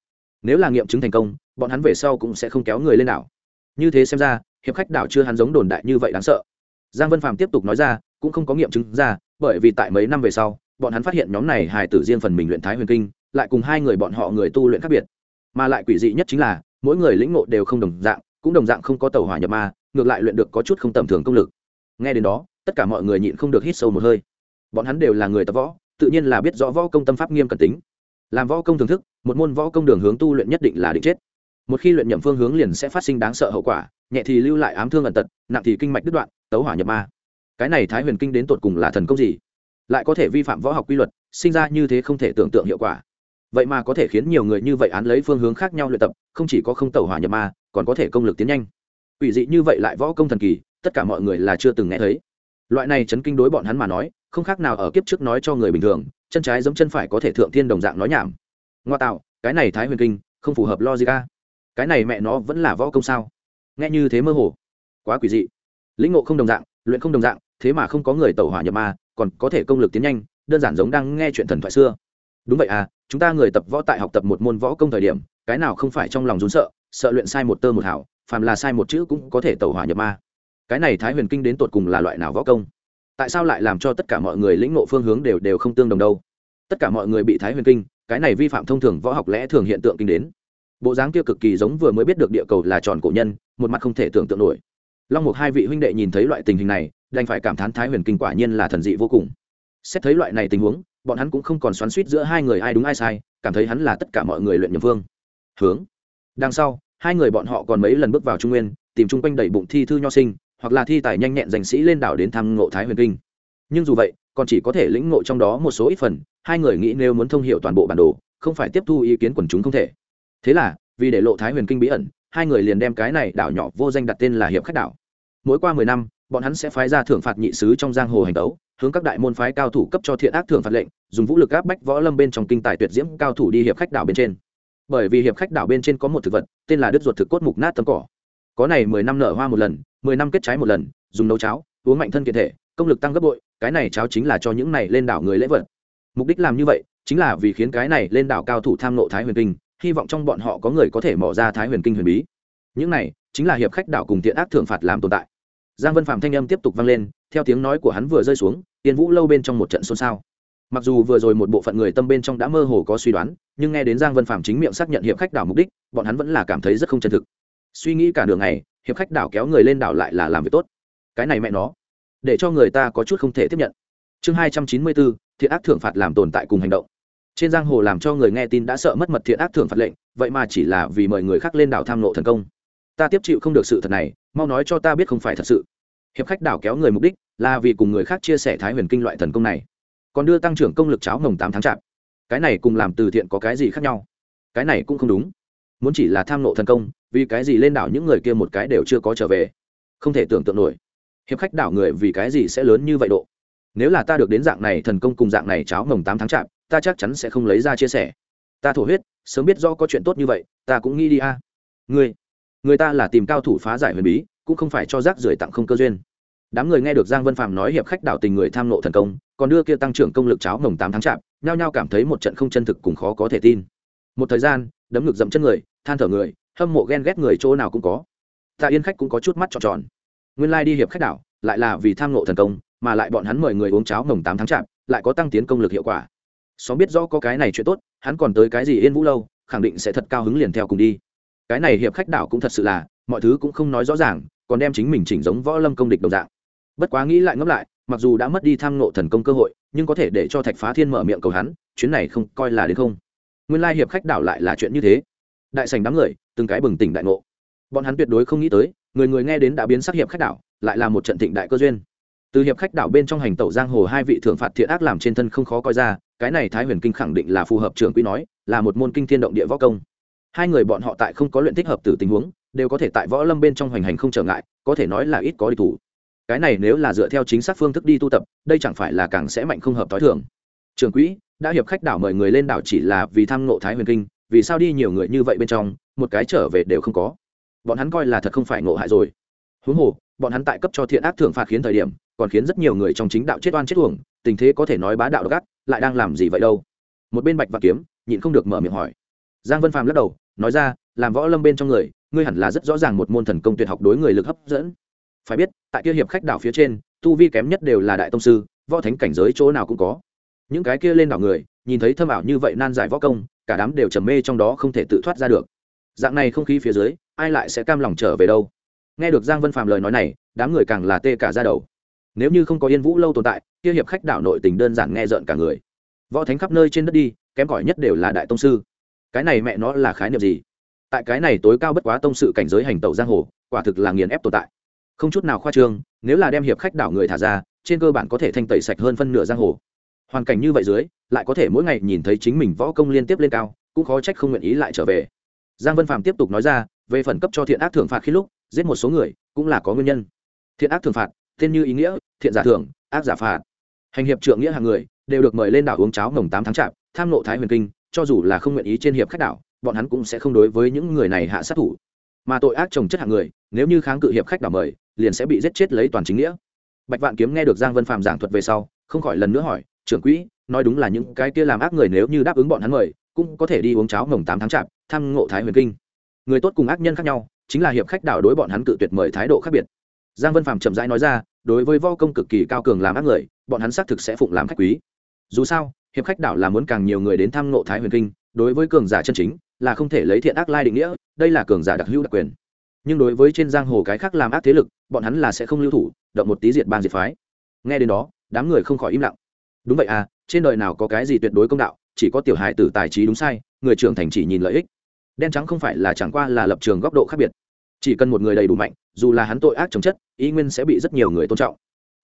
[SPEAKER 1] Nếu là nghiệm chứng thành công, bọn hắn về sau cũng sẽ không kéo người lên đảo. Như thế xem ra, hiệp khách đảo chưa hắn giống đồn đại như vậy đáng sợ. Giang vân phàm tiếp tục nói ra, cũng không có nghiệm chứng ra, bởi vì tại mấy năm về sau, bọn hắn phát hiện nhóm này hài tử riêng phần mình luyện thái huyền kinh, lại cùng hai người bọn họ người tu luyện khác biệt. Mà lại quỷ dị nhất chính là, mỗi người lĩnh ngộ đều không đồng dạng cũng đồng dạng không có tàu hỏa nhập ma, ngược lại luyện được có chút không tầm thường công lực. Nghe đến đó, tất cả mọi người nhịn không được hít sâu một hơi. Bọn hắn đều là người tập võ, tự nhiên là biết rõ võ công tâm pháp nghiêm cẩn tính. Làm võ công thưởng thức, một môn võ công đường hướng tu luyện nhất định là định chết. Một khi luyện nhậm phương hướng liền sẽ phát sinh đáng sợ hậu quả, nhẹ thì lưu lại ám thương ẩn tật, nặng thì kinh mạch đứt đoạn, tấu hỏa nhập ma. Cái này thái huyền kinh đến tột cùng là thần công gì? Lại có thể vi phạm võ học quy luật, sinh ra như thế không thể tưởng tượng hiệu quả. Vậy mà có thể khiến nhiều người như vậy án lấy phương hướng khác nhau luyện tập, không chỉ có không tẩu hỏa nhập ma còn có thể công lực tiến nhanh. Quỷ dị như vậy lại võ công thần kỳ, tất cả mọi người là chưa từng nghe thấy. Loại này chấn kinh đối bọn hắn mà nói, không khác nào ở kiếp trước nói cho người bình thường, chân trái giống chân phải có thể thượng thiên đồng dạng nói nhảm. Ngoa tạo, cái này thái huyền kinh, không phù hợp logica cái này mẹ nó vẫn là võ công sao? Nghe như thế mơ hồ. Quá quỷ dị. Lĩnh ngộ không đồng dạng, luyện không đồng dạng, thế mà không có người tẩu hỏa nhập ma, còn có thể công lực tiến nhanh, đơn giản giống đang nghe chuyện thần thoại xưa. Đúng vậy à chúng ta người tập võ tại học tập một môn võ công thời điểm, cái nào không phải trong lòng rún sợ sợ luyện sai một tơ một hảo, phàm là sai một chữ cũng có thể tẩu hỏa nhập ma. Cái này thái huyền kinh đến tột cùng là loại nào võ công? Tại sao lại làm cho tất cả mọi người lĩnh ngộ phương hướng đều đều không tương đồng đâu? Tất cả mọi người bị thái huyền kinh, cái này vi phạm thông thường võ học lẽ thường hiện tượng kinh đến. Bộ dáng kia cực kỳ giống vừa mới biết được địa cầu là tròn cổ nhân, một mặt không thể tưởng tượng nổi. Long Mục hai vị huynh đệ nhìn thấy loại tình hình này, đành phải cảm thán thái huyền kinh quả nhiên là thần dị vô cùng. Xét thấy loại này tình huống, bọn hắn cũng không còn xoắn suýt giữa hai người ai đúng ai sai, cảm thấy hắn là tất cả mọi người luyện nhầm vương. Hướng đằng sau, hai người bọn họ còn mấy lần bước vào trung nguyên, tìm chung quanh đầy bụng thi thư nho sinh, hoặc là thi tài nhanh nhẹn danh sĩ lên đảo đến thăm ngộ thái huyền kinh. Nhưng dù vậy, còn chỉ có thể lĩnh ngộ trong đó một số ít phần, hai người nghĩ nếu muốn thông h i ể u toàn bộ bản đồ, không phải tiếp thu ý kiến quần chúng không thể. Thế là, vì để lộ thái huyền kinh bí ẩn, hai người liền đem cái này đảo nhỏ vô danh đặt tên là hiệp khách đảo. Mỗi qua mười năm, bọn hắn sẽ phái ra thưởng phạt nhị sứ trong giang hồ hành tấu, hướng các đại môn phái cao thủ cấp cho thiện ác thưởng phạt lệnh, dùng vũ lực áp bách võ lâm bên trong kinh tài tuyệt diễm cao thủ đi hiệp khách đảo bên trên bởi vì hiệp khách đảo bên trên có một thực vật, tên là đứt ruột thực cốt mục nát tấm cỏ. Có này mười năm nở hoa một lần, mười năm kết trái một lần, dùng nấu cháo, uống mạnh thân kiện thể, công lực tăng gấp bội, cái này cháo chính là cho những này lên đảo người lễ vật. Mục đích làm như vậy, chính là vì khiến cái này lên đảo cao thủ tham nộ thái huyền kinh, hy vọng trong bọn họ có người có thể mỏ ra thái huyền kinh huyền bí. Những này, chính là hiệp khách đảo cùng tiện ác thưởng phạt làm tồn tại. Giang vân phạm thanh âm tiếp tục vang lên, theo tiếng nói của hắn vừa rơi xuống tiên vũ lâu bên trong một trận xôn xao mặc dù vừa rồi một bộ phận người tâm bên trong đã mơ hồ có suy đoán, nhưng nghe đến giang vân phạm chính miệng xác nhận hiệp khách đảo mục đích, bọn hắn vẫn là cảm thấy rất không chân thực. Suy nghĩ cả đường này hiệp khách đảo kéo người lên đảo lại là làm việc tốt. Cái này mẹ nó, để cho người ta có chút không thể tiếp nhận. Chương hai trăm chín mươi bốn, thiện ác thưởng phạt làm tồn tại cùng hành động. Trên giang hồ làm cho người nghe tin đã sợ mất mật thiện ác thưởng phạt lệnh, vậy mà chỉ là vì mời người khác lên đảo tham nộ thần công. Ta tiếp chịu không được sự thật này, mau nói cho ta biết không phải thật sự. Hiệp khách đảo kéo người mục đích là vì cùng người khác chia sẻ thái huyền kinh loại thần công này còn đưa tăng trưởng công lực cháo mồng tám tháng chạp. Cái này cùng làm từ thiện có cái gì khác nhau? Cái này cũng không đúng. Muốn chỉ là tham nộ thần công, vì cái gì lên đảo những người kia một cái đều chưa có trở về? Không thể tưởng tượng nổi. Hiệp khách đảo người vì cái gì sẽ lớn như vậy độ? Nếu là ta được đến dạng này thần công cùng dạng này cháo mồng tám tháng chạp, ta chắc chắn sẽ không lấy ra chia sẻ. Ta thổ huyết, sớm biết do có chuyện tốt như vậy, ta cũng nghĩ đi a. À. người người ta là tìm cao thủ phá giải huyền bí, cũng không phải cho rác rưởi tặng không cơ duyên. Đám người nghe được giang vân phạm nói hiệp khách đảo tình người tham nộ thần công còn đưa kia tăng trưởng công lực cháo mồng tám tháng chạp, nhao nhao cảm thấy một trận không chân thực cùng khó có thể tin. Một thời gian, đấm ngực dậm chân người, than thở người, hâm mộ ghen ghét người chỗ nào cũng có. Tạ yên khách cũng có chút mắt tròn tròn. Nguyên lai、like、đi hiệp khách đảo, lại là vì tham ngộ thần công, mà lại bọn hắn mời người uống cháo mồng tám tháng chạp, lại có tăng tiến công lực hiệu quả. Xóm biết rõ có cái này chuyện tốt, hắn còn tới cái gì yên vũ lâu, khẳng định sẽ thật cao hứng liền theo cùng đi. Cái này hiệp khách đảo cũng thật sự là, mọi thứ cũng không nói rõ ràng, còn đem chính mình chỉnh giống võ lâm công địch đồng dạng. Bất quá nghĩ lại ngẫm lại mặc dù đã mất đi tham ngộ thần công cơ hội, nhưng có thể để cho thạch phá thiên mở miệng cầu hắn, chuyến này không coi là đến không. Nguyên lai hiệp khách đảo lại là chuyện như thế. Đại sành đám người, từng cái bừng tỉnh đại ngộ. Bọn hắn tuyệt đối không nghĩ tới, người người nghe đến đã biến sắc hiệp khách đảo, lại là một trận thịnh đại cơ duyên. Từ hiệp khách đảo bên trong hành tẩu giang hồ hai vị thượng phạt thiện ác làm trên thân không khó coi ra, cái này thái huyền kinh khẳng định là phù hợp trưởng quỹ nói, là một môn kinh thiên động địa võ công. Hai người bọn họ tại không có luyện thích hợp từ tình huống, đều có thể tại võ lâm bên trong hoành hành không trở ngại, có thể nói là ít có đi thủ cái này nếu là dựa theo chính xác phương thức đi tu tập, đây chẳng phải là càng sẽ mạnh không hợp t h i thường. Trường quỹ đã hiệp khách đảo mời người lên đảo chỉ là vì tham ngộ thái huyền kinh, vì sao đi nhiều người như vậy bên trong, một cái trở về đều không có. Bọn hắn coi là thật không phải ngộ hại rồi. Huống hồ, bọn hắn tại cấp cho thiện ác thưởng phạt khiến thời điểm, còn khiến rất nhiều người trong chính đạo chết oan chết uổng, tình thế có thể nói bá đạo gắt, lại đang làm gì vậy đâu? Một bên bạch và kiếm nhịn không được mở miệng hỏi. Giang vân phàm lắc đầu, nói ra, làm võ lâm bên trong người, ngươi hẳn là rất rõ ràng một môn thần công tuyệt học đối người lực hấp dẫn phải biết, tại kia hiệp khách đảo phía trên, tu vi kém nhất đều là đại tông sư, võ thánh cảnh giới chỗ nào cũng có. Những cái kia lên đảo người, nhìn thấy thâm ảo như vậy nan giải võ công, cả đám đều trầm mê trong đó không thể tự thoát ra được. Dạng này không khí phía dưới, ai lại sẽ cam lòng trở về đâu? Nghe được giang vân phạm lời nói này, đám người càng là tê cả ra đầu. Nếu như không có yên vũ lâu tồn tại, kia hiệp khách đảo nội tình đơn giản nghe rợn cả người. Võ thánh khắp nơi trên đất đi, kém cỏi nhất đều là đại tông sư. Cái này mẹ nó là khái niệm gì? Tại cái này tối cao bất quá tông sự cảnh giới hành tẩu giang hồ, quả thực là nghiền ép tồn tại không chút nào khoa trương, nếu là đem hiệp khách đảo người thả ra, trên cơ bản có thể thanh tẩy sạch hơn phân nửa giang hồ. Hoàn cảnh như vậy dưới, lại có thể mỗi ngày nhìn thấy chính mình võ công liên tiếp lên cao, cũng khó trách không nguyện ý lại trở về. Giang vân phạm tiếp tục nói ra, về phần cấp cho thiện ác thưởng phạt khi lúc, giết một số người, cũng là có nguyên nhân. Thiện ác thưởng phạt, tên như ý nghĩa, thiện giả thưởng, ác giả phạt. Hành hiệp trượng nghĩa hàng người, đều được mời lên đảo uống cháo mồng tám tháng chạp, tham nộ thái huyền kinh, cho dù là không nguyện ý trên hiệp khách đảo, bọn hắn cũng sẽ không đối với những người này hạ sát thủ. Mà tội ác trồng chất hạng người, nếu như kháng cự hiệp khách đảo mời liền sẽ bị giết chết lấy toàn chính nghĩa. Bạch vạn kiếm nghe được giang vân phạm giảng thuật về sau, không khỏi lần nữa hỏi, trưởng quỹ, nói đúng là những cái kia làm ác người nếu như đáp ứng bọn hắn mời, cũng có thể đi uống cháo mồng tám tháng chạp tham ngộ thái huyền kinh. Người tốt cùng ác nhân khác nhau, chính là hiệp khách đảo đối bọn hắn cự tuyệt mời thái độ khác biệt. Giang vân phạm chậm rãi nói ra, đối với vo công cực kỳ cao cường làm ác người, bọn hắn xác thực sẽ phụng làm khách quý. Dù sao, hiệp khách đảo là muốn càng nhiều người đến thăm ngộ thái huyền kinh, đối với cường giả chân chính, là không thể lấy thiện ác lai định nghĩa, đây là cường giả đặc hữu đặc quyền nhưng đối với trên giang hồ cái khác làm ác thế lực, bọn hắn là sẽ không lưu thủ, động một tí diệt bang diệt phái. Nghe đến đó, đám người không khỏi im lặng. Đúng vậy à trên đời nào có cái gì tuyệt đối công đạo, chỉ có tiểu hài tử tài trí đúng sai, người trưởng thành chỉ nhìn lợi ích. Đen trắng không phải là chẳng qua là lập trường góc độ khác biệt. Chỉ cần một người đầy đủ mạnh, dù là hắn tội ác chống chất, ý nguyên sẽ bị rất nhiều người tôn trọng.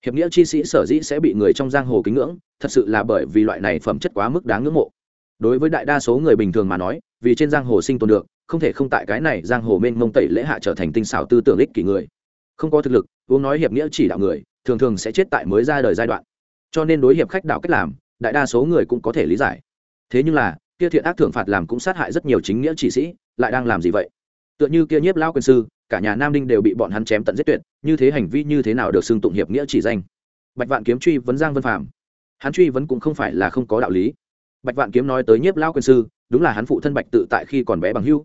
[SPEAKER 1] Hiệp nghĩa chi sĩ sở dĩ sẽ bị người trong giang hồ kính ngưỡng, thật sự là bởi vì loại này phẩm chất quá mức đáng ngưỡng mộ. Đối với đại đa số người bình thường mà nói vì trên giang hồ sinh tồn được, không thể không tại cái này giang hồ mênh mông tẩy lễ hạ trở thành tinh xảo tư tưởng ích kỷ người. Không có thực lực, uống nói hiệp nghĩa chỉ đạo người, thường thường sẽ chết tại mới ra đời giai đoạn. Cho nên đối hiệp khách đạo cách làm, đại đa số người cũng có thể lý giải. Thế nhưng là, kia thiện ác thưởng phạt làm cũng sát hại rất nhiều chính nghĩa chỉ sĩ, lại đang làm gì vậy? Tựa như kia nhiếp lao quân sư, cả nhà nam đinh đều bị bọn hắn chém tận giết tuyệt, như thế hành vi như thế nào được xưng tụng hiệp nghĩa chỉ danh? Bạch vạn kiếm truy vấn giang vân phạm hắn truy vấn cũng không phải là không có đạo lý. Bạch vạn kiếm nói tới nhiếp lao quân sư đúng là hắn phụ thân bạch tự tại khi còn bé bằng hưu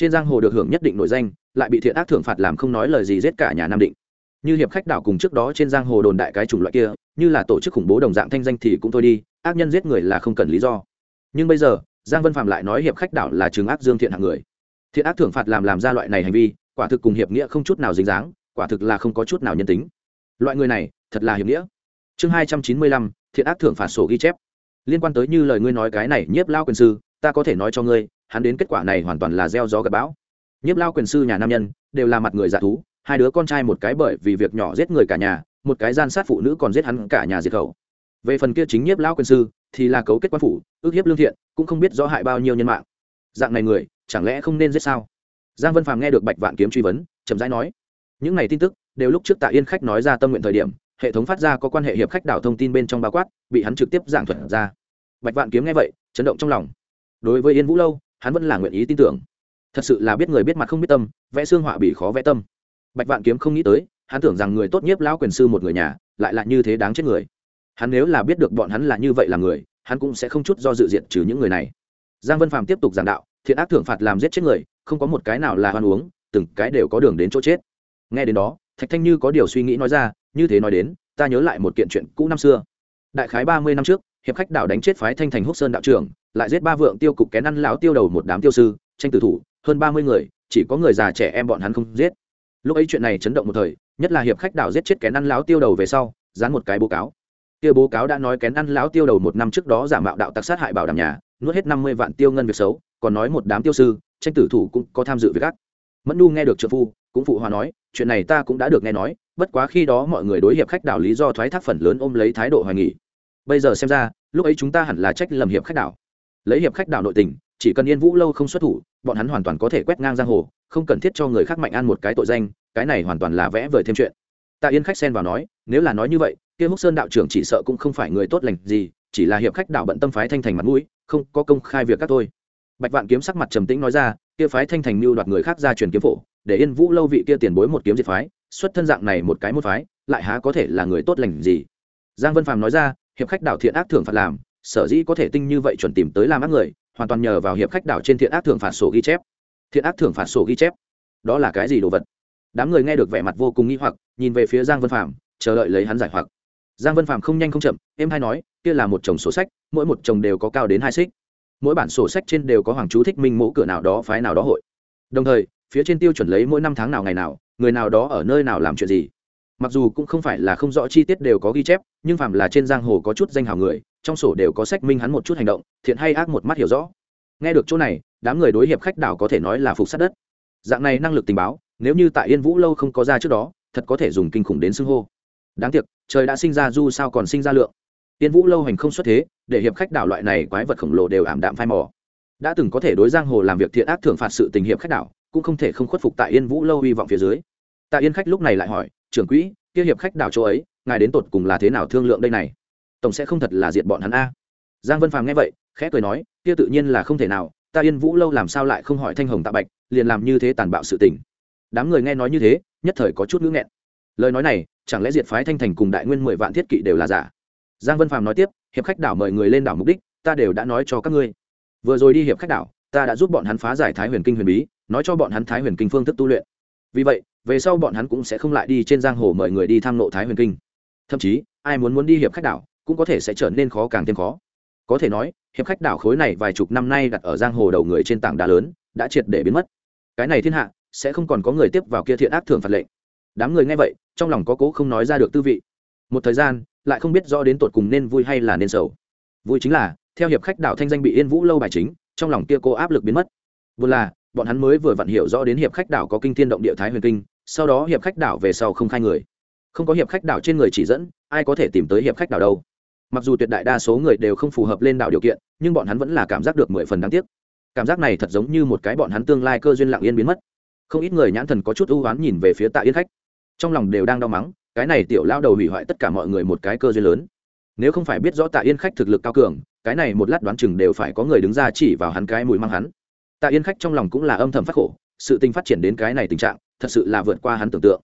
[SPEAKER 1] trên giang hồ được hưởng nhất định nội danh, lại bị thiện ác thưởng phạt làm không nói lời gì giết cả nhà nam định. Như hiệp khách đảo cùng trước đó trên giang hồ đồn đại cái chủng loại kia, như là tổ chức khủng bố đồng dạng thanh danh thì cũng thôi đi, ác nhân giết người là không cần lý do. Nhưng bây giờ, giang vân phạm lại nói hiệp khách đảo là trường ác dương thiện hạng người. Thiện ác thưởng phạt làm làm ra loại này hành vi, quả thực cùng hiệp nghĩa không chút nào dính dáng, quả thực là không có chút nào nhân tính. Loại người này, thật là hiệp nghĩa. Chương hai trăm chín mươi lăm, thiện ác thưởng phạt sổ ghi chép. Liên quan tới như lời ngươi nói cái này, nhiếp lao quyền sư ta có thể nói cho ngươi, hắn đến kết quả này hoàn toàn là gieo gió gặp bão. Nhiếp lao quyền sư nhà nam nhân, đều là mặt người dạ thú, hai đứa con trai một cái bởi vì việc nhỏ giết người cả nhà, một cái gian sát phụ nữ còn giết hắn cả nhà diệt khẩu. Về phần kia chính nhiếp lao quyền sư, thì là cấu kết quan phủ, ước hiếp lương thiện, cũng không biết rõ hại bao nhiêu nhân mạng. Dạng này người, chẳng lẽ không nên giết sao? Giang vân phàm nghe được bạch vạn kiếm truy vấn, chậm rãi nói, những này tin tức, đều lúc trước tạ yên khách nói ra tâm nguyện thời điểm, hệ thống phát ra có quan hệ hiệp khách đảo thông tin bên trong bao quát, bị hắn trực tiếp giảng thuật ra. Bạch vạn kiếm nghe vậy, chấn động trong lòng đối với yên vũ lâu, hắn vẫn là nguyện ý tin tưởng. Thật sự là biết người biết mặt không biết tâm, vẽ xương họa bị khó vẽ tâm. Bạch vạn kiếm không nghĩ tới, hắn tưởng rằng người tốt nhất lão quyền sư một người nhà, lại là như thế đáng chết người. Hắn nếu là biết được bọn hắn là như vậy là người, hắn cũng sẽ không chút do dự diện trừ những người này. Giang vân phàm tiếp tục giảng đạo, thiện ác thưởng phạt làm giết chết người, không có một cái nào là hoan uống, từng cái đều có đường đến chỗ chết. Nghe đến đó, thạch thanh như có điều suy nghĩ nói ra, như thế nói đến, ta nhớ lại một kiện chuyện cũ năm xưa. Đại khái ba mươi năm trước hiệp khách Đảo đánh chết phái thanh thành húc sơn đạo trưởng, lại giết ba vượng tiêu cục kén ăn lão tiêu đầu một đám tiêu sư, tranh tử thủ, hơn ba mươi người, chỉ có người già trẻ em bọn hắn không giết. Lúc ấy chuyện này chấn động một thời, nhất là hiệp khách Đảo giết chết kén ăn lão tiêu đầu về sau, dán một cái báo cáo. Kia báo cáo đã nói kén ăn lão tiêu đầu một năm trước đó giả mạo đạo tặc sát hại bảo đảm nhà, nuốt hết năm mươi vạn tiêu ngân việc xấu, còn nói một đám tiêu sư, tranh tử thủ cũng có tham dự việc các. mẫn nu nghe được trợ phu, cũng phụ hòa nói, chuyện này ta cũng đã được nghe nói, bất quá khi đó mọi người đối hiệp khách đảo lý do thoái thác phần lớn ôm lấy thái độ hoài nghỉ bây giờ xem ra, lúc ấy chúng ta hẳn là trách lầm hiệp khách đảo. Lấy hiệp khách đảo nội tình, chỉ cần yên vũ lâu không xuất thủ, bọn hắn hoàn toàn có thể quét ngang giang hồ, không cần thiết cho người khác mạnh ăn một cái tội danh, cái này hoàn toàn là vẽ vời thêm chuyện. Tạ yên khách xen vào nói, nếu là nói như vậy, kia húc sơn đạo trưởng chỉ sợ cũng không phải người tốt lành gì, chỉ là hiệp khách đạo bận tâm phái thanh thành mặt mũi, không có công khai việc các tôi bạch vạn kiếm sắc mặt trầm tĩnh nói ra, kia phái thanh thành mưu đoạt người khác ra truyền kiếm phổ, để yên vũ lâu vị kia tiền bối một kiếm diệt phái, xuất thân dạng này một cái một phái, lại há có thể là người tốt lành gì? Giang vân phàm nói ra hiệp khách đảo thiện ác thưởng phạt làm sở dĩ có thể tinh như vậy chuẩn tìm tới làm ác người hoàn toàn nhờ vào hiệp khách đảo trên thiện ác thưởng phạt sổ ghi chép. Thiện ác thưởng phạt sổ ghi chép? Đó là cái gì đồ vật? Đám người nghe được vẻ mặt vô cùng nghi hoặc nhìn về phía giang vân Phạm, chờ đợi lấy hắn giải hoặc. Giang vân Phạm không nhanh không chậm em hay nói kia là một chồng sổ sách mỗi một chồng đều có cao đến hai xích. Mỗi bản sổ sách trên đều có hoàng chú thích minh mẫu cửa nào đó phái nào đó hội. Đồng thời phía trên tiêu chuẩn lấy mỗi năm tháng nào ngày nào người nào đó ở nơi nào làm chuyện gì mặc dù cũng không phải là không rõ chi tiết đều có ghi chép, nhưng phàm là trên giang hồ có chút danh hào người, trong sổ đều có sách minh hắn một chút hành động, thiện hay ác một mắt hiểu rõ. Nghe được chỗ này, đám người đối hiệp khách đảo có thể nói là phục sát đất. Dạng này năng lực tình báo, nếu như tại yên vũ lâu không có ra trước đó, thật có thể dùng kinh khủng đến xưng hô. Đáng tiếc, trời đã sinh ra du sao còn sinh ra lượng. Yên vũ lâu hành không xuất thế, để hiệp khách đảo loại này quái vật khổng lồ đều ảm đạm phai mò. Đã từng có thể đối giang hồ làm việc thiện ác thưởng phạt sự tình hiệp khách đảo, cũng không thể không khuất phục tại yên vũ lâu hy vọng phía dưới. Tạ yên khách lúc này lại hỏi trưởng quỹ, kia hiệp khách đảo chỗ ấy, ngài đến tột cùng là thế nào thương lượng đây này? Tổng sẽ không thật là diệt bọn hắn a. Giang vân phàm nghe vậy, khẽ cười nói, kia tự nhiên là không thể nào, ta yên vũ lâu làm sao lại không hỏi thanh hồng tạ bạch, liền làm như thế tàn bạo sự tình. Đám người nghe nói như thế, nhất thời có chút ngữ nghẹn. Lời nói này, chẳng lẽ diệt phái thanh thành cùng đại nguyên mười vạn thiết kỵ đều là giả? Giang vân phàm nói tiếp, hiệp khách đảo mời người lên đảo mục đích, ta đều đã nói cho các ngươi. Vừa rồi đi hiệp khách đảo, ta đã giúp bọn hắn phá giải thái huyền kinh huyền bí, nói cho bọn hắn thái huyền kinh phương thức tu luyện. Vì vậy về sau bọn hắn cũng sẽ không lại đi trên giang hồ mời người đi tham nộ thái huyền kinh. Thậm chí, ai muốn muốn đi hiệp khách đảo, cũng có thể sẽ trở nên khó càng thêm khó. Có thể nói, hiệp khách đảo khối này vài chục năm nay đặt ở giang hồ đầu người trên tảng đá lớn, đã triệt để biến mất. Cái này thiên hạ, sẽ không còn có người tiếp vào kia thiện ác thường phạt lệnh. Đám người nghe vậy, trong lòng có cố không nói ra được tư vị. Một thời gian, lại không biết rõ đến tột cùng nên vui hay là nên sầu. Vui chính là, theo hiệp khách đảo thanh danh bị yên vũ lâu bài chính, trong lòng kia cô áp lực biến mất. Vừa là, bọn hắn mới vừa vặn hiểu rõ đến hiệp khách đảo có kinh thiên động địa thái huyền kinh sau đó hiệp khách đảo về sau không khai người. Không có hiệp khách đảo trên người chỉ dẫn, ai có thể tìm tới hiệp khách đảo đâu. Mặc dù tuyệt đại đa số người đều không phù hợp lên đảo điều kiện, nhưng bọn hắn vẫn là cảm giác được mười phần đáng tiếc. Cảm giác này thật giống như một cái bọn hắn tương lai cơ duyên lặng yên biến mất. Không ít người nhãn thần có chút ưu oán nhìn về phía tạ yên khách. Trong lòng đều đang đau mắng, cái này tiểu lao đầu hủy hoại tất cả mọi người một cái cơ duyên lớn. Nếu không phải biết rõ tạ yên khách thực lực cao cường, cái này một lát đoán chừng đều phải có người đứng ra chỉ vào hắn cái mùi mang hắn. Tạ yên khách trong lòng cũng là âm thầm phát khổ sự tình phát triển đến cái này tình trạng, thật sự là vượt qua hắn tưởng tượng.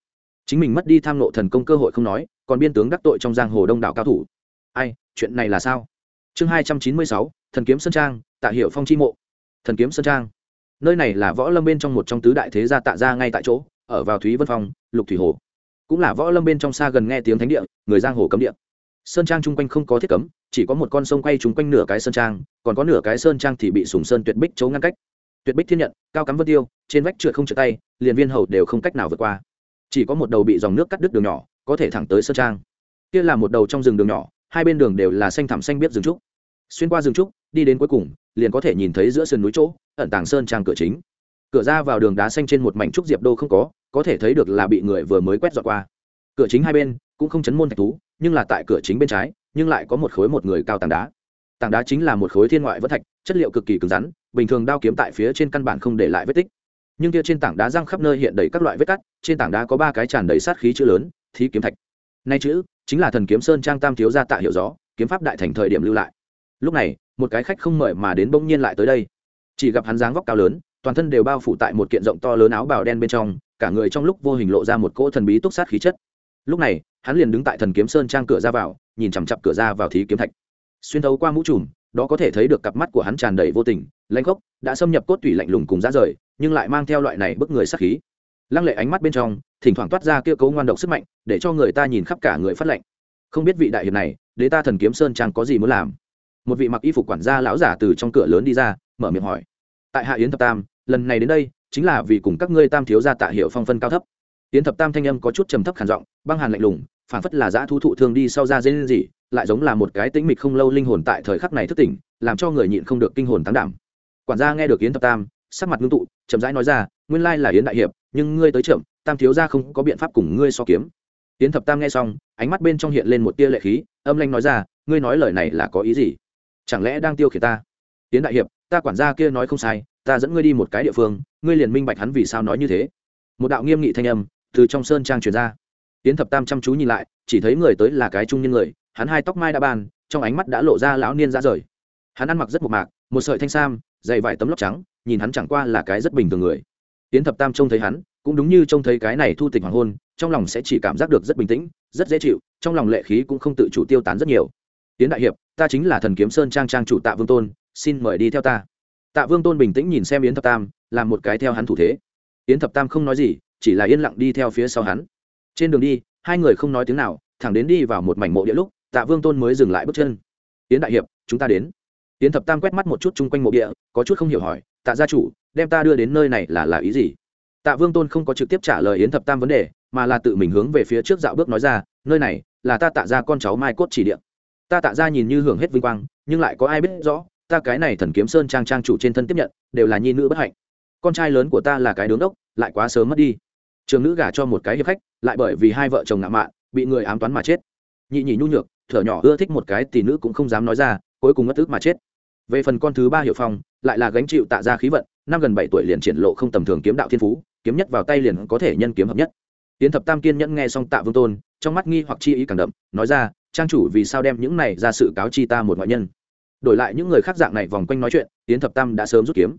[SPEAKER 1] Chính mình mất đi tham nộ thần công cơ hội không nói, còn biên tướng đắc tội trong giang hồ đông đảo cao thủ. Ai, chuyện này là sao? Chương hai trăm chín mươi sáu, thần kiếm sơn trang, tạ hiệu phong chi mộ. Thần kiếm sơn trang. Nơi này là võ lâm bên trong một trong tứ đại thế gia tạ ra ngay tại chỗ, ở vào thúy vân phong, lục thủy hồ. Cũng là võ lâm bên trong xa gần nghe tiếng thánh địa, người giang hồ cấm địa. Sơn trang chung quanh không có thiết cấm, chỉ có một con sông quay chung quanh nửa cái sơn trang, còn có nửa cái sơn trang thì bị sùng sơn tuyệt bích chấu ngăn cách tuyệt bích thiên nhận, cao cắm vân tiêu, trên vách trượt không trượt tay, liền viên hầu đều không cách nào vượt qua. Chỉ có một đầu bị dòng nước cắt đứt đường nhỏ, có thể thẳng tới sơn trang. Kia là một đầu trong rừng đường nhỏ, hai bên đường đều là xanh thẳm xanh biết rừng trúc. Xuyên qua rừng trúc, đi đến cuối cùng, liền có thể nhìn thấy giữa sườn núi chỗ, ẩn tàng sơn trang cửa chính. Cửa ra vào đường đá xanh trên một mảnh trúc diệp đô không có có thể thấy được là bị người vừa mới quét dọn qua. Cửa chính hai bên, cũng không chấn môn thạch thú, nhưng là tại cửa chính bên trái, nhưng lại có một khối một người cao tảng đá tảng đá chính là một khối thiên ngoại vỡ thạch, chất liệu cực kỳ cứng rắn, bình thường đao kiếm tại phía trên căn bản không để lại vết tích. Nhưng kia trên tảng đá răng khắp nơi hiện đầy các loại vết cắt, trên tảng đá có ba cái tràn đầy sát khí chữ lớn, thí kiếm thạch. Nay chữ chính là thần kiếm sơn trang tam thiếu gia tạ hiệu gió, kiếm pháp đại thành thời điểm lưu lại. Lúc này, một cái khách không mời mà đến bỗng nhiên lại tới đây. Chỉ gặp hắn dáng vóc cao lớn, toàn thân đều bao phủ tại một kiện rộng to lớn áo bào đen bên trong, cả người trong lúc vô hình lộ ra một cỗ thần bí túc sát khí chất. Lúc này, hắn liền đứng tại thần kiếm sơn trang cửa ra vào, nhìn chằm chặp cửa ra vào thí kiếm thạch xuyên thấu qua mũ trùm, đó có thể thấy được cặp mắt của hắn tràn đầy vô tình, lanh gốc đã xâm nhập cốt tủy lạnh lùng cùng ra rời, nhưng lại mang theo loại này bức người sắc khí. Lăng lệ ánh mắt bên trong, thỉnh thoảng toát ra kia cấu ngoan độc sức mạnh, để cho người ta nhìn khắp cả người phát lạnh. Không biết vị đại hiệp này, đế ta thần kiếm sơn trang có gì muốn làm? Một vị mặc y phục quản gia lão giả từ trong cửa lớn đi ra, mở miệng hỏi. Tại hạ yến thập tam, lần này đến đây, chính là vì cùng các ngươi tam thiếu gia tạ hiệu phong phân cao thấp. Yến thập tam thanh âm có chút trầm thấp khản giọng, băng hàn lạnh lùng phản phất là giã thu thụ thương đi sau ra dây lên gì, lại giống là một cái tĩnh mịch không lâu linh hồn tại thời khắc này thức tỉnh, làm cho người nhịn không được kinh hồn tán đảm. Quản gia nghe được yến thập tam, sắc mặt ngưng tụ, chậm rãi nói ra, nguyên lai là yến đại hiệp, nhưng ngươi tới chậm, tam thiếu gia không có biện pháp cùng ngươi so kiếm. Yến thập tam nghe xong, ánh mắt bên trong hiện lên một tia lệ khí, âm lanh nói ra, ngươi nói lời này là có ý gì? Chẳng lẽ đang tiêu khiển ta? Yến đại hiệp, ta quản gia kia nói không sai, ta dẫn ngươi đi một cái địa phương, ngươi liền minh bạch hắn vì sao nói như thế. Một đạo nghiêm nghị thanh âm từ trong sơn trang truyền ra yến thập tam chăm chú nhìn lại chỉ thấy người tới là cái trung niên người hắn hai tóc mai đã bàn, trong ánh mắt đã lộ ra lão niên ra rời. Hắn ăn mặc rất mộc mạc một sợi thanh sam dày vải tấm lóc trắng nhìn hắn chẳng qua là cái rất bình thường người. Yến thập tam trông thấy hắn cũng đúng như trông thấy cái này thu tịch hoàng hôn trong lòng sẽ chỉ cảm giác được rất bình tĩnh rất dễ chịu trong lòng lệ khí cũng không tự chủ tiêu tán rất nhiều. Tiến đại hiệp ta chính là thần kiếm sơn trang trang chủ tạ vương tôn xin mời đi theo ta. Tạ vương tôn bình tĩnh nhìn xem yến thập tam làm một cái theo hắn thủ thế. Yến thập tam không nói gì chỉ là yên lặng đi theo phía sau hắn trên đường đi, hai người không nói tiếng nào, thẳng đến đi vào một mảnh mộ địa lúc, tạ vương tôn mới dừng lại bước chân. Yến đại hiệp, chúng ta đến. Yến thập tam quét mắt một chút chung quanh mộ địa, có chút không hiểu hỏi, tạ gia chủ, đem ta đưa đến nơi này là là ý gì? Tạ vương tôn không có trực tiếp trả lời yến thập tam vấn đề, mà là tự mình hướng về phía trước dạo bước nói ra, nơi này là ta tạ ra con cháu mai cốt chỉ điện. Ta tạ ra nhìn như hưởng hết vinh quang, nhưng lại có ai biết rõ, ta cái này thần kiếm sơn trang trang chủ trên thân tiếp nhận, đều là nhi nữ bất hạnh. Con trai lớn của ta là cái đứng đốc, lại quá sớm mất đi trường nữ gả cho một cái hiệp khách, lại bởi vì hai vợ chồng ngạo mạn, bị người ám toán mà chết. Nhị nhị nhu nhược, thở nhỏ ưa thích một cái tỷ nữ cũng không dám nói ra, cuối cùng ngất tức mà chết. Về phần con thứ ba hiệu phong, lại là gánh chịu tạ ra khí vận, năm gần bảy tuổi liền triển lộ không tầm thường kiếm đạo thiên phú, kiếm nhất vào tay liền có thể nhân kiếm hợp nhất. Tiến thập tam kiên nhẫn nghe xong tạ vương tôn, trong mắt nghi hoặc chi ý càng đậm, nói ra, trang chủ vì sao đem những này ra sự cáo chi ta một ngoại nhân? Đổi lại những người khác dạng này vòng quanh nói chuyện, tiến thập tam đã sớm rút kiếm.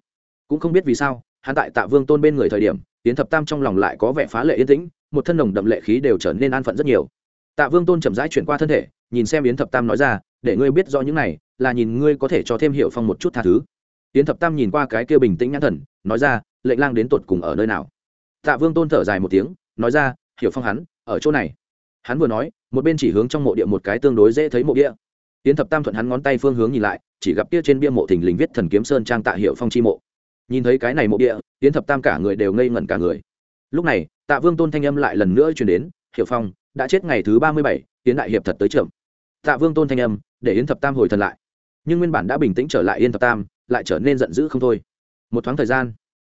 [SPEAKER 1] Cũng không biết vì sao, hắn tại tạ vương tôn bên người thời điểm tiến thập tam trong lòng lại có vẻ phá lệ yên tĩnh, một thân nồng đậm lệ khí đều trở nên an phận rất nhiều. Tạ vương tôn chậm rãi chuyển qua thân thể, nhìn xem yến thập tam nói ra, để ngươi biết rõ những này, là nhìn ngươi có thể cho thêm hiệu phong một chút tha thứ. Yến thập tam nhìn qua cái kia bình tĩnh nhãn thần, nói ra, lệnh lang đến tột cùng ở nơi nào? Tạ vương tôn thở dài một tiếng, nói ra hiểu phong hắn, ở chỗ này. Hắn vừa nói, một bên chỉ hướng trong mộ địa một cái tương đối dễ thấy mộ địa. Yến thập tam thuận hắn ngón tay phương hướng nhìn lại, chỉ gặp kia trên bia mộ thình lình viết thần kiếm sơn trang tạ hiệu phong chi mộ nhìn thấy cái này mộ địa tiến thập tam cả người đều ngây ngẩn cả người. Lúc này, tạ vương tôn thanh âm lại lần nữa chuyển đến hiệu phong, đã chết ngày thứ ba mươi bảy tiến đại hiệp thật tới trưởng. Tạ vương tôn thanh âm, để yến thập tam hồi thần lại. Nhưng nguyên bản đã bình tĩnh trở lại yên thập tam, lại trở nên giận dữ không thôi. Một thoáng thời gian,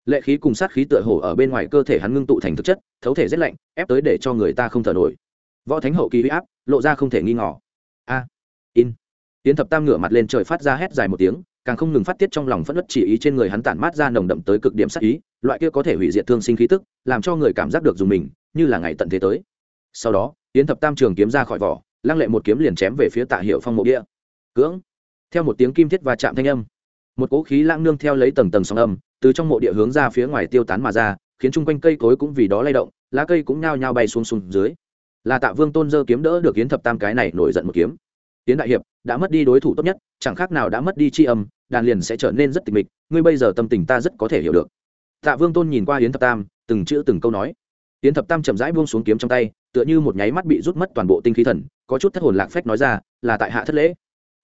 [SPEAKER 1] lệ khí cùng sát khí tựa hổ ở bên ngoài cơ thể hắn ngưng tụ thành thực chất, thấu thể rét lạnh, ép tới để cho người ta không thở nổi. Võ thánh hậu kỳ huy áp, lộ ra không thể nghi ngỏ a, in. Tiến thập tam ngửa mặt lên trời phát ra hét dài một tiếng càng không ngừng phát tiết trong lòng phẫn nộ chỉ ý trên người hắn tản mát ra nồng đậm tới cực điểm sát ý, loại kia có thể hủy diệt thương sinh khí tức, làm cho người cảm giác được dùng mình, như là ngày tận thế tới. Sau đó, yến thập tam trường kiếm ra khỏi vỏ, lăng lệ một kiếm liền chém về phía tạ hiệu phong mộ địa. Cưỡng! Theo một tiếng kim thiết và chạm thanh âm, một cỗ khí lãng nương theo lấy tầng tầng sóng âm, từ trong mộ địa hướng ra phía ngoài tiêu tán mà ra, khiến chung quanh cây cối cũng vì đó lay động, lá cây cũng nhao nhao bay xuống xuống dưới. Là tạ vương tôn dơ kiếm đỡ được yến thập tam cái này nổi giận một kiếm. Tiến đại hiệp, đã mất đi đối thủ tốt nhất, chẳng khác nào đã mất đi tri âm, đàn liền sẽ trở nên rất tịch mịch, ngươi bây giờ tâm tình ta rất có thể hiểu được. Tạ vương tôn nhìn qua yến thập tam, từng chữ từng câu nói. Yến thập tam chậm rãi buông xuống kiếm trong tay, tựa như một nháy mắt bị rút mất toàn bộ tinh khí thần, có chút thất hồn lạc phách nói ra, là tại hạ thất lễ.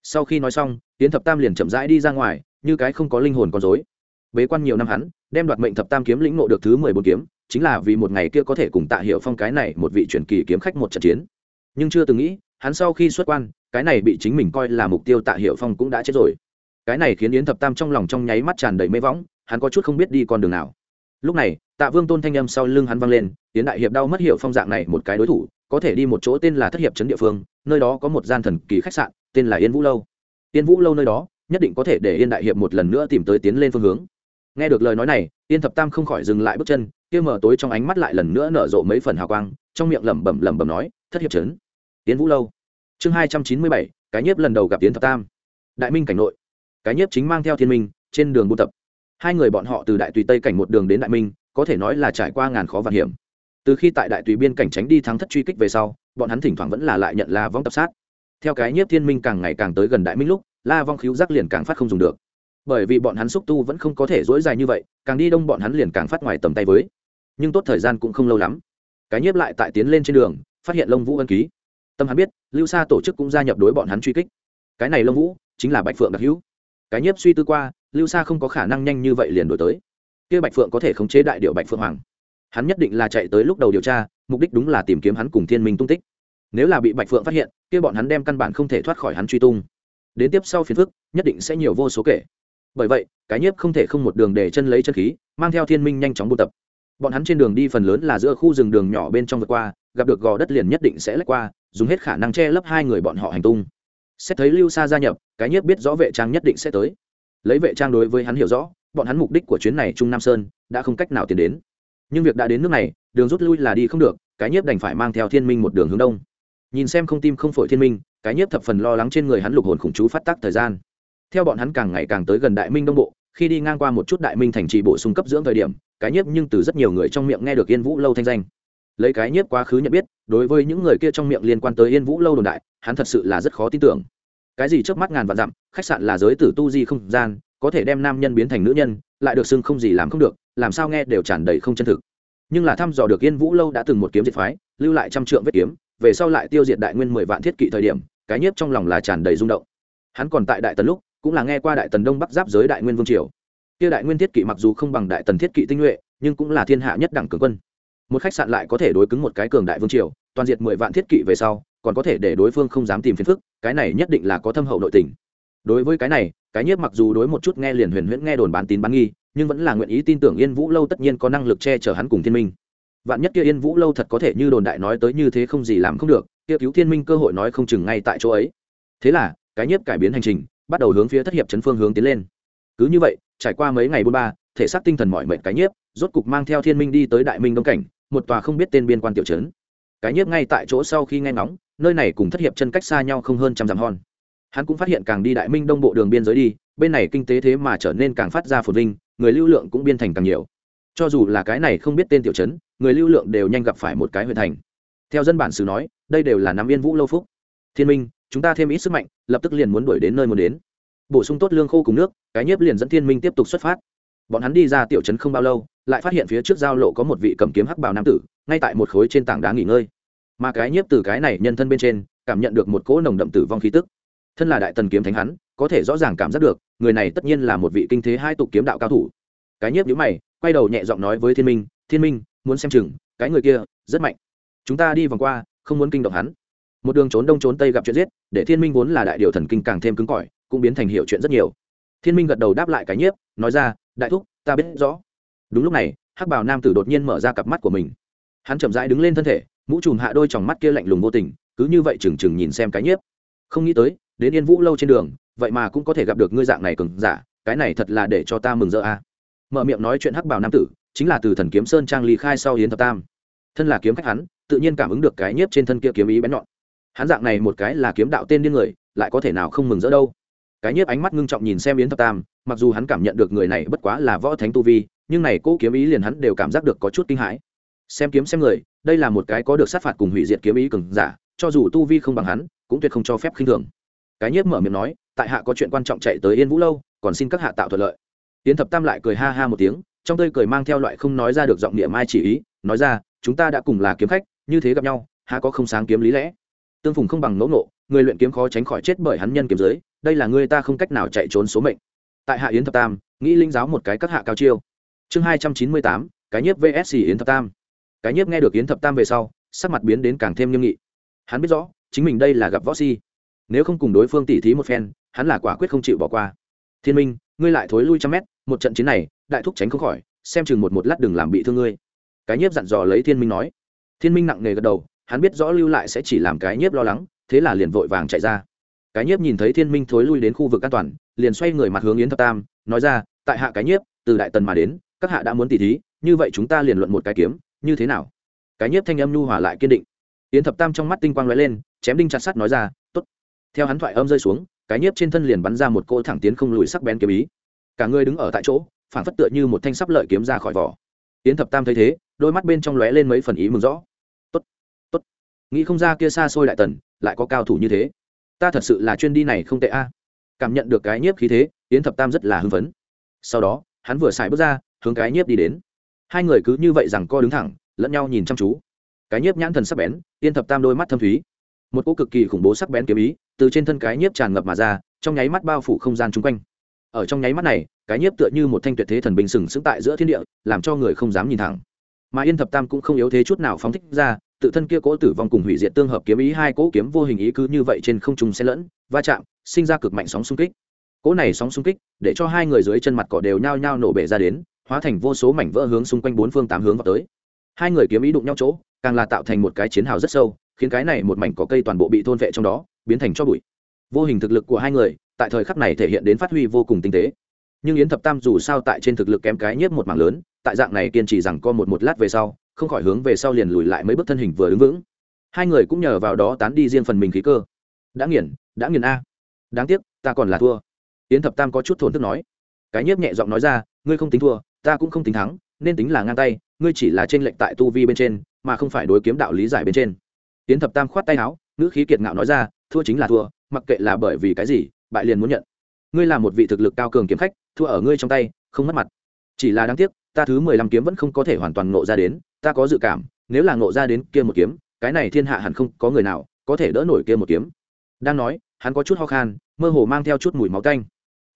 [SPEAKER 1] Sau khi nói xong, yến thập tam liền chậm rãi đi ra ngoài, như cái không có linh hồn con dối bế quan nhiều năm hắn, đem đoạt mệnh thập tam kiếm lĩnh ngộ được thứ mười bốn kiếm, chính là vì một ngày kia có thể cùng tạ hiệu phong cái này một vị truyền kỳ kiếm khách một trận chiến. Nhưng chưa từng nghĩ hắn sau khi xuất quan, cái này bị chính mình coi là mục tiêu tạ hiệu phong cũng đã chết rồi. Cái này khiến yến thập tam trong lòng trong nháy mắt tràn đầy mê võng, hắn có chút không biết đi con đường nào. Lúc này, tạ vương tôn thanh âm sau lưng hắn vang lên, yến đại hiệp đau mất hiệu phong dạng này một cái đối thủ, có thể đi một chỗ tên là thất hiệp trấn địa phương, nơi đó có một gian thần kỳ khách sạn, tên là yên vũ lâu. Yên vũ lâu nơi đó, nhất định có thể để yên đại hiệp một lần nữa tìm tới tiến lên phương hướng. Nghe được lời nói này, yên thập tam không khỏi dừng lại bước chân, kia mở tối trong ánh mắt lại lần nữa nở rộ mấy phần hào quang, trong miệng lẩm bẩm lẩm bẩm nói, thất hiệp trấn tiến vũ lâu. Chương hai trăm chín mươi bảy, cái nhiếp lần đầu gặp tiến thập tam. Đại minh cảnh nội. Cái nhiếp chính mang theo thiên minh, trên đường buôn tập. Hai người bọn họ từ đại tùy tây cảnh một đường đến đại minh, có thể nói là trải qua ngàn khó vạn hiểm. Từ khi tại đại tùy biên cảnh tránh đi thắng thất truy kích về sau, bọn hắn thỉnh thoảng vẫn là lại nhận la vong tập sát. Theo cái nhiếp thiên minh càng ngày càng tới gần đại minh lúc, la vong khiếu giác liền càng phát không dùng được. Bởi vì bọn hắn xúc tu vẫn không có thể dỗi dài như vậy, càng đi đông bọn hắn liền càng phát ngoài tầm tay với. Nhưng tốt thời gian cũng không lâu lắm. Cái nhiếp lại tại tiến lên trên đường, phát hiện lông vũ ân ký tâm hắn biết, lưu sa tổ chức cũng gia nhập đối bọn hắn truy kích. Cái này lông vũ, chính là bạch phượng đặc hữu. Cái nhiếp suy tư qua, lưu sa không có khả năng nhanh như vậy liền đổi tới. Kia bạch phượng có thể khống chế đại điệu bạch phượng hoàng. Hắn nhất định là chạy tới lúc đầu điều tra, mục đích đúng là tìm kiếm hắn cùng thiên minh tung tích. Nếu là bị bạch phượng phát hiện, kia bọn hắn đem căn bản không thể thoát khỏi hắn truy tung. Đến tiếp sau phiền phức, nhất định sẽ nhiều vô số kể. Bởi vậy, cái nhiếp không thể không một đường để chân lấy chân khí, mang theo thiên minh nhanh chóng buôn tập bọn hắn trên đường đi phần lớn là giữa khu rừng đường nhỏ bên trong vượt qua, gặp được gò đất liền nhất định sẽ lách qua, dùng hết khả năng che lấp hai người bọn họ hành tung. Xét thấy lưu sa gia nhập, cái nhiếp biết rõ vệ trang nhất định sẽ tới. Lấy vệ trang đối với hắn hiểu rõ, bọn hắn mục đích của chuyến này trung nam sơn, đã không cách nào tiến đến. Nhưng việc đã đến nước này, đường rút lui là đi không được, cái nhiếp đành phải mang theo thiên minh một đường hướng đông. Nhìn xem không tim không phổi thiên minh, cái nhiếp thập phần lo lắng trên người hắn lục hồn khủng chú phát tác thời gian. Theo bọn hắn càng ngày càng tới gần đại minh đông bộ, khi đi ngang qua một chút đại minh thành trì bổ sung cấp dưỡng thời điểm cái nhiếp nhưng từ rất nhiều người trong miệng nghe được yên vũ lâu thanh danh. Lấy cái nhiếp quá khứ nhận biết, đối với những người kia trong miệng liên quan tới yên vũ lâu đồn đại, hắn thật sự là rất khó tin tưởng. Cái gì trước mắt ngàn vạn dặm, khách sạn là giới tử tu di không gian, có thể đem nam nhân biến thành nữ nhân, lại được xưng không gì làm không được, làm sao nghe đều tràn đầy không chân thực. Nhưng là thăm dò được yên vũ lâu đã từng một kiếm diệt phái, lưu lại trăm trượng vết kiếm, về sau lại tiêu diệt đại nguyên mười vạn thiết kỵ thời điểm, cái nhiếp trong lòng là tràn đầy rung động. Hắn còn tại đại tần lúc, cũng là nghe qua đại tần đông bắc giáp giới đại nguyên vương triều kia đại nguyên thiết kỵ mặc dù không bằng đại tần thiết kỵ tinh nhuệ, nhưng cũng là thiên hạ nhất đẳng cường quân. Một khách sạn lại có thể đối cứng một cái cường đại vương triều, toàn diệt mười vạn thiết kỵ về sau, còn có thể để đối phương không dám tìm phiền phức, cái này nhất định là có thâm hậu nội tình. Đối với cái này, cái nhiếp mặc dù đối một chút nghe liền huyền huyễn nghe đồn bán tín bán nghi, nhưng vẫn là nguyện ý tin tưởng yên vũ lâu tất nhiên có năng lực che chở hắn cùng thiên minh. Vạn nhất kia yên vũ lâu thật có thể như đồn đại nói tới như thế không gì làm không được, kia cứu thiên minh cơ hội nói không chừng ngay tại chỗ ấy. Thế là, cái nhiếp cải biến hành trình, bắt đầu hướng phía thất hiệp chấn phương hướng tiến lên cứ như vậy, trải qua mấy ngày bôn ba, thể xác tinh thần mọi mệnh cái nhiếp, rốt cục mang theo thiên minh đi tới đại minh đông cảnh, một tòa không biết tên biên quan tiểu trấn. Cái nhiếp ngay tại chỗ sau khi nghe ngóng, nơi này cùng thất hiệp chân cách xa nhau không hơn trăm dặm hòn. Hắn cũng phát hiện càng đi đại minh đông bộ đường biên giới đi, bên này kinh tế thế mà trở nên càng phát ra phồn vinh, người lưu lượng cũng biên thành càng nhiều. Cho dù là cái này không biết tên tiểu trấn, người lưu lượng đều nhanh gặp phải một cái huyện thành. Theo dân bản xứ nói, đây đều là năm yên vũ lâu phúc. Thiên minh, chúng ta thêm ít sức mạnh, lập tức liền muốn đuổi đến nơi muốn đến bổ sung tốt lương khô cùng nước, cái nhiếp liền dẫn thiên minh tiếp tục xuất phát. Bọn hắn đi ra tiểu trấn không bao lâu, lại phát hiện phía trước giao lộ có một vị cầm kiếm hắc bào nam tử, ngay tại một khối trên tảng đá nghỉ ngơi. Mà cái nhiếp từ cái này nhân thân bên trên, cảm nhận được một cỗ nồng đậm tử vong khí tức. Thân là đại tần kiếm thánh hắn, có thể rõ ràng cảm giác được, người này tất nhiên là một vị kinh thế hai tục kiếm đạo cao thủ. Cái nhiếp nhữ mày, quay đầu nhẹ giọng nói với thiên minh thiên minh, muốn xem chừng, cái người kia rất mạnh. Chúng ta đi vòng qua, không muốn kinh động hắn. Một đường trốn đông trốn tây gặp chuyện giết, để thiên minh vốn là đại điều thần kinh càng thêm cứng cỏi cũng biến thành hiểu chuyện rất nhiều. Thiên minh gật đầu đáp lại cái nhiếp, nói ra, đại thúc, ta biết rõ. Đúng lúc này, hắc bảo nam tử đột nhiên mở ra cặp mắt của mình. Hắn chậm rãi đứng lên thân thể, mũ chùm hạ đôi tròng mắt kia lạnh lùng vô tình, cứ như vậy trừng trừng nhìn xem cái nhiếp. Không nghĩ tới, đến yên vũ lâu trên đường, vậy mà cũng có thể gặp được ngươi dạng này cừng giả, cái này thật là để cho ta mừng rỡ a. Mở miệng nói chuyện hắc bảo nam tử, chính là từ thần kiếm sơn trang ly khai sau hiến thập tam. Thân là kiếm khách hắn, tự nhiên cảm ứng được cái nhiếp trên thân kia kiếm ý bén nhọn. Hắn dạng này một cái là kiếm đạo tên điên người, lại có thể nào không mừng rỡ đâu? Cái nhiếp ánh mắt ngưng trọng nhìn xem yến thập tam, mặc dù hắn cảm nhận được người này bất quá là võ thánh tu vi, nhưng này cỗ kiếm ý liền hắn đều cảm giác được có chút kinh hãi. Xem kiếm xem người, đây là một cái có được sát phạt cùng hủy diệt kiếm ý cường giả, cho dù tu vi không bằng hắn, cũng tuyệt không cho phép khinh thường. Cái nhiếp mở miệng nói, tại hạ có chuyện quan trọng chạy tới yên vũ lâu, còn xin các hạ tạo thuận lợi. Yến thập tam lại cười ha ha một tiếng, trong tơi cười mang theo loại không nói ra được giọng niệm mai chỉ ý, nói ra, chúng ta đã cùng là kiếm khách, như thế gặp nhau, há có không sáng kiếm lý lẽ? Tương phùng không bằng ngẫu nộ người luyện kiếm khó tránh khỏi chết bởi hắn nhân kiếm giới đây là người ta không cách nào chạy trốn số mệnh. Tại hạ yến thập tam, nghĩ linh giáo một cái các hạ cao chiêu. Chương hai trăm chín mươi tám, cái nhiếp vsc yến thập tam. Cái nhiếp nghe được yến thập tam về sau, sắc mặt biến đến càng thêm nghiêm nghị. Hắn biết rõ, chính mình đây là gặp võ si. Nếu không cùng đối phương tỉ thí một phen, hắn là quả quyết không chịu bỏ qua. Thiên minh, ngươi lại thối lui trăm mét, một trận chiến này, đại thúc tránh không khỏi, xem chừng một một lát đừng làm bị thương ngươi. Cái nhiếp dặn dò lấy thiên minh nói. Thiên minh nặng nề gật đầu, hắn biết rõ lưu lại sẽ chỉ làm cái nhiếp lo lắng, thế là liền vội vàng chạy ra cái nhiếp nhìn thấy thiên minh thối lui đến khu vực an toàn, liền xoay người mặt hướng yến thập tam, nói ra, tại hạ cái nhiếp, từ đại tần mà đến, các hạ đã muốn tỉ thí, như vậy chúng ta liền luận một cái kiếm, như thế nào? Cái nhiếp thanh âm nhu hòa lại kiên định. Yến thập tam trong mắt tinh quang lóe lên, chém đinh chặt sắt nói ra, tốt. Theo hắn thoại âm rơi xuống, cái nhiếp trên thân liền bắn ra một cỗ thẳng tiến không lùi sắc bén kiếm ý. Cả người đứng ở tại chỗ phản phất tựa như một thanh sắp lợi kiếm ra khỏi vỏ. Yến thập tam thấy thế, đôi mắt bên trong lóe lên mấy phần ý mừng rõ. Tốt tốt. Nghĩ không ra kia xa xôi đại tần, lại có cao thủ như thế ta thật sự là chuyên đi này không tệ a. Cảm nhận được cái nhiếp khí thế, yến thập tam rất là hưng phấn. Sau đó, hắn vừa xài bước ra, hướng cái nhiếp đi đến. Hai người cứ như vậy rằng co đứng thẳng, lẫn nhau nhìn chăm chú. Cái nhiếp nhãn thần sắc bén, yến thập tam đôi mắt thâm thúy. Một cỗ cực kỳ khủng bố sắc bén kiếm ý, từ trên thân cái nhiếp tràn ngập mà ra, trong nháy mắt bao phủ không gian chung quanh. Ở trong nháy mắt này, cái nhiếp tựa như một thanh tuyệt thế thần bình sừng sững tại giữa thiên địa, làm cho người không dám nhìn thẳng. Mà yên thập tam cũng không yếu thế chút nào phóng thích ra tự thân kia cỗ tử vong cùng hủy diệt tương hợp kiếm ý hai cỗ kiếm vô hình ý cứ như vậy trên không trung xen lẫn, va chạm, sinh ra cực mạnh sóng xung kích. Cỗ này sóng xung kích, để cho hai người dưới chân mặt cỏ đều nhao nhao nổ bể ra đến, hóa thành vô số mảnh vỡ hướng xung quanh bốn phương tám hướng vào tới. Hai người kiếm ý đụng nhau chỗ, càng là tạo thành một cái chiến hào rất sâu, khiến cái này một mảnh cỏ cây toàn bộ bị thôn vệ trong đó, biến thành cho bụi. Vô hình thực lực của hai người, tại thời khắc này thể hiện đến phát huy vô cùng tinh tế. Nhưng yến thập tam dù sao tại trên thực lực kém cái nhất một mảng lớn, tại dạng này kiên trì rằng co một một lát về sau không khỏi hướng về sau liền lùi lại mấy bước thân hình vừa đứng vững. Hai người cũng nhờ vào đó tán đi riêng phần mình khí cơ. Đã nghiền đã nghiền a. Đáng tiếc, ta còn là thua. Yến thập tam có chút thổn thức nói. Cái nhiếp nhẹ giọng nói ra, ngươi không tính thua, ta cũng không tính thắng, nên tính là ngang tay, ngươi chỉ là trên lệnh tại tu vi bên trên, mà không phải đối kiếm đạo lý giải bên trên. Yến thập tam khoát tay áo, ngữ khí kiệt ngạo nói ra, thua chính là thua, mặc kệ là bởi vì cái gì, bại liền muốn nhận. Ngươi là một vị thực lực cao cường kiếm khách, thua ở ngươi trong tay, không mất mặt. Chỉ là đáng tiếc, ta thứ mười lăm kiếm vẫn không có thể hoàn toàn ngộ ra đến ta có dự cảm, nếu là ngộ ra đến kia một kiếm, cái này thiên hạ hẳn không có người nào có thể đỡ nổi kia một kiếm. Đang nói, hắn có chút ho khan, mơ hồ mang theo chút mùi máu canh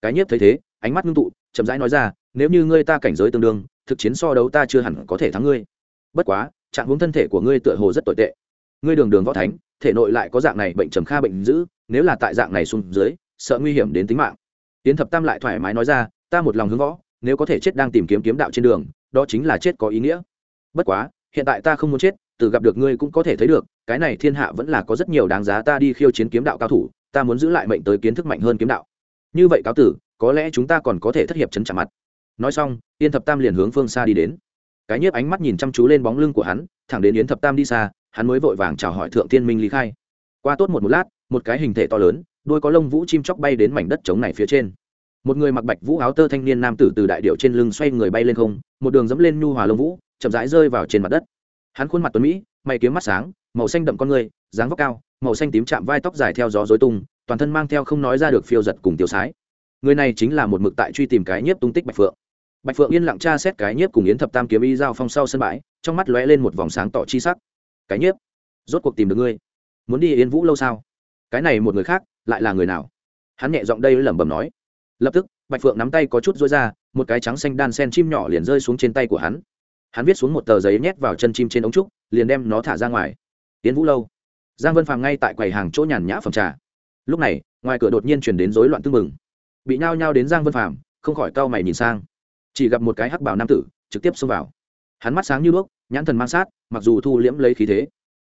[SPEAKER 1] cái nhiếp thấy thế, ánh mắt ngưng tụ, chậm rãi nói ra, nếu như ngươi ta cảnh giới tương đương, thực chiến so đấu ta chưa hẳn có thể thắng ngươi. Bất quá, trạng huống thân thể của ngươi tựa hồ rất tồi tệ. Ngươi đường đường võ thánh, thể nội lại có dạng này bệnh trầm kha bệnh dữ, nếu là tại dạng này xuống dưới, sợ nguy hiểm đến tính mạng. Tiến thập tam lại thoải mái nói ra, ta một lòng hướng võ, nếu có thể chết đang tìm kiếm kiếm đạo trên đường, đó chính là chết có ý nghĩa bất quá, hiện tại ta không muốn chết, từ gặp được ngươi cũng có thể thấy được, cái này thiên hạ vẫn là có rất nhiều đáng giá ta đi khiêu chiến kiếm đạo cao thủ, ta muốn giữ lại mệnh tới kiến thức mạnh hơn kiếm đạo. Như vậy cáo tử, có lẽ chúng ta còn có thể thất hiệp chấn chạm mặt. Nói xong, yên thập tam liền hướng phương xa đi đến. Cái nhiếp ánh mắt nhìn chăm chú lên bóng lưng của hắn, thẳng đến yến thập tam đi xa, hắn mới vội vàng chào hỏi thượng thiên minh lý khai. Qua tốt một một lát, một cái hình thể to lớn, đôi có lông vũ chim chóc bay đến mảnh đất trống này phía trên. Một người mặc bạch vũ áo tơ thanh niên nam tử từ đại điệu trên lưng xoay người bay lên không, một đường dẫm lên nhu hòa lông vũ chậm rãi rơi vào trên mặt đất. Hắn khuôn mặt tuấn mỹ, mày kiếm mắt sáng, màu xanh đậm con người, dáng vóc cao, màu xanh tím chạm vai tóc dài theo gió dối tung, toàn thân mang theo không nói ra được phiêu giật cùng tiêu sái. Người này chính là một mực tại truy tìm cái nhiếp tung tích bạch phượng. Bạch phượng yên lặng tra xét cái nhiếp cùng yến thập tam kiếm y giao phong sau sân bãi, trong mắt lóe lên một vòng sáng tỏ chi sắc. Cái nhiếp? Rốt cuộc tìm được ngươi. Muốn đi yến vũ lâu sao? Cái này một người khác, lại là người nào? Hắn nhẹ giọng đây lẩm bẩm nói. Lập tức, bạch phượng nắm tay có chút rối ra, một cái trắng xanh đan sen chim nhỏ liền rơi xuống trên tay của hắn hắn viết xuống một tờ giấy nhét vào chân chim trên ống trúc, liền đem nó thả ra ngoài. Tiến vũ lâu. Giang vân phàm ngay tại quầy hàng chỗ nhàn nhã phòng trà. Lúc này, ngoài cửa đột nhiên chuyển đến rối loạn tưng mừng bị nhao nhao đến giang vân phàm, không khỏi cau mày nhìn sang. Chỉ gặp một cái hắc bảo nam tử, trực tiếp xông vào. Hắn mắt sáng như đuốc, nhãn thần mang sát, mặc dù thu liễm lấy khí thế,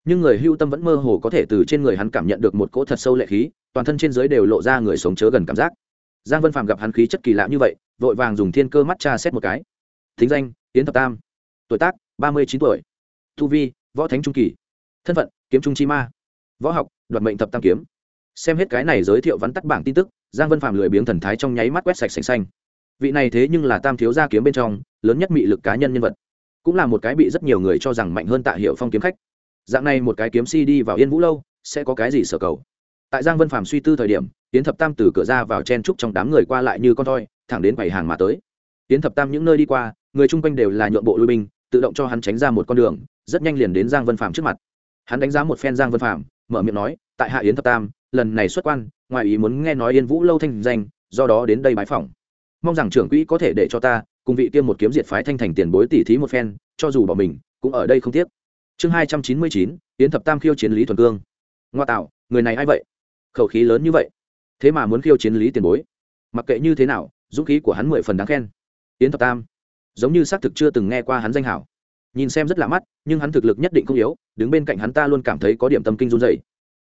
[SPEAKER 1] nhưng người hưu tâm vẫn mơ hồ có thể từ trên người hắn cảm nhận được một cỗ thật sâu lệ khí, toàn thân trên giới đều lộ ra người sống chớ gần cảm giác. Giang vân phàm gặp hắn khí chất kỳ lạ như vậy, vội vàng dùng thiên cơ mắt tra xét một cái. Thính danh tiến thập tam tuổi tác, ba mươi chín tuổi. Thu vi, võ thánh trung kỳ. Thân phận, kiếm trung chi ma. Võ học, đoạt mệnh thập tam kiếm. Xem hết cái này giới thiệu vắn tắt bảng tin tức, giang vân Phạm lười biếng thần thái trong nháy mắt quét sạch sành xanh. Vị này thế nhưng là tam thiếu gia kiếm bên trong, lớn nhất mị lực cá nhân nhân vật. Cũng là một cái bị rất nhiều người cho rằng mạnh hơn tạ hiệu phong kiếm khách. Dạng này một cái kiếm si đi vào yên vũ lâu, sẽ có cái gì sở cầu? Tại giang vân Phạm suy tư thời điểm tiến thập tam từ cửa ra vào chen trúc trong đám người qua lại như con thoi, thẳng đến quầy hàng mà tới. Tiến thập tam những nơi đi qua, người chung quanh đều là nhượng bộ lui binh tự động cho hắn tránh ra một con đường, rất nhanh liền đến giang vân phạm trước mặt. Hắn đánh giá một phen giang vân phạm mở miệng nói, tại hạ yến thập tam, lần này xuất quan, ngoài ý muốn nghe nói yên vũ lâu thanh danh, do đó đến đây bái phỏng. Mong rằng trưởng quỹ có thể để cho ta cùng vị tiêm một kiếm diệt phái thanh thành tiền bối tỉ thí một phen, cho dù bỏ mình, cũng ở đây không tiếc. Chương hai trăm chín mươi chín, yến thập tam khiêu chiến lý thuần cương. Ngoa tạo, người này a i vậy? Khẩu khí lớn như vậy. Thế mà muốn khiêu chiến lý tiền bối. Mặc kệ như thế nào, dũng khí của hắn mười phần đáng khen. Yến thập tam giống như xác thực chưa từng nghe qua hắn danh hảo. Nhìn xem rất lạ mắt, nhưng hắn thực lực nhất định không yếu, đứng bên cạnh hắn ta luôn cảm thấy có điểm tâm kinh run dày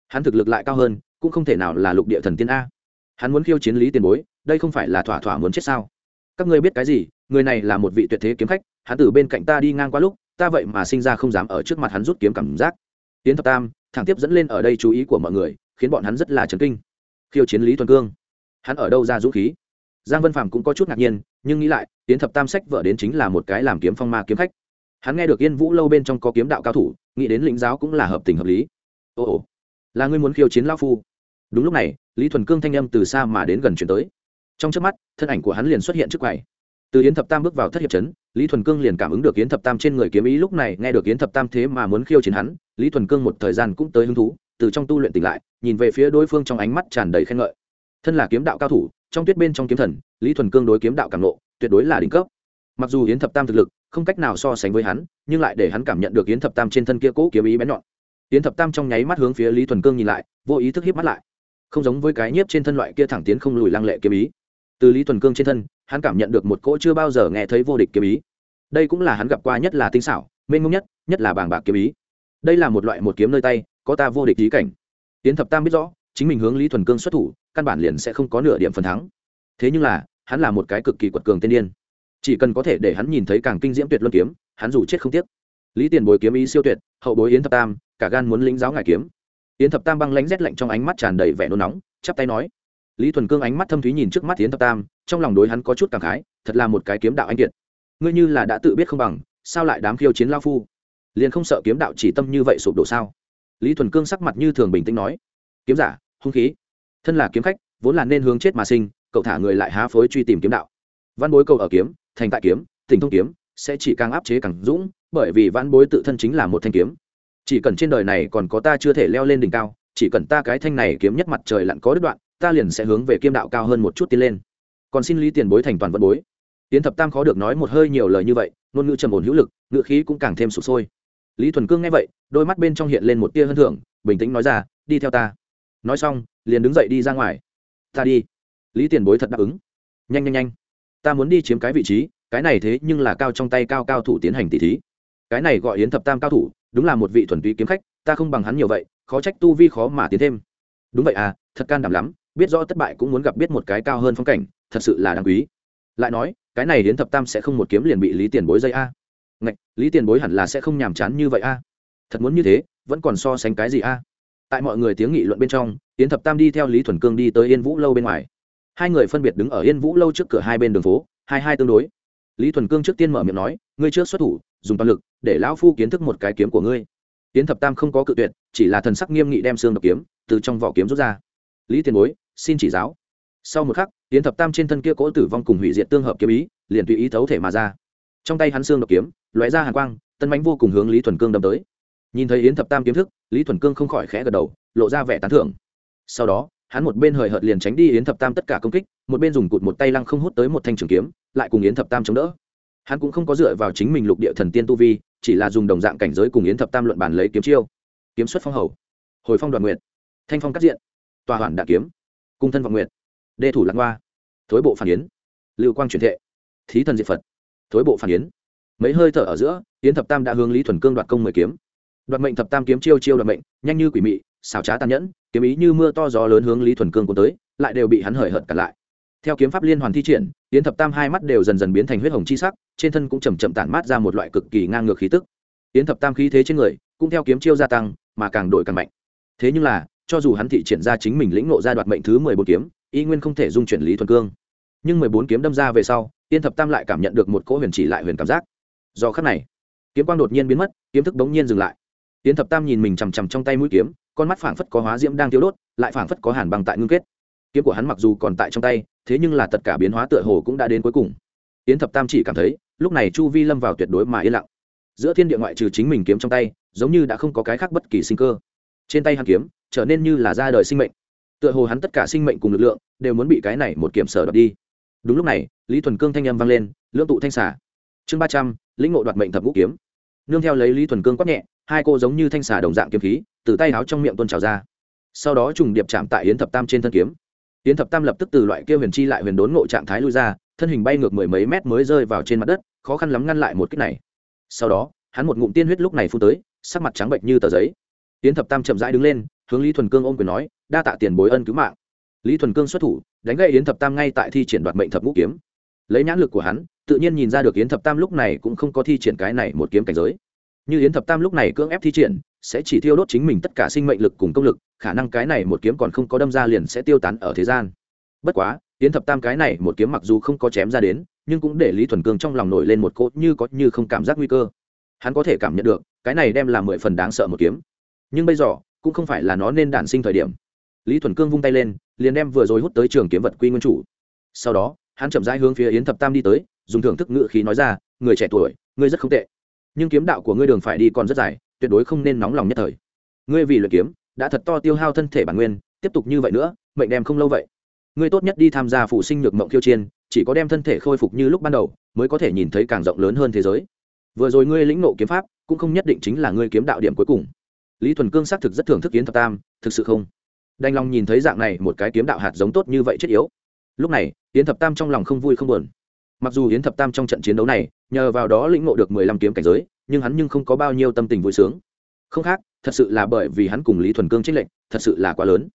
[SPEAKER 1] hắn thực lực lại cao hơn, cũng không thể nào là lục địa thần tiên a. Hắn muốn khiêu chiến lý tiền bối, đây không phải là thỏa thỏa muốn chết sao? Các ngươi biết cái gì, người này là một vị tuyệt thế kiếm khách, hắn từ bên cạnh ta đi ngang qua lúc, ta vậy mà sinh ra không dám ở trước mặt hắn rút kiếm cảm giác. Tiến thập tam, thẳng tiếp dẫn lên ở đây chú ý của mọi người, khiến bọn hắn rất là chấn kinh. Khiêu chiến lý thuần cương. Hắn ở đâu ra dũng khí? Giang vân phàm cũng có chút ngạc nhiên, nhưng nghĩ lại tiến thập tam sách vợ đến chính là một cái làm kiếm phong ma kiếm khách. Hắn nghe được yên vũ lâu bên trong có kiếm đạo cao thủ, nghĩ đến lĩnh giáo cũng là hợp tình hợp lý. Ồ ồ là ngươi muốn khiêu chiến lao phu? Đúng lúc này, lý thuần cương thanh âm từ xa mà đến gần chuyển tới. Trong trước mắt, thân ảnh của hắn liền xuất hiện trước quầy. Từ yến thập tam bước vào thất hiệp trấn, lý thuần cương liền cảm ứng được yến thập tam trên người kiếm ý, lúc này nghe được yến thập tam thế mà muốn khiêu chiến hắn, lý thuần cương một thời gian cũng tới hứng thú, từ trong tu luyện tỉnh lại, nhìn về phía đối phương trong ánh mắt tràn đầy khen ngợi. Thân là kiếm đạo cao thủ trong tuyết bên trong kiếm thần, lý thuần cương đối kiếm đạo cảm nộ, tuyệt đối là đỉnh cấp. Mặc dù yến thập tam thực lực không cách nào so sánh với hắn, nhưng lại để hắn cảm nhận được yến thập tam trên thân kia cũ kiếm ý bén nhọn. Yến thập tam trong nháy mắt hướng phía lý thuần cương nhìn lại, vô ý thức hiếp mắt lại. Không giống với cái nhiếp trên thân loại kia thẳng tiến không lùi lăng lệ kiếm ý. Từ lý thuần cương trên thân, hắn cảm nhận được một cỗ chưa bao giờ nghe thấy vô địch kiếm ý. Đây cũng là hắn gặp qua nhất là tinh xảo, mênh mông nhất nhất là bàng bạc kiếm ý. Đây là một loại một kiếm nơi tay, có ta vô địch ý cảnh. Yến thập tam biết rõ, chính mình hướng lý thuần cương xuất thủ căn bản liền sẽ không có nửa điểm phần thắng. Thế nhưng là, hắn là một cái cực kỳ quật cường tiên điên chỉ cần có thể để hắn nhìn thấy càng kinh diễm tuyệt luân kiếm, hắn dù chết không tiếc. Lý tiền bồi kiếm ý siêu tuyệt, hậu bối yến thập tam, cả gan muốn lĩnh giáo ngài kiếm. Yến thập tam băng lánh rét lạnh trong ánh mắt tràn đầy vẻ nôn nóng, chắp tay nói. Lý thuần cương ánh mắt thâm thúy nhìn trước mắt yến thập tam, trong lòng đối hắn có chút cảm khái, thật là một cái kiếm đạo anh kiệt. Ngươi như là đã tự biết không bằng, sao lại đám khiêu chiến lao phu? Liền không sợ kiếm đạo chỉ tâm như vậy sụp đổ sao? Lý thuần cương sắc mặt như thường bình tĩnh nói. Kiếm giả, hung khí thân là kiếm khách, vốn là nên hướng chết mà sinh, cậu thả người lại há phối truy tìm kiếm đạo. Văn bối cầu ở kiếm, thành tại kiếm tình thông kiếm, sẽ chỉ càng áp chế càng dũng, bởi vì văn bối tự thân chính là một thanh kiếm. Chỉ cần trên đời này còn có ta chưa thể leo lên đỉnh cao, chỉ cần ta cái thanh này kiếm nhất mặt trời lặn có đứt đoạn, ta liền sẽ hướng về kiếm đạo cao hơn một chút tiến lên. Còn xin lý tiền bối thành toàn văn bối. Tiến thập tam khó được nói một hơi nhiều lời như vậy, ngôn ngữ trầm ổn hữu lực, ngữ khí cũng càng thêm sụp sôi. Lý thuần cương nghe vậy, đôi mắt bên trong hiện lên một tia hơn thưởng bình tĩnh nói ra, đi theo ta. Nói xong liền đứng dậy đi ra ngoài. Ta đi. Lý tiền bối thật đáp ứng. Nhanh nhanh nhanh. Ta muốn đi chiếm cái vị trí, cái này thế nhưng là cao trong tay cao cao thủ tiến hành tỷ thí. Cái này gọi yến thập tam cao thủ, đúng là một vị thuần túy kiếm khách, ta không bằng hắn nhiều vậy, khó trách tu vi khó mà tiến thêm. Đúng vậy à thật can đảm lắm, biết rõ thất bại cũng muốn gặp biết một cái cao hơn phong cảnh, thật sự là đáng quý. Lại nói, cái này yến thập tam sẽ không một kiếm liền bị lý tiền bối dây a. Ngạch, lý tiền bối hẳn là sẽ không nhàm chán như vậy a. Thật muốn như thế, vẫn còn so sánh cái gì a? Tại mọi người tiếng nghị luận bên trong, yến thập tam đi theo lý thuần cương đi tới yên vũ lâu bên ngoài. Hai người phân biệt đứng ở yên vũ lâu trước cửa hai bên đường phố, hai hai tương đối. Lý thuần cương trước tiên mở miệng nói, ngươi trước xuất thủ, dùng toàn lực, để lão phu kiến thức một cái kiếm của ngươi. Yến thập tam không có cự tuyệt, chỉ là thần sắc nghiêm nghị đem xương độc kiếm từ trong vỏ kiếm rút ra. Lý tiền bối, xin chỉ giáo. Sau một khắc, yến thập tam trên thân kia cỗ tử vong cùng hủy diệt tương hợp kiếm ý, liền tùy ý thấu thể mà ra. Trong tay hắn xương độc kiếm, lóe ra hàn quang tân bánh vô cùng hướng lý thuần cương đâm tới nhìn thấy yến thập tam kiếm thức, lý thuần cương không khỏi khẽ gật đầu, lộ ra vẻ tán thưởng. Sau đó, hắn một bên hời hợt liền tránh đi yến thập tam tất cả công kích, một bên dùng cụt một tay lăng không hút tới một thanh trường kiếm, lại cùng yến thập tam chống đỡ. Hắn cũng không có dựa vào chính mình lục địa thần tiên tu vi, chỉ là dùng đồng dạng cảnh giới cùng yến thập tam luận bàn lấy kiếm chiêu. Kiếm xuất phong hầu. Hồi phong đoàn nguyện thanh phong cắt diện. Tòa hoàn đạn kiếm. Cung thân vọng nguyện đê thủ lạc hoa. Thối bộ phản yến. Lưu quang truyền thệ. Thí thần diệt phật. Thối bộ phản yến. Mấy hơi thở ở giữa, yến thập tam đã hướng lý thuần cương đoạt công mười kiếm đoạt mệnh thập tam kiếm chiêu chiêu đoạt mệnh, nhanh như quỷ mị, xảo trá tàn nhẫn, kiếm ý như mưa to gió lớn hướng lý thuần cương cuốn tới, lại đều bị hắn hời hợt cản lại. Theo kiếm pháp liên hoàn thi triển, tiến thập tam hai mắt đều dần dần biến thành huyết hồng chi sắc, trên thân cũng chầm chậm tản mát ra một loại cực kỳ ngang ngược khí tức. Tiến thập tam khí thế trên người, cũng theo kiếm chiêu gia tăng, mà càng đổi càng mạnh. Thế nhưng là, cho dù hắn thị triển ra chính mình lĩnh ngộ ra đoạt mệnh thứ mười bốn kiếm, y nguyên không thể dung chuyển lý thuần cương. Nhưng mười bốn kiếm đâm ra về sau tiên thập tam lại cảm nhận được một cỗ huyền chỉ lại huyền cảm giác. Do khắc này, kiếm quang đột nhiên biến mất, kiếm thức bỗng nhiên dừng lại yến thập tam nhìn mình chằm chằm trong tay mũi kiếm, con mắt phảng phất có hóa diễm đang thiếu đốt, lại phảng phất có hàn băng tại ngưng kết. Kiếm của hắn mặc dù còn tại trong tay, thế nhưng là tất cả biến hóa tựa hồ cũng đã đến cuối cùng. Yến thập tam chỉ cảm thấy, lúc này chu vi lâm vào tuyệt đối mà yên lặng. Giữa thiên địa ngoại trừ chính mình kiếm trong tay, giống như đã không có cái khác bất kỳ sinh cơ. Trên tay hắn kiếm, trở nên như là ra đời sinh mệnh. Tựa hồ hắn tất cả sinh mệnh cùng lực lượng đều muốn bị cái này một kiểm sở đoạt đi. Đúng lúc này, lý thuần cương thanh âm vang lên, lưỡng tụ thanh xả chương ba trăm, lĩnh ngộ đoạt mệnh thập ngũ kiếm. Nương theo lấy lý thuần cương quát nhẹ hai cô giống như thanh xà đồng dạng kiếm khí, từ tay áo trong miệng tuôn trào ra. Sau đó trùng điệp chạm tại yến thập tam trên thân kiếm. Yến thập tam lập tức từ loại kia huyền chi lại huyền đốn ngộ trạng thái lui ra, thân hình bay ngược mười mấy mét mới rơi vào trên mặt đất, khó khăn lắm ngăn lại một kích này. Sau đó, hắn một ngụm tiên huyết lúc này phun tới, sắc mặt trắng bệnh như tờ giấy. Yến thập tam chậm rãi đứng lên, hướng lý thuần cương ôm quyền nói, đa tạ tiền bối ân cứu mạng. Lý thuần cương xuất thủ, đánh gậy yến thập tam ngay tại thi triển đoạt mệnh thập ngũ kiếm. Lấy nhãn lực của hắn, tự nhiên nhìn ra được yến thập tam lúc này cũng không có thi triển cái này một kiếm cảnh giới như yến thập tam lúc này cưỡng ép thi triển, sẽ chỉ tiêu đốt chính mình tất cả sinh mệnh lực cùng công lực, khả năng cái này một kiếm còn không có đâm ra liền sẽ tiêu tán ở thế gian. Bất quá, yến thập tam cái này một kiếm mặc dù không có chém ra đến, nhưng cũng để lý thuần cương trong lòng nổi lên một cốt như có như không cảm giác nguy cơ. Hắn có thể cảm nhận được, cái này đem là mười phần đáng sợ một kiếm. Nhưng bây giờ, cũng không phải là nó nên đản sinh thời điểm. Lý thuần cương vung tay lên, liền đem vừa rồi hút tới trường kiếm vật quy nguyên chủ. Sau đó, hắn chậm rãi hướng phía yến thập tam đi tới, dùng thưởng thức ngự khí nói ra, người trẻ tuổi, ngươi rất không tệ nhưng kiếm đạo của ngươi đường phải đi còn rất dài, tuyệt đối không nên nóng lòng nhất thời. Ngươi vì luyện kiếm, đã thật to tiêu hao thân thể bản nguyên, tiếp tục như vậy nữa, mệnh đem không lâu vậy. Ngươi tốt nhất đi tham gia phụ sinh nhược mộng tiêu chiên chỉ có đem thân thể khôi phục như lúc ban đầu, mới có thể nhìn thấy càng rộng lớn hơn thế giới. Vừa rồi ngươi lĩnh nộ kiếm pháp, cũng không nhất định chính là ngươi kiếm đạo điểm cuối cùng. Lý thuần cương xác thực rất thưởng thức kiến thập tam, thực sự không? Đành lòng nhìn thấy dạng này một cái kiếm đạo hạt giống tốt như vậy chết yếu. Lúc này yến thập tam trong lòng không vui không buồn mặc dù yến thập tam trong trận chiến đấu này, nhờ vào đó lĩnh ngộ được mười lăm kiếm cảnh giới, nhưng hắn nhưng không có bao nhiêu tâm tình vui sướng. Không khác, thật sự là bởi vì hắn cùng lý thuần cương trích lệnh thật sự là quá lớn.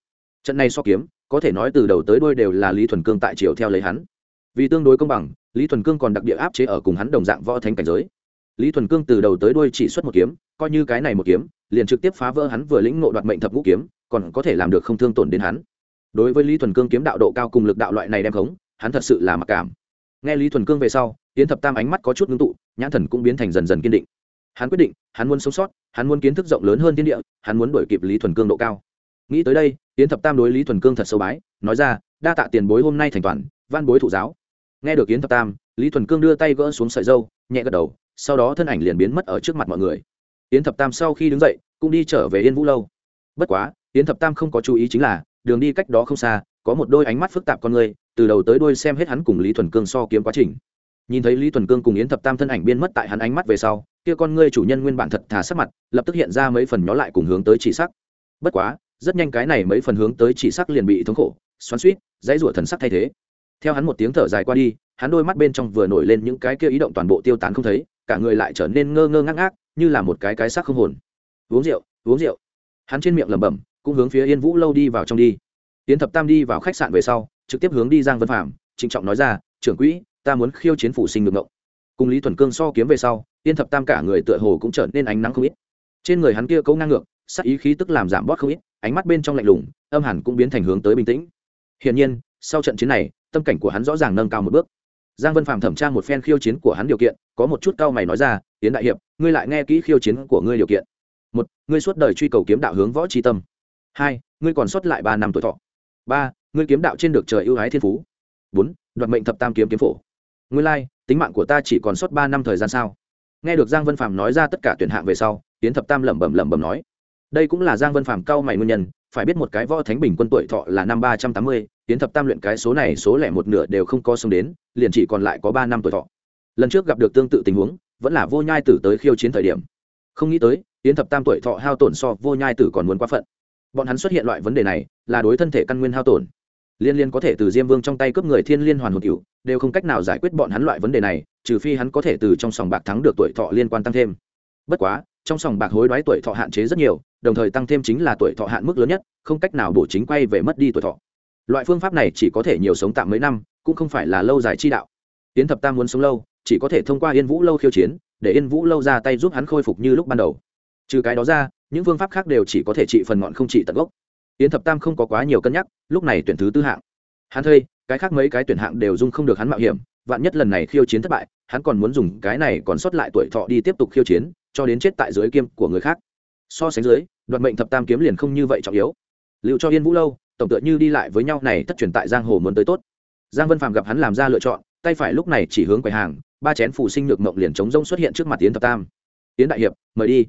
[SPEAKER 1] Trận này so kiếm, có thể nói từ đầu tới đôi đều là lý thuần cương tại triều theo lấy hắn. Vì tương đối công bằng, lý thuần cương còn đặc địa áp chế ở cùng hắn đồng dạng võ thánh cảnh giới. Lý thuần cương từ đầu tới đuôi chỉ xuất một kiếm, coi như cái này một kiếm, liền trực tiếp phá vỡ hắn vừa lĩnh ngộ đoạt mệnh thập ngũ kiếm, còn có thể làm được không thương tổn đến hắn. Đối với lý thuần cương kiếm đạo độ cao cùng lực đạo loại này đem khống, hắn thật sự là mặc cảm nghe lý thuần cương về sau, yến thập tam ánh mắt có chút ngưng tụ, nhãn thần cũng biến thành dần dần kiên định. Hắn quyết định, hắn muốn sống sót, hắn muốn kiến thức rộng lớn hơn thiên địa, hắn muốn đổi kịp lý thuần cương độ cao. Nghĩ tới đây, yến thập tam đối lý thuần cương thật sâu bái, nói ra, đa tạ tiền bối hôm nay thành toàn, văn bối thụ giáo. Nghe được yến thập tam, lý thuần cương đưa tay gỡ xuống sợi dâu, nhẹ gật đầu, sau đó thân ảnh liền biến mất ở trước mặt mọi người. Yến thập tam sau khi đứng dậy, cũng đi trở về yên vũ lâu. Bất quá, yến thập tam không có chú ý chính là, đường đi cách đó không xa, có một đôi ánh mắt phức tạp con người từ đầu tới đuôi xem hết hắn cùng lý thuần cương so kiếm quá trình. Nhìn thấy lý thuần cương cùng yến thập tam thân ảnh biến mất tại hắn ánh mắt về sau, kia con ngươi chủ nhân nguyên bản thật thà sắc mặt, lập tức hiện ra mấy phần nhó lại cùng hướng tới chỉ sắc. Bất quá, rất nhanh cái này mấy phần hướng tới chỉ sắc liền bị thống khổ, xoắn suýt dãy rủa thần sắc thay thế. Theo hắn một tiếng thở dài qua đi, hắn đôi mắt bên trong vừa nổi lên những cái kia ý động toàn bộ tiêu tán không thấy, cả người lại trở nên ngơ ngơ ngác ngác, như là một cái cái sắc không hồn. Uống rượu uống rượu. Hắn trên miệng lẩm bẩm, cũng hướng phía yên vũ lâu đi vào trong đi. Tiến thập tam đi vào khách sạn về sau trực tiếp hướng đi giang vân phạm trịnh trọng nói ra, trưởng quỹ, ta muốn khiêu chiến phủ sinh ngược ngộng. Cùng lý thuần cương so kiếm về sau tiên thập tam cả người tựa hồ cũng trở nên ánh nắng không ít. Trên người hắn kia cấu ngang ngược sắc ý khí tức làm giảm bót không ít, ánh mắt bên trong lạnh lùng, âm hẳn cũng biến thành hướng tới bình tĩnh. Hiển nhiên, sau trận chiến này, tâm cảnh của hắn rõ ràng nâng cao một bước. Giang vân phạm thẩm tra một phen khiêu chiến của hắn điều kiện, có một chút cao mày nói ra tiến đại hiệp, ngươi lại nghe kỹ khiêu chiến của ngươi điều kiện. Một, ngươi suốt đời truy cầu kiếm đạo hướng võ tri tâm. Hai, ngươi còn sót lại ba năm tuổi thọ. Ba ngươi kiếm đạo trên được trời ưu ái thiên phú. Bốn đoạt mệnh thập tam kiếm kiếm phổ. Ngươi lai、like, tính mạng của ta chỉ còn sót ba năm thời gian sao? Nghe được giang vân phạm nói ra tất cả tuyển hạng về sau tiến thập tam lẩm bẩm lẩm bẩm nói. Đây cũng là giang vân phạm cao mày nguyên nhân phải biết một cái võ thánh bình quân tuổi thọ là năm ba trăm tám mươi tiến thập tam luyện cái số này số lẻ một nửa đều không có sống đến liền chỉ còn lại có ba năm tuổi thọ. Lần trước gặp được tương tự tình huống vẫn là vô nhai tử tới khiêu chiến thời điểm. Không nghĩ tới tiến thập tam tuổi thọ hao tổn so vô nhai tử còn muốn quá phận. Bọn hắn xuất hiện loại vấn đề này là đối thân thể căn nguyên hao tổn liên liên có thể từ diêm vương trong tay cướp người thiên liên hoàn hồn cựu đều không cách nào giải quyết bọn hắn loại vấn đề này, trừ phi hắn có thể từ trong sòng bạc thắng được tuổi thọ liên quan tăng thêm. Bất quá, trong sòng bạc hối đoái tuổi thọ hạn chế rất nhiều, đồng thời tăng thêm chính là tuổi thọ hạn mức lớn nhất, không cách nào bổ chính quay về mất đi tuổi thọ. Loại phương pháp này chỉ có thể nhiều sống tạm mấy năm, cũng không phải là lâu dài chi đạo. Tiến thập tam muốn sống lâu, chỉ có thể thông qua yên vũ lâu khiêu chiến, để yên vũ lâu ra tay giúp hắn khôi phục như lúc ban đầu. Trừ cái đó ra, những phương pháp khác đều chỉ có thể trị phần ngọn không trị tận gốc yến thập tam không có quá nhiều cân nhắc, lúc này tuyển thứ tư hạng. Hắn thuê cái khác mấy cái tuyển hạng đều dung không được hắn mạo hiểm, vạn nhất lần này khiêu chiến thất bại, hắn còn muốn dùng cái này còn sót lại tuổi thọ đi tiếp tục khiêu chiến, cho đến chết tại dưới kiêm của người khác. So sánh dưới, đoạt mệnh thập tam kiếm liền không như vậy trọng yếu. Liệu cho yên vũ lâu, tổng tựa như đi lại với nhau này thất truyền tại giang hồ muốn tới tốt. Giang vân phàm gặp hắn làm ra lựa chọn, tay phải lúc này chỉ hướng quầy hàng, ba chén phụ sinh được mộng liền chống rông xuất hiện trước mặt tiến thập tam. Yến đại hiệp, mời đi.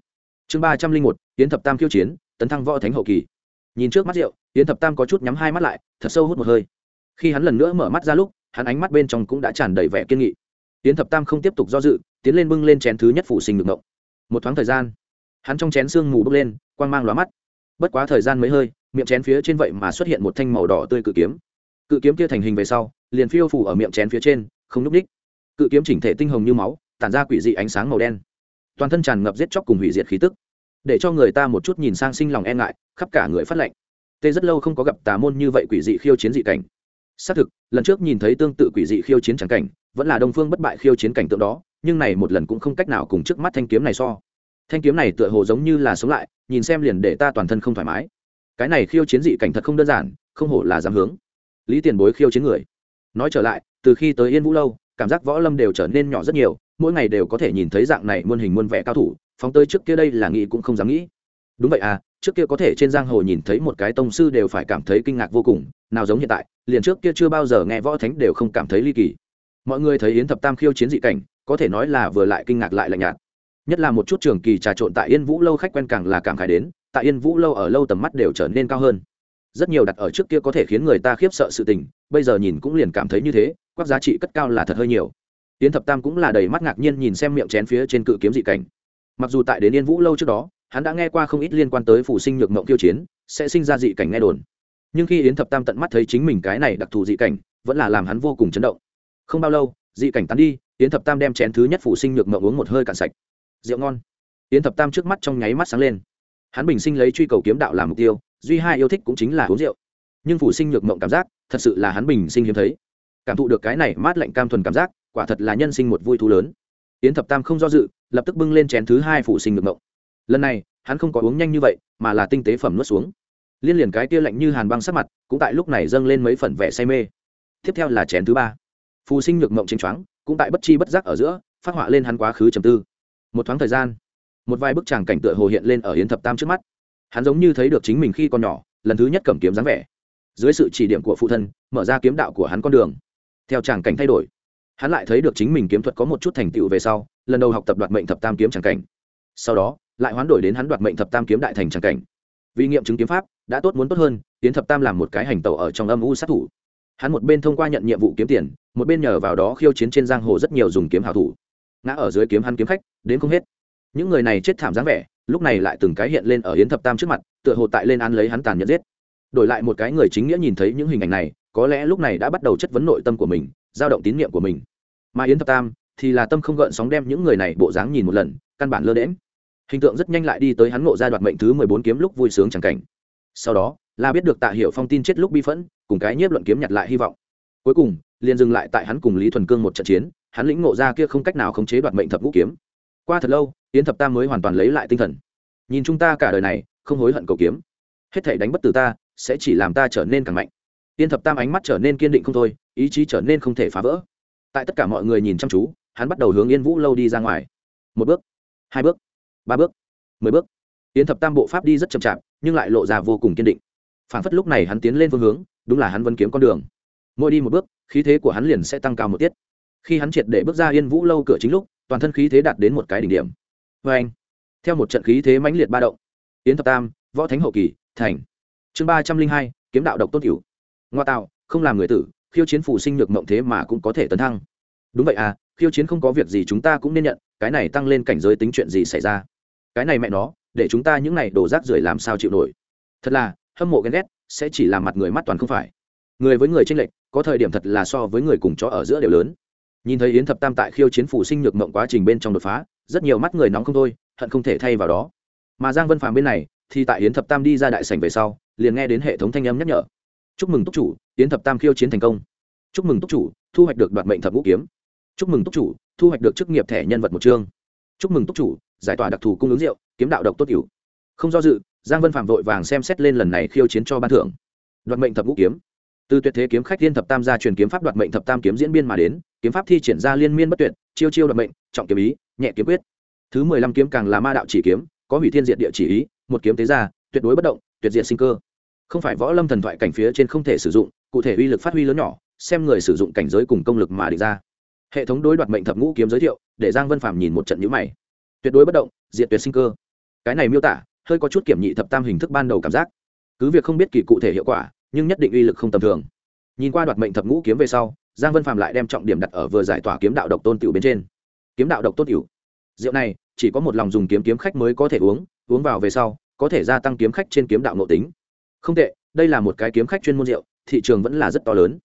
[SPEAKER 1] Chương ba trăm linh một, yến thập tam khiêu chiến, tấn thăng võ thánh hậu kỳ nhìn trước mắt rượu, yến thập tam có chút nhắm hai mắt lại, thật sâu hút một hơi. Khi hắn lần nữa mở mắt ra lúc, hắn ánh mắt bên trong cũng đã tràn đầy vẻ kiên nghị. Yến thập tam không tiếp tục do dự, tiến lên bưng lên chén thứ nhất phủ sinh ngực ngộng một thoáng thời gian, hắn trong chén sương mù bốc lên, quang mang lóa mắt. Bất quá thời gian mấy hơi, miệng chén phía trên vậy mà xuất hiện một thanh màu đỏ tươi cự kiếm. Cự kiếm kia thành hình về sau, liền phiêu phủ ở miệng chén phía trên, không núp ních. Cự kiếm chỉnh thể tinh hồng như máu, tản ra quỷ dị ánh sáng màu đen. Toàn thân tràn ngập giết chóc cùng hủy diệt khí tức để cho người ta một chút nhìn sang sinh lòng e ngại, khắp cả người phát lệnh. Tê rất lâu không có gặp tà môn như vậy quỷ dị khiêu chiến dị cảnh. Xác thực, lần trước nhìn thấy tương tự quỷ dị khiêu chiến trắng cảnh, vẫn là đông phương bất bại khiêu chiến cảnh tượng đó, nhưng này một lần cũng không cách nào cùng trước mắt thanh kiếm này so. Thanh kiếm này tựa hồ giống như là sống lại, nhìn xem liền để ta toàn thân không thoải mái. Cái này khiêu chiến dị cảnh thật không đơn giản, không hổ là dám hướng. Lý tiền bối khiêu chiến người. Nói trở lại, từ khi tới yên vũ lâu, cảm giác võ lâm đều trở nên nhỏ rất nhiều, mỗi ngày đều có thể nhìn thấy dạng này muôn hình muôn vẻ cao thủ phóng tới trước kia đây là nghĩ cũng không dám nghĩ. Đúng vậy à trước kia có thể trên giang hồ nhìn thấy một cái tông sư đều phải cảm thấy kinh ngạc vô cùng, nào giống hiện tại, liền trước kia chưa bao giờ nghe võ thánh đều không cảm thấy ly kỳ. Mọi người thấy yến thập tam khiêu chiến dị cảnh, có thể nói là vừa lại kinh ngạc lại lạnh nhạt. Nhất là một chút trường kỳ trà trộn tại yên vũ lâu khách quen càng là cảm khải đến, tại yên vũ lâu ở lâu tầm mắt đều trở nên cao hơn. Rất nhiều đặt ở trước kia có thể khiến người ta khiếp sợ sự tình, bây giờ nhìn cũng liền cảm thấy như thế, quắc giá trị cất cao là thật hơi nhiều. Yến thập tam cũng là đầy mắt ngạc nhiên nhìn xem miệng chén phía trên cự kiếm dị cảnh mặc dù tại đến yên vũ lâu trước đó, hắn đã nghe qua không ít liên quan tới phủ sinh nhược mộng tiêu chiến, sẽ sinh ra dị cảnh nghe đồn. Nhưng khi yến thập tam tận mắt thấy chính mình cái này đặc thù dị cảnh, vẫn là làm hắn vô cùng chấn động. Không bao lâu, dị cảnh tán đi, yến thập tam đem chén thứ nhất phủ sinh nhược mộng uống một hơi cạn sạch. Rượu ngon. Yến thập tam trước mắt trong nháy mắt sáng lên. Hắn bình sinh lấy truy cầu kiếm đạo làm mục tiêu, duy hai yêu thích cũng chính là uống rượu. Nhưng phủ sinh nhược mộng cảm giác, thật sự là hắn bình sinh hiếm thấy. Cảm thụ được cái này mát lạnh cam thuần cảm giác, quả thật là nhân sinh một vui thú lớn. Yến thập tam không do dự lập tức bưng lên chén thứ hai phụ sinh nhược ngộng. Lần này, hắn không có uống nhanh như vậy, mà là tinh tế phẩm nuốt xuống. Liên liền cái kia lạnh như hàn băng sắc mặt, cũng tại lúc này dâng lên mấy phần vẻ say mê. Tiếp theo là chén thứ ba. Phù sinh nhược mộng chính choáng, cũng tại bất chi bất giác ở giữa, phát họa lên hắn quá khứ trầm tư. Một thoáng thời gian, một vài bức tràng cảnh tựa hồ hiện lên ở yến thập tam trước mắt. Hắn giống như thấy được chính mình khi còn nhỏ, lần thứ nhất cầm kiếm dáng vẻ. Dưới sự chỉ điểm của phụ thân, mở ra kiếm đạo của hắn con đường. Theo tràng cảnh thay đổi hắn lại thấy được chính mình kiếm thuật có một chút thành tựu về sau, lần đầu học tập đoạt mệnh thập tam kiếm tràng cảnh. Sau đó, lại hoán đổi đến hắn đoạt mệnh thập tam kiếm đại thành tràng cảnh. Vì nghiệm chứng kiếm pháp, đã tốt muốn tốt hơn tiến thập tam làm một cái hành tẩu ở trong âm u sát thủ. Hắn một bên thông qua nhận nhiệm vụ kiếm tiền, một bên nhờ vào đó khiêu chiến trên giang hồ rất nhiều dùng kiếm hảo thủ. Ngã ở dưới kiếm hắn kiếm khách, đến không hết. Những người này chết thảm dáng vẻ, lúc này lại từng cái hiện lên ở yến thập tam trước mặt, tựa hồ tại lên ăn lấy hắn tàn nhẫn giết. Đổi lại một cái người chính nghĩa nhìn thấy những hình ảnh này, có lẽ lúc này đã bắt đầu chất vấn nội tâm của mình dao động tín nhiệm của mình. Mà yến thập tam thì là tâm không gợn sóng đem những người này bộ dáng nhìn một lần, căn bản lơ đễm hình tượng rất nhanh lại đi tới hắn ngộ ra đoạt mệnh thứ mười bốn kiếm lúc vui sướng chẳng cảnh. Sau đó, là biết được tạ hiểu phong tin chết lúc bi phẫn, cùng cái nhiếp luận kiếm nhặt lại hy vọng. Cuối cùng, liền dừng lại tại hắn cùng lý thuần cương một trận chiến, hắn lĩnh ngộ ra kia không cách nào khống chế đoạt mệnh thập ngũ kiếm. Qua thật lâu, yến thập tam mới hoàn toàn lấy lại tinh thần. Nhìn chúng ta cả đời này, không hối hận cầu kiếm. Hết thể đánh bất tử ta, sẽ chỉ làm ta trở nên càng mạnh. Tiên thập tam ánh mắt trở nên kiên định không thôi, ý chí trở nên không thể phá vỡ. Tại tất cả mọi người nhìn chăm chú, hắn bắt đầu hướng yên vũ lâu đi ra ngoài. Một bước, hai bước, ba bước, mười bước. Yến thập tam bộ pháp đi rất chậm chạp, nhưng lại lộ ra vô cùng kiên định. Phản phất lúc này hắn tiến lên phương hướng, đúng là hắn vẫn kiếm con đường. Mỗi đi một bước, khí thế của hắn liền sẽ tăng cao một tiết. Khi hắn triệt để bước ra yên vũ lâu cửa chính lúc, toàn thân khí thế đạt đến một cái đỉnh điểm. Vê anh, theo một trận khí thế mãnh liệt ba động yến thập tam, võ thánh hậu kỳ, thành. Chương ba trăm linh hai, kiếm đạo độc tốt hữu ngoa tạo, không làm người tử, khiêu chiến phụ sinh nhược mộng thế mà cũng có thể tấn thăng. Đúng vậy à khiêu chiến không có việc gì chúng ta cũng nên nhận, cái này tăng lên cảnh giới tính chuyện gì xảy ra? Cái này mẹ nó, để chúng ta những này đổ rác rưởi làm sao chịu nổi? Thật là, hâm mộ ghen ghét, sẽ chỉ làm mặt người mắt toàn không phải. Người với người tranh lệch, có thời điểm thật là so với người cùng chó ở giữa đều lớn. Nhìn thấy yến thập tam tại khiêu chiến phủ sinh nhược mộng quá trình bên trong đột phá, rất nhiều mắt người nóng không thôi, hận không thể thay vào đó. Mà giang vân phàm bên này, thì tại yến thập tam đi ra đại sảnh về sau, liền nghe đến hệ thống thanh âm nhắc nhở chúc mừng túc chủ, tiến thập tam khiêu chiến thành công. Chúc mừng túc chủ, thu hoạch được đoạt mệnh thập ngũ kiếm. Chúc mừng túc chủ, thu hoạch được chức nghiệp thẻ nhân vật một chương. Chúc mừng túc chủ, giải tỏa đặc thù cung ứng rượu, kiếm đạo độc tốt cửu không do dự, giang vân phạm vội vàng xem xét lên lần này khiêu chiến cho ban thưởng. Đoạt mệnh thập ngũ kiếm. Từ tuyệt thế kiếm khách liên thập tam gia truyền kiếm pháp đoạt mệnh thập tam kiếm diễn biên mà đến, kiếm pháp thi triển ra liên miên bất tuyệt, chiêu chiêu đoạt mệnh, trọng kiếm ý, nhẹ kiếm quyết. Thứ mười lăm kiếm càng là ma đạo chỉ kiếm, có hủy thiên diện địa chỉ ý, một kiếm tế ra, tuyệt đối bất động, tuyệt diện sinh cơ không phải võ lâm thần thoại cảnh phía trên không thể sử dụng, cụ thể uy lực phát huy lớn nhỏ, xem người sử dụng cảnh giới cùng công lực mà địch ra. Hệ thống đối đoạt mệnh thập ngũ kiếm giới thiệu, để giang vân phạm nhìn một trận nhữ mày. Tuyệt đối bất động diện tuyệt sinh cơ. Cái này miêu tả, hơi có chút kiểm nhị thập tam hình thức ban đầu cảm giác. Cứ việc không biết kỳ cụ thể hiệu quả, nhưng nhất định uy lực không tầm thường. Nhìn qua đoạt mệnh thập ngũ kiếm về sau, giang vân phạm lại đem trọng điểm đặt ở vừa giải tỏa kiếm đạo độc tôn tiểu bên trên. Kiếm đạo độc tôn tiểu. Rượu này, chỉ có một lòng dùng kiếm kiếm khách mới có thể uống uống vào về sau, có thể gia tăng kiếm khách trên kiếm đạo nội tính không tệ, đây là một cái kiếm khách chuyên môn rượu, thị trường vẫn là rất to lớn.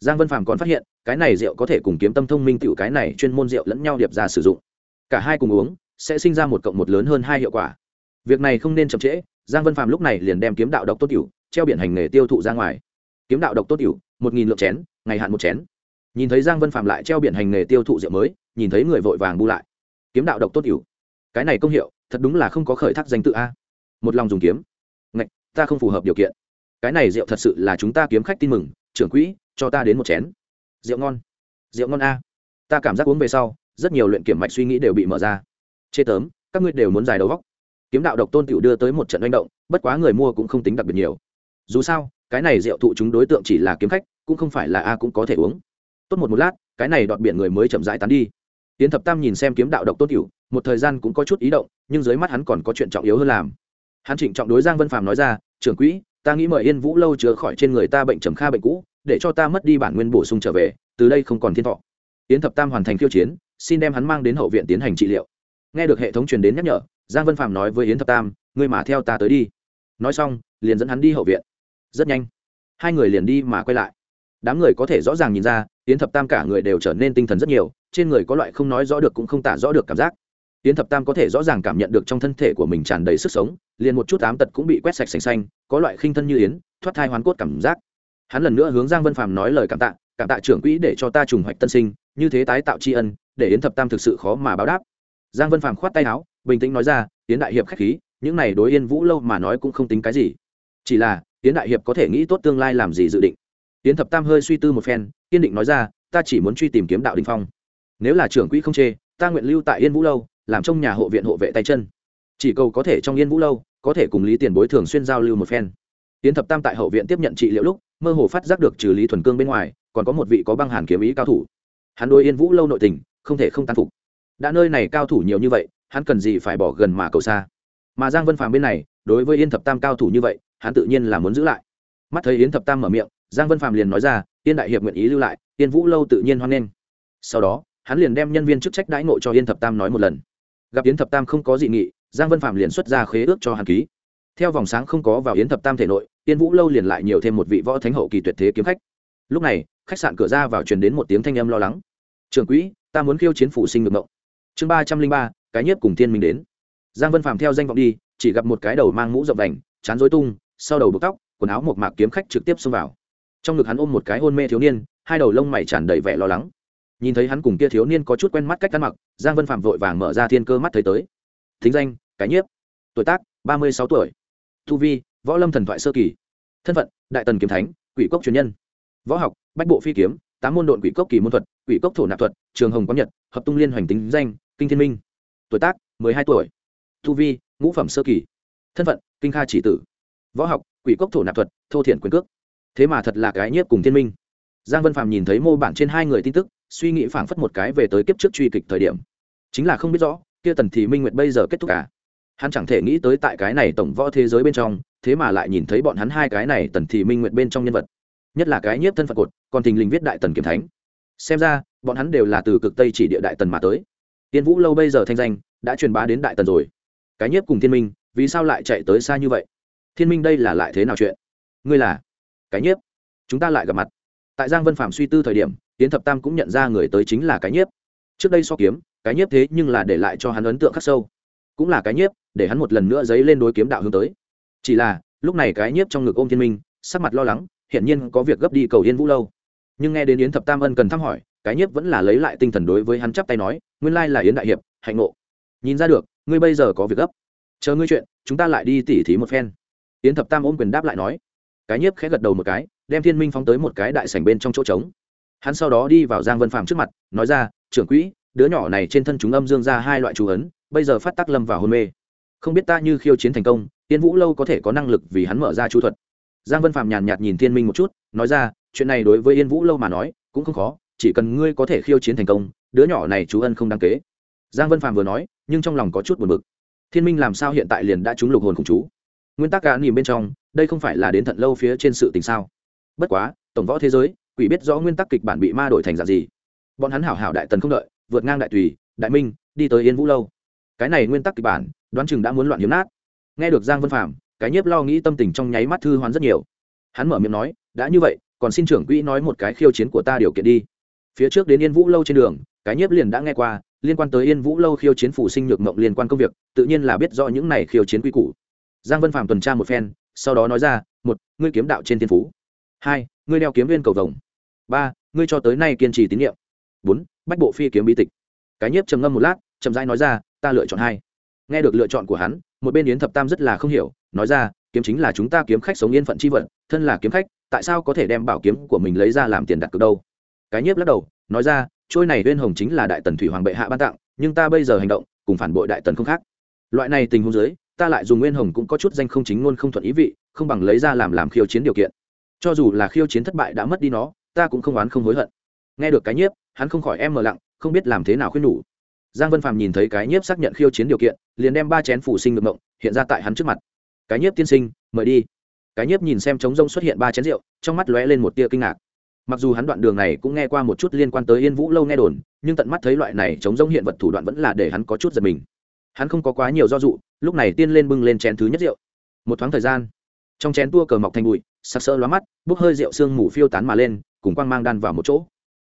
[SPEAKER 1] Giang vân phàm còn phát hiện, cái này rượu có thể cùng kiếm tâm thông minh tiểu cái này chuyên môn rượu lẫn nhau điệp ra sử dụng. Cả hai cùng uống, sẽ sinh ra một cộng một lớn hơn hai hiệu quả. Việc này không nên chậm trễ, giang vân phàm lúc này liền đem kiếm đạo độc tốt tiểu, treo biển hành nghề tiêu thụ ra ngoài. Kiếm đạo độc tốt tiểu, một nghìn lượng chén, ngày hạn một chén. Nhìn thấy giang vân phàm lại treo biển hành nghề tiêu thụ rượu mới, nhìn thấy người vội vàng bu lại. Kiếm đạo độc tốt tiểu. Cái này công hiệu, thật đúng là không có khởi thác danh tự a. Một lòng dùng kiếm ta không phù hợp điều kiện. Cái này rượu thật sự là chúng ta kiếm khách tin mừng, trưởng quỹ, cho ta đến một chén. Rượu ngon. Rượu ngon a. Ta cảm giác uống về sau, rất nhiều luyện kiểm mạch suy nghĩ đều bị mở ra. Chê tớm, các ngươi đều muốn dài đầu góc. Kiếm đạo độc tôn tiểu đưa tới một trận manh động, bất quá người mua cũng không tính đặc biệt nhiều. Dù sao, cái này rượu thụ chúng đối tượng chỉ là kiếm khách, cũng không phải là a cũng có thể uống. Tốt một một lát, cái này đọt biển người mới chậm rãi tán đi. Tiến thập tam nhìn xem kiếm đạo độc tôn tiểu, một thời gian cũng có chút ý động, nhưng dưới mắt hắn còn có chuyện trọng yếu hơn làm hắn trịnh trọng đối giang vân phàm nói ra, trưởng quỹ, ta nghĩ mời yên vũ lâu chữa khỏi trên người ta bệnh trầm kha bệnh cũ, để cho ta mất đi bản nguyên bổ sung trở về, từ đây không còn thiên thọ. Yến thập tam hoàn thành khiêu chiến, xin đem hắn mang đến hậu viện tiến hành trị liệu. Nghe được hệ thống truyền đến nhắc nhở, giang vân phạm nói với yến thập tam, ngươi mà theo ta tới đi. Nói xong, liền dẫn hắn đi hậu viện. Rất nhanh, hai người liền đi mà quay lại. Đám người có thể rõ ràng nhìn ra, yến thập tam cả người đều trở nên tinh thần rất nhiều, trên người có loại không nói rõ được cũng không tả rõ được cảm giác yến thập tam có thể rõ ràng cảm nhận được trong thân thể của mình tràn đầy sức sống, liền một chút ám tật cũng bị quét sạch sành xanh, có loại khinh thân như yến, thoát thai hoán cốt cảm giác. Hắn lần nữa hướng giang vân phàm nói lời cảm tạ cảm tạ trưởng quỹ để cho ta trùng hoạch tân sinh, như thế tái tạo tri ân, để yến thập tam thực sự khó mà báo đáp. Giang vân phàm khoát tay áo, bình tĩnh nói ra, yến đại hiệp k h á c h khí, những này đối yên vũ lâu mà nói cũng không tính cái gì. Chỉ là, yến đại hiệp có thể nghĩ tốt tương lai làm gì dự định. Yến thập tam hơi suy tư một phen, kiên định nói ra, ta chỉ muốn truy tìm kiếm đạo đình phong. Nếu là trưởng quỹ không chê, ta nguyện lưu tại yên vũ lâu làm trong nhà hộ viện hộ vệ tay chân. Chỉ cầu có thể trong yên vũ lâu, có thể cùng lý tiền bối thường xuyên giao lưu một phen. Tiến thập tam tại hậu viện tiếp nhận trị liệu lúc, mơ hồ phát giác được trừ lý thuần cương bên ngoài, còn có một vị có băng hàn kiếm ý cao thủ. Hắn đôi yên vũ lâu nội tình, không thể không tan phục. Đã nơi này cao thủ nhiều như vậy, hắn cần gì phải bỏ gần mà cầu xa? Mà giang vân phàm bên này, đối với yên thập tam cao thủ như vậy, hắn tự nhiên là muốn giữ lại. Mắt thấy yến thập tam mở miệng, giang vân phàm liền nói ra, yên đại hiệp nguyện ý lưu lại, yên vũ lâu tự nhiên hoan nghênh. Sau đó, hắn liền đem nhân viên chức trách đãi ngộ cho yên thập tam nói một lần gặp yến thập tam không có dị nghị, giang vân phạm liền xuất ra khế ước cho hàn ký. Theo vòng sáng không có vào yến thập tam thể nội, yên vũ lâu liền lại nhiều thêm một vị võ thánh hậu kỳ tuyệt thế kiếm khách. Lúc này, khách sạn cửa ra vào truyền đến một tiếng thanh âm lo lắng. Trường quỹ, ta muốn khiêu chiến phủ sinh ngược mộng. Chương ba trăm linh ba, cái nhất cùng thiên minh đến. Giang vân phạm theo danh vọng đi, chỉ gặp một cái đầu mang mũ rộng đành chán dối tung, sau đầu bực tóc, quần áo một mạc kiếm khách trực tiếp xông vào. Trong ngực hắn ôm một cái hôn mê thiếu niên, hai đầu lông mày tràn đầy vẻ lo lắng nhìn thấy hắn cùng kia thiếu niên có chút quen mắt cách ăn mặc, giang vân phạm vội vàng mở ra thiên cơ mắt thấy tới. Thính danh, cái nhiếp. Tuổi tác, ba mươi sáu tuổi. Thu vi, võ lâm thần thoại sơ kỳ. Thân phận, đại tần kiếm thánh, quỷ cốc truyền nhân. Võ học, bách bộ phi kiếm, tám môn độn quỷ cốc kỳ môn thuật, quỷ cốc thổ nạp thuật, trường hồng quán nhật, hợp tung liên hoành tính danh, kinh thiên minh. Tuổi tác, mười hai tuổi. Thu vi, ngũ phẩm sơ kỳ. Thân phận, kinh kha chỉ tử. Võ học, quỷ cốc thổ nạp thuật, thô thiện quyền cước. Thế mà thật là cái nhiếp cùng thiên minh. Giang vân phạm nhìn thấy mô bản trên hai người tin tức suy nghĩ phảng phất một cái về tới kiếp trước truy kịch thời điểm. Chính là không biết rõ, kia tần thì minh nguyệt bây giờ kết thúc cả hắn chẳng thể nghĩ tới tại cái này tổng võ thế giới bên trong, thế mà lại nhìn thấy bọn hắn hai cái này tần thì minh nguyệt bên trong nhân vật. Nhất là cái nhiếp thân phận cột, còn thình lình viết đại tần kiếm thánh. Xem ra, bọn hắn đều là từ cực tây chỉ địa đại tần mà tới. Tiên vũ lâu bây giờ thanh danh, đã truyền bá đến đại tần rồi. Cái nhiếp cùng thiên minh, vì sao lại chạy tới xa như vậy? Thiên minh đây là lại thế nào chuyện? Ngươi là cái nhiếp. Chúng ta lại gặp mặt. Tại giang vân phạm suy tư thời điểm tiến thập tam cũng nhận ra người tới chính là cái nhiếp. Trước đây so kiếm, cái nhiếp thế nhưng là để lại cho hắn ấn tượng khắc sâu. Cũng là cái nhiếp, để hắn một lần nữa dấy lên đối kiếm đạo hướng tới. Chỉ là, lúc này cái nhiếp trong ngực ôm thiên minh, sắc mặt lo lắng, hiển nhiên có việc gấp đi cầu yên vũ lâu. Nhưng nghe đến yến thập tam ân cần thăm hỏi, cái nhiếp vẫn là lấy lại tinh thần đối với hắn chắp tay nói, nguyên lai là yến đại hiệp, hạnh ngộ. Nhìn ra được, ngươi bây giờ có việc gấp. Chờ ngươi chuyện, chúng ta lại đi tỉ thí một phen. Yến thập tam ôm quyền đáp lại nói. Cái nhiếp khẽ gật đầu một cái, đem thiên minh phóng tới một cái đại sảnh bên trong chỗ trống hắn sau đó đi vào giang vân phàm trước mặt, nói ra, trưởng quỹ, đứa nhỏ này trên thân chúng âm dương ra hai loại chú ấn, bây giờ phát tác lâm vào hôn mê. Không biết ta như khiêu chiến thành công, tiên vũ lâu có thể có năng lực vì hắn mở ra chú thuật. Giang vân phạm nhàn nhạt nhìn thiên minh một chút, nói ra, chuyện này đối với yên vũ lâu mà nói, cũng không khó, chỉ cần ngươi có thể khiêu chiến thành công, đứa nhỏ này chú ân không đáng kế. Giang vân phạm vừa nói, nhưng trong lòng có chút buồn bực. Thiên minh làm sao hiện tại liền đã trúng lục hồn khủng chú? Nguyên tắc cả nhìn bên trong, đây không phải là đến thận lâu phía trên sự tình sao? Bất quá, tổng võ thế giới quỷ biết rõ nguyên tắc kịch bản bị ma đổi thành dạng gì. Bọn hắn hảo hảo đại tần không đợi, vượt ngang đại tùy, đại minh, đi tới yên vũ lâu. Cái này nguyên tắc kịch bản, đoán chừng đã muốn loạn hiếm nát. Nghe được giang vân phạm cái nhiếp lo nghĩ tâm tình trong nháy mắt thư hoán rất nhiều. Hắn mở miệng nói, đã như vậy, còn xin trưởng quỹ nói một cái khiêu chiến của ta điều kiện đi. Phía trước đến yên vũ lâu trên đường, cái nhiếp liền đã nghe qua, liên quan tới yên vũ lâu khiêu chiến phủ sinh nhược mộng liên quan công việc, tự nhiên là biết rõ những này khiêu chiến quy củ. Giang vân phạm tuần tra một phen, sau đó nói ra, một, ngươi kiếm đạo trên thiên phú. Hai, ngươi đeo kiếm viên cầu vồng ba, ngươi cho tới nay kiên trì tín nhiệm. Bốn, bách bộ phi kiếm bí tịch. Cái nhiếp trầm ngâm một lát, chậm rãi nói ra, ta lựa chọn hai. Nghe được lựa chọn của hắn, một bên yến thập tam rất là không hiểu, nói ra, kiếm chính là chúng ta kiếm khách sống yên phận c h i vận thân là kiếm khách, tại sao có thể đem bảo kiếm của mình lấy ra làm tiền đặt cược đâu? Cái nhiếp lắc đầu, nói ra, trôi này uyên hồng chính là đại tần thủy hoàng bệ hạ ban tặng, nhưng ta bây giờ hành động, cùng phản bội đại tần không khác. Loại này tình huống dưới, ta lại dùng nguyên hồng cũng có chút danh không chính ngôn không thuận ý vị, không bằng lấy ra làm làm khiêu chiến điều kiện. Cho dù là khiêu chiến thất bại đã mất đi nó ta cũng không oán không hối hận. Nghe được cái nhiếp, hắn không khỏi em mờ lặng, không biết làm thế nào khuyên nhủ. Giang vân phàm nhìn thấy cái nhiếp xác nhận khiêu chiến điều kiện, liền đem ba chén phủ sinh ngược mộng hiện ra tại hắn trước mặt. Cái nhiếp tiên sinh, mời đi. Cái nhiếp nhìn xem trống rông xuất hiện ba chén rượu, trong mắt lóe lên một tia kinh ngạc. Mặc dù hắn đoạn đường này cũng nghe qua một chút liên quan tới yên vũ lâu nghe đồn, nhưng tận mắt thấy loại này trống rông hiện vật thủ đoạn vẫn là để hắn có chút giật mình. Hắn không có quá nhiều do dụ lúc này tiên lên bưng lên chén thứ nhất rượu. Một thoáng thời gian, trong chén tua cờ mọc thành bụi, sặc sỡ lóa mắt, bốc hơi rượu sương mù phiêu tán mà lên cùng quang mang đan vào một chỗ.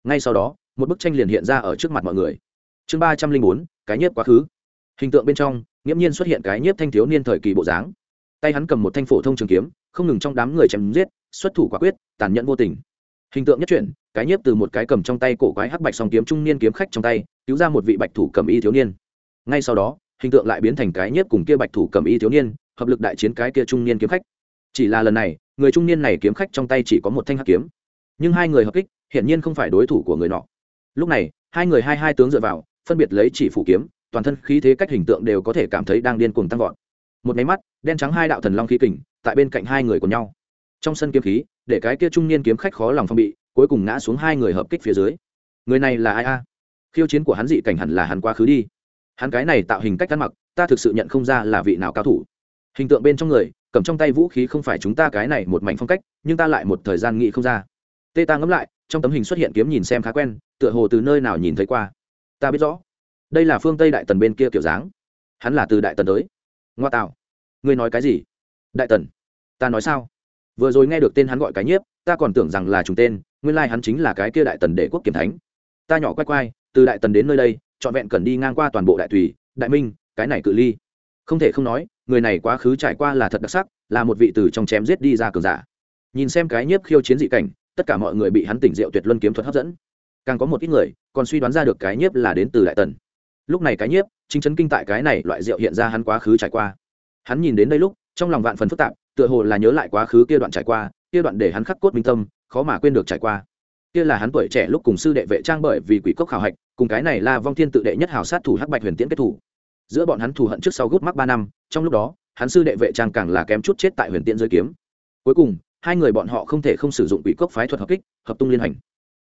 [SPEAKER 1] Ngay sau đó, một bức tranh liền hiện ra ở trước mặt mọi người. Chương ba trăm linh bốn, cái nhiếp quá khứ. Hình tượng bên trong, nghiễm nhiên xuất hiện cái nhiếp thanh thiếu niên thời kỳ bộ dáng. Tay hắn cầm một thanh phổ thông trường kiếm, không ngừng trong đám người chém giết, xuất thủ quả quyết, tàn nhẫn vô tình. Hình tượng nhất chuyển, cái nhiếp từ một cái cầm trong tay cổ quái hắc bạch song kiếm trung niên kiếm khách trong tay, cứu ra một vị bạch thủ cầm y thiếu niên. Ngay sau đó, hình tượng lại biến thành cái nhiếp cùng kia bạch thủ cầm y thiếu niên, hợp lực đại chiến cái kia trung niên kiếm khách. Chỉ là lần này, người trung niên này kiếm khách trong tay chỉ có một thanh hắc kiếm nhưng hai người hợp kích, hiển nhiên không phải đối thủ của người nọ. Lúc này, hai người hai hai tướng dựa vào, phân biệt lấy chỉ phủ kiếm, toàn thân khí thế cách hình tượng đều có thể cảm thấy đang điên cuồng tăng vọt. Một máy mắt, đen trắng hai đạo thần long khí kình, tại bên cạnh hai người của nhau. Trong sân kiếm khí, để cái kia trung niên kiếm khách khó lòng phong bị, cuối cùng ngã xuống hai người hợp kích phía dưới. Người này là ai a? Khiêu chiến của hắn dị cảnh hẳn là hắn quá khứ đi. Hắn cái này tạo hình cách ăn mặc, ta thực sự nhận không ra là vị nào cao thủ. Hình tượng bên trong người, cầm trong tay vũ khí không phải chúng ta cái này một mảnh phong cách, nhưng ta lại một thời gian nghĩ không ra tê ta ngẫm lại, trong tấm hình xuất hiện kiếm nhìn xem khá quen, tựa hồ từ nơi nào nhìn thấy qua. Ta biết rõ, đây là phương tây đại tần bên kia kiểu dáng. Hắn là từ đại tần tới. Ngoa tạo. Ngươi nói cái gì? Đại tần. Ta nói sao? Vừa rồi nghe được tên hắn gọi cái nhiếp, ta còn tưởng rằng là trùng tên, nguyên lai hắn chính là cái kia đại tần đệ quốc kiểm thánh. Ta nhỏ quay quay, từ đại tần đến nơi đây, trọn vẹn cần đi ngang qua toàn bộ đại thủy đại minh, cái này cự ly. Không thể không nói, người này quá khứ trải qua là thật đặc sắc, là một vị từ trong chém giết đi ra cường giả. Nhìn xem cái nhiếp khiêu chiến dị cảnh tất cả mọi người bị hắn tỉnh rượu tuyệt luân kiếm thuật hấp dẫn. Càng có một ít người còn suy đoán ra được cái nhiếp là đến từ đại tần. Lúc này cái nhiếp, chính chấn kinh tại cái này loại rượu hiện ra hắn quá khứ trải qua. Hắn nhìn đến đây lúc, trong lòng vạn phần phức tạp, tựa hồ là nhớ lại quá khứ kia đoạn trải qua, kia đoạn để hắn khắc cốt minh tâm, khó mà quên được trải qua. Kia là hắn tuổi trẻ lúc cùng sư đệ vệ trang bởi vì quỷ cốc khảo hạch, cùng cái này là vong thiên tự đệ nhất hào sát thủ hắc bạch huyền tiễn kết thủ. Giữa bọn hắn thù hận trước sau gút mắc ba năm, trong lúc đó, hắn sư đệ vệ trang càng là kém chút chết tại huyền tiễn dưới kiếm. Cuối cùng hai người bọn họ không thể không sử dụng quỷ cốc phái thuật hợp kích, hợp tung liên hành.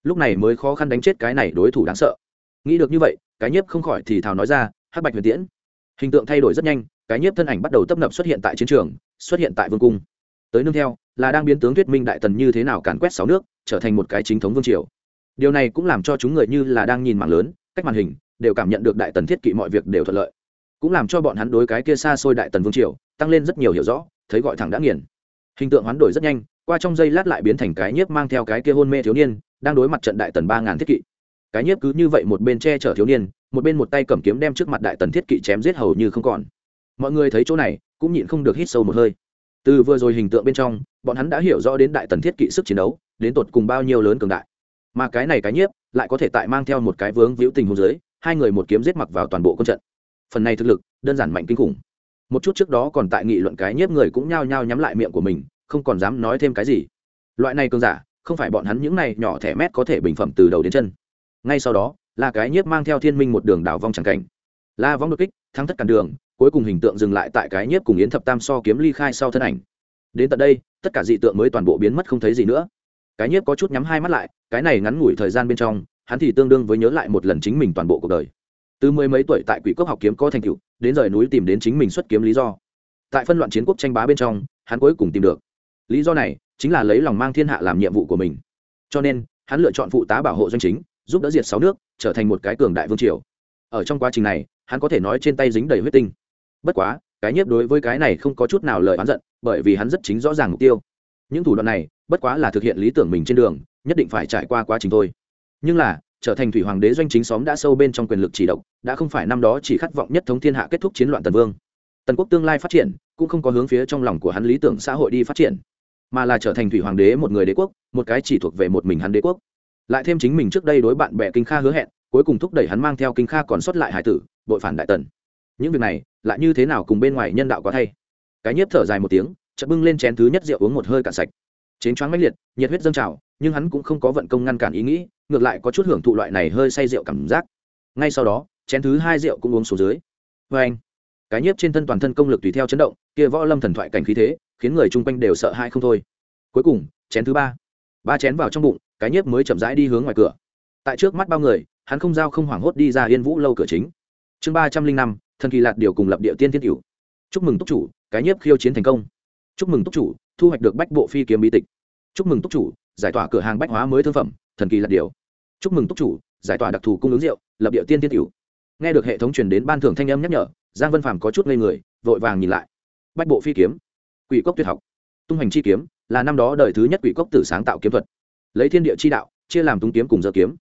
[SPEAKER 1] Lúc này mới khó khăn đánh chết cái này đối thủ đáng sợ. Nghĩ được như vậy, cái nhiếp không khỏi thì thào nói ra, hắc bạch huyền tiễn. Hình tượng thay đổi rất nhanh, cái nhiếp thân ảnh bắt đầu tấp nập xuất hiện tại chiến trường, xuất hiện tại vương cung. Tới nương theo, là đang biến tướng thuyết minh đại tần như thế nào càn quét sáu nước, trở thành một cái chính thống vương triều. Điều này cũng làm cho chúng người như là đang nhìn mạng lớn, cách màn hình, đều cảm nhận được đại tần thiết kỵ mọi việc đều thuận lợi. Cũng làm cho bọn hắn đối cái kia xa xôi đại tần vương triều, tăng lên rất nhiều hiểu rõ, thấy gọi thẳng đã nghiền hình tượng hoán đổi rất nhanh, qua trong giây lát lại biến thành cái nhiếp mang theo cái kia hôn mê thiếu niên, đang đối mặt trận đại tần ba ngàn thiết kỵ. Cái nhiếp cứ như vậy một bên che chở thiếu niên, một bên một tay cầm kiếm đem trước mặt đại tần thiết kỵ chém giết hầu như không còn. Mọi người thấy chỗ này, cũng nhịn không được hít sâu một hơi. Từ vừa rồi hình tượng bên trong, bọn hắn đã hiểu rõ đến đại tần thiết kỵ sức chiến đấu, đến tột cùng bao nhiêu lớn cường đại. Mà cái này cái nhiếp, lại có thể tại mang theo một cái vướng víu tình hồ dưới, hai người một kiếm giết mặc vào toàn bộ quân trận. Phần này thực lực, đơn giản mạnh kinh khủng một chút trước đó còn tại nghị luận cái nhiếp người cũng nhao nhao nhắm lại miệng của mình, không còn dám nói thêm cái gì. Loại này cường giả, không phải bọn hắn những này nhỏ thẻ mét có thể bình phẩm từ đầu đến chân. Ngay sau đó, là cái nhiếp mang theo thiên minh một đường đảo vong c cảnh. La vong đột kích, thắng tất cản đường, cuối cùng hình tượng dừng lại tại cái nhiếp cùng yến thập tam so kiếm ly khai sau thân ảnh. Đến tận đây, tất cả dị tượng mới toàn bộ biến mất không thấy gì nữa. Cái nhiếp có chút nhắm hai mắt lại, cái này ngắn ngủi thời gian bên trong, hắn thì tương đương với nhớ lại một lần chính mình toàn bộ cuộc đời từ mười mấy tuổi tại quỷ cốc học kiếm có thành tựu, đến rời núi tìm đến chính mình xuất kiếm lý do. Tại phân loạn chiến quốc tranh bá bên trong, hắn cuối cùng tìm được. Lý do này, chính là lấy lòng mang thiên hạ làm nhiệm vụ của mình. Cho nên, hắn lựa chọn phụ tá bảo hộ doanh chính, giúp đỡ diệt sáu nước, trở thành một cái cường đại vương triều. Ở trong quá trình này, hắn có thể nói trên tay dính đầy huyết tinh. Bất quá, cái nhiếp đối với cái này không có chút nào lời oán giận, bởi vì hắn rất chính rõ ràng mục tiêu. Những thủ đoạn này, bất quá là thực hiện lý tưởng mình trên đường, nhất định phải trải qua quá trình thôi. Nhưng là trở thành thủy hoàng đế doanh chính xóm đã sâu bên trong quyền lực chỉ độc, đã không phải năm đó chỉ khát vọng nhất thống thiên hạ kết thúc chiến loạn tần vương. Tần quốc tương lai phát triển, cũng không có hướng phía trong lòng của hắn lý tưởng xã hội đi phát triển, mà là trở thành thủy hoàng đế một người đế quốc, một cái chỉ thuộc về một mình hắn đế quốc. Lại thêm chính mình trước đây đối bạn bè kinh kha hứa hẹn, cuối cùng thúc đẩy hắn mang theo kinh kha còn sót lại hải tử, bội phản đại tần. Những việc này, lại như thế nào cùng bên ngoài nhân đạo có thay? Cái nhiếp thở dài một tiếng, chợt bưng lên chén thứ nhất rượu uống một hơi cạn sạch. Chén choáng mãnh liệt, nhiệt huyết dâng trào, nhưng hắn cũng không có vận công ngăn cản ý nghĩ ngược lại có chút hưởng thụ loại này hơi say rượu cảm giác. Ngay sau đó, chén thứ hai rượu cũng uống xuống dưới. Vê anh, cái nhiếp trên thân toàn thân công lực tùy theo chấn động, kia võ lâm thần thoại cảnh khí thế, khiến người chung quanh đều sợ hãi không thôi. Cuối cùng, chén thứ ba. Ba chén vào trong bụng, cái nhiếp mới chậm rãi đi hướng ngoài cửa. Tại trước mắt bao người, hắn không giao không hoảng hốt đi ra yên vũ lâu cửa chính. Chương ba trăm linh năm, thần kỳ lạt điều cùng lập địa tiên thiên cửu. Chúc mừng túc chủ, cái nhiếp khiêu chiến thành công. Chúc mừng túc chủ, thu hoạch được bách bộ phi kiếm bí tịch. Chúc mừng túc chủ, giải tỏa cửa hàng bách hóa mới thương phẩm, thần kỳ lạt điều chúc mừng túc chủ, giải tỏa đặc thù cung ứng rượu, lập địa tiên tiên tiểu. Nghe được hệ thống truyền đến ban thưởng thanh âm nhắc nhở, giang vân phàm có chút ngây người, vội vàng nhìn lại. Bách bộ phi kiếm, quỷ cốc tuyệt học. Tung hành chi kiếm, là năm đó đời thứ nhất quỷ cốc tử sáng tạo kiếm thuật. Lấy thiên địa chi đạo, chia làm tung kiếm cùng dơ kiếm.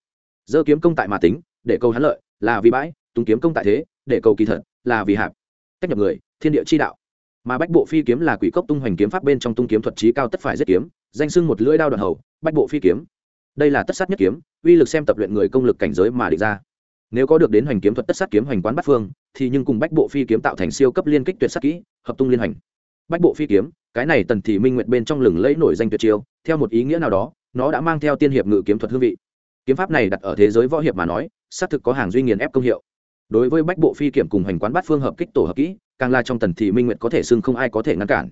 [SPEAKER 1] Dơ kiếm công tại mà tính, để cầu hắn lợi, là vì bãi tung kiếm công tại thế, để cầu kỳ thật, là vì hạp. Cách nhập người, thiên địa chi đạo. Mà bách bộ phi kiếm là quỷ cốc tung hoành kiếm pháp bên trong tung kiếm thuật trí cao tất phải giết kiếm, danh sưng một lưỡi đao đoạn hầu, bách bộ phi kiếm đây là tất sát nhất kiếm, uy lực xem tập luyện người công lực cảnh giới mà địch ra. Nếu có được đến hoành kiếm thuật tất sát kiếm hoành quán bát phương, thì nhưng cùng bách bộ phi kiếm tạo thành siêu cấp liên kích tuyệt sát kỹ, hợp tung liên hoành. Bách bộ phi kiếm, cái này tần thì minh nguyện bên trong lừng lẫy nổi danh tuyệt chiêu, theo một ý nghĩa nào đó, nó đã mang theo tiên hiệp ngự kiếm thuật hương vị. Kiếm pháp này đặt ở thế giới võ hiệp mà nói, xác thực có hàng duy nghiền ép công hiệu. Đối với bách bộ phi kiểm cùng hành quán bát phương hợp kích tổ hợp kỹ, càng là trong tần thì minh nguyện có thể xưng không ai có thể ngăn cản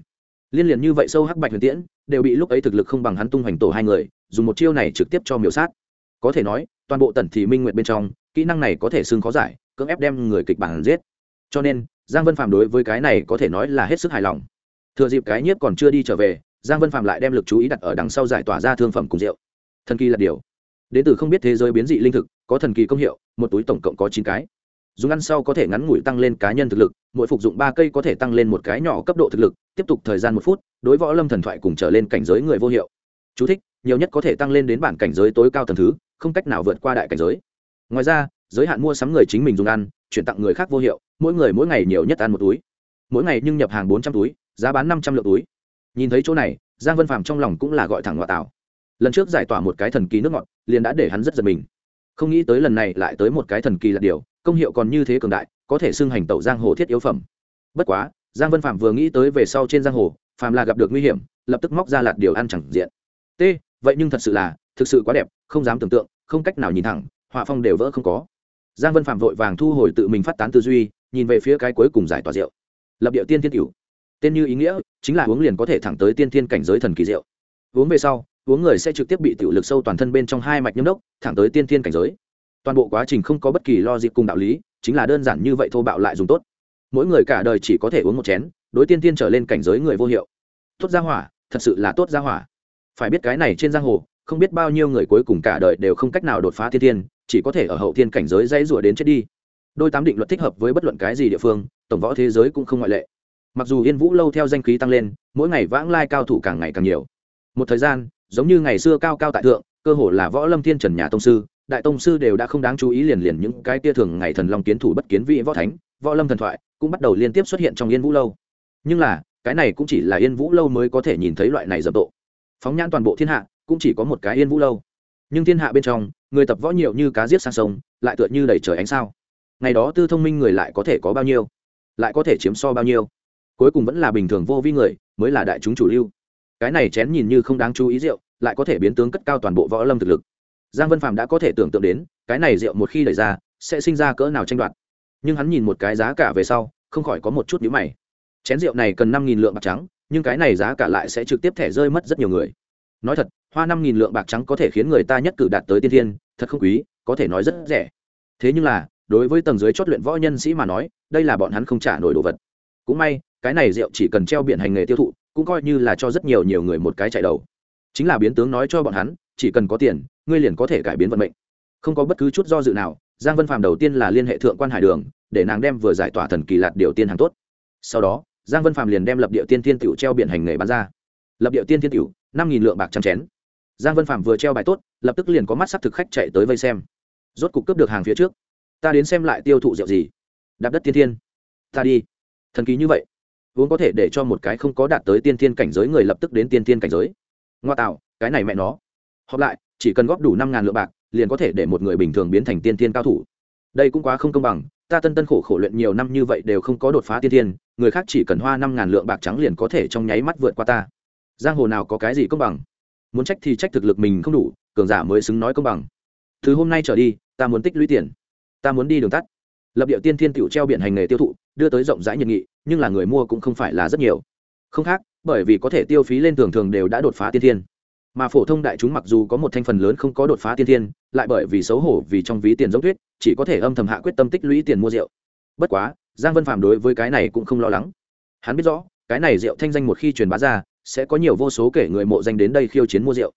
[SPEAKER 1] liên liền như vậy sâu hắc bạch huyền tiễn, đều bị lúc ấy thực lực không bằng hắn tung hoành tổ hai người, dùng một chiêu này trực tiếp cho miểu sát. Có thể nói, toàn bộ tần thì minh nguyện bên trong, kỹ năng này có thể xưng khó giải, cưỡng ép đem người kịch bản giết. Cho nên, giang vân phạm đối với cái này có thể nói là hết sức hài lòng. Thừa dịp cái nhiếp còn chưa đi trở về, giang vân phạm lại đem lực chú ý đặt ở đằng sau giải tỏa ra thương phẩm cùng rượu. Thần kỳ là điều. Đến từ không biết thế giới biến dị linh thực, có thần kỳ công hiệu, một túi tổng cộng có chín cái. Dùng ăn sau có thể ngắn ngủi tăng lên cá nhân thực lực, mỗi phục dụng ba cây có thể tăng lên một cái nhỏ cấp độ thực lực tiếp tục thời gian một phút đối võ lâm thần thoại cùng trở lên cảnh giới người vô hiệu. Chú thích, nhiều nhất có thể tăng lên đến bản cảnh giới tối cao tầng thứ không cách nào vượt qua đại cảnh giới. Ngoài ra giới hạn mua sắm người chính mình dùng ăn chuyển tặng người khác vô hiệu mỗi người mỗi ngày nhiều nhất ăn một túi. Mỗi ngày nhưng nhập hàng bốn trăm túi giá bán năm trăm lượng túi. Nhìn thấy chỗ này giang vân phàm trong lòng cũng là gọi thẳng ngoại tảo. Lần trước giải tỏa một cái thần kỳ nước ngọt liền đã để hắn rất giật mình. Không nghĩ tới lần này lại tới một cái thần kỳ là điều công hiệu còn như thế cường đại có thể xưng hành tẩu giang hồ thiết yếu phẩm. Bất quá giang vân phạm vừa nghĩ tới về sau trên giang hồ phàm là gặp được nguy hiểm, lập tức móc ra lạt điều ăn chẳng diện. T, vậy nhưng thật sự là, thực sự quá đẹp, không dám tưởng tượng, không cách nào nhìn thẳng, họa phong đều vỡ không có. Giang vân phạm vội vàng thu hồi tự mình phát tán tư duy, nhìn về phía cái cuối cùng giải tỏa rượu. Lập điệu tiên thiên cửu. Tên như ý nghĩa, chính là uống liền có thể thẳng tới tiên thiên cảnh giới thần kỳ rượu. Uống về sau, uống người sẽ trực tiếp bị tiểu lực sâu toàn thân bên trong hai mạch nhâm đốc thẳng tới tiên thiên cảnh giới. Toàn bộ quá trình không có bất kỳ lo dịp cùng đạo lý, chính là đơn giản như vậy thô bạo lại dùng tốt mỗi người cả đời chỉ có thể uống một chén, đối tiên tiên trở lên cảnh giới người vô hiệu. Tốt ra hỏa, thật sự là tốt ra hỏa. Phải biết cái này trên giang hồ, không biết bao nhiêu người cuối cùng cả đời đều không cách nào đột phá thiên tiên, chỉ có thể ở hậu thiên cảnh giới dãy rủa đến chết đi. Đôi tám định luật thích hợp với bất luận cái gì địa phương, tổng võ thế giới cũng không ngoại lệ. Mặc dù yên vũ lâu theo danh khí tăng lên, mỗi ngày vãng lai cao thủ càng ngày càng nhiều. Một thời gian, giống như ngày xưa cao cao tại thượng, cơ hồ là võ lâm thiên trần nhà tông sư, đại tông sư đều đã không đáng chú ý liền liền những cái tia thường ngày thần long kiến thủ bất kiến vị võ thánh, võ lâm thần thoại cũng bắt đầu liên tiếp xuất hiện trong yên vũ lâu. Nhưng là, cái này cũng chỉ là yên vũ lâu mới có thể nhìn thấy loại này dập độ. Phóng nhãn toàn bộ thiên hạ, cũng chỉ có một cái yên vũ lâu. Nhưng thiên hạ bên trong, người tập võ nhiều như cá giết sang sông, lại tựa như đầy trời ánh sao. Ngày đó tư thông minh người lại có thể có bao nhiêu? Lại có thể chiếm so bao nhiêu? Cuối cùng vẫn là bình thường vô vi người, mới là đại chúng chủ lưu. Cái này chén nhìn như không đáng chú ý rượu, lại có thể biến tướng cất cao toàn bộ võ lâm thực lực. Giang vân phạm đã có thể tưởng tượng đến, cái này rượu một khi đẩy ra, sẽ sinh ra cỡ nào tranh đoạt nhưng hắn nhìn một cái giá cả về sau, không khỏi có một chút nhữ mày. Chén rượu này cần năm nghìn lượng bạc trắng, nhưng cái này giá cả lại sẽ trực tiếp thẻ rơi mất rất nhiều người. Nói thật, hoa năm nghìn lượng bạc trắng có thể khiến người ta nhất cử đạt tới tiên thiên, thật không quý, có thể nói rất rẻ. Thế nhưng là, đối với tầng dưới chót luyện võ nhân sĩ mà nói, đây là bọn hắn không trả nổi đồ vật. Cũng may, cái này rượu chỉ cần treo biển hành nghề tiêu thụ, cũng coi như là cho rất nhiều nhiều người một cái chạy đầu. Chính là biến tướng nói cho bọn hắn, chỉ cần có tiền, ngươi liền có thể cải biến vận mệnh. Không có bất cứ chút do dự nào giang vân Phạm đầu tiên là liên hệ thượng quan hải đường, để nàng đem vừa giải tỏa thần kỳ lạt điều tiên hàng tốt. Sau đó, giang vân Phạm liền đem lập địa tiên tiên tiểu treo biển hành nghề bán ra. Lập địa tiên tiên tiểu, năm nghìn lượng bạc trăm chén. Giang vân Phạm vừa treo bài tốt, lập tức liền có mắt sắc thực khách chạy tới vây xem. Rốt cục cướp được hàng phía trước. Ta đến xem lại tiêu thụ rượu gì. Đạp đất tiên thiên. Ta đi. Thần kỳ như vậy. Vốn có thể để cho một cái không có đạt tới tiên thiên cảnh giới người lập tức đến tiên thiên cảnh giới. Ngoa tạo, cái này mẹ nó. Họp lại, chỉ cần góp đủ năm ngàn lượng bạc liền có thể để một người bình thường biến thành tiên thiên cao thủ. Đây cũng quá không công bằng, ta tân tân khổ khổ luyện nhiều năm như vậy đều không có đột phá tiên thiên, người khác chỉ cần hoa năm ngàn lượng bạc trắng liền có thể trong nháy mắt vượt qua ta. Giang hồ nào có cái gì công bằng? Muốn trách thì trách thực lực mình không đủ, cường giả mới xứng nói công bằng. Từ hôm nay trở đi, ta muốn tích lũy tiền. Ta muốn đi đường tắt. Lập điệu tiên thiên tựu treo biển hành nghề tiêu thụ, đưa tới rộng rãi nhiệt nghị, nhưng là người mua cũng không phải là rất nhiều. Không khác, bởi vì có thể tiêu phí lên thường thường đều đã đột phá tiên thiên mà phổ thông đại chúng mặc dù có một thành phần lớn không có đột phá tiên thiên, lại bởi vì xấu hổ vì trong ví tiền giống tuyết, chỉ có thể âm thầm hạ quyết tâm tích lũy tiền mua rượu. Bất quá, giang vân phạm đối với cái này cũng không lo lắng. Hắn biết rõ, cái này rượu thanh danh một khi truyền bá ra, sẽ có nhiều vô số kể người mộ danh đến đây khiêu chiến mua rượu.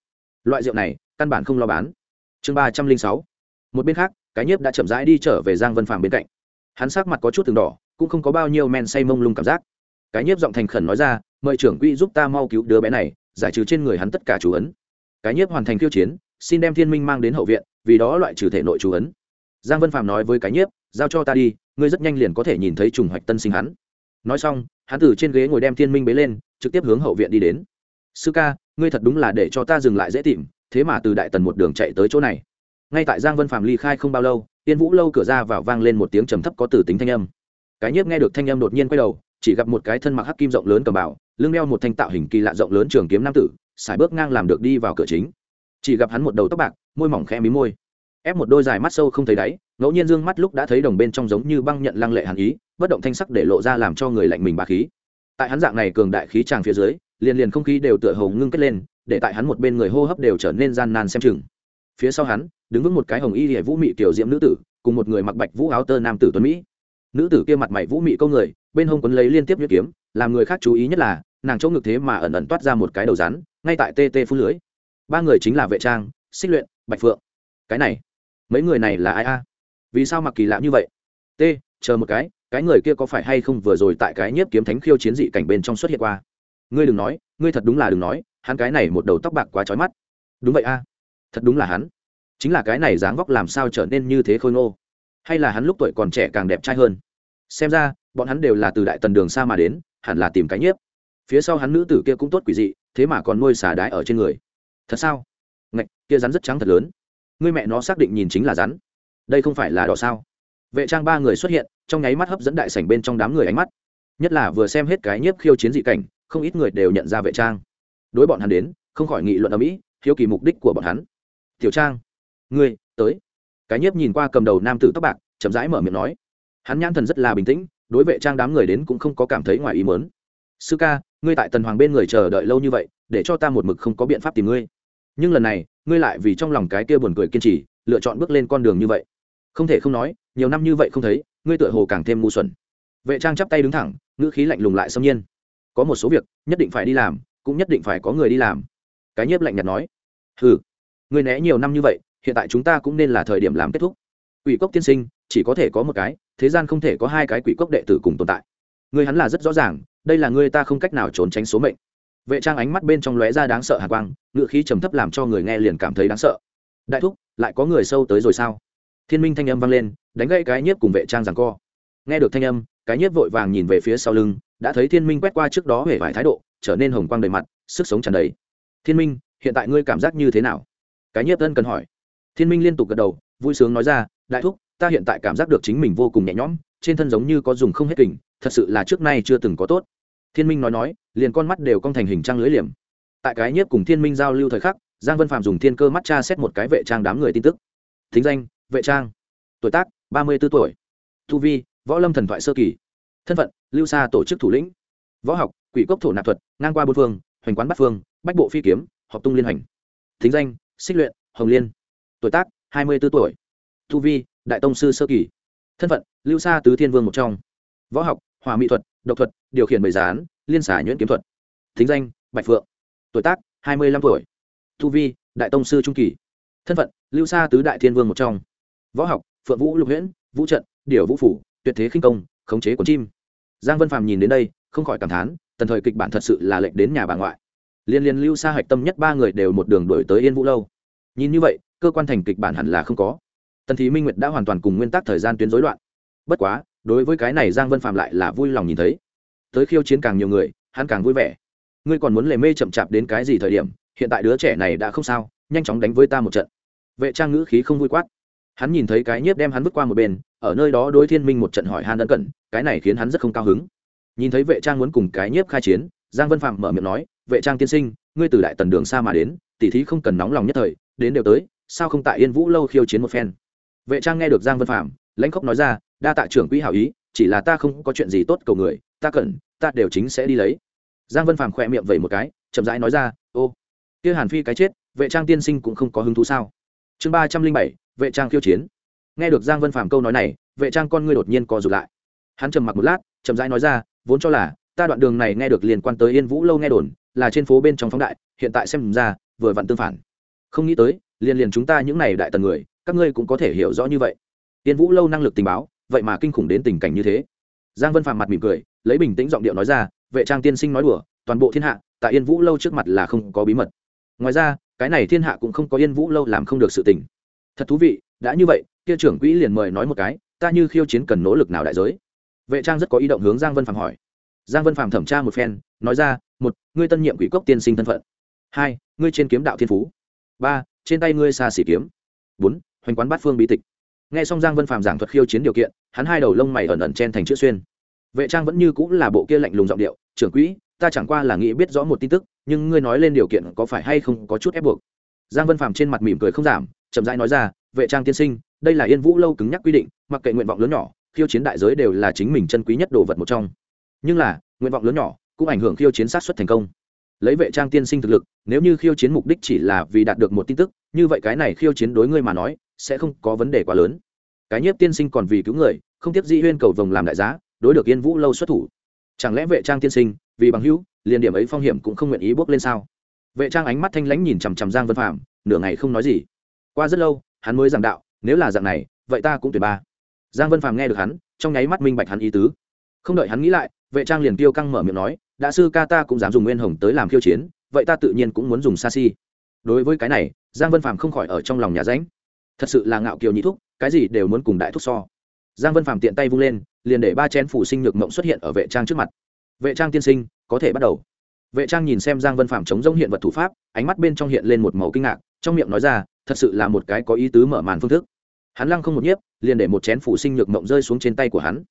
[SPEAKER 1] Loại rượu này, căn bản không lo bán. Chương ba trăm linh sáu. Một bên khác, cái nhiếp đã chậm rãi đi trở về giang vân phạm bên cạnh. Hắn sắc mặt có chút từng đỏ, cũng không có bao nhiêu men say mông lung cảm giác. Cái nhiếp giọng thành khẩn nói ra, mời trưởng quỹ giúp ta mau cứu đứa bé này giải trừ trên người hắn tất cả chú ấn. Cái nhiếp hoàn thành khiêu chiến, xin đem thiên minh mang đến hậu viện, vì đó loại trừ thể nội chú ấn. Giang vân phàm nói với cái nhiếp, giao cho ta đi, ngươi rất nhanh liền có thể nhìn thấy trùng hoạch tân sinh hắn. Nói xong, hắn từ trên ghế ngồi đem thiên minh bế lên, trực tiếp hướng hậu viện đi đến. Sư ca, ngươi thật đúng là để cho ta dừng lại dễ tìm, thế mà từ đại tần một đường chạy tới chỗ này. Ngay tại giang vân phàm ly khai không bao lâu tiên vũ lâu cửa ra vào vang lên một tiếng trầm thấp có từ tính thanh âm. Cái nhiếp nghe được thanh âm đột nhiên quay đầu, chỉ gặp một cái thân mặc hắc kim rộng lớn cầm bảo lưng đeo một thanh tạo hình kỳ lạ rộng lớn trường kiếm nam tử xài bước ngang làm được đi vào cửa chính. Chỉ gặp hắn một đầu tóc bạc, môi mỏng khẽ mí môi. Ép một đôi dài mắt sâu không thấy đáy, ngẫu nhiên dương mắt lúc đã thấy đồng bên trong giống như băng nhận lăng lệ hàn ý, bất động thanh sắc để lộ ra làm cho người lạnh mình bà khí. Tại hắn dạng này cường đại khí tràng phía dưới, liền liền không khí đều tựa hồ ngưng kết lên, để tại hắn một bên người hô hấp đều trở nên gian nan xem chừng. Phía sau hắn, đứng vững một cái hồng y hệ vũ mị tiểu diễm nữ tử, cùng một người mặc bạch vũ áo tơ nam tử tuấn mỹ. Nữ tử kia mặt mày vũ mị câu người, bên hông quấn lấy liên tiếp nhuyễn kiếm làm người khác chú ý nhất là, nàng chỗ ngực thế mà ẩn ẩn toát ra một cái đầu rắn, ngay tại tê tê phun lưới. Ba người chính là vệ trang, xích luyện, bạch phượng. Cái này, mấy người này là ai a? Vì sao mặc kỳ lạ như vậy? T, chờ một cái cái người kia có phải hay không vừa rồi tại cái nhiếp kiếm thánh khiêu chiến dị cảnh bên trong xuất hiện qua? Ngươi đừng nói, ngươi thật đúng là đừng nói, hắn cái này một đầu tóc bạc quá trói mắt. Đúng vậy a, thật đúng là hắn. Chính là cái này dáng vóc làm sao trở nên như thế khôi ngô? Hay là hắn lúc tuổi còn trẻ càng đẹp trai hơn? Xem ra, bọn hắn đều là từ đại tần đường xa mà đến hẳn là tìm cái nhiếp. Phía sau hắn nữ tử kia cũng tốt quỷ dị, thế mà còn nuôi xà đái ở trên người. Thật sao? Ngạch, kia rắn rất trắng thật lớn. Người mẹ nó xác định nhìn chính là rắn. Đây không phải là đỏ sao? Vệ trang ba người xuất hiện, trong nháy mắt hấp dẫn đại sảnh bên trong đám người ánh mắt. Nhất là vừa xem hết cái nhiếp khiêu chiến dị cảnh, không ít người đều nhận ra vệ trang. Đối bọn hắn đến, không khỏi nghị luận ở mỹ, hiếu kỳ mục đích của bọn hắn. Tiểu trang, ngươi, tới. Cái nhiếp nhìn qua cầm đầu nam tử tóc bạc, chậm rãi mở miệng nói. Hắn nhãn thần rất là bình tĩnh đối vệ trang đám người đến cũng không có cảm thấy ngoài ý mớn sư ca, ngươi tại tần hoàng bên người chờ đợi lâu như vậy, để cho ta một mực không có biện pháp tìm ngươi. Nhưng lần này, ngươi lại vì trong lòng cái kia buồn cười kiên trì, lựa chọn bước lên con đường như vậy. Không thể không nói, nhiều năm như vậy không thấy, ngươi tựa hồ càng thêm ngu xuẩn. Vệ trang chắp tay đứng thẳng, ngữ khí lạnh lùng lại xâm nhiên. Có một số việc, nhất định phải đi làm, cũng nhất định phải có người đi làm. Cái nhiếp lạnh nhạt nói. Ừ ngươi né nhiều năm như vậy, hiện tại chúng ta cũng nên là thời điểm làm kết thúc. Ủy cốc tiên sinh, chỉ có thể có một cái thế gian không thể có hai cái quỷ cốc đệ tử cùng tồn tại. Người hắn là rất rõ ràng, đây là người ta không cách nào trốn tránh số mệnh. Vệ trang ánh mắt bên trong lóe ra đáng sợ hạ quang, ngựa khí trầm thấp làm cho người nghe liền cảm thấy đáng sợ. Đại thúc, lại có người sâu tới rồi sao? Thiên minh thanh âm vang lên, đánh gây cái nhiếp cùng vệ trang rằng co. Nghe được thanh âm, cái nhiếp vội vàng nhìn về phía sau lưng, đã thấy thiên minh quét qua trước đó hể vải thái độ, trở nên hồng quang đầy mặt, sức sống tràn đầy. Thiên minh, hiện tại ngươi cảm giác như thế nào? Cái nhiếp thân cần hỏi. Thiên minh liên tục gật đầu, vui sướng nói ra, đại thúc ta hiện tại cảm giác được chính mình vô cùng nhẹ nhõm, trên thân giống như có dùng không hết kình, thật sự là trước nay chưa từng có tốt. Thiên minh nói nói, liền con mắt đều cong thành hình trang lưới liềm. Tại cái nhiếp cùng thiên minh giao lưu thời khắc, giang vân phạm dùng thiên cơ mắt tra xét một cái vệ trang đám người tin tức. Thính danh, vệ trang. Tuổi tác, ba mươi b ố tuổi. Thu vi, võ lâm thần thoại sơ kỳ. Thân phận, lưu xa tổ chức thủ lĩnh. Võ học, quỷ cốc thổ nạp thuật, ngang qua Bôn phương, hoành quán bát phương, bách bộ phi kiếm học tung liên hành. Thính danh, xích luyện, hồng liên. Tuổi tác, hai mươi b ố tuổi. Thu vi đại tông sư sơ kỳ. Thân phận, lưu sa tứ thiên vương một trong. Võ học hòa mỹ thuật, độc thuật, điều khiển bầy gián, liên xả nhuyễn kiếm thuật. Thính danh, bạch phượng. Tuổi tác, hai mươi lăm tuổi. Thu vi, đại tông sư trung kỳ. Thân phận, lưu sa tứ đại thiên vương một trong. Võ học, phượng vũ lục huyễn, vũ trận, điều vũ phủ, tuyệt thế khinh công, khống chế quần chim. Giang vân phàm nhìn đến đây, không khỏi cảm thán, tần thời kịch bản thật sự là lệnh đến nhà bà ngoại. Liên liên lưu sa hạch tâm nhất ba người đều một đường đổi tới yên vũ lâu. Nhìn như vậy, cơ quan thành kịch bản hẳn là không có tần Thí minh nguyệt đã hoàn toàn cùng nguyên tắc thời gian tuyến rối loạn. Bất quá đối với cái này giang vân phạm lại là vui lòng nhìn thấy. Tới khiêu chiến càng nhiều người hắn càng vui vẻ. Ngươi còn muốn lề mê chậm chạp đến cái gì thời điểm hiện tại đứa trẻ này đã không sao nhanh chóng đánh với ta một trận. Vệ trang ngữ khí không vui quát. Hắn nhìn thấy cái nhiếp đem hắn vứt qua một bên ở nơi đó đối thiên minh một trận hỏi han đơn cẩn, cái này khiến hắn rất không cao hứng. Nhìn thấy vệ trang muốn cùng cái nhiếp khai chiến giang vân phạm mở miệng nói vệ trang tiên sinh ngươi từ đại tần đường xa mà đến tỉ thí không cần nóng lòng nhất thời đến đều tới sao không tại yên vũ lâu khiêu chiến một phen? Vệ trang nghe được giang vân phạm lãnh khốc nói ra, đa tạ trưởng quỹ hảo ý, chỉ là ta không có chuyện gì tốt cầu người, ta cần, ta đều chính sẽ đi lấy. Giang vân Phạm khỏe miệng vẩy một cái, chậm rãi nói ra, ô, kia hàn phi cái chết, vệ trang tiên sinh cũng không có hứng thú sao? Chương ba trăm linh bảy, vệ trang khiêu chiến. Nghe được giang vân Phạm câu nói này, vệ trang con ngươi đột nhiên co rụt lại. Hắn trầm mặc một lát, chậm rãi nói ra, vốn cho là, ta đoạn đường này nghe được liên quan tới yên vũ lâu nghe đồn, là trên phố bên trong phóng đại, hiện tại xem ra, vừa vặn tương phản. Không nghĩ tới, liền liền chúng ta những này đại tần người các ngươi cũng có thể hiểu rõ như vậy. Yên vũ lâu năng lực tình báo, vậy mà kinh khủng đến tình cảnh như thế. Giang vân phàm mặt mỉm cười, lấy bình tĩnh giọng điệu nói ra, vệ trang tiên sinh nói đùa, toàn bộ thiên hạ, tại yên vũ lâu trước mặt là không có bí mật. Ngoài ra, cái này thiên hạ cũng không có yên vũ lâu làm không được sự tình. Thật thú vị, đã như vậy, kia trưởng quỹ liền mời nói một cái, ta như khiêu chiến cần nỗ lực nào đại giới? Vệ trang rất có ý động hướng giang vân phàm hỏi. Giang vân phàm thẩm tra một phen, nói ra, một, ngươi tân nhiệm quỷ cốc tiên sinh thân phận. Hai, ngươi trên kiếm đạo thiên phú. Ba, trên tay ngươi xa xỉ kiếm. Bốn hoành quán bát phương bí tịch. Nghe xong giang vân phàm giảng thuật khiêu chiến điều kiện, hắn hai đầu lông mày ẩn ẩn chen thành chữ xuyên. Vệ trang vẫn như cũng là bộ kia lạnh lùng giọng điệu, trưởng quỹ, ta chẳng qua là nghĩ biết rõ một tin tức, nhưng ngươi nói lên điều kiện có phải hay không có chút ép buộc? Giang vân phàm trên mặt mỉm cười không giảm, chậm rãi nói ra, vệ trang tiên sinh, đây là yên vũ lâu cứng nhắc quy định, mặc kệ nguyện vọng lớn nhỏ, khiêu chiến đại giới đều là chính mình chân quý nhất đồ vật một trong. Nhưng là, nguyện vọng lớn nhỏ cũng ảnh hưởng khiêu chiến sát xuất thành công. Lấy vệ trang tiên sinh thực lực, nếu như khiêu chiến mục đích chỉ là vì đạt được một tin tức, như vậy cái này khiêu chiến đối ngươi mà nói sẽ không có vấn đề quá lớn. Cái nhiếp tiên sinh còn vì cứu người, không tiếp di huyên cầu vồng làm đại giá, đối được yên vũ lâu xuất thủ. Chẳng lẽ vệ trang tiên sinh, vì bằng hữu, liền điểm ấy phong hiểm cũng không nguyện ý bước lên sao? Vệ trang ánh mắt thanh lãnh nhìn chằm chằm giang vân phạm nửa ngày không nói gì. Qua rất lâu, hắn mới giảng đạo, nếu là dạng này, vậy ta cũng tuyệt ba. Giang vân phạm nghe được hắn, trong nháy mắt minh bạch hắn ý tứ. Không đợi hắn nghĩ lại, vệ trang liền tiêu căng mở miệng nói, đã sư ca ta cũng dám dùng nguyên hồng tới làm khiêu chiến, vậy ta tự nhiên cũng muốn dùng sa si. Đối với cái này, giang vân phạm không khỏi ở trong lòng nhà ránh thật sự là ngạo kiều nhị thúc, cái gì đều muốn cùng đại thúc so. Giang vân phạm tiện tay vung lên, liền để ba chén phủ sinh nhược mộng xuất hiện ở vệ trang trước mặt. Vệ trang tiên sinh, có thể bắt đầu. Vệ trang nhìn xem giang vân phạm chống rông hiện vật thủ pháp, ánh mắt bên trong hiện lên một màu kinh ngạc, trong miệng nói ra, thật sự là một cái có ý tứ mở màn phương thức. Hắn lăng không một nhiếp, liền để một chén phủ sinh nhược mộng rơi xuống trên tay của hắn.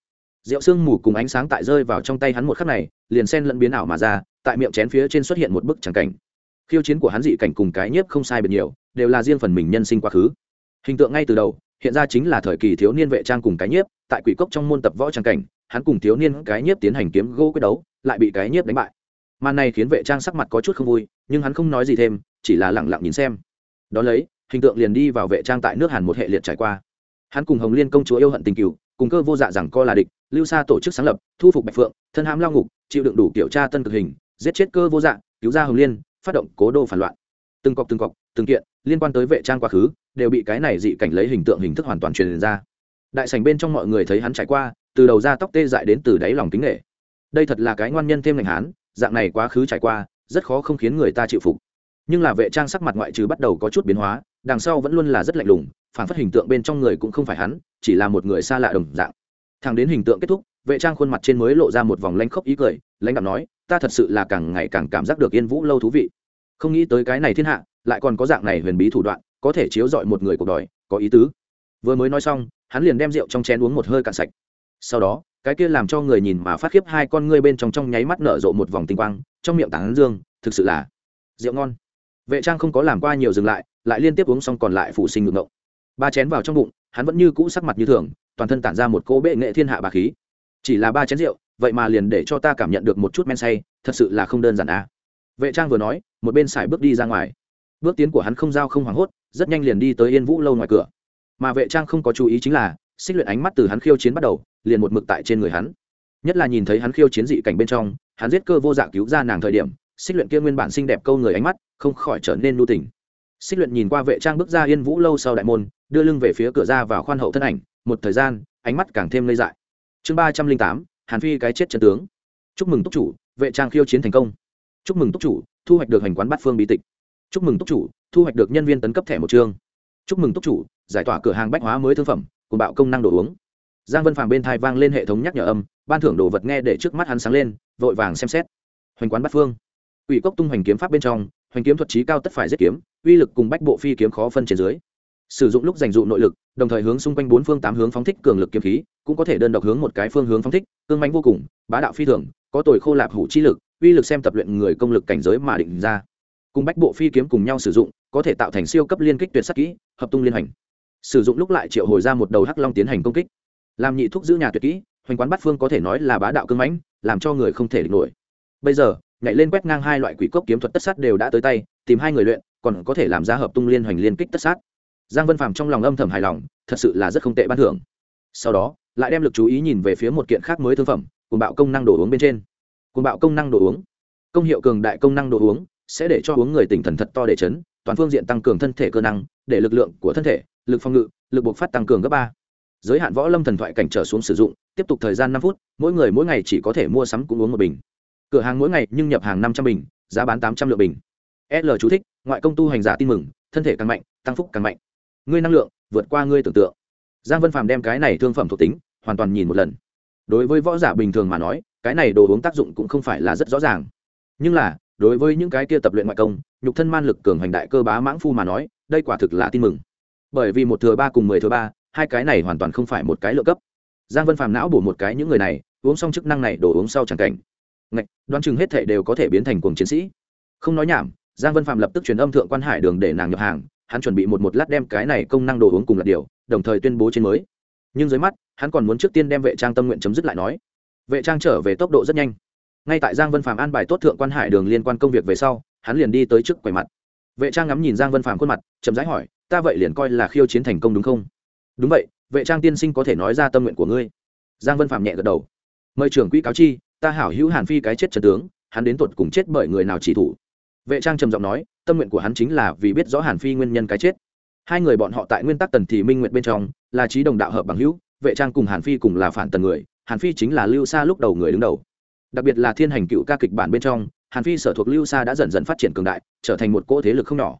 [SPEAKER 1] Rượu sương mù cùng ánh sáng tại rơi vào trong tay hắn một khắc này, liền sen lẫn biến ảo mà ra, tại miệng chén phía trên xuất hiện một bức tràng cảnh. Khiêu chiến của hắn dị cảnh cùng cái nhiếp không sai biệt nhiều, đều là riêng phần mình nhân sinh quá khứ hình tượng ngay từ đầu, hiện ra chính là thời kỳ thiếu niên vệ trang cùng cái nhiếp, tại quỷ cốc trong môn tập võ trang cảnh, hắn cùng thiếu niên cái nhiếp tiến hành kiếm gỗ quyết đấu, lại bị cái nhiếp đánh bại. Màn này khiến vệ trang sắc mặt có chút không vui, nhưng hắn không nói gì thêm, chỉ là lẳng lặng nhìn xem. Đón lấy, hình tượng liền đi vào vệ trang tại nước hàn một hệ liệt trải qua. Hắn cùng hồng liên công chúa yêu hận tình cựu cùng cơ vô dạ rằng co là địch, lưu xa tổ chức sáng lập, thu phục bạch phượng, thân hãm lao ngục, chịu đựng đủ kiểu tra tân cực hình, giết chết cơ vô dạ cứu ra hồng liên, phát động cố đô phản loạn. Từng cọc từng cọc, từng kiện liên quan tới vệ trang quá khứ, đều bị cái này dị cảnh lấy hình tượng hình thức hoàn toàn truyền ra. Đại sảnh bên trong mọi người thấy hắn trải qua, từ đầu ra tóc tê dại đến từ đáy lòng kính nghệ. Đây thật là cái ngoan nhân thêm ngành hán, dạng này quá khứ trải qua, rất khó không khiến người ta chịu phục. Nhưng là vệ trang sắc mặt ngoại trừ bắt đầu có chút biến hóa, đằng sau vẫn luôn là rất lạnh lùng, phản phất hình tượng bên trong người cũng không phải hắn, chỉ là một người xa lạ đồng dạng. Thằng đến hình tượng kết thúc, vệ trang khuôn mặt trên mới lộ ra một vòng lanh khốc ý cười, lãnh đạo nói, ta thật sự là càng ngày càng cảm giác được yên vũ lâu thú vị. Không nghĩ tới cái này thiên hạ lại còn có dạng này huyền bí thủ đoạn, có thể chiếu dọi một người cuộc đời, có ý tứ. Vừa mới nói xong, hắn liền đem rượu trong chén uống một hơi cạn sạch. Sau đó, cái kia làm cho người nhìn mà phát khiếp hai con ngươi bên trong trong nháy mắt nở rộ một vòng tinh quang, trong miệng tảng dương, thực sự là rượu ngon. Vệ trang không có làm qua nhiều dừng lại lại liên tiếp uống xong còn lại phụ sinh ngược ngộng. Ba chén vào trong bụng, hắn vẫn như cũ sắc mặt như thường, toàn thân tản ra một cỗ bệ nghệ thiên hạ bà khí. Chỉ là ba chén rượu, vậy mà liền để cho ta cảm nhận được một chút men say, thật sự là không đơn giản à. Vệ trang vừa nói, một bên xài bước đi ra ngoài bước tiến của hắn không giao không hoảng hốt, rất nhanh liền đi tới yên vũ lâu ngoài cửa. Mà vệ trang không có chú ý chính là, xích luyện ánh mắt từ hắn khiêu chiến bắt đầu, liền một mực tại trên người hắn. Nhất là nhìn thấy hắn khiêu chiến dị cảnh bên trong, hắn giết cơ vô dạ cứu ra nàng thời điểm, xích luyện kia nguyên bản xinh đẹp câu người ánh mắt, không khỏi trở nên nu tình. Xích luyện nhìn qua vệ trang bước ra yên vũ lâu sau đại môn, đưa lưng về phía cửa ra vào khoan hậu thân ảnh, một thời gian, ánh mắt càng thêm lây dại. Chương ba trăm linh tám, hàn phi cái chết chân tướng. Chúc mừng túc chủ, vệ trang khiêu chiến thành công. Chúc mừng túc chủ, thu hoạch được hành quán bát phương bí tịch chúc mừng túc chủ, thu hoạch được nhân viên tấn cấp thẻ một chương. Chúc mừng túc chủ, giải tỏa cửa hàng bách hóa mới thương phẩm, cùng bạo công năng đồ uống. Giang vân phàm bên thai vang lên hệ thống nhắc nhở âm, ban thưởng đồ vật nghe để trước mắt hắn sáng lên, vội vàng xem xét. Hoành quán bát phương. Ủy cốc tung hoành kiếm pháp bên trong, hoành kiếm thuật trí cao tất phải giết kiếm, uy lực cùng bách bộ phi kiếm khó phân trên dưới. Sử dụng lúc dành dụ nội lực, đồng thời hướng xung quanh bốn phương tám hướng phóng thích cường lực kiếm khí, cũng có thể đơn độc hướng một cái phương hướng phóng thích, cương mánh vô cùng, bá đạo phi thường, có tuổi khô lạp hủ chi lực, uy lực xem tập luyện người công lực cảnh giới mà định ra cùng bách bộ phi kiếm cùng nhau sử dụng, có thể tạo thành siêu cấp liên kích tuyệt sắc kỹ, hợp tung liên hành. Sử dụng lúc lại triệu hồi ra một đầu hắc long tiến hành công kích. Làm nhị thuốc giữ nhà tuyệt kỹ, hoành quán bát phương có thể nói là bá đạo cưng mãnh, làm cho người không thể địch nổi. Bây giờ, nhảy lên quét ngang hai loại quỷ cốc kiếm thuật tất sát đều đã tới tay, tìm hai người luyện, còn có thể làm ra hợp tung liên hoành liên kích tất sát. Giang vân phàm trong lòng âm thầm hài lòng, thật sự là rất không tệ ban thưởng. Sau đó, lại đem lực chú ý nhìn về phía một kiện khác mới thương phẩm cùng bạo công năng đồ uống bên trên. Cùng bạo công năng đồ uống. Công hiệu cường đại công năng đồ uống sẽ để cho uống người tỉnh thần thật to để chấn, toàn phương diện tăng cường thân thể cơ năng, để lực lượng của thân thể, lực phòng ngự, lực buộc phát tăng cường gấp ba. Giới hạn võ lâm thần thoại cảnh trở xuống sử dụng, tiếp tục thời gian năm phút, mỗi người mỗi ngày chỉ có thể mua sắm cũng uống một bình. Cửa hàng mỗi ngày nhưng nhập hàng năm trăm bình, giá bán tám trăm lượng bình. L chú thích, ngoại công tu hành giả tin mừng, thân thể càng mạnh, tăng phúc càng mạnh. Ngươi năng lượng, vượt qua ngươi tưởng tượng. Giang vân phàm đem cái này thương phẩm thuộc tính, hoàn toàn nhìn một lần. Đối với võ giả bình thường mà nói, cái này đồ uống tác dụng cũng không phải là rất rõ ràng. Nhưng là đối với những cái kia tập luyện ngoại công, nhục thân man lực cường hành đại cơ bá mãng phu mà nói, đây quả thực là tin mừng. Bởi vì một thừa ba cùng mười thừa ba, hai cái này hoàn toàn không phải một cái lựa cấp. Giang vân phàm não bổ một cái những người này, uống xong chức năng này đổ uống sau chẳng cảnh. Ngạch, đoán chừng hết thể đều có thể biến thành cuồng chiến sĩ. Không nói nhảm, giang vân phạm lập tức truyền âm thượng quan hải đường để nàng nhập hàng, hắn chuẩn bị một một lát đem cái này công năng đồ uống cùng là điều, đồng thời tuyên bố trên mới. Nhưng dưới mắt, hắn còn muốn trước tiên đem vệ trang tâm nguyện chấm dứt lại nói. Vệ trang trở về tốc độ rất nhanh ngay tại giang vân phạm an bài tốt thượng quan hải đường liên quan công việc về sau, hắn liền đi tới trước quầy mặt. Vệ trang ngắm nhìn giang vân phạm khuôn mặt, chậm rãi hỏi, ta vậy liền coi là khiêu chiến thành công đúng không? Đúng vậy, vệ trang tiên sinh có thể nói ra tâm nguyện của ngươi. Giang vân phạm nhẹ gật đầu. Mời trưởng quỹ cáo chi, ta hảo hữu hàn phi cái chết trần tướng, hắn đến tột cùng chết bởi người nào chỉ thủ. Vệ trang trầm giọng nói, tâm nguyện của hắn chính là vì biết rõ hàn phi nguyên nhân cái chết. Hai người bọn họ tại nguyên tắc tần thì minh nguyện bên trong, là trí đồng đạo hợp bằng hữu, vệ trang cùng hàn phi cùng là phản tần người, hàn phi chính là lưu sa lúc đầu người đứng đầu đặc biệt là thiên hành cựu ca kịch bản bên trong, hàn phi sở thuộc lưu sa đã dần dần phát triển cường đại, trở thành một cỗ thế lực không nhỏ.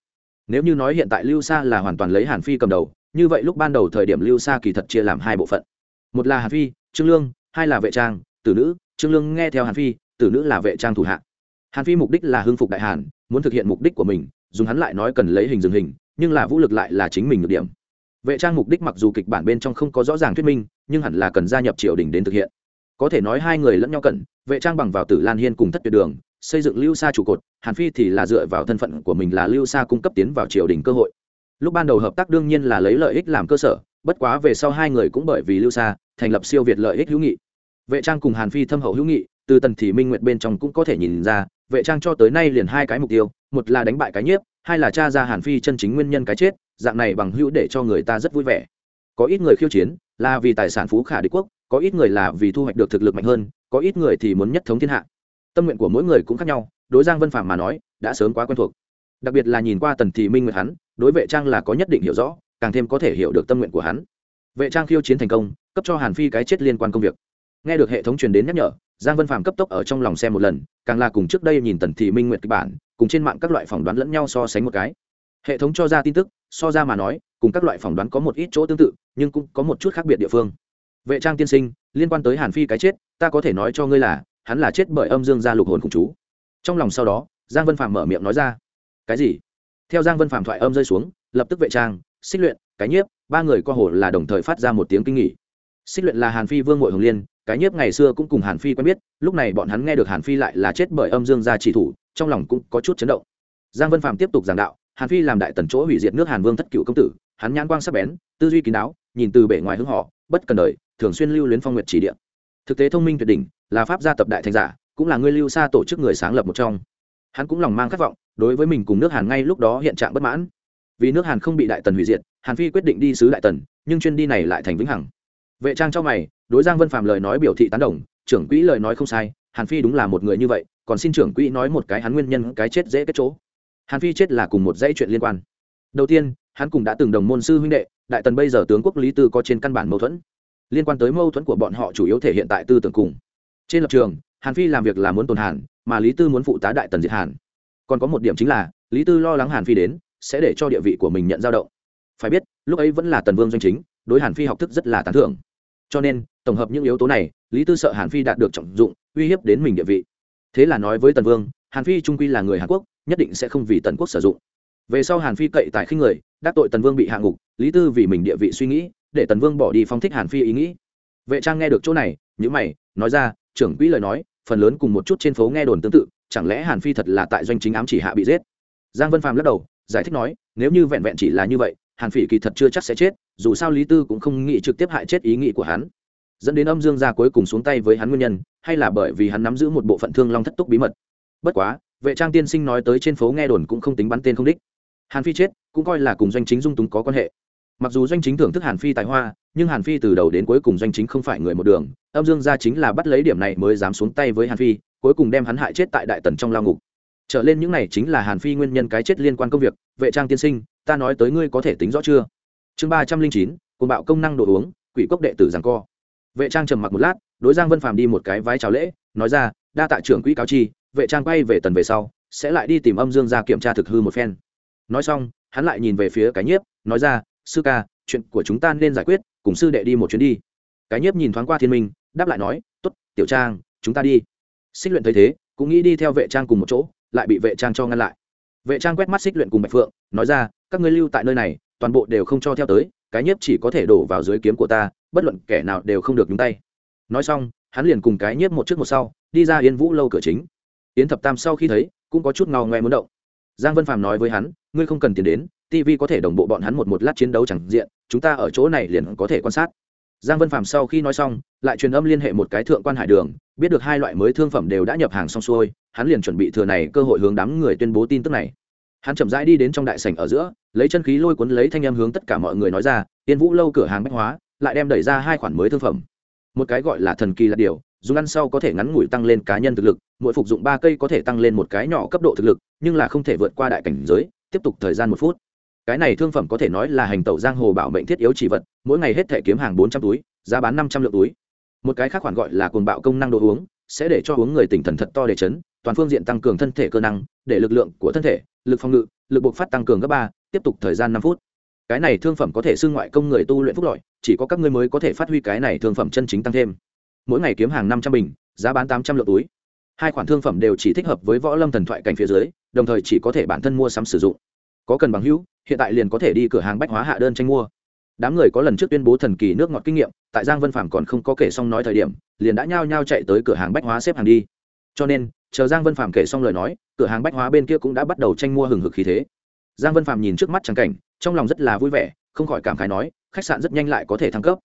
[SPEAKER 1] Nếu như nói hiện tại lưu sa là hoàn toàn lấy hàn phi cầm đầu, như vậy lúc ban đầu thời điểm lưu sa kỳ thật chia làm hai bộ phận. Một là hàn phi, trương lương, hai là vệ trang, tử nữ. Trương lương nghe theo hàn phi, tử nữ là vệ trang thủ hạ. Hàn phi mục đích là hưng phục đại hàn, muốn thực hiện mục đích của mình, dùng hắn lại nói cần lấy hình dừng hình, nhưng là vũ lực lại là chính mình được điểm. Vệ trang mục đích mặc dù kịch bản bên trong không có rõ ràng thuyết minh, nhưng hẳn là cần gia nhập triều đình đến thực hiện có thể nói hai người lẫn nhau cận, vệ trang bằng vào tử lan hiên cùng thất tuyệt đường, xây dựng lưu xa trụ cột, hàn phi thì là dựa vào thân phận của mình là lưu xa cung cấp tiến vào triều đình cơ hội. Lúc ban đầu hợp tác đương nhiên là lấy lợi ích làm cơ sở, bất quá về sau hai người cũng bởi vì lưu xa thành lập siêu việt lợi ích hữu nghị. Vệ trang cùng hàn phi thâm hậu hữu nghị, từ tần thị minh nguyệt bên trong cũng có thể nhìn ra, vệ trang cho tới nay liền hai cái mục tiêu, một là đánh bại cái nhiếp, hai là cha ra hàn phi chân chính nguyên nhân cái chết, dạng này bằng hữu để cho người ta rất vui vẻ. Có ít người khiêu chiến, là vì tài sản phú khả đế quốc có ít người là vì thu hoạch được thực lực mạnh hơn, có ít người thì muốn nhất thống thiên hạ. Tâm nguyện của mỗi người cũng khác nhau, đối giang vân phạm mà nói, đã sớm quá quen thuộc. Đặc biệt là nhìn qua tần thị minh nguyệt hắn, đối vệ trang là có nhất định hiểu rõ, càng thêm có thể hiểu được tâm nguyện của hắn. Vệ trang khiêu chiến thành công, cấp cho hàn phi cái chết liên quan công việc. Nghe được hệ thống truyền đến nhắc nhở, giang vân phạm cấp tốc ở trong lòng xem một lần, càng là cùng trước đây nhìn tần thị minh nguyện kịch bản, cùng trên mạng các loại phỏng đoán lẫn nhau so sánh một cái. Hệ thống cho ra tin tức, so ra mà nói, cùng các loại phỏng đoán có một ít chỗ tương tự, nhưng cũng có một chút khác biệt địa phương vệ trang tiên sinh, liên quan tới hàn phi cái chết, ta có thể nói cho ngươi là, hắn là chết bởi âm dương gia lục hồn khủng chú. Trong lòng sau đó, giang vân phạm mở miệng nói ra. Cái gì? Theo giang vân phạm thoại âm rơi xuống, lập tức vệ trang, xích luyện, cái nhiếp, ba người qua hồ là đồng thời phát ra một tiếng kinh nghỉ xích luyện là hàn phi vương ngội hồng liên, cái nhiếp ngày xưa cũng cùng hàn phi quen biết, lúc này bọn hắn nghe được hàn phi lại là chết bởi âm dương gia chỉ thủ, trong lòng cũng có chút chấn động. Giang vân phạm tiếp tục giảng đạo, hàn phi làm đại tần chỗ hủy diệt nước hàn vương thất cựu công tử, hắn nhãn quang sắc bén, tư duy kín đáo, nhìn từ bể ngoài hướng họ bất cần đời, thường xuyên lưu luyến phong nguyệt chỉ địa. Thực tế thông minh tuyệt đỉnh, là pháp gia tập đại thành giả, cũng là người lưu xa tổ chức người sáng lập một trong. Hắn cũng lòng mang khát vọng, đối với mình cùng nước hàn ngay lúc đó hiện trạng bất mãn. Vì nước hàn không bị đại tần hủy diệt, hàn phi quyết định đi sứ đại tần, nhưng chuyên đi này lại thành vĩnh hằng. Vệ trang cho mày, đối giang vân phạm lời nói biểu thị tán đồng, trưởng quỹ lời nói không sai, hàn phi đúng là một người như vậy, còn xin trưởng quỹ nói một cái hắn nguyên nhân, cái chết dễ kết chỗ. Hàn phi chết là cùng một dãy chuyện liên quan. Đầu tiên, hắn cùng đã từng đồng môn sư huynh đệ đại tần bây giờ tướng quốc lý tư có trên căn bản mâu thuẫn. Liên quan tới mâu thuẫn của bọn họ chủ yếu thể hiện tại tư tưởng cùng. Trên lập trường, hàn phi làm việc là muốn tồn hàn, mà lý tư muốn phụ tá đại tần diệt hàn. Còn có một điểm chính là, lý tư lo lắng hàn phi đến, sẽ để cho địa vị của mình nhận dao động. Phải biết, lúc ấy vẫn là tần vương doanh chính, đối hàn phi học thức rất là tán thưởng. Cho nên, tổng hợp những yếu tố này, lý tư sợ hàn phi đạt được trọng dụng, uy hiếp đến mình địa vị. Thế là nói với tần vương, hàn phi trung quy là người hàn quốc, nhất định sẽ không vì tần quốc sử dụng về sau hàn phi cậy tại khinh người, đắc tội tần vương bị hạ ngục, lý tư vì mình địa vị suy nghĩ, để tần vương bỏ đi phong thích hàn phi ý nghĩ. Vệ trang nghe được chỗ này nhữ mày, nói ra, trưởng quỹ lời nói, phần lớn cùng một chút trên phố nghe đồn tương tự, chẳng lẽ hàn phi thật là tại doanh chính ám chỉ hạ bị giết? Giang vân phàm lắc đầu, giải thích nói, nếu như vẹn vẹn chỉ là như vậy, hàn phỉ kỳ thật chưa chắc sẽ chết, dù sao lý tư cũng không nghĩ trực tiếp hại chết ý nghĩ của hắn. Dẫn đến âm dương gia cuối cùng xuống tay với hắn nguyên nhân, hay là bởi vì hắn nắm giữ một bộ phận thương long thất túc bí mật. Bất quá, vệ trang tiên sinh nói tới trên phố nghe đồn cũng không tính bắn tên không đích hàn phi chết, cũng coi là cùng doanh chính dung túng có quan hệ. Mặc dù doanh chính thưởng thức hàn phi tài hoa, nhưng hàn phi từ đầu đến cuối cùng doanh chính không phải người một đường. Âm dương gia chính là bắt lấy điểm này mới dám xuống tay với hàn phi, cuối cùng đem hắn hại chết tại đại tần trong lao ngục. Trở lên những này chính là hàn phi nguyên nhân cái chết liên quan công việc. Vệ trang tiên sinh, ta nói tới ngươi có thể tính rõ chưa? Chương ba trăm linh chín côn bạo công năng đồ uống, quỷ cốc đệ tử giảng co. Vệ trang trầm mặc một lát, đối giang vân phàm đi một cái vái chào lễ, nói ra, đa tạ trưởng quỹ cáo chi, vệ trang quay về tần về sau, sẽ lại đi tìm âm dương ra kiểm tra thực hư một phen nói xong, hắn lại nhìn về phía cái nhiếp, nói ra, sư ca, chuyện của chúng ta nên giải quyết, cùng sư đệ đi một chuyến đi. Cái nhiếp nhìn thoáng qua thiên minh, đáp lại nói t ố t tiểu trang, chúng ta đi. Xích luyện thấy thế, cũng nghĩ đi theo vệ trang cùng một chỗ, lại bị vệ trang cho ngăn lại. Vệ trang quét mắt xích luyện cùng bạch phượng, nói ra, các ngươi lưu tại nơi này, toàn bộ đều không cho theo tới, cái nhiếp chỉ có thể đổ vào dưới kiếm của ta, bất luận kẻ nào đều không được nhúng tay. Nói xong, hắn liền cùng cái nhiếp một trước một sau, đi ra yên vũ lâu cửa chính. Yến thập tam sau khi thấy, cũng có chút ngao ngoe muốn động giang vân phàm nói với hắn, ngươi không cần tiền đến tv có thể đồng bộ bọn hắn một một lát chiến đấu chẳng diện, chúng ta ở chỗ này liền có thể quan sát. Giang vân phàm sau khi nói xong, lại truyền âm liên hệ một cái thượng quan hải đường, biết được hai loại mới thương phẩm đều đã nhập hàng xong xuôi, hắn liền chuẩn bị thừa này cơ hội hướng đám người tuyên bố tin tức này. Hắn chậm rãi đi đến trong đại sảnh ở giữa, lấy chân khí lôi cuốn lấy thanh em hướng tất cả mọi người nói ra tiên vũ lâu cửa hàng bách hóa, lại đem đẩy ra hai khoản mới thương phẩm. Một cái gọi là thần kỳ là điều dùng ăn sau có thể ngắn ngủi tăng lên cá nhân thực lực, mỗi phục dụng ba cây có thể tăng lên một cái nhỏ cấp độ thực lực, nhưng là không thể vượt qua đại cảnh giới, tiếp tục thời gian một phút. Cái này thương phẩm có thể nói là hành tẩu giang hồ bảo mệnh thiết yếu chỉ vật, mỗi ngày hết thể kiếm hàng bốn trăm túi, giá bán năm trăm lượng túi. Một cái khác khoản gọi là cuồng bạo công năng đồ uống, sẽ để cho uống người tỉnh thần thật to để chấn, toàn phương diện tăng cường thân thể cơ năng, để lực lượng của thân thể, lực phòng ngự, lực buộc phát tăng cường gấp ba, tiếp tục thời gian năm phút. Cái này thương phẩm có thể xưng ngoại công người tu luyện phúc lợi, chỉ có các ngươi mới có thể phát huy cái này thương phẩm chân chính tăng thêm mỗi ngày kiếm hàng năm trăm bình, giá bán tám trăm lượng túi. Hai khoản thương phẩm đều chỉ thích hợp với võ lâm thần thoại cảnh phía dưới, đồng thời chỉ có thể bản thân mua sắm sử dụng. Có cần bằng hữu, hiện tại liền có thể đi cửa hàng bách hóa hạ đơn tranh mua. Đám người có lần trước tuyên bố thần kỳ nước ngọt kinh nghiệm, tại giang vân Phàm còn không có kể xong nói thời điểm, liền đã nhao nhao chạy tới cửa hàng bách hóa xếp hàng đi. Cho nên, chờ giang vân Phàm kể xong lời nói, cửa hàng bách hóa bên kia cũng đã bắt đầu tranh mua hừng hực khí thế. Giang vân Phàm nhìn trước mắt trắng cảnh, trong lòng rất là vui vẻ, không khỏi cảm khái nói, khách sạn rất nhanh lại có thể thăng cấp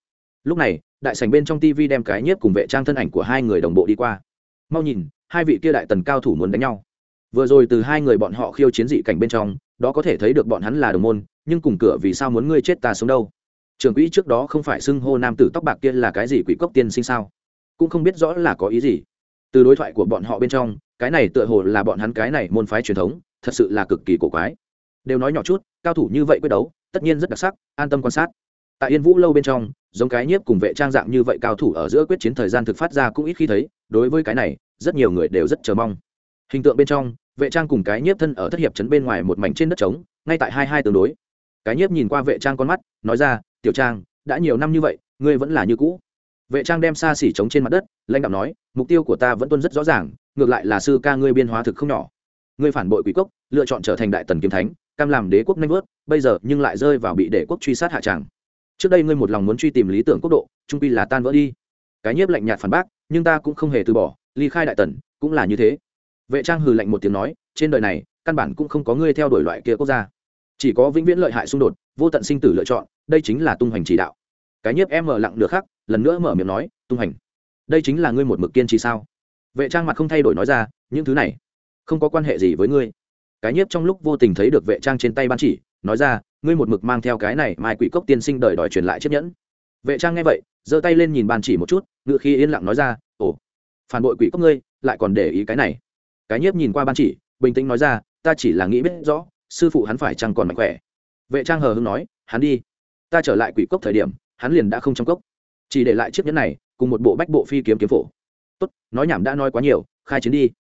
[SPEAKER 1] lúc này, đại sảnh bên trong tv đem cái nhiếp cùng vệ trang thân ảnh của hai người đồng bộ đi qua. Mau nhìn, hai vị kia đại tần cao thủ muốn đánh nhau. Vừa rồi từ hai người bọn họ khiêu chiến dị cảnh bên trong, đó có thể thấy được bọn hắn là đồng môn, nhưng cùng cửa vì sao muốn ngươi chết ta sống đâu? Trường quỹ trước đó không phải xưng hô nam tử tóc bạc kia là cái gì quỷ cốc tiên sinh sao? Cũng không biết rõ là có ý gì. Từ đối thoại của bọn họ bên trong, cái này tựa hồ là bọn hắn cái này môn phái truyền thống, thật sự là cực kỳ cổ quái. Đều nói nhỏ chút, cao thủ như vậy quyết đấu, tất nhiên rất đặc sắc, an tâm quan sát tại yên vũ lâu bên trong, giống cái nhiếp cùng vệ trang dạng như vậy cao thủ ở giữa quyết chiến thời gian thực phát ra cũng ít khi thấy, đối với cái này, rất nhiều người đều rất chờ mong. Hình tượng bên trong, vệ trang cùng cái nhiếp thân ở thất hiệp trấn bên ngoài một mảnh trên đất trống, ngay tại hai hai tương đối. Cái nhiếp nhìn qua vệ trang con mắt, nói ra, tiểu trang, đã nhiều năm như vậy, ngươi vẫn là như cũ. Vệ trang đem xa xỉ trống trên mặt đất, lãnh đạo nói, mục tiêu của ta vẫn tuân rất rõ ràng, ngược lại là sư ca ngươi biên hóa thực không nhỏ. Ngươi phản bội quý cốc, lựa chọn trở thành đại tần kiếm thánh, cam làm đế quốc nanh vớt, bây giờ nhưng lại rơi vào bị đế quốc truy sát hạ tràng trước đây ngươi một lòng muốn truy tìm lý tưởng quốc độ trung pi là tan vỡ đi. Cái nhiếp lạnh nhạt phản bác nhưng ta cũng không hề từ bỏ ly khai đại tần cũng là như thế. Vệ trang hừ lạnh một tiếng nói trên đời này căn bản cũng không có ngươi theo đuổi loại kia quốc gia. Chỉ có vĩnh viễn lợi hại xung đột vô tận sinh tử lựa chọn đây chính là tung hoành chỉ đạo. Cái nhiếp em mở lặng được khắc, lần nữa mở miệng nói tung hành đây chính là ngươi một mực kiên trì sao? Vệ trang mặt không thay đổi nói ra những thứ này không có quan hệ gì với ngươi. Cái nhiếp trong lúc vô tình thấy được vệ trang trên tay ban chỉ nói ra, ngươi một mực mang theo cái này mai quỷ cốc tiên sinh đời đòi truyền lại chiếc nhẫn. Vệ trang nghe vậy, giơ tay lên nhìn ban chỉ một chút ngự khi yên lặng nói ra, ồ, phản bội quỷ cốc ngươi, lại còn để ý cái này. Cái nhiếp nhìn qua ban chỉ, bình tĩnh nói ra, ta chỉ là nghĩ biết rõ, sư phụ hắn phải chăng còn mạnh khỏe. Vệ trang hờ hưng nói, hắn đi. Ta trở lại quỷ cốc thời điểm, hắn liền đã không trong cốc. Chỉ để lại chiếc nhẫn này, cùng một bộ bách bộ phi kiếm kiếm phổ. Tốt, nói nhảm đã nói quá nhiều, khai chiến đi.